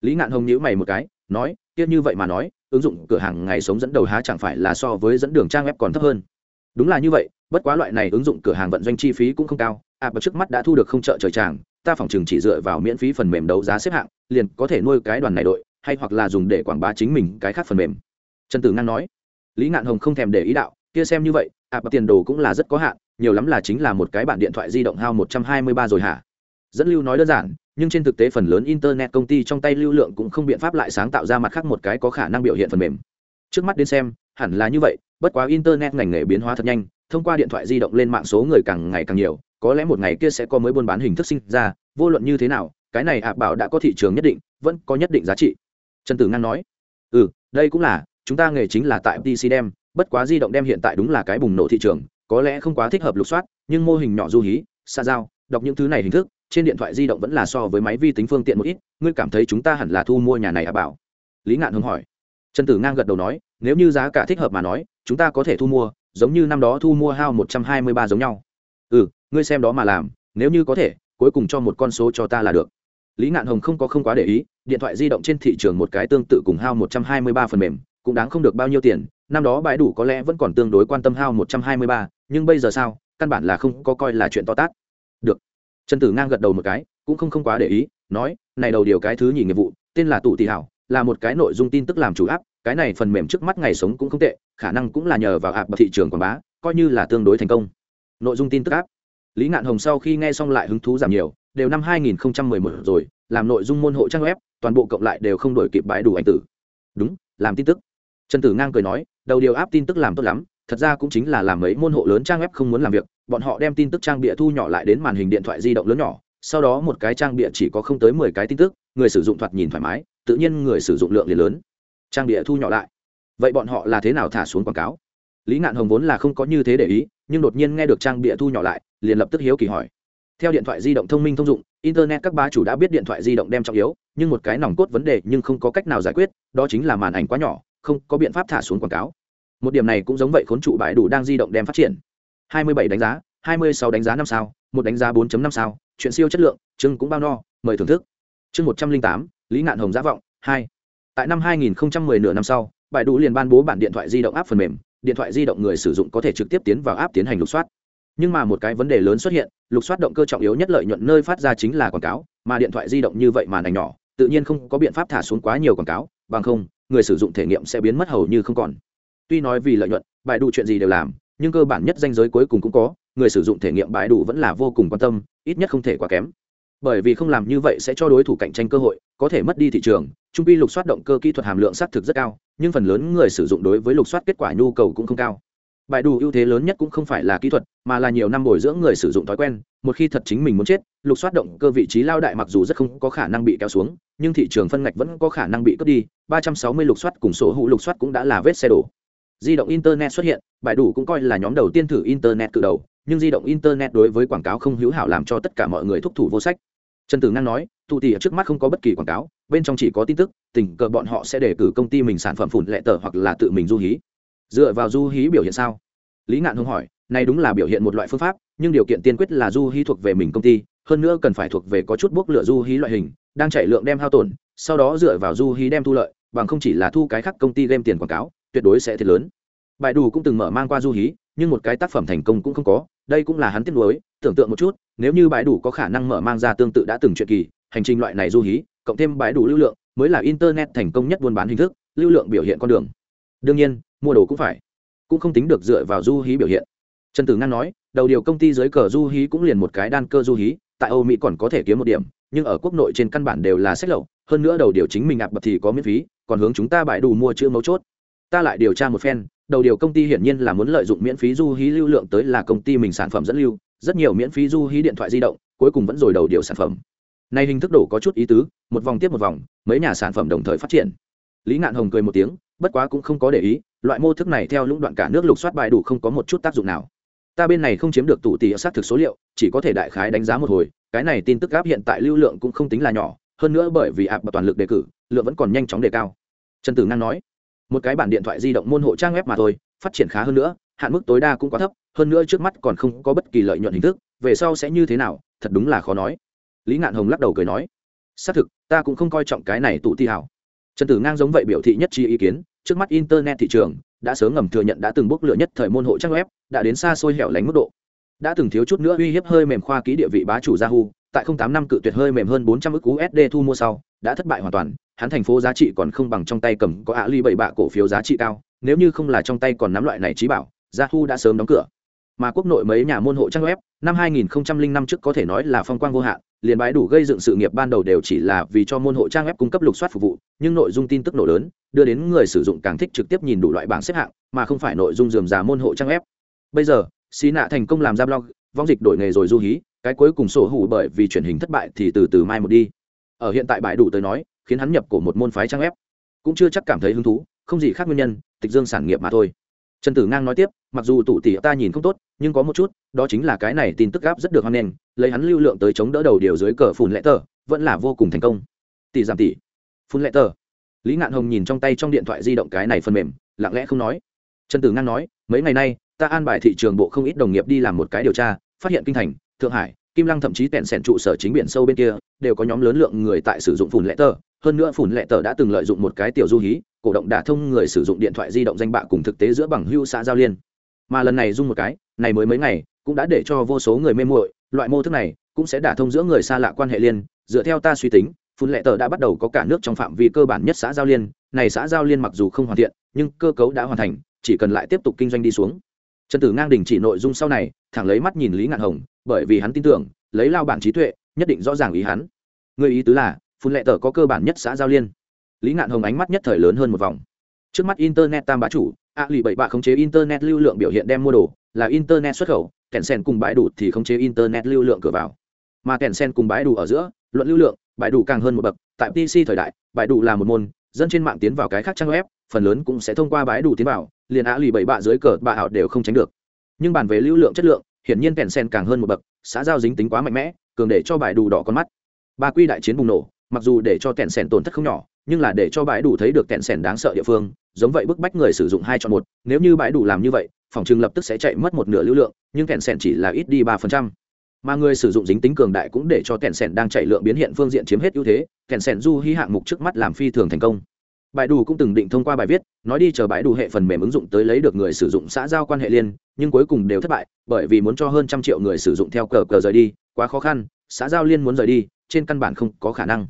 Lý ngạn hồng nhíu mày một cái nói tiếc như vậy mà nói ứng dụng cửa hàng ngày sống dẫn đầu há chẳng phải là so với dẫn đường trang web còn thấp hơn? Đúng là như vậy bất quá loại này ứng dụng cửa hàng vận doanh chi phí cũng không cao à bậc trước mắt đã thu được không trợ trời tràng ta phỏng chừng chỉ dựa vào miễn phí phần mềm đấu giá xếp hạng liền có thể nuôi cái đoàn này đội hay hoặc là dùng để quảng bá chính mình cái khác phần mềm. Trần tử ngang nói, lý ngạn hồng không thèm để ý đạo, kia xem như vậy à bậc tiền đồ cũng là rất có hạn, nhiều lắm là chính là một cái bản điện thoại di động hao một trăm hai mươi ba rồi hả? Dẫn lưu nói đơn giản, nhưng trên thực tế phần lớn internet công ty trong tay lưu lượng cũng không biện pháp lại sáng tạo ra mặt khác một cái có khả năng biểu hiện phần mềm. Trước mắt đến xem, hẳn là như vậy, bất quá internet ngành nghề biến hóa thật nhanh, thông qua điện thoại di động lên mạng số người càng ngày càng nhiều, có lẽ một ngày kia sẽ có mới buôn bán hình thức sinh ra, vô luận như thế nào, cái này ạ, bảo đã có thị trường nhất định, vẫn có nhất định giá trị trần tử ngang nói ừ đây cũng là, chúng ta nghề chính là tại pc đem bất quá di động đem hiện tại đúng là cái bùng nổ thị trường, có lẽ không quá thích hợp lục soát, nhưng mô hình nhỏ du hí, xa giao, đọc những thứ này hình thức, trên điện thoại di động vẫn là so với máy vi tính phương tiện một ít, ngươi cảm thấy chúng ta hẳn là thu mua nhà này à bảo? Lý ngạn hưng hỏi. Trần tử ngang gật đầu nói, nếu như giá cả thích hợp mà nói, chúng ta có thể thu mua, giống như năm đó thu mua hao một trăm hai mươi ba giống nhau. Ừ ngươi xem đó mà làm, nếu như có thể, cuối cùng cho một con số cho ta là được lý ngạn hồng không có không quá để ý, điện thoại di động trên thị trường một cái tương tự cùng hao một trăm hai mươi ba phần mềm, cũng đáng không được bao nhiêu tiền, năm đó bãi đủ có lẽ vẫn còn tương đối quan tâm hao một trăm hai mươi ba, nhưng bây giờ sao, căn bản là không có coi là chuyện to tát. Được. Trần tử ngang gật đầu một cái, cũng không không quá để ý, nói, này đầu điều cái thứ nhì nghiệp vụ, tên là tụ tỷ hảo, là một cái nội dung tin tức làm chủ áp cái này phần mềm trước mắt ngày sống cũng không tệ, khả năng cũng là nhờ vào áp thị trường quảng bá, coi như là tương đối thành công. Nội dung tin tức áp lý ngạn hồng sau khi nghe xong lại hứng thú giảm nhiều đều năm 2011 rồi, làm nội dung môn hộ trang web, toàn bộ cộng lại đều không đổi kịp bãi đủ ảnh tử. Đúng, làm tin tức. Trần tử ngang cười nói, đầu điều áp tin tức làm tốt lắm, thật ra cũng chính là làm mấy môn hộ lớn trang web không muốn làm việc, bọn họ đem tin tức trang bịa thu nhỏ lại đến màn hình điện thoại di động lớn nhỏ, sau đó một cái trang bịa chỉ có không tới mười cái tin tức, người sử dụng thoạt nhìn thoải mái, tự nhiên người sử dụng lượng liền lớn. Trang bịa thu nhỏ lại. Vậy bọn họ là thế nào thả xuống quảng cáo? Lý ngạn hồng vốn là không có như thế để ý, nhưng đột nhiên nghe được trang bịa thu nhỏ lại, liền lập tức hiếu kỳ hỏi theo điện thoại di động thông minh thông dụng internet các bá chủ đã biết điện thoại di động đem trọng yếu nhưng một cái nòng cốt vấn đề nhưng không có cách nào giải quyết đó chính là màn ảnh quá nhỏ không có biện pháp thả xuống quảng cáo. Một điểm này cũng giống vậy khốn trụ bãi đủ đang di động đem phát triển. 27 đánh giá 26 đánh giá năm sao một đánh giá 4.5 sao chuyện siêu chất lượng chương cũng bao no mời thưởng thức. Chương 108, lý ngạn hồng giả vọng 2. tại năm 2010 nửa năm sau bãi đủ liền ban bố bản điện thoại di động áp phần mềm điện thoại di động người sử dụng có thể trực tiếp tiến vào áp tiến hành lục soát nhưng mà một cái vấn đề lớn xuất hiện, lục soát động cơ trọng yếu nhất lợi nhuận nơi phát ra chính là quảng cáo, mà điện thoại di động như vậy màn ảnh nhỏ, tự nhiên không có biện pháp thả xuống quá nhiều quảng cáo, bằng không, người sử dụng thể nghiệm sẽ biến mất hầu như không còn. Tuy nói vì lợi nhuận, bài đủ chuyện gì đều làm, nhưng cơ bản nhất danh giới cuối cùng cũng có, người sử dụng thể nghiệm bài đủ vẫn là vô cùng quan tâm, ít nhất không thể quá kém. Bởi vì không làm như vậy sẽ cho đối thủ cạnh tranh cơ hội, có thể mất đi thị trường, trung pi lục soát động cơ kỹ thuật hàm lượng xác thực rất cao, nhưng phần lớn người sử dụng đối với lục soát kết quả nhu cầu cũng không cao bài đủ ưu thế lớn nhất cũng không phải là kỹ thuật, mà là nhiều năm bồi dưỡng người sử dụng thói quen, một khi thật chính mình muốn chết, lục xoát động cơ vị trí lao đại mặc dù rất không có khả năng bị kéo xuống, nhưng thị trường phân ngạch vẫn có khả năng bị cướp đi 360 lục xoát cùng số hữu lục xoát cũng đã là vết xe đổ. Di động internet xuất hiện, bài đủ cũng coi là nhóm đầu tiên thử internet cự đầu, nhưng di động internet đối với quảng cáo không hữu hảo làm cho tất cả mọi người thúc thủ vô sách. Trần tử năng nói, tụ tỉ ở trước mắt không có bất kỳ quảng cáo, bên trong chỉ có tin tức, tình cờ bọn họ sẽ đề cử công ty mình sản phẩm phủn lệ tờ hoặc là tự mình du hí dựa vào du hí biểu hiện sao? Lý ngạn hùng hỏi, này đúng là biểu hiện một loại phương pháp, nhưng điều kiện tiên quyết là du hí thuộc về mình công ty, hơn nữa cần phải thuộc về có chút bốc lửa du hí loại hình, đang chạy lượng đem hao tổn, sau đó dựa vào du hí đem thu lợi, bằng không chỉ là thu cái khác công ty game tiền quảng cáo, tuyệt đối sẽ thiệt lớn. Bài đủ cũng từng mở mang qua du hí, nhưng một cái tác phẩm thành công cũng không có, đây cũng là hắn tiếc nuối, tưởng tượng một chút, nếu như bài đủ có khả năng mở mang ra tương tự đã từng chuyện kỳ, hành trình loại này du hí, cộng thêm bài đủ lưu lượng, mới là internet thành công nhất buôn bán hình thức, lưu lượng biểu hiện con đường. Đương nhiên mua đồ cũng phải. Cũng không tính được dựa vào du hí biểu hiện. Trần tử ngang nói, đầu điều công ty dưới cờ du hí cũng liền một cái đan cơ du hí, tại âu mỹ còn có thể kiếm một điểm, nhưng ở quốc nội trên căn bản đều là sách lậu, hơn nữa đầu điều chính mình ạp bật thì có miễn phí, còn hướng chúng ta bãi đủ mua chữ mấu chốt. Ta lại điều tra một phen, đầu điều công ty hiển nhiên là muốn lợi dụng miễn phí du hí lưu lượng tới là công ty mình sản phẩm dẫn lưu, rất nhiều miễn phí du hí điện thoại di động, cuối cùng vẫn rồi đầu điều sản phẩm. Nay hình thức đổ có chút ý tứ, một vòng tiếp một vòng, mấy nhà sản phẩm đồng thời phát triển. Lý ngạn hồng cười một tiếng bất quá cũng không có để ý, loại mô thức này theo lũng đoạn cả nước lục soát bài đủ không có một chút tác dụng nào. Ta bên này không chiếm được tủ tỷ xác thực số liệu, chỉ có thể đại khái đánh giá một hồi, cái này tin tức gáp hiện tại lưu lượng cũng không tính là nhỏ, hơn nữa bởi vì ạp toàn lực đề cử, lượng vẫn còn nhanh chóng đề cao. Trần tử ngang nói, một cái bản điện thoại di động môn hộ trang web mà thôi, phát triển khá hơn nữa, hạn mức tối đa cũng quá thấp, hơn nữa trước mắt còn không có bất kỳ lợi nhuận hình thức, về sau sẽ như thế nào, thật đúng là khó nói. Lý ngạn hồng lắc đầu cười nói, xác thực, ta cũng không coi trọng cái này tụ thi hảo. Trần tử ngang giống vậy biểu thị nhất trí ý kiến trước mắt internet thị trường đã sớm ngầm thừa nhận đã từng bốc lửa nhất thời môn hộ trang web, đã đến xa xôi hẻo lánh mức độ. Đã từng thiếu chút nữa uy hiếp hơi mềm khoa ký địa vị bá chủ yahoo, tại không tám năm cự tuyệt hơi mềm hơn bốn trăm ức usd thu mua sau, đã thất bại hoàn toàn, hắn thành phố giá trị còn không bằng trong tay cầm có ạ ly bảy bạ cổ phiếu giá trị cao, nếu như không là trong tay còn nắm loại này trí bảo, yahoo đã sớm đóng cửa. Mà quốc nội mấy nhà môn hộ trang web, năm 2005 trước có thể nói là phong quang vô hạn, liền bái đủ gây dựng sự nghiệp ban đầu đều chỉ là vì cho môn hộ trang web cung cấp lục soát phục vụ, nhưng nội dung tin tức nổ lớn đưa đến người sử dụng càng thích trực tiếp nhìn đủ loại bảng xếp hạng, mà không phải nội dung dườm già môn hộ trang web. Bây giờ, xí nạ thành công làm ra blog, vong dịch đổi nghề rồi du hí, cái cuối cùng sổ hủ bởi vì truyền hình thất bại thì từ từ mai một đi. Ở hiện tại bãi đủ tới nói, khiến hắn nhập của một môn phái trang web. Cũng chưa chắc cảm thấy hứng thú, không gì khác nguyên nhân, tịch dương sản nghiệp mà thôi. Trần tử ngang nói tiếp, mặc dù tụ tỷ ta nhìn không tốt, nhưng có một chút, đó chính là cái này tin tức gáp rất được hoan nghênh, lấy hắn lưu lượng tới chống đỡ đầu điều dưới cờ phun lệ tờ, vẫn là vô cùng thành công. Tỷ giảm tỷ. Phun lệ tờ lý ngạn hồng nhìn trong tay trong điện thoại di động cái này phần mềm, lặng lẽ không nói. Trần tử ngang nói, mấy ngày nay, ta an bài thị trường bộ không ít đồng nghiệp đi làm một cái điều tra, phát hiện kinh thành, thượng hải, kim lăng thậm chí tẹn sẻn trụ sở chính biển sâu bên kia, đều có nhóm lớn lượng người tại sử dụng phùn lệ tờ. Hơn nữa phùn lệ tờ đã từng lợi dụng một cái tiểu du hí, cổ động đả thông người sử dụng điện thoại di động danh bạ cùng thực tế giữa bằng hưu xã giao liên. Mà lần này dung một cái, này mới mấy ngày, cũng đã để cho vô số người mê muội, loại mô thức này cũng sẽ đả thông giữa người xa lạ quan hệ liên. Dựa theo ta suy tính phun lệ tờ đã bắt đầu có cả nước trong phạm vi cơ bản nhất xã giao liên, này xã giao liên mặc dù không hoàn thiện, nhưng cơ cấu đã hoàn thành, chỉ cần lại tiếp tục kinh doanh đi xuống. Trần tử ngang đình chỉ nội dung sau này, thẳng lấy mắt nhìn lý ngạn hồng, bởi vì hắn tin tưởng, lấy lao bản trí tuệ, nhất định rõ ràng ý hắn. Người ý tứ là, phun lệ tờ có cơ bản nhất xã giao liên. Lý ngạn hồng ánh mắt nhất thời lớn hơn một vòng. Trước mắt internet tam bá chủ, a lì bảy bạ khống chế internet lưu lượng biểu hiện đem mua đồ, là internet xuất khẩu kèn sen cùng bãi đủ thì khống chế internet lưu lượng cửa vào. Mà kèn sen cùng bãi đủ ở giữa, luận lưu lượng Bài đủ càng hơn một bậc, tại pc thời đại, bài đủ là một môn, dân trên mạng tiến vào cái khác trang web, phần lớn cũng sẽ thông qua bãi đủ tiến vào, liền á lì bảy bạ dưới cờ bạ ảo đều không tránh được. Nhưng bàn về lưu lượng chất lượng, hiển nhiên kèn sen càng hơn một bậc, xã giao dính tính quá mạnh mẽ, cường để cho bài đủ đỏ con mắt. Ba quy đại chiến bùng nổ, mặc dù để cho kèn sen tổn thất không nhỏ, nhưng là để cho bãi đủ thấy được kèn sen đáng sợ địa phương, giống vậy bức bách người sử dụng hai chọn một. Nếu như bãi đủ làm như vậy, phòng chừng lập tức sẽ chạy mất một nửa lưu lượng, nhưng kèn sen chỉ là ít đi ba phần trăm mà người sử dụng dính tính cường đại cũng để cho kẻn sẻn đang chạy lượng biến hiện phương diện chiếm hết ưu thế kẻn sẻn du hy hạng mục trước mắt làm phi thường thành công. Bãi đủ cũng từng định thông qua bài viết, nói đi chờ bãi đủ hệ phần mềm ứng dụng tới lấy được người sử dụng xã giao quan hệ liên, nhưng cuối cùng đều thất bại, bởi vì muốn cho hơn trăm triệu người sử dụng theo cờ cờ rời đi, quá khó khăn, xã giao liên muốn rời đi, trên căn bản không có khả năng.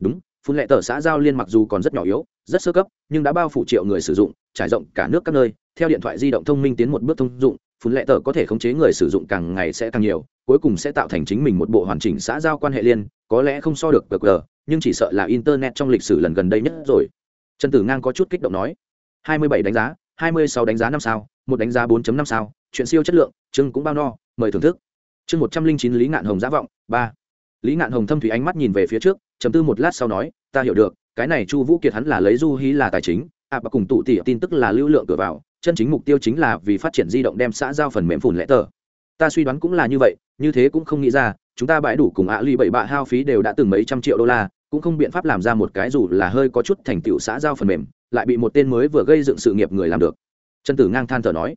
Đúng, phun lệ tờ xã giao liên mặc dù còn rất nhỏ yếu, rất sơ cấp, nhưng đã bao phủ triệu người sử dụng, trải rộng cả nước các nơi, theo điện thoại di động thông minh tiến một bước thông dụng, phun lệ tờ có thể khống chế người sử dụng càng ngày sẽ càng nhiều cuối cùng sẽ tạo thành chính mình một bộ hoàn chỉnh xã giao quan hệ liên có lẽ không so được cờ cờ nhưng chỉ sợ là internet trong lịch sử lần gần đây nhất rồi. Trần tử ngang có chút kích động nói 27 đánh giá 26 đánh giá năm sao một đánh giá 4.5 sao chuyện siêu chất lượng chương cũng bao no mời thưởng thức. Chương 109 lý ngạn hồng giá vọng ba. Lý ngạn hồng thâm thủy ánh mắt nhìn về phía trước chấm tư một lát sau nói ta hiểu được cái này chu vũ kiệt hắn là lấy du hí là tài chính ạ à, và cùng tụ tỉ tin tức là lưu lượng cửa vào chân chính mục tiêu chính là vì phát triển di động đem xã giao phần mềm phùn lẽ tờ. Ta suy đoán cũng là như vậy như thế cũng không nghĩ ra, chúng ta bãi đủ cùng ạ ly bảy bạ hao phí đều đã từng mấy trăm triệu đô la, cũng không biện pháp làm ra một cái dù là hơi có chút thành tựu xã giao phần mềm, lại bị một tên mới vừa gây dựng sự nghiệp người làm được. Trần tử ngang than thở nói,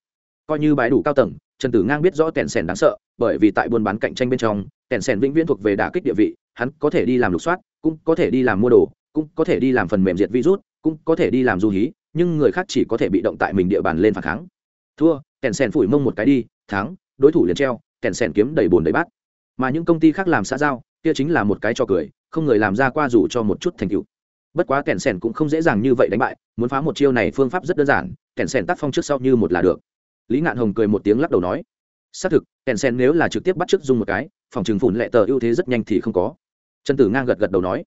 coi như bãi đủ cao tầng, trần tử ngang biết rõ tèn sèn đáng sợ, bởi vì tại buôn bán cạnh tranh bên trong, tèn sèn vĩnh viễn thuộc về đả kích địa vị, hắn có thể đi làm lục soát, cũng có thể đi làm mua đồ, cũng có thể đi làm phần mềm diệt virus, cũng có thể đi làm du hí, nhưng người khác chỉ có thể bị động tại mình địa bàn lên phản kháng. Thua, tèn sèn phủi mông một cái đi, thắng, đối thủ liền treo kèn sèn kiếm đầy bồn đầy bát. Mà những công ty khác làm xã giao, kia chính là một cái cho cười, không người làm ra qua dù cho một chút thành tựu. Bất quá kèn sèn cũng không dễ dàng như vậy đánh bại, muốn phá một chiêu này phương pháp rất đơn giản, kèn sèn tác phong trước sau như một là được. Lý ngạn hồng cười một tiếng lắc đầu nói, xác thực, kèn sèn nếu là trực tiếp bắt t dùng một cái, phòng trừng phủn lệ tờ ưu thế rất nhanh thì không có. Trần tử ngang gật gật đầu nói,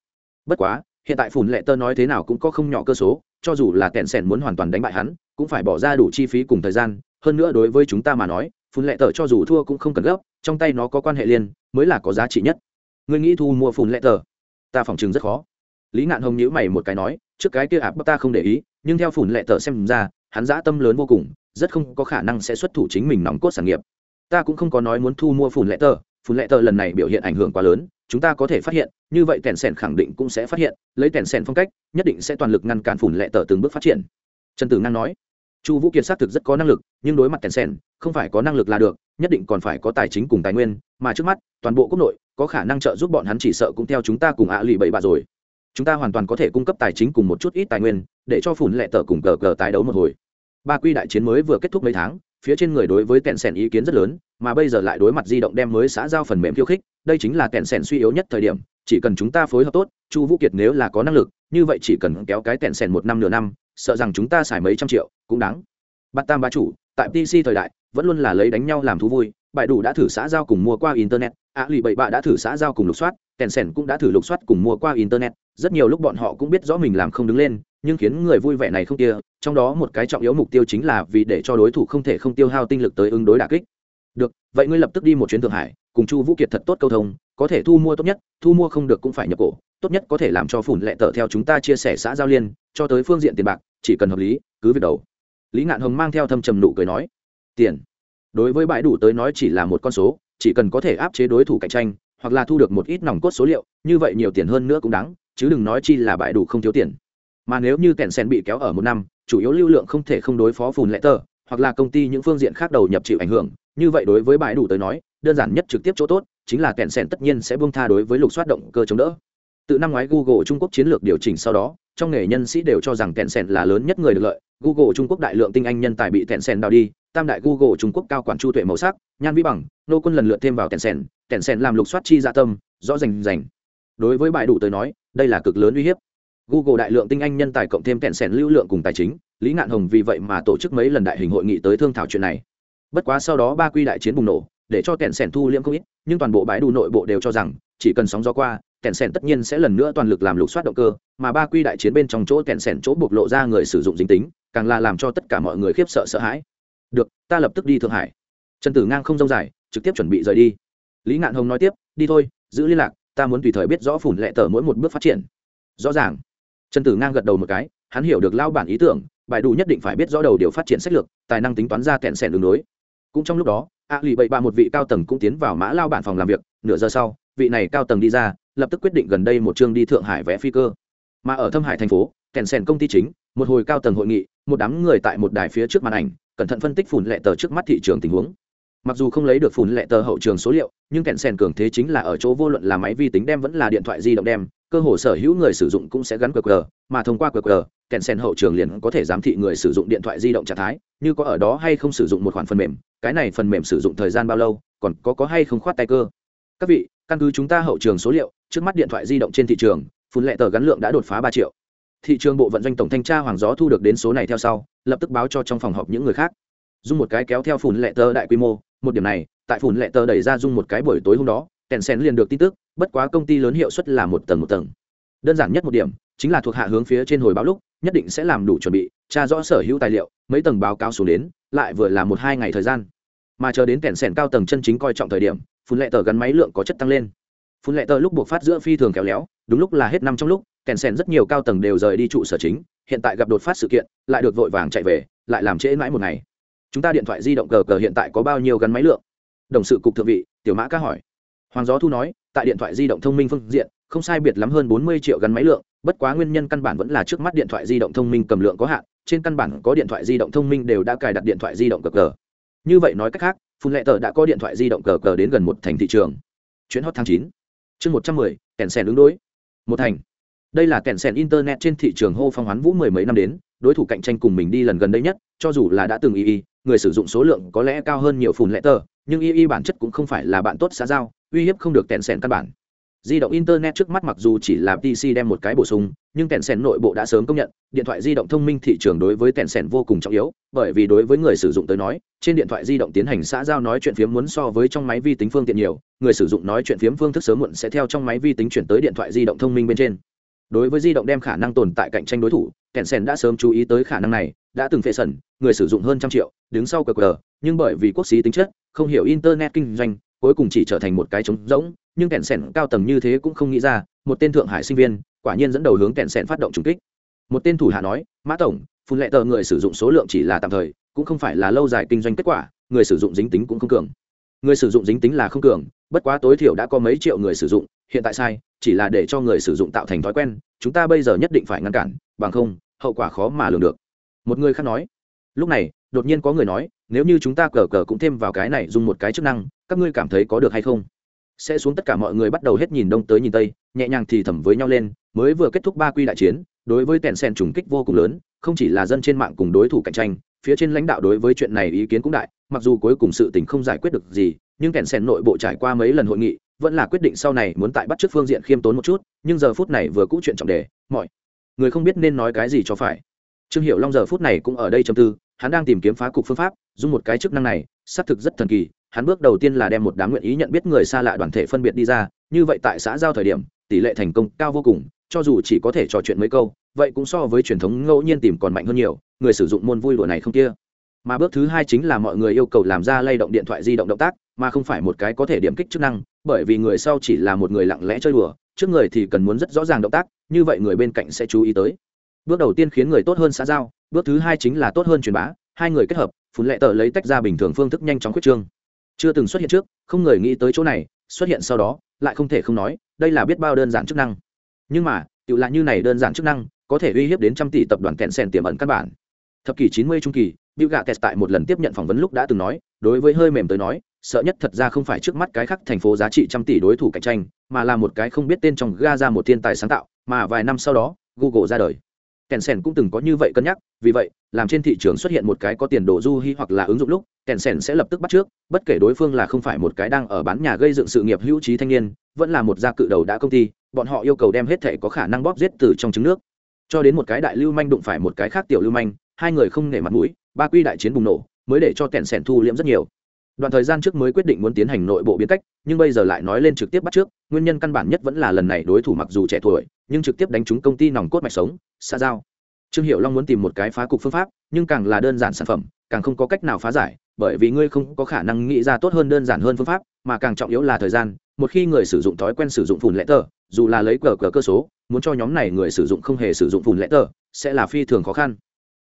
bất quá, hiện tại phủn lệ tờ nói thế nào cũng có không nhỏ cơ số, cho dù là kèn sèn muốn hoàn toàn đánh bại hắn, cũng phải bỏ ra đủ chi phí cùng thời gian, hơn nữa đối với chúng ta mà nói phun lệ tờ cho dù thua cũng không cần gấp, trong tay nó có quan hệ liên mới là có giá trị nhất. Ngươi nghĩ thu mua phun lệ tờ? Ta phỏng chừng rất khó. Lý ngạn hồng nhữ mày một cái nói, trước cái kia áp ta không để ý, nhưng theo phủn lệ tờ xem ra, hắn dã tâm lớn vô cùng, rất không có khả năng sẽ xuất thủ chính mình nóng cốt sản nghiệp. Ta cũng không có nói muốn thu mua phủn lệ tờ phủn lệ tờ lần này biểu hiện ảnh hưởng quá lớn, chúng ta có thể phát hiện, như vậy tèn sèn khẳng định cũng sẽ phát hiện, lấy tèn sèn phong cách, nhất định sẽ toàn lực ngăn cản phủn lệ tờ từng bước phát triển. Trần tử ngang nói, chu vũ kiệt xác thực rất có năng lực nhưng đối mặt Tencent, sèn không phải có năng lực là được nhất định còn phải có tài chính cùng tài nguyên mà trước mắt toàn bộ quốc nội có khả năng trợ giúp bọn hắn chỉ sợ cũng theo chúng ta cùng ạ lì bậy bạ rồi. Chúng ta hoàn toàn có thể cung cấp tài chính cùng một chút ít tài nguyên để cho phủn lệ tờ cùng cờ cờ tái đấu một hồi. Ba quy đại chiến mới vừa kết thúc mấy tháng phía trên người đối với Tencent ý kiến rất lớn mà bây giờ lại đối mặt di động đem mới xã giao phần mềm khiêu khích đây chính là Tencent suy yếu nhất thời điểm chỉ cần chúng ta phối hợp tốt chu vũ kiệt nếu là có năng lực như vậy chỉ cần kéo cái kẹn sèn một năm nửa năm sợ rằng chúng ta xài mấy trăm triệu cũng đáng. Bát tam ba chủ tại pc thời đại, vẫn luôn là lấy đánh nhau làm thú vui bại đủ đã thử xã giao cùng mua qua internet, ạ lì bậy bạ đã thử xã giao cùng lục soát, kèn sèn cũng đã thử lục soát cùng mua qua internet. Rất nhiều lúc bọn họ cũng biết rõ mình làm không đứng lên, nhưng khiến người vui vẻ này không kia, trong đó một cái trọng yếu mục tiêu chính là vì để cho đối thủ không thể không tiêu hao tinh lực tới ứng đối đà kích. Được, vậy ngươi lập tức đi một chuyến thượng hải, cùng chu vũ kiệt thật tốt câu thông, có thể thu mua tốt nhất, thu mua không được cũng phải nhập cổ, tốt nhất có thể làm cho phủn lệ tờ theo chúng ta chia sẻ xã giao liên, cho tới phương diện tiền bạc, chỉ cần hợp lý, cứ việc đầu lý ngạn hồng mang theo thâm trầm nụ cười nói, tiền, đối với bãi đủ tới nói chỉ là một con số, chỉ cần có thể áp chế đối thủ cạnh tranh, hoặc là thu được một ít nòng cốt số liệu, như vậy nhiều tiền hơn nữa cũng đáng, chứ đừng nói chi là bãi đủ không thiếu tiền. Mà nếu như kẹn sen bị kéo ở một năm, chủ yếu lưu lượng không thể không đối phó phùn lệ tờ, hoặc là công ty những phương diện khác đầu nhập chịu ảnh hưởng, như vậy đối với bãi đủ tới nói, đơn giản nhất trực tiếp chỗ tốt, chính là kẹn sen tất nhiên sẽ buông tha đối với lục xoát động cơ chống đỡ từ năm ngoái google trung quốc chiến lược điều chỉnh sau đó trong nghề nhân sĩ đều cho rằng Tencent là lớn nhất người được lợi. Google trung quốc đại lượng tinh anh nhân tài bị Tencent đào đi tam đại google trung quốc cao quản chu tuệ màu sắc nhan vĩ bằng nô quân lần lượt thêm vào Tencent, Tencent làm lục soát chi dạ tâm rõ rành rành. Đối với bài đủ tới nói đây là cực lớn uy hiếp. Google đại lượng tinh anh nhân tài cộng thêm Tencent lưu lượng cùng tài chính lý ngạn hồng vì vậy mà tổ chức mấy lần đại hình hội nghị tới thương thảo chuyện này. Bất quá sau đó ba quy đại chiến bùng nổ để cho kẹn sẻn thu liễm không ít, nhưng toàn bộ bãi đủ nội bộ đều cho rằng, chỉ cần sóng gió qua kẹn sẻn tất nhiên sẽ lần nữa toàn lực làm lục soát động cơ, mà ba quy đại chiến bên trong chỗ kẹn sẻn chỗ bộc lộ ra người sử dụng dính tính, càng là làm cho tất cả mọi người khiếp sợ sợ hãi. Được, ta lập tức đi thượng hải. Trần tử ngang không rông dài, trực tiếp chuẩn bị rời đi. Lý ngạn hồng nói tiếp, đi thôi, giữ liên lạc, ta muốn tùy thời biết rõ phủn lệ tờ mỗi một bước phát triển. Rõ ràng. Trần tử ngang gật đầu một cái, hắn hiểu được lao bản ý tưởng, bài đủ nhất định phải biết rõ đầu điều phát triển sách lược, tài năng tính toán ra kẹn sẻn đường đối cũng trong lúc đó a lì bậy ba một vị cao tầng cũng tiến vào mã lao bản phòng làm việc, nửa giờ sau, vị này cao tầng đi ra, lập tức quyết định gần đây một chương đi thượng hải vẽ phi cơ. Mà ở thâm hải thành phố, kèn sèn công ty chính, một hồi cao tầng hội nghị, một đám người tại một đài phía trước màn ảnh, cẩn thận phân tích phùn lệ tờ trước mắt thị trường tình huống. Mặc dù không lấy được phùn lệ tờ hậu trường số liệu, nhưng kèn sèn cường thế chính là ở chỗ vô luận là máy vi tính đem vẫn là điện thoại di động đem, cơ hồ sở hữu người sử dụng cũng sẽ gắn qr, mà thông qua qr kẹn sen hậu trường liền có thể giám thị người sử dụng điện thoại di động trạng thái, như có ở đó hay không sử dụng một khoản phần mềm, cái này phần mềm sử dụng thời gian bao lâu, còn có có hay không khoát tay cơ. Các vị, căn cứ chúng ta hậu trường số liệu, trước mắt điện thoại di động trên thị trường, phun lệ tờ gắn lượng đã đột phá ba triệu. Thị trường bộ vận doanh tổng thanh tra hoàng gió thu được đến số này theo sau, lập tức báo cho trong phòng họp những người khác. Dùng một cái kéo theo phun lệ tờ đại quy mô, một điểm này, tại phun lệ tờ đẩy ra dung một cái buổi tối hôm đó, kèn sen liền được tin tức, bất quá công ty lớn hiệu suất là một tầng một tầng. Đơn giản nhất một điểm chính là thuộc hạ hướng phía trên hồi báo lúc, nhất định sẽ làm đủ chuẩn bị, tra rõ sở hữu tài liệu, mấy tầng báo cáo xuống đến, lại vừa là một hai ngày thời gian. Mà chờ đến kèn sèn cao tầng chân chính coi trọng thời điểm, phun lệ tờ gắn máy lượng có chất tăng lên. Phun lệ tờ lúc buộc phát giữa phi thường kéo léo, đúng lúc là hết năm trong lúc kèn sèn rất nhiều cao tầng đều rời đi trụ sở chính, hiện tại gặp đột phát sự kiện, lại được vội vàng chạy về, lại làm trễ mãi một ngày. Chúng ta điện thoại di động cờ cờ hiện tại có bao nhiêu gắn máy lượng? Đồng sự cục thượng vị, tiểu mã ca hỏi. Hoàng gió thu nói, tại điện thoại di động thông minh phương diện không sai biệt lắm hơn bốn mươi triệu gắn máy lượng, bất quá nguyên nhân căn bản vẫn là trước mắt điện thoại di động thông minh cầm lượng có hạn, trên căn bản có điện thoại di động thông minh đều đã cài đặt điện thoại di động cờ cờ. Như vậy nói cách khác, phun lệ tờ đã có điện thoại di động cờ cờ đến gần một thành thị trường. Chuyến hot tháng chín. Chương một trăm mười, kèn sen ứng đối. Một thành. Đây là kèn sen internet trên thị trường hô phong hoán vũ mười mấy năm đến, đối thủ cạnh tranh cùng mình đi lần gần đây nhất, cho dù là đã từng y y, người sử dụng số lượng có lẽ cao hơn nhiều phun lệ tờ, nhưng y y bản chất cũng không phải là bạn tốt xã giao, uy hiếp không được kèn sen căn bản di động internet trước mắt mặc dù chỉ là pc đem một cái bổ sung, nhưng tèn sèn nội bộ đã sớm công nhận, điện thoại di động thông minh thị trường đối với tèn sèn vô cùng trọng yếu, bởi vì đối với người sử dụng tới nói, trên điện thoại di động tiến hành xã giao nói chuyện phiếm muốn so với trong máy vi tính phương tiện nhiều, người sử dụng nói chuyện phiếm phương thức sớm muộn sẽ theo trong máy vi tính chuyển tới điện thoại di động thông minh bên trên. Đối với di động đem khả năng tồn tại cạnh tranh đối thủ tèn sèn đã sớm chú ý tới khả năng này, đã từng phê sẩn người sử dụng hơn trăm triệu, đứng sau cờ cờ nhưng bởi vì quốc xí tính chất, không hiểu internet kinh doanh cuối cùng chỉ trở thành một cái trống rỗng, nhưng kẹn sẻn cao tầng như thế cũng không nghĩ ra, một tên thượng hải sinh viên, quả nhiên dẫn đầu hướng kẹn sẻn phát động trùng kích. Một tên thủ hạ nói, mã tổng, phun lệ tờ người sử dụng số lượng chỉ là tạm thời, cũng không phải là lâu dài kinh doanh kết quả, người sử dụng dính tính cũng không cường. Người sử dụng dính tính là không cường, bất quá tối thiểu đã có mấy triệu người sử dụng, hiện tại sai, chỉ là để cho người sử dụng tạo thành thói quen, chúng ta bây giờ nhất định phải ngăn cản, bằng không, hậu quả khó mà lường được. Một người khác nói, lúc này, đột nhiên có người nói nếu như chúng ta cờ cờ cũng thêm vào cái này dùng một cái chức năng, các ngươi cảm thấy có được hay không? Sẽ xuống tất cả mọi người bắt đầu hết nhìn đông tới nhìn tây, nhẹ nhàng thì thầm với nhau lên, mới vừa kết thúc ba quy đại chiến, đối với tèn sen trùng kích vô cùng lớn, không chỉ là dân trên mạng cùng đối thủ cạnh tranh, phía trên lãnh đạo đối với chuyện này ý kiến cũng đại, mặc dù cuối cùng sự tình không giải quyết được gì, nhưng tèn sen nội bộ trải qua mấy lần hội nghị, vẫn là quyết định sau này muốn tại bắt trước phương diện khiêm tốn một chút, nhưng giờ phút này vừa cũ chuyện trọng đề, mọi người không biết nên nói cái gì cho phải. Trương hiệu long giờ phút này cũng ở đây châm tư, hắn đang tìm kiếm phá cục phương pháp dùng một cái chức năng này, xác thực rất thần kỳ, hắn bước đầu tiên là đem một đám nguyện ý nhận biết người xa lạ đoàn thể phân biệt đi ra, như vậy tại xã giao thời điểm, tỷ lệ thành công cao vô cùng, cho dù chỉ có thể trò chuyện mấy câu, vậy cũng so với truyền thống ngẫu nhiên tìm còn mạnh hơn nhiều, người sử dụng môn vui đùa này không kia. Mà bước thứ hai chính là mọi người yêu cầu làm ra lay động điện thoại di động động tác, mà không phải một cái có thể điểm kích chức năng, bởi vì người sau chỉ là một người lặng lẽ chơi đùa, trước người thì cần muốn rất rõ ràng động tác, như vậy người bên cạnh sẽ chú ý tới. Bước đầu tiên khiến người tốt hơn xã giao, bước thứ hai chính là tốt hơn truyền bá hai người kết hợp phun lệ tờ lấy tách ra bình thường phương thức nhanh chóng quyết trương. Chưa từng xuất hiện trước không người nghĩ tới chỗ này xuất hiện sau đó lại không thể không nói đây là biết bao đơn giản chức năng. Nhưng mà tự lại như này đơn giản chức năng có thể uy hiếp đến trăm tỷ tập đoàn kẹn sen tiềm ẩn căn bản. Thập kỷ chín mươi trung kỳ Bill Gates tại một lần tiếp nhận phỏng vấn lúc đã từng nói, đối với hơi mềm tới nói, sợ nhất thật ra không phải trước mắt cái khác thành phố giá trị trăm tỷ đối thủ cạnh tranh, mà là một cái không biết tên trong ga ra một thiên tài sáng tạo, mà vài năm sau đó, Google ra đời. Tencent cũng từng có như vậy cân nhắc, vì vậy, làm trên thị trường xuất hiện một cái có tiền đồ du hi hoặc là ứng dụng lúc, Tencent sẽ lập tức bắt trước, bất kể đối phương là không phải một cái đang ở bán nhà gây dựng sự nghiệp hữu trí thanh niên, vẫn là một gia cự đầu đã công ty, bọn họ yêu cầu đem hết thể có khả năng bóp giết từ trong trứng nước. Cho đến một cái đại lưu manh đụng phải một cái khác tiểu lưu manh, hai người không nể mặt mũi, ba quy đại chiến bùng nổ, mới để cho Tencent thu liễm rất nhiều. Đoạn thời gian trước mới quyết định muốn tiến hành nội bộ biến cách, nhưng bây giờ lại nói lên trực tiếp bắt trước, nguyên nhân căn bản nhất vẫn là lần này đối thủ mặc dù trẻ tuổi, nhưng trực tiếp đánh trúng công ty nòng cốt mạch sống, xa giao. Trương hiệu long muốn tìm một cái phá cục phương pháp nhưng càng là đơn giản sản phẩm càng không có cách nào phá giải bởi vì ngươi không có khả năng nghĩ ra tốt hơn đơn giản hơn phương pháp mà càng trọng yếu là thời gian. Một khi người sử dụng thói quen sử dụng phùn lẽ tờ dù là lấy cờ cờ cơ số muốn cho nhóm này người sử dụng không hề sử dụng phùn lẽ tờ sẽ là phi thường khó khăn.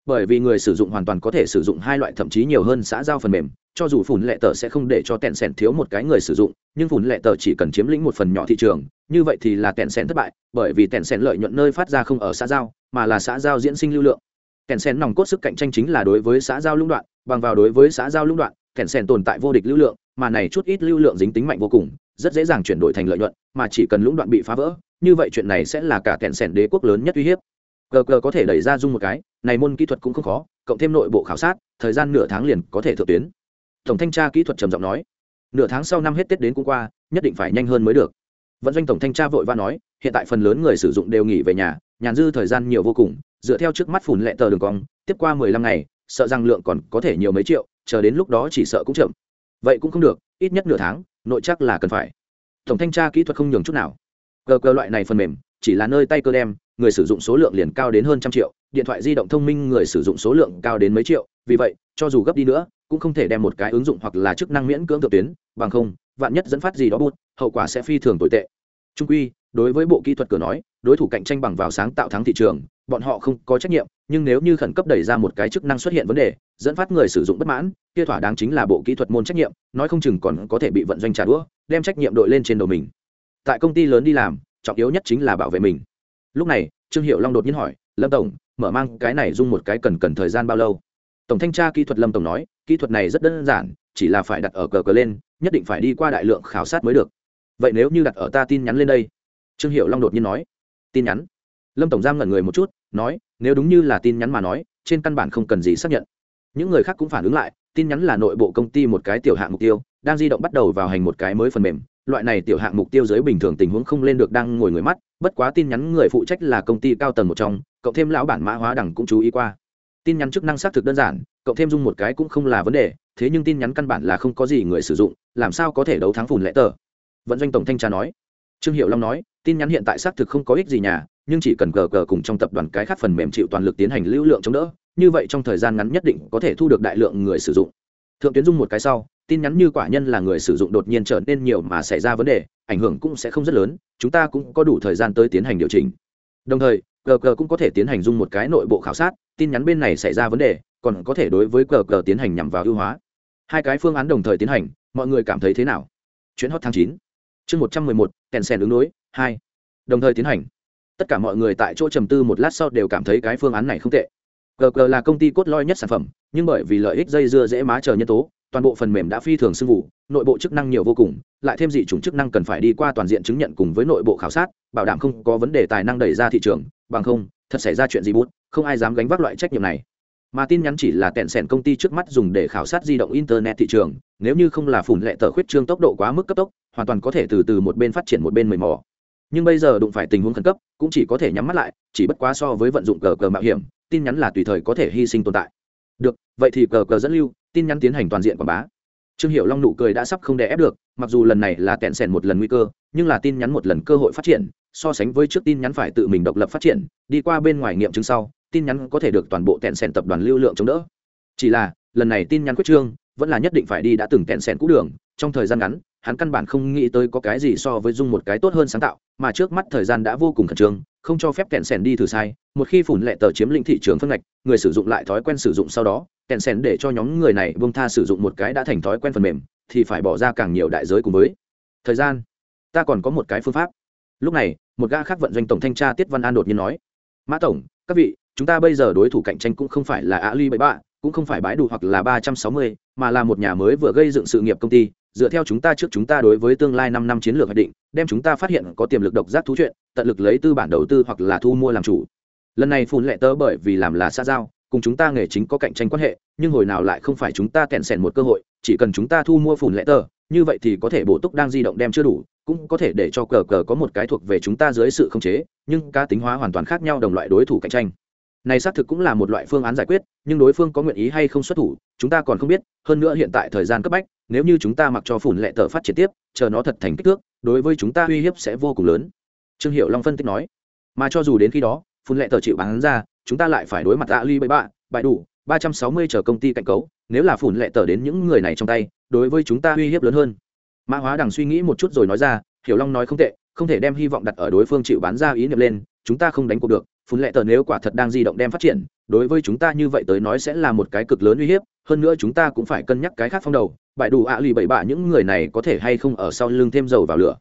Bởi vì người sử dụng hoàn toàn có thể sử dụng hai loại thậm chí nhiều hơn xã giao phần mềm cho dù phủn lệ tờ sẽ không để cho tẹn sẻn thiếu một cái người sử dụng, nhưng phủn lệ tờ chỉ cần chiếm lĩnh một phần nhỏ thị trường, như vậy thì là tẹn sẻn thất bại, bởi vì tẹn sẻn lợi nhuận nơi phát ra không ở xã giao, mà là xã giao diễn sinh lưu lượng. Tẹn sẻn nòng cốt sức cạnh tranh chính là đối với xã giao lũng đoạn, bằng vào đối với xã giao lũng đoạn, tẹn sẻn tồn tại vô địch lưu lượng, mà này chút ít lưu lượng dính tính mạnh vô cùng, rất dễ dàng chuyển đổi thành lợi nhuận, mà chỉ cần lũng đoạn bị phá vỡ, như vậy chuyện này sẽ là cả tẹn sẻn đế quốc lớn nhất uy hiếp. Gờ gờ có thể đẩy ra dung một cái, này môn kỹ thuật cũng không khó, cộng thêm nội bộ khảo sát, thời gian nửa tháng liền có thể thượng tuyến tổng thanh tra kỹ thuật trầm giọng nói, nửa tháng sau năm hết tết đến cũng qua, nhất định phải nhanh hơn mới được. Vận doanh tổng thanh tra vội vã nói, hiện tại phần lớn người sử dụng đều nghỉ về nhà, nhàn dư thời gian nhiều vô cùng, dựa theo trước mắt phùn lệ tờ đường cong, tiếp qua mười lăm ngày, sợ rằng lượng còn có thể nhiều mấy triệu, chờ đến lúc đó chỉ sợ cũng chậm. Vậy cũng không được, ít nhất nửa tháng, nội chắc là cần phải. Tổng thanh tra kỹ thuật không nhường chút nào. Gờ gờ loại này phần mềm, chỉ là nơi tay cơ đem, người sử dụng số lượng liền cao đến hơn trăm triệu, điện thoại di động thông minh người sử dụng số lượng cao đến mấy triệu, vì vậy, cho dù gấp đi nữa cũng không thể đem một cái ứng dụng hoặc là chức năng miễn cưỡng thượng tuyến, bằng không, vạn nhất dẫn phát gì đó bút hậu quả sẽ phi thường tồi tệ. Trung quy, đối với bộ kỹ thuật cửa nói, đối thủ cạnh tranh bằng vào sáng tạo thắng thị trường, bọn họ không có trách nhiệm, nhưng nếu như khẩn cấp đẩy ra một cái chức năng xuất hiện vấn đề, dẫn phát người sử dụng bất mãn, kia thỏa đáng chính là bộ kỹ thuật môn trách nhiệm, nói không chừng còn có thể bị vận doanh trả đũa, đem trách nhiệm đội lên trên đầu mình. Tại công ty lớn đi làm, trọng yếu nhất chính là bảo vệ mình. Lúc này, trương hiệu long đột nhiên hỏi, lâm tổng, mở mang cái này dung một cái cần cần thời gian bao lâu? Tổng thanh tra kỹ thuật lâm tổng nói, kỹ thuật này rất đơn giản, chỉ là phải đặt ở cờ cờ lên, nhất định phải đi qua đại lượng khảo sát mới được. Vậy nếu như đặt ở ta tin nhắn lên đây? Trương hiệu long đột nhiên nói. Tin nhắn? Lâm tổng giam ngẩn người một chút, nói, nếu đúng như là tin nhắn mà nói, trên căn bản không cần gì xác nhận. Những người khác cũng phản ứng lại, tin nhắn là nội bộ công ty một cái tiểu hạng mục tiêu, đang di động bắt đầu vào hành một cái mới phần mềm. Loại này tiểu hạng mục tiêu dưới bình thường tình huống không lên được đang ngồi người mắt, bất quá tin nhắn người phụ trách là công ty cao tầng một trong, cộng thêm lão bản mã hóa đẳng cũng chú ý qua tin nhắn chức năng xác thực đơn giản cộng thêm dung một cái cũng không là vấn đề, thế nhưng tin nhắn căn bản là không có gì người sử dụng, làm sao có thể đấu thắng phùn lẽ tờ? Vận doanh tổng thanh tra nói. Trương hiệu long nói, tin nhắn hiện tại xác thực không có ích gì nhà, nhưng chỉ cần gờ gờ cùng trong tập đoàn cái khác phần mềm chịu toàn lực tiến hành lưu lượng chống đỡ, như vậy trong thời gian ngắn nhất định có thể thu được đại lượng người sử dụng. Thượng tuyến dung một cái sau, tin nhắn như quả nhân là người sử dụng đột nhiên trở nên nhiều mà xảy ra vấn đề, ảnh hưởng cũng sẽ không rất lớn, chúng ta cũng có đủ thời gian tới tiến hành điều chỉnh. Đồng thời gg cũng có thể tiến hành dung một cái nội bộ khảo sát, tin nhắn bên này xảy ra vấn đề, còn có thể đối với gg tiến hành nhằm vào ưu hóa. Hai cái phương án đồng thời tiến hành, mọi người cảm thấy thế nào? Chuyến hot tháng chín, chương một trăm mười một, kèn sen ứng đối, hai. Đồng thời tiến hành. Tất cả mọi người tại chỗ trầm tư một lát sau đều cảm thấy cái phương án này không tệ. Gg là công ty cốt lõi nhất sản phẩm, nhưng bởi vì lợi ích dây dưa dễ má chờ nhân tố toàn bộ phần mềm đã phi thường sưng vụ, nội bộ chức năng nhiều vô cùng, lại thêm dị chủng chức năng cần phải đi qua toàn diện chứng nhận cùng với nội bộ khảo sát, bảo đảm không có vấn đề tài năng đẩy ra thị trường, bằng không, thật xảy ra chuyện gì bút, không ai dám gánh vác loại trách nhiệm này. Mà tin nhắn chỉ là tẹn sẻn công ty trước mắt dùng để khảo sát di động internet thị trường, nếu như không là phủn lệ tờ khuyết trương tốc độ quá mức cấp tốc, hoàn toàn có thể từ từ một bên phát triển một bên mời mò. Nhưng bây giờ đụng phải tình huống khẩn cấp, cũng chỉ có thể nhắm mắt lại, chỉ bất quá so với vận dụng cờ cờ mạo hiểm, tin nhắn là tùy thời có thể hy sinh tồn tại được, vậy thì cờ cờ dẫn lưu, tin nhắn tiến hành toàn diện quảng bá. Trương hiệu long nụ cười đã sắp không đè ép được, mặc dù lần này là tẹn sẻn một lần nguy cơ, nhưng là tin nhắn một lần cơ hội phát triển, so sánh với trước tin nhắn phải tự mình độc lập phát triển, đi qua bên ngoài nghiệm chứng sau, tin nhắn có thể được toàn bộ tẹn sẻn tập đoàn lưu lượng chống đỡ. Chỉ là, lần này tin nhắn quyết trương, vẫn là nhất định phải đi đã từng tẹn sẻn cũ đường, trong thời gian ngắn, hắn căn bản không nghĩ tới có cái gì so với dung một cái tốt hơn sáng tạo, mà trước mắt thời gian đã vô cùng khẩn trương không cho phép kẹn sẻn đi thử sai, một khi phủn lệ tờ chiếm lĩnh thị trường phân ngạch, người sử dụng lại thói quen sử dụng sau đó, kẹn sẻn để cho nhóm người này bông tha sử dụng một cái đã thành thói quen phần mềm, thì phải bỏ ra càng nhiều đại giới cùng với. Thời gian. Ta còn có một cái phương pháp. Lúc này, một gã khác vận doanh tổng thanh tra tiết văn an đột nhiên nói. Mã tổng, các vị, chúng ta bây giờ đối thủ cạnh tranh cũng không phải là ali bảy bạ cũng không phải bãi đủ hoặc là ba trăm sáu mươi, mà là một nhà mới vừa gây dựng sự nghiệp công ty dựa theo chúng ta trước chúng ta đối với tương lai năm năm chiến lược hoạch định, đem chúng ta phát hiện có tiềm lực độc giác thú chuyện, tận lực lấy tư bản đầu tư hoặc là thu mua làm chủ. Lần này phun lệ tớ bởi vì làm là xa giao, cùng chúng ta nghề chính có cạnh tranh quan hệ, nhưng hồi nào lại không phải chúng ta kẹn sẻn một cơ hội, chỉ cần chúng ta thu mua phủn lệ tờ như vậy thì có thể bổ túc đang di động đem chưa đủ, cũng có thể để cho cờ cờ có một cái thuộc về chúng ta dưới sự khống chế, nhưng cá tính hóa hoàn toàn khác nhau đồng loại đối thủ cạnh tranh này xác thực cũng là một loại phương án giải quyết, nhưng đối phương có nguyện ý hay không xuất thủ, chúng ta còn không biết. Hơn nữa hiện tại thời gian cấp bách, nếu như chúng ta mặc cho phủn lệ tờ phát triển tiếp, chờ nó thật thành kích thước, đối với chúng ta uy hiếp sẽ vô cùng lớn. Trương hiệu long phân tích nói, mà cho dù đến khi đó phun lệ tờ chịu bán ra, chúng ta lại phải đối mặt ali bậy bạ bại đủ, ba trăm sáu mươi chờ công ty cạnh cấu. Nếu là phủn lệ tờ đến những người này trong tay, đối với chúng ta uy hiếp lớn hơn. Mã hóa đằng suy nghĩ một chút rồi nói ra, hiểu long nói không tệ, không thể đem hy vọng đặt ở đối phương chịu bán ra ý niệm lên, chúng ta không đánh cuộc được phun lệ tờ nếu quả thật đang di động đem phát triển, đối với chúng ta như vậy tới nói sẽ là một cái cực lớn uy hiếp, hơn nữa chúng ta cũng phải cân nhắc cái khác phong đầu, bại đủ ạ lì bậy bạ những người này có thể hay không ở sau lưng thêm dầu vào lửa.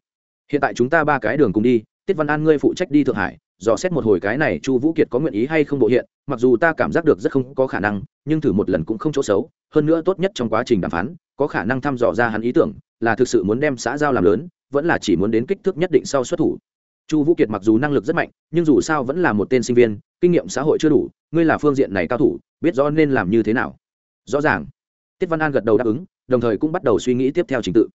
Hiện tại chúng ta ba cái đường cùng đi, tiết văn an ngươi phụ trách đi thượng hải, dò xét một hồi cái này chu vũ kiệt có nguyện ý hay không bộ hiện, mặc dù ta cảm giác được rất không có khả năng, nhưng thử một lần cũng không chỗ xấu, hơn nữa tốt nhất trong quá trình đàm phán, có khả năng thăm dò ra hắn ý tưởng, là thực sự muốn đem xã giao làm lớn, vẫn là chỉ muốn đến kích thước nhất định sau xuất thủ chu vũ kiệt mặc dù năng lực rất mạnh, nhưng dù sao vẫn là một tên sinh viên, kinh nghiệm xã hội chưa đủ, ngươi là phương diện này cao thủ, biết rõ nên làm như thế nào. Rõ ràng. Tiết văn an gật đầu đáp ứng, đồng thời cũng bắt đầu suy nghĩ tiếp theo trình tự.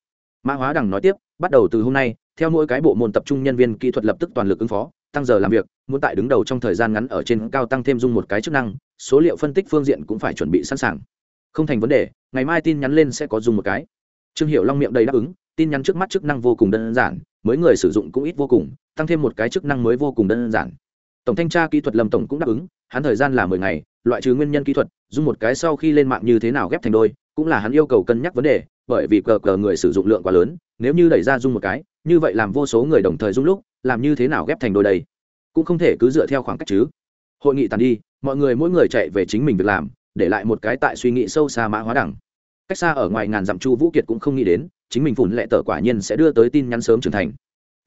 Mã hóa đằng nói tiếp, bắt đầu từ hôm nay, theo mỗi cái bộ môn tập trung nhân viên kỹ thuật lập tức toàn lực ứng phó, tăng giờ làm việc, muốn tại đứng đầu trong thời gian ngắn ở trên cao tăng thêm dung một cái chức năng, số liệu phân tích phương diện cũng phải chuẩn bị sẵn sàng. Không thành vấn đề, ngày mai tin nhắn lên sẽ có dùng một cái. Trương hiệu long miệng đầy đáp ứng tin nhắn trước mắt chức năng vô cùng đơn giản, mới người sử dụng cũng ít vô cùng, tăng thêm một cái chức năng mới vô cùng đơn giản. Tổng thanh tra kỹ thuật lâm tổng cũng đáp ứng, hắn thời gian là mười ngày, loại trừ nguyên nhân kỹ thuật, dùng một cái sau khi lên mạng như thế nào ghép thành đôi, cũng là hắn yêu cầu cân nhắc vấn đề, bởi vì cờ cờ người sử dụng lượng quá lớn, nếu như đẩy ra dung một cái, như vậy làm vô số người đồng thời dung lúc, làm như thế nào ghép thành đôi đây? Cũng không thể cứ dựa theo khoảng cách chứ. Hội nghị tàn đi, mọi người mỗi người chạy về chính mình việc làm, để lại một cái tại suy nghĩ sâu xa mã hóa đẳng. Cách xa ở ngoài ngàn dặm chu vũ kiệt cũng không nghĩ đến chính mình phụn lệ tờ quả nhiên sẽ đưa tới tin nhắn sớm trưởng thành.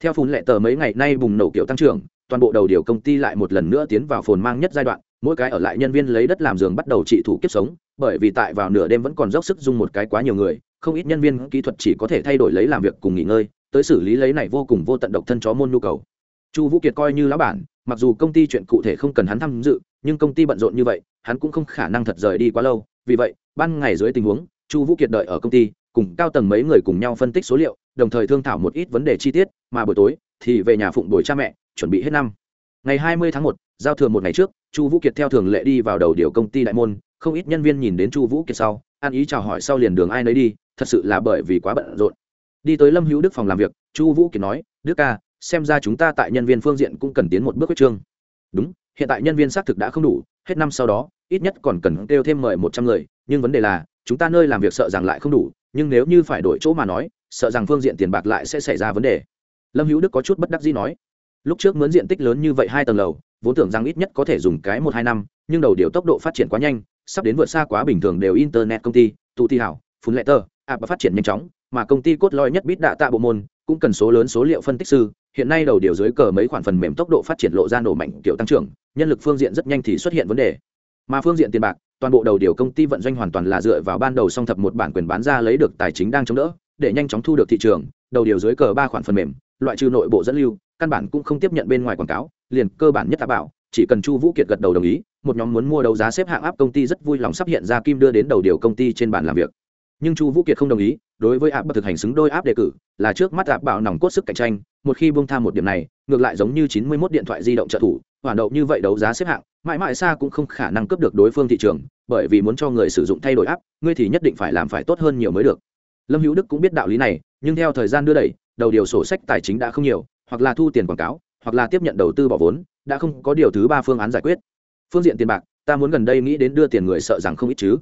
Theo phụn lệ tờ mấy ngày nay bùng nổ kiểu tăng trưởng, toàn bộ đầu điều công ty lại một lần nữa tiến vào phồn mang nhất giai đoạn, mỗi cái ở lại nhân viên lấy đất làm giường bắt đầu trị thủ kiếp sống, bởi vì tại vào nửa đêm vẫn còn dốc sức dung một cái quá nhiều người, không ít nhân viên kỹ thuật chỉ có thể thay đổi lấy làm việc cùng nghỉ ngơi, tới xử lý lấy này vô cùng vô tận độc thân chó môn nhu cầu. Chu vũ kiệt coi như lão bản, mặc dù công ty chuyện cụ thể không cần hắn tham dự, nhưng công ty bận rộn như vậy, hắn cũng không khả năng thật rời đi quá lâu, vì vậy, ban ngày dưới tình huống, chu vũ kiệt đợi ở công ty cùng cao tầng mấy người cùng nhau phân tích số liệu, đồng thời thương thảo một ít vấn đề chi tiết, mà buổi tối thì về nhà phụng đổi cha mẹ, chuẩn bị hết năm. Ngày hai mươi tháng một, giao thừa một ngày trước, chu vũ kiệt theo thường lệ đi vào đầu điều công ty đại môn, không ít nhân viên nhìn đến chu vũ kiệt sau, ăn ý chào hỏi sau liền đường ai nấy đi, thật sự là bởi vì quá bận rộn. Đi tới lâm hữu đức phòng làm việc, chu vũ kiệt nói, đức ca, xem ra chúng ta tại nhân viên phương diện cũng cần tiến một bước quyết trương. Đúng, hiện tại nhân viên xác thực đã không đủ, hết năm sau đó, ít nhất còn cần kêu thêm mời một trăm người, nhưng vấn đề là, chúng ta nơi làm việc sợ rằng lại không đủ nhưng nếu như phải đổi chỗ mà nói, sợ rằng phương diện tiền bạc lại sẽ xảy ra vấn đề. Lâm hữu đức có chút bất đắc dĩ nói, lúc trước mướn diện tích lớn như vậy hai tầng lầu, vốn tưởng rằng ít nhất có thể dùng cái một hai năm, nhưng đầu điều tốc độ phát triển quá nhanh, sắp đến vượt xa quá bình thường đều internet công ty, tụ thi hảo, phun lệ tờ app phát triển nhanh chóng, mà công ty cốt lõi nhất bít đạ tạ bộ môn, cũng cần số lớn số liệu phân tích sư, hiện nay đầu điều dưới cờ mấy khoản phần mềm tốc độ phát triển lộ ra nổ mạnh kiểu tăng trưởng, nhân lực phương diện rất nhanh thì xuất hiện vấn đề mà phương diện tiền bạc, toàn bộ đầu điều công ty vận doanh hoàn toàn là dựa vào ban đầu song thập một bản quyền bán ra lấy được tài chính đang chống đỡ, để nhanh chóng thu được thị trường, đầu điều dưới cờ ba khoản phần mềm, loại trừ nội bộ dẫn lưu, căn bản cũng không tiếp nhận bên ngoài quảng cáo, liền cơ bản nhất tạ bảo, chỉ cần chu vũ kiệt gật đầu đồng ý, một nhóm muốn mua đấu giá xếp hạng áp công ty rất vui lòng sắp hiện ra kim đưa đến đầu điều công ty trên bàn làm việc. Nhưng chu vũ kiệt không đồng ý, đối với áp bậc thực hành xứng đôi áp đề cử, là trước mắt áp bảo nòng cốt sức cạnh tranh, một khi buông tham một điểm này, ngược lại giống như chín mươi 91 điện thoại di động trợ thủ hoàn đậu như vậy đấu giá xếp hạng, mãi mãi xa cũng không khả năng cướp được đối phương thị trường, bởi vì muốn cho người sử dụng thay đổi áp ngươi thì nhất định phải làm phải tốt hơn nhiều mới được. Lâm hữu đức cũng biết đạo lý này, nhưng theo thời gian đưa đẩy, đầu điều sổ sách tài chính đã không nhiều, hoặc là thu tiền quảng cáo, hoặc là tiếp nhận đầu tư bỏ vốn, đã không có điều thứ ba phương án giải quyết. Phương diện tiền bạc, ta muốn gần đây nghĩ đến đưa tiền người sợ rằng không ít chứ.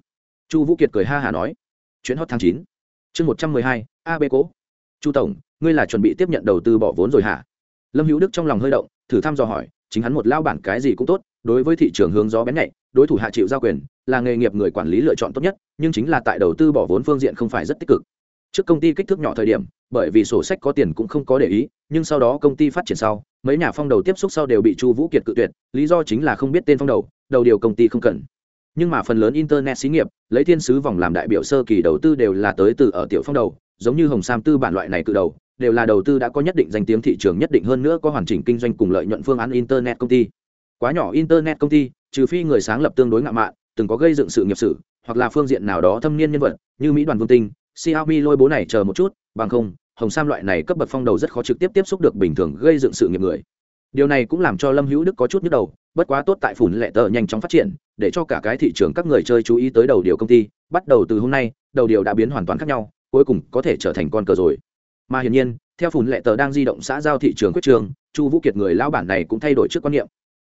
Chu vũ kiệt cười ha hà nói. Chuyến hot tháng chín. Chương một trăm mười hai ab cố. Chu tổng, ngươi là chuẩn bị tiếp nhận đầu tư bỏ vốn rồi hả? Lâm hữu đức trong lòng hơi động, thử thăm dò hỏi chính hắn một lao bản cái gì cũng tốt, đối với thị trường hướng gió bén nhạy, đối thủ hạ chịu giao quyền, là nghề nghiệp người quản lý lựa chọn tốt nhất, nhưng chính là tại đầu tư bỏ vốn phương diện không phải rất tích cực. Trước công ty kích thước nhỏ thời điểm, bởi vì sổ sách có tiền cũng không có để ý, nhưng sau đó công ty phát triển sau, mấy nhà phong đầu tiếp xúc sau đều bị chu vũ kiệt cự tuyệt, lý do chính là không biết tên phong đầu đầu điều công ty không cần. Nhưng mà phần lớn internet xí nghiệp, lấy thiên sứ vòng làm đại biểu sơ kỳ đầu tư đều là tới từ ở tiểu phong đầu, giống như hồng sam tư bản loại này cự đầu đều là đầu tư đã có nhất định danh tiếng thị trường nhất định hơn nữa có hoàn chỉnh kinh doanh cùng lợi nhuận phương án internet công ty. Quá nhỏ internet công ty, trừ phi người sáng lập tương đối ngạo mạn, từng có gây dựng sự nghiệp sử, hoặc là phương diện nào đó thâm niên nhân vật, như mỹ đoàn vương tinh, xiaomi lôi bố này chờ một chút, bằng không, hồng sam loại này cấp bậc phong đầu rất khó trực tiếp tiếp xúc được bình thường gây dựng sự nghiệp người. Điều này cũng làm cho lâm hữu đức có chút nhức đầu, bất quá tốt tại phủn lệ tờ nhanh chóng phát triển, để cho cả cái thị trường các người chơi chú ý tới đầu điều công ty, bắt đầu từ hôm nay, đầu điều đã biến hoàn toàn khác nhau, cuối cùng có thể trở thành con cờ rồi mà hiển nhiên, theo phùn lệ tờ đang di động xã giao thị trường quyết trường, chu vũ kiệt người lao bản này cũng thay đổi trước quan niệm.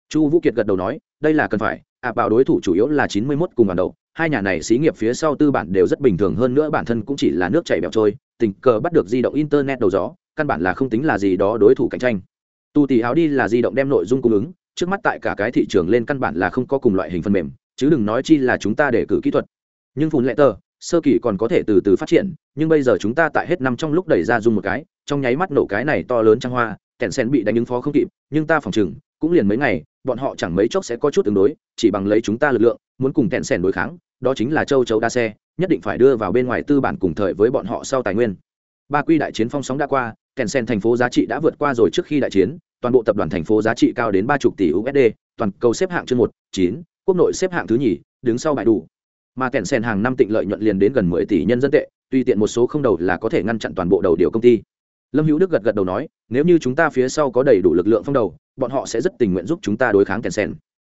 Chu vũ kiệt gật đầu nói, đây là cần phải, ạ, bảo đối thủ chủ yếu là chín mươi mốt cùng bản đầu, hai nhà này xí nghiệp phía sau tư bản đều rất bình thường hơn nữa bản thân cũng chỉ là nước chảy bẹo trôi, tình cờ bắt được di động internet đầu gió, căn bản là không tính là gì đó đối thủ cạnh tranh. Tu tỷ áo đi là di động đem nội dung cung ứng, trước mắt tại cả cái thị trường lên căn bản là không có cùng loại hình phần mềm, chứ đừng nói chi là chúng ta để cử kỹ thuật. Nhưng phùn lệ tờ sơ kỳ còn có thể từ từ phát triển, nhưng bây giờ chúng ta tại hết năm trong lúc đẩy ra dùng một cái, trong nháy mắt nổ cái này to lớn trăng hoa, kèn sen bị đánh ứng phó không kịp, nhưng ta phòng chừng cũng liền mấy ngày, bọn họ chẳng mấy chốc sẽ có chút tương đối, chỉ bằng lấy chúng ta lực lượng, muốn cùng kèn sen đối kháng, đó chính là châu chấu đa xe, nhất định phải đưa vào bên ngoài tư bản cùng thời với bọn họ sau tài nguyên. Ba quy đại chiến phong sóng đã qua, kèn sen thành phố giá trị đã vượt qua rồi trước khi đại chiến, toàn bộ tập đoàn thành phố giá trị cao đến ba chục tỷ usd toàn cầu xếp hạng chương một, chín, quốc nội xếp hạng thứ nhì, đứng sau bãi đủ mà kèn sen hàng năm tịnh lợi nhuận liền đến gần mười tỷ nhân dân tệ, tuy tiện một số không đầu là có thể ngăn chặn toàn bộ đầu điều công ty. Lâm hữu đức gật gật đầu nói, nếu như chúng ta phía sau có đầy đủ lực lượng phong đầu, bọn họ sẽ rất tình nguyện giúp chúng ta đối kháng kèn sen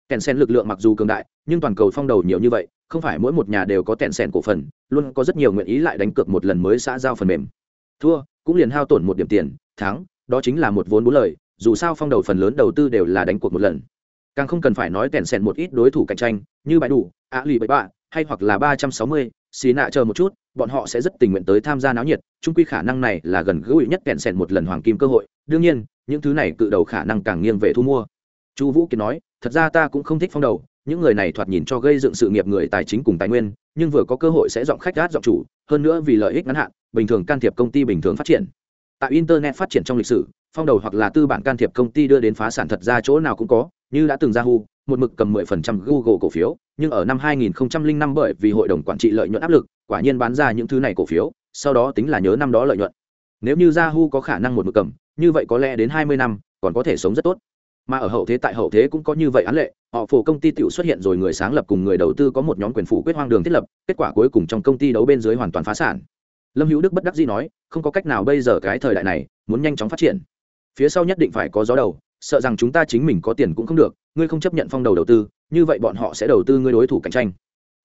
kèn sen lực lượng mặc dù cường đại, nhưng toàn cầu phong đầu nhiều như vậy, không phải mỗi một nhà đều có kèn sen cổ phần, luôn có rất nhiều nguyện ý lại đánh cược một lần mới xã giao phần mềm. Thua, cũng liền hao tổn một điểm tiền, thắng, đó chính là một vốn bốn lời, dù sao phong đầu phần lớn đầu tư đều là đánh cuộc một lần. Càng không cần phải nói kèn sen một ít đối thủ cạnh tranh, như bãi đủ, ạ lì bậy bạ hay hoặc là ba trăm sáu mươi, xì nạ chờ một chút, bọn họ sẽ rất tình nguyện tới tham gia náo nhiệt. Trung quy khả năng này là gần gũi nhất kẹn sẻn một lần hoàng kim cơ hội. Đương nhiên, những thứ này cự đầu khả năng càng nghiêng về thu mua. Chu vũ kiệt nói, thật ra ta cũng không thích phong đầu. Những người này thoạt nhìn cho gây dựng sự nghiệp người tài chính cùng tài nguyên, nhưng vừa có cơ hội sẽ dọn khách gát dọn chủ, hơn nữa vì lợi ích ngắn hạn, bình thường can thiệp công ty bình thường phát triển. Tại internet phát triển trong lịch sử, phong đầu hoặc là tư bản can thiệp công ty đưa đến phá sản thật ra chỗ nào cũng có, như đã từng ra một mực cầm 10% Google cổ phiếu, nhưng ở năm 2005 bởi vì hội đồng quản trị lợi nhuận áp lực, quả nhiên bán ra những thứ này cổ phiếu, sau đó tính là nhớ năm đó lợi nhuận. Nếu như Yahoo có khả năng một mực cầm, như vậy có lẽ đến 20 năm còn có thể sống rất tốt. Mà ở hậu thế tại hậu thế cũng có như vậy án lệ, họ phổ công ty tiểu xuất hiện rồi người sáng lập cùng người đầu tư có một nhóm quyền phủ quyết hoang đường thiết lập, kết quả cuối cùng trong công ty đấu bên dưới hoàn toàn phá sản. Lâm Hữu Đức bất đắc dĩ nói, không có cách nào bây giờ cái thời đại này, muốn nhanh chóng phát triển, phía sau nhất định phải có gió đầu, sợ rằng chúng ta chính mình có tiền cũng không được, ngươi không chấp nhận phong đầu đầu tư, như vậy bọn họ sẽ đầu tư ngươi đối thủ cạnh tranh.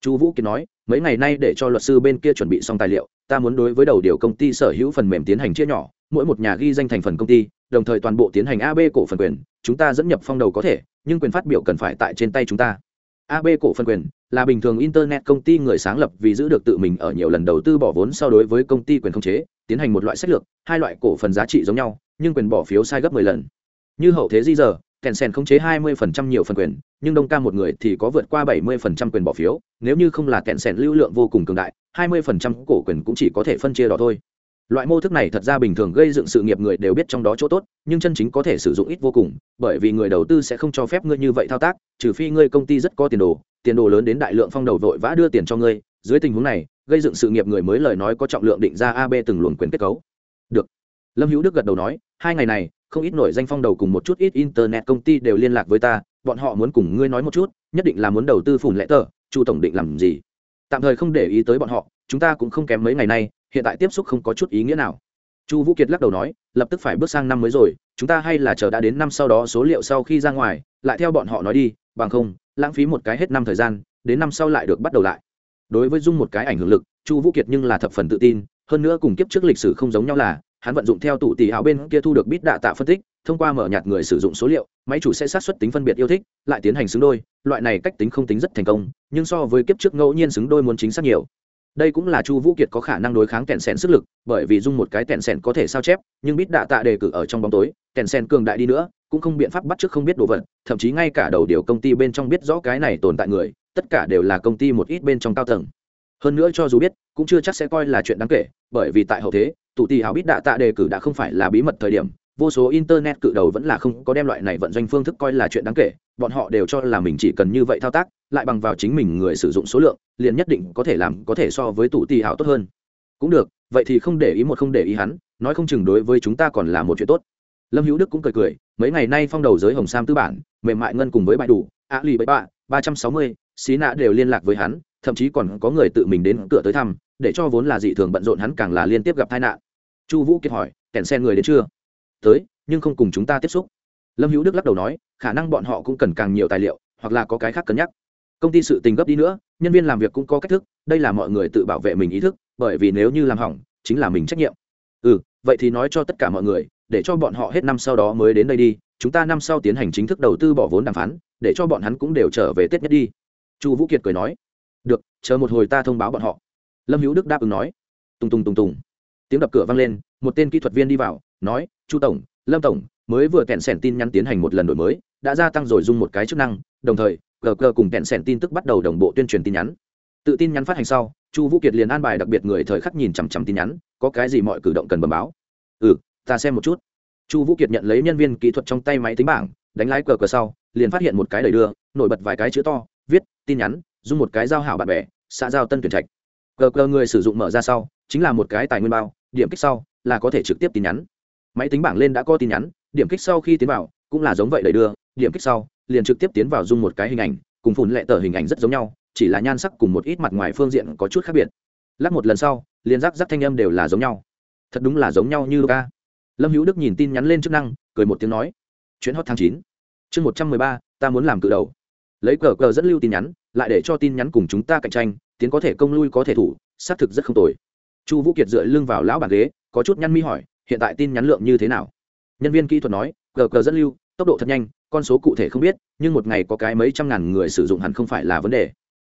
Chu vũ kiệt nói, mấy ngày nay để cho luật sư bên kia chuẩn bị xong tài liệu, ta muốn đối với đầu điều công ty sở hữu phần mềm tiến hành chia nhỏ, mỗi một nhà ghi danh thành phần công ty, đồng thời toàn bộ tiến hành ab cổ phần quyền, chúng ta dẫn nhập phong đầu có thể, nhưng quyền phát biểu cần phải tại trên tay chúng ta. Ab cổ phần quyền là bình thường internet công ty người sáng lập vì giữ được tự mình ở nhiều lần đầu tư bỏ vốn so đối với công ty quyền khống chế, tiến hành một loại sách lược, hai loại cổ phần giá trị giống nhau, nhưng quyền bỏ phiếu sai gấp 10 lần như hậu thế di giờ, kèn sen khống chế 20% nhiều phần quyền, nhưng đông ca một người thì có vượt qua 70% quyền bỏ phiếu, nếu như không là kèn sen lưu lượng vô cùng cường đại 20% cổ quyền cũng chỉ có thể phân chia đó thôi. Loại mô thức này thật ra bình thường gây dựng sự nghiệp người đều biết trong đó chỗ tốt, nhưng chân chính có thể sử dụng ít vô cùng, bởi vì người đầu tư sẽ không cho phép ngươi như vậy thao tác, trừ phi ngươi công ty rất có tiền đồ tiền đồ lớn đến đại lượng phong đầu vội vã đưa tiền cho ngươi, dưới tình huống này, gây dựng sự nghiệp người mới lời nói có trọng lượng định ra ab từng luồng quyền kết cấu. Được. Lâm hữu đức gật đầu nói, hai ngày này không ít nổi danh phong đầu cùng một chút ít internet công ty đều liên lạc với ta, bọn họ muốn cùng ngươi nói một chút, nhất định là muốn đầu tư phủn lẽ tờ chu tổng định làm gì. Tạm thời không để ý tới bọn họ, chúng ta cũng không kém mấy ngày nay, hiện tại tiếp xúc không có chút ý nghĩa nào. Chu vũ kiệt lắc đầu nói, lập tức phải bước sang năm mới rồi, chúng ta hay là chờ đã đến năm sau đó số liệu sau khi ra ngoài, lại theo bọn họ nói đi, bằng không, lãng phí một cái hết năm thời gian, đến năm sau lại được bắt đầu lại. Đối với dung một cái ảnh hưởng lực, chu vũ kiệt nhưng là thập phần tự tin, hơn nữa cùng kiếp trước lịch sử không giống nhau là hắn vận dụng theo tủ tỷ áo bên kia thu được bít đạ tạ phân tích, thông qua mở nhạt người sử dụng số liệu, máy chủ sẽ sát xuất tính phân biệt yêu thích, lại tiến hành xứng đôi. Loại này cách tính không tính rất thành công, nhưng so với kiếp trước ngẫu nhiên xứng đôi muốn chính xác nhiều. Đây cũng là chu vũ kiệt có khả năng đối kháng kèn sen sức lực, bởi vì dung một cái kèn sen có thể sao chép, nhưng bít đạ tạ đề cử ở trong bóng tối, kèn sen cường đại đi nữa, cũng không biện pháp bắt trước không biết đồ vật, thậm chí ngay cả đầu điều công ty bên trong biết rõ cái này tồn tại người, tất cả đều là công ty một ít bên trong cao tầng hơn nữa cho dù biết, cũng chưa chắc sẽ coi là chuyện đáng kể, bởi vì tại hậu thế, tụ tỷ hào bít đạ tạ đề cử đã không phải là bí mật thời điểm, vô số internet cự đầu vẫn là không có đem loại này vận doanh phương thức coi là chuyện đáng kể, bọn họ đều cho là mình chỉ cần như vậy thao tác, lại bằng vào chính mình người sử dụng số lượng, liền nhất định có thể làm, có thể so với tụ tỷ hào tốt hơn. Cũng được, vậy thì không để ý một không để ý hắn, nói không chừng đối với chúng ta còn là một chuyện tốt. Lâm hữu đức cũng cười cười, mấy ngày nay phong đầu giới hồng sam tư bản, mềm mại ngân cùng với bãi đủ, ạ lì bậy bạ, ba trăm sáu mươi, xí nạ đều liên lạc với hắn thậm chí còn có người tự mình đến cửa tới thăm, để cho vốn là dị thường bận rộn hắn càng là liên tiếp gặp tai nạn. Chu vũ kiệt hỏi, kèn sen người đến chưa? Tới, nhưng không cùng chúng ta tiếp xúc. Lâm hữu đức lắc đầu nói, khả năng bọn họ cũng cần càng nhiều tài liệu, hoặc là có cái khác cân nhắc. Công ty sự tình gấp đi nữa, nhân viên làm việc cũng có cách thức, đây là mọi người tự bảo vệ mình ý thức, bởi vì nếu như làm hỏng, chính là mình trách nhiệm. Ừ vậy thì nói cho tất cả mọi người, để cho bọn họ hết năm sau đó mới đến đây đi, chúng ta năm sau tiến hành chính thức đầu tư bỏ vốn đàm phán, để cho bọn hắn cũng đều trở về tết nhất đi. Chu vũ kiệt cười nói chờ một hồi ta thông báo bọn họ. Lâm hữu đức đáp ứng nói. Tùng tùng tùng tùng. Tiếng đập cửa vang lên, một tên kỹ thuật viên đi vào, nói, chu tổng, lâm tổng, mới vừa kẹn sẻn tin nhắn tiến hành một lần đổi mới, đã gia tăng rồi dung một cái chức năng, đồng thời gờ gờ cùng kẹn sẻn tin tức bắt đầu đồng bộ tuyên truyền tin nhắn. Tự tin nhắn phát hành sau, chu vũ kiệt liền an bài đặc biệt người thời khắc nhìn chằm chằm tin nhắn, có cái gì mọi cử động cần bẩm báo? Ừ ta xem một chút. Chu vũ kiệt nhận lấy nhân viên kỹ thuật trong tay máy tính bảng, đánh lái cờ cờ sau, liền phát hiện một cái đầy đưa, nổi bật vài cái chữ to, viết, tin nhắn dùng một cái giao hảo bạn bè, xã giao tân tuyển trạch. Cờ cờ người sử dụng mở ra sau, chính là một cái tài nguyên bao, điểm kích sau là có thể trực tiếp tin nhắn. Máy tính bảng lên đã có tin nhắn, điểm kích sau khi tiến vào cũng là giống vậy đẩy đưa, điểm kích sau liền trực tiếp tiến vào dùng một cái hình ảnh, cùng phụn lệ tờ hình ảnh rất giống nhau, chỉ là nhan sắc cùng một ít mặt ngoài phương diện có chút khác biệt. Lắc một lần sau, liền rắc rắc thanh âm đều là giống nhau. Thật đúng là giống nhau như ca lâm hữu đức nhìn tin nhắn lên chức năng, cười một tiếng nói, chuyến hot tháng chín. Chương một trăm mười ba, ta muốn làm cự đầu. Lấy cờ cờ dẫn lưu tin nhắn lại để cho tin nhắn cùng chúng ta cạnh tranh, tiến có thể công lui có thể thủ, xác thực rất không tồi. Chu vũ kiệt dựa lưng vào lão bàn ghế, có chút nhăn mi hỏi, hiện tại tin nhắn lượng như thế nào? Nhân viên kỹ thuật nói, cờ cờ dẫn lưu, tốc độ thật nhanh, con số cụ thể không biết, nhưng một ngày có cái mấy trăm ngàn người sử dụng hẳn không phải là vấn đề.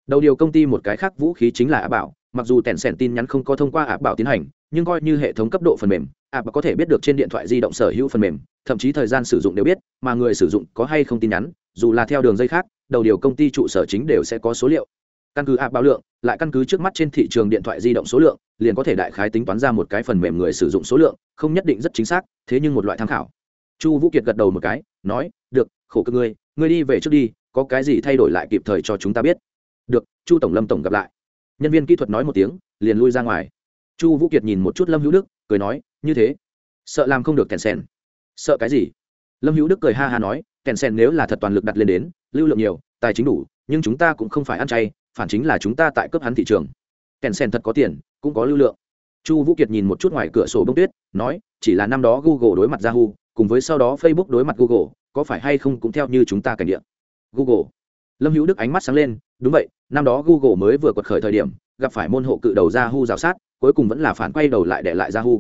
Đầu điều công ty một cái khác vũ khí chính là áp bảo, mặc dù tèn sẻn tin nhắn không có thông qua áp bảo tiến hành, nhưng coi như hệ thống cấp độ phần mềm áp có thể biết được trên điện thoại di động sở hữu phần mềm, thậm chí thời gian sử dụng đều biết, mà người sử dụng có hay không tin nhắn, dù là theo đường dây khác đầu điều công ty trụ sở chính đều sẽ có số liệu. Căn cứ áp báo lượng, lại căn cứ trước mắt trên thị trường điện thoại di động số lượng, liền có thể đại khái tính toán ra một cái phần mềm người sử dụng số lượng, không nhất định rất chính xác, thế nhưng một loại tham khảo. Chu vũ kiệt gật đầu một cái, nói, được, khổ cực ngươi ngươi đi về trước đi, có cái gì thay đổi lại kịp thời cho chúng ta biết. Được, chu tổng lâm tổng gặp lại. Nhân viên kỹ thuật nói một tiếng, liền lui ra ngoài. Chu vũ kiệt nhìn một chút lâm hữu đức, cười nói, như thế, sợ làm không được kèn sen sợ cái gì? Lâm hữu đức cười ha ha nói kèn sen nếu là thật toàn lực đặt lên đến, lưu lượng nhiều, tài chính đủ, nhưng chúng ta cũng không phải ăn chay, phản chính là chúng ta tại cấp hắn thị trường. Kèn sen thật có tiền, cũng có lưu lượng. Chu vũ kiệt nhìn một chút ngoài cửa sổ bông tuyết, nói, chỉ là năm đó google đối mặt yahoo, cùng với sau đó facebook đối mặt google, có phải hay không cũng theo như chúng ta cảnh địa? Google. Lâm hữu đức ánh mắt sáng lên, đúng vậy, năm đó google mới vừa quật khởi thời điểm, gặp phải môn hộ cự đầu yahoo rào sát, cuối cùng vẫn là phản quay đầu lại để lại yahoo.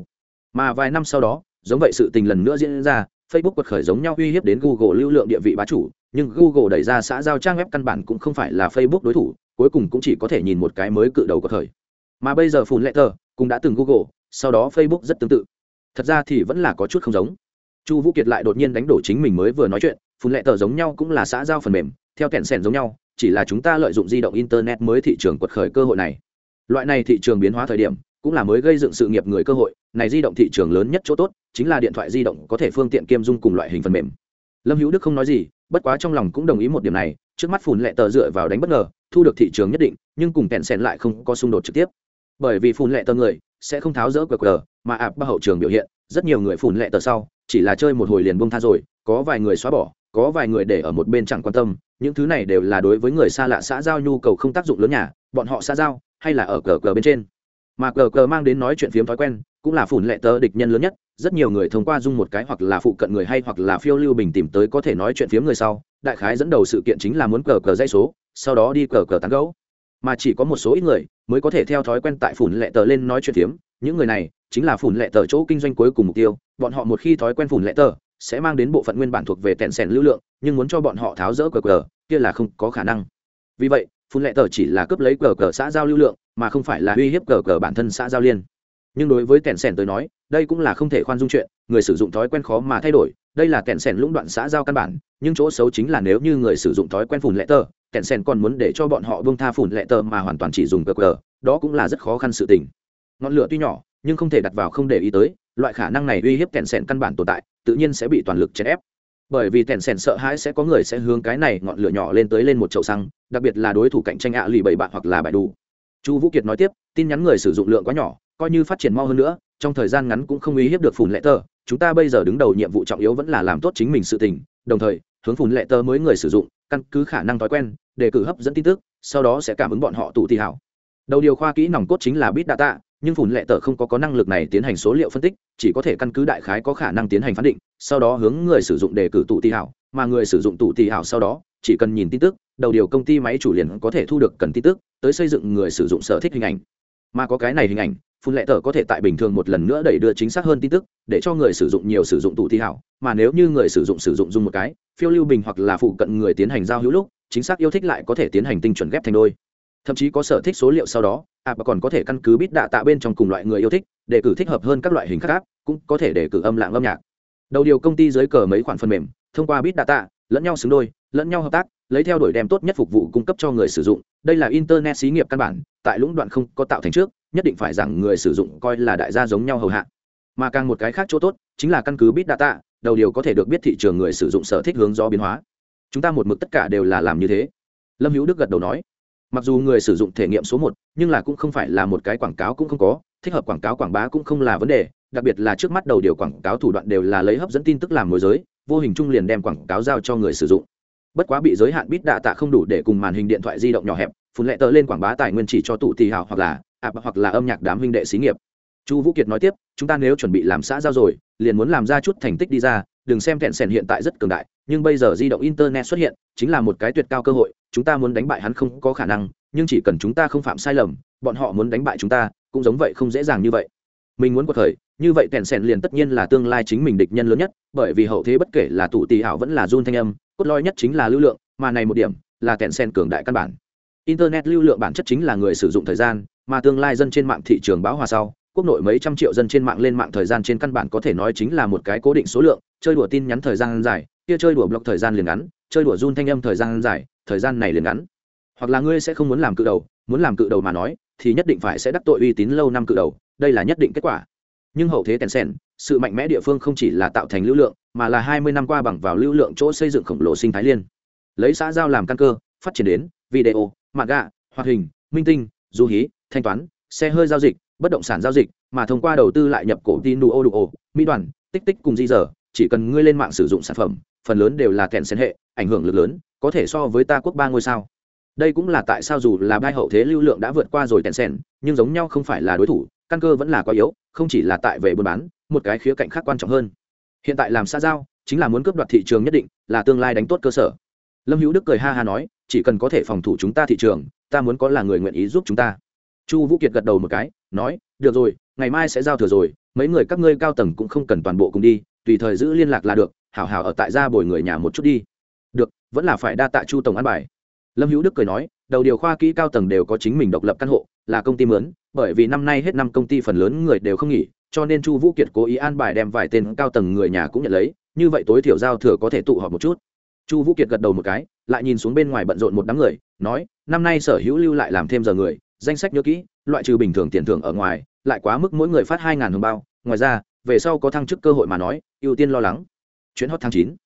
Mà vài năm sau đó, giống vậy sự tình lần nữa diễn ra facebook quật khởi giống nhau uy hiếp đến google lưu lượng địa vị bá chủ, nhưng google đẩy ra xã giao trang web căn bản cũng không phải là facebook đối thủ, cuối cùng cũng chỉ có thể nhìn một cái mới cự đầu quật khởi mà bây giờ phun letter cũng đã từng google, sau đó facebook rất tương tự. Thật ra thì vẫn là có chút không giống. Chu vũ kiệt lại đột nhiên đánh đổ chính mình mới vừa nói chuyện phun lệ tờ giống nhau cũng là xã giao phần mềm, theo kẹn sẻn giống nhau, chỉ là chúng ta lợi dụng di động internet mới thị trường quật khởi cơ hội này. Loại này thị trường biến hóa thời điểm cũng là mới gây dựng sự nghiệp người cơ hội, này di động thị trường lớn nhất chỗ tốt, chính là điện thoại di động có thể phương tiện kiêm dung cùng loại hình phần mềm. Lâm hữu đức không nói gì, bất quá trong lòng cũng đồng ý một điểm này, trước mắt phùn lệ tờ dựa vào đánh bất ngờ, thu được thị trường nhất định, nhưng cùng kẹn sẻn lại không có xung đột trực tiếp. Bởi vì phùn lệ tờ người sẽ không tháo rỡ qr mà ạp ba hậu trường biểu hiện, rất nhiều người phùn lệ tờ sau, chỉ là chơi một hồi liền bông tha rồi, có vài người xóa bỏ, có vài người để ở một bên chẳng quan tâm, những thứ này đều là đối với người xa lạ xã giao nhu cầu không tác dụng lớn nhà, bọn họ xã giao, hay là ở cờ cờ bên trên mà cờ cờ mang đến nói chuyện phiếm thói quen, cũng là phủn lệ tớ địch nhân lớn nhất, rất nhiều người thông qua dung một cái hoặc là phụ cận người hay hoặc là phiêu lưu bình tìm tới có thể nói chuyện phiếm người sau, đại khái dẫn đầu sự kiện chính là muốn cờ cờ dây số, sau đó đi cờ cờ tán gấu mà chỉ có một số ít người mới có thể theo thói quen tại phủn lệ tờ lên nói chuyện phiếm, những người này chính là phủn lệ tờ chỗ kinh doanh cuối cùng mục tiêu, bọn họ một khi thói quen phủn lệ tờ, sẽ mang đến bộ phận nguyên bản thuộc về tẹn sẻn lưu lượng, nhưng muốn cho bọn họ tháo rỡ cờ cờ, kia là không có khả năng. Vì vậy phun lệ tờ chỉ là cướp lấy cờ cờ xã giao lưu lượng, mà không phải là uy hiếp cờ cờ bản thân xã giao liên. Nhưng đối với tẹn sẻn tới nói, đây cũng là không thể khoan dung chuyện, người sử dụng thói quen khó mà thay đổi, đây là tẹn sẻn lũng đoạn xã giao căn bản, nhưng chỗ xấu chính là nếu như người sử dụng thói quen phun lệ tờ tẹn sẻn còn muốn để cho bọn họ bông tha phun lệ tờ mà hoàn toàn chỉ dùng cờ cờ, đó cũng là rất khó khăn sự tình. Ngọn lửa tuy nhỏ, nhưng không thể đặt vào không để ý tới, loại khả năng này uy hiếp kẹn sẻn căn bản tồn tại, tự nhiên sẽ bị toàn lực chèn ép bởi vì tèn sèn sợ hãi sẽ có người sẽ hướng cái này ngọn lửa nhỏ lên tới lên một chậu xăng, đặc biệt là đối thủ cạnh tranh ạ lì bảy bạn hoặc là bài đủ. Chu vũ kiệt nói tiếp, tin nhắn người sử dụng lượng quá nhỏ, coi như phát triển mau hơn nữa, trong thời gian ngắn cũng không uy hiếp được phùn lệ tờ chúng ta bây giờ đứng đầu nhiệm vụ trọng yếu vẫn là làm tốt chính mình sự tình, đồng thời, hướng phùn lệ tờ mới người sử dụng, căn cứ khả năng thói quen, để cử hấp dẫn tin tức, sau đó sẽ cảm ứng bọn họ tụ thị hảo. Đầu điều khoa kỹ nòng cốt chính là bit data nhưng phùn lệ tờ không có có năng lực này tiến hành số liệu phân tích, chỉ có thể căn cứ đại khái có khả năng tiến hành phán định, sau đó hướng người sử dụng đề cử tụ tị hảo, mà người sử dụng tụ tị hảo sau đó, chỉ cần nhìn tin tức, đầu điều công ty máy chủ liền có thể thu được cần tin tức, tới xây dựng người sử dụng sở thích hình ảnh. Mà có cái này hình ảnh phun lệ tờ có thể tại bình thường một lần nữa đẩy đưa chính xác hơn tin tức, để cho người sử dụng nhiều sử dụng tụ thi hảo, mà nếu như người sử dụng sử dụng dùng một cái, phiêu lưu bình hoặc là phụ cận người tiến hành giao hữu lúc, chính xác yêu thích lại có thể tiến hành tinh chuẩn ghép thành đôi thậm chí có sở thích số liệu sau đó à, app còn có thể căn cứ bít đạ tạ bên trong cùng loại người yêu thích để cử thích hợp hơn các loại hình khác cũng có thể để cử âm lạng âm nhạc. Đầu điều công ty dưới cờ mấy khoản phần mềm, thông qua bít đạ tạ, lẫn nhau xứng đôi, lẫn nhau hợp tác, lấy theo đuổi đem tốt nhất phục vụ cung cấp cho người sử dụng. Đây là internet xí nghiệp căn bản, tại lũng đoạn không có tạo thành trước, nhất định phải rằng người sử dụng coi là đại gia giống nhau hầu hạ. Mà càng một cái khác chỗ tốt, chính là căn cứ bit data đầu điều có thể được biết thị trường người sử dụng sở thích hướng do biến hóa. Chúng ta một mực tất cả đều là làm như thế. Lâm hữu đức gật đầu nói mặc dù người sử dụng thể nghiệm số một, nhưng là cũng không phải là một cái quảng cáo cũng không có, thích hợp quảng cáo quảng bá cũng không là vấn đề, đặc biệt là trước mắt đầu điều quảng cáo thủ đoạn đều là lấy hấp dẫn tin tức làm môi giới, vô hình chung liền đem quảng cáo giao cho người sử dụng. Bất quá bị giới hạn bít đạ tạ không đủ để cùng màn hình điện thoại di động nhỏ hẹp, phun lệ tờ lên quảng bá tài nguyên chỉ cho tụ tì hào hoặc là ạp hoặc là âm nhạc đám huynh đệ xí nghiệp. Chu vũ kiệt nói tiếp, chúng ta nếu chuẩn bị làm xã giao rồi, liền muốn làm ra chút thành tích đi ra đừng xem kẹn sẻn hiện tại rất cường đại, nhưng bây giờ di động internet xuất hiện, chính là một cái tuyệt cao cơ hội, chúng ta muốn đánh bại hắn không có khả năng, nhưng chỉ cần chúng ta không phạm sai lầm, bọn họ muốn đánh bại chúng ta, cũng giống vậy không dễ dàng như vậy. Mình muốn có thời như vậy tèn sẻn liền tất nhiên là tương lai chính mình địch nhân lớn nhất, bởi vì hậu thế bất kể là tụ tì hảo vẫn là run thanh âm, cốt lõi nhất chính là lưu lượng, mà này một điểm là tèn sẻn cường đại căn bản. Internet lưu lượng bản chất chính là người sử dụng thời gian, mà tương lai dân trên mạng thị trường báo hòa sau quốc nội mấy trăm triệu dân trên mạng lên mạng thời gian trên căn bản có thể nói chính là một cái cố định số lượng, chơi đùa tin nhắn thời gian dài, kia chơi đùa blog thời gian liền ngắn, chơi đùa run thanh âm thời gian dài, thời gian này liền ngắn. Hoặc là ngươi sẽ không muốn làm cự đầu, muốn làm cự đầu mà nói, thì nhất định phải sẽ đắc tội uy tín lâu năm cự đầu, đây là nhất định kết quả. Nhưng hậu thế tèn sen sự mạnh mẽ địa phương không chỉ là tạo thành lưu lượng, mà là hai mươi năm qua bằng vào lưu lượng chỗ xây dựng khổng lồ sinh thái liên. Lấy xã giao làm căn cơ, phát triển đến video mạng gạ hoạt hình, minh tinh, du hí, thanh toán, xe hơi giao dịch bất động sản giao dịch, mà thông qua đầu tư lại nhập cổ tin đủ ô đủ ô, mỹ đoàn, tích tích cùng di giờ chỉ cần ngươi lên mạng sử dụng sản phẩm, phần lớn đều là kèn sen hệ, ảnh hưởng lực lớn, có thể so với ta quốc ba ngôi sao. Đây cũng là tại sao dù là bai hậu thế lưu lượng đã vượt qua rồi kèn sen, nhưng giống nhau không phải là đối thủ, căn cơ vẫn là quá yếu, không chỉ là tại về buôn bán, một cái khía cạnh khác quan trọng hơn. Hiện tại làm xã giao, chính là muốn cướp đoạt thị trường nhất định, là tương lai đánh tốt cơ sở. Lâm hữu đức cười ha ha nói, chỉ cần có thể phòng thủ chúng ta thị trường, ta muốn có là người nguyện ý giúp chúng ta. Chu vũ kiệt gật đầu một cái nói, được rồi, ngày mai sẽ giao thừa rồi, mấy người các ngươi cao tầng cũng không cần toàn bộ cùng đi, tùy thời giữ liên lạc là được, hảo hảo ở tại gia bồi người nhà một chút đi. Được, vẫn là phải đa tạ chu tổng an bài. Lâm hữu đức cười nói, đầu điều khoa kỹ cao tầng đều có chính mình độc lập căn hộ, là công ty mướn, bởi vì năm nay hết năm công ty phần lớn người đều không nghỉ, cho nên chu vũ kiệt cố ý an bài đem vài tên cao tầng người nhà cũng nhận lấy, như vậy tối thiểu giao thừa có thể tụ họp một chút. Chu vũ kiệt gật đầu một cái, lại nhìn xuống bên ngoài bận rộn một đám người, nói, năm nay sở hữu lưu lại làm thêm giờ người danh sách nhớ kỹ, loại trừ bình thường tiền thưởng ở ngoài, lại quá mức mỗi người phát hai ngàn hồng bao. Ngoài ra, về sau có thăng chức cơ hội mà nói, ưu tiên lo lắng. Chuyến hot tháng chín.